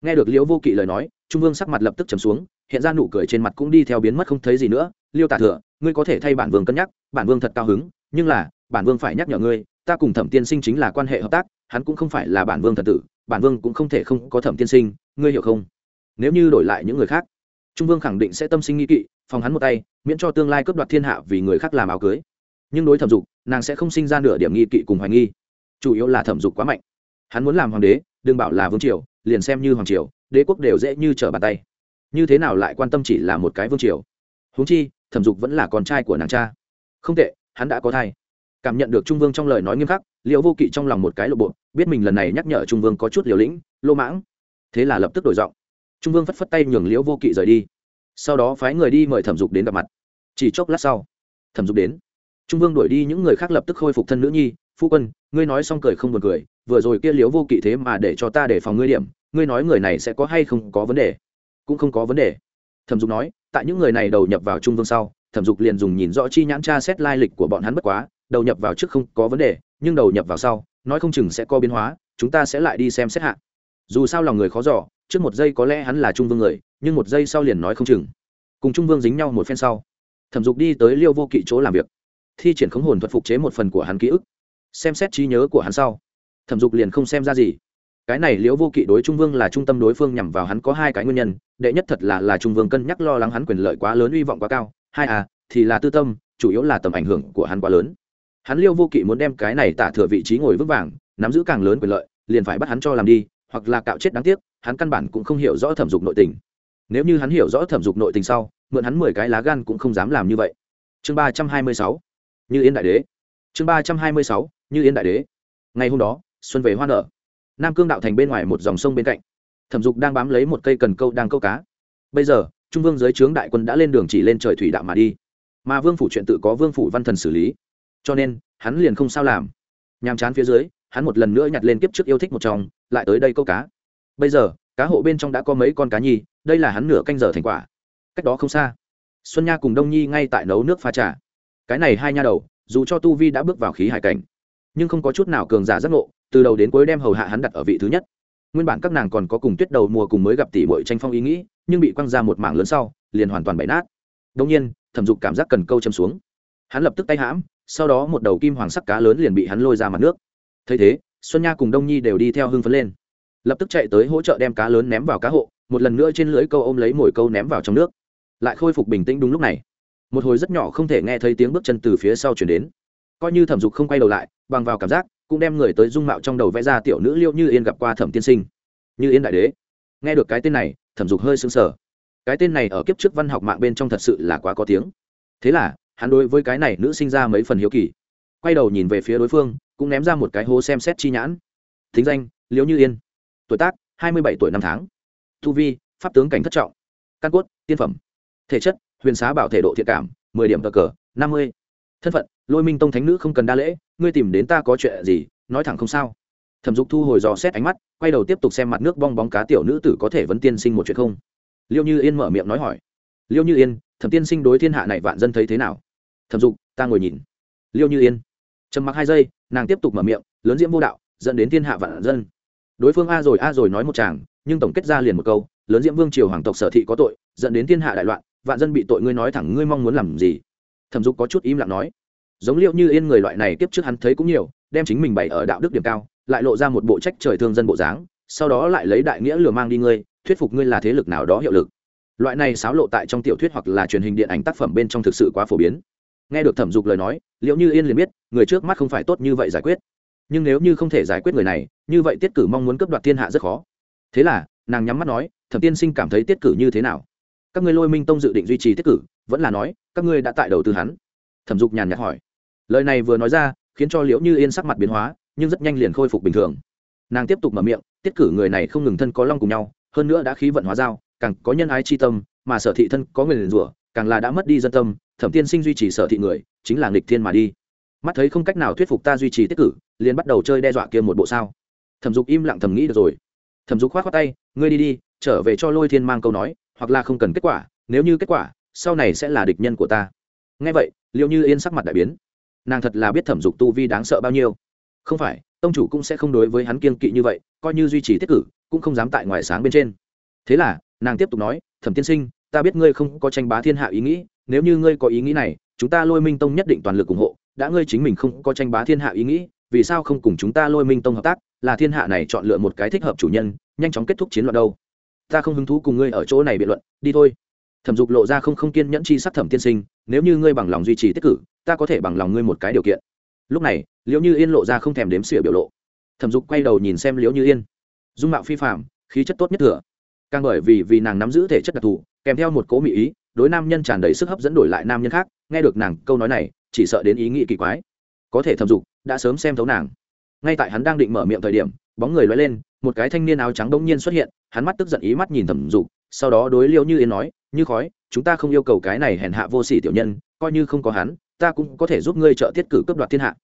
Nghe được liễu vô kỵ lời nói, trung vương sắc mặt lập tức trầm xuống, hiện ra nụ cười trên mặt cũng đi theo biến mất không thấy gì nữa. Liêu tả thừa, ngươi có thể thay bản vương cân nhắc, bản vương thật cao hứng, nhưng là, bản vương phải nhắc nhở ngươi ta cùng thẩm tiên sinh chính là quan hệ hợp tác, hắn cũng không phải là bản vương thần tử, bản vương cũng không thể không có thẩm tiên sinh, ngươi hiểu không? Nếu như đổi lại những người khác, trung vương khẳng định sẽ tâm sinh nghi kỵ, phòng hắn một tay, miễn cho tương lai cướp đoạt thiên hạ vì người khác làm áo cưới. Nhưng đối thẩm dục, nàng sẽ không sinh ra nửa điểm nghi kỵ cùng hoài nghi. Chủ yếu là thẩm dục quá mạnh. Hắn muốn làm hoàng đế, đừng bảo là vương triều, liền xem như hoàng triều, đế quốc đều dễ như trở bàn tay. Như thế nào lại quan tâm chỉ là một cái vương triều? Huống chi, thẩm dục vẫn là con trai của nàng cha. Không tệ, hắn đã có thai cảm nhận được trung vương trong lời nói nghiêm khắc liệu vô kỵ trong lòng một cái lộ bộ, biết mình lần này nhắc nhở trung vương có chút liều lĩnh, lô mãng. Thế là lập tức đổi giọng. Trung vương phất phất tay nhường liễu vô kỵ rời đi. Sau đó phái người đi mời thẩm dục đến gặp mặt. Chỉ chốc lát sau, thẩm dục đến. Trung vương đuổi đi những người khác lập tức khôi phục thân nữ nhi, phu quân, ngươi nói xong cười không buồn cười, vừa rồi kia liễu vô kỵ thế mà để cho ta để phòng ngươi điểm, ngươi nói người này sẽ có hay không có vấn đề? Cũng không có vấn đề. Thẩm dục nói, tại những người này đầu nhập vào trung vương sau, thẩm dục liền dùng nhìn rõ chi nhãn tra xét lai lịch của bọn hắn bất quá đầu nhập vào trước không có vấn đề, nhưng đầu nhập vào sau, nói không chừng sẽ có biến hóa, chúng ta sẽ lại đi xem xét hạ. Dù sao lòng người khó giỏ trước một giây có lẽ hắn là trung vương người, nhưng một giây sau liền nói không chừng. Cùng trung vương dính nhau một phen sau, thẩm dục đi tới liêu vô kỵ chỗ làm việc. Thi triển khống hồn thuật phục chế một phần của hắn ký ức. Xem xét trí nhớ của hắn sau, thẩm dục liền không xem ra gì. Cái này liễu vô kỵ đối trung vương là trung tâm đối phương nhằm vào hắn có hai cái nguyên nhân, đệ nhất thật là là trung vương cân nhắc lo lắng hắn quyền lợi quá lớn hy vọng quá cao. Hai à thì là tư tâm, chủ yếu là tầm ảnh hưởng của hắn quá lớn hắn liêu vô kỵ muốn đem cái này tả thừa vị trí ngồi vững vàng, nắm giữ càng lớn quyền lợi, liền phải bắt hắn cho làm đi, hoặc là cạo chết đáng tiếc, hắn căn bản cũng không hiểu rõ thẩm dục nội tình. Nếu như hắn hiểu rõ thẩm dục nội tình sau, mượn hắn mười cái lá gan cũng không dám làm như vậy. Chương ba trăm hai mươi sáu. Như yên đại đế. Chương ba trăm hai mươi sáu. Như yên đại đế. Ngày hôm đó, xuân về hoa nở. Nam cương đạo thành bên ngoài một dòng sông bên cạnh. Thẩm dục đang bám lấy một cây cần câu đang câu cá. Bây giờ, trung vương giới trướng đại quân đã lên đường chỉ lên trời thủy đạo mà đi. Mà vương phủ chuyện tự có vương phủ văn thần xử lý cho nên, hắn liền không sao làm. Nhàm chán phía dưới, hắn một lần nữa nhặt lên kiếp trước yêu thích một chồng, lại tới đây câu cá. Bây giờ, cá hộ bên trong đã có mấy con cá nhi đây là hắn nửa canh giờ thành quả. Cách đó không xa, xuân nha cùng đông nhi ngay tại nấu nước pha trà. Cái này hai nha đầu, dù cho tu vi đã bước vào khí hải cảnh, nhưng không có chút nào cường giả giác ngộ, từ đầu đến cuối đem hầu hạ hắn đặt ở vị thứ nhất. Nguyên bản các nàng còn có cùng tuyết đầu mùa cùng mới gặp tỷ bội tranh phong ý nghĩ, nhưng bị quăng ra một mảng lớn sau, liền hoàn toàn bậy nát. Đông nhiên, thẩm dục cảm giác cần câu châm xuống. Hắn lập tức tay hãm sau đó một đầu kim hoàng sắc cá lớn liền bị hắn lôi ra mặt nước. Thấy thế, xuân nha cùng đông nhi đều đi theo hưng phấn lên. Lập tức chạy tới hỗ trợ đem cá lớn ném vào cá hộ, một lần nữa trên lưới câu ôm lấy mồi câu ném vào trong nước. Lại khôi phục bình tĩnh đúng lúc này. Một hồi rất nhỏ không thể nghe thấy tiếng bước chân từ phía sau chuyển đến. Coi như thẩm dục không quay đầu lại, bằng vào cảm giác, cũng đem người tới dung mạo trong đầu vẽ ra tiểu nữ liêu như yên gặp qua thẩm tiên sinh. Như yên đại đế. Nghe được cái tên này, thẩm dục hơi sững sờ. Cái tên này ở kiếp trước văn học mạng bên trong thật sự là quá có tiếng. Thế là hắn đối với cái này nữ sinh ra mấy phần hiếu kỳ. Quay đầu nhìn về phía đối phương, cũng ném ra một cái hố xem xét chi nhãn. Thính danh, liễu như yên. Tuổi tác, hai mươi bảy tuổi năm tháng. Thu vi, pháp tướng cảnh thất trọng. Căn cốt, tiên phẩm. Thể chất, huyền xá bảo thể độ thiện cảm, mười điểm cờ cờ, năm mươi. Thân phận, lôi minh tông thánh nữ không cần đa lễ, ngươi tìm đến ta có chuyện gì, nói thẳng không sao. Thẩm dục thu hồi dò xét ánh mắt, quay đầu tiếp tục xem mặt nước bong bóng cá tiểu nữ tử có thể vấn tiên sinh một chuyện không. Liêu như yên mở miệng nói hỏi. Liêu như yên, thẩm tiên sinh đối thiên hạ này vạn dân thấy thế nào? Thẩm dục, ta ngồi nhìn. Liêu như yên. Trầm mặc hai giây, nàng tiếp tục mở miệng, lớn diễm vô đạo, dẫn đến thiên hạ vạn dân. Đối phương a rồi a rồi nói một chàng, nhưng tổng kết ra liền một câu, lớn diễm vương triều hoàng tộc sở thị có tội, dẫn đến thiên hạ đại loạn, vạn dân bị tội ngươi nói thẳng ngươi mong muốn làm gì? Thẩm dục có chút im lặng nói. Giống liệu như yên người loại này tiếp trước hắn thấy cũng nhiều, đem chính mình bày ở đạo đức điểm cao, lại lộ ra một bộ trách trời thương dân bộ dáng, sau đó lại lấy đại nghĩa lừa mang đi ngươi, thuyết phục ngươi là thế lực nào đó hiệu lực. Loại này xáo lộ tại trong tiểu thuyết hoặc là truyền hình điện ảnh tác phẩm bên trong thực sự quá phổ biến nghe được thẩm dục lời nói liệu như yên liền biết, người trước mắt không phải tốt như vậy giải quyết. Nhưng nếu như không thể giải quyết người này, như vậy tiết cử mong muốn cấp đoạt thiên hạ rất khó. Thế là, nàng nhắm mắt nói, thẩm tiên sinh cảm thấy tiết cử như thế nào? Các ngươi lôi minh tông dự định duy trì tiết cử, vẫn là nói, các ngươi đã tại đầu tư hắn. Thẩm dục nhàn nhạt hỏi. Lời này vừa nói ra, khiến cho liễu như yên sắc mặt biến hóa, nhưng rất nhanh liền khôi phục bình thường. Nàng tiếp tục mở miệng, tiết cử người này không ngừng thân có long cùng nhau, hơn nữa đã khí vận hóa giao, càng có nhân ái chi tâm, mà sở thị thân có người liền rủa, càng là đã mất đi dân tâm thẩm tiên sinh duy trì sở thị người, chính là nghịch thiên mà đi. Mắt thấy không cách nào thuyết phục ta duy trì tiết cử, liền bắt đầu chơi đe dọa kia một bộ sao. Thẩm dục im lặng thầm nghĩ được rồi. Thẩm dục khoát khoát tay, ngươi đi đi, trở về cho lôi thiên mang câu nói, hoặc là không cần kết quả, nếu như kết quả, sau này sẽ là địch nhân của ta. Nghe vậy liệu như yên sắc mặt đại biến. Nàng thật là biết thẩm dục tu vi đáng sợ bao nhiêu. Không phải, tông chủ cũng sẽ không đối với hắn kiên kỵ như vậy, coi như duy trì tiết cử, cũng không dám tại ngoài sáng bên trên. Thế là, nàng tiếp tục nói, thẩm tiên sinh, ta biết ngươi không có tranh bá thiên hạ ý nghĩ nếu như ngươi có ý nghĩ này, chúng ta lôi minh tông nhất định toàn lực ủng hộ, đã ngươi chính mình không có tranh bá thiên hạ ý nghĩ, vì sao không cùng chúng ta lôi minh tông hợp tác, là thiên hạ này chọn lựa một cái thích hợp chủ nhân, nhanh chóng kết thúc chiến loạn đâu. Ta không hứng thú cùng ngươi ở chỗ này biện luận, đi thôi. Thẩm dục lộ ra không không kiên nhẫn chi sắc thẩm tiên sinh, nếu như ngươi bằng lòng duy trì tiết cử, ta có thể bằng lòng ngươi một cái điều kiện. Lúc này, liễu như yên lộ ra không thèm đếm xỉa biểu lộ. Thẩm dục quay đầu nhìn xem liễu như yên. Dung mạo phi phạm khí chất tốt nhất thừa. Càng bởi vì vì nàng nắm giữ thể chất đặc thù, kèm theo một cố mỹ ý đối nam nhân tràn đầy sức hấp dẫn đổi lại nam nhân khác, nghe được nàng câu nói này, chỉ sợ đến ý nghĩ kỳ quái. Có thể thẩm dục, đã sớm xem thấu nàng. Ngay tại hắn đang định mở miệng thời điểm, bóng người loay lên, một cái thanh niên áo trắng bỗng nhiên xuất hiện, hắn mắt tức giận ý mắt nhìn thẩm dục, sau đó đối liêu như yên nói, như khói, chúng ta không yêu cầu cái này hèn hạ vô sỉ tiểu nhân, coi như không có hắn, ta cũng có thể giúp ngươi trợ tiết cử cấp đoạt thiên hạ.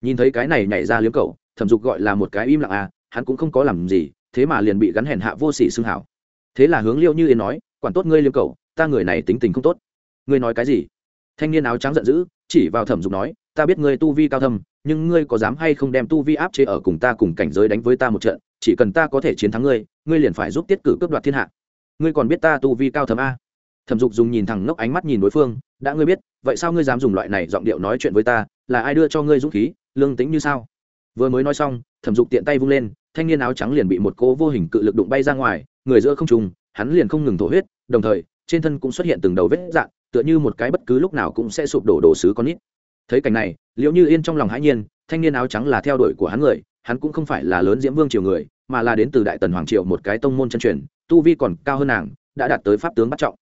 Nhìn thấy cái này nhảy ra liếm cầu thẩm dục gọi là một cái im lặng à hắn cũng không có làm gì, thế mà liền bị gắn hèn hạ vô sỉ xưng hảo. Thế là hướng liêu như yên nói, quản tốt ngươi liếm cầu ta người này tính tình không tốt. Ngươi nói cái gì? Thanh niên áo trắng giận dữ, chỉ vào thẩm dục nói, ta biết ngươi tu vi cao thâm, nhưng ngươi có dám hay không đem tu vi áp chế ở cùng ta cùng cảnh giới đánh với ta một trận, chỉ cần ta có thể chiến thắng ngươi ngươi liền phải giúp tiết cử cướp đoạt thiên hạ. Ngươi còn biết ta tu vi cao thâm a? Thẩm dục dùng nhìn thẳng ngốc ánh mắt nhìn đối phương, đã ngươi biết, vậy sao ngươi dám dùng loại này giọng điệu nói chuyện với ta, là ai đưa cho ngươi dũng khí, lương tính như sao? Vừa mới nói xong, thẩm dục tiện tay vung lên, thanh niên áo trắng liền bị một cố vô hình cự lực đụng bay ra ngoài, người giữa không trùng hắn liền không ngừng thổ huyết, đồng thời trên thân cũng xuất hiện từng đầu vết dạn, tựa như một cái bất cứ lúc nào cũng sẽ sụp đổ đồ sứ con nít. Thấy cảnh này liệu như yên trong lòng hãi nhiên, thanh niên áo trắng là theo đuổi của hắn người, hắn cũng không phải là lớn diễm vương triều người, mà là đến từ đại tần hoàng triều một cái tông môn chân truyền, tu vi còn cao hơn nàng, đã đạt tới pháp tướng bắt trọng.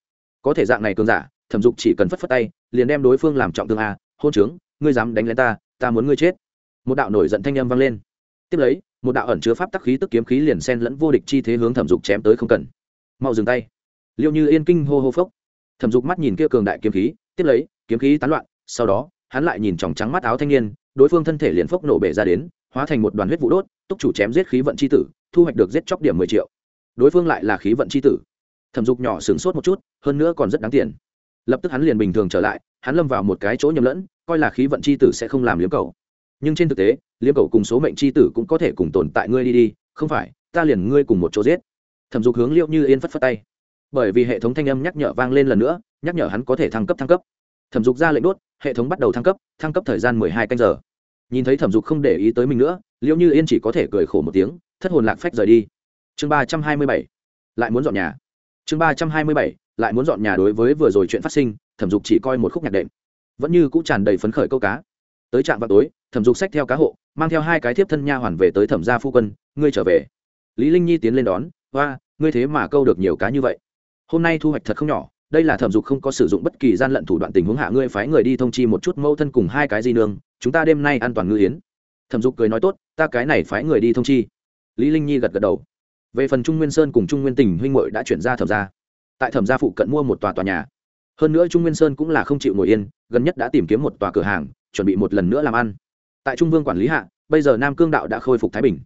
Có thể dạng này cường giả, thẩm dục chỉ cần phất phất tay, liền đem đối phương làm trọng thương a, hôn trướng, ngươi dám đánh lên ta ta muốn ngươi chết. Một đạo nổi giận thanh âm vang lên. Tiếp lấy, một đạo ẩn chứa pháp tắc khí tức kiếm khí liền xen lẫn vô địch chi thế hướng thẩm dục chém tới không cần. Mau dừng tay liệu như yên kinh hô hô phốc. Thẩm dục mắt nhìn kia cường đại kiếm khí, tiếp lấy, kiếm khí tán loạn, sau đó, hắn lại nhìn tròng trắng mắt áo thanh niên, đối phương thân thể liền phốc nổ bể ra đến, hóa thành một đoàn huyết vụ đốt, túc chủ chém giết khí vận c h i tử, thu hoạch được giết chóc điểm mười triệu. Đối phương lại là khí vận c h i tử. Thẩm dục nhỏ sửng sốt một chút, hơn nữa còn rất đáng tiền. Lập tức hắn liền bình thường trở lại, hắn lâm vào một cái chỗ nhầm lẫn, coi là khí vận c h i tử sẽ không làm liếm cầu. Nhưng trên thực tế, liếm cầu cùng số mệnh c h i tử cũng có thể cùng tồn tại ngươi đi đi, không phải, ta liền ngươi cùng một chỗ giết. Thẩm dục hướng liệu như yên phất phất tay bởi vì hệ thống thanh âm nhắc nhở vang lên lần nữa, nhắc nhở hắn có thể thăng cấp thăng cấp. Thẩm dục ra lệnh đốt, hệ thống bắt đầu thăng cấp thăng cấp thời gian mười hai canh giờ. Nhìn thấy thẩm dục không để ý tới mình nữa liệu như yên chỉ có thể cười khổ một tiếng, thất hồn lạc phách rời đi. Chương ba trăm hai mươi bảy, lại muốn dọn nhà. Chương ba trăm hai mươi bảy, lại muốn dọn nhà đối với vừa rồi chuyện phát sinh, thẩm dục chỉ coi một khúc nhạc đệm. Vẫn như cũng tràn đầy phấn khởi câu cá. Tới trạm vào tối, thẩm dục xách theo cá hộ, mang theo hai cái thiếp thân nha hoàn về tới thẩm gia phu quân, ngươi trở về. Lý linh nhi tiến lên đón hoa ngươi thế mà câu được nhiều cá như vậy hôm nay thu hoạch thật không nhỏ, đây là thẩm dục không có sử dụng bất kỳ gian lận thủ đoạn tình huống hạ ngươi phái người đi thông chi một chút mâu thân cùng hai cái di nương, chúng ta đêm nay an toàn ngư hiến thẩm dục cười nói tốt, ta cái này phái người đi thông chi. Lý linh nhi gật gật đầu. Về phần trung nguyên sơn cùng trung nguyên tỉnh huynh muội đã chuyển ra thẩm gia. Tại thẩm gia phụ cận mua một tòa tòa nhà. Hơn nữa trung nguyên sơn cũng là không chịu ngồi yên, gần nhất đã tìm kiếm một tòa cửa hàng, chuẩn bị một lần nữa làm ăn. Tại trung vương quản lý hạ, bây giờ nam cương đạo đã khôi phục thái bình.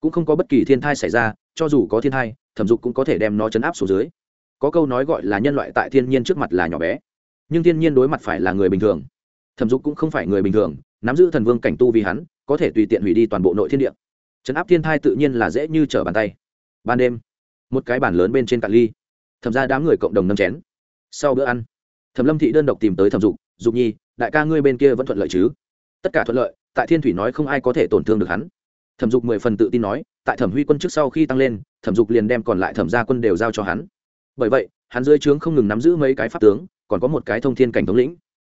Cũng không có bất kỳ thiên thai xảy ra, cho dù có thiên thai, thẩm dục cũng có thể đem nó chấn áp xuống dưới có câu nói gọi là nhân loại tại thiên nhiên trước mặt là nhỏ bé, nhưng thiên nhiên đối mặt phải là người bình thường. Thẩm dục cũng không phải người bình thường, nắm giữ thần vương cảnh tu vì hắn, có thể tùy tiện hủy đi toàn bộ nội thiên địa. Chấn áp thiên thai tự nhiên là dễ như trở bàn tay. Ban đêm, một cái bàn lớn bên trên cạn ly. Thẩm ra đám người cộng đồng nâm chén. Sau bữa ăn, thẩm lâm thị đơn độc tìm tới thẩm dục dục nhi, đại ca ngươi bên kia vẫn thuận lợi chứ? Tất cả thuận lợi, tại thiên thủy nói không ai có thể tổn thương được hắn. Thẩm dục mười phần tự tin nói, tại thẩm huy quân trước sau khi tăng lên, thẩm dục liền đem còn lại thẩm gia quân đều giao cho hắn bởi vậy, hắn dưới trướng không ngừng nắm giữ mấy cái pháp tướng, còn có một cái thông thiên cảnh thống lĩnh.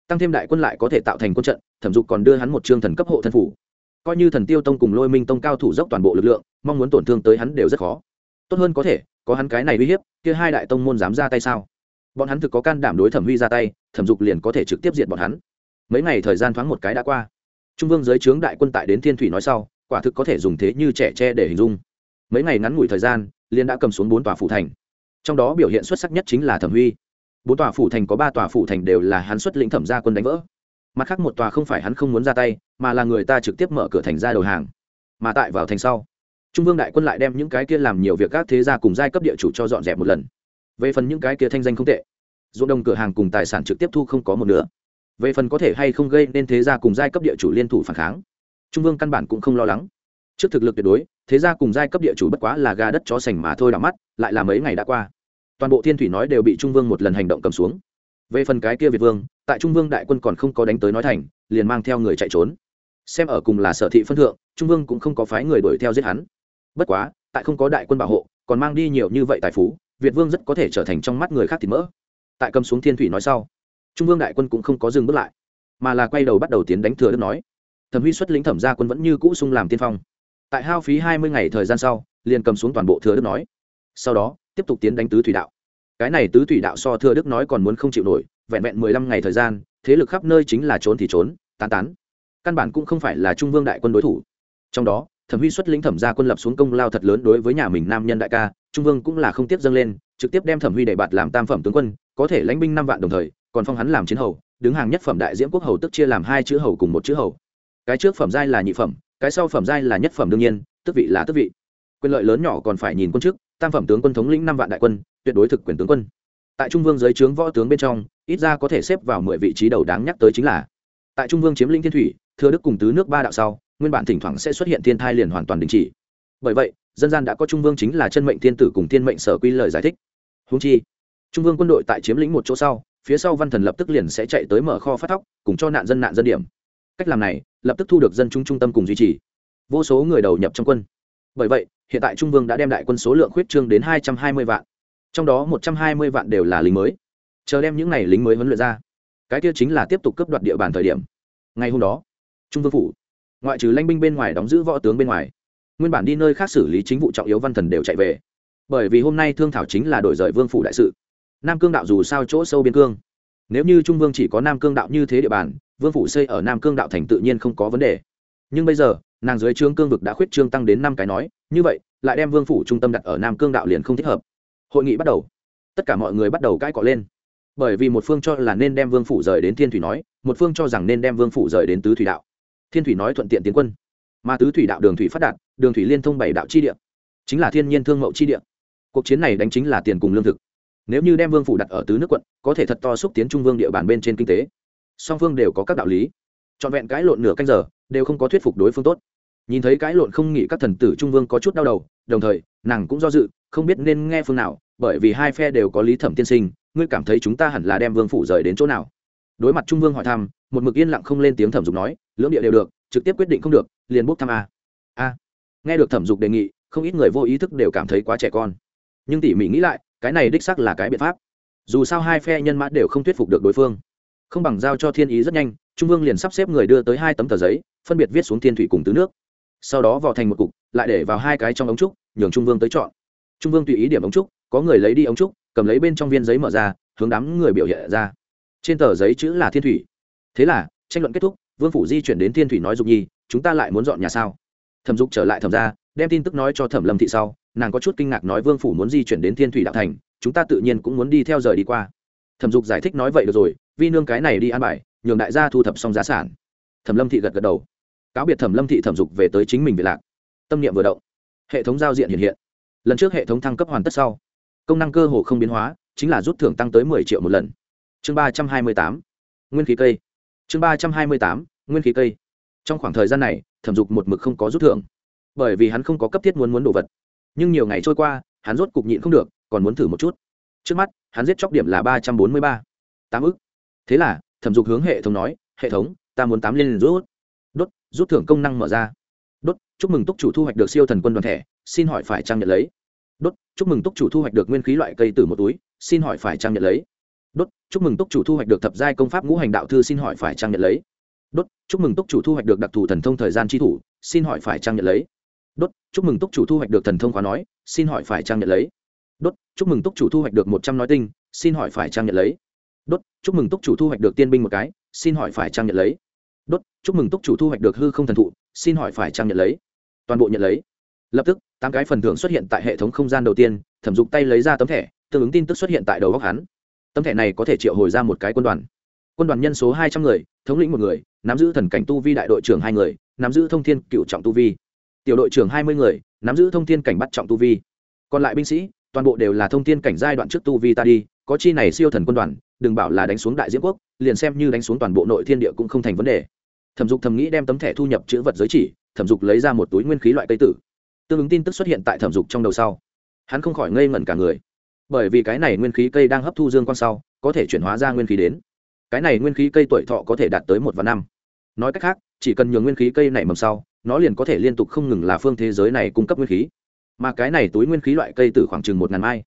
Tăng thêm đại quân lại có thể tạo thành quân trận, thẩm dục còn đưa hắn một chương thần cấp hộ thân phủ. Coi như thần tiêu tông cùng lôi minh tông cao thủ dốc toàn bộ lực lượng, mong muốn tổn thương tới hắn đều rất khó. Tốt hơn có thể, có hắn cái này uy hiếp, kia hai đại tông môn dám ra tay sao? Bọn hắn thực có can đảm đối thẩm huy ra tay, thẩm dục liền có thể trực tiếp diệt bọn hắn. Mấy ngày thời gian thoáng một cái đã qua. Trung vương giới trướng đại quân tại đến thiên thủy nói sau, quả thực có thể dùng thế như trẻ tre để hình dung. Mấy ngày ngắn ngủi thời gian liên đã cầm xuống bốn tòa phủ thành trong đó biểu hiện xuất sắc nhất chính là thẩm huy. Bốn tòa phủ thành có ba tòa phủ thành đều là hắn xuất lĩnh thẩm gia quân đánh vỡ. Mặt khác một tòa không phải hắn không muốn ra tay, mà là người ta trực tiếp mở cửa thành ra đầu hàng. Mà tại vào thành sau, trung vương đại quân lại đem những cái kia làm nhiều việc các thế gia cùng giai cấp địa chủ cho dọn dẹp một lần. Về phần những cái kia thanh danh không tệ, ruộng đồng cửa hàng cùng tài sản trực tiếp thu không có một nữa về phần có thể hay không gây nên thế gia cùng giai cấp địa chủ liên thủ phản kháng, trung vương căn bản cũng không lo lắng. Trước thực lực tuyệt đối, thế gia cùng giai cấp địa chủ bất quá là gà đất chó sành mà thôi đỏ mắt, lại là mấy ngày đã qua toàn bộ thiên thủy nói đều bị trung vương một lần hành động cầm xuống. Về phần cái kia việt vương, tại trung vương đại quân còn không có đánh tới nói thành, liền mang theo người chạy trốn. Xem ở cùng là sở thị phân thượng, trung vương cũng không có phái người đuổi theo giết hắn. Bất quá, tại không có đại quân bảo hộ, còn mang đi nhiều như vậy tài phú, việt vương rất có thể trở thành trong mắt người khác thì mỡ. Tại cầm xuống thiên thủy nói sau, trung vương đại quân cũng không có dừng bước lại, mà là quay đầu bắt đầu tiến đánh thừa đức nói. Thẩm huy xuất lĩnh thẩm gia quân vẫn như cũ sung làm tiên phong. Tại hao phí hai mươi ngày thời gian sau, liền cầm xuống toàn bộ thừa đức nói. Sau đó tiếp tục tiến đánh tứ thủy đạo. Cái này tứ thủy đạo so thừa đức nói còn muốn không chịu nổi, vẹn vẹn mười lăm ngày thời gian, thế lực khắp nơi chính là trốn thì trốn, tán tán. Căn bản cũng không phải là trung vương đại quân đối thủ. Trong đó, thẩm huy xuất lĩnh thẩm gia quân lập xuống công lao thật lớn đối với nhà mình nam nhân đại ca, trung vương cũng là không tiếp dâng lên, trực tiếp đem thẩm huy đề bạt làm tam phẩm tướng quân, có thể lãnh binh năm vạn đồng thời, còn phong hắn làm chiến hầu, đứng hàng nhất phẩm đại diễm quốc hầu tức chia làm hai chữ hầu cùng một chữ hầu. Cái trước phẩm giai là nhị phẩm, cái sau phẩm giai là nhất phẩm đương nhiên, tức vị là tức vị. Quyền lợi lớn nhỏ còn phải nhìn quân chức tam phẩm tướng quân thống lĩnh năm vạn đại quân, tuyệt đối thực quyền tướng quân. Tại trung vương giới trướng võ tướng bên trong, ít ra có thể xếp vào mười vị trí đầu đáng nhắc tới chính là, tại trung vương chiếm lĩnh thiên thủy, thừa đức cùng tứ nước ba đạo sau, nguyên bản thỉnh thoảng sẽ xuất hiện thiên thai liền hoàn toàn đình chỉ. Bởi vậy, dân gian đã có trung vương chính là chân mệnh thiên tử cùng thiên mệnh sở quy lời giải thích. Húng chi, trung vương quân đội tại chiếm lĩnh một chỗ sau, phía sau văn thần lập tức liền sẽ chạy tới mở kho phát thóc, cùng cho nạn dân nạn dân điểm. Cách làm này, lập tức thu được dân chúng trung tâm cùng duy trì. Vô số người đầu nhập trong quân. Bởi vậy hiện tại trung vương đã đem đại quân số lượng khuyết trương đến hai trăm hai mươi vạn. Trong đó một trăm hai mươi vạn đều là lính mới. Chờ đem những n à y lính mới huấn luyện ra. Cái kia chính là tiếp tục cướp đoạt địa bàn thời điểm. Ngày hôm đó, trung vương phủ, ngoại trừ lãnh binh bên ngoài đóng giữ võ tướng bên ngoài, nguyên bản đi nơi khác xử lý chính vụ trọng yếu văn thần đều chạy về. Bởi vì hôm nay thương thảo chính là đổi rời vương phủ đại sự. Nam cương đạo dù sao chỗ sâu biên cương. Nếu như trung vương chỉ có nam cương đạo như thế địa bàn, vương phủ xây ở nam cương đạo thành tự nhiên không có vấn đề. Nhưng bây giờ nàng dưới trương cương vực đã khuyết trương tăng đến năm cái nói, như vậy, lại đem vương phủ trung tâm đặt ở nam cương đạo liền không thích hợp. Hội nghị bắt đầu. Tất cả mọi người bắt đầu cãi cọ lên. Bởi vì một phương cho là nên đem vương phủ rời đến thiên thủy nói, một phương cho rằng nên đem vương phủ rời đến tứ thủy đạo. Thiên thủy nói thuận tiện tiến quân. Mà tứ thủy đạo đường thủy phát đạt, đường thủy liên thông bảy đạo chi địa. Chính là thiên nhiên thương mậu chi địa. Cuộc chiến này đánh chính là tiền cùng lương thực. Nếu như đem vương phủ đặt ở tứ nước quận, có thể thật to xúc tiến trung vương địa bàn bên trên kinh tế. Song phương đều có các đạo lý. Trọn vẹn cãi lộn nửa canh giờ đều không có thuyết phục đối phương tốt. Nhìn thấy cãi lộn không nghĩ các thần tử trung vương có chút đau đầu, đồng thời, nàng cũng do dự, không biết nên nghe phương nào, bởi vì hai phe đều có lý thẩm tiên sinh, ngươi cảm thấy chúng ta hẳn là đem vương phủ rời đến chỗ nào? Đối mặt trung vương hỏi thăm, một mực yên lặng không lên tiếng thẩm dục nói, lưỡng địa đều được, trực tiếp quyết định không được, liền bốc thăm a. A. Nghe được thẩm dục đề nghị, không ít người vô ý thức đều cảm thấy quá trẻ con. Nhưng tỉ mỉ nghĩ lại, cái này đích sắc là cái biện pháp. Dù sao hai phe nhân mã đều không thuyết phục được đối phương. Không bằng giao cho thiên ý rất nhanh trung vương liền sắp xếp người đưa tới hai tấm tờ giấy, phân biệt viết xuống thiên thủy cùng tứ nước. Sau đó vò thành một cục, lại để vào hai cái trong ống trúc, nhường trung vương tới chọn. Trung vương tùy ý điểm ống trúc, có người lấy đi ống trúc, cầm lấy bên trong viên giấy mở ra, hướng đám người biểu hiện ra. Trên tờ giấy chữ là thiên thủy. Thế là, tranh luận kết thúc, vương phủ di chuyển đến thiên thủy nói dục nhi, chúng ta lại muốn dọn nhà sao? Thẩm dục trở lại thẩm ra, đem tin tức nói cho thẩm lâm thị sau, nàng có chút kinh ngạc nói vương phủ muốn di chuyển đến thiên thủy đạo thành, chúng ta tự nhiên cũng muốn đi theo rời đi qua. Thẩm dục giải thích nói vậy được rồi, vi nương cái này đi ăn bài nhường đại gia thu thập xong giá sản. Thẩm lâm thị gật gật đầu. Cáo biệt thẩm lâm thị thẩm dục về tới chính mình về lạc. Tâm niệm vừa động, hệ thống giao diện hiện hiện. Lần trước hệ thống thăng cấp hoàn tất sau, công năng cơ hồ không biến hóa, chính là rút thưởng tăng tới mười triệu một lần. Chương ba trăm hai mươi tám, nguyên khí cây. Chương ba trăm hai mươi tám, nguyên khí cây. Trong khoảng thời gian này, thẩm dục một mực không có rút thưởng. Bởi vì hắn không có cấp thiết muốn muốn đồ vật. Nhưng nhiều ngày trôi qua, hắn rốt cục nhịn không được, còn muốn thử một chút. Trước mắt, hắn giết chóc điểm là ba trăm bốn mươi ba. Tám ức. Thế là thẩm dục hướng hệ thống nói, hệ thống, ta muốn tám liên rút. Đốt, rút thưởng công năng mở ra. Đốt, chúc mừng túc chủ thu hoạch được siêu thần quân đoàn thẻ, xin hỏi phải trang nhận lấy. Đốt, chúc mừng túc chủ thu hoạch được nguyên khí loại cây từ một túi, xin hỏi phải trang nhận lấy. Đốt, chúc mừng túc chủ thu hoạch được thập giai công pháp ngũ hành đạo thư, xin hỏi phải trang nhận lấy. Đốt, chúc mừng túc chủ thu hoạch được đặc thù thần thông thời gian tri thủ, xin hỏi phải trang nhận lấy. Đốt, chúc mừng túc chủ thu hoạch được thần thông khóa nói, xin hỏi phải trang nhận lấy. Đốt, chúc mừng túc chủ thu hoạch được một trăm nói tinh, xin hỏi phải trang nhận lấy đốt, chúc mừng túc chủ thu hoạch được tiên binh một cái, xin hỏi phải trang nhận lấy? Đốt, chúc mừng túc chủ thu hoạch được hư không thần thụ, xin hỏi phải trang nhận lấy? Toàn bộ nhận lấy. Lập tức, tám cái phần thưởng xuất hiện tại hệ thống không gian đầu tiên, thẩm dục tay lấy ra tấm thẻ, tương ứng tin tức xuất hiện tại đầu góc hắn. Tấm thẻ này có thể triệu hồi ra một cái quân đoàn. Quân đoàn nhân số hai trăm người, thống lĩnh một người, nắm giữ thần cảnh tu vi đại đội trưởng hai người, nắm giữ thông thiên cựu trọng tu vi. Tiểu đội trưởng hai mươi người, nắm giữ thông thiên cảnh bắt trọng tu vi. Còn lại binh sĩ, toàn bộ đều là thông thiên cảnh giai đoạn trước tu vi ta đi, có chi này siêu thần quân đoàn đừng bảo là đánh xuống đại Diễm quốc, liền xem như đánh xuống toàn bộ nội thiên địa cũng không thành vấn đề. Thẩm dục thầm nghĩ đem tấm thẻ thu nhập chữ vật giới chỉ, thẩm dục lấy ra một túi nguyên khí loại cây tử. Tương ứng tin tức xuất hiện tại thẩm dục trong đầu sau. Hắn không khỏi ngây ngẩn cả người. Bởi vì cái này nguyên khí cây đang hấp thu dương quang sau, có thể chuyển hóa ra nguyên khí đến. Cái này nguyên khí cây tuổi thọ có thể đạt tới một và năm. Nói cách khác, chỉ cần nhường nguyên khí cây này mầm sau, nó liền có thể liên tục không ngừng là phương thế giới này cung cấp nguyên khí. Mà cái này túi nguyên khí loại cây từ khoảng chừng một ngàn mai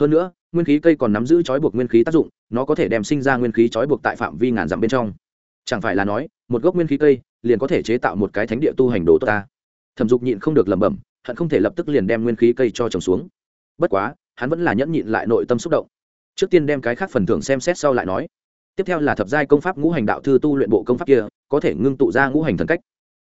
hơn nữa, nguyên khí cây còn nắm giữ trói buộc nguyên khí tác dụng, nó có thể đem sinh ra nguyên khí trói buộc tại phạm vi ngàn dặm bên trong. Chẳng phải là nói, một gốc nguyên khí cây liền có thể chế tạo một cái thánh địa tu hành đồ tốt ta? Thẩm dục nhịn không được lẩm bẩm, hận không thể lập tức liền đem nguyên khí cây cho trồng xuống. Bất quá, hắn vẫn là nhẫn nhịn lại nội tâm xúc động. Trước tiên đem cái khác phần thưởng xem xét sau lại nói. Tiếp theo là thập giai công pháp ngũ hành đạo thư tu luyện bộ công pháp kia, có thể ngưng tụ ra ngũ hành thần cách.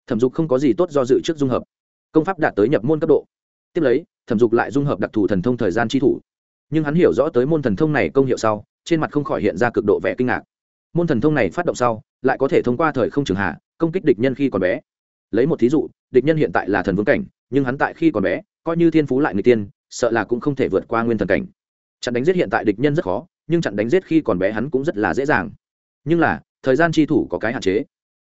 Thẩm dục không có gì tốt do dự trước dung hợp. Công pháp đạt tới nhập môn cấp độ. Tiếp lấy, thẩm dục lại dung hợp đặc thù thần thông thời gian chi thủ nhưng hắn hiểu rõ tới môn thần thông này công hiệu sau, trên mặt không khỏi hiện ra cực độ vẻ kinh ngạc. Môn thần thông này phát động sau, lại có thể thông qua thời không trường hạ, công kích địch nhân khi còn bé. Lấy một thí dụ, địch nhân hiện tại là thần vương cảnh, nhưng hắn tại khi còn bé, coi như thiên phú lại người tiên, sợ là cũng không thể vượt qua nguyên thần cảnh. Chặn đánh giết hiện tại địch nhân rất khó, nhưng chặn đánh giết khi còn bé hắn cũng rất là dễ dàng. Nhưng là, thời gian chi thủ có cái hạn chế.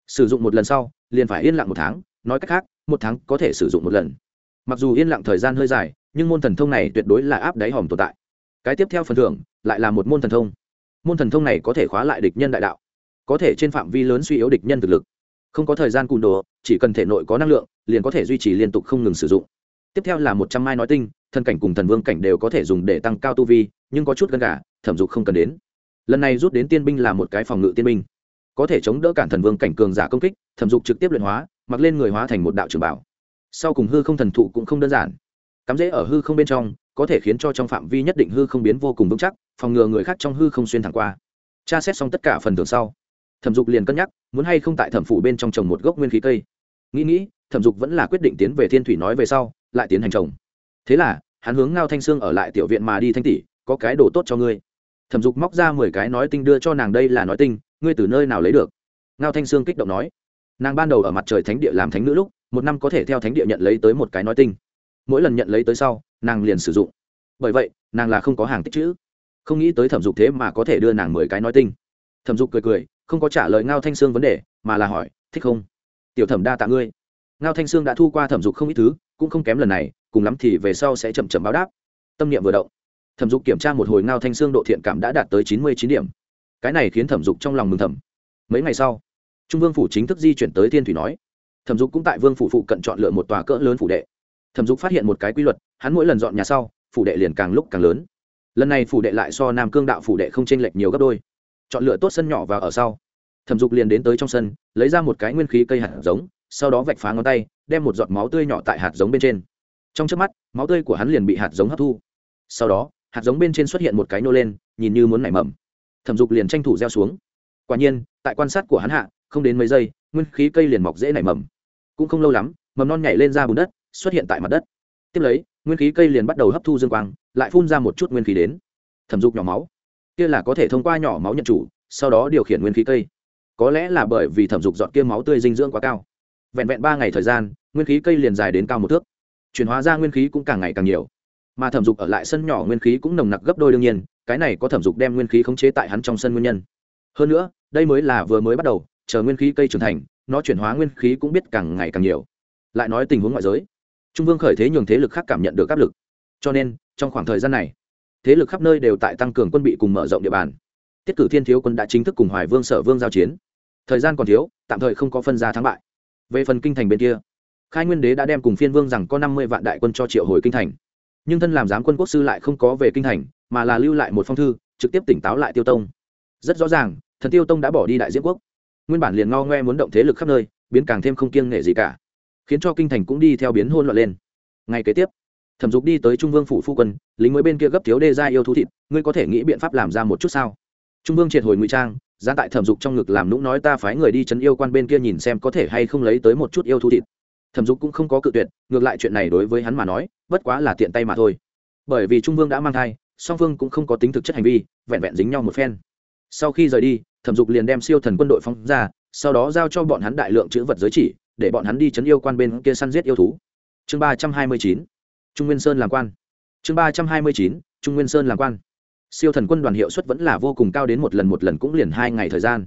Sử dụng một lần sau, liền phải yên lặng một tháng, nói cách khác, một tháng có thể sử dụng một lần. Mặc dù yên lặng thời gian hơi dài, nhưng môn thần thông này tuyệt đối là áp đáy hòm tồn tại cái tiếp theo phần thưởng lại là một môn thần thông. Môn thần thông này có thể khóa lại địch nhân đại đạo, có thể trên phạm vi lớn suy yếu địch nhân thực lực. Không có thời gian cùn đồ, chỉ cần thể nội có năng lượng, liền có thể duy trì liên tục không ngừng sử dụng. Tiếp theo là một trăm mai nói tinh thần cảnh cùng thần vương cảnh đều có thể dùng để tăng cao tu vi, nhưng có chút gần cả thẩm dục không cần đến. Lần này rút đến tiên binh là một cái phòng ngự tiên binh. Có thể chống đỡ cản thần vương cảnh cường giả công kích, thẩm dục trực tiếp luyện hóa, mặc lên người hóa thành một đạo trường bảo. Sau cùng hư không thần thụ cũng không đơn giản. Cắm rễ ở hư không bên trong có thể khiến cho trong phạm vi nhất định hư không biến vô cùng vững chắc, phòng ngừa người khác trong hư không xuyên thẳng qua. Tra xét xong tất cả phần thưởng sau, thẩm dục liền cân nhắc, muốn hay không tại thẩm phủ bên trong trồng một gốc nguyên khí cây. Nghĩ nghĩ, thẩm dục vẫn là quyết định tiến về thiên thủy nói về sau, lại tiến hành trồng. Thế là, hắn hướng ngao thanh sương ở lại tiểu viện mà đi thanh tỷ, có cái đồ tốt cho ngươi. Thẩm dục móc ra mười cái nói tinh đưa cho nàng đây là nói tinh, ngươi từ nơi nào lấy được? Ngao thanh sương kích động nói. Nàng ban đầu ở mặt trời thánh địa làm thánh nữ lúc, một năm có thể theo thánh địa nhận lấy tới một cái nói tinh. Mỗi lần nhận lấy tới sau nàng liền sử dụng. Bởi vậy, nàng là không có hàng tích chữ. Không nghĩ tới thẩm dục thế mà có thể đưa nàng mười cái nói tinh. Thẩm dục cười cười, không có trả lời ngao thanh sương vấn đề, mà là hỏi, thích không? Tiểu thẩm đa tạ ngươi. Ngao thanh sương đã thu qua thẩm dục không ít thứ, cũng không kém lần này, cùng lắm thì về sau sẽ chậm chậm báo đáp. Tâm niệm vừa động, thẩm dục kiểm tra một hồi ngao thanh sương độ thiện cảm đã đạt tới chín mươi chín điểm. Cái này khiến thẩm dục trong lòng mừng thầm. Mấy ngày sau, trung vương phủ chính thức di chuyển tới thiên thủy nói, thẩm dục cũng tại vương phủ phụ cận chọn lựa một tòa cỡ lớn phủ đệ thẩm dục phát hiện một cái quy luật, hắn mỗi lần dọn nhà sau, phủ đệ liền càng lúc càng lớn. Lần này phủ đệ lại so nam cương đạo phủ đệ không chênh lệch nhiều gấp đôi. Chọn lựa tốt sân nhỏ và ở sau. Thẩm dục liền đến tới trong sân, lấy ra một cái nguyên khí cây hạt giống, sau đó vạch phá ngón tay, đem một giọt máu tươi nhỏ tại hạt giống bên trên. Trong trước mắt, máu tươi của hắn liền bị hạt giống hấp thu. Sau đó, hạt giống bên trên xuất hiện một cái nô lên, nhìn như muốn nảy mầm. Thẩm dục liền tranh thủ gieo xuống. Quả nhiên, tại quan sát của hắn hạ, không đến mấy giây, nguyên khí cây liền mọc dễ nảy mầm. Cũng không lâu lắm, mầm non nhảy lên ra bùn đất xuất hiện tại mặt đất. Tiếp lấy, nguyên khí cây liền bắt đầu hấp thu dương quang, lại phun ra một chút nguyên khí đến. Thẩm dục nhỏ máu. Kia là có thể thông qua nhỏ máu nhận chủ, sau đó điều khiển nguyên khí cây. Có lẽ là bởi vì thẩm dục dọn kia máu tươi dinh dưỡng quá cao. Vẹn vẹn ba ngày thời gian, nguyên khí cây liền dài đến cao một thước. Chuyển hóa ra nguyên khí cũng càng ngày càng nhiều. Mà thẩm dục ở lại sân nhỏ nguyên khí cũng nồng nặc gấp đôi đương nhiên, cái này có thẩm dục đem nguyên khí khống chế tại hắn trong sân nguyên nhân. Hơn nữa, đây mới là vừa mới bắt đầu, chờ nguyên khí cây trưởng thành, nó chuyển hóa nguyên khí cũng biết càng ngày càng nhiều. Lại nói tình huống ngoại giới trung vương khởi thế nhường thế lực khác cảm nhận được áp lực. Cho nên, trong khoảng thời gian này, thế lực khắp nơi đều tại tăng cường quân bị cùng mở rộng địa bàn. Tiết cử thiên thiếu quân đã chính thức cùng hoài vương sở vương giao chiến. Thời gian còn thiếu, tạm thời không có phân ra thắng bại. Về phần kinh thành bên kia, khai nguyên đế đã đem cùng phiên vương rằng có năm mươi vạn đại quân cho triệu hồi kinh thành. Nhưng thân làm giám quân quốc sư lại không có về kinh thành, mà là lưu lại một phong thư, trực tiếp tỉnh táo lại tiêu tông. Rất rõ ràng, thần tiêu tông đã bỏ đi đại diễn quốc. Nguyên bản liền ngao ngoe muốn động thế lực khắp nơi, biến càng thêm không kiêng nghệ gì cả khiến cho kinh thành cũng đi theo biến hôn loạn lên. Ngày kế tiếp, thẩm dục đi tới trung vương phủ phu quân, lính mới bên kia gấp thiếu đê ra yêu thú thịt, ngươi có thể nghĩ biện pháp làm ra một chút sao? Trung vương triệt hồi ngụy trang ra tại thẩm dục trong ngực làm nũng nói ta phái người đi chấn yêu quan bên kia nhìn xem có thể hay không lấy tới một chút yêu thú thịt. Thẩm dục cũng không có cự tuyệt, ngược lại chuyện này đối với hắn mà nói, bất quá là tiện tay mà thôi. Bởi vì trung vương đã mang thai, song phương cũng không có tính thực chất hành vi, vẹn vẹn dính nhau một phen. Sau khi rời đi, thẩm dục liền đem siêu thần quân đội phóng ra, sau đó giao cho bọn hắn đại lượng chữ vật giới chỉ để bọn hắn đi chấn yêu quan bên kia săn giết yêu thú. Chương ba trăm hai mươi chín, trung nguyên sơn làm quan. Chương ba trăm hai mươi chín, trung nguyên sơn làm quan. Siêu thần quân đoàn hiệu suất vẫn là vô cùng cao đến một lần một lần cũng liền hai ngày thời gian.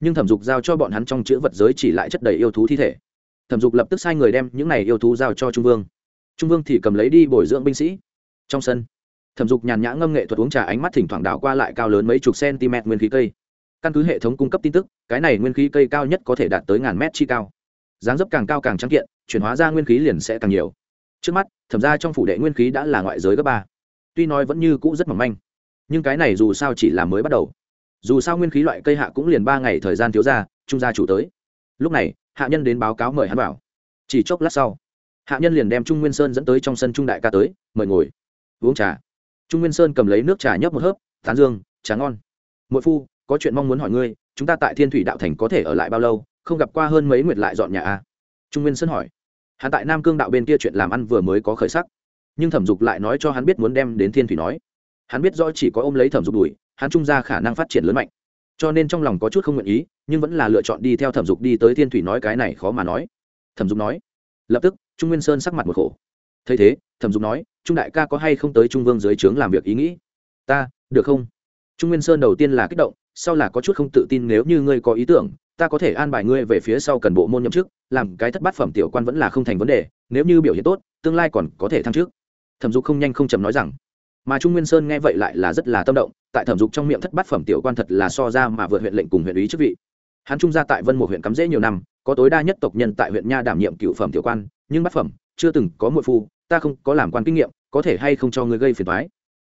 Nhưng thẩm dục giao cho bọn hắn trong chữ vật giới chỉ lại chất đầy yêu thú thi thể. Thẩm dục lập tức sai người đem những này yêu thú giao cho trung vương. Trung vương thì cầm lấy đi bồi dưỡng binh sĩ. Trong sân, thẩm dục nhàn nhã ngâm nghệ thuật uống trà ánh mắt thỉnh thoảng đảo qua lại cao lớn mấy chục cm nguyên khí cây. Căn cứ hệ thống cung cấp tin tức, cái này nguyên khí cây cao nhất có thể đạt tới ngàn mét chi cao dáng dấp càng cao càng trắng kiện, chuyển hóa ra nguyên khí liền sẽ càng nhiều. Trước mắt, thẩm ra trong phủ đệ nguyên khí đã là ngoại giới cấp ba. Tuy nói vẫn như cũ rất mỏng manh, nhưng cái này dù sao chỉ là mới bắt đầu. Dù sao nguyên khí loại cây hạ cũng liền ba ngày thời gian thiếu ra, trung gia chủ tới. Lúc này, hạ nhân đến báo cáo mời hắn vào. Chỉ chốc lát sau, hạ nhân liền đem trung nguyên sơn dẫn tới trong sân trung đại ca tới, mời ngồi. Uống trà. Trung nguyên sơn cầm lấy nước trà nhấp một hớp, tán dương, trà ngon. Mỗi phu, có chuyện mong muốn hỏi ngươi, chúng ta tại thiên thủy đạo thành có thể ở lại bao lâu? Không gặp qua hơn mấy nguyệt lại dọn nhà a? Trung nguyên sơn hỏi. Hắn tại nam cương đạo bên kia chuyện làm ăn vừa mới có khởi sắc. Nhưng thẩm dục lại nói cho hắn biết muốn đem đến thiên thủy nói. Hắn biết rõ chỉ có ôm lấy thẩm dục đuổi, hắn trung ra khả năng phát triển lớn mạnh. Cho nên trong lòng có chút không nguyện ý, nhưng vẫn là lựa chọn đi theo thẩm dục đi tới thiên thủy nói cái này khó mà nói. Thẩm dục nói. Lập tức, trung nguyên sơn sắc mặt một khổ. Thấy thế, thẩm dục nói, trung đại ca có hay không tới trung vương dưới trướng làm việc ý nghĩ? Ta, được không? Trung nguyên sơn đầu tiên là kích động, sau là có chút không tự tin nếu như ngươi có ý tưởng ta có thể an bài ngươi về phía sau cần bộ môn nhậm chức, làm cái thất bát phẩm tiểu quan vẫn là không thành vấn đề, nếu như biểu hiện tốt, tương lai còn có thể thăng trước thẩm dục không nhanh không chậm nói rằng. Mà trung nguyên sơn nghe vậy lại là rất là tâm động, tại thẩm dục trong miệng thất bát phẩm tiểu quan thật là so ra mà vượt huyện lệnh cùng huyện ý chức vị. Hắn trung gia tại vân một huyện cắm rễ nhiều năm, có tối đa nhất tộc nhân tại huyện nha đảm nhiệm cựu phẩm tiểu quan, nhưng bát phẩm, chưa từng có muội phu, ta không có làm quan kinh nghiệm, có thể hay không cho ngươi gây phiền toái?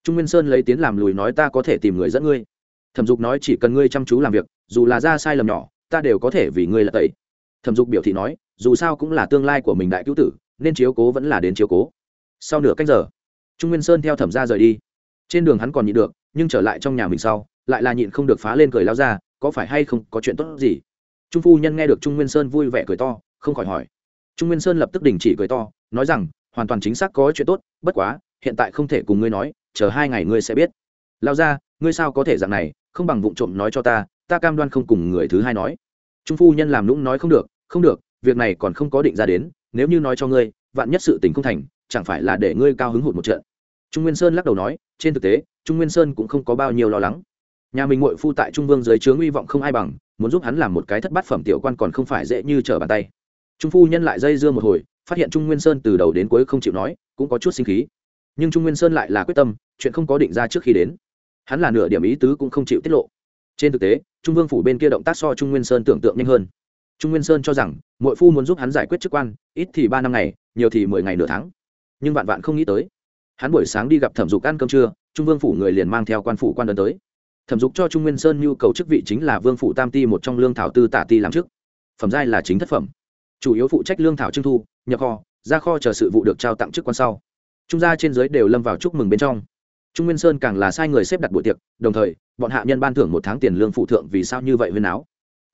Trung nguyên sơn lấy tiến làm lùi nói ta có thể tìm người dẫn ngươi. Thẩm dục nói chỉ cần ngươi chăm chú làm việc, dù là ra sai lầm nhỏ ta đều có thể vì ngươi là tẩy. Thẩm dục biểu thị nói, dù sao cũng là tương lai của mình đại cứu tử, nên chiếu cố vẫn là đến chiếu cố. Sau nửa cách giờ, trung nguyên sơn theo thẩm ra rời đi. Trên đường hắn còn nhịn được, nhưng trở lại trong nhà mình sau, lại là nhịn không được phá lên cười lao ra, có phải hay không có chuyện tốt gì? Trung phu nhân nghe được trung nguyên sơn vui vẻ cười to, không khỏi hỏi. Trung nguyên sơn lập tức đình chỉ cười to, nói rằng, hoàn toàn chính xác có chuyện tốt, bất quá, hiện tại không thể cùng ngươi nói, chờ hai ngày ngươi sẽ biết. Lao ra, ngươi sao có thể dạng này, không bằng vụ trộm nói cho ta ta cam đoan không cùng người thứ hai nói. Trung phu nhân làm nũng nói không được không được, việc này còn không có định ra đến, nếu như nói cho ngươi, vạn nhất sự tình không thành, chẳng phải là để ngươi cao hứng hụt một trận. Trung nguyên sơn lắc đầu nói, trên thực tế, trung nguyên sơn cũng không có bao nhiêu lo lắng. Nhà mình ngội phu tại trung vương dưới chướng hy vọng không ai bằng, muốn giúp hắn làm một cái thất bát phẩm tiểu quan còn không phải dễ như trở bàn tay. Trung phu nhân lại dây dưa một hồi, phát hiện trung nguyên sơn từ đầu đến cuối không chịu nói, cũng có chút sinh khí. Nhưng trung nguyên sơn lại là quyết tâm, chuyện không có định ra trước khi đến. Hắn là nửa điểm ý tứ cũng không chịu tiết lộ. Trên thực tế trung vương phủ bên kia động tác so trung nguyên sơn tưởng tượng nhanh hơn. Trung nguyên sơn cho rằng mỗi phu muốn giúp hắn giải quyết chức quan, ít thì ba năm ngày, nhiều thì mười ngày nửa tháng. Nhưng vạn vạn không nghĩ tới, hắn buổi sáng đi gặp thẩm dục ăn cơm trưa, trung vương phủ người liền mang theo quan phủ quan đơn tới. Thẩm dục cho trung nguyên sơn nhu cầu chức vị chính là vương phủ tam ti một trong lương thảo tư tả ti làm chức. Phẩm giai là chính thất phẩm. Chủ yếu phụ trách lương thảo trưng thu, nhập kho, ra kho chờ sự vụ được trao tặng chức quan sau. Trung gia trên giới đều lâm vào chúc mừng bên trong trung nguyên sơn càng là sai người xếp đặt buổi tiệc, đồng thời, bọn hạ nhân ban thưởng một tháng tiền lương phụ thượng vì sao như vậy huyên áo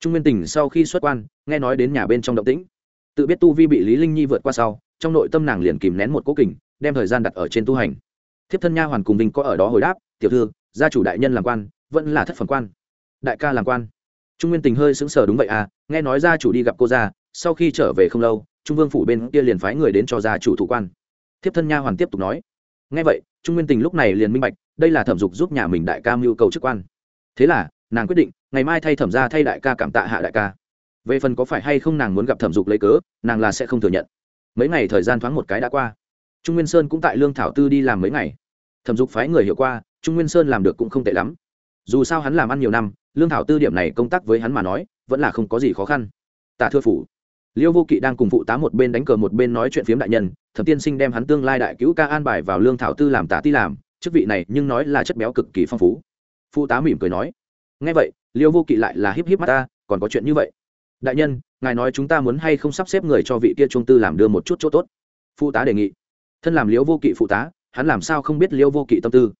trung nguyên tỉnh sau khi xuất quan, nghe nói đến nhà bên trong động tĩnh. Tự biết tu vi bị lý linh nhi vượt qua sau, trong nội tâm nàng liền kìm nén một cố kình, đem thời gian đặt ở trên tu hành. Thiếp thân nha hoàn cùng vinh có ở đó hồi đáp, tiểu thư, gia chủ đại nhân làm quan, vẫn là thất phẩm quan. Đại ca làm quan. Trung nguyên tình hơi sững sờ đúng vậy à nghe nói gia chủ đi gặp cô gia, sau khi trở về không lâu, trung vương phủ bên kia liền phái người đến cho gia chủ thủ quan. Thiếp thân nha hoàn tiếp tục nói nghe vậy, trung nguyên tình lúc này liền minh bạch, đây là thẩm dục giúp nhà mình đại ca mưu cầu chức quan. Thế là, nàng quyết định, ngày mai thay thẩm ra thay đại ca cảm tạ hạ đại ca. Về phần có phải hay không nàng muốn gặp thẩm dục lấy cớ, nàng là sẽ không thừa nhận. Mấy ngày thời gian thoáng một cái đã qua. Trung nguyên sơn cũng tại lương thảo tư đi làm mấy ngày. Thẩm dục phái người hiểu qua, trung nguyên sơn làm được cũng không tệ lắm. Dù sao hắn làm ăn nhiều năm, lương thảo tư điểm này công tác với hắn mà nói, vẫn là không có gì khó khăn. Tạ thưa phủ liêu vô kỵ đang cùng phụ tá một bên đánh cờ một bên nói chuyện phiếm đại nhân, thẩm tiên sinh đem hắn tương lai đại cứu ca an bài vào lương thảo tư làm tả ti làm, chức vị này nhưng nói là chất béo cực kỳ phong phú. Phụ tá mỉm cười nói ngay vậy, liêu vô kỵ lại là híp híp mắt ta, còn có chuyện như vậy? Đại nhân, ngài nói chúng ta muốn hay không sắp xếp người cho vị kia trung tư làm đưa một chút chỗ tốt? Phụ tá đề nghị. Thân làm liêu vô kỵ phụ tá, hắn làm sao không biết liêu vô kỵ tâm tư?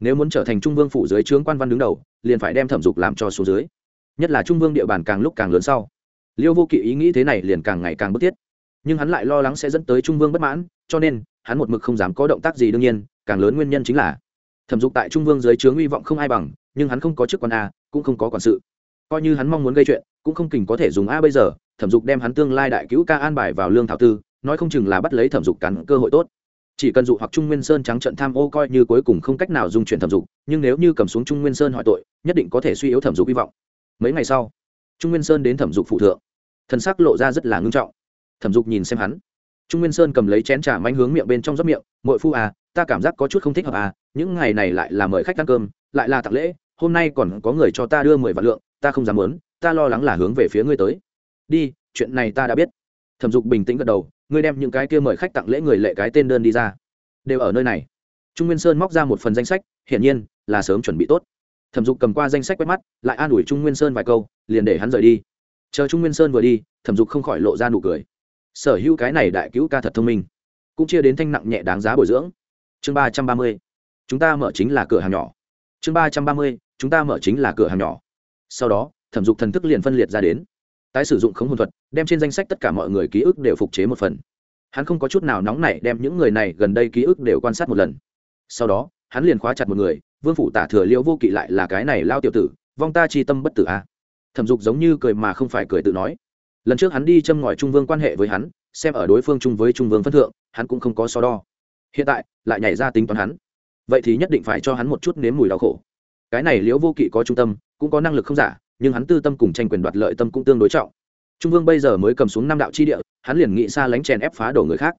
Nếu muốn trở thành trung vương phủ dưới trướng quan văn đứng đầu, liền phải đem thẩm dục làm cho số dưới. Nhất là trung vương địa bàn càng lúc càng lớn sau liêu vô kỵ ý nghĩ thế này liền càng ngày càng bức thiết. Nhưng hắn lại lo lắng sẽ dẫn tới trung vương bất mãn, cho nên, hắn một mực không dám có động tác gì đương nhiên, càng lớn nguyên nhân chính là thẩm dục tại trung vương dưới trướng hy vọng không ai bằng, nhưng hắn không có chức quan a, cũng không có quản sự. Coi như hắn mong muốn gây chuyện, cũng không kình có thể dùng a bây giờ, thẩm dục đem hắn tương lai đại cứu ca an bài vào lương thảo tư, nói không chừng là bắt lấy thẩm dục cắn cơ hội tốt. Chỉ cần dụ hoặc trung nguyên sơn trắng trận tham ô coi như cuối cùng không cách nào dung chuyển thẩm dục, nhưng nếu như cầm xuống trung nguyên sơn hỏi tội, nhất định có thể suy yếu thẩm dục hy vọng. Mấy ngày sau, trung nguyên sơn đến thẩm dục phụ thượng thân sắc lộ ra rất là ngưng trọng. Thẩm dục nhìn xem hắn. Trung nguyên sơn cầm lấy chén trà manh hướng miệng bên trong rót miệng mội phu à ta cảm giác có chút không thích hợp à những ngày này lại là mời khách ăn cơm, lại là tặng lễ, hôm nay còn có người cho ta đưa mười vạn lượng, ta không dám muốn, ta lo lắng là hướng về phía ngươi tới. Đi, chuyện này ta đã biết. Thẩm dục bình tĩnh gật đầu, ngươi đem những cái kia mời khách tặng lễ người lệ cái tên đơn đi ra. Đều ở nơi này. Trung nguyên sơn móc ra một phần danh sách, hiển nhiên, là sớm chuẩn bị tốt. Thẩm dục cầm qua danh sách quét mắt, lại an ủi trung nguyên sơn vài câu, liền để hắn rời đi chờ trung nguyên sơn vừa đi, thẩm dục không khỏi lộ ra nụ cười. Sở hữu cái này đại cứu ca thật thông minh, cũng chia đến thanh nặng nhẹ đáng giá bồi dưỡng. Chương ba trăm ba mươi, chúng ta mở chính là cửa hàng nhỏ. Chương ba trăm ba mươi, chúng ta mở chính là cửa hàng nhỏ. Sau đó, thẩm dục thần thức liền phân liệt ra đến. Tái sử dụng khống hồn thuật, đem trên danh sách tất cả mọi người ký ức đều phục chế một phần. Hắn không có chút nào nóng nảy đem những người này gần đây ký ức đều quan sát một lần. Sau đó, hắn liền khóa chặt một người, vương phủ tả thừa liễu vô kỵ lại là cái này lao tiểu tử, vong ta chi tâm bất tử a thẩm dục giống như cười mà không phải cười tự nói. Lần trước hắn đi châm ngòi trung vương quan hệ với hắn, xem ở đối phương chung với trung vương phân thượng, hắn cũng không có so đo. Hiện tại, lại nhảy ra tính toán hắn. Vậy thì nhất định phải cho hắn một chút nếm mùi đau khổ. Cái này liễu vô kỵ có trung tâm, cũng có năng lực không giả, nhưng hắn tư tâm cùng tranh quyền đoạt lợi tâm cũng tương đối trọng. Trung vương bây giờ mới cầm xuống năm đạo chi địa, hắn liền nghĩ xa lánh chèn ép phá đổ người khác.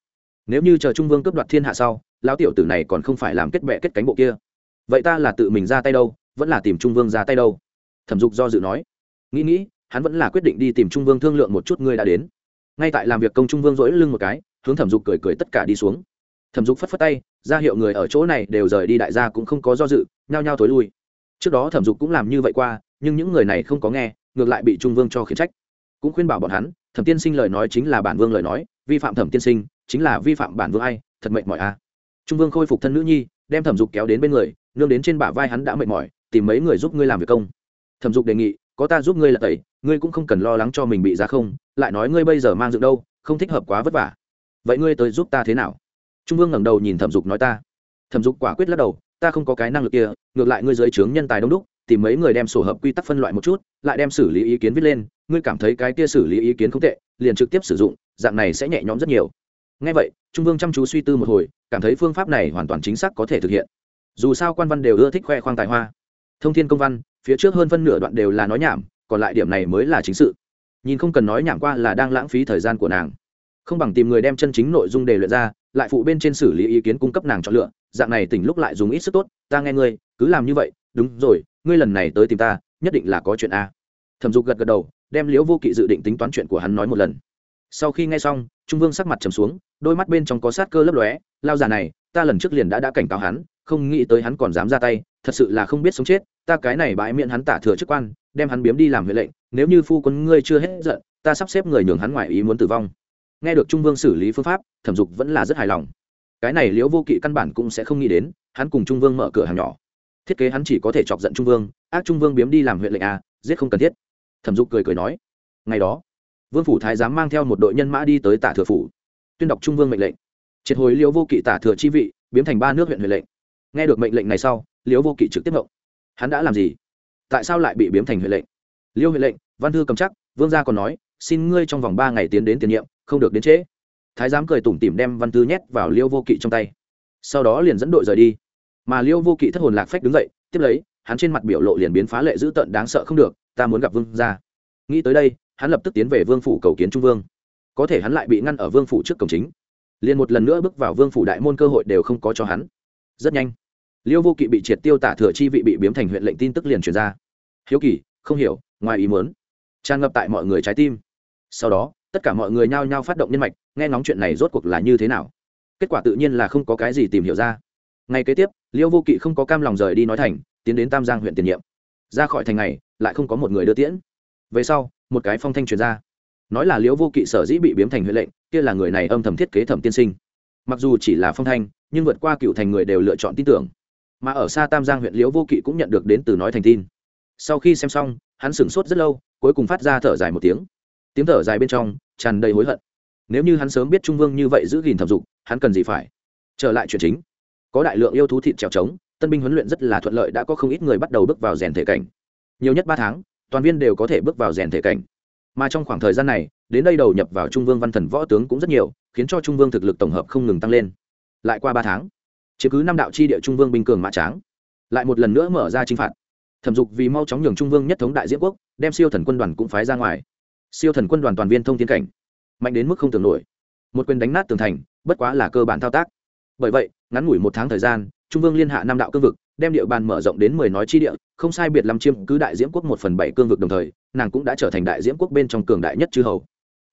Nếu như chờ trung vương cướp đoạt thiên hạ sau, lão tiểu tử này còn không phải làm kết bệ kết cánh bộ kia. Vậy ta là tự mình ra tay đâu, vẫn là tìm trung vương ra tay đâu? Thẩm dục do dự nói nghĩ nghĩ, hắn vẫn là quyết định đi tìm trung vương thương lượng một chút ngươi đã đến. Ngay tại làm việc công trung vương dỗi lưng một cái, hướng thẩm dục cười cười tất cả đi xuống. Thẩm dục phất phất tay, ra hiệu người ở chỗ này đều rời đi đại gia cũng không có do dự, nhao nhao thối lui. Trước đó thẩm dục cũng làm như vậy qua, nhưng những người này không có nghe, ngược lại bị trung vương cho khiển trách. Cũng khuyên bảo bọn hắn, thẩm tiên sinh lời nói chính là bản vương lời nói, vi phạm thẩm tiên sinh, chính là vi phạm bản vương ai, thật mệt mỏi a trung vương khôi phục thân nữ nhi, đem thẩm dục kéo đến bên người, nương đến trên bả vai hắn đã mệt mỏi, tìm mấy người giúp ngươi làm việc công. Thẩm dục đề nghị có ta giúp ngươi là tẩy, ngươi cũng không cần lo lắng cho mình bị ra không, lại nói ngươi bây giờ mang dựng đâu, không thích hợp quá vất vả. Vậy ngươi tới giúp ta thế nào? Trung vương ngẩng đầu nhìn thẩm dục nói ta. Thẩm dục quả quyết lắc đầu, ta không có cái năng lực kia, ngược lại ngươi dưới trướng nhân tài đông đúc, tìm mấy người đem sổ hợp quy tắc phân loại một chút, lại đem xử lý ý kiến viết lên, ngươi cảm thấy cái kia xử lý ý kiến không tệ, liền trực tiếp sử dụng, dạng này sẽ nhẹ nhõm rất nhiều. Ngay vậy, trung vương chăm chú suy tư một hồi, cảm thấy phương pháp này hoàn toàn chính xác có thể thực hiện. Dù sao quan văn đều ưa thích khoe khoang tài hoa. Thông thiên công văn phía trước hơn phân nửa đoạn đều là nói nhảm, còn lại điểm này mới là chính sự. Nhìn không cần nói nhảm qua là đang lãng phí thời gian của nàng. Không bằng tìm người đem chân chính nội dung đề luyện ra, lại phụ bên trên xử lý ý kiến cung cấp nàng chọn lựa, dạng này tỉnh lúc lại dùng ít sức tốt, ta nghe ngươi, cứ làm như vậy, đúng rồi, ngươi lần này tới tìm ta, nhất định là có chuyện a. Thẩm dục gật gật đầu, đem liễu vô kỵ dự định tính toán chuyện của hắn nói một lần. Sau khi nghe xong, trung vương sắc mặt trầm xuống, đôi mắt bên trong có sát cơ lấp lóe, lao già này, ta lần trước liền đã đã cảnh cáo hắn, không nghĩ tới hắn còn dám ra tay, thật sự là không biết sống chết ta cái này bãi miệng hắn tả thừa chức quan, đem hắn biếm đi làm huệ lệnh, nếu như phu quân ngươi chưa hết giận, ta sắp xếp người nhường hắn ngoài ý muốn tử vong. Nghe được trung vương xử lý phương pháp, thẩm dục vẫn là rất hài lòng. Cái này liễu vô kỵ căn bản cũng sẽ không nghĩ đến, hắn cùng trung vương mở cửa hàng nhỏ. Thiết kế hắn chỉ có thể chọc giận trung vương, ác trung vương biếm đi làm huyện lệnh a giết không cần thiết. Thẩm dục cười cười nói. Ngày đó, vương phủ thái giám mang theo một đội nhân mã đi tới tả thừa phủ, tuyên đọc trung vương mệnh lệnh. Triệt hồi liễu vô kỵ tả thừa chi vị biến thành ba nước huyện huệ lệnh. Nghe được mệnh lệnh này sau, liễu vô kỵ trực tiếp mộng hắn đã làm gì? Tại sao lại bị biến thành huệ lệnh? Liêu huệ lệnh, văn thư cầm chắc, vương gia còn nói, xin ngươi trong vòng ba ngày tiến đến tiền nhiệm, không được đến trễ. Thái giám cười tủm tỉm đem văn thư nhét vào liêu vô kỵ trong tay. Sau đó liền dẫn đội rời đi. Mà liêu vô kỵ thất hồn lạc phách đứng dậy, tiếp lấy, hắn trên mặt biểu lộ liền biến phá lệ dữ tợn đáng sợ không được, ta muốn gặp vương gia. Nghĩ tới đây, hắn lập tức tiến về vương phủ cầu kiến trung vương. Có thể hắn lại bị ngăn ở vương phủ trước cổng chính. Liền một lần nữa bước vào vương phủ đại môn cơ hội đều không có cho hắn. Rất nhanh liêu vô kỵ bị triệt tiêu tả thừa chi vị bị biếm thành huyện lệnh tin tức liền truyền ra. Hiếu kỳ, không hiểu, ngoài ý muốn. Tràn ngập tại mọi người trái tim. Sau đó, tất cả mọi người nhao nhao phát động nhân mạch, nghe ngóng chuyện này rốt cuộc là như thế nào. Kết quả tự nhiên là không có cái gì tìm hiểu ra. Ngay kế tiếp, liêu vô kỵ không có cam lòng rời đi nói thành, tiến đến tam giang huyện tiền nhiệm. Ra khỏi thành này, lại không có một người đưa tiễn. Về sau, một cái phong thanh truyền ra. Nói là liễu vô kỵ sở dĩ bị biếm thành huệ lệnh, kia là người này âm thầm thiết kế thẩm tiên sinh. Mặc dù chỉ là phong thanh, nhưng vượt qua cựu thành người đều lựa chọn tin tưởng mà ở xa tam giang huyện liễu vô kỵ cũng nhận được đến từ nói thành tin. Sau khi xem xong, hắn sửng sốt rất lâu, cuối cùng phát ra thở dài một tiếng. Tiếng thở dài bên trong, tràn đầy hối hận. Nếu như hắn sớm biết trung vương như vậy giữ gìn thẩm dục, hắn cần gì phải? Trở lại chuyện chính. Có đại lượng yêu thú thịt trèo trống, tân binh huấn luyện rất là thuận lợi đã có không ít người bắt đầu bước vào rèn thể cảnh. Nhiều nhất ba tháng, toàn viên đều có thể bước vào rèn thể cảnh. Mà trong khoảng thời gian này, đến đây đầu nhập vào trung vương văn thần võ tướng cũng rất nhiều, khiến cho trung vương thực lực tổng hợp không ngừng tăng lên. Lại qua ba tháng chứ cứ năm đạo chi địa trung vương binh cường mã tráng, lại một lần nữa mở ra chinh phạt. Thẩm dục vì mau chóng nhường trung vương nhất thống đại diễn quốc, đem siêu thần quân đoàn cũng phái ra ngoài. Siêu thần quân đoàn toàn viên thông tiến cảnh, mạnh đến mức không tưởng nổi. Một quyền đánh nát tường thành, bất quá là cơ bản thao tác. Bởi vậy, ngắn ngủi một tháng thời gian, trung vương liên hạ năm đạo cương vực, đem địa bàn mở rộng đến mười nói chi địa, không sai biệt làm chiêm cứ đại diễm quốc một phần bảy cương vực đồng thời, nàng cũng đã trở thành đại diễm quốc bên trong cường đại nhất chư hầu.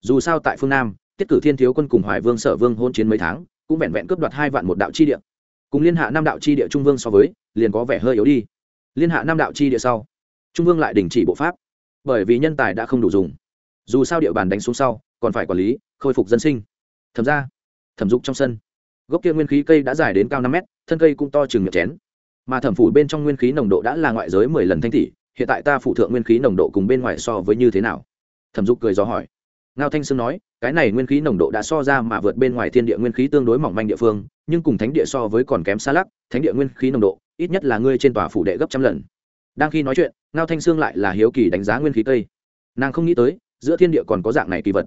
Dù sao tại phương nam, tiết cử thiên thiếu quân cùng hoài vương sở vương hôn chiến mấy tháng, cũng vẹn vẹn cướp đoạt hai vạn một đạo chi địa cùng liên hạ nam đạo chi địa trung vương so với, liền có vẻ hơi yếu đi. Liên hạ nam đạo chi địa sau, trung vương lại đình chỉ bộ pháp, bởi vì nhân tài đã không đủ dùng. Dù sao địa bàn đánh xuống sau, còn phải quản lý, khôi phục dân sinh. Thẩm ra thẩm dục trong sân. Gốc kia nguyên khí cây đã dài đến cao năm mét, thân cây cũng to chừng miệng chén. Mà thẩm phủ bên trong nguyên khí nồng độ đã là ngoại giới mười lần thanh tỷ, hiện tại ta phụ thượng nguyên khí nồng độ cùng bên ngoài so với như thế nào? Thẩm dục cười gió hỏi. Ngao thanh sương nói, cái này nguyên khí nồng độ đã so ra mà vượt bên ngoài thiên địa nguyên khí tương đối mỏng manh địa phương nhưng cùng thánh địa so với còn kém xa lắc, thánh địa nguyên khí nồng độ, ít nhất là ngươi trên tòa phủ đệ gấp trăm lần. Đang khi nói chuyện, ngao thanh sương lại là hiếu kỳ đánh giá nguyên khí tây nàng không nghĩ tới, giữa thiên địa còn có dạng này kỳ vật.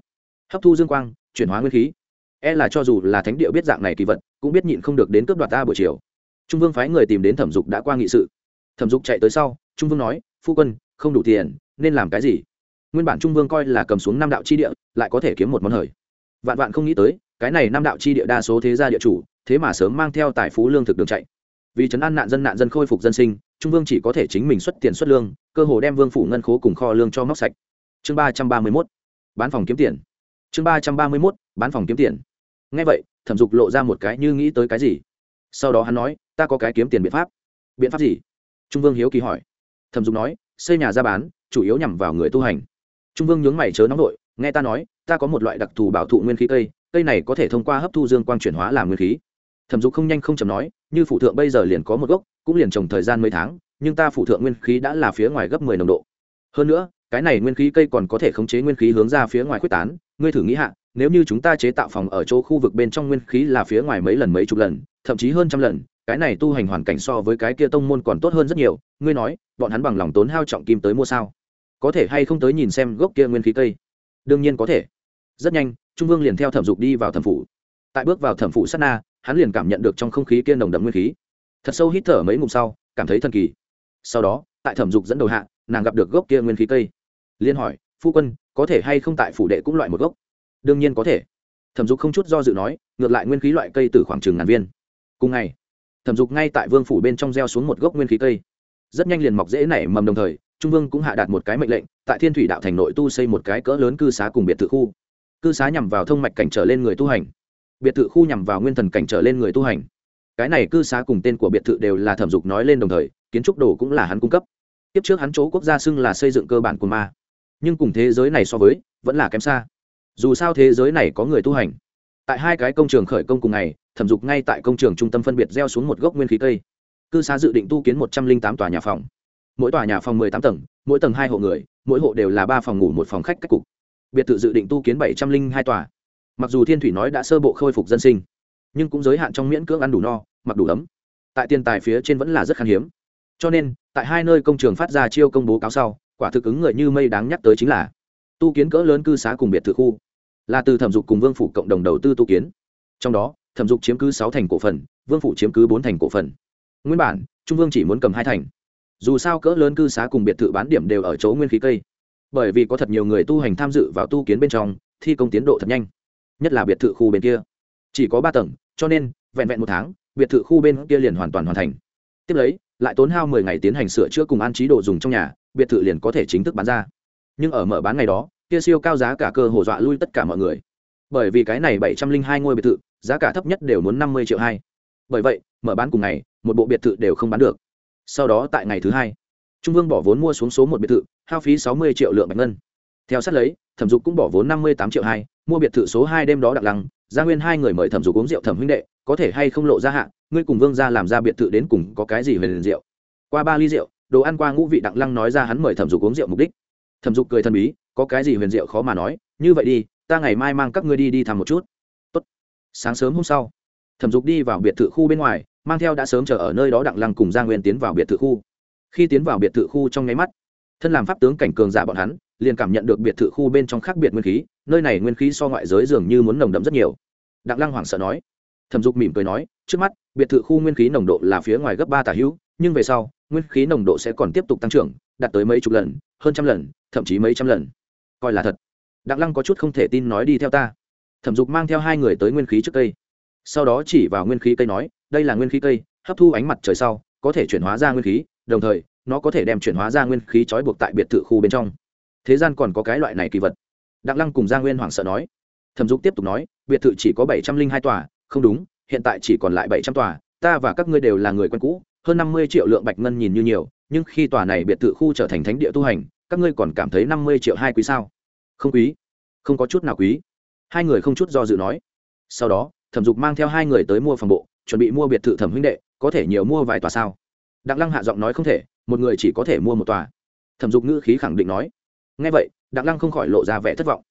Hấp thu dương quang, chuyển hóa nguyên khí. E là cho dù là thánh địa biết dạng này kỳ vật, cũng biết nhịn không được đến cướp đoạt ta buổi chiều. Trung vương phái người tìm đến thẩm dục đã qua nghị sự. Thẩm dục chạy tới sau, trung vương nói, phu quân, không đủ tiền, nên làm cái gì? Nguyên bản trung vương coi là cầm xuống năm đạo chi địa, lại có thể kiếm một món hời. Vạn vạn không nghĩ tới, cái này năm đạo chi địa đa số thế gia địa chủ thế mà sớm mang theo tài phú lương thực đường chạy. Vì chấn an nạn dân nạn dân khôi phục dân sinh, trung vương chỉ có thể chính mình xuất tiền xuất lương, cơ hồ đem vương phủ ngân khố cùng kho lương cho móc sạch. Chương ba trăm ba mươi mốt, bán phòng kiếm tiền. Chương ba trăm ba mươi mốt, bán phòng kiếm tiền. Ngay vậy, thẩm dục lộ ra một cái như nghĩ tới cái gì. Sau đó hắn nói, ta có cái kiếm tiền biện pháp. Biện pháp gì? Trung vương hiếu kỳ hỏi. Thẩm dục nói, xây nhà ra bán, chủ yếu nhằm vào người tu hành. Trung vương nhướng mày chớ nóng nội nghe ta nói, ta có một loại đặc thù bảo thụ nguyên khí cây cây này có thể thông qua hấp thu dương quang chuyển hóa làm nguyên khí thẩm dục không nhanh không chầm nói, như phụ thượng bây giờ liền có một gốc, cũng liền trồng thời gian mấy tháng, nhưng ta phụ thượng nguyên khí đã là phía ngoài gấp mười nồng độ. Hơn nữa, cái này nguyên khí cây còn có thể khống chế nguyên khí hướng ra phía ngoài quyết tán. Ngươi thử nghĩ hạ, nếu như chúng ta chế tạo phòng ở chỗ khu vực bên trong nguyên khí là phía ngoài mấy lần mấy chục lần, thậm chí hơn trăm lần, cái này tu hành hoàn cảnh so với cái kia tông môn còn tốt hơn rất nhiều. Ngươi nói, bọn hắn bằng lòng tốn hao trọng kim tới mua sao? Có thể hay không tới nhìn xem gốc kia nguyên khí cây? Đương nhiên có thể. Rất nhanh, trung vương liền theo thẩm dục đi vào thẩm phủ. Tại bước vào thẩm phủ sát na hắn liền cảm nhận được trong không khí kia nồng đậm nguyên khí. Thật sâu hít thở mấy ngụm sau, cảm thấy thần kỳ. Sau đó, tại thẩm dục dẫn đầu hạ, nàng gặp được gốc kia nguyên khí cây. Liên hỏi, phu quân, có thể hay không tại phủ đệ cũng loại một gốc? Đương nhiên có thể. Thẩm dục không chút do dự nói, ngược lại nguyên khí loại cây từ khoảng chừng ngàn viên. Cùng ngày, thẩm dục ngay tại vương phủ bên trong gieo xuống một gốc nguyên khí cây. Rất nhanh liền mọc dễ nảy mầm đồng thời, trung vương cũng hạ đạt một cái mệnh lệnh, tại thiên thủy đạo thành nội tu xây một cái cỡ lớn cư xá cùng biệt thự khu. Cư xá nhằm vào thông mạch cảnh trở lên người tu hành biệt thự khu nhằm vào nguyên thần cảnh trở lên người tu hành. Cái này cư xá cùng tên của biệt thự đều là thẩm dục nói lên đồng thời, kiến trúc đồ cũng là hắn cung cấp. Tiếp trước hắn chỗ quốc gia xưng là xây dựng cơ bản của ma. Nhưng cùng thế giới này so với, vẫn là kém xa. Dù sao thế giới này có người tu hành. Tại hai cái công trường khởi công cùng ngày, thẩm dục ngay tại công trường trung tâm phân biệt gieo xuống một gốc nguyên khí cây. Cư xá dự định tu kiến một trăm linh tám tòa nhà phòng. Mỗi tòa nhà phòng mười tám tầng, mỗi tầng hai hộ người, mỗi hộ đều là ba phòng ngủ, một phòng khách cách cục. Biệt thự dự định tu kiến bảy trăm linh hai tòa mặc dù thiên thủy nói đã sơ bộ khôi phục dân sinh, nhưng cũng giới hạn trong miễn cưỡng ăn đủ no, mặc đủ ấm. Tại tiền tài phía trên vẫn là rất khan hiếm. Cho nên, tại hai nơi công trường phát ra chiêu công bố cáo sau, quả thực ứng người như mây đáng nhắc tới chính là tu kiến cỡ lớn cư xá cùng biệt thự khu. Là từ thẩm dục cùng vương phủ cộng đồng đầu tư tu kiến. Trong đó, thẩm dục chiếm cứ sáu thành cổ phần, vương phủ chiếm cứ bốn thành cổ phần. Nguyên bản, trung vương chỉ muốn cầm hai thành. Dù sao cỡ lớn cư xá cùng biệt thự bán điểm đều ở chỗ nguyên khí cây. Bởi vì có thật nhiều người tu hành tham dự vào tu kiến bên trong, thi công tiến độ thật nhanh nhất là biệt thự khu bên kia. Chỉ có ba tầng, cho nên, vẹn vẹn một tháng, biệt thự khu bên kia liền hoàn toàn hoàn thành. Tiếp lấy, lại tốn hao mười ngày tiến hành sửa chữa cùng an trí đồ dùng trong nhà, biệt thự liền có thể chính thức bán ra. Nhưng ở mở bán ngày đó, kia siêu cao giá cả cơ hồ dọa lui tất cả mọi người. Bởi vì cái này bảy trăm linh hai ngôi biệt thự, giá cả thấp nhất đều muốn năm mươi triệu hai. Bởi vậy, mở bán cùng ngày, một bộ biệt thự đều không bán được. Sau đó tại ngày thứ hai, trung vương bỏ vốn mua xuống số một biệt thự, hao phí sáu mươi triệu lượng bạch ngân. Theo sát lấy, thẩm dục cũng bỏ vốn năm mươi tám triệu hai mua biệt thự số hai đêm đó đặc lăng, gia nguyên hai người mời thẩm dục uống rượu thẩm huynh đệ, có thể hay không lộ ra hạ, ngươi cùng vương ra làm ra biệt thự đến cùng có cái gì về liền rượu qua ba ly rượu, đồ ăn qua ngũ vị đặng lăng nói ra hắn mời thẩm dục uống rượu mục đích. Thẩm dục cười thần bí, có cái gì huyền diệu khó mà nói, như vậy đi, ta ngày mai mang các ngươi đi đi thăm một chút. Tốt. sáng sớm hôm sau, thẩm dục đi vào biệt thự khu bên ngoài, mang theo đã sớm chờ ở nơi đó đặng lăng cùng gia nguyên tiến vào biệt thự khu. Khi tiến vào biệt thự khu trong nháy mắt thân làm pháp tướng cảnh cường giả bọn hắn, liền cảm nhận được biệt thự khu bên trong khác biệt nguyên khí, nơi này nguyên khí so ngoại giới dường như muốn nồng đậm rất nhiều. Đặng lăng hoảng sợ nói. Thẩm dục mỉm cười nói, trước mắt, biệt thự khu nguyên khí nồng độ là phía ngoài gấp ba tả hữu, nhưng về sau, nguyên khí nồng độ sẽ còn tiếp tục tăng trưởng, đạt tới mấy chục lần, hơn trăm lần, thậm chí mấy trăm lần. Coi là thật. Đặng lăng có chút không thể tin nói đi theo ta. Thẩm dục mang theo hai người tới nguyên khí trước cây. Sau đó chỉ vào nguyên khí cây nói, đây là nguyên khí cây, hấp thu ánh mặt trời sau, có thể chuyển hóa ra nguyên khí, đồng thời nó có thể đem chuyển hóa ra nguyên khí trói buộc tại biệt thự khu bên trong. Thế gian còn có cái loại này kỳ vật. Đặng lăng cùng gia nguyên hoảng sợ nói. Thẩm dục tiếp tục nói, biệt thự chỉ có bảy trăm linh hai tòa, không đúng, hiện tại chỉ còn lại bảy trăm tòa, ta và các ngươi đều là người quen cũ, hơn năm mươi triệu lượng bạch ngân nhìn như nhiều, nhưng khi tòa này biệt thự khu trở thành thánh địa tu hành, các ngươi còn cảm thấy năm mươi triệu hai quý sao? Không quý. Không có chút nào quý. Hai người không chút do dự nói. Sau đó, thẩm dục mang theo hai người tới mua phòng bộ, chuẩn bị mua biệt thự thẩm huynh đệ, có thể nhiều mua vài tòa sao? Đặng lăng hạ giọng nói không thể một người chỉ có thể mua một tòa. Thẩm dục ngữ khí khẳng định nói. Ngay vậy, đặng lăng không khỏi lộ ra vẻ thất vọng.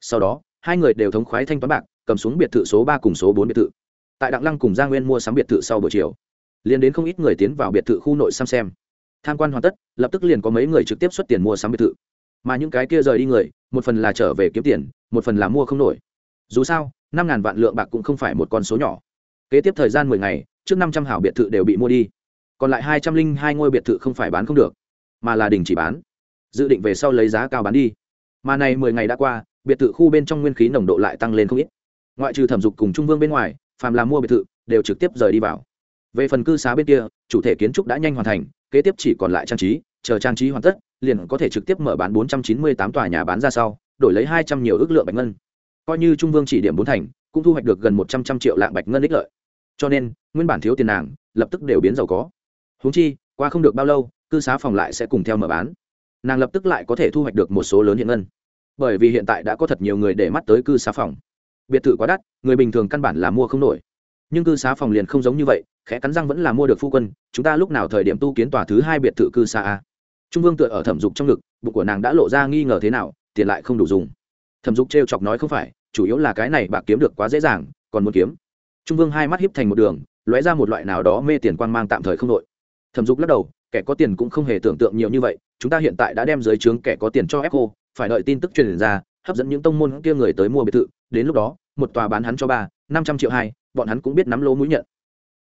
Sau đó, hai người đều thống khoái thanh toán bạc, cầm xuống biệt thự số ba cùng số bốn biệt thự. Tại đặng lăng cùng gia nguyên mua sắm biệt thự sau buổi chiều, liền đến không ít người tiến vào biệt thự khu nội xăm xem. Tham quan hoàn tất, lập tức liền có mấy người trực tiếp xuất tiền mua sắm biệt thự. Mà những cái kia rời đi người, một phần là trở về kiếm tiền, một phần là mua không nổi. Dù sao, năm ngàn vạn lượng bạc cũng không phải một con số nhỏ. Kế tiếp thời gian mười ngày, trước năm trăm hảo biệt thự đều bị mua đi còn lại hai trăm linh hai ngôi biệt thự không phải bán không được, mà là đình chỉ bán. Dự định về sau lấy giá cao bán đi. Mà này mười ngày đã qua, biệt thự khu bên trong nguyên khí nồng độ lại tăng lên không ít. Ngoại trừ thẩm dục cùng trung vương bên ngoài, phàm là mua biệt thự, đều trực tiếp rời đi vào. Về phần cư xá bên kia, chủ thể kiến trúc đã nhanh hoàn thành, kế tiếp chỉ còn lại trang trí, chờ trang trí hoàn tất, liền có thể trực tiếp mở bán bốn trăm chín mươi tám tòa nhà bán ra sau, đổi lấy hai trăm nhiều ước lượng bạch ngân. Coi như trung vương chỉ điểm bốn thành, cũng thu hoạch được gần một trăm trăm triệu lạng bạch ngân ích lợi. Cho nên, nguyên bản thiếu tiền nàng, lập tức đều biến giàu có húng chi, qua không được bao lâu, cư xá phòng lại sẽ cùng theo mở bán. Nàng lập tức lại có thể thu hoạch được một số lớn hiện ngân. Bởi vì hiện tại đã có thật nhiều người để mắt tới cư xá phòng. Biệt thự quá đắt, người bình thường căn bản là mua không nổi. Nhưng cư xá phòng liền không giống như vậy, khẽ cắn răng vẫn là mua được phu quân, chúng ta lúc nào thời điểm tu kiến tòa thứ hai biệt thự cư xá a? Trung vương tựa ở thẩm dục trong ngực, bụng của nàng đã lộ ra nghi ngờ thế nào, tiền lại không đủ dùng. Thẩm dục t chọc nói không phải, chủ yếu là cái này bạc kiếm được quá dễ dàng, còn muốn kiếm. Trung vương hai mắt hiếp thành một đường, lóe ra một loại nào đó mê tiền quan mang tạm thời không đội thẩm dục lắc đầu, kẻ có tiền cũng không hề tưởng tượng nhiều như vậy, chúng ta hiện tại đã đem giới trướng kẻ có tiền cho echo phải đợi tin tức truyền ra, hấp dẫn những tông môn kia người tới mua biệt thự, đến lúc đó, một tòa bán hắn cho ba, năm trăm triệu hai, bọn hắn cũng biết nắm lỗ mũi nhận.